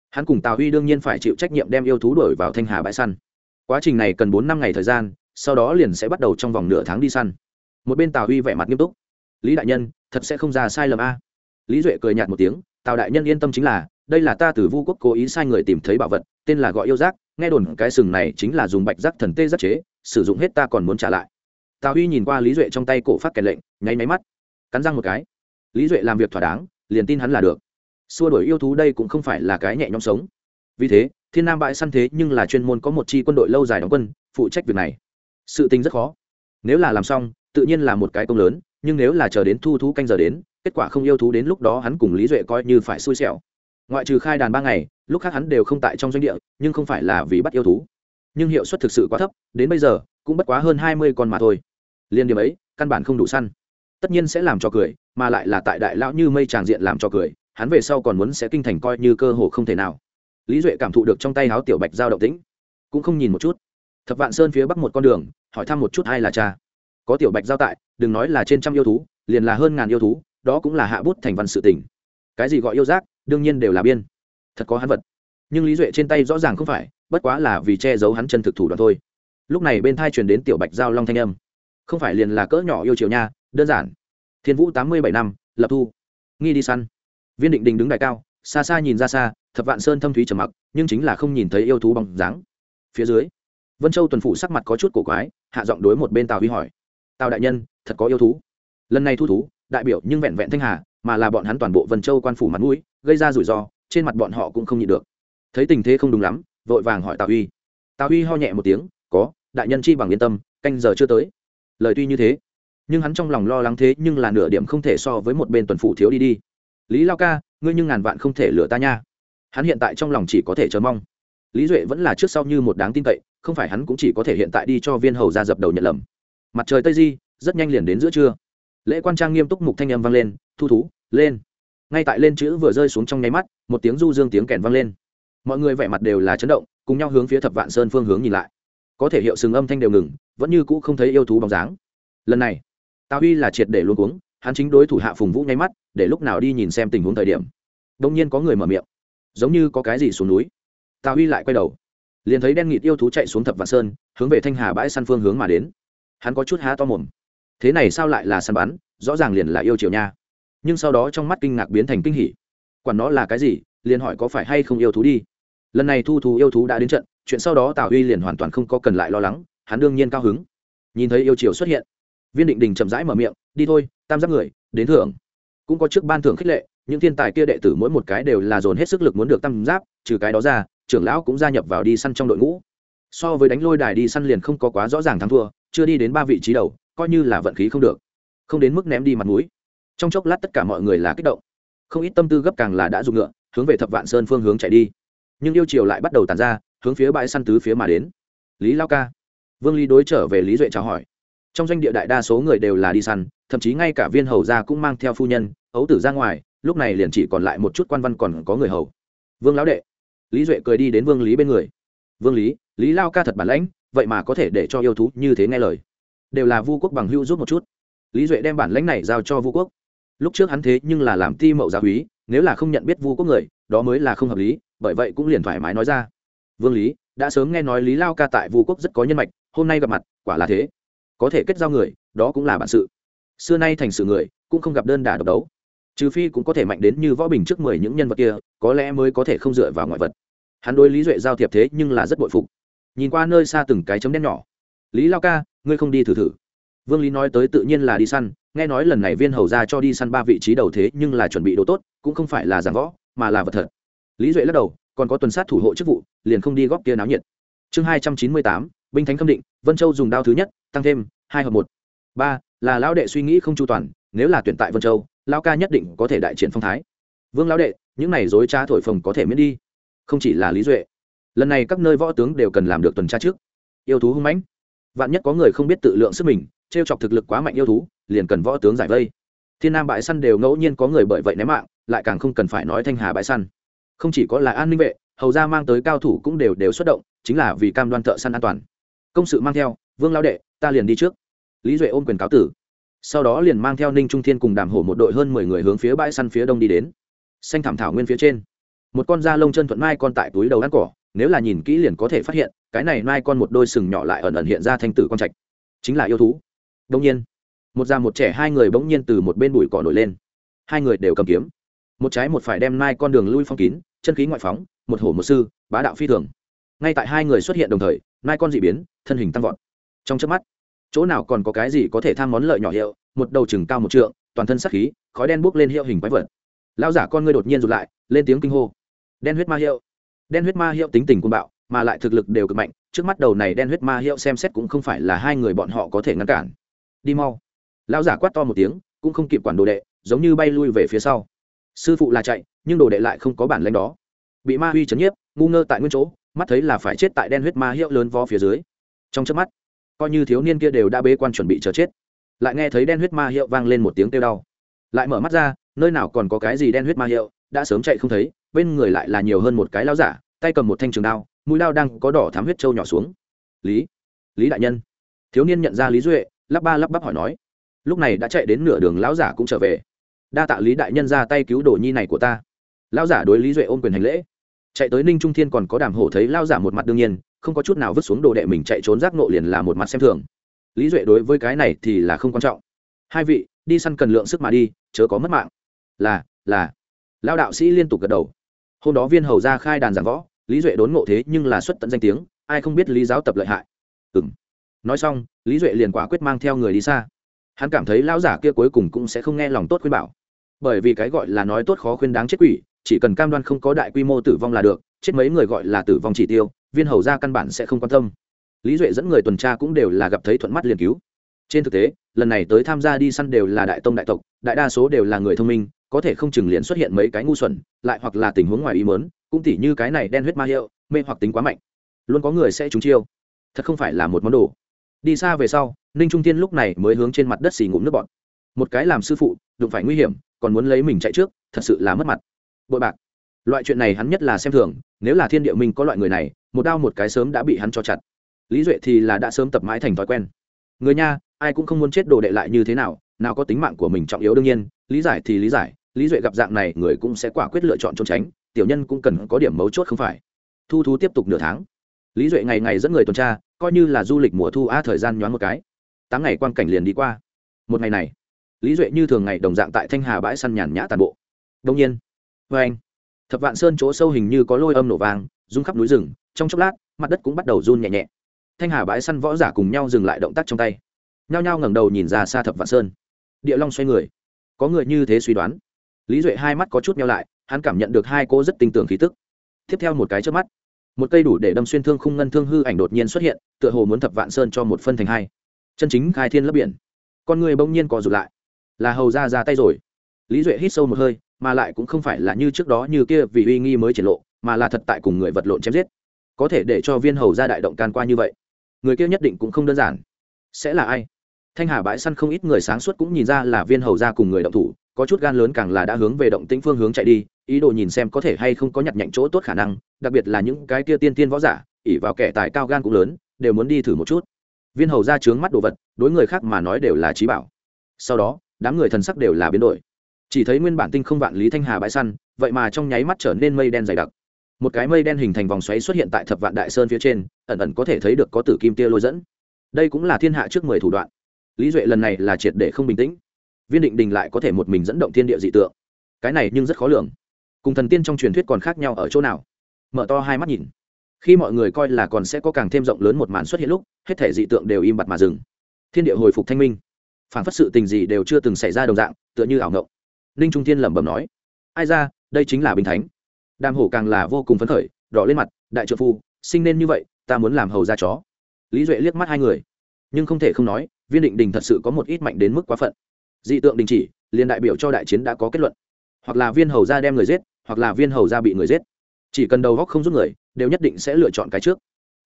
hắn cùng tào huy đương nhiên phải chịu trách nhiệm đem yêu thú đổi vào thanh hà bãi săn. Quá trình này cần bốn năm ngày thời gian, sau đó liền sẽ bắt đầu trong vòng nửa tháng đi săn. Một bên tào huy vẻ mặt nghiêm túc, lý đại nhân, thật sẽ không ra sai lầm a. Lý duệ cười nhạt một tiếng, tào đại nhân yên tâm chính là, đây là ta từ vu quốc cố ý sai người tìm thấy bảo vật tên là gọi yêu giác, nghe đồn cái sừng này chính là dùng bạch giác thần tê giác chế, sử dụng hết ta còn muốn trả lại. Tào huy nhìn qua lý duệ trong tay cổ phát kèn lệnh, nháy máy mắt, cắn răng một cái. Lý duệ làm việc thỏa đáng, liền tin hắn là được. Xua đổi yêu thú đây cũng không phải là cái nhẹ nhõm sống. Vì thế, thiên nam bãi săn thế nhưng là chuyên môn có một chi quân đội lâu dài đóng quân, phụ trách việc này. Sự tình rất khó. Nếu là làm xong, tự nhiên là một cái công lớn, nhưng nếu là chờ đến thu thú canh giờ đến, kết quả không yêu thú đến lúc đó hắn cùng lý duệ coi như phải xui xẻo ngoại trừ khai đàn ba ngày, lúc khác hắn đều không tại trong doanh địa, nhưng không phải là vì bắt yêu thú. Nhưng hiệu suất thực sự quá thấp, đến bây giờ, cũng bất quá hơn hai mươi con mà thôi. Liên điểm ấy, căn bản không đủ săn. Tất nhiên sẽ làm cho cười, mà lại là tại đại lão như mây tràng diện làm cho cười, hắn về sau còn muốn sẽ kinh thành coi như cơ hồ không thể nào. Lý duệ cảm thụ được trong tay háo tiểu bạch giao động tĩnh, cũng không nhìn một chút. Thập vạn sơn phía bắc một con đường, hỏi thăm một chút ai là cha. Có tiểu bạch giao tại, đừng nói là trên trăm yêu thú, liền là hơn ngàn yêu thú, đó cũng là hạ bút thành văn sự tình. Cái gì gọi yêu giác đương nhiên đều là biên. Thật có hắn vật. Nhưng lý duệ trên tay rõ ràng không phải, bất quá là vì che giấu hắn chân thực thủ đoạn thôi. Lúc này bên thai truyền đến tiểu bạch giao long thanh âm. Không phải liền là cỡ nhỏ yêu chiều nha, đơn giản. Thiên vũ tám mươi bảy năm, lập thu. Nghi đi săn. Viên định đình đứng đại cao, xa xa nhìn ra xa, thập vạn sơn thâm thúy trầm mặc, nhưng chính là không nhìn thấy yêu thú bằng dáng. Phía dưới, vân châu tuần phủ sắc mặt có chút cổ quái, hạ giọng đối một bên tào huy hỏi. Tào đại nhân, thật có yêu thú? Lần này thu thú, đại biểu nhưng vẹn vẹn thanh hà mà là bọn hắn toàn bộ vân châu quan phủ mặt mũi, gây ra rủi ro, trên mặt bọn họ cũng không nhịn được. Thấy tình thế không đúng lắm, vội vàng hỏi tào huy tào huy ho nhẹ một tiếng, có, đại nhân chi bằng yên tâm, canh giờ chưa tới. Lời tuy như thế, nhưng hắn trong lòng lo lắng thế nhưng là nửa điểm không thể so với một bên tuần phủ thiếu đi đi. Lý lao ca, ngươi nhưng ngàn vạn không thể lừa ta nha. Hắn hiện tại trong lòng chỉ có thể chờ mong. Lý duệ vẫn là trước sau như một đáng tin cậy, không phải hắn cũng chỉ có thể hiện tại đi cho viên hầu ra dập đầu nhận lầm. Mặt trời tây di, rất nhanh liền đến giữa trưa lễ quan trang nghiêm túc mục thanh âm vang lên, thu thú, lên. Ngay tại lên chữ vừa rơi xuống trong nháy mắt, một tiếng du dương tiếng kèn vang lên. Mọi người vẻ mặt đều là chấn động, cùng nhau hướng phía thập vạn sơn phương hướng nhìn lại. Có thể hiệu sừng âm thanh đều ngừng, vẫn như cũ không thấy yêu thú bóng dáng. Lần này, tào huy là triệt để luôn cuống, hắn chính đối thủ hạ phùng vũ nháy mắt, để lúc nào đi nhìn xem tình huống thời điểm. Đông nhiên có người mở miệng. Giống như có cái gì xuống núi. Tào huy lại quay đầu. Liền thấy đen nghịt yêu thú chạy xuống thập vạn sơn, hướng về thanh hà bãi săn phương hướng mà đến. Hắn có chút há to mồm thế này sao lại là săn bắn, rõ ràng liền là yêu chiều nha. Nhưng sau đó trong mắt kinh ngạc biến thành kinh hỉ. Quản nó là cái gì, liền hỏi có phải hay không yêu thú đi. Lần này thu thú yêu thú đã đến trận, chuyện sau đó tào huy liền hoàn toàn không có cần lại lo lắng, hắn đương nhiên cao hứng. Nhìn thấy yêu chiều xuất hiện, viên định đình chậm rãi mở miệng, đi thôi, tam giác người, đến thưởng. Cũng có trước ban thưởng khích lệ, những thiên tài kia đệ tử mỗi một cái đều là dồn hết sức lực muốn được tam giáp trừ cái đó ra, trưởng lão cũng gia nhập vào đi săn trong đội ngũ so với đánh lôi đài đi săn liền không có quá rõ ràng thắng thua, chưa đi đến ba vị trí đầu, coi như là vận khí không được. Không đến mức ném đi mặt mũi. Trong chốc lát tất cả mọi người là kích động. Không ít tâm tư gấp càng là đã dùng ngựa, hướng về thập vạn sơn phương hướng chạy đi. Nhưng yêu chiều lại bắt đầu tàn ra, hướng phía bãi săn tứ phía mà đến. Lý lao ca. Vương lý đối trở về lý duệ chào hỏi. Trong doanh địa đại đa số người đều là đi săn, thậm chí ngay cả viên hầu gia cũng mang theo phu nhân, ấu tử ra ngoài, lúc này liền chỉ còn lại một chút quan văn còn có người hầu. Vương lão đệ. Lý duệ cười đi đến vương lý bên người. Vương lý lý lao ca thật bản lãnh, vậy mà có thể để cho yêu thú như thế nghe lời. Đều là vu quốc bằng hưu giúp một chút. Lý duệ đem bản lãnh này giao cho vu quốc. Lúc trước hắn thế nhưng là làm ti mậu gia quý nếu là không nhận biết vu quốc người, đó mới là không hợp lý, bởi vậy cũng liền thoải mái nói ra. Vương lý, đã sớm nghe nói lý lao ca tại vu quốc rất có nhân mạch, hôm nay gặp mặt, quả là thế. Có thể kết giao người, đó cũng là bản sự. Xưa nay thành sự người, cũng không gặp đơn đả độc đấu. Trừ phi cũng có thể mạnh đến như võ bình trước mười những nhân vật kia, có lẽ mới có thể không dựa vào ngoại vật. Hắn đối lý duệ giao thiệp thế nhưng là rất bội phục nhìn qua nơi xa từng cái chấm đen nhỏ. Lý lao ca, ngươi không đi thử thử. Vương lý nói tới tự nhiên là đi săn, nghe nói lần này viên hầu ra cho đi săn ba vị trí đầu thế nhưng là chuẩn bị đồ tốt, cũng không phải là giảng võ, mà là vật thật. Lý duệ lắc đầu, còn có tuần sát thủ hộ chức vụ, liền không đi góp kia náo nhiệt. Chương hai trăm chín mươi tám, binh thánh khâm định, vân châu dùng đao thứ nhất, tăng thêm hai hợp một. Ba, là lão đệ suy nghĩ không chu toàn, nếu là tuyển tại vân châu lão ca nhất định có thể đại triển phong thái. Vương lão đệ, những này dối trá thổi phồng có thể miễn đi. Không chỉ là lý duệ lần này các nơi võ tướng đều cần làm được tuần tra trước. Yêu thú hung mãnh. Vạn nhất có người không biết tự lượng sức mình t r e o chọc thực lực quá mạnh yêu thú, liền cần võ tướng giải vây. Thiên nam bãi săn đều ngẫu nhiên có người bởi vậy ném mạng, lại càng không cần phải nói thanh hà bãi săn. Không chỉ có là an ninh vệ, hầu ra mang tới cao thủ cũng đều đều xuất động, chính là vì cam đoan thợ săn an toàn. Công sự mang theo, vương lao đệ, ta liền đi trước. Lý duệ ôm quyền cáo tử. Sau đó liền mang theo ninh trung thiên cùng đàm hổ một đội hơn mười người hướng phía bãi săn phía đông đi đến. Xanh thảm thảo nguyên phía trên. Một con da lông chân thuận mai con tại túi đầu ăn cỏ nếu là nhìn kỹ liền có thể phát hiện, cái này mai con một đôi sừng nhỏ lại ẩn ẩn hiện ra thanh tử con trạch. Chính là yêu thú. Đông nhiên, một già một trẻ hai người bỗng nhiên từ một bên bụi cỏ nổi lên. Hai người đều cầm kiếm. Một trái một phải đem mai con đường lui phong kín, chân khí ngoại phóng, một hổ một sư, bá đạo phi thường. Ngay tại hai người xuất hiện đồng thời, mai con dị biến, thân hình tăng vọt. Trong chớp mắt, chỗ nào còn có cái gì có thể tham món lợi nhỏ hiệu, một đầu chừng cao một trượng, toàn thân sắc khí, khói đen bốc lên hiệu hình quái vật. Lao giả con ngươi đột nhiên rụt lại, lên tiếng kinh hô. Đen huyết ma hiệu đen huyết ma hiệu tính tình côn bạo, mà lại thực lực đều cực mạnh, trước mắt đầu này đen huyết ma hiệu xem xét cũng không phải là hai người bọn họ có thể ngăn cản. Đi mau. Lão giả quát to một tiếng, cũng không kịp quản đồ đệ, giống như bay lui về phía sau. Sư phụ là chạy, nhưng đồ đệ lại không có bản lãnh đó. Bị ma huy chấn nhiếp, ngu ngơ tại nguyên chỗ, mắt thấy là phải chết tại đen huyết ma hiệu lớn vo phía dưới. Trong trước mắt, coi như thiếu niên kia đều đã bế quan chuẩn bị chờ chết. Lại nghe thấy đen huyết ma hiệu vang lên một tiếng kêu đau. Lại mở mắt ra, nơi nào còn có cái gì đen huyết ma hiệu đã sớm chạy không thấy, bên người lại là nhiều hơn một cái lao giả, tay cầm một thanh trường đao, mũi lao đang có đỏ thám huyết trâu nhỏ xuống. Lý lý đại nhân. Thiếu niên nhận ra lý duệ, lắp ba lắp bắp hỏi nói. Lúc này đã chạy đến nửa đường, lão giả cũng trở về. Đa tạ lý đại nhân ra tay cứu đồ nhi này của ta. Lão giả đối lý duệ ôm quyền hành lễ. Chạy tới ninh trung thiên còn có đàm hổ thấy lao giả một mặt đương nhiên, không có chút nào vứt xuống đồ đệ mình chạy trốn giác nộ liền là một mặt xem thường. Lý duệ đối với cái này thì là không quan trọng. Hai vị, đi săn cần lượng sức mà đi, chớ có mất mạng. Là là lao đạo sĩ liên tục gật đầu. Hôm đó viên hầu ra khai đàn giảng võ, lý duệ đốn ngộ thế nhưng là xuất tận danh tiếng, ai không biết lý giáo tập lợi hại. Ừ m nói xong, lý duệ liền quả quyết mang theo người đi xa. Hắn cảm thấy lão giả kia cuối cùng cũng sẽ không nghe lòng tốt khuyên bảo. Bởi vì cái gọi là nói tốt khó khuyên đáng chết quỷ, chỉ cần cam đoan không có đại quy mô tử vong là được, chết mấy người gọi là tử vong chỉ tiêu, viên hầu ra căn bản sẽ không quan tâm. Lý duệ dẫn người tuần tra cũng đều là gặp thấy thuận mắt liền cứu. Trên thực tế, lần này tới tham gia đi săn đều là đại tông đại tộc, đại đa số đều là người thông minh có thể không chừng liền xuất hiện mấy cái ngu xuẩn, lại hoặc là tình huống ngoài ý mớn cũng tỉ như cái này đen huyết ma hiệu, mê hoặc tính quá mạnh. Luôn có người sẽ trúng chiêu. Thật không phải là một món đồ. Đi xa về sau, ninh trung tiên lúc này mới hướng trên mặt đất xì ngụm nước bọt. Một cái làm sư phụ, đụng phải nguy hiểm, còn muốn lấy mình chạy trước, thật sự là mất mặt. Bội bạc. Loại chuyện này hắn nhất là xem thường, nếu là thiên địa minh có loại người này, một đao một cái sớm đã bị hắn cho chặt. Lý duệ thì là đã sớm tập mãi thành thói quen. Người nha, ai cũng không muốn chết đồ đệ lại như thế nào nào có tính mạng của mình trọng yếu đương nhiên, lý giải thì lý giải lý duệ gặp dạng này, người cũng sẽ quả quyết lựa chọn trốn tránh, tiểu nhân cũng cần có điểm mấu chốt không phải. Thu thú tiếp tục nửa tháng. Lý duệ ngày ngày dẫn người tuần tra, coi như là du lịch mùa thu a thời gian nhoáng một cái. Tám ngày quan cảnh liền đi qua. Một ngày này, lý duệ như thường ngày đồng dạng tại thanh hà bãi săn nhàn nhã tàn bộ. Đông nhiên vê anh, thập vạn sơn chỗ sâu hình như có lôi âm nổ vàng rung khắp núi rừng, trong chốc lát, mặt đất cũng bắt đầu run nhẹ nhẹ. Thanh hà bãi săn võ giả cùng nhau dừng lại động tác trong tay. Nhao nhao ngẩng đầu nhìn ra xa thập vạn sơn. Địa long xoay người. Có người như thế suy đoán lý duệ hai mắt có chút nhau lại, hắn cảm nhận được hai cô rất tinh tường khí tức. Tiếp theo một cái trước mắt, một cây đủ để đâm xuyên thương khung ngân thương hư ảnh đột nhiên xuất hiện, tựa hồ muốn thập vạn sơn cho một phân thành hai. Chân chính khai thiên lấp biển. Con người bỗng nhiên co rụt lại. Là hầu ra ra tay rồi. Lý duệ hít sâu một hơi, mà lại cũng không phải là như trước đó như kia vì uy nghi mới triển lộ, mà là thật tại cùng người vật lộn chém giết. Có thể để cho viên hầu ra đại động can qua như vậy, người kia nhất định cũng không đơn giản. Sẽ là ai? Thanh hà bãi săn không ít người sáng suốt cũng nhìn ra là viên hầu ra cùng người động thủ có chút gan lớn càng là đã hướng về động tĩnh phương hướng chạy đi, ý đồ nhìn xem có thể hay không có nhặt nhạnh chỗ tốt khả năng, đặc biệt là những cái kia tiên tiên võ giả ỉ vào kẻ tài cao gan cũng lớn, đều muốn đi thử một chút. Viên hầu ra trướng mắt đồ vật, đối người khác mà nói đều là trí bảo. Sau đó, đám người thần sắc đều là biến đổi. Chỉ thấy nguyên bản tinh không vạn lý thanh hà bãi săn, vậy mà trong nháy mắt trở nên mây đen dày đặc. Một cái mây đen hình thành vòng xoáy xuất hiện tại thập vạn đại sơn phía trên, ẩn ẩn có thể thấy được có tử kim tia lôi dẫn. Đây cũng là thiên hạ trước mười thủ đoạn. Lý duệ lần này là triệt để không bình tĩnh viên định đình lại có thể một mình dẫn động thiên địa dị tượng. Cái này nhưng rất khó lường. Cùng thần tiên trong truyền thuyết còn khác nhau ở chỗ nào? Mở to hai mắt nhìn. Khi mọi người coi là còn sẽ có càng thêm rộng lớn một màn xuất hiện lúc, hết thể dị tượng đều im bặt mà dừng. Thiên địa hồi phục thanh minh. Phản phất sự tình gì đều chưa từng xảy ra đồng dạng, tựa như ảo ngộng. Ninh trung thiên lẩm bẩm nói, ai ra, đây chính là bình thánh. Đàm hổ càng là vô cùng phấn khởi, đỏ lên mặt, đại trợ phu, sinh nên như vậy, ta muốn làm hầu ra chó. Lý duệ liếc mắt hai người, nhưng không thể không nói, viên định đình thật sự có một ít mạnh đến mức quá phận dị tượng đình chỉ, liền đại biểu cho đại chiến đã có kết luận. Hoặc là viên hầu ra đem người giết, hoặc là viên hầu ra bị người giết. Chỉ cần đầu góc không giúp người, đều nhất định sẽ lựa chọn cái trước.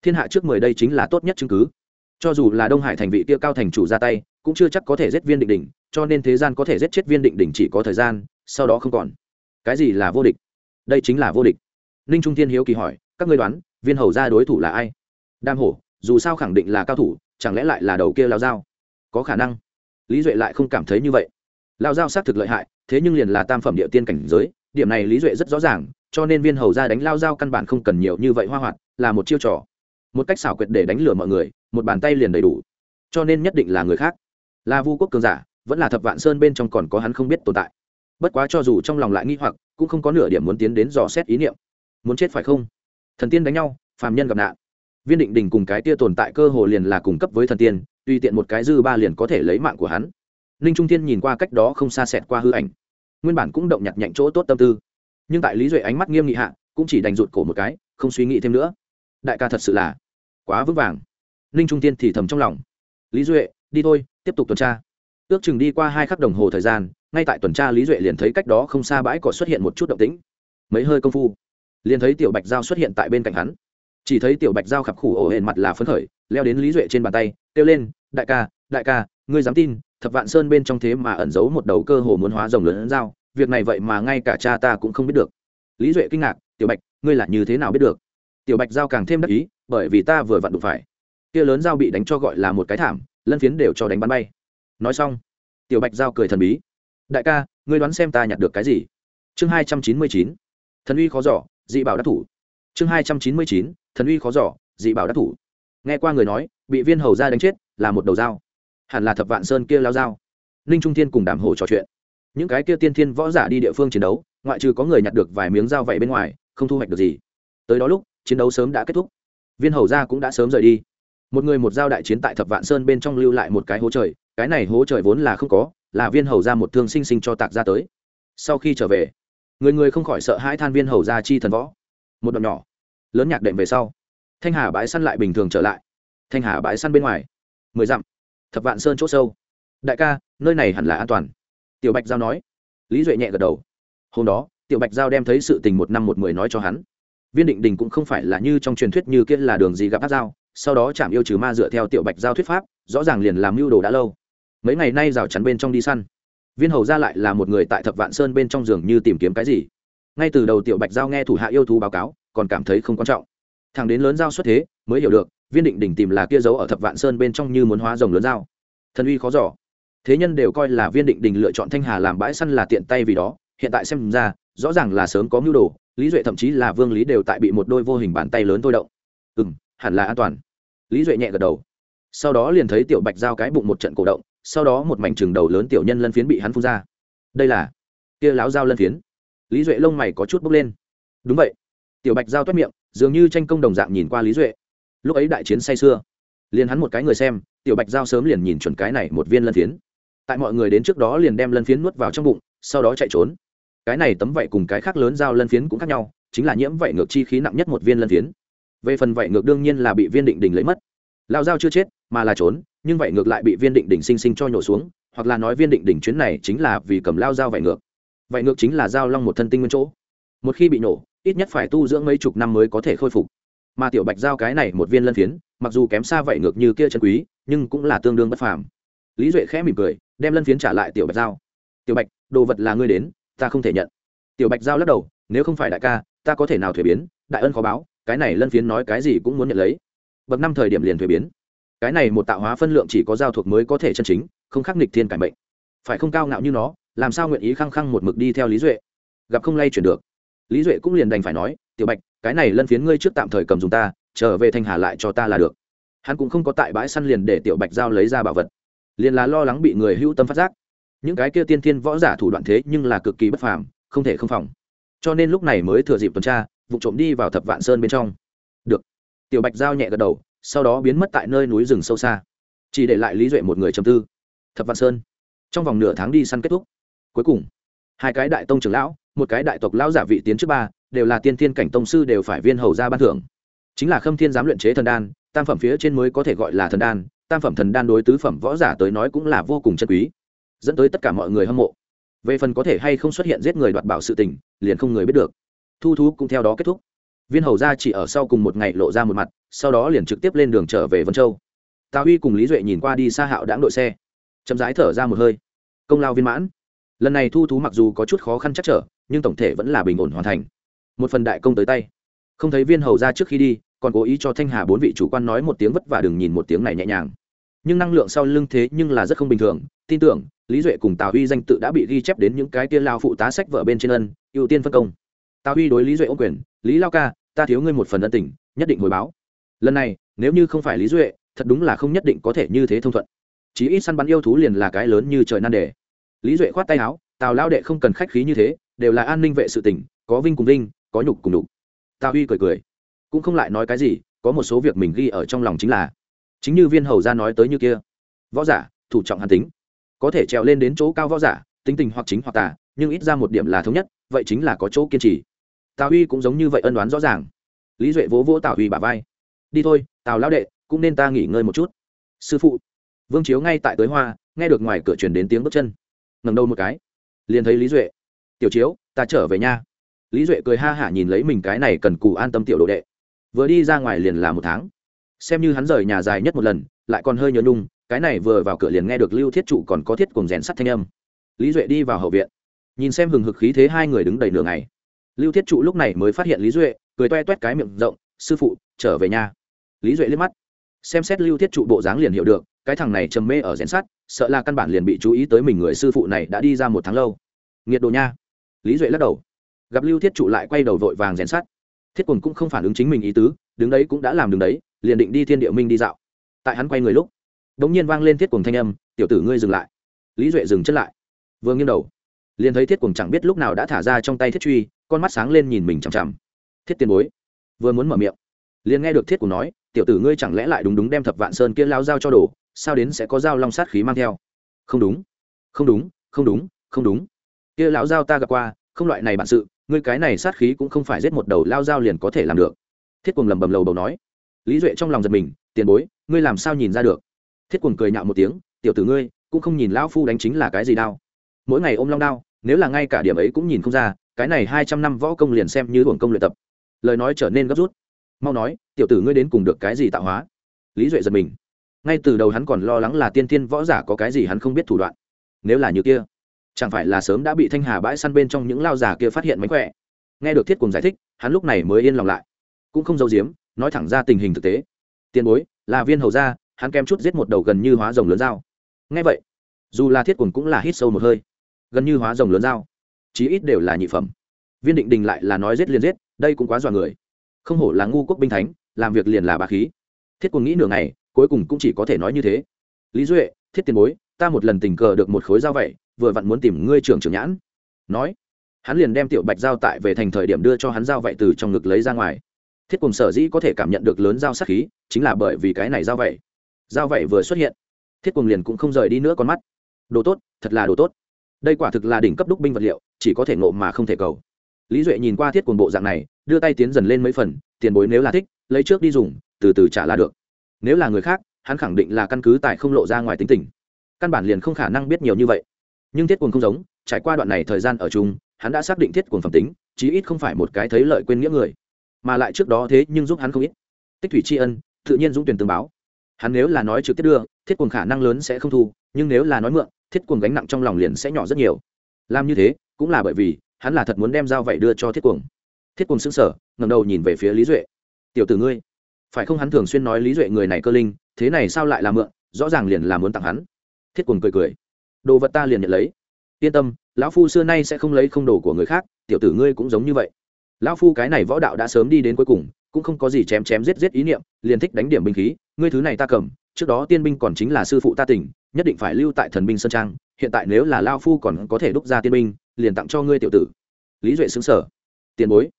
Thiên hạ trước mười đây chính là tốt nhất chứng cứ. Cho dù là đông hải thành vị kia cao thành chủ ra tay, cũng chưa chắc có thể giết viên định đỉnh, cho nên thế gian có thể giết chết viên định đỉnh chỉ có thời gian, sau đó không còn. Cái gì là vô địch? Đây chính là vô địch. Ninh trung thiên hiếu kỳ hỏi, các ngươi đoán, viên hầu ra đối thủ là ai? Đam hổ, dù sao khẳng định là cao thủ, chẳng lẽ lại là đầu kia lao dao? Có khả năng lý duệ lại không cảm thấy như vậy. Lao giao xác thực lợi hại, thế nhưng liền là tam phẩm địa tiên cảnh giới, điểm này lý duệ rất rõ ràng, cho nên viên hầu ra đánh lao giao căn bản không cần nhiều như vậy hoa hoạt, là một chiêu trò. Một cách xảo quyệt để đánh lừa mọi người, một bàn tay liền đầy đủ. Cho nên nhất định là người khác. Là vu quốc cường giả, vẫn là thập vạn sơn bên trong còn có hắn không biết tồn tại. Bất quá cho dù trong lòng lại nghi hoặc, cũng không có nửa điểm muốn tiến đến dò xét ý niệm. Muốn chết phải không? Thần tiên đánh nhau, phàm nhân gặp nạn. Viên định đình cùng cái tia tồn tại cơ hồ liền là cùng cấp với thần tiên tùy tiện một cái dư ba liền có thể lấy mạng của hắn. Ninh trung thiên nhìn qua cách đó không xa xẹt qua hư ảnh. Nguyên bản cũng động nhặt nhạnh chỗ tốt tâm tư. Nhưng tại lý duệ ánh mắt nghiêm nghị hạ, cũng chỉ đành rụt cổ một cái, không suy nghĩ thêm nữa. Đại ca thật sự là quá vững vàng. Ninh trung tiên thì thầm trong lòng. Lý duệ, đi thôi, tiếp tục tuần tra. Ước chừng đi qua hai khắc đồng hồ thời gian, ngay tại tuần tra lý duệ liền thấy cách đó không xa bãi cỏ xuất hiện một chút động tĩnh. Mấy hơi công phu, liền thấy tiểu bạch giao xuất hiện tại bên cạnh hắn. Chỉ thấy tiểu bạch giao khập khủ ổ hển mặt là phấn khởi, leo đến lý duệ trên bàn tay, kêu lên đại ca đại ca, ngươi dám tin, thập vạn sơn bên trong thế mà ẩn giấu một đầu cơ hồ muốn hóa rồng lớn dao, việc này vậy mà ngay cả cha ta cũng không biết được. Lý duệ kinh ngạc, tiểu bạch, ngươi là như thế nào biết được? Tiểu bạch giao càng thêm đắc ý, bởi vì ta vừa vặn đụng phải. Kia lớn dao bị đánh cho gọi là một cái thảm, lân phiến đều cho đánh bắn bay. Nói xong, tiểu bạch giao cười thần bí, đại ca, ngươi đoán xem ta nhặt được cái gì? Chương hai trăm chín mươi chín, thần uy khó giỏ, dị bảo đắc thủ. Chương hai trăm chín mươi chín, thần uy khó giỏ, dị bảo đắc thủ. Nghe qua người nói, bị viên hầu ra đánh chết là một đầu dao. Hẳn là thập vạn sơn kia lao dao. Ninh trung thiên cùng đàm hồ trò chuyện. Những cái kia tiên thiên võ giả đi địa phương chiến đấu, ngoại trừ có người nhặt được vài miếng dao vậy bên ngoài, không thu hoạch được gì. Tới đó lúc, chiến đấu sớm đã kết thúc. Viên hầu gia cũng đã sớm rời đi. Một người một dao đại chiến tại thập vạn sơn bên trong lưu lại một cái hố trời. Cái này hố trời vốn là không có, là viên hầu gia một thương sinh sinh cho tạc ra tới. Sau khi trở về, người người không khỏi sợ hãi than viên hầu gia chi thần võ. Một đoạn nhỏ, lớn nhạc đệm về sau. Thanh hà bãi săn lại bình thường trở lại. Thanh hà bãi săn bên ngoài mười dặm. Thập vạn sơn c h ỗ sâu. Đại ca, nơi này hẳn là an toàn. Tiểu bạch giao nói. Lý duệ nhẹ gật đầu. Hôm đó, tiểu bạch giao đem thấy sự tình một năm một mười nói cho hắn. Viên định đình cũng không phải là như trong truyền thuyết như kia là đường gì gặp áp giao, sau đó chạm yêu trừ ma dựa theo tiểu bạch giao thuyết pháp, rõ ràng liền làm mưu đồ đã lâu. Mấy ngày nay rào chắn bên trong đi săn. Viên hầu ra lại là một người tại thập vạn sơn bên trong giường như tìm kiếm cái gì. Ngay từ đầu tiểu bạch giao nghe thủ hạ yêu thú báo cáo, còn cảm thấy không quan trọng. Thằng đến lớn giao xuất thế, mới hiểu được viên định đỉnh tìm là kia giấu ở thập vạn sơn bên trong như muốn hóa rồng lớn dao, thần uy khó giỏ thế nhân đều coi là viên định đình lựa chọn thanh hà làm bãi săn là tiện tay vì đó hiện tại xem ra rõ ràng là sớm có mưu đồ lý duệ thậm chí là vương lý đều tại bị một đôi vô hình bàn tay lớn thôi động. Ừ m hẳn là an toàn. Lý duệ nhẹ gật đầu. Sau đó liền thấy tiểu bạch giao cái bụng một trận cổ động sau đó một mảnh trường đầu lớn tiểu nhân lân phiến bị hắn phun ra. Đây là kia láo dao lân phiến. Lý duệ lông mày có chút bốc lên. Đúng vậy. Tiểu bạch giao toét miệng dường như tranh công đồng dạng nhìn qua lý duệ lúc ấy đại chiến say sưa. Liền hắn một cái người xem, tiểu bạch giao sớm liền nhìn chuẩn cái này một viên lân phiến. Tại mọi người đến trước đó liền đem lân phiến nuốt vào trong bụng, sau đó chạy trốn. Cái này tấm vảy cùng cái khác lớn dao lân phiến cũng khác nhau, chính là nhiễm vảy ngược chi khí nặng nhất một viên lân phiến. Về phần vảy ngược đương nhiên là bị viên định đình lấy mất. Lao dao chưa chết, mà là trốn, nhưng vảy ngược lại bị viên định đình sinh sinh cho nhổ xuống, hoặc là nói viên định đình chuyến này chính là vì cầm lao dao vảy ngược. Vảy ngược chính là dao long một thân tinh nguyên chỗ. Một khi bị nổ, ít nhất phải tu dưỡng mấy chục năm mới có thể khôi phục mà tiểu bạch giao cái này một viên lân phiến, mặc dù kém xa vậy ngược như kia chân quý, nhưng cũng là tương đương bất phàm. Lý duệ khẽ mỉm cười, đem lân phiến trả lại tiểu bạch giao. Tiểu bạch, đồ vật là ngươi đến, ta không thể nhận. Tiểu bạch giao lắc đầu, nếu không phải đại ca, ta có thể nào thuế biến? Đại ân khó báo, cái này lân phiến nói cái gì cũng muốn nhận lấy. Bậc năm thời điểm liền thuế biến. Cái này một tạo hóa phân lượng chỉ có giao thuộc mới có thể chân chính, không khắc nghịch thiên cải mệnh. Phải không cao ngạo như nó, làm sao nguyện ý khăng khăng một mực đi theo lý duệ? Gặp không lay chuyển được. Lý duệ cũng liền đành phải nói, tiểu bạch cái này lân phiến ngươi trước tạm thời cầm dùng ta, trở về thanh hà lại cho ta là được. Hắn cũng không có tại bãi săn liền để tiểu bạch giao lấy ra bảo vật, liền là lo lắng bị người hữu tâm phát giác. Những cái kia tiên thiên võ giả thủ đoạn thế nhưng là cực kỳ bất phàm, không thể không phòng. Cho nên lúc này mới thừa dịp tuần tra, vụ trộm đi vào thập vạn sơn bên trong. Được. Tiểu bạch giao nhẹ gật đầu, sau đó biến mất tại nơi núi rừng sâu xa. Chỉ để lại lý duệ một người chầm tư. Thập vạn sơn. Trong vòng nửa tháng đi săn kết thúc. Cuối cùng, hai cái đại tông trưởng lão, một cái đại tộc lão giả vị tiến trước ba đều là tiên thiên cảnh tông sư đều phải viên hầu ra ban thưởng. Chính là khâm thiên giám luyện chế thần đan, tam phẩm phía trên mới có thể gọi là thần đan, tam phẩm thần đan đối tứ phẩm võ giả tới nói cũng là vô cùng chân quý, dẫn tới tất cả mọi người hâm mộ. Về phần có thể hay không xuất hiện giết người đoạt bảo sự tình, liền không người biết được. Thu thú cũng theo đó kết thúc. Viên hầu ra chỉ ở sau cùng một ngày lộ ra một mặt, sau đó liền trực tiếp lên đường trở về vân châu. Tào huy cùng lý duệ nhìn qua đi xa hạo đãng đội xe, chậm rãi thở ra một hơi. Công lao viên mãn. Lần này thu thú mặc dù có chút khó khăn chắc trở, nhưng tổng thể vẫn là bình ổn hoàn thành một phần đại công tới tay. Không thấy viên hầu ra trước khi đi, còn cố ý cho thanh hà bốn vị chủ quan nói một tiếng vất vả đừng nhìn một tiếng này nhẹ nhàng. Nhưng năng lượng sau lưng thế nhưng là rất không bình thường. Tin tưởng, lý duệ cùng tào huy danh tự đã bị ghi chép đến những cái tiên lao phụ tá sách vở bên trên ân, ưu tiên phân công. Tào huy đối lý duệ ô quyền, lý lao ca, ta thiếu ngươi một phần ân tình, nhất định hồi báo. Lần này, nếu như không phải lý duệ, thật đúng là không nhất định có thể như thế thông thuận. Chí ít săn bắn yêu thú liền là cái lớn như trời nan đề. Lý duệ khoát tay áo, tào lao đệ không cần khách khí như thế, đều là an ninh vệ sự tỉnh có vinh cùng vinh có nhục cùng đục tào huy cười cười, cũng không lại nói cái gì, có một số việc mình ghi ở trong lòng chính là, chính như viên hầu ra nói tới như kia. Võ giả, thủ trọng hàn tính. Có thể trèo lên đến chỗ cao võ giả, tính tình hoặc chính hoặc tà, nhưng ít ra một điểm là thống nhất, vậy chính là có chỗ kiên trì. Tào huy cũng giống như vậy ân đoán rõ ràng. Lý duệ vỗ vỗ tào huy bà vai. Đi thôi, tào lão đệ, cũng nên ta nghỉ ngơi một chút. Sư phụ. Vương chiếu ngay tại tới hoa, nghe được ngoài cửa truyền đến tiếng bước chân. Ngầm đầu một cái, liền thấy lý duệ. Tiểu chiếu, ta trở về nha lý duệ cười ha hả nhìn lấy mình cái này cần cù an tâm tiểu đồ đệ. Vừa đi ra ngoài liền là một tháng. Xem như hắn rời nhà dài nhất một lần, lại còn hơi nhớ nhung, cái này vừa vào cửa liền nghe được lưu thiết trụ còn có thiết cùng rèn sắt thanh âm. Lý duệ đi vào hậu viện. Nhìn xem hừng hực khí thế hai người đứng đầy nửa ngày. Lưu thiết trụ lúc này mới phát hiện lý duệ, cười toe toét cái miệng rộng, sư phụ, trở về nhà. Lý duệ liếc mắt. Xem xét lưu thiết trụ bộ dáng liền hiểu được, cái thằng này trầm mê ở rèn sắt, sợ là căn bản liền bị chú ý tới mình người sư phụ này đã đi ra một tháng lâu. Nghiệt đồ nha. Lý duệ lắc đầu gặp lưu thiết trụ lại quay đầu vội vàng rèn sát thiết quần cũng không phản ứng chính mình ý tứ, đứng đấy cũng đã làm đứng đấy, liền định đi thiên địa minh đi dạo. Tại hắn quay người lúc đ ỗ n g nhiên vang lên thiết quần thanh âm, tiểu tử ngươi dừng lại. Lý duệ dừng chân lại. Vừa nghiêng đầu, liền thấy thiết quần chẳng biết lúc nào đã thả ra trong tay thiết truy, con mắt sáng lên nhìn mình chằm chằm. Thiết tiền bối. Vừa muốn mở miệng, liền nghe được thiết quần nói, tiểu tử ngươi chẳng lẽ lại đúng đúng đem thập vạn sơn kia lao dao cho đồ, sao đến sẽ có dao long sát khí mang theo? Không đúng không đúng không đúng không đúng. Kia lão dao ta gặp qua, không loại này bản sự ngươi cái này sát khí cũng không phải giết một đầu lao dao liền có thể làm được. Thiết quần lầm bầm lầu đầu nói. Lý duệ trong lòng giật mình, tiền bối, ngươi làm sao nhìn ra được? Thiết quần cười nhạo một tiếng, tiểu tử ngươi, cũng không nhìn lão phu đánh chính là cái gì đao. Mỗi ngày ôm long đao, nếu là ngay cả điểm ấy cũng nhìn không ra, cái này hai trăm năm võ công liền xem như hưởng công luyện tập. Lời nói trở nên gấp rút. Mau nói, tiểu tử ngươi đến cùng được cái gì tạo hóa? Lý duệ giật mình. Ngay từ đầu hắn còn lo lắng là tiên tiên võ giả có cái gì hắn không biết thủ đoạn. Nếu là như kia chẳng phải là sớm đã bị thanh hà bãi săn bên trong những lao giả kia phát hiện mánh khỏe? Nghe được thiết cùng giải thích, hắn lúc này mới yên lòng lại. Cũng không giấu giếm, nói thẳng ra tình hình thực tế. Tiền bối, là viên hầu gia, hắn kém chút giết một đầu gần như hóa rồng lớn dao. Nghe vậy, dù là thiết cùng cũng là hít sâu một hơi. Gần như hóa rồng lớn dao, chí ít đều là nhị phẩm. Viên định đình lại là nói giết liền giết, đây cũng quá dọa người. Không hổ là ngu quốc binh thánh, làm việc liền là bà khí. Thiết cùng nghĩ nửa ngày, cuối cùng cũng chỉ có thể nói như thế. Lý duệ, thiết tiền bối ta một lần tình cờ được một khối dao vậy, vừa vặn muốn tìm ngươi trưởng trưởng nhãn. Nói, hắn liền đem tiểu bạch giao tại về thành thời điểm đưa cho hắn dao vậy từ trong ngực lấy ra ngoài. Thiết cùng sở dĩ có thể cảm nhận được lớn dao sắc khí, chính là bởi vì cái này dao vậy. Dao vậy vừa xuất hiện, thiết cùng liền cũng không rời đi nữa con mắt. Đồ tốt, thật là đồ tốt. Đây quả thực là đỉnh cấp đúc binh vật liệu, chỉ có thể ngộ mà không thể cầu. Lý duệ nhìn qua thiết cùng bộ dạng này, đưa tay tiến dần lên mấy phần, tiền bối nếu là thích, lấy trước đi dùng, từ từ trả là được. Nếu là người khác, hắn khẳng định là căn cứ tại không lộ ra ngoài tính tình căn bản liền không khả năng biết nhiều như vậy. Nhưng thiết cuồng không giống, trải qua đoạn này thời gian ở chung, hắn đã xác định thiết cuồng phẩm tính, chí ít không phải một cái thấy lợi quên nghĩa người. Mà lại trước đó thế nhưng giúp hắn không ít. Tích thủy tri ân, tự nhiên dũng tuyển tương báo. Hắn nếu là nói trực tiếp đưa, thiết cuồng khả năng lớn sẽ không thu, nhưng nếu là nói mượn, thiết cuồng gánh nặng trong lòng liền sẽ nhỏ rất nhiều. Làm như thế, cũng là bởi vì, hắn là thật muốn đem dao vậy đưa cho thiết cuồng. Thiết cuồng xứng sở ngầm đầu nhìn về phía lý duệ. Tiểu tử ngươi, phải không hắn thường xuyên nói lý duệ người này cơ linh, thế này sao lại là mượn, rõ ràng liền là muốn tặng hắn thiết cuồng cười cười. Đồ vật ta liền nhận lấy. Yên tâm, lão phu xưa nay sẽ không lấy không đồ của người khác, tiểu tử ngươi cũng giống như vậy. Lão phu cái này võ đạo đã sớm đi đến cuối cùng, cũng không có gì chém chém giết giết ý niệm, liền thích đánh điểm binh khí, ngươi thứ này ta cầm, trước đó tiên binh còn chính là sư phụ ta tỉnh, nhất định phải lưu tại thần binh sơn trang, hiện tại nếu là lao phu còn có thể đúc ra tiên binh, liền tặng cho ngươi tiểu tử. Lý duệ xứng sở tiền bối.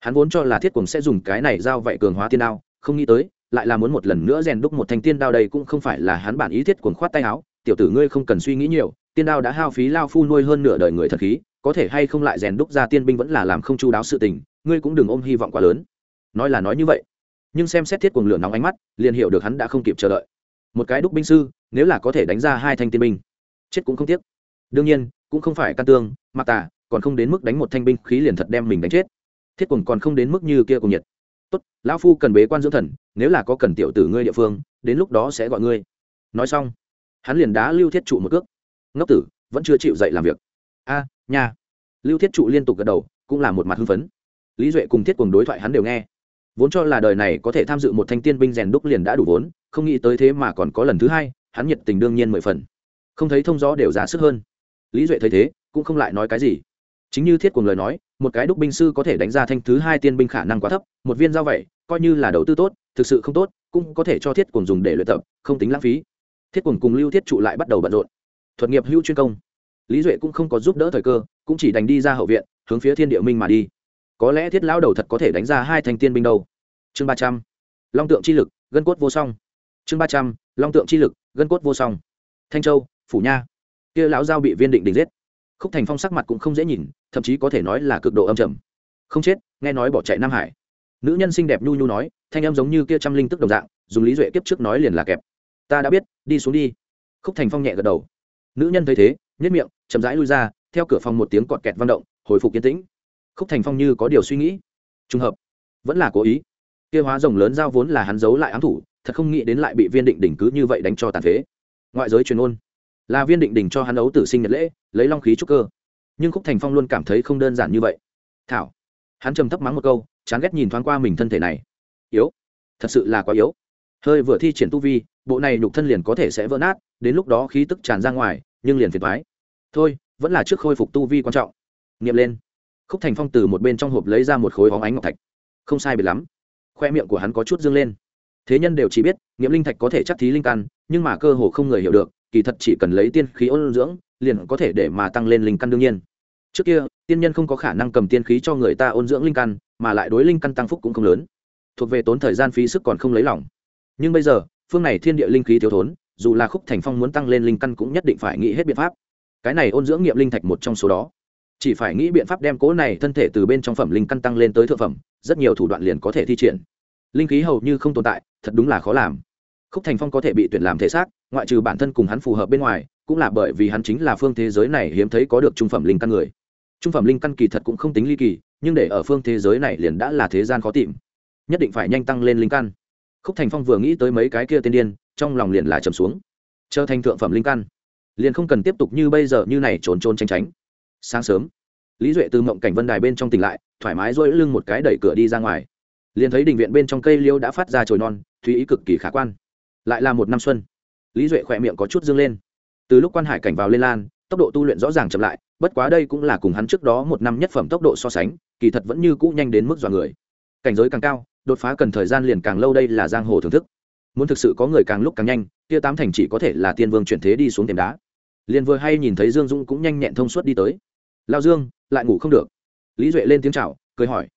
Hắn vốn cho là thiết cùng sẽ dùng cái này giao vậy cường hóa tiên đao, không nghĩ tới, lại là muốn một lần nữa rèn đúc một thanh tiên đao đây cũng không phải là hắn bản ý thiết cuồng khoát tay áo tiểu tử ngươi không cần suy nghĩ nhiều, tiên đao đã hao phí lao phu nuôi hơn nửa đời người thật khí, có thể hay không lại rèn đúc ra tiên binh vẫn là làm không chu đáo sự tình, ngươi cũng đừng ôm hy vọng quá lớn. Nói là nói như vậy, nhưng xem xét thiết cuồng lửa nóng ánh mắt, liền hiểu được hắn đã không kịp chờ đợi. Một cái đúc binh sư, nếu là có thể đánh ra hai thanh tiên binh, chết cũng không tiếc. Đương nhiên, cũng không phải căn tương, mặc tà, còn không đến mức đánh một thanh binh khí liền thật đem mình đánh chết. Thiết cuồng còn không đến mức như kia cùng nhiệt. Tốt, lão phu cần bế quan dưỡng thần, nếu là có cần tiểu tử ngươi địa phương, đến lúc đó sẽ gọi ngươi. Nói xong hắn liền đá lưu thiết trụ một cước. Ngốc tử vẫn chưa chịu dậy làm việc. A à, nha. Lưu thiết trụ liên tục gật đầu cũng là một mặt hưng phấn. Lý duệ cùng thiết cùng đối thoại hắn đều nghe. Vốn cho là đời này có thể tham dự một thanh tiên binh rèn đúc liền đã đủ vốn không nghĩ tới thế mà còn có lần thứ hai hắn nhiệt tình đương nhiên mười phần. Không thấy thông gió đều giá sức hơn. Lý duệ thấy thế cũng không lại nói cái gì. Chính như thiết cùng lời nói một cái đúc binh sư có thể đánh ra thanh thứ hai tiên binh khả năng quá thấp một viên dao vậy coi như là đầu tư tốt thực sự không tốt cũng có thể cho thiết cùng dùng để luyện tập không tính lãng phí thiết cùng cùng lưu thiết trụ lại bắt đầu bận rộn. Thuật nghiệp hữu chuyên công. Lý duệ cũng không có giúp đỡ thời cơ, cũng chỉ đành đi ra hậu viện, hướng phía thiên địa minh mà đi. Có lẽ thiết lão đầu thật có thể đánh ra hai thành tiên binh đâu. Chương ba trăm. Long tượng chi lực, gân cốt vô song. Chương ba trăm. Long tượng chi lực, gân cốt vô song. Thanh châu, phủ nha. Kia lão giao bị viên định đình giết. Khúc thành phong sắc mặt cũng không dễ nhìn, thậm chí có thể nói là cực độ âm trầm. Không chết, nghe nói bỏ chạy nam hải. Nữ nhân xinh đẹp nhu nhu nói, thanh em giống như kia trăm linh tức đồng dạng, dùng lý duệ kiếp trước nói liền là kẹp ta đã biết, đi xuống đi. Khúc thành phong nhẹ gật đầu. Nữ nhân thấy thế nhất miệng, chậm rãi lui ra, theo cửa phòng một tiếng cọt kẹt vang động, hồi phục yên tĩnh. Khúc thành phong như có điều suy nghĩ. Trùng hợp, vẫn là cố ý. Kia hóa rồng lớn giao vốn là hắn giấu lại ám thủ, thật không nghĩ đến lại bị viên định đỉnh cứ như vậy đánh cho tàn phế. Ngoại giới truyền ôn là viên định đỉnh cho hắn ấu tử sinh nhật lễ, lấy long khí trúc cơ. Nhưng khúc thành phong luôn cảm thấy không đơn giản như vậy. Thảo, hắn trầm thấp mắng một câu, chán ghét nhìn thoáng qua mình thân thể này. Yếu, thật sự là quá yếu. Hơi vừa thi triển tu vi bộ này nhục thân liền có thể sẽ vỡ nát, đến lúc đó khí tức tràn ra ngoài, nhưng liền phiền thoái thôi, vẫn là trước khôi phục tu vi quan trọng. Nghiệm lên. Khúc thành phong từ một bên trong hộp lấy ra một khối hóng ánh ngọc thạch. Không sai biệt lắm. Khoe miệng của hắn có chút dương lên. Thế nhân đều chỉ biết nghiệm linh thạch có thể chắc thí linh căn, nhưng mà cơ hồ không người hiểu được, kỳ thật chỉ cần lấy tiên khí ôn dưỡng, liền có thể để mà tăng lên linh căn đương nhiên. Trước kia, tiên nhân không có khả năng cầm tiên khí cho người ta ôn dưỡng linh căn, mà lại đối linh căn tăng phúc cũng không lớn. Thuộc về tốn thời gian phí sức còn không lấy lòng. Nhưng bây giờ phương này thiên địa linh khí thiếu thốn, dù là khúc thành phong muốn tăng lên linh căn cũng nhất định phải nghĩ hết biện pháp. Cái này ôn dưỡng nghiệm linh thạch một trong số đó. Chỉ phải nghĩ biện pháp đem cố này thân thể từ bên trong phẩm linh căn tăng lên tới thượng phẩm, rất nhiều thủ đoạn liền có thể thi triển. Linh khí hầu như không tồn tại, thật đúng là khó làm. Khúc thành phong có thể bị tuyển làm thể xác, ngoại trừ bản thân cùng hắn phù hợp bên ngoài, cũng là bởi vì hắn chính là phương thế giới này hiếm thấy có được trung phẩm linh căn người. Trung phẩm linh căn kỳ thật cũng không tính ly kỳ, nhưng để ở phương thế giới này liền đã là thế gian khó tìm. Nhất định phải nhanh tăng lên linh căn khúc thành phong vừa nghĩ tới mấy cái kia tên điên, trong lòng liền là trầm xuống. Trở thành thượng phẩm linh căn, liền không cần tiếp tục như bây giờ như này trốn trốn tránh tránh. Sáng sớm, lý duệ từ mộng cảnh vân đài bên trong tỉnh lại, thoải mái dỗi lưng một cái đẩy cửa đi ra ngoài. Liền thấy đình viện bên trong cây liêu đã phát ra trồi non thúy ý cực kỳ khả quan. Lại là một năm xuân, lý duệ khỏe miệng có chút dương lên. Từ lúc quan hải cảnh vào lên lan, tốc độ tu luyện rõ ràng chậm lại, bất quá đây cũng là cùng hắn trước đó một năm nhất phẩm tốc độ so sánh, kỳ thật vẫn như cũ nhanh đến mức dọa người. Cảnh giới càng cao đột phá cần thời gian liền càng lâu đây là giang hồ thưởng thức. Muốn thực sự có người càng lúc càng nhanh Tia tám thành chỉ có thể là tiên vương chuyển thế đi xuống tiềm đá. Liền vừa hay nhìn thấy dương dũng cũng nhanh nhẹn thông suốt đi tới. Lao dương, lại ngủ không được. Lý duệ lên tiếng chào, cười hỏi.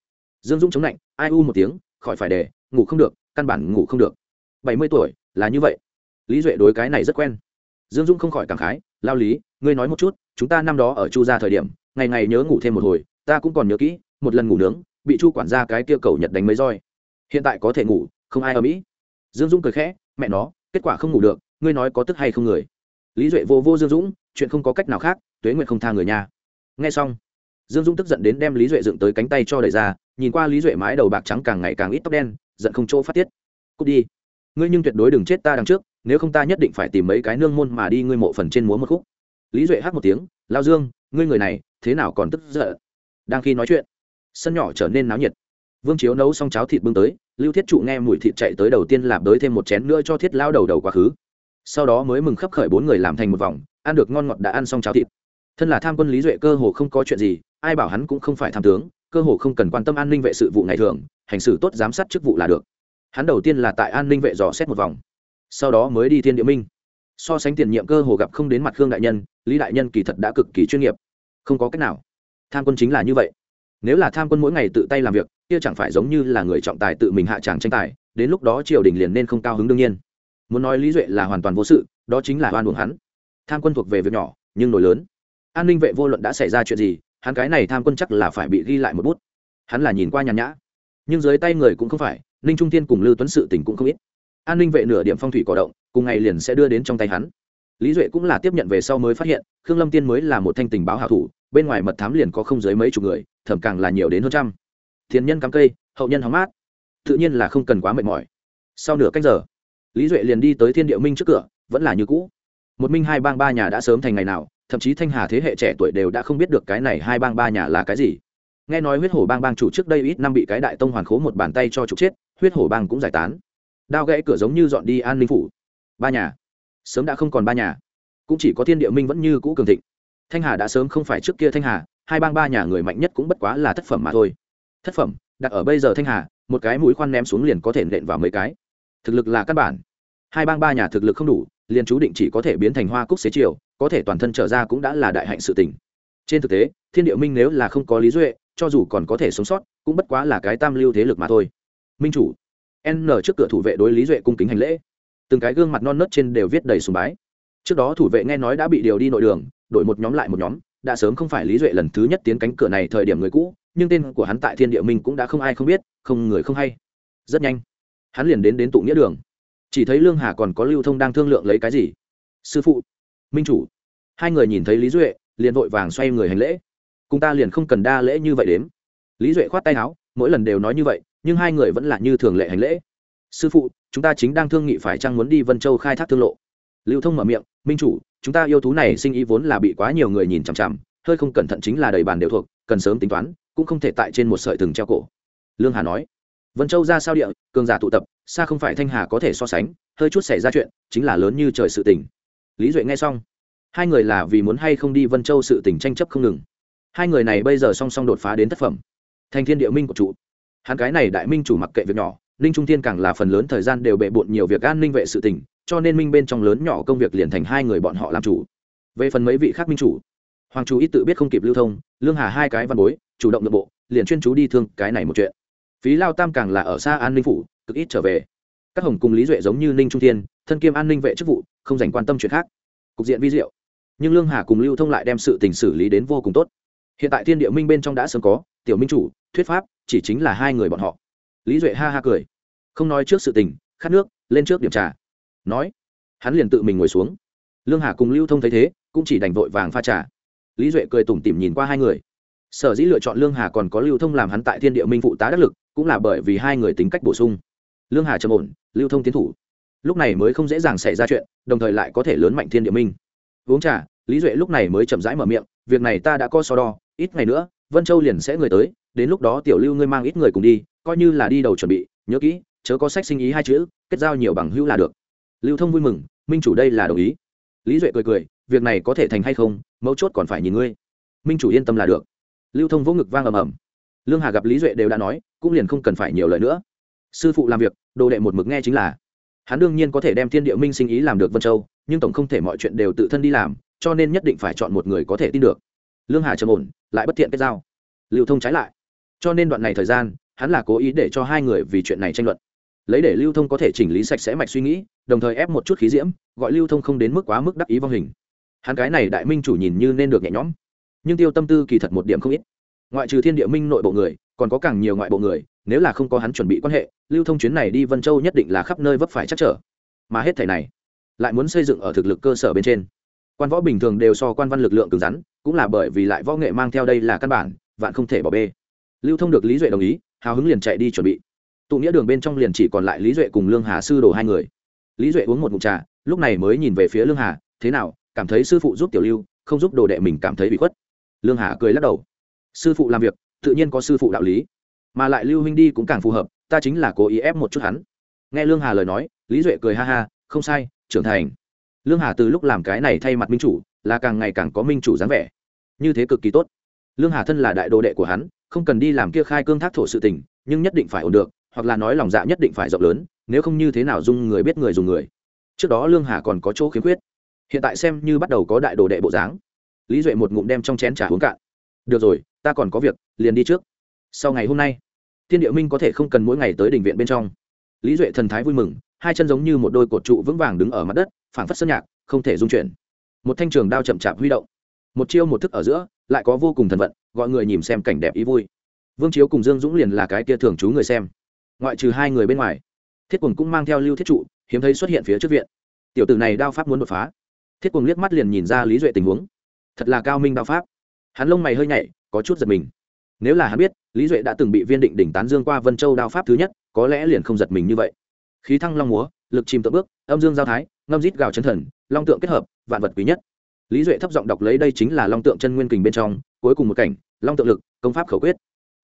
Dương dũng chống lạnh, ai u một tiếng, khỏi phải để, ngủ không được, căn bản ngủ không được. Bảy mươi tuổi, là như vậy. Lý duệ đối cái này rất quen. Dương dũng không khỏi cảm khái lao lý, ngươi nói một chút, chúng ta năm đó ở chu ra thời điểm, ngày ngày nhớ ngủ thêm một hồi, ta cũng còn nhớ kỹ, một lần ngủ nướng, bị chu quản gia cái kia cầu nhật đánh mấy roi hiện tại có thể ngủ, không ai ở mỹ. Dương dũng cười khẽ, mẹ nó, kết quả không ngủ được, ngươi nói có tức hay không người? Lý duệ vô vô dương dũng, chuyện không có cách nào khác, tuế nguyện không tha người nhà nghe xong, dương dũng tức giận đến đem lý duệ dựng tới cánh tay cho đẩy ra, nhìn qua lý duệ mái đầu bạc trắng càng ngày càng ít tóc đen, giận không chỗ phát tiết. Cút đi. Ngươi nhưng tuyệt đối đừng chết ta đằng trước, nếu không ta nhất định phải tìm mấy cái nương môn mà đi ngươi mộ phần trên múa một khúc. Lý duệ hát một tiếng, lao dương, ngươi người này, thế nào còn tức giận? Đang khi nói chuyện, sân nhỏ trở nên náo nhiệt vương chiếu nấu xong cháo thịt bưng tới, lưu thiết trụ nghe mùi thịt chạy tới đầu tiên lạp đới thêm một chén nữa cho thiết lao đầu đầu quá khứ. Sau đó mới mừng khấp khởi bốn người làm thành một vòng, ăn được ngon ngọt đã ăn xong cháo thịt. Thân là tham quân lý duệ cơ hồ không có chuyện gì, ai bảo hắn cũng không phải tham tướng, cơ hồ không cần quan tâm an ninh vệ sự vụ ngày thường, hành xử tốt giám sát chức vụ là được. Hắn đầu tiên là tại an ninh vệ dò xét một vòng, sau đó mới đi thiên địa minh. So sánh tiền nhiệm cơ hồ gặp không đến mặt khương đại nhân, lý đại nhân kỳ thật đã cực kỳ chuyên nghiệp. Không có cách nào. Tham quân chính là như vậy. Nếu là tham quân mỗi ngày tự tay làm việc kia chẳng phải giống như là người trọng tài tự mình hạ tràng tranh tài, đến lúc đó triều đình liền nên không cao hứng đương nhiên. Muốn nói lý duệ là hoàn toàn vô sự, đó chính là oan buồng hắn. Tham quân thuộc về việc nhỏ, nhưng nổi lớn. An ninh vệ vô luận đã xảy ra chuyện gì, hắn cái này tham quân chắc là phải bị ghi lại một bút. Hắn là nhìn qua nhàn nhã. Nhưng dưới tay người cũng không phải, ninh trung thiên cùng lưu tuấn sự tình cũng không ít. An ninh vệ nửa điểm phong thủy cỏ động, cùng ngày liền sẽ đưa đến trong tay hắn. Lý duệ cũng là tiếp nhận về sau mới phát hiện, khương lâm tiên mới là một thanh tình báo hảo thủ, bên ngoài mật thám liền có không dưới mấy chục người, thẩm càng là nhiều đến hơn trăm thiên nhân cắm cây, hậu nhân hóng mát. Tự nhiên là không cần quá mệt mỏi. Sau nửa cách giờ, lý duệ liền đi tới thiên địa minh trước cửa, vẫn là như cũ. Một minh hai bang ba nhà đã sớm thành ngày nào, thậm chí thanh hà thế hệ trẻ tuổi đều đã không biết được cái này hai bang ba nhà là cái gì. Nghe nói huyết hổ bang bang chủ trước đây ít năm bị cái đại tông hoàn khố một bàn tay cho trục chết, huyết hổ bang cũng giải tán. Đao gãy cửa giống như dọn đi an ninh phủ. Ba nhà. Sớm đã không còn ba nhà. Cũng chỉ có thiên địa minh vẫn như cũ cường thịnh. Thanh hà đã sớm không phải trước kia thanh hà, hai bang ba nhà người mạnh nhất cũng bất quá là thất phẩm mà thôi thất phẩm, đặt ở bây giờ thanh hà, một cái mũi khoan ném xuống liền có thể nện vào mấy cái. Thực lực là căn bản. Hai bang ba nhà thực lực không đủ, liền chú định chỉ có thể biến thành hoa cúc xế chiều, có thể toàn thân trở ra cũng đã là đại hạnh sự tình. Trên thực tế, thiên địa minh nếu là không có lý duệ, cho dù còn có thể sống sót, cũng bất quá là cái tam lưu thế lực mà thôi. Minh chủ, n trước cửa thủ vệ đối lý duệ cung kính hành lễ. Từng cái gương mặt non nớt trên đều viết đầy sùng bái. Trước đó thủ vệ nghe nói đã bị điều đi nội đường, đổi một nhóm lại một nhóm đã sớm không phải lý duệ lần thứ nhất tiến cánh cửa này thời điểm người cũ, nhưng tên của hắn tại thiên địa minh cũng đã không ai không biết, không người không hay. Rất nhanh, hắn liền đến đến tụ nghĩa đường. Chỉ thấy lương hà còn có lưu thông đang thương lượng lấy cái gì? Sư phụ, minh chủ. Hai người nhìn thấy lý duệ, liền vội vàng xoay người hành lễ. Cùng ta liền không cần đa lễ như vậy đếm. Lý duệ khoát tay áo, mỗi lần đều nói như vậy, nhưng hai người vẫn là như thường lệ hành lễ. Sư phụ, chúng ta chính đang thương nghị phải chăng muốn đi vân châu khai thác thương lộ? Lưu thông mở miệng, minh chủ, chúng ta yêu thú này sinh ý vốn là bị quá nhiều người nhìn chằm chằm, hơi không cẩn thận chính là đầy bàn đều thuộc, cần sớm tính toán, cũng không thể tại trên một sợi thừng treo cổ. Lương hà nói, vân châu ra sao địa, cường giả tụ tập, xa không phải thanh hà có thể so sánh, hơi chút xảy ra chuyện, chính là lớn như trời sự tình. Lý duệ nghe xong, hai người là vì muốn hay không đi vân châu sự tình tranh chấp không ngừng. Hai người này bây giờ song song đột phá đến tác phẩm. Thành thiên địa minh của trụ hắn cái này đại minh chủ mặc kệ việc nhỏ, ninh trung thiên càng là phần lớn thời gian đều bệ bộn nhiều việc an ninh vệ sự tình cho nên minh bên trong lớn nhỏ công việc liền thành hai người bọn họ làm chủ. Về phần mấy vị khác minh chủ, hoàng chú ít tự biết không kịp lưu thông, lương hà hai cái văn bối, chủ động nội bộ, liền chuyên chú đi thương cái này một chuyện. Phí lao tam càng là ở xa an ninh phủ, cực ít trở về. Các hồng cùng lý duệ giống như ninh trung thiên, thân kiêm an ninh vệ chức vụ, không dành quan tâm chuyện khác. Cục diện vi diệu. Nhưng lương hà cùng lưu thông lại đem sự tình xử lý đến vô cùng tốt. Hiện tại thiên địa minh bên trong đã sớm có, tiểu minh chủ, thuyết pháp, chỉ chính là hai người bọn họ. Lý duệ ha ha cười. Không nói trước sự tình, khát nước, lên trước điểm trà nói, hắn liền tự mình ngồi xuống. Lương hà cùng lưu thông thấy thế, cũng chỉ đành vội vàng pha trà. Lý duệ cười tủm tỉm nhìn qua hai người. Sở dĩ lựa chọn lương hà còn có lưu thông làm hắn tại thiên địa minh phụ tá đắc lực, cũng là bởi vì hai người tính cách bổ sung. Lương hà trầm ổn, lưu thông tiến thủ. Lúc này mới không dễ dàng xảy ra chuyện, đồng thời lại có thể lớn mạnh thiên địa minh. Uống trà, lý duệ lúc này mới chậm rãi mở miệng, việc này ta đã có so đo, ít ngày nữa, vân châu liền sẽ người tới, đến lúc đó tiểu lưu ngươi mang ít người cùng đi, coi như là đi đầu chuẩn bị, nhớ kỹ, chớ có sách sinh ý hai chữ, kết giao nhiều bằng hữu là được lưu thông vui mừng, minh chủ đây là đồng ý. Lý duệ cười cười, việc này có thể thành hay không, mấu chốt còn phải nhìn ngươi. Minh chủ yên tâm là được. Lưu thông vỗ ngực vang ầm ầm. Lương hà gặp lý duệ đều đã nói, cũng liền không cần phải nhiều lời nữa. Sư phụ làm việc, đồ đệ một mực nghe chính là. Hắn đương nhiên có thể đem thiên địa minh sinh ý làm được vân châu, nhưng tổng không thể mọi chuyện đều tự thân đi làm, cho nên nhất định phải chọn một người có thể tin được. Lương hà trầm ổn, lại bất thiện kết giao. Lưu thông trái lại. Cho nên đoạn này thời gian, hắn là cố ý để cho hai người vì chuyện này tranh luận lấy để lưu thông có thể chỉnh lý sạch sẽ mạch suy nghĩ, đồng thời ép một chút khí diễm, gọi lưu thông không đến mức quá mức đắc ý vong hình. Hắn cái này đại minh chủ nhìn như nên được nhẹ nhõm, nhưng tiêu tâm tư kỳ thật một điểm không ít. Ngoại trừ thiên địa minh nội bộ người, còn có càng nhiều ngoại bộ người, nếu là không có hắn chuẩn bị quan hệ, lưu thông chuyến này đi vân châu nhất định là khắp nơi vấp phải chắc trở. Mà hết thể này, lại muốn xây dựng ở thực lực cơ sở bên trên. Quan võ bình thường đều so quan văn lực lượng cứng rắn, cũng là bởi vì lại võ nghệ mang theo đây là căn bản, vạn không thể bỏ bê. Lưu thông được lý duệ đồng ý, hào hứng liền chạy đi chuẩn bị tụ nghĩa đường bên trong liền chỉ còn lại lý duệ cùng lương hà sư đồ hai người. Lý duệ uống một mụn trà, lúc này mới nhìn về phía lương hà, thế nào, cảm thấy sư phụ giúp tiểu lưu, không giúp đồ đệ mình cảm thấy bị khuất? Lương hà cười lắc đầu. Sư phụ làm việc, tự nhiên có sư phụ đạo lý, mà lại lưu huynh đi cũng càng phù hợp, ta chính là cố ý ép một chút hắn. Nghe lương hà lời nói, lý duệ cười ha ha, không sai, trưởng thành. Lương hà từ lúc làm cái này thay mặt minh chủ, là càng ngày càng có minh chủ dáng vẻ. Như thế cực kỳ tốt. Lương hà thân là đại đồ đệ của hắn, không cần đi làm kia khai cương thác thổ sự tình, nhưng nhất định phải ổn được hoặc là nói lòng dạ nhất định phải rộng lớn, nếu không như thế nào dung người biết người dùng người. Trước đó lương hà còn có chỗ khiếm khuyết. Hiện tại xem như bắt đầu có đại đồ đệ bộ dáng. Lý duệ một ngụm đem trong chén trà uống cạn. Được rồi, ta còn có việc, liền đi trước. Sau ngày hôm nay, thiên địa minh có thể không cần mỗi ngày tới đình viện bên trong. Lý duệ thần thái vui mừng, hai chân giống như một đôi cột trụ vững vàng đứng ở mặt đất, phảng phất sơn nhạc, không thể dung chuyển. Một thanh trường đao chậm chạp huy động. Một chiêu một thức ở giữa, lại có vô cùng thần vận, gọi người nhìn xem cảnh đẹp ý vui. Vương chiếu cùng dương dũng liền là cái kia thường trú người xem ngoại trừ hai người bên ngoài, thiết quần cũng mang theo lưu thiết trụ, hiếm thấy xuất hiện phía trước viện. Tiểu tử này đao pháp muốn đột phá. Thiết quần liếc mắt liền nhìn ra lý duệ tình huống. Thật là cao minh đao pháp. Hắn lông mày hơi nhảy, có chút giật mình. Nếu là hắn biết, lý duệ đã từng bị viên định đỉnh tán dương qua vân châu đao pháp thứ nhất, có lẽ liền không giật mình như vậy. Khí thăng long múa, lực chìm tượng bước, âm dương giao thái, ngâm rít gào chân thần, long tượng kết hợp, vạn vật quý nhất. Lý duệ thấp giọng đọc lấy đây chính là long tượng chân nguyên kình bên trong, cuối cùng một cảnh, long tượng lực, công pháp khẩu quyết.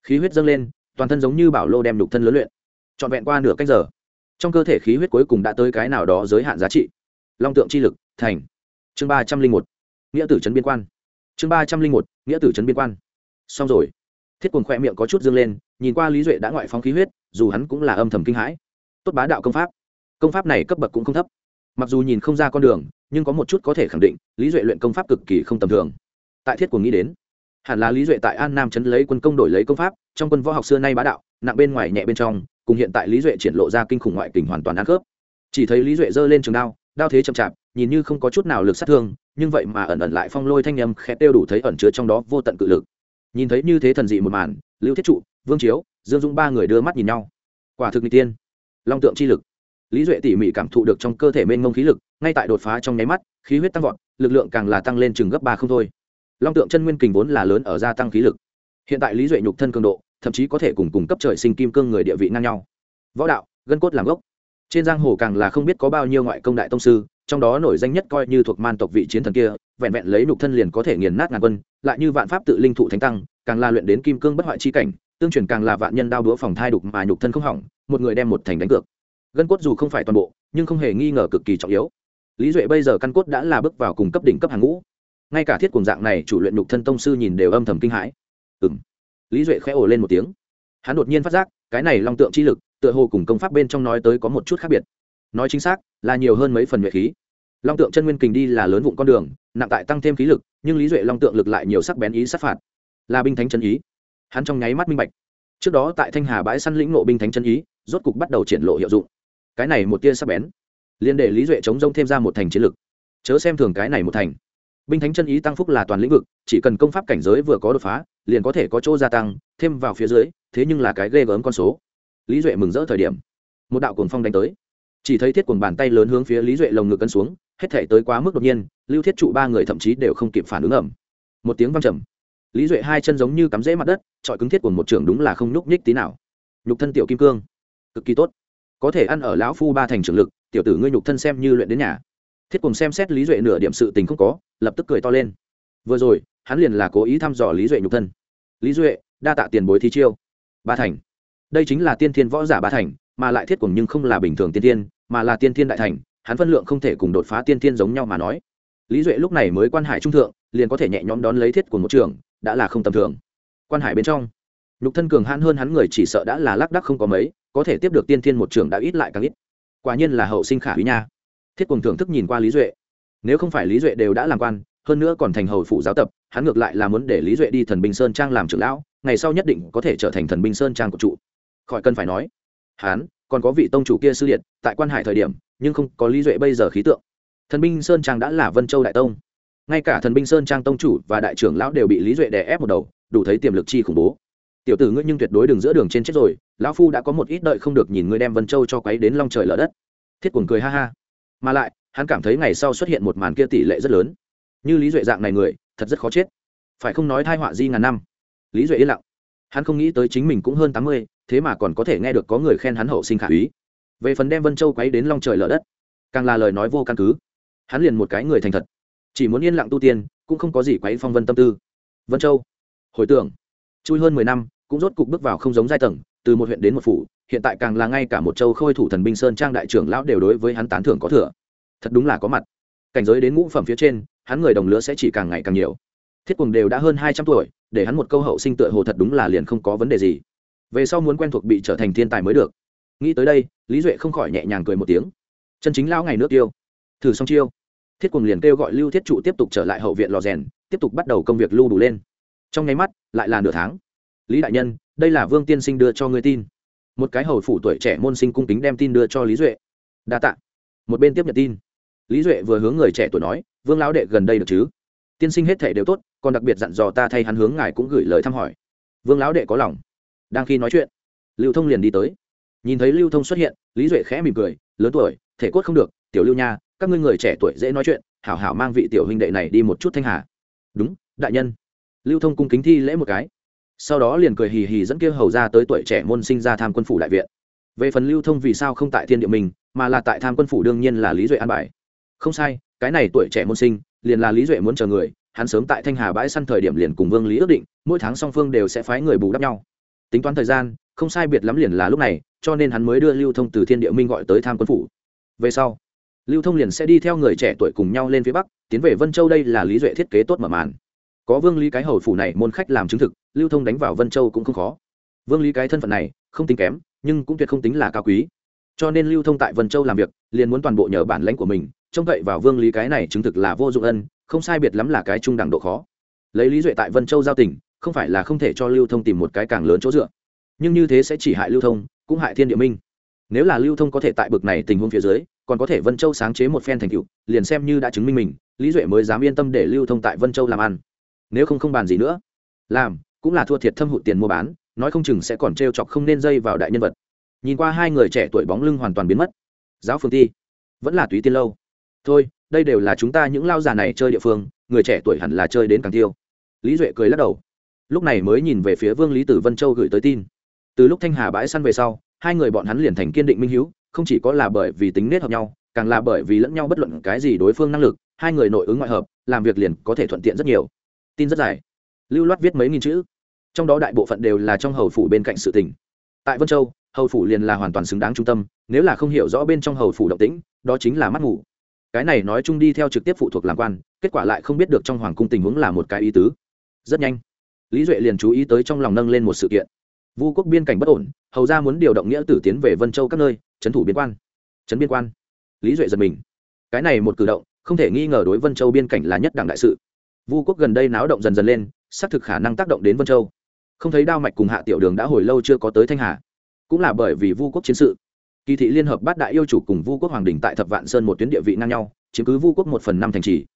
Khí huyết dâng lên, toàn thân giống như bảo lô đem đục thân lớn luyện trọn vẹn qua nửa cách giờ. Trong cơ thể khí huyết cuối cùng đã tới cái nào đó giới hạn giá trị. Long tượng chi lực, thành. Chương ba trăm linh một, nghĩa tử trấn biên quan. Chương ba trăm linh một, nghĩa tử trấn biên quan. Xong rồi. Thiết quần khoe miệng có chút dương lên, nhìn qua lý duệ đã ngoại phóng khí huyết, dù hắn cũng là âm thầm kinh hãi. Tốt bá đạo công pháp. Công pháp này cấp bậc cũng không thấp. Mặc dù nhìn không ra con đường, nhưng có một chút có thể khẳng định, lý duệ luyện công pháp cực kỳ không tầm thường. Tại thiết quần nghĩ đến, hẳn là lý duệ tại an nam Trấn lấy quân công đổi lấy công pháp, trong quân võ học xưa nay bá đạo, nặng bên ngoài nhẹ bên trong cùng hiện tại lý duệ triển lộ ra kinh khủng ngoại kình hoàn toàn ăn khớp. Chỉ thấy lý duệ giơ lên trường đao đao thế chậm chạp, nhìn như không có chút nào lực sát thương, nhưng vậy mà ẩn ẩn lại phong lôi thanh âm khẽ tiêu đủ thấy ẩn chứa trong đó vô tận cự lực. Nhìn thấy như thế thần dị một màn, lưu thiết trụ, vương chiếu, dương dũng ba người đưa mắt nhìn nhau. Quả thực n tiên. Long tượng chi lực. Lý duệ tỉ mỉ cảm thụ được trong cơ thể mênh mông khí lực, ngay tại đột phá trong nháy mắt, khí huyết tăng vọt, lực lượng càng là tăng lên chừng gấp ba không thôi. Long tượng chân nguyên kình vốn là lớn ở gia tăng khí lực. Hiện tại lý duệ nhục thân cường độ thậm chí có thể cùng cùng cấp trời sinh kim cương người địa vị ngang nhau. Võ đạo, gân cốt làm gốc. Trên giang hồ càng là không biết có bao nhiêu ngoại công đại tông sư, trong đó nổi danh nhất coi như thuộc man tộc vị chiến thần kia, vẹn vẹn lấy nhục thân liền có thể nghiền nát ngàn quân, lại như vạn pháp tự linh thụ thánh tăng, càng là luyện đến kim cương bất hoại chi cảnh, tương truyền càng là vạn nhân đao đũa phòng thai đục mà nhục thân không hỏng, một người đem một thành đánh cược. Gân cốt dù không phải toàn bộ, nhưng không hề nghi ngờ cực kỳ trọng yếu. Lý duệ bây giờ căn cốt đã là bước vào cùng cấp đỉnh cấp hàng ngũ. Ngay cả thiết cùng dạng này chủ luyện nhục thân tông sư nhìn đều âm thầm kinh hãi. Ừ m lý duệ khẽ ồ lên một tiếng. Hắn đột nhiên phát giác, cái này long tượng chi lực, tựa hồ cùng công pháp bên trong nói tới có một chút khác biệt. Nói chính xác, là nhiều hơn mấy phần nhuệ khí. Long tượng chân nguyên kình đi là lớn vụn con đường, nặng tại tăng thêm khí lực, nhưng lý duệ long tượng lực lại nhiều sắc bén ý sát phạt. Là binh thánh chân ý. Hắn trong nháy mắt minh bạch. Trước đó tại thanh hà bãi săn lĩnh nộ binh thánh chân ý, rốt cục bắt đầu triển lộ hiệu dụng. Cái này một tia sắc bén liên để lý duệ chống rông thêm ra một thành chiến lực. Chớ xem thường cái này một thành binh thánh chân ý tăng phúc là toàn lĩnh vực, chỉ cần công pháp cảnh giới vừa có đột phá, liền có thể có chỗ gia tăng, thêm vào phía dưới, thế nhưng là cái ghê gớm con số. Lý duệ mừng rỡ thời điểm. Một đạo cuồng phong đánh tới. Chỉ thấy thiết cuồng bàn tay lớn hướng phía lý duệ lồng ngực cân xuống, hết thể tới quá mức đột nhiên, lưu thiết trụ ba người thậm chí đều không kịp phản ứng ẩm. Một tiếng văng trầm. Lý duệ hai chân giống như cắm rễ mặt đất trọi cứng thiết của một trường đúng là không nhúc nhích tí nào. Nhục thân tiểu kim cương. Cực kỳ tốt. Có thể ăn ở lão phu ba thành trưởng lực, tiểu tử ngươi nhục thân xem như luyện đến nhà thiết cùng xem xét lý duệ nửa điểm sự tình không có, lập tức cười to lên. Vừa rồi, hắn liền là cố ý thăm dò lý duệ nhục thân. Lý duệ, đa tạ tiền bối thi chiêu. Ba thành. Đây chính là tiên thiên võ giả ba thành, mà lại thiết cùng nhưng không là bình thường tiên thiên, mà là tiên thiên đại thành, hắn phân lượng không thể cùng đột phá tiên thiên giống nhau mà nói. Lý duệ lúc này mới quan hải trung thượng, liền có thể nhẹ nhõm đón lấy thiết của một trường, đã là không tầm thường. Quan hải bên trong, nhục thân cường hãn hơn hắn người chỉ sợ đã là lác đắc không có mấy, có thể tiếp được tiên thiên một trường đã ít lại càng ít. Quả nhiên là hậu sinh khả quý nha thiết cùng thưởng thức nhìn qua lý duệ. Nếu không phải lý duệ đều đã làm quan, hơn nữa còn thành hầu phụ giáo tập, hắn ngược lại là muốn để lý duệ đi thần binh sơn trang làm trưởng lão, ngày sau nhất định có thể trở thành thần binh sơn trang của trụ khỏi cần phải nói, hắn còn có vị tông chủ kia sư điện tại quan hải thời điểm, nhưng không có lý duệ bây giờ khí tượng. Thần binh sơn trang đã là vân châu đại tông. Ngay cả thần binh sơn trang tông chủ và đại trưởng lão đều bị lý duệ đè ép một đầu, đủ thấy tiềm lực chi khủng bố. Tiểu tử ngươi nhưng tuyệt đối đừng giữa đường trên chết rồi, lão phu đã có một ít đợi không được nhìn ngươi đem vân châu cho quấy đến long trời lở đất. Thiết cuồng cười ha ha mà lại, hắn cảm thấy ngày sau xuất hiện một màn kia tỷ lệ rất lớn. Như lý duệ dạng này người, thật rất khó chết. Phải không nói thai họa di ngàn năm? Lý duệ yên lặng. Hắn không nghĩ tới chính mình cũng hơn tám mươi, thế mà còn có thể nghe được có người khen hắn hậu sinh khả úy. Về phần đem vân châu quấy đến long trời lở đất, càng là lời nói vô căn cứ. Hắn liền một cái người thành thật. Chỉ muốn yên lặng tu tiên, cũng không có gì quấy phong vân tâm tư. Vân châu, hồi tưởng, chui hơn mười năm, cũng rốt cục bước vào không giống giai tầng từ một huyện đến một phủ, hiện tại càng là ngay cả một châu khôi thủ thần binh sơn trang đại trưởng lão đều đối với hắn tán thưởng có thừa. Thật đúng là có mặt. Cảnh giới đến ngũ phẩm phía trên, hắn người đồng lứa sẽ chỉ càng ngày càng nhiều. Thiết quần đều đã hơn hai trăm tuổi, để hắn một câu hậu sinh tựa hồ thật đúng là liền không có vấn đề gì. Về sau muốn quen thuộc bị trở thành thiên tài mới được. Nghĩ tới đây, lý duệ không khỏi nhẹ nhàng cười một tiếng. Chân chính lão ngày nước tiêu. Thử xong chiêu. Thiết quần liền kêu gọi lưu thiết trụ tiếp tục trở lại hậu viện lò rèn, tiếp tục bắt đầu công việc lưu đủ lên. Trong nháy mắt, lại là nửa tháng. Lý đại nhân đây là vương tiên sinh đưa cho ngươi tin. Một cái hầu phủ tuổi trẻ môn sinh cung kính đem tin đưa cho lý duệ. Đa t ạ một bên tiếp nhận tin. Lý duệ vừa hướng người trẻ tuổi nói, vương lão đệ gần đây được chứ? Tiên sinh hết thể đều tốt, còn đặc biệt dặn dò ta thay hắn hướng ngài cũng gửi lời thăm hỏi. Vương lão đệ có lòng. Đang khi nói chuyện, lưu thông liền đi tới. Nhìn thấy lưu thông xuất hiện, lý duệ khẽ mỉm cười, lớn tuổi, thể cốt không được, tiểu lưu nha, các ngươi người trẻ tuổi dễ nói chuyện, hảo hảo mang vị tiểu huynh đệ này đi một chút thanh hà. Đúng, đại nhân. Lưu thông cung kính thi lễ một cái sau đó liền cười hì hì dẫn kia hầu ra tới tuổi trẻ môn sinh ra tham quân phủ đại viện. Về phần lưu thông vì sao không tại thiên địa mình mà là tại tham quân phủ đương nhiên là lý duệ an bài. Không sai, cái này tuổi trẻ môn sinh, liền là lý duệ muốn chờ người, hắn sớm tại thanh hà bãi săn thời điểm liền cùng vương lý ước định, mỗi tháng song phương đều sẽ phái người bù đắp nhau. Tính toán thời gian, không sai biệt lắm liền là lúc này, cho nên hắn mới đưa lưu thông từ thiên địa minh gọi tới tham quân phủ. Về sau, lưu thông liền sẽ đi theo người trẻ tuổi cùng nhau lên phía bắc, tiến về vân châu đây là lý duệ thiết kế tốt mở màn. Có vương lý cái hầu phủ này môn khách làm chứng thực lưu thông đánh vào vân châu cũng không khó. Vương lý cái thân phận này không tính kém nhưng cũng tuyệt không tính là cao quý. Cho nên lưu thông tại vân châu làm việc liền muốn toàn bộ nhờ bản lãnh của mình trông cậy vào vương lý cái này chứng thực là vô dụng ân không sai biệt lắm là cái trung đẳng độ khó. Lấy lý duệ tại vân châu giao tỉnh, không phải là không thể cho lưu thông tìm một cái càng lớn chỗ dựa. Nhưng như thế sẽ chỉ hại lưu thông cũng hại thiên địa minh. Nếu là lưu thông có thể tại bực này tình huống phía dưới còn có thể vân châu sáng chế một phen thành tựu liền xem như đã chứng minh mình lý duệ mới dám yên tâm để lưu thông tại vân châu làm ăn. Nếu không không bàn gì nữa. Làm cũng là thua thiệt thâm hụt tiền mua bán, nói không chừng sẽ còn t chọc không nên dây vào đại nhân vật. Nhìn qua hai người trẻ tuổi bóng lưng hoàn toàn biến mất. Giáo phương ti, vẫn là túy tiên lâu. Thôi, đây đều là chúng ta những lao già này chơi địa phương, người trẻ tuổi hẳn là chơi đến càng tiêu lý duệ cười lắc đầu. Lúc này mới nhìn về phía vương lý tử vân châu gửi tới tin. Từ lúc thanh hà bãi săn về sau, hai người bọn hắn liền thành kiên định minh hữu không chỉ có là bởi vì tính nết hợp nhau, càng là bởi vì lẫn nhau bất luận cái gì đối phương năng lực, hai người nội ứng ngoại hợp, làm việc liền có thể thuận tiện rất nhiều. Tin rất dài lưu loát viết mấy nghìn chữ. Trong đó đại bộ phận đều là trong hầu phủ bên cạnh sự tỉnh tại vân châu, hầu phủ liền là hoàn toàn xứng đáng trung tâm, nếu là không hiểu rõ bên trong hầu phủ động tĩnh, đó chính là mắt ngủ. Cái này nói chung đi theo trực tiếp phụ thuộc làm quan, kết quả lại không biết được trong hoàng cung tình huống là một cái ý tứ. Rất nhanh, lý duệ liền chú ý tới trong lòng nâng lên một sự kiện. Vu quốc biên cảnh bất ổn, hầu ra muốn điều động nghĩa tử tiến về vân châu các nơi, trấn thủ biên quan. Trấn biên quan. Lý duệ giật mình. Cái này một cử động, không thể nghi ngờ đối vân châu biên cảnh là nhất đảng đại sự. Vu quốc gần đây náo động dần dần lên xác thực khả năng tác động đến vân châu. Không thấy đao mạch cùng hạ tiểu đường đã hồi lâu chưa có tới thanh hà. Cũng là bởi vì vu quốc chiến sự. Kỳ thị liên hợp bát đại yêu chủ cùng vu quốc hoàng đình tại thập vạn sơn một tuyến địa vị ngang nhau, chiếm cứ vu quốc một phần năm thành trì.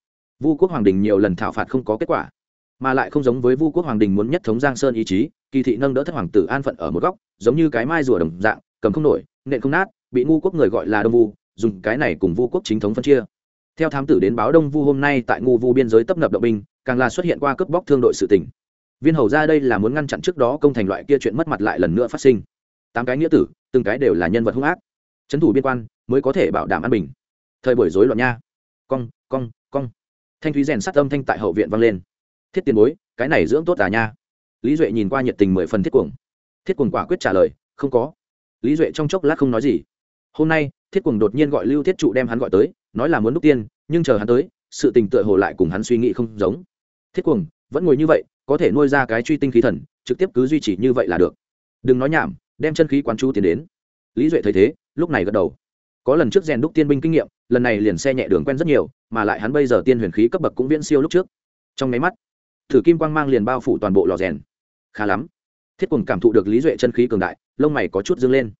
Vu quốc hoàng đình nhiều lần thảo phạt không có kết quả, mà lại không giống với vu quốc hoàng đình muốn nhất thống giang sơn ý chí, kỳ thị nâng đỡ thất hoàng tử an phận ở một góc, giống như cái mai rùa đồng dạng, cầm không nổi, nện không nát, bị ngu quốc người gọi là đông vu, dùng cái này cùng vu quốc chính thống phân chia theo thám tử đến báo đông vu hôm nay tại ngu vu biên giới tấp nập động binh, càng là xuất hiện qua cướp bóc thương đội sự tỉnh viên hầu ra đây là muốn ngăn chặn trước đó công thành loại kia chuyện mất mặt lại lần nữa phát sinh. Tám cái nghĩa tử, từng cái đều là nhân vật hung ác. Trấn thủ biên quan, mới có thể bảo đảm an bình. Thời buổi rối loạn nha. Cong cong cong. Thanh thúy rèn sát âm thanh tại hậu viện vang lên. Thiết tiền bối, cái này dưỡng tốt à nha. Lý duệ nhìn qua nhiệt tình mười phần thiết cuồng. Thiết cuồng quả quyết trả lời, không có. Lý duệ trong chốc lát không nói gì. Hôm nay, thiết cuồng đột nhiên gọi lưu thiết trụ đem hắn gọi tới nói là muốn đúc tiên, nhưng chờ hắn tới, sự tình tựa hồ lại cùng hắn suy nghĩ không giống. Thiết cuồng, vẫn ngồi như vậy, có thể nuôi ra cái truy tinh khí thần, trực tiếp cứ duy trì như vậy là được. Đừng nói nhảm, đem chân khí quán chú tiến đến. Lý duệ thấy thế, lúc này gật đầu. Có lần trước rèn đúc tiên binh kinh nghiệm, lần này liền xe nhẹ đường quen rất nhiều, mà lại hắn bây giờ tiên huyền khí cấp bậc cũng viễn siêu lúc trước. Trong máy mắt, thử kim quang mang liền bao phủ toàn bộ lò rèn. Khá lắm. Thiết cùng cảm thụ được lý duệ chân khí cường đại, lông mày có chút dâng lên.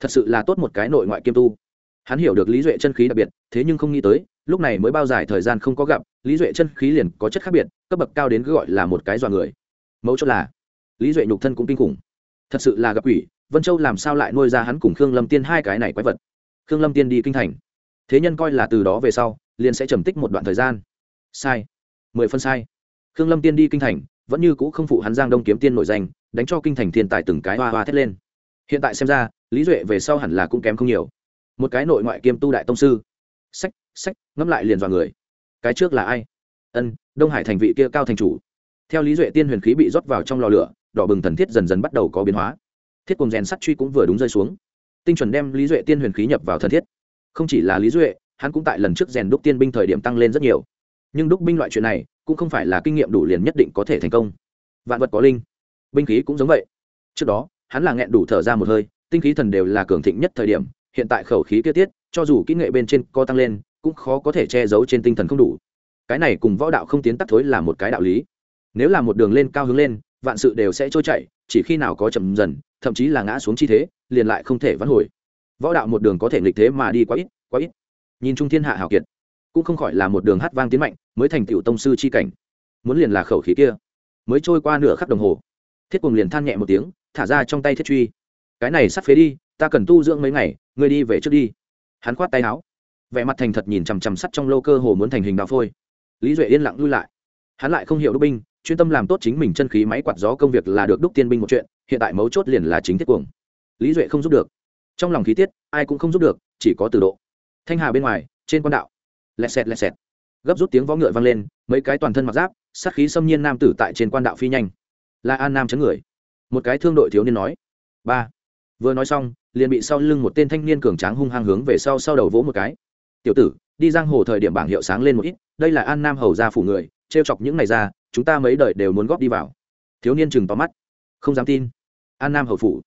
Thật sự là tốt một cái nội ngoại kiêm tu hắn hiểu được lý duệ chân khí đặc biệt, thế nhưng không nghĩ tới, lúc này mới bao dài thời gian không có gặp, lý duệ chân khí liền có chất khác biệt, cấp bậc cao đến cứ gọi là một cái dọa người. Mẫu chốt là, lý duệ nhục thân cũng kinh khủng. Thật sự là gặp quỷ, vân châu làm sao lại nuôi ra hắn cùng khương lâm tiên hai cái này quái vật? Khương lâm tiên đi kinh thành. Thế nhân coi là từ đó về sau, liền sẽ trầm tích một đoạn thời gian. Sai. Mười phân sai. Khương lâm tiên đi kinh thành, vẫn như cũ không phụ hắn giang đông kiếm tiên nổi danh, đánh cho kinh thành thiên tài từng cái hoa hoa thét lên. Hiện tại xem ra, lý duệ về sau hẳn là cũng kém không nhiều một cái nội ngoại kiêm tu đại tông sư. Sách sách, ngẫm lại liền vào người. Cái trước là ai? Ân, đông hải thành vị kia cao thành chủ. Theo lý duệ tiên huyền khí bị rót vào trong lò lửa, đỏ bừng thần thiết dần dần bắt đầu có biến hóa. Thiết cùng rèn sắt truy cũng vừa đúng rơi xuống. Tinh chuẩn đem lý duệ tiên huyền khí nhập vào thần thiết. Không chỉ là lý duệ, hắn cũng tại lần trước rèn đúc tiên binh thời điểm tăng lên rất nhiều. Nhưng đúc binh loại chuyện này, cũng không phải là kinh nghiệm đủ liền nhất định có thể thành công. Vạn vật có linh. Binh khí cũng giống vậy. Trước đó, hắn là nghẹn đủ thở ra một hơi, tinh khí thần đều là cường thịnh nhất thời điểm hiện tại khẩu khí kia tiết, cho dù kỹ nghệ bên trên co tăng lên, cũng khó có thể che giấu trên tinh thần không đủ. Cái này cùng võ đạo không tiến tắc thối là một cái đạo lý. Nếu là một đường lên cao hướng lên, vạn sự đều sẽ trôi chảy, chỉ khi nào có chậm dần, thậm chí là ngã xuống chi thế, liền lại không thể vãn hồi. Võ đạo một đường có thể nghịch thế mà đi quá ít quá ít. Nhìn trung thiên hạ hào kiệt, cũng không khỏi là một đường hát vang tiến mạnh, mới thành tựu tông sư chi cảnh. Muốn liền là khẩu khí kia, mới trôi qua nửa khắc đồng hồ. Thiết cùng liền than nhẹ một tiếng, thả ra trong tay thiết truy. Cái này sắp phế đi ta cần tu dưỡng mấy ngày, ngươi đi về trước đi. Hắn khoát tay áo. Vẻ mặt thành thật nhìn chằm chằm sắt trong lô cơ hồ muốn thành hình đạo phôi. Lý duệ yên lặng lui lại. Hắn lại không hiểu đúc binh, chuyên tâm làm tốt chính mình chân khí máy quạt gió công việc là được đúc tiên binh một chuyện, hiện tại mấu chốt liền là chính thiết cuồng. Lý duệ không giúp được. Trong lòng khí tiết, ai cũng không giúp được, chỉ có từ độ. Thanh hà bên ngoài, trên quan đạo. Lẹt xẹt lẹt xẹt. Gấp rút tiếng võ ngựa vang lên, mấy cái toàn thân mặc giáp, sát khí xâm nhiên nam tử tại trên quan đạo phi nhanh. Là an nam chấn người. Một cái thương đội thiếu niên nói. Ba. Vừa nói xong liền bị sau lưng một tên thanh niên cường tráng hung hăng hướng về sau sau đầu vỗ một cái. Tiểu tử, đi giang hồ thời điểm bảng hiệu sáng lên một ít, đây là an nam hầu gia phủ người, trêu chọc những này ra, chúng ta mấy đời đều muốn góp đi vào. Thiếu niên chừng tóm mắt. Không dám tin. An nam hầu phủ.